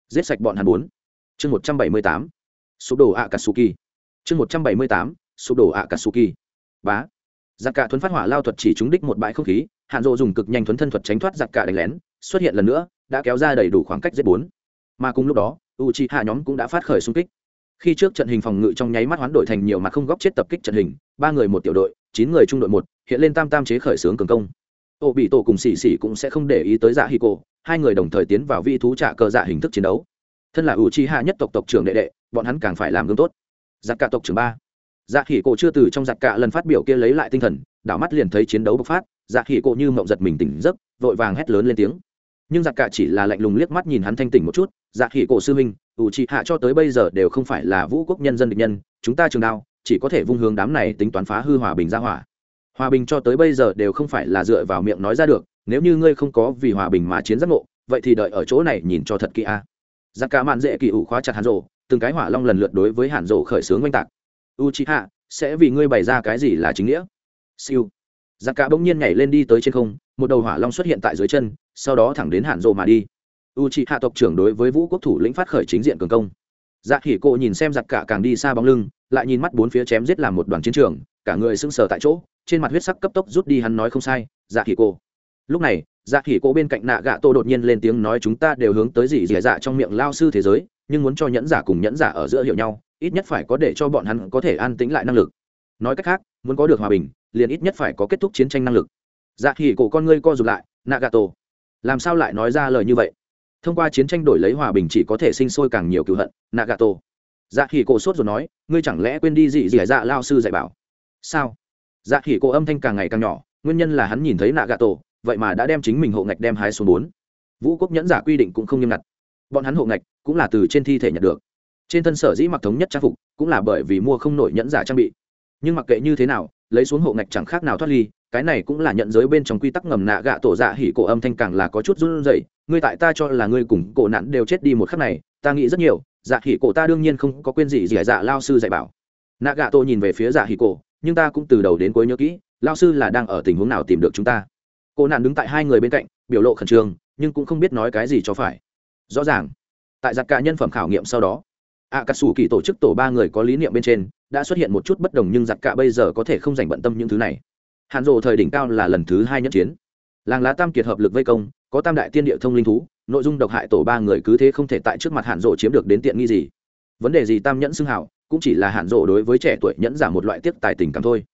Giết sạch bọn hàn bốn. Chương một trăm bảy mươi tám. Sụp đổ ạ katsuki chương một trăm bảy mươi tám. Sụp đổ ạ katsuki bá. Giặc cả thuấn phát hỏa lao thuật chỉ trúng đích một bãi không khí hạn rộ dùng cực nhanh thuấn thân thuật tránh thoát giặc cả đánh lén, xuất hiện lần nữa, đã kéo ra đầy đủ khoảng cách giết bốn mà cùng lúc đó u chi hạ nhóm cũng đã phát khởi xung kích. Khi trước trận hình phòng ngự trong nháy mắt hoán đổi thành nhiều mặt không góc chết tập kích trận hình, ba người một tiểu đội, chín người trung đội một, hiện lên tam tam chế khởi xướng cường công. Ô bị tổ cùng xì xì cũng sẽ không để ý tới dạ hi cô hai người đồng thời tiến vào vi thú trả cờ dạ hình thức chiến đấu. Thân là ủ chi hạ nhất tộc tộc trưởng đệ đệ, bọn hắn càng phải làm gương tốt. Giặc cả tộc trưởng ba. Dạ hỉ cổ chưa từ trong giặc cả lần phát biểu kia lấy lại tinh thần, đảo mắt liền thấy chiến đấu bộc phát dạ hỉ cổ như mộng giật mình tỉnh giấc, vội vàng hét lớn lên tiếng nhưng giặc cả chỉ là lạnh lùng liếc mắt nhìn hắn thanh tỉnh một chút dạ hỉ cổ sư minh, ủ trị hạ cho tới bây giờ đều không phải là vũ quốc nhân dân địch nhân, chúng ta trường đao, chỉ có thể vung hướng đám này tính toán phá hư hòa bình ra hỏa. Hòa bình cho tới bây giờ đều không phải là dựa vào miệng nói ra được, nếu như ngươi không có vì hòa bình mà chiến giác ngộ, vậy thì đợi ở chỗ này nhìn cho thật kỹ a. Giặc cả mạn dễ kỳ ủ khóa chặt hàn rộ từng cái hỏa long lần lượt đối với hàn rộ khởi xướng oanh tạc. U trị hạ, sẽ vì ngươi bày ra cái gì là chính nghĩa? Siêu. Giặc cả bỗng nhiên nhảy lên đi tới trên không một đầu hỏa long xuất hiện tại dưới chân, sau đó thẳng đến hàn rộ mà đi. U c hạ tộc trưởng đối với vũ quốc thủ lĩnh phát khởi chính diện cường công. Dạ khỉ cộ nhìn xem giặc cả càng đi xa bóng lưng, lại nhìn mắt bốn phía chém giết làm một đoàn chiến trường, cả người sưng sờ tại chỗ, trên mặt huyết sắc cấp tốc rút đi hắn nói không sai dạ khỉ cộ lúc này dạ khỉ cộ bên cạnh nạ gạ tô đột nhiên lên tiếng nói chúng ta đều hướng tới gì dì dạ trong miệng lao sư thế giới, nhưng muốn cho nhẫn giả cùng nhẫn giả ở giữa hiểu nhau, ít nhất phải có để cho bọn hắn có thể an tĩnh lại năng lực. Nói cách khác, muốn có được hòa bình, liền ít nhất phải có kết thúc chiến tranh năng lực dạ khỉ cổ con ngươi co rụt lại nạ gạ tô làm sao lại nói ra lời như vậy? Thông qua chiến tranh đổi lấy hòa bình chỉ có thể sinh sôi càng nhiều cựu hận, nagato. Dạ khỉ cổ sốt rồi nói, ngươi chẳng lẽ quên đi gì gì dạ lao sư dạy bảo. Sao? Dạ khỉ cổ âm thanh càng ngày càng nhỏ, nguyên nhân là hắn nhìn thấy nagato tổ vậy mà đã đem chính mình hộ ngạch đem hái xuống bốn. Vũ quốc nhẫn giả quy định cũng không nghiêm ngặt. Bọn hắn hộ ngạch cũng là từ trên thi thể nhận được. Trên thân sở dĩ mặc thống nhất trang phục cũng là bởi vì mua không nổi nhẫn giả trang bị. Nhưng mặc kệ như thế nào, lấy xuống hộ ngạch chẳng khác nào thoát ly cái này cũng là nhận giới bên trong quy tắc ngầm nạ gạ tổ dạ hỉ cổ âm thanh càng là có chút run rẩy. Ngươi tại ta cho là ngươi cùng cổ nạn đều chết đi một khắc này, ta nghĩ rất nhiều dạ hỉ cổ ta đương nhiên không có quên gì gì dạ lao sư dạy bảo. Nạ gạ tổ nhìn về phía dạ hỉ cổ, nhưng ta cũng từ đầu đến cuối nhớ kỹ, lao sư là đang ở tình huống nào tìm được chúng ta. Cô nạn đứng tại hai người bên cạnh, biểu lộ khẩn trương, nhưng cũng không biết nói cái gì cho phải. Rõ ràng, tại giặc cả nhân phẩm khảo nghiệm sau đó ạ cà sủ kỳ tổ chức tổ ba người có lý niệm bên trên, đã xuất hiện một chút bất đồng nhưng giặc cả bây giờ có thể không dành bận tâm những thứ này hàn rộ thời đỉnh cao là lần thứ hai nhất chiến. Làng lá tam kiệt hợp lực vây công, có tam đại tiên địa thông linh thú, nội dung độc hại tổ ba người cứ thế không thể tại trước mặt hàn rộ chiếm được đến tiện nghi gì. Vấn đề gì tam nhẫn xưng hảo, cũng chỉ là hàn rộ đối với trẻ tuổi nhẫn giả một loại tiếp tài tình cảm thôi.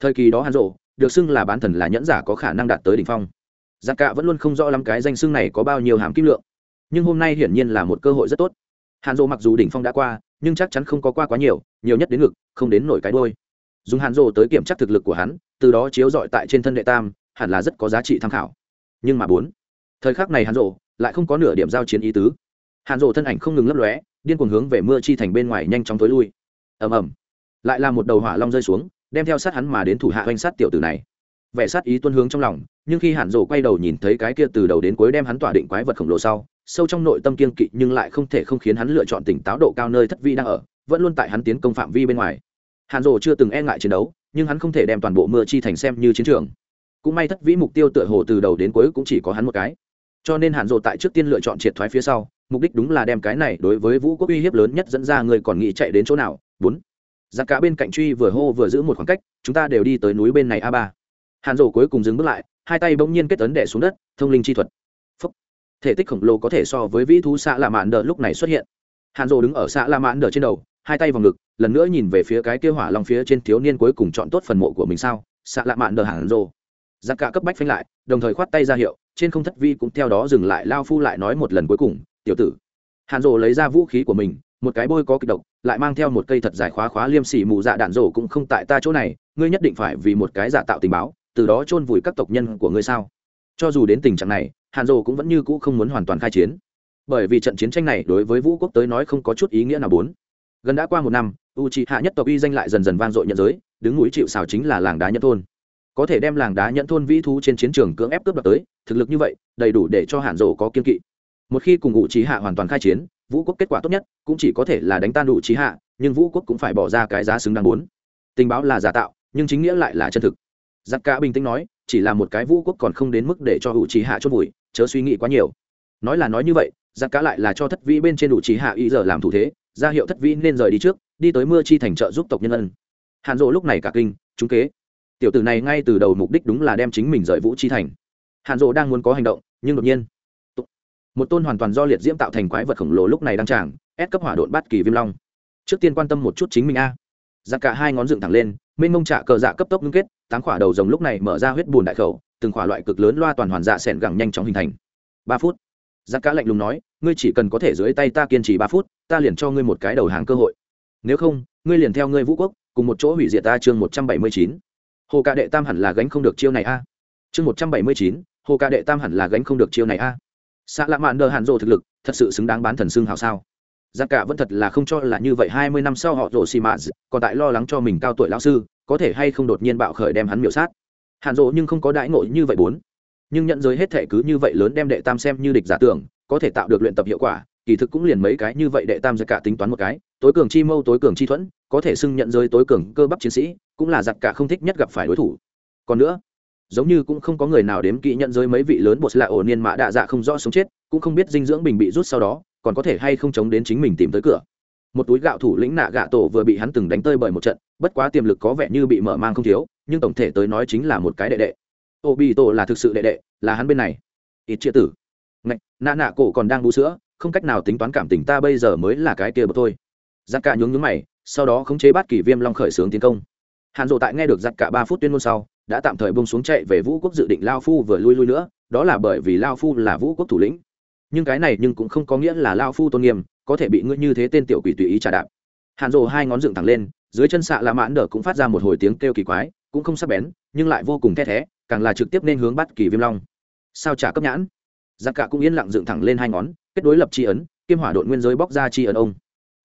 Thời kỳ đó hàn rộ được xưng là bán thần là nhẫn giả có khả năng đạt tới đỉnh phong. Giặc cạ vẫn luôn không rõ lắm cái danh xưng này có bao nhiêu hàm kim lượng. Nhưng hôm nay hiển nhiên là một cơ hội rất tốt. Hàn rộ mặc dù đỉnh phong đã qua, nhưng chắc chắn không có qua quá nhiều nhiều nhất đến ngực, không đến nổi cái đôi dùng hàn rộ tới kiểm tra thực lực của hắn từ đó chiếu dọi tại trên thân đệ tam, hẳn là rất có giá trị tham khảo. Nhưng mà bốn, thời khắc này hàn rộ lại không có nửa điểm giao chiến ý tứ. Hàn rộ thân ảnh không ngừng lấp lóe, điên cuồng hướng về mưa chi thành bên ngoài nhanh chóng tối lui. Ầm ầm, lại là một đầu hỏa long rơi xuống, đem theo sát hắn mà đến thủ hạ oanh sát tiểu tử này. Vẻ sát ý tuân hướng trong lòng, nhưng khi hàn rộ quay đầu nhìn thấy cái kia từ đầu đến cuối đem hắn tỏa định quái vật khổng lồ sau, sâu trong nội tâm kiên kỵ nhưng lại không thể không khiến hắn lựa chọn tỉnh táo độ cao nơi thất vi đang ở, vẫn luôn tại hắn tiến công phạm vi bên ngoài. Hàn rộ chưa từng e ngại chiến đấu nhưng hắn không thể đem toàn bộ mưa chi thành xem như chiến trường. Cũng may thất vĩ mục tiêu tựa hồ từ đầu đến cuối cũng chỉ có hắn một cái. Cho nên hàn rộ tại trước tiên lựa chọn triệt thoái phía sau, mục đích đúng là đem cái này đối với vũ quốc uy hiếp lớn nhất dẫn ra người còn nghĩ chạy đến chỗ nào. Bốn. Giặc cả bên cạnh truy vừa hô vừa giữ một khoảng cách, chúng ta đều đi tới núi bên này a ba. Hàn rộ cuối cùng dừng bước lại, hai tay bỗng nhiên kết ấn đẻ xuống đất, thông linh chi thuật. Phúc. thể tích khổng lồ có thể so với vĩ thú xạ lạ mạn đờ lúc này xuất hiện. Hàn rộ đứng ở xạ lạ mạn đờ trên đầu hai tay vào ngực, lần nữa nhìn về phía cái kia hỏa long phía trên thiếu niên cuối cùng chọn tốt phần mộ của mình sao? Xạ lạ mạn đờ hẳn rồ. Giặc cả cấp bách phanh lại, đồng thời khoát tay ra hiệu, trên không thất vi cũng theo đó dừng lại, lao phu lại nói một lần cuối cùng, tiểu tử. Hàn rồ lấy ra vũ khí của mình, một cái bôi có kịch độc, lại mang theo một cây thật dài khóa khóa liêm xỉ mù dạ đạn rổ cũng không tại ta chỗ này, ngươi nhất định phải vì một cái giả tạo tình báo, từ đó chôn vùi các tộc nhân của ngươi sao? Cho dù đến tình trạng này, hàn rồ cũng vẫn như cũ không muốn hoàn toàn khai chiến. Bởi vì trận chiến tranh này đối với vũ quốc tới nói không có chút ý nghĩa nào bốn gần đã qua một năm u c hạ nhất tộc uy danh lại dần dần vang dội nhận giới, đứng núi chịu xào chính là làng đá nhẫn thôn. Có thể đem làng đá nhẫn thôn vĩ thú trên chiến trường cưỡng ép cướp đoạt tới, thực lực như vậy, đầy đủ để cho hạn rổ có kiên kỵ. Một khi cùng U trí hạ hoàn toàn khai chiến, vũ quốc kết quả tốt nhất cũng chỉ có thể là đánh tan U trí hạ nhưng vũ quốc cũng phải bỏ ra cái giá xứng đáng muốn. tình báo là giả tạo, nhưng chính nghĩa lại là chân thực. Giặc cả bình tĩnh nói, chỉ là một cái vũ quốc còn không đến mức để cho U trí hạ chốt vùi, chớ suy nghĩ quá nhiều. Nói là nói như vậy giặc cả lại là cho thất vĩ bên trên đủ trí hạ ý giờ làm thủ thế, ra hiệu thất vĩ nên rời đi trước, đi tới mưa chi thành trợ giúp tộc nhân ân. Hàn rộ lúc này cả kinh chúng kế. Tiểu tử này ngay từ đầu mục đích đúng là đem chính mình rời vũ chi thành. Hàn rộ đang muốn có hành động, nhưng đột nhiên một tôn hoàn toàn do liệt diễm tạo thành quái vật khổng lồ lúc này đang tràng, ép cấp hỏa đột bát kỳ viêm long. Trước tiên quan tâm một chút chính mình a. Giặc cả hai ngón dựng thẳng lên, mênh mông trạ cờ dạ cấp tốc ngưng kết, tám khỏa đầu rồng lúc này mở ra huyết bùn đại khẩu, từng khỏa loại cực lớn loa toàn hoàn dạ sẻn gẳng nhanh chóng hình thành. Ba phút giặc cả lạnh lùng nói, ngươi chỉ cần có thể dưới tay ta kiên trì ba phút, ta liền cho ngươi một cái đầu hàng cơ hội. Nếu không, ngươi liền theo ngươi vũ quốc, cùng một chỗ hủy diệt ta chương một trăm bảy mươi chín. Hồ ca đệ tam hẳn là gánh không được chiêu này a. Chương một trăm bảy mươi chín, hồ ca đệ tam hẳn là gánh không được chiêu này a. Xạ lạ mạn đờ hạn rộ thực lực, thật sự xứng đáng bán thần xương hào sao? G cả vẫn thật là không cho là như vậy, hai mươi năm sau họ rộ xì mạ còn tại lo lắng cho mình cao tuổi lão sư, có thể hay không đột nhiên bạo khởi đem hắn miểu sát. Hạn rộ nhưng không có đãi ngộ như vậy bốn nhưng nhận giới hết thể cứ như vậy lớn đem đệ tam xem như địch giả tưởng, có thể tạo được luyện tập hiệu quả, kỳ thực cũng liền mấy cái như vậy đệ tam giặc cả tính toán một cái, tối cường chi mâu, tối cường chi thuẫn, có thể xưng nhận giới tối cường cơ bắp chiến sĩ, cũng là giặc cả không thích nhất gặp phải đối thủ. Còn nữa, giống như cũng không có người nào đếm kỹ nhận giới mấy vị lớn bột lạ ổ niên mã đạ dạ không rõ sống chết, cũng không biết dinh dưỡng bình bị rút sau đó, còn có thể hay không chống đến chính mình tìm tới cửa. Một túi gạo thủ lĩnh nạ gạ tổ vừa bị hắn từng đánh tơi bởi một trận, bất quá tiềm lực có vẻ như bị mở mang không thiếu, nhưng tổng thể tới nói chính là một cái đệ đệ ô bị tổ là thực sự đệ đệ, là hắn bên này. Ít chia tử. Ngạch, nạ nạ cổ còn đang bú sữa, không cách nào tính toán cảm tình ta bây giờ mới là cái kia bậc thôi. Giặc cả nhướng nhướng mày, sau đó khống chế bát kỳ viêm long khởi xướng tiến công. Hàn rộ tại nghe được giặc cả ba phút tuyên ngôn sau, đã tạm thời bông xuống chạy về vũ quốc dự định lao phu vừa lui lui nữa, đó là bởi vì lao phu là vũ quốc thủ lĩnh. Nhưng cái này nhưng cũng không có nghĩa là lao phu tôn nghiêm, có thể bị ngươi như thế tên tiểu quỷ tùy ý trả đạp. Hàn rồ hai ngón dựng thẳng lên, dưới chân xạ la mãn đờ cũng phát ra một hồi tiếng kêu kỳ quái, cũng không sắc bén, nhưng lại vô cùng the thé càng là trực tiếp nên hướng bắt kỳ viêm long. Sao trả cấp nhãn? Giặc cả cũng yên lặng dựng thẳng lên hai ngón, kết đối lập tri ấn kim hỏa đội nguyên giới bóc ra tri ấn ông.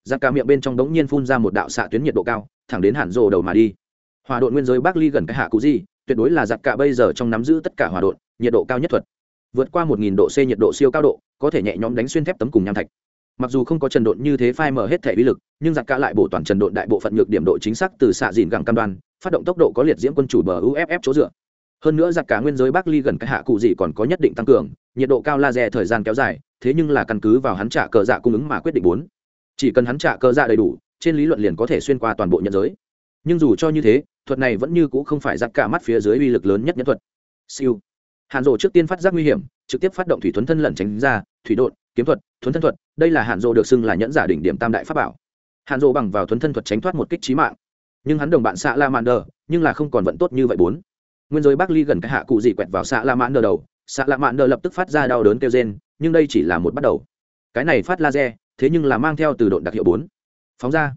Giặc cả miệng bên trong đống nhiên phun ra một đạo xạ tuyến nhiệt độ cao, thẳng đến hàn rồ đầu mà đi. Hỏa đội nguyên giới bắc ly gần cái hạ cụ gì, tuyệt đối là giặc cả bây giờ trong nắm giữ tất cả hỏa đội nhiệt độ cao nhất thuật. Vượt qua một nghìn độ c nhiệt độ siêu cao độ, có thể nhẹ nhõm đánh xuyên thép tấm cùng nham thạch. Mặc dù không có trần độn như thế phai mở hết thể uy lực, nhưng giặc cả lại bổ toàn trần độn đại bộ phận nhược điểm độ chính xác từ xạ dìn gẳng cam đoan, phát động tốc độ có liệt diễm quân chủ bờ uff chỗ dựa hơn nữa giặc cả nguyên giới bắc ly gần cái hạ cụ gì còn có nhất định tăng cường, nhiệt độ cao laser thời gian kéo dài, thế nhưng là căn cứ vào hắn trả cờ dạ cung ứng mà quyết định bốn. Chỉ cần hắn trả cờ dạ đầy đủ, trên lý luận liền có thể xuyên qua toàn bộ nhân giới. Nhưng dù cho như thế, thuật này vẫn như c ũ không phải giặc cả mắt phía dưới uy lực lớn nhất nhân thuật. Siêu. Hàn rộ trước tiên phát giác nguy hiểm, trực tiếp phát động thủy thuấn thân lẩn tránh ra, thủy đột kiếm thuật, thuấn thân thuật, đây là hàn rộ được xưng là nhẫn giả đỉnh điểm tam đại pháp bảo. Hàn rộ bằng vào thuấn thân thuật tránh thoát một kích trí mạng. Nhưng hắn đồng bạn xạ la mạn đờ nhưng là không còn vận tốt như vậy bốn nguyên giới bắc ly gần cái hạ cụ gì quẹt vào xạ la mãn đờ đầu, xạ la mãn đờ lập tức phát ra đau đớn kêu rên, nhưng đây chỉ là một bắt đầu. Cái này phát laser, thế nhưng là mang theo từ độn đặc hiệu bốn. Phóng ra.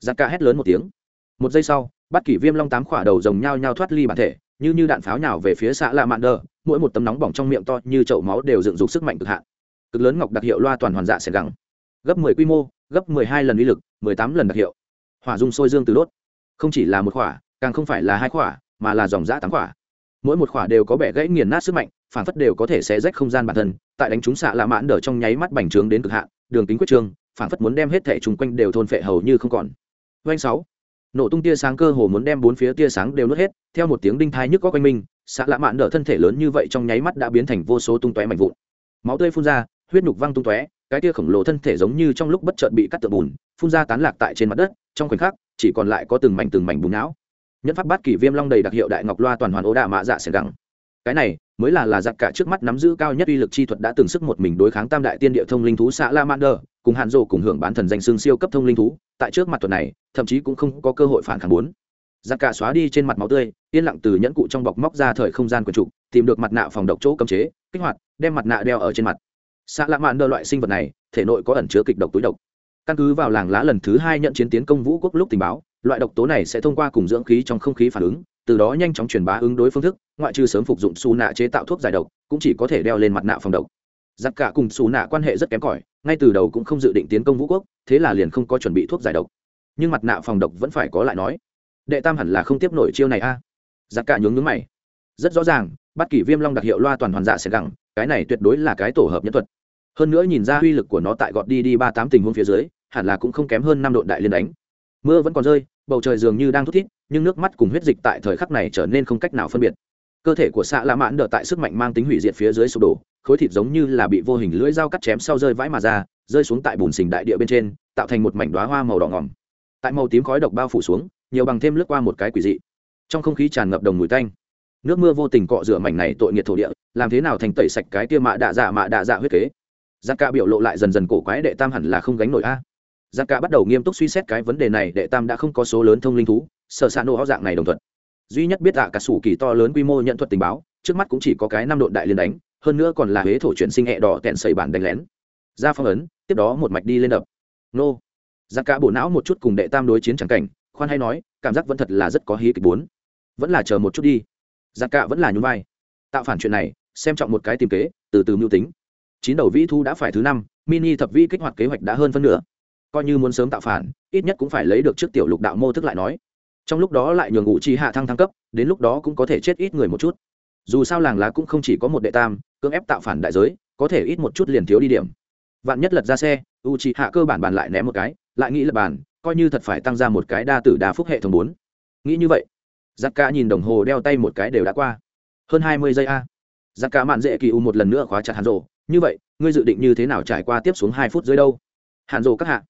Giặc ca hét lớn một tiếng. Một giây sau bắt kỷ viêm long tám khỏa đầu rồng nhao nhao thoát ly bản thể, như như đạn pháo nhào về phía xạ lạ mạn đờ, mỗi một tấm nóng bỏng trong miệng to như chậu máu đều dựng dục sức mạnh cực hạn. Cực lớn ngọc đặc hiệu loa toàn hoàn dạ sẽ gắng gấp mười quy mô, gấp mười hai lần uy lực, mười tám lần đặc hiệu. Hỏa dung sôi dương từ đốt. Không chỉ là một khỏa, càng không phải là hai khỏa mà là dòng dã tám khỏa. Mỗi một khỏa đều có bẻ gãy nghiền nát sức mạnh, phản phất đều có thể xé rách không gian bản thân, tại đánh chúng xạ lạ mãn đờ trong nháy mắt bành trướng đến cực hạn, đường kính quyết trương phản phất muốn đem hết thẻ chung quanh đều thôn phệ hầu như không còn. Doanh sáu. Nổ tung tia sáng cơ hồ muốn đem bốn phía tia sáng đều nuốt hết, theo một tiếng đinh thai nhức có quanh mình, xạ lạ mạn đỡ thân thể lớn như vậy trong nháy mắt đã biến thành vô số tung tóe mạnh vụn. Máu tươi phun ra, huyết nhục văng tung tóe, cái tia khổng lồ thân thể giống như trong lúc bất chợt bị cắt tượng bùn, phun ra tán lạc tại trên mặt đất, trong khoảnh khắc, chỉ còn lại có từng mảnh từng mảnh bùn não. Nhất pháp bát kỷ viêm long đầy đặc hiệu đại ngọc loa toàn hoàn ô đạ mạ dạ xẻng gẳng. Cái này mới là là giặc cả trước mắt nắm giữ cao nhất uy lực chi thuật đã từng sức một mình đối kháng tam đại tiên địa thông linh thú xã la mander, cùng hạn rộ cùng hưởng bán thần danh xương siêu cấp thông linh thú, tại trước mặt thuật này, thậm chí cũng không có cơ hội phản kháng bốn. Giặc cả xóa đi trên mặt máu tươi, yên lặng từ nhẫn cụ trong bọc móc ra thời không gian quần trục tìm được mặt nạ phòng độc chỗ cấm chế, kích hoạt, đem mặt nạ đeo ở trên mặt. Xã la mander loại sinh vật này, thể nội có ẩn chứa kịch độc túi độc. Căn cứ vào làng lá lần thứ hai nhận chiến tiến công vũ quốc lúc tình báo loại độc tố này sẽ thông qua cùng dưỡng khí trong không khí phản ứng, từ đó nhanh chóng truyền bá ứng đối phương thức, ngoại trừ sớm phục dụng xù nạ chế tạo thuốc giải độc, cũng chỉ có thể đeo lên mặt nạ phòng độc. Giặc cả cùng xù nạ quan hệ rất kém cỏi, ngay từ đầu cũng không dự định tiến công vũ quốc, thế là liền không có chuẩn bị thuốc giải độc. Nhưng mặt nạ phòng độc vẫn phải có lại nói. Đệ tam hẳn là không tiếp nổi chiêu này a. À? giặc cả nhướng nhướng mày. Rất rõ ràng, bắt kỷ viêm long đặc hiệu loa toàn hoàn dạ sẽ gẳng, cái này tuyệt đối là cái tổ hợp nhân thuật. Hơn nữa nhìn ra uy lực của nó tại gọt đi đi ba tám tình huống phía dưới, hẳn là cũng không kém hơn năm đội đại liên đánh mưa vẫn còn rơi, bầu trời dường như đang thút thít, nhưng nước mắt cùng huyết dịch tại thời khắc này trở nên không cách nào phân biệt. Cơ thể của xạ lạ mãn đỡ tại sức mạnh mang tính hủy diệt phía dưới sụp đổ, khối thịt giống như là bị vô hình lưỡi dao cắt chém sau rơi vãi mà ra, rơi xuống tại bùn xình đại địa bên trên, tạo thành một mảnh đoá hoa màu đỏ ngỏm. Tại màu tím khói độc bao phủ xuống, nhiều bằng thêm lướt qua một cái quỷ dị. Trong không khí tràn ngập đồng mùi tanh. Nước mưa vô tình cọ rửa mảnh này tội nghiệt thổ địa, làm thế nào thành tẩy sạch cái kia mạ đạ dạ mạ đạ dạ huyết kế? Giặc ca biểu lộ lại dần dần cổ quái, đệ tam hẳn là không gánh nổi a giặc ca bắt đầu nghiêm túc suy xét cái vấn đề này đệ tam đã không có số lớn thông linh thú, sở s ạ nổ dạng này đồng thuận. Duy nhất biết tạ cả sủ kỳ to lớn quy mô nhận thuật tình báo, trước mắt cũng chỉ có cái năm đội đại liên đánh, hơn nữa còn là huế thổ chuyển sinh hẹ đỏ tẹn sầy bản đánh lén. Ra phong ấn, tiếp đó một mạch đi lên đập. Nô. Giặc cả bộ não một chút cùng đệ tam đối chiến chẳng cảnh, khoan hay nói, cảm giác vẫn thật là rất có hí kịch bốn. Vẫn là chờ một chút đi. Giặc cả vẫn là nhún vai. Tạo phản chuyện này, xem trọng một cái tìm kế, từ từ mưu tính. Chín đầu vĩ thu đã phải thứ năm, mini thập vi kích hoạt kế hoạch đã hơn phân nửa coi như muốn sớm tạo phản, ít nhất cũng phải lấy được trước tiểu lục đạo mô thức lại nói. Trong lúc đó lại nhường ngụ chi hạ thăng thăng cấp, đến lúc đó cũng có thể chết ít người một chút. Dù sao làng lá cũng không chỉ có một đệ tam, cưỡng ép tạo phản đại giới, có thể ít một chút liền thiếu đi điểm. Vạn nhất lật ra xe u chi hạ cơ bản bàn lại ném một cái, lại nghĩ lật bàn, coi như thật phải tăng ra một cái đa tử đa phúc hệ thống bốn. Nghĩ như vậy, giặc ca nhìn đồng hồ đeo tay một cái đều đã qua. Hơn hai mươi giây a. Giặc ca mạn dễ kỳ u một lần nữa khóa chặt hàn rộ như vậy, ngươi dự định như thế nào trải qua tiếp xuống hai phút dưới đâu? Hàn rộ các hạ.